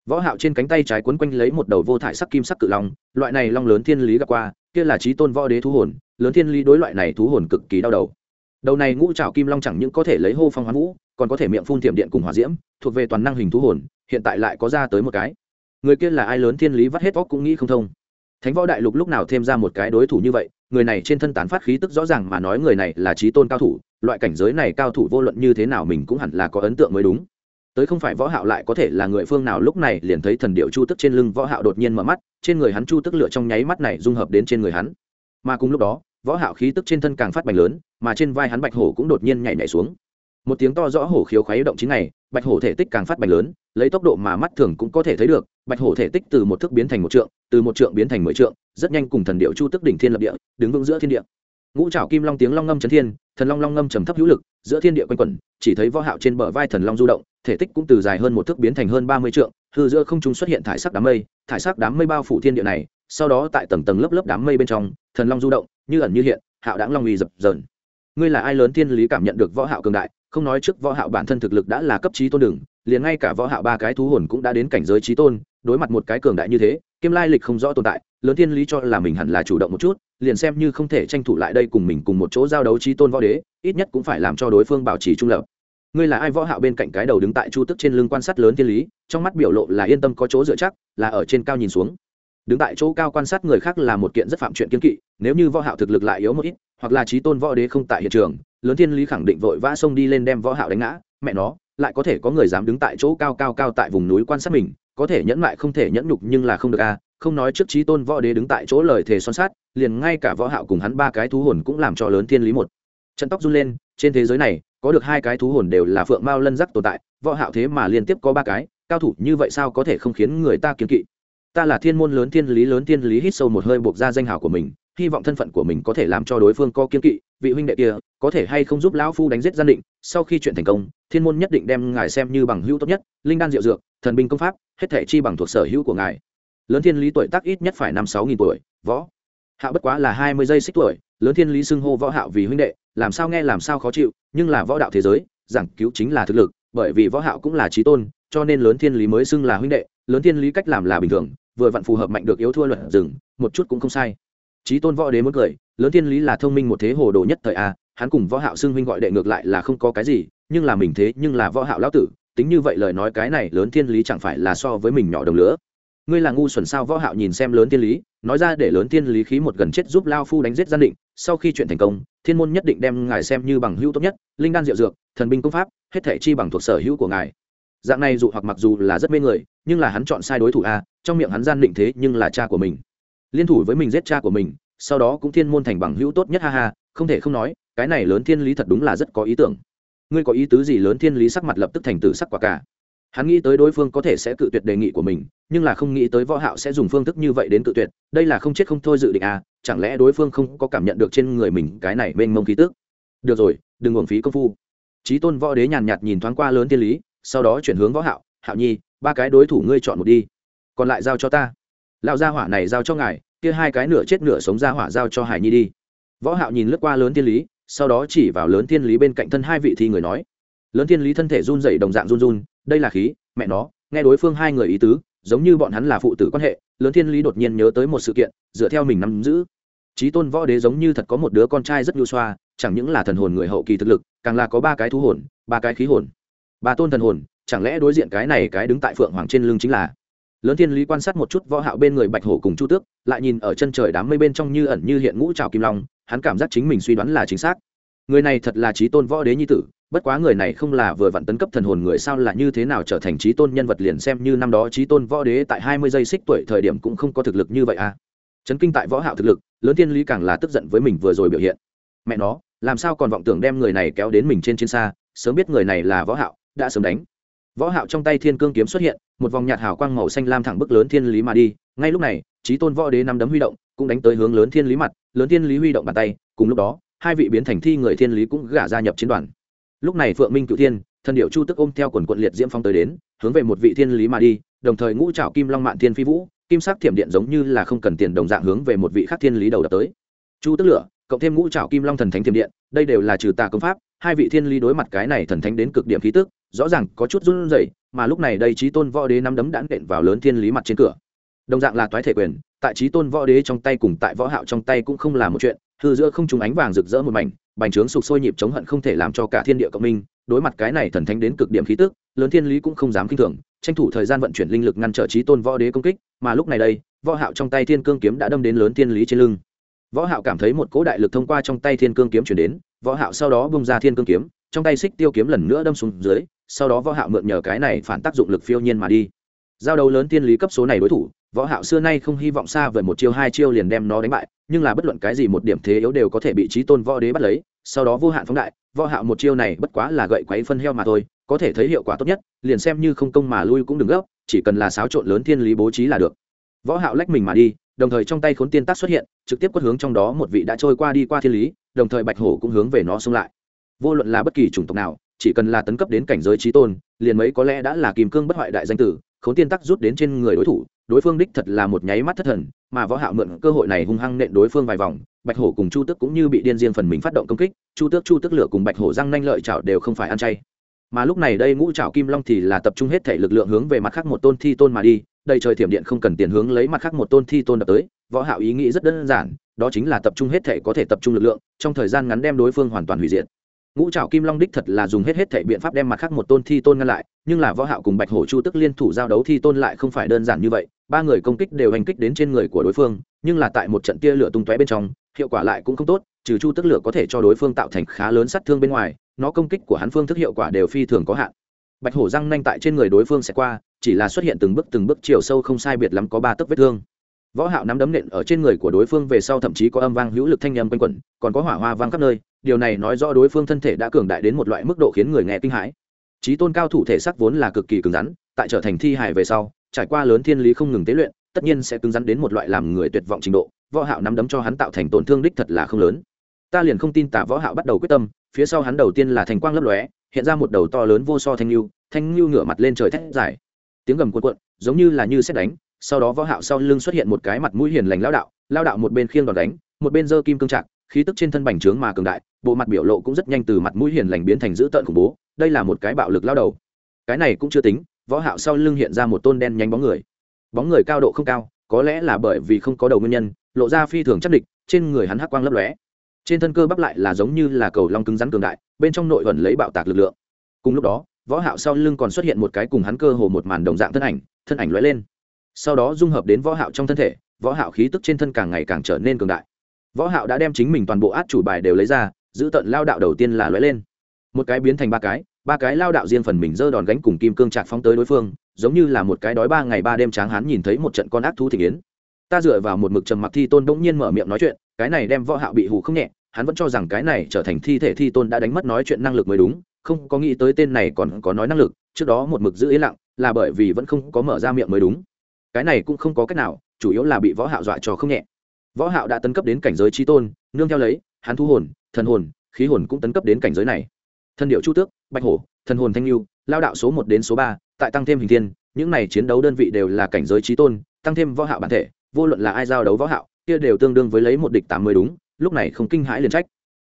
võ hạo trên cánh tay trái quấn quanh lấy một đầu vô thải sắc kim sắc cự long, loại này long lớn thiên lý gặp qua, kia là trí tôn võ đế thú hồn, lớn thiên lý đối loại này thú hồn cực kỳ đau đầu. Đầu này ngũ trảo kim long chẳng những có thể lấy hô phong hoán vũ, còn có thể miệng phun tiệm điện cùng hỏa diễm, thuộc về toàn năng hình thú hồn, hiện tại lại có ra tới một cái. Người kia là ai lớn thiên lý vắt hết óc cũng nghĩ không thông. Thánh võ đại lục lúc nào thêm ra một cái đối thủ như vậy, người này trên thân tán phát khí tức rõ ràng mà nói người này là trí tôn cao thủ, loại cảnh giới này cao thủ vô luận như thế nào mình cũng hẳn là có ấn tượng mới đúng tới không phải võ hạo lại có thể là người phương nào lúc này liền thấy thần điệu chu tức trên lưng võ hạo đột nhiên mở mắt, trên người hắn chu tức lửa trong nháy mắt này dung hợp đến trên người hắn. Mà cùng lúc đó, võ hạo khí tức trên thân càng phát bành lớn, mà trên vai hắn bạch hổ cũng đột nhiên nhảy nhảy xuống. Một tiếng to rõ hổ khiếu khuấy động chính này, bạch hổ thể tích càng phát bành lớn, lấy tốc độ mà mắt thường cũng có thể thấy được, bạch hổ thể tích từ một thước biến thành một trượng, từ một trượng biến thành mười trượng, rất nhanh cùng thần điệu chu tức đỉnh thiên lập địa, đứng vững giữa thiên địa. Ngũ trảo kim long tiếng long ngâm chấn thiên, thần long long ngâm trầm thấp hữu lực, giữa thiên địa quanh quẩn, chỉ thấy võ hạo trên bờ vai thần long du động thể tích cũng từ dài hơn một thước biến thành hơn ba mươi trượng, hư giữa không trung xuất hiện thải sắc đám mây, thải sắc đám mây bao phủ thiên địa này, sau đó tại tầng tầng lớp lớp đám mây bên trong, thần long du động, như ẩn như hiện, hạo đãng long uy dập dờn. Ngươi là ai lớn thiên lý cảm nhận được võ hạo cường đại, không nói trước võ hạo bản thân thực lực đã là cấp trí tôn đường liền ngay cả võ hạo ba cái thú hồn cũng đã đến cảnh giới trí tôn, đối mặt một cái cường đại như thế kim lai lịch không rõ tồn tại, lớn thiên lý cho là mình hẳn là chủ động một chút, liền xem như không thể tranh thủ lại đây cùng mình cùng một chỗ giao đấu trí tôn võ đế, ít nhất cũng phải làm cho đối phương bảo trì trung lập ngươi là ai võ hạo bên cạnh cái đầu đứng tại chu tức trên lưng quan sát lớn thiên lý, trong mắt biểu lộ là yên tâm có chỗ dựa chắc, là ở trên cao nhìn xuống. Đứng tại chỗ cao quan sát người khác là một kiện rất phạm chuyện kiên kỵ, nếu như võ hạo thực lực lại yếu một ít, hoặc là trí tôn võ đế không tại hiện trường, lớn thiên lý khẳng định vội vã xông đi lên đem võ hạo đánh ngã, mẹ nó, lại có thể có người dám đứng tại chỗ cao cao cao tại vùng núi quan sát mình, có thể nhẫn lại không thể nhẫn nhục nhưng là không được a không nói trước trí tôn võ đế đứng tại chỗ lời thề son sát liền ngay cả võ hạo cùng hắn ba cái thú hồn cũng làm cho lớn thiên lý một. Trận tóc run lên, trên thế giới này có được hai cái thú hồn đều là phượng mao lân giác tồn tại, võ hạo thế mà liên tiếp có ba cái, cao thủ như vậy sao có thể không khiến người ta kiêng kỵ? Ta là thiên môn lớn thiên lý lớn thiên lý hít sâu một hơi buộc ra danh hào của mình, hy vọng thân phận của mình có thể làm cho đối phương có kiên kỵ, vị huynh đệ kia có thể hay không giúp lão phu đánh giết gian định, sau khi chuyện thành công, thiên môn nhất định đem ngài xem như bằng hữu tốt nhất, linh đan diệu dược, thần binh công pháp, hết thể chi bằng thuộc sở hữu của ngài. Lớn thiên lý tuổi tác ít nhất phải năm sáu nghìn tuổi, võ hạo bất quá là hai mươi giây xích tuổi, lớn thiên lý xưng hô võ hạo vì huynh đệ, làm sao nghe làm sao khó chịu, nhưng là võ đạo thế giới, giảng cứu chính là thực lực, bởi vì võ hạo cũng là trí tôn, cho nên lớn thiên lý mới xưng là huynh đệ, lớn thiên lý cách làm là bình thường, vừa vặn phù hợp mạnh được yếu thua luận dừng một chút cũng không sai. Trí tôn võ đế muốn cười, lớn thiên lý là thông minh một thế hồ đồ nhất thời a, hắn cùng võ hạo xưng huynh gọi đệ ngược lại là không có cái gì, nhưng là mình thế nhưng là võ hạo lão tử, tính như vậy lời nói cái này lớn thiên lý chẳng phải là so với mình nhỏ đồng lứa ngươi là ngu xuẩn sao? Võ hạo nhìn xem lớn thiên lý, nói ra để lớn thiên lý khí một gần chết giúp lao phu đánh giết gian định, sau khi chuyện thành công, thiên môn nhất định đem ngài xem như bằng hữu tốt nhất, linh đan diệu dược, thần binh công pháp, hết thể chi bằng thuộc sở hữu của ngài. Dạng này dụ hoặc mặc dù là rất mê người, nhưng là hắn chọn sai đối thủ a, trong miệng hắn gian định thế nhưng là cha của mình. Liên thủ với mình giết cha của mình, sau đó cũng thiên môn thành bằng hữu tốt nhất, ha ha, không thể không nói, cái này lớn thiên lý thật đúng là rất có ý tưởng. Ngươi có ý tứ gì lớn thiên lý sắc mặt lập tức thành tử sắc quả cả hắn nghĩ tới đối phương có thể sẽ cự tuyệt đề nghị của mình, nhưng là không nghĩ tới võ hạo sẽ dùng phương thức như vậy đến cự tuyệt. Đây là không chết không thôi dự định à chẳng lẽ đối phương không có cảm nhận được trên người mình cái này mênh mông khí tức? Được rồi, đừng uổng phí công phu. Chí tôn võ đế nhàn nhạt nhìn thoáng qua lớn thiên lý, sau đó chuyển hướng võ hạo. Hạo nhi, ba cái đối thủ ngươi chọn một đi. Còn lại giao cho ta. Lão gia hỏa này giao cho ngài, kia hai cái nửa chết nửa sống gia hỏa giao cho hải nhi đi. Võ hạo nhìn lướt qua lớn thiên lý, sau đó chỉ vào lớn thiên lý bên cạnh thân hai vị thi người nói. Lớn thiên lý thân thể run rẩy đồng dạng run run đây là khí, mẹ nó, nghe đối phương hai người ý tứ, giống như bọn hắn là phụ tử quan hệ, lớn thiên lý đột nhiên nhớ tới một sự kiện, dựa theo mình nắm giữ. Trí tôn võ đế giống như thật có một đứa con trai rất nhu xoa, chẳng những là thần hồn người hậu kỳ thực lực, càng là có ba cái thú hồn, ba cái khí hồn. Ba tôn thần hồn, chẳng lẽ đối diện cái này cái đứng tại phượng hoàng trên lưng chính là? Lớn thiên lý quan sát một chút võ hạo bên người bạch hổ cùng chu tước, lại nhìn ở chân trời đám mây bên trong như ẩn như hiện ngũ trào kim long, hắn cảm giác chính mình suy đoán là chính xác. Người này thật là trí tôn võ đế nhi tử bất quá người này không là vừa vặn tấn cấp thần hồn người sao là như thế nào trở thành trí tôn nhân vật liền xem như năm đó trí tôn võ đế tại hai mươi giây xích tuổi thời điểm cũng không có thực lực như vậy à. Chấn kinh tại võ hạo thực lực, lớn thiên lý càng là tức giận với mình vừa rồi biểu hiện. Mẹ nó, làm sao còn vọng tưởng đem người này kéo đến mình trên trên xa, sớm biết người này là võ hạo, đã sớm đánh. Võ hạo trong tay thiên cương kiếm xuất hiện, một vòng nhạt hào quang màu xanh lam thẳng bức lớn thiên lý mà đi, ngay lúc này, trí tôn võ đế năm đấm huy động, cũng đánh tới hướng lớn thiên lý mặt, lớn thiên lý huy động bàn tay, cùng lúc đó, hai vị biến thành thi người thiên lý cũng gả gia nhập chiến đoàn lúc này phượng minh cựu thiên, thần điệu chu tức ôm theo quần quận liệt diễm phong tới đến, hướng về một vị thiên lý mà đi, đồng thời ngũ trào kim long mạn thiên phi vũ, kim sắc thiểm điện giống như là không cần tiền đồng dạng hướng về một vị khác thiên lý đầu đập tới. Chu tức lửa, cộng thêm ngũ trào kim long thần thánh thiểm điện, đây đều là trừ tà công pháp, hai vị thiên lý đối mặt cái này thần thánh đến cực điểm khí tức, rõ ràng có chút run rẩy, mà lúc này đây trí tôn võ đế nắm đấm đãn đện vào lớn thiên lý mặt trên cửa. Đồng dạng là toái thể quyền, tại trí tôn võ đế trong tay cùng tại võ hạo trong tay cũng không là một chuyện, hư giữa không trùng ánh vàng rực rỡ một mảnh bành trướng sục sôi nhịp chống hận không thể làm cho cả thiên địa cộng minh, đối mặt cái này thần thánh đến cực điểm khí tức, lớn thiên lý cũng không dám kinh thường, tranh thủ thời gian vận chuyển linh lực ngăn trở trí tôn võ đế công kích, mà lúc này đây, võ hạo trong tay thiên cương kiếm đã đâm đến lớn thiên lý trên lưng. Võ hạo cảm thấy một cỗ đại lực thông qua trong tay thiên cương kiếm truyền đến, võ hạo sau đó bung ra thiên cương kiếm, trong tay xích tiêu kiếm lần nữa đâm xuống dưới, sau đó võ hạo mượn nhờ cái này phản tác dụng lực phiêu nhiên mà đi. Giao đấu lớn thiên lý cấp số này đối thủ võ hạo xưa nay không hy vọng xa vời một chiêu hai chiêu liền đem nó đánh bại, nhưng là bất luận cái gì một điểm thế yếu đều có thể bị trí tôn võ đế bắt lấy, sau đó vô hạn phóng đại, võ hạo một chiêu này bất quá là gậy quấy phân heo mà thôi, có thể thấy hiệu quả tốt nhất, liền xem như không công mà lui cũng đừng gấp, chỉ cần là xáo trộn lớn thiên lý bố trí là được. Võ hạo lách mình mà đi, đồng thời trong tay khốn tiên tác xuất hiện, trực tiếp quất hướng trong đó một vị đã trôi qua đi qua thiên lý, đồng thời bạch hổ cũng hướng về nó xông lại. Vô luận là bất kỳ chủng tộc nào, chỉ cần là tấn cấp đến cảnh giới trí tôn, liền mấy có lẽ đã là kìm cương bất hoại đại danh tử khốn tiên tắc rút đến trên người đối thủ, đối phương đích thật là một nháy mắt thất thần, mà võ hạo mượn cơ hội này hung hăng nện đối phương vài vòng, bạch hổ cùng chu tước cũng như bị điên riêng phần mình phát động công kích, chu tước chu tước lửa cùng bạch hổ răng nanh lợi chảo đều không phải ăn chay. Mà lúc này đây ngũ trảo kim long thì là tập trung hết thể lực lượng hướng về mặt khác một tôn thi tôn mà đi, đây trời thiểm điện không cần tiền hướng lấy mặt khác một tôn thi tôn đập tới, võ hạo ý nghĩ rất đơn giản, đó chính là tập trung hết thể có thể tập trung lực lượng, trong thời gian ngắn đem đối phương hoàn toàn hủy diệt ngũ trảo kim long đích thật là dùng hết hết thể biện pháp đem mặt khác một tôn thi tôn ngăn lại, nhưng là võ hạo cùng bạch hổ chu tức liên thủ giao đấu thi tôn lại không phải đơn giản như vậy, ba người công kích đều hành kích đến trên người của đối phương, nhưng là tại một trận tia lửa tung tóe bên trong, hiệu quả lại cũng không tốt, trừ chu tức lửa có thể cho đối phương tạo thành khá lớn sát thương bên ngoài, nó công kích của hắn phương thức hiệu quả đều phi thường có hạn. Bạch hổ răng nanh tại trên người đối phương sẽ qua, chỉ là xuất hiện từng bước từng bước chiều sâu không sai biệt lắm có ba tấc vết thương võ hạo nắm đấm nện ở trên người của đối phương về sau thậm chí có âm vang hữu lực thanh âm quanh quẩn, còn có hỏa hoa vang khắp nơi, điều này nói rõ đối phương thân thể đã cường đại đến một loại mức độ khiến người nghe kinh hãi. Trí tôn cao thủ thể sắc vốn là cực kỳ cứng rắn, tại trở thành thi hài về sau, trải qua lớn thiên lý không ngừng tế luyện, tất nhiên sẽ cứng rắn đến một loại làm người tuyệt vọng trình độ, võ hạo nắm đấm cho hắn tạo thành tổn thương đích thật là không lớn. Ta liền không tin tả võ hạo bắt đầu quyết tâm, phía sau hắn đầu tiên là thành quang lấp lóe, hiện ra một đầu to lớn vô so thanh lưu thanh lưu ngửa mặt lên trời thét dài. Tiếng gầm cuộn cuộn, giống như là như xét đánh sau đó võ hạo sau lưng xuất hiện một cái mặt mũi hiền lành lão đạo lão đạo một bên khiêng đòn đánh, một bên giơ kim cương trạng khí tức trên thân bành trướng mà cường đại, bộ mặt biểu lộ cũng rất nhanh từ mặt mũi hiền lành biến thành dữ tợn khủng bố, đây là một cái bạo lực lao đầu. Cái này cũng chưa tính, võ hạo sau lưng hiện ra một tôn đen nhanh bóng người. Bóng người cao độ không cao, có lẽ là bởi vì không có đầu nguyên nhân, lộ ra phi thường chắc địch, trên người hắn hắc quang lấp lóe. Trên thân cơ bắp lại là giống như là cầu long cứng rắn cường đại, bên trong nội ẩn lấy bạo tạc lực lượng. Cùng lúc đó, võ hạo sau lưng còn xuất hiện một cái cùng hắn cơ hồ một màn đồng dạng thân ảnh thân ảnh lóe lên sau đó dung hợp đến võ hạo trong thân thể, võ hạo khí tức trên thân càng ngày càng trở nên cường đại. Võ hạo đã đem chính mình toàn bộ át chủ bài đều lấy ra, giữ tận lao đạo đầu tiên là lóe lên. Một cái biến thành ba cái ba cái lao đạo riêng phần mình giơ đòn gánh cùng kim cương chặt phóng tới đối phương, giống như là một cái đói ba ngày ba đêm tráng hán nhìn thấy một trận con ác thú thị yến ta dựa vào một mực trầm mặc thi tôn bỗng nhiên mở miệng nói chuyện, cái này đem võ hạo bị hù không nhẹ, hắn vẫn cho rằng cái này trở thành thi thể thi tôn đã đánh mất nói chuyện năng lực mới đúng, không có nghĩ tới tên này còn có nói năng lực, trước đó một mực giữ yên lặng, là bởi vì vẫn không có mở ra miệng mới đúng cái này cũng không có cách nào, chủ yếu là bị võ hạo dọa cho không nhẹ. Võ hạo đã tấn cấp đến cảnh giới chi tôn, nương theo lấy, hắn thu hồn, thần hồn, khí hồn cũng tấn cấp đến cảnh giới này. Thân điệu chu tước, bạch hổ, thần hồn thanh lưu, lao đạo số một đến số ba, tại tăng thêm hình thiên, những này chiến đấu đơn vị đều là cảnh giới trí tôn, tăng thêm võ hạo bản thể, vô luận là ai giao đấu võ hạo, kia đều tương đương với lấy một địch tám mươi đúng, lúc này không kinh hãi liền trách.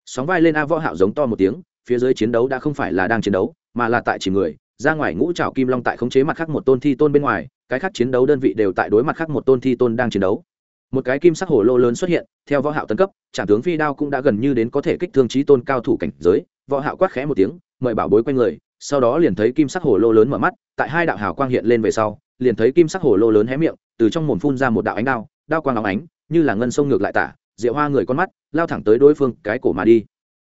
Sóng vai lên a võ hạo giống to một tiếng, phía dưới chiến đấu đã không phải là đang chiến đấu, mà là tại chỉ người, ra ngoài ngũ trảo kim long tại khống chế mặt khác một tôn thi tôn bên ngoài cái khác chiến đấu đơn vị đều tại đối mặt khác một tôn thi tôn đang chiến đấu. Một cái kim sắc hồ lô lớn xuất hiện, theo võ hạo tấn cấp trả tướng phi đao cũng đã gần như đến có thể kích thương trí tôn cao thủ cảnh giới. Võ hạo quát khẽ một tiếng, mời bảo bối quanh người, sau đó liền thấy kim sắc hồ lô lớn mở mắt, tại hai đạo hào quang hiện lên về sau, liền thấy kim sắc hồ lô lớn hé miệng, từ trong mồm phun ra một đạo ánh đao đao quang óng ánh, như là ngân sông ngược lại tả, diệu hoa người con mắt, lao thẳng tới đối phương, cái cổ mà đi.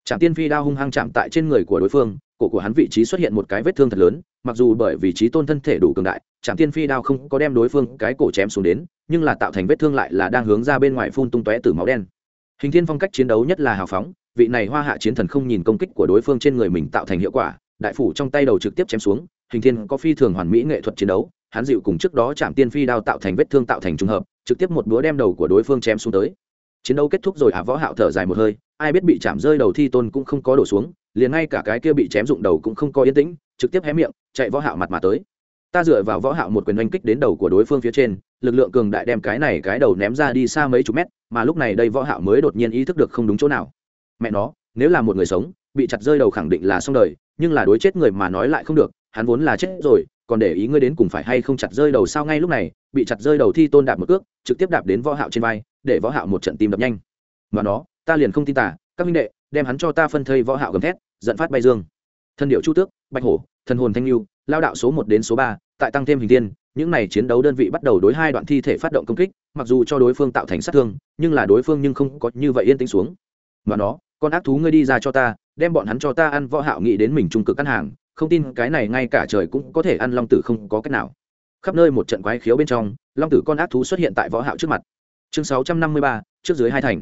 Trạm tiên phi đao hung hăng chạm tại trên người của đối phương cổ của hắn vị trí xuất hiện một cái vết thương thật lớn, mặc dù bởi vì trí tôn thân thể đủ cường đại trạm tiên phi đao không có đem đối phương cái cổ chém xuống đến, nhưng là tạo thành vết thương lại là đang hướng ra bên ngoài phun tung tóe từ máu đen. Hình thiên phong cách chiến đấu nhất là hào phóng, vị này hoa hạ chiến thần không nhìn công kích của đối phương trên người mình tạo thành hiệu quả, đại phủ trong tay đầu trực tiếp chém xuống, hình thiên có phi thường hoàn mỹ nghệ thuật chiến đấu, hắn dịu cùng trước đó chạm tiên phi đao tạo thành vết thương tạo thành trùng hợp, trực tiếp một búa đem đầu của đối phương chém xuống tới. Chiến đấu kết thúc rồi ả võ hạo thở dài một hơi, ai biết bị chạm rơi đầu thi tôn cũng không có đổ xuống liền ngay cả cái kia bị chém dụng đầu cũng không có yên tĩnh, trực tiếp hé miệng, chạy võ hạo mặt mà tới. Ta dựa vào võ hạo một quyền oanh kích đến đầu của đối phương phía trên, lực lượng cường đại đem cái này cái đầu ném ra đi xa mấy chục mét, mà lúc này đây võ hạo mới đột nhiên ý thức được không đúng chỗ nào. Mẹ nó, nếu là một người sống, bị chặt rơi đầu khẳng định là xong đời, nhưng là đối chết người mà nói lại không được, hắn vốn là chết rồi, còn để ý ngươi đến cùng phải hay không chặt rơi đầu sao ngay lúc này, bị chặt rơi đầu thi tôn đạp một cước, trực tiếp đạp đến võ hạo trên vai, để võ hạo một trận tim đập nhanh. Mà nó, ta liền không tin tả các minh đệ đem hắn cho ta phân thây võ hạo gầm thét giận phát bay dương. Thân điệu chu tước bạch hổ thần hồn thanh lưu lao đạo số một đến số ba tại tăng thêm hình tiên những này chiến đấu đơn vị bắt đầu đối hai đoạn thi thể phát động công kích mặc dù cho đối phương tạo thành sát thương nhưng là đối phương nhưng không có như vậy yên tĩnh xuống. Mà nó con ác thú ngươi đi ra cho ta đem bọn hắn cho ta ăn võ hạo nghĩ đến mình trung cực ăn hàng không tin cái này ngay cả trời cũng có thể ăn long tử không có cách nào. Khắp nơi một trận quái khiếu bên trong long tử con ác thú xuất hiện tại võ hạo trước mặt. Chương 653, trước dưới hai thành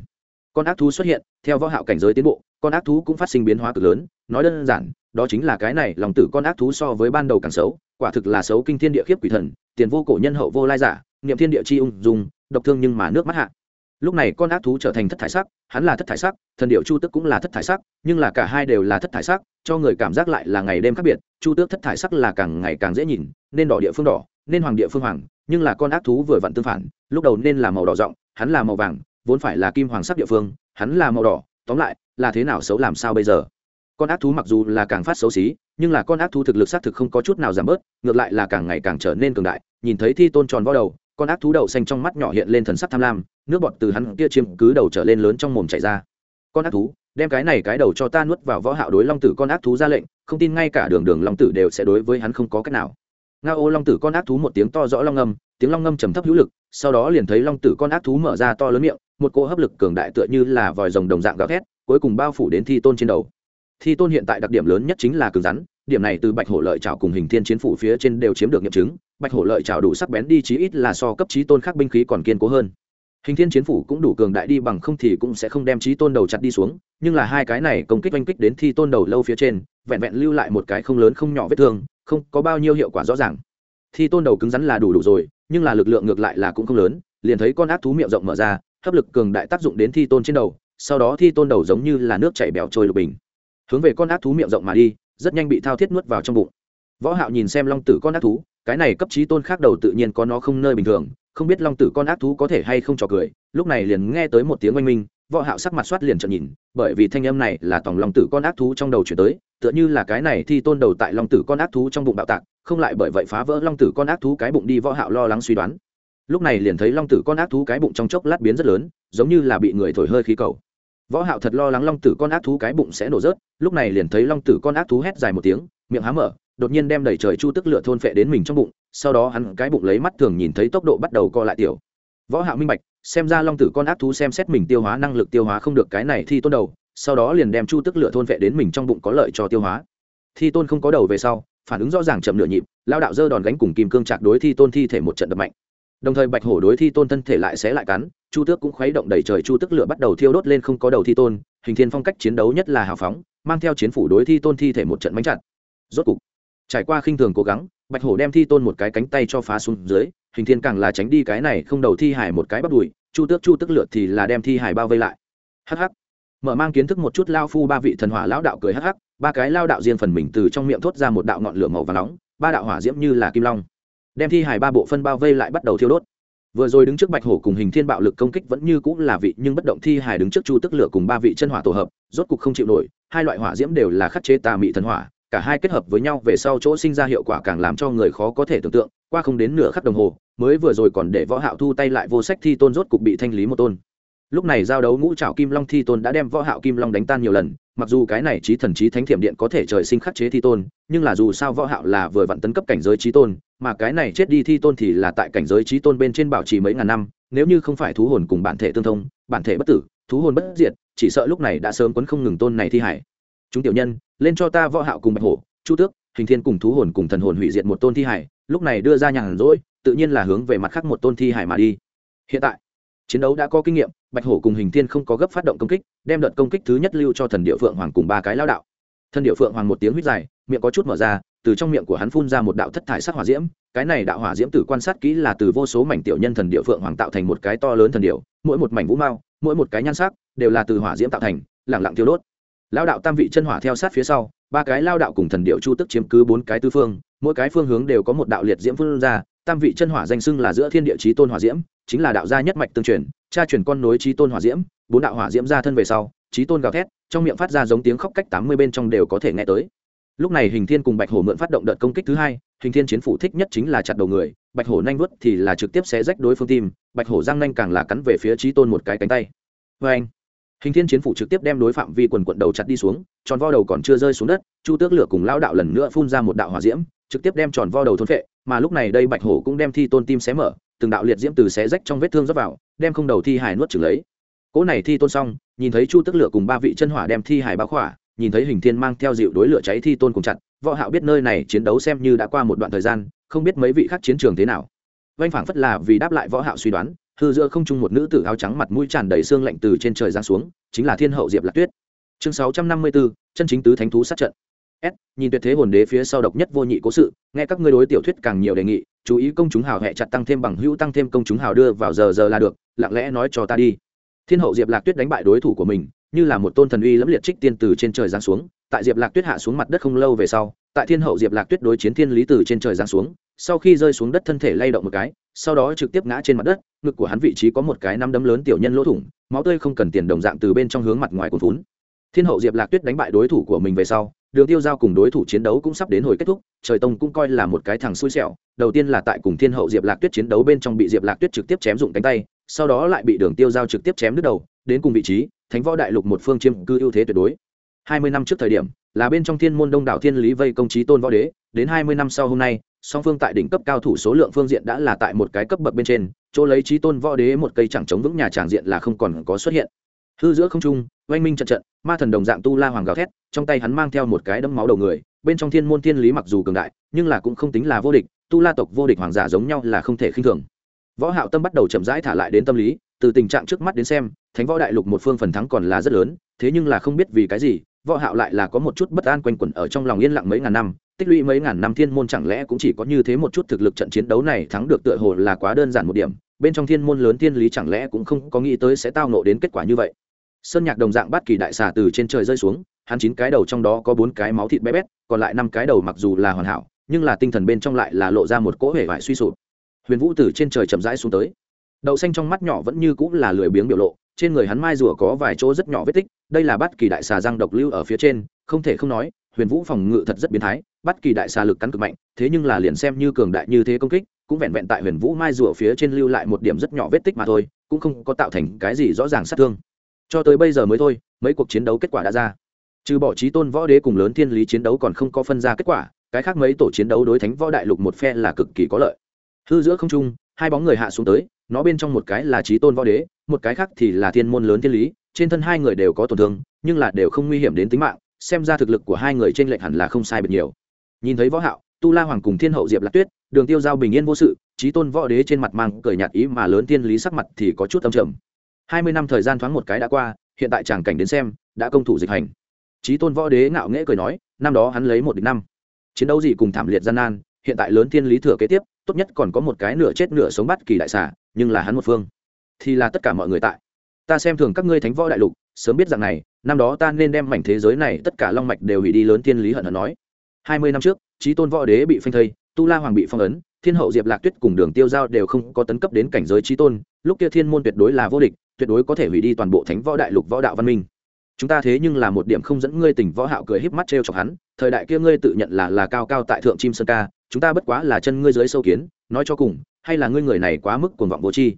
con ác thú xuất hiện, theo võ hạo cảnh giới tiến bộ, con ác thú cũng phát sinh biến hóa cực lớn. Nói đơn giản, đó chính là cái này, lòng tử con ác thú so với ban đầu càng xấu, quả thực là xấu kinh thiên địa khiếp quỷ thần, tiền vô cổ nhân hậu vô lai giả, niệm thiên địa chi ung dung, độc thương nhưng mà nước mắt hạ. Lúc này con ác thú trở thành thất thải sắc, hắn là thất thải sắc, thần điệu chu tước cũng là thất thải sắc, nhưng là cả hai đều là thất thải sắc, cho người cảm giác lại là ngày đêm khác biệt. Chu tước thất thải sắc là càng ngày càng dễ nhìn, nên đỏ địa phương đỏ, nên hoàng địa phương hoàng, nhưng là con ác thú vừa vặn tương phản, lúc đầu nên là màu đỏ rộng, hắn là màu vàng vốn phải là kim hoàng sắc địa phương, hắn là màu đỏ, tóm lại, là thế nào xấu làm sao bây giờ? Con ác thú mặc dù là càng phát xấu xí, nhưng là con ác thú thực lực xác thực không có chút nào giảm bớt, ngược lại là càng ngày càng trở nên cường đại. Nhìn thấy thi tôn tròn vo đầu, con ác thú đầu xanh trong mắt nhỏ hiện lên thần sắc tham lam, nước bọt từ hắn kia chiếm cứ đầu trở lên lớn trong mồm chảy ra. Con ác thú, đem cái này cái đầu cho ta nuốt vào võ hạo đối long tử con ác thú ra lệnh, không tin ngay cả đường đường long tử đều sẽ đối với hắn không có cách nào. Ngao ô long tử con ác thú một tiếng to rõ long ngâm tiếng long ngâm trầm thấp hữu lực, sau đó liền thấy long tử con ác thú mở ra to lớn miệng một cỗ hấp lực cường đại tựa như là vòi rồng đồng dạng gào thét, cuối cùng bao phủ đến thi tôn trên đầu. Thi tôn hiện tại đặc điểm lớn nhất chính là cứng rắn, điểm này từ bạch hổ lợi chảo cùng hình thiên chiến phủ phía trên đều chiếm được nghiệm chứng, bạch hổ lợi chảo đủ sắc bén đi chí ít là so cấp trí tôn khác binh khí còn kiên cố hơn. Hình thiên chiến phủ cũng đủ cường đại đi bằng không thì cũng sẽ không đem trí tôn đầu chặt đi xuống, nhưng là hai cái này công kích oanh kích đến thi tôn đầu lâu phía trên, vẹn vẹn lưu lại một cái không lớn không nhỏ vết thương, không có bao nhiêu hiệu quả rõ ràng. Thi tôn đầu cứng rắn là đủ đủ rồi, nhưng là lực lượng ngược lại là cũng không lớn, liền thấy con ác thú miệng rộng mở ra hấp lực cường đại tác dụng đến thi tôn trên đầu, sau đó thi tôn đầu giống như là nước chảy bèo trôi lục bình, hướng về con ác thú miệng rộng mà đi, rất nhanh bị thao thiết nuốt vào trong bụng. Võ hạo nhìn xem long tử con ác thú, cái này cấp trí tôn khác đầu tự nhiên có nó không nơi bình thường, không biết long tử con ác thú có thể hay không trò cười, lúc này liền nghe tới một tiếng oanh minh, võ hạo sắc mặt xoát liền trợn nhìn, bởi vì thanh âm này là tổng long tử con ác thú trong đầu chuyển tới, tựa như là cái này thi tôn đầu tại long tử con ác thú trong bụng bạo tạc, không lại bởi vậy phá vỡ long tử con ác thú cái bụng đi, võ hạo lo lắng suy đoán lúc này liền thấy long tử con ác thú cái bụng trong chốc lát biến rất lớn, giống như là bị người thổi hơi khí cầu. Võ hạo thật lo lắng long tử con ác thú cái bụng sẽ nổ rớt, lúc này liền thấy long tử con ác thú hét dài một tiếng, miệng há mở, đột nhiên đem đẩy trời chu tức lửa thôn phệ đến mình trong bụng, sau đó hắn cái bụng lấy mắt thường nhìn thấy tốc độ bắt đầu co lại tiểu. Võ hạo minh bạch, xem ra long tử con ác thú xem xét mình tiêu hóa năng lực tiêu hóa không được cái này thi tôn đầu, sau đó liền đem chu tức lửa thôn phệ đến mình trong bụng có lợi cho tiêu hóa. Thi tôn không có đầu về sau, phản ứng rõ ràng chậm nửa nhịp, lao đạo dơ đòn gánh cùng kim cương chạc đối thi tôn thi thể một trận đập mạnh đồng thời bạch hổ đối thi tôn thân thể lại sẽ lại cắn, chu tước cũng khuấy động đầy trời chu tức lửa bắt đầu thiêu đốt lên không có đầu thi tôn, hình thiên phong cách chiến đấu nhất là hào phóng, mang theo chiến phủ đối thi tôn thi thể một trận bánh chặt. Rốt cục, trải qua khinh thường cố gắng, bạch hổ đem thi tôn một cái cánh tay cho phá xuống dưới, hình thiên càng là tránh đi cái này không đầu thi hải một cái bắt đùi, chu tước chu tức lượt thì là đem thi hải bao vây lại. Hh mở mang kiến thức một chút lao phu ba vị thần hỏa lão đạo cười hh ba cái lao đạo riêng phần mình từ trong miệng thốt ra một đạo ngọn lửa màu và nóng, ba đạo hỏa diễm như là kim long đem thi hải ba bộ phân bao vây lại bắt đầu thiêu đốt. Vừa rồi đứng trước bạch hổ cùng hình thiên bạo lực công kích vẫn như cũng là vị nhưng bất động thi hải đứng trước chu tức lửa cùng ba vị chân hỏa tổ hợp, rốt cục không chịu nổi, hai loại hỏa diễm đều là khắc chế tà mị thần hỏa, cả hai kết hợp với nhau về sau chỗ sinh ra hiệu quả càng làm cho người khó có thể tưởng tượng, qua không đến nửa khắc đồng hồ, mới vừa rồi còn để võ hạo thu tay lại vô sách thi tôn rốt cục bị thanh lý một tôn lúc này giao đấu ngũ trảo kim long thi tôn đã đem võ hạo kim long đánh tan nhiều lần, mặc dù cái này trí thần trí thánh thiểm điện có thể trời sinh khắc chế thi tôn, nhưng là dù sao võ hạo là vừa vặn tấn cấp cảnh giới trí tôn, mà cái này chết đi thi tôn thì là tại cảnh giới trí tôn bên trên bảo trì mấy ngàn năm, nếu như không phải thú hồn cùng bản thể tương thông, bản thể bất tử, thú hồn bất diệt, chỉ sợ lúc này đã sớm quấn không ngừng tôn này thi hải. Chúng tiểu nhân, lên cho ta võ hạo cùng bạch hổ, chu tước, hình thiên cùng thú hồn cùng thần hồn hủy diệt một tôn thi hải, lúc này đưa ra nhàn rỗi, tự nhiên là hướng về mặt khác một tôn thi hải mà đi. Hiện tại chiến đấu đã có kinh nghiệm, bạch hổ cùng hình thiên không có gấp phát động công kích, đem đợt công kích thứ nhất lưu cho thần địa phượng hoàng cùng ba cái lao đạo. Thần địa phượng hoàng một tiếng huýt dài, miệng có chút mở ra, từ trong miệng của hắn phun ra một đạo thất thải sắc hỏa diễm, cái này đạo hỏa diễm từ quan sát kỹ là từ vô số mảnh tiểu nhân thần địa phượng hoàng tạo thành một cái to lớn thần điệu mỗi một mảnh vũ mao, mỗi một cái nhan sắc, đều là từ hỏa diễm tạo thành, lẳng lặng thiêu đốt. Lao đạo tam vị chân hỏa theo sát phía sau, ba cái lao đạo cùng thần điệu chu tức chiếm cứ bốn cái tư phương, mỗi cái phương hướng đều có một đạo liệt diễm phương ra, tam vị chân hỏa danh xưng là giữa thiên địa chí tôn hỏa diễm chính là đạo gia nhất mạch tương truyền, cha truyền con nối trí tôn hỏa diễm, bốn đạo hỏa diễm ra thân về sau trí tôn gào thét, trong miệng phát ra giống tiếng khóc cách tám mươi bên trong đều có thể nghe tới. Lúc này hình thiên cùng bạch hổ mượn phát động đợt công kích thứ hai, hình thiên chiến phủ thích nhất chính là chặt đầu người, bạch hổ nhanh vuốt thì là trực tiếp xé rách đối phương tim, bạch hổ răng nhanh càng là cắn về phía trí tôn một cái cánh tay. Vê anh, hình thiên chiến phủ trực tiếp đem đối phạm vi quần quận đầu chặt đi xuống, tròn vo đầu còn chưa rơi xuống đất, chu tước lửa cùng lao đạo lần nữa phun ra một đạo hỏa diễm, trực tiếp đem tròn vo đầu thôn phệ, mà lúc này đây bạch hổ cũng đem thi tôn tim xé mở từng đạo liệt diễm từ xé rách trong vết thương rớt vào đem không đầu thi hải nuốt trừng lấy. Cỗ này thi tôn xong nhìn thấy chu tức lửa cùng ba vị chân hỏa đem thi hải báo khỏa nhìn thấy hình thiên mang theo dịu đối lửa cháy thi tôn cùng chặt võ hạo biết nơi này chiến đấu xem như đã qua một đoạn thời gian không biết mấy vị khác chiến trường thế nào. Vanh phảng phất là vì đáp lại võ hạo suy đoán hư giữa không trung một nữ tử áo trắng mặt mũi tràn đầy xương lạnh từ trên trời giáng xuống chính là thiên hậu diệp lạc tuyết. Chương 654, chân chính tứ thánh thú sát trận. S nhìn tuyệt thế hồn đế phía sau độc nhất vô nhị cố sự nghe các ngươi đối tiểu thuyết càng nhiều đề nghị chú ý công chúng hào hẹ chặt tăng thêm bằng hữu tăng thêm công chúng hào đưa vào giờ giờ là được, lặng lẽ nói cho ta đi. Thiên hậu diệp lạc tuyết đánh bại đối thủ của mình, như là một tôn thần uy lẫm liệt trích tiên từ trên trời giáng xuống, tại diệp lạc tuyết hạ xuống mặt đất không lâu về sau, tại thiên hậu diệp lạc tuyết đối chiến thiên lý từ trên trời giáng xuống, sau khi rơi xuống đất thân thể lay động một cái, sau đó trực tiếp ngã trên mặt đất, ngực của hắn vị trí có một cái năm đấm lớn tiểu nhân lỗ thủng, máu tươi không cần tiền đồng dạng từ bên trong hướng mặt ngoài cuốn. Vốn thiên hậu diệp lạc tuyết đánh bại đối thủ của mình về sau đường tiêu giao cùng đối thủ chiến đấu cũng sắp đến hồi kết thúc, trời tông cũng coi là một cái thằng xui xẻo. Đầu tiên là tại cùng thiên hậu diệp lạc tuyết chiến đấu bên trong bị diệp lạc tuyết trực tiếp chém dụng cánh tay, sau đó lại bị đường tiêu giao trực tiếp chém đứt đầu, đến cùng vị trí, thánh võ đại lục một phương chiêm cư ưu thế tuyệt đối. Hai mươi năm trước thời điểm, là bên trong thiên môn đông đảo thiên lý vây công trí tôn võ đế, đến hai mươi năm sau hôm nay, song phương tại đỉnh cấp cao thủ số lượng phương diện đã là tại một cái cấp bậc bên trên, chỗ lấy trí tôn võ đế một cây chẳng chống vững nhà tràng diện là không còn có xuất hiện. Hư giữa không trung oanh minh trận trận, ma thần đồng dạng tu la hoàng gào thét, trong tay hắn mang theo một cái đấm máu đầu người, bên trong thiên môn thiên lý mặc dù cường đại, nhưng là cũng không tính là vô địch, tu la tộc vô địch hoàng giả giống nhau là không thể khinh thường. Võ hạo tâm bắt đầu chậm rãi thả lại đến tâm lý, từ tình trạng trước mắt đến xem, thánh võ đại lục một phương phần thắng còn là rất lớn, thế nhưng là không biết vì cái gì, võ hạo lại là có một chút bất an quanh quẩn ở trong lòng yên lặng mấy ngàn năm, tích lũy mấy ngàn năm thiên môn chẳng lẽ cũng chỉ có như thế một chút thực lực trận chiến đấu này thắng được tựa hồ là quá đơn giản một điểm, bên trong thiên môn lớn thiên lý chẳng lẽ cũng không có nghĩ tới sẽ tao nộ đến kết quả như vậy sơn nhạc đồng dạng bát kỳ đại xà từ trên trời rơi xuống, hắn chín cái đầu trong đó có bốn cái máu thịt bé bét, còn lại năm cái đầu mặc dù là hoàn hảo, nhưng là tinh thần bên trong lại là lộ ra một cỗ hể vải suy sụp. Huyền vũ từ trên trời chậm rãi xuống tới. Đậu xanh trong mắt nhỏ vẫn như cũng là lười biếng biểu lộ, trên người hắn mai rùa có vài chỗ rất nhỏ vết tích, đây là bát kỳ đại xà răng độc lưu ở phía trên, không thể không nói, huyền vũ phòng ngự thật rất biến thái, bát kỳ đại xà lực cắn cực mạnh, thế nhưng là liền xem như cường đại như thế công kích, cũng vẹn vẹn tại huyền vũ mai rùa phía trên lưu lại một điểm rất nhỏ vết tích mà thôi, cũng không có tạo thành cái gì rõ ràng sát thương cho tới bây giờ mới thôi, mấy cuộc chiến đấu kết quả đã ra. Trừ bỏ trí tôn võ đế cùng lớn thiên lý chiến đấu còn không có phân ra kết quả, cái khác mấy tổ chiến đấu đối thánh võ đại lục một phe là cực kỳ có lợi. Hư giữa không trung, hai bóng người hạ xuống tới, nó bên trong một cái là trí tôn võ đế, một cái khác thì là thiên môn lớn thiên lý, trên thân hai người đều có tổn thương, nhưng là đều không nguy hiểm đến tính mạng, xem ra thực lực của hai người trên lệnh hẳn là không sai biệt nhiều. Nhìn thấy võ hạo, tu la hoàng cùng thiên hậu diệp lạc tuyết, đường tiêu giao bình yên vô sự trí tôn võ đế trên mặt mang cười nhạt ý mà lớn thiên lý sắc mặt thì có chút âm trầm hai mươi năm thời gian thoáng một cái đã qua, hiện tại tràng cảnh đến xem, đã công thủ dịch hành. Trí tôn võ đế ngạo nghễ cười nói, năm đó hắn lấy một địch năm. Chiến đấu gì cùng thảm liệt gian nan, hiện tại lớn tiên lý thừa kế tiếp, tốt nhất còn có một cái nửa chết nửa sống bắt kỳ đại xà, nhưng là hắn một phương. Thì là tất cả mọi người tại. Ta xem thường các ngươi thánh võ đại lục, sớm biết rằng này, năm đó ta nên đem mảnh thế giới này tất cả long mạch đều hủy đi lớn tiên lý hận hận nói. Hai mươi năm trước trí tôn võ đế bị phanh thây, tu la hoàng bị phong ấn, thiên hậu diệp lạc tuyết cùng đường tiêu giao đều không có tấn cấp đến cảnh giới trí tôn, lúc kia thiên môn tuyệt đối là vô địch tuyệt đối có thể hủy đi toàn bộ thánh võ đại lục võ đạo văn minh. Chúng ta thế nhưng là một điểm không dẫn ngươi tỉnh võ hạo cười híp mắt trêu chọc hắn, thời đại kia ngươi tự nhận là là cao cao tại thượng chim sơn ca, chúng ta bất quá là chân ngươi dưới sâu kiến, nói cho cùng, hay là ngươi người này quá mức cuồng vọng vô tri.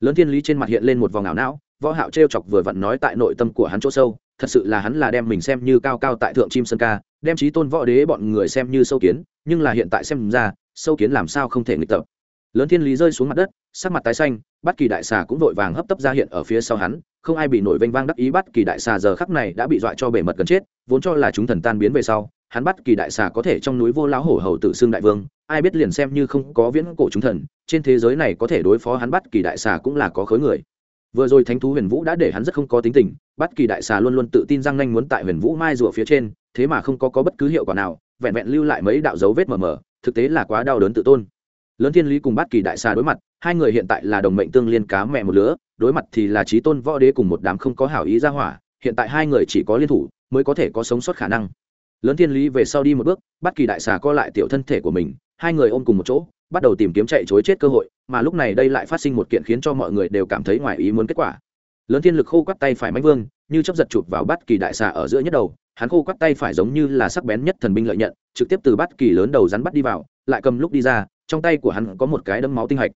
Lớn thiên lý trên mặt hiện lên một vòng ảo não, võ hạo trêu chọc vừa vặn nói tại nội tâm của hắn chỗ sâu, thật sự là hắn là đem mình xem như cao cao tại thượng chim sơn ca, đem trí tôn võ đế bọn người xem như sâu kiến, nhưng là hiện tại xem ra, sâu kiến làm sao không thể nghịch tập. Lớn thiên lý rơi xuống mặt đất, sắc mặt tái xanh bắt kỳ đại xà cũng vội vàng hấp tấp ra hiện ở phía sau hắn không ai bị nổi vênh vang đắc ý bắt kỳ đại xà giờ khắc này đã bị dọa cho bể mật gần chết vốn cho là chúng thần tan biến về sau hắn bắt kỳ đại xà có thể trong núi vô lão hổ hầu tự xưng đại vương ai biết liền xem như không có viễn cổ chúng thần trên thế giới này có thể đối phó hắn bắt kỳ đại xà cũng là có khối người. Vừa rồi thánh thú huyền vũ đã để hắn rất không có tính tình bắt kỳ đại xà luôn luôn tự tin răng nhanh muốn tại huyền vũ mai rùa phía trên thế mà không có, có bất cứ hiệu quả nào vẹn vẹn lưu lại mấy đạo dấu vết mờ mờ thực tế là quá đau đớn tự tôn lớn thiên lý cùng bát kỳ đại xà đối mặt, hai người hiện tại là đồng mệnh tương liên cá mẹ một lứa, đối mặt thì là trí tôn võ đế cùng một đám không có hảo ý ra hỏa, hiện tại hai người chỉ có liên thủ, mới có thể có sống sót khả năng. Lớn thiên lý về sau đi một bước, bát kỳ đại xà co lại tiểu thân thể của mình, hai người ôm cùng một chỗ, bắt đầu tìm kiếm chạy chối chết cơ hội, mà lúc này đây lại phát sinh một kiện khiến cho mọi người đều cảm thấy ngoài ý muốn kết quả. Lớn thiên lực khô quắt tay phải mánh vương, như chấp giật chụp vào bát kỳ đại xà ở giữa nhất đầu, hắn khô quắt tay phải giống như là sắc bén nhất thần binh lợi nhận, trực tiếp từ bát kỳ lớn đầu rắn bắt đi vào, lại cầm lúc đi ra trong tay của hắn có một cái đấm máu tinh hạch.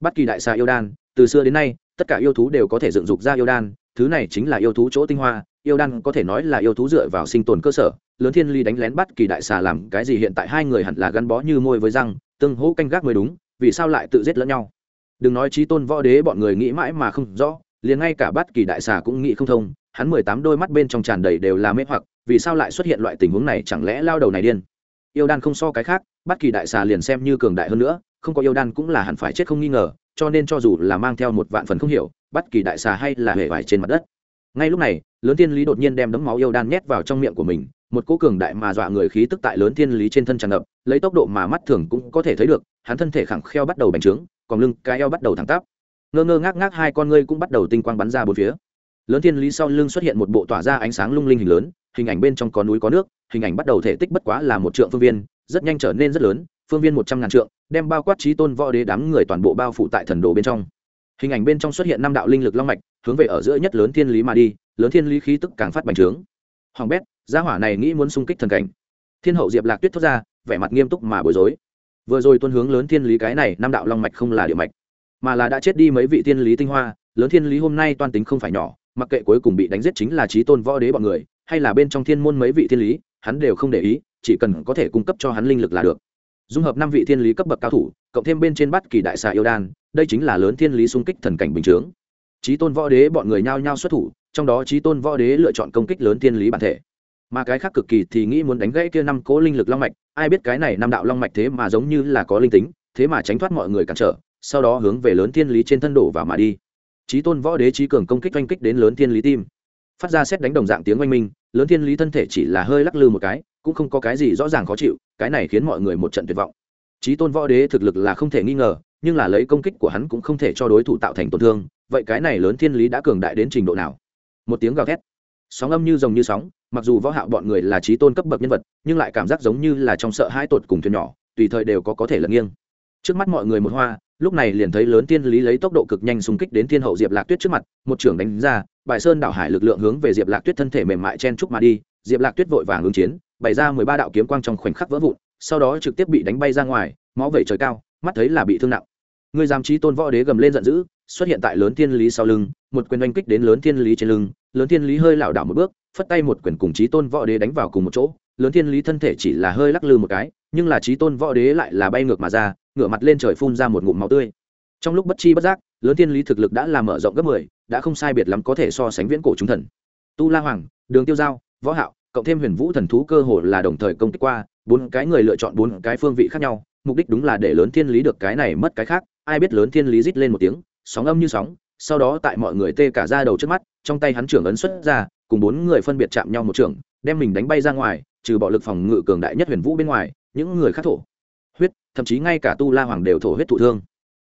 Bất kỳ đại xà yêu đan, từ xưa đến nay, tất cả yêu thú đều có thể dựng dục ra yêu đan, thứ này chính là yêu thú chỗ tinh hoa, yêu đan có thể nói là yêu thú dựa vào sinh tồn cơ sở, lớn thiên ly đánh lén bắt kỳ đại xà làm cái gì hiện tại hai người hẳn là gắn bó như môi với răng, tương hỗ canh gác mới đúng, vì sao lại tự giết lẫn nhau? Đừng nói trí tôn võ đế bọn người nghĩ mãi mà không rõ, liền ngay cả bắt kỳ đại xà cũng nghĩ không thông, hắn mười tám đôi mắt bên trong tràn đầy đều là mê hoặc, vì sao lại xuất hiện loại tình huống này, chẳng lẽ lao đầu này điên? Yêu đan không so cái khác, bất kỳ đại xà liền xem như cường đại hơn nữa, không có yêu đan cũng là hẳn phải chết không nghi ngờ, cho nên cho dù là mang theo một vạn phần không hiểu, bất kỳ đại xà hay là hề vải trên mặt đất. Ngay lúc này, lớn tiên lý đột nhiên đem đấm máu yêu đan nhét vào trong miệng của mình, một cỗ cường đại mà dọa người khí tức tại lớn tiên lý trên thân tràn ngập, lấy tốc độ mà mắt thường cũng có thể thấy được, hắn thân thể khẳng kheo bắt đầu bành trướng, còn lưng cái eo bắt đầu thẳng tắp. Ngơ ngơ ngác ngác hai con ngươi cũng bắt đầu tinh quang bắn ra bốn phía lớn Thiên lý sau lưng xuất hiện một bộ tỏa ra ánh sáng lung linh hình lớn, hình ảnh bên trong có núi có nước, hình ảnh bắt đầu thể tích bất quá là một trượng phương viên, rất nhanh trở nên rất lớn, phương viên một trăm ngàn trượng, đem bao quát trí tôn võ đế đám người toàn bộ bao phủ tại thần đồ bên trong. Hình ảnh bên trong xuất hiện năm đạo linh lực long mạch, hướng về ở giữa nhất lớn thiên lý mà đi, lớn thiên lý khí tức càng phát bành trướng. Hoàng bét, gia hỏa này nghĩ muốn xung kích thần cảnh. Thiên hậu diệp lạc tuyết thoát ra, vẻ mặt nghiêm túc mà bối rối. Vừa rồi tuân hướng lớn thiên lý cái này, năm đạo long mạch không là địa mạch, mà là đã chết đi mấy vị thiên lý tinh hoa, lớn thiên lý hôm nay toan tính không phải nhỏ mặc kệ cuối cùng bị đánh giết chính là trí tôn võ đế bọn người, hay là bên trong thiên môn mấy vị thiên lý, hắn đều không để ý, chỉ cần có thể cung cấp cho hắn linh lực là được. Dung hợp năm vị thiên lý cấp bậc cao thủ, cộng thêm bên trên bắt kỳ đại xà yêu đan, đây chính là lớn thiên lý xung kích thần cảnh bình chướng. Trí tôn võ đế bọn người nhao nhao xuất thủ, trong đó trí tôn võ đế lựa chọn công kích lớn thiên lý bản thể. Mà cái khác cực kỳ thì nghĩ muốn đánh gãy kia năm cố linh lực long mạch, ai biết cái này năm đạo long mạch thế mà giống như là có linh tính, thế mà tránh thoát mọi người cản trở, sau đó hướng về lớn thiên lý trên thân đổ vào mà đi trí tôn võ đế trí cường công kích oanh kích đến lớn thiên lý tim. Phát ra xét đánh đồng dạng tiếng oanh minh, lớn thiên lý thân thể chỉ là hơi lắc lư một cái, cũng không có cái gì rõ ràng khó chịu, cái này khiến mọi người một trận tuyệt vọng. Trí tôn võ đế thực lực là không thể nghi ngờ, nhưng là lấy công kích của hắn cũng không thể cho đối thủ tạo thành tổn thương, vậy cái này lớn thiên lý đã cường đại đến trình độ nào? Một tiếng gào thét. Sóng âm như rồng như sóng, mặc dù võ hạo bọn người là trí tôn cấp bậc nhân vật, nhưng lại cảm giác giống như là trong sợ hãi tột cùng thuyền nhỏ, tùy thời đều có có thể lật nghiêng. Trước mắt mọi người một hoa lúc này liền thấy lớn tiên lý lấy tốc độ cực nhanh xung kích đến thiên hậu diệp lạc tuyết trước mặt, một trưởng đánh ra bài sơn đảo hải lực lượng hướng về diệp lạc tuyết thân thể mềm mại chen trúc mà đi, diệp lạc tuyết vội vàng ứng chiến, bày ra mười ba đạo kiếm quang trong khoảnh khắc vỡ vụn, sau đó trực tiếp bị đánh bay ra ngoài, máu vẩy trời cao, mắt thấy là bị thương nặng. Người giám trí tôn võ đế gầm lên giận dữ, xuất hiện tại lớn thiên lý sau lưng, một quyền oanh kích đến lớn thiên lý trên lưng, lớn thiên lý hơi lảo đảo một bước, phất tay một quyền cùng trí tôn võ đế đánh vào cùng một chỗ, lớn thiên lý thân thể chỉ là hơi lắc lư một cái, nhưng là trí tôn võ đế lại là bay ngược mà ra ngửa mặt lên trời phun ra một ngụm máu tươi. Trong lúc bất chi bất giác, lớn thiên lý thực lực đã làm mở rộng gấp mười, đã không sai biệt lắm có thể so sánh viễn cổ chúng thần. Tu la hoàng, đường tiêu giao, võ hạo, cộng thêm huyền vũ thần thú cơ hồ là đồng thời công kích qua, bốn cái người lựa chọn bốn cái phương vị khác nhau, mục đích đúng là để lớn thiên lý được cái này mất cái khác, ai biết lớn thiên lý rít lên một tiếng, sóng âm như sóng, sau đó tại mọi người tê cả ra đầu trước mắt, trong tay hắn trưởng ấn xuất ra, cùng bốn người phân biệt chạm nhau một trưởng đem mình đánh bay ra ngoài, trừ bạo lực phòng ngự cường đại nhất huyền vũ bên ngoài, những người khác thổ huyết, thậm chí ngay cả tu la hoàng đều thổ huyết thụ thương.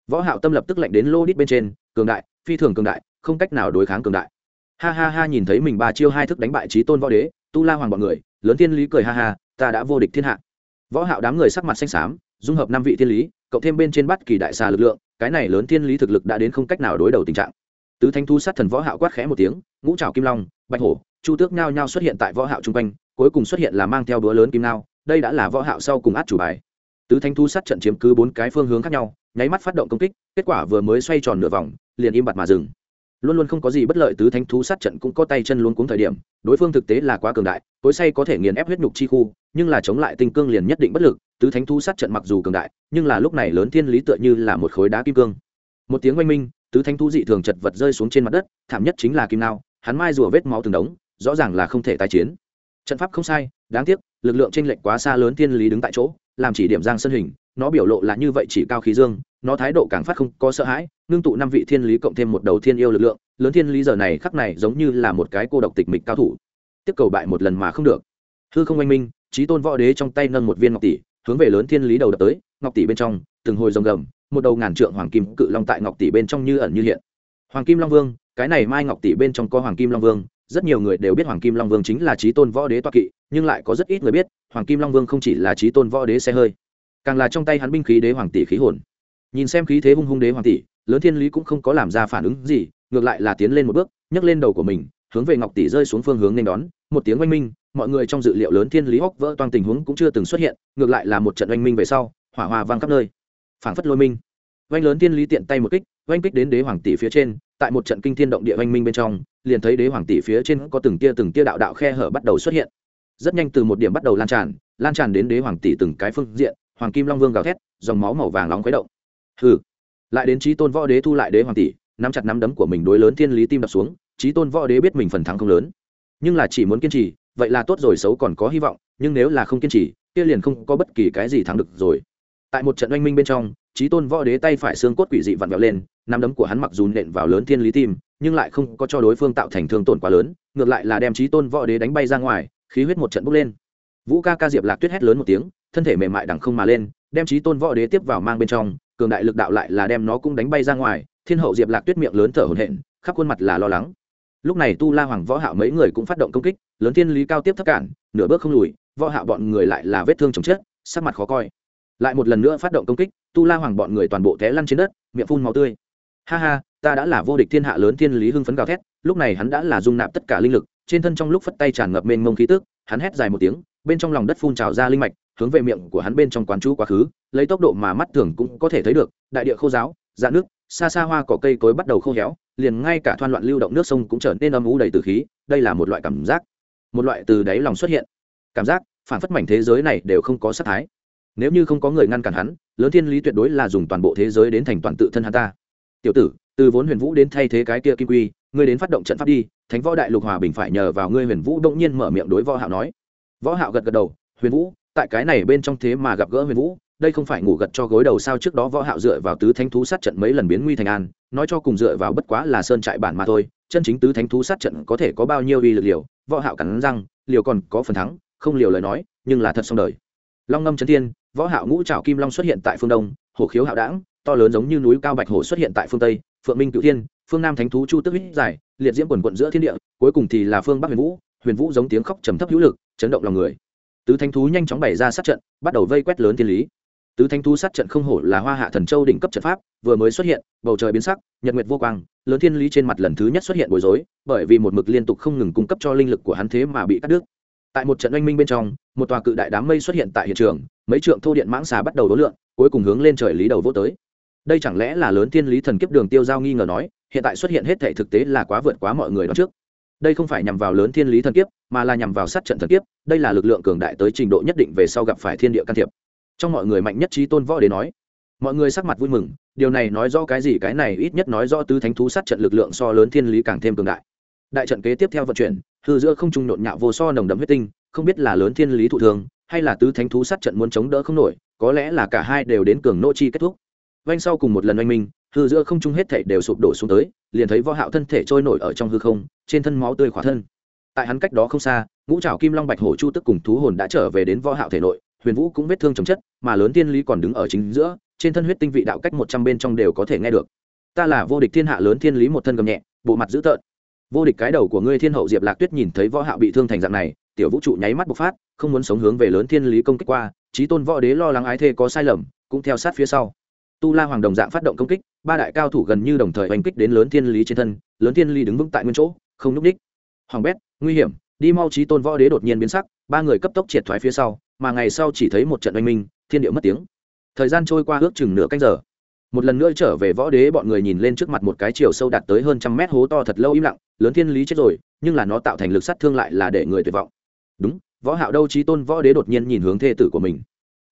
Võ hạo tâm lập tức lạnh đến lô đít bên trên, cường đại, phi thường cường đại, không cách nào đối kháng cường đại. Ha ha ha, nhìn thấy mình ba chiêu hai thức đánh bại trí tôn võ đế, tu la hoàng bọn người, lớn thiên lý cười ha ha, ta đã vô địch thiên hạ. Võ hạo đám người sắc mặt xanh xám, dung hợp năm vị thiên lý, cộng thêm bên trên bắt kỳ đại xà lực lượng, cái này lớn thiên lý thực lực đã đến không cách nào đối đầu tình trạng. Tứ thanh thu sát thần võ hạo quát khẽ một tiếng, ngũ trảo kim long, bạch hổ, chu tước nhao nhao xuất hiện tại võ hạo trung quanh, cuối cùng xuất hiện là mang theo đũa lớn kim nao đây đã là võ hạo sau cùng át chủ bài tứ thanh thu sát trận chiếm cứ bốn cái phương hướng khác nhau, nháy mắt phát động công kích, kết quả vừa mới xoay tròn nửa vòng, liền im bặt mà dừng. Luôn luôn không có gì bất lợi tứ thanh thú sát trận cũng có tay chân luôn cuống thời điểm, đối phương thực tế là quá cường đại cối say có thể nghiền ép huyết nhục chi khu, nhưng là chống lại tinh cương liền nhất định bất lực, tứ thánh thú sát trận mặc dù cường đại, nhưng là lúc này lớn thiên lý tựa như là một khối đá kim cương. Một tiếng oanh minh, tứ thánh thú dị thường chật vật rơi xuống trên mặt đất, thảm nhất chính là kim nao, hắn mai rùa vết máu từng đống, rõ ràng là không thể tái chiến. Trận pháp không sai, đáng tiếc lực lượng chênh lệch quá xa lớn thiên lý đứng tại chỗ, làm chỉ điểm giang sân hình, nó biểu lộ là như vậy chỉ cao khí dương, nó thái độ càng phát không có sợ hãi, ngưng tụ năm vị thiên lý cộng thêm một đầu thiên yêu lực lượng, lớn thiên lý giờ này khắc này giống như là một cái cô độc tịch mịch cao thủ. Tiếp cầu bại một lần mà không được. Hư không oanh minh trí tôn võ đế trong tay nâng một viên ngọc tỷ, hướng về lớn thiên lý đầu đập tới, ngọc tỷ bên trong, từng hồi rồng gầm, một đầu ngàn trượng hoàng kim cự long tại ngọc tỷ bên trong như ẩn như hiện. Hoàng kim long vương, cái này mai ngọc tỷ bên trong có hoàng kim long vương rất nhiều người đều biết hoàng kim long vương chính là trí tôn võ đế toa kỵ, nhưng lại có rất ít người biết, hoàng kim long vương không chỉ là trí tôn võ đế xe hơi, càng là trong tay hắn binh khí đế hoàng tỷ khí hồn. Nhìn xem khí thế hung hung đế hoàng tỷ, lớn thiên lý cũng không có làm ra phản ứng gì, ngược lại là tiến lên một bước, nhấc lên đầu của mình, hướng về ngọc tỷ rơi xuống phương hướng nên đón, một tiếng oanh minh, mọi người trong dự liệu lớn thiên lý hóc vỡ toàn tình huống cũng chưa từng xuất hiện, ngược lại là một trận oanh minh về sau, hỏa hòa vang khắp nơi, phảng phất lôi minh. Oanh lớn thiên lý tiện tay một kích oanh kích đến đế hoàng tỷ phía trên, tại một trận kinh thiên động địa oanh minh bên trong, liền thấy đế hoàng tỷ phía trên có từng tia từng tia đạo đạo khe hở bắt đầu xuất hiện. Rất nhanh từ một điểm bắt đầu lan tràn lan tràn đến đế hoàng tỷ từng cái phương diện, hoàng kim long vương gào thét, dòng máu màu vàng nóng khuấy động. Hừ. Lại đến trí tôn võ đế thu lại đế hoàng tỷ, nắm chặt nắm đấm của mình đối lớn thiên lý tim đập xuống trí tôn võ đế biết mình phần thắng không lớn. Nhưng là chỉ muốn kiên trì, vậy là tốt rồi xấu còn có hy vọng, nhưng nếu là không kiên trì, kia liền không có bất kỳ cái gì thắng được rồi. Tại một trận oanh minh bên trong trí tôn võ đế tay phải xương cốt quỷ dị vặn vẹo lên, nắm đấm của hắn mặc dù nện vào lớn thiên lý tim, nhưng lại không có cho đối phương tạo thành thương tổn quá lớn, ngược lại là đem trí tôn võ đế đánh bay ra ngoài, khí huyết một trận bốc lên. Vũ ca ca diệp lạc tuyết hét lớn một tiếng, thân thể mềm mại đằng không mà lên, đem trí tôn võ đế tiếp vào mang bên trong, cường đại lực đạo lại là đem nó cũng đánh bay ra ngoài, thiên hậu diệp lạc tuyết miệng lớn thở hổn hển, khắp khuôn mặt là lo lắng. Lúc này tu la hoàng võ hạo mấy người cũng phát động công kích, lớn thiên lý cao tiếp thấp cản, nửa bước không lùi, võ hạo bọn người lại là vết thương chồng chết, sắc mặt khó coi lại một lần nữa phát động công kích, tu la hoàng bọn người toàn bộ té lăn trên đất, miệng phun máu tươi. Ha ha, ta đã là vô địch thiên hạ lớn thiên lý hưng phấn gào thét, lúc này hắn đã là dung nạp tất cả linh lực, trên thân trong lúc phất tay tràn ngập mênh mông khí tức, hắn hét dài một tiếng, bên trong lòng đất phun trào ra linh mạch, hướng về miệng của hắn bên trong quán chú quá khứ, lấy tốc độ mà mắt thường cũng có thể thấy được, đại địa khô giáo dạ nước, xa xa hoa cỏ cây cối bắt đầu khô héo, liền ngay cả thoan loạn lưu động nước sông cũng trở nên âm u đầy từ khí, đây là một loại cảm giác, một loại từ đáy lòng xuất hiện. Cảm giác, phản phất mảnh thế giới này đều không có sắc thái nếu như không có người ngăn cản hắn, lớn thiên lý tuyệt đối là dùng toàn bộ thế giới đến thành toàn tự thân hắn ta. Tiểu tử, từ vốn huyền vũ đến thay thế cái kia kim quy, ngươi đến phát động trận pháp đi, thánh võ đại lục hòa bình phải nhờ vào ngươi huyền vũ đông nhiên mở miệng đối võ hạo nói. Võ hạo gật gật đầu, huyền vũ, tại cái này bên trong thế mà gặp gỡ huyền vũ, đây không phải ngủ gật cho gối đầu sao trước đó võ hạo dựa vào tứ thánh thú sát trận mấy lần biến nguy thành an, nói cho cùng dựa vào bất quá là sơn trại bản mà thôi, chân chính tứ thánh thú sát trận có thể có bao nhiêu uy lực liều? Võ hạo cắn răng, liều còn có phần thắng, không liều lời nói, nhưng là thật xong đời. Long ngâm chấn thiên võ hạo ngũ trảo kim long xuất hiện tại phương đông hổ khiếu hạo đãng to lớn giống như núi cao bạch hổ xuất hiện tại phương tây, phượng minh cửu thiên, phương nam thánh thú chu tức huyết giải liệt diễm quần quận giữa thiên địa, cuối cùng thì là phương bắc huyền vũ huyền vũ giống tiếng khóc trầm thấp hữu lực, chấn động lòng người. Tứ thánh thú nhanh chóng bày ra sát trận, bắt đầu vây quét lớn thiên lý. Tứ thánh thú sát trận không hổ là hoa hạ thần châu đỉnh cấp trận pháp, vừa mới xuất hiện, bầu trời biến sắc, nhật nguyệt vô quang, lớn thiên lý trên mặt lần thứ nhất xuất hiện bối rối, bởi vì một mực liên tục không ngừng cung cấp cho linh lực của hắn thế mà bị cắt đứt. Tại một trận oanh minh bên trong, một tòa cự đại đám mây xuất hiện tại hiện trường mấy trượng thô điện mãng xà bắt đầu đối lượng, cuối cùng hướng lên trời lý đầu vô tới. Đây chẳng lẽ là lớn thiên lý thần kiếp đường tiêu giao nghi ngờ nói, hiện tại xuất hiện hết thể thực tế là quá vượt quá mọi người đó trước. Đây không phải nhằm vào lớn thiên lý thần kiếp, mà là nhằm vào sát trận thần kiếp, đây là lực lượng cường đại tới trình độ nhất định về sau gặp phải thiên địa can thiệp. Trong mọi người mạnh nhất trí tôn võ đế nói, mọi người sắc mặt vui mừng, điều này nói rõ cái gì, cái này ít nhất nói rõ tứ thánh thú sát trận lực lượng so lớn thiên lý càng thêm cường đại. Đại trận kế tiếp theo vận chuyển, hư giữa không trung nhộn nhạo vô so nồng đậm huyết tinh, không biết là lớn thiên lý thụ thường hay là tứ thánh thú sát trận muốn chống đỡ không nổi, có lẽ là cả hai đều đến cường nô chi kết thúc. Vanh sau cùng một lần oanh minh, hư giữa không trung hết thể đều sụp đổ xuống tới, liền thấy võ hạo thân thể trôi nổi ở trong hư không, trên thân máu tươi khỏa thân. Tại hắn cách đó không xa, ngũ trảo kim long bạch hổ chu tức cùng thú hồn đã trở về đến võ hạo thể nội, huyền vũ cũng vết thương chồng chất, mà lớn tiên lý còn đứng ở chính giữa, trên thân huyết tinh vị đạo cách một trăm bên trong đều có thể nghe được. Ta là vô địch thiên hạ lớn thiên lý một thân gầm nhẹ, bộ mặt dữ tợn. Vô địch cái đầu của ngươi thiên hậu diệp lạc tuyết nhìn thấy võ hạo bị thương thành dạng này tiểu vũ trụ nháy mắt bộc phát, không muốn sống hướng về lớn thiên lý công kích qua trí tôn võ đế lo lắng ái thê có sai lầm, cũng theo sát phía sau. Tu la hoàng đồng dạng phát động công kích, ba đại cao thủ gần như đồng thời oanh kích đến lớn thiên lý trên thân, lớn thiên lý đứng vững tại nguyên chỗ, không núp đích. Hoàng bét, nguy hiểm, đi mau trí tôn võ đế đột nhiên biến sắc, ba người cấp tốc triệt thoái phía sau, mà ngày sau chỉ thấy một trận oanh minh, thiên điệu mất tiếng. Thời gian trôi qua ước chừng nửa canh giờ. Một lần nữa trở về võ đế, bọn người nhìn lên trước mặt một cái chiều sâu đạt tới hơn trăm mét hố to thật lâu im lặng, lớn thiên lý chết rồi, nhưng là nó tạo thành lực sát thương lại là để người tuyệt vọng đúng, võ hạo đâu trí tôn võ đế đột nhiên nhìn hướng thê tử của mình.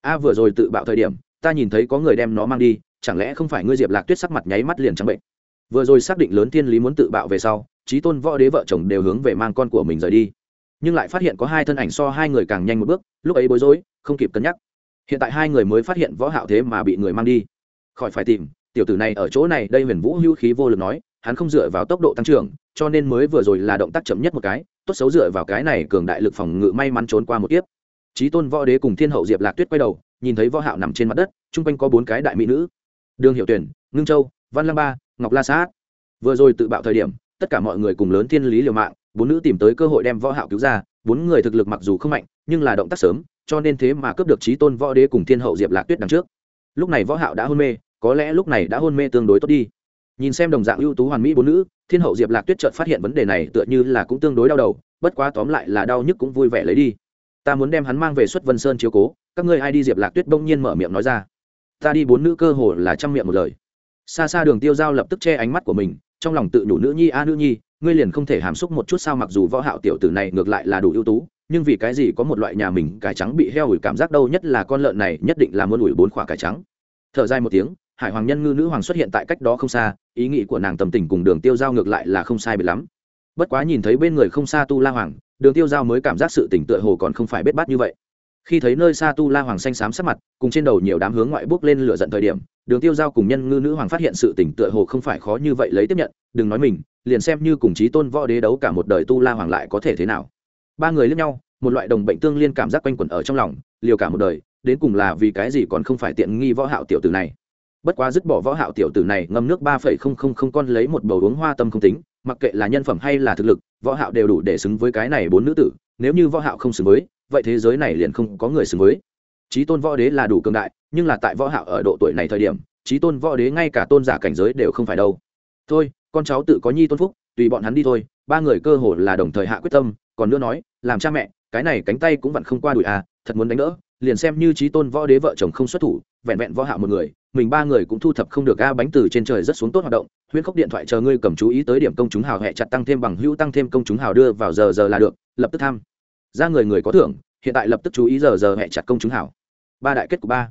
A, vừa rồi tự bạo thời điểm, ta nhìn thấy có người đem nó mang đi, chẳng lẽ không phải ngươi diệp lạc tuyết sắc mặt nháy mắt liền trắng bệnh? Vừa rồi xác định lớn thiên lý muốn tự bạo về sau trí tôn võ đế vợ chồng đều hướng về mang con của mình rời đi. Nhưng lại phát hiện có hai thân ảnh so hai người càng nhanh một bước, lúc ấy bối rối, không kịp cân nhắc. Hiện tại hai người mới phát hiện võ hạo thế mà bị người mang đi. Khỏi phải tìm, tiểu tử này ở chỗ này, đây huyền vũ hưu khí vô lực nói hắn không dựa vào tốc độ tăng trưởng, cho nên mới vừa rồi là động tác chậm nhất một cái, tốt xấu dựa vào cái này cường đại lực phòng ngự may mắn trốn qua một kiếp. Trí tôn võ đế cùng thiên hậu diệp lạc tuyết quay đầu, nhìn thấy võ hạo nằm trên mặt đất, chung quanh có bốn cái đại mỹ nữ. Đường hiệu tuyển, ngưng châu, văn lăng ba, ngọc la sát. Vừa rồi tự bạo thời điểm, tất cả mọi người cùng lớn thiên lý liều mạng, bốn nữ tìm tới cơ hội đem võ hạo cứu ra, bốn người thực lực mặc dù không mạnh, nhưng là động tác sớm, cho nên thế mà cướp được trí tôn võ đế cùng thiên hậu diệp lạc tuyết đằng trước. Lúc này võ hạo đã hôn mê, có lẽ lúc này đã hôn mê tương đối tốt đi nhìn xem đồng dạng ưu tú hoàn mỹ bốn nữ, thiên hậu diệp lạc tuyết chợt phát hiện vấn đề này tựa như là cũng tương đối đau đầu, bất quá tóm lại là đau nhức cũng vui vẻ lấy đi. Ta muốn đem hắn mang về xuất vân sơn chiếu cố, các ngươi ai đi diệp lạc tuyết bỗng nhiên mở miệng nói ra. Ta đi bốn nữ cơ hồ là trăm miệng một lời. Xa xa đường tiêu giao lập tức che ánh mắt của mình, trong lòng tự nhủ nữ nhi, a nữ nhi, ngươi liền không thể hàm xúc một chút sao mặc dù võ hạo tiểu tử này ngược lại là đủ ưu tú, nhưng vì cái gì có một loại nhà mình cải trắng bị heo ủi cảm giác đâu nhất là con lợn này, nhất định là muốn ủi bốn khỏa cải trắng. Thở dài một tiếng hải hoàng nhân ngư nữ hoàng xuất hiện tại cách đó không xa, ý nghĩ của nàng tâm tình cùng đường tiêu giao ngược lại là không sai bị lắm. Bất quá nhìn thấy bên người không xa tu la hoàng, đường tiêu giao mới cảm giác sự tỉnh tựa hồ còn không phải bết bát như vậy. Khi thấy nơi xa tu la hoàng xanh xám sắc mặt, cùng trên đầu nhiều đám hướng ngoại bước lên lửa giận thời điểm, đường tiêu giao cùng nhân ngư nữ hoàng phát hiện sự tỉnh tựa hồ không phải khó như vậy lấy tiếp nhận, đừng nói mình, liền xem như cùng chí tôn võ đế đấu cả một đời tu la hoàng lại có thể thế nào. Ba người lẫn nhau, một loại đồng bệnh tương liên cảm giác quanh quẩn ở trong lòng, liều cả một đời, đến cùng là vì cái gì còn không phải tiện nghi võ hạo tiểu tử này bất quá dứt bỏ võ hạo tiểu tử này ngâm nước ba phẩy không không không con lấy một bầu uống hoa tâm không tính, mặc kệ là nhân phẩm hay là thực lực, võ hạo đều đủ để xứng với cái này bốn nữ tử, nếu như võ hạo không xứng với, vậy thế giới này liền không có người xứng với. Chí tôn võ đế là đủ cường đại, nhưng là tại võ hạo ở độ tuổi này thời điểm, chí tôn võ đế ngay cả tôn giả cảnh giới đều không phải đâu. Thôi, con cháu tự có nhi tôn phúc, tùy bọn hắn đi thôi, ba người cơ hồ là đồng thời hạ quyết tâm, còn nữa nói, làm cha mẹ, cái này cánh tay cũng vẫn không qua đuổi à thật muốn đánh đỡ, liền xem như chí tôn võ đế vợ chồng không xuất thủ vẹn vẹn võ hạo một người, mình ba người cũng thu thập không được a bánh từ trên trời rất xuống tốt hoạt động huyễn khốc điện thoại chờ ngươi cầm chú ý tới điểm công chúng hào hẹ chặt tăng thêm bằng hữu tăng thêm công chúng hào đưa vào giờ giờ là được, lập tức tham. Ra người người có thưởng, hiện tại lập tức chú ý giờ giờ hẹ chặt công chúng hào. Ba đại kết của ba.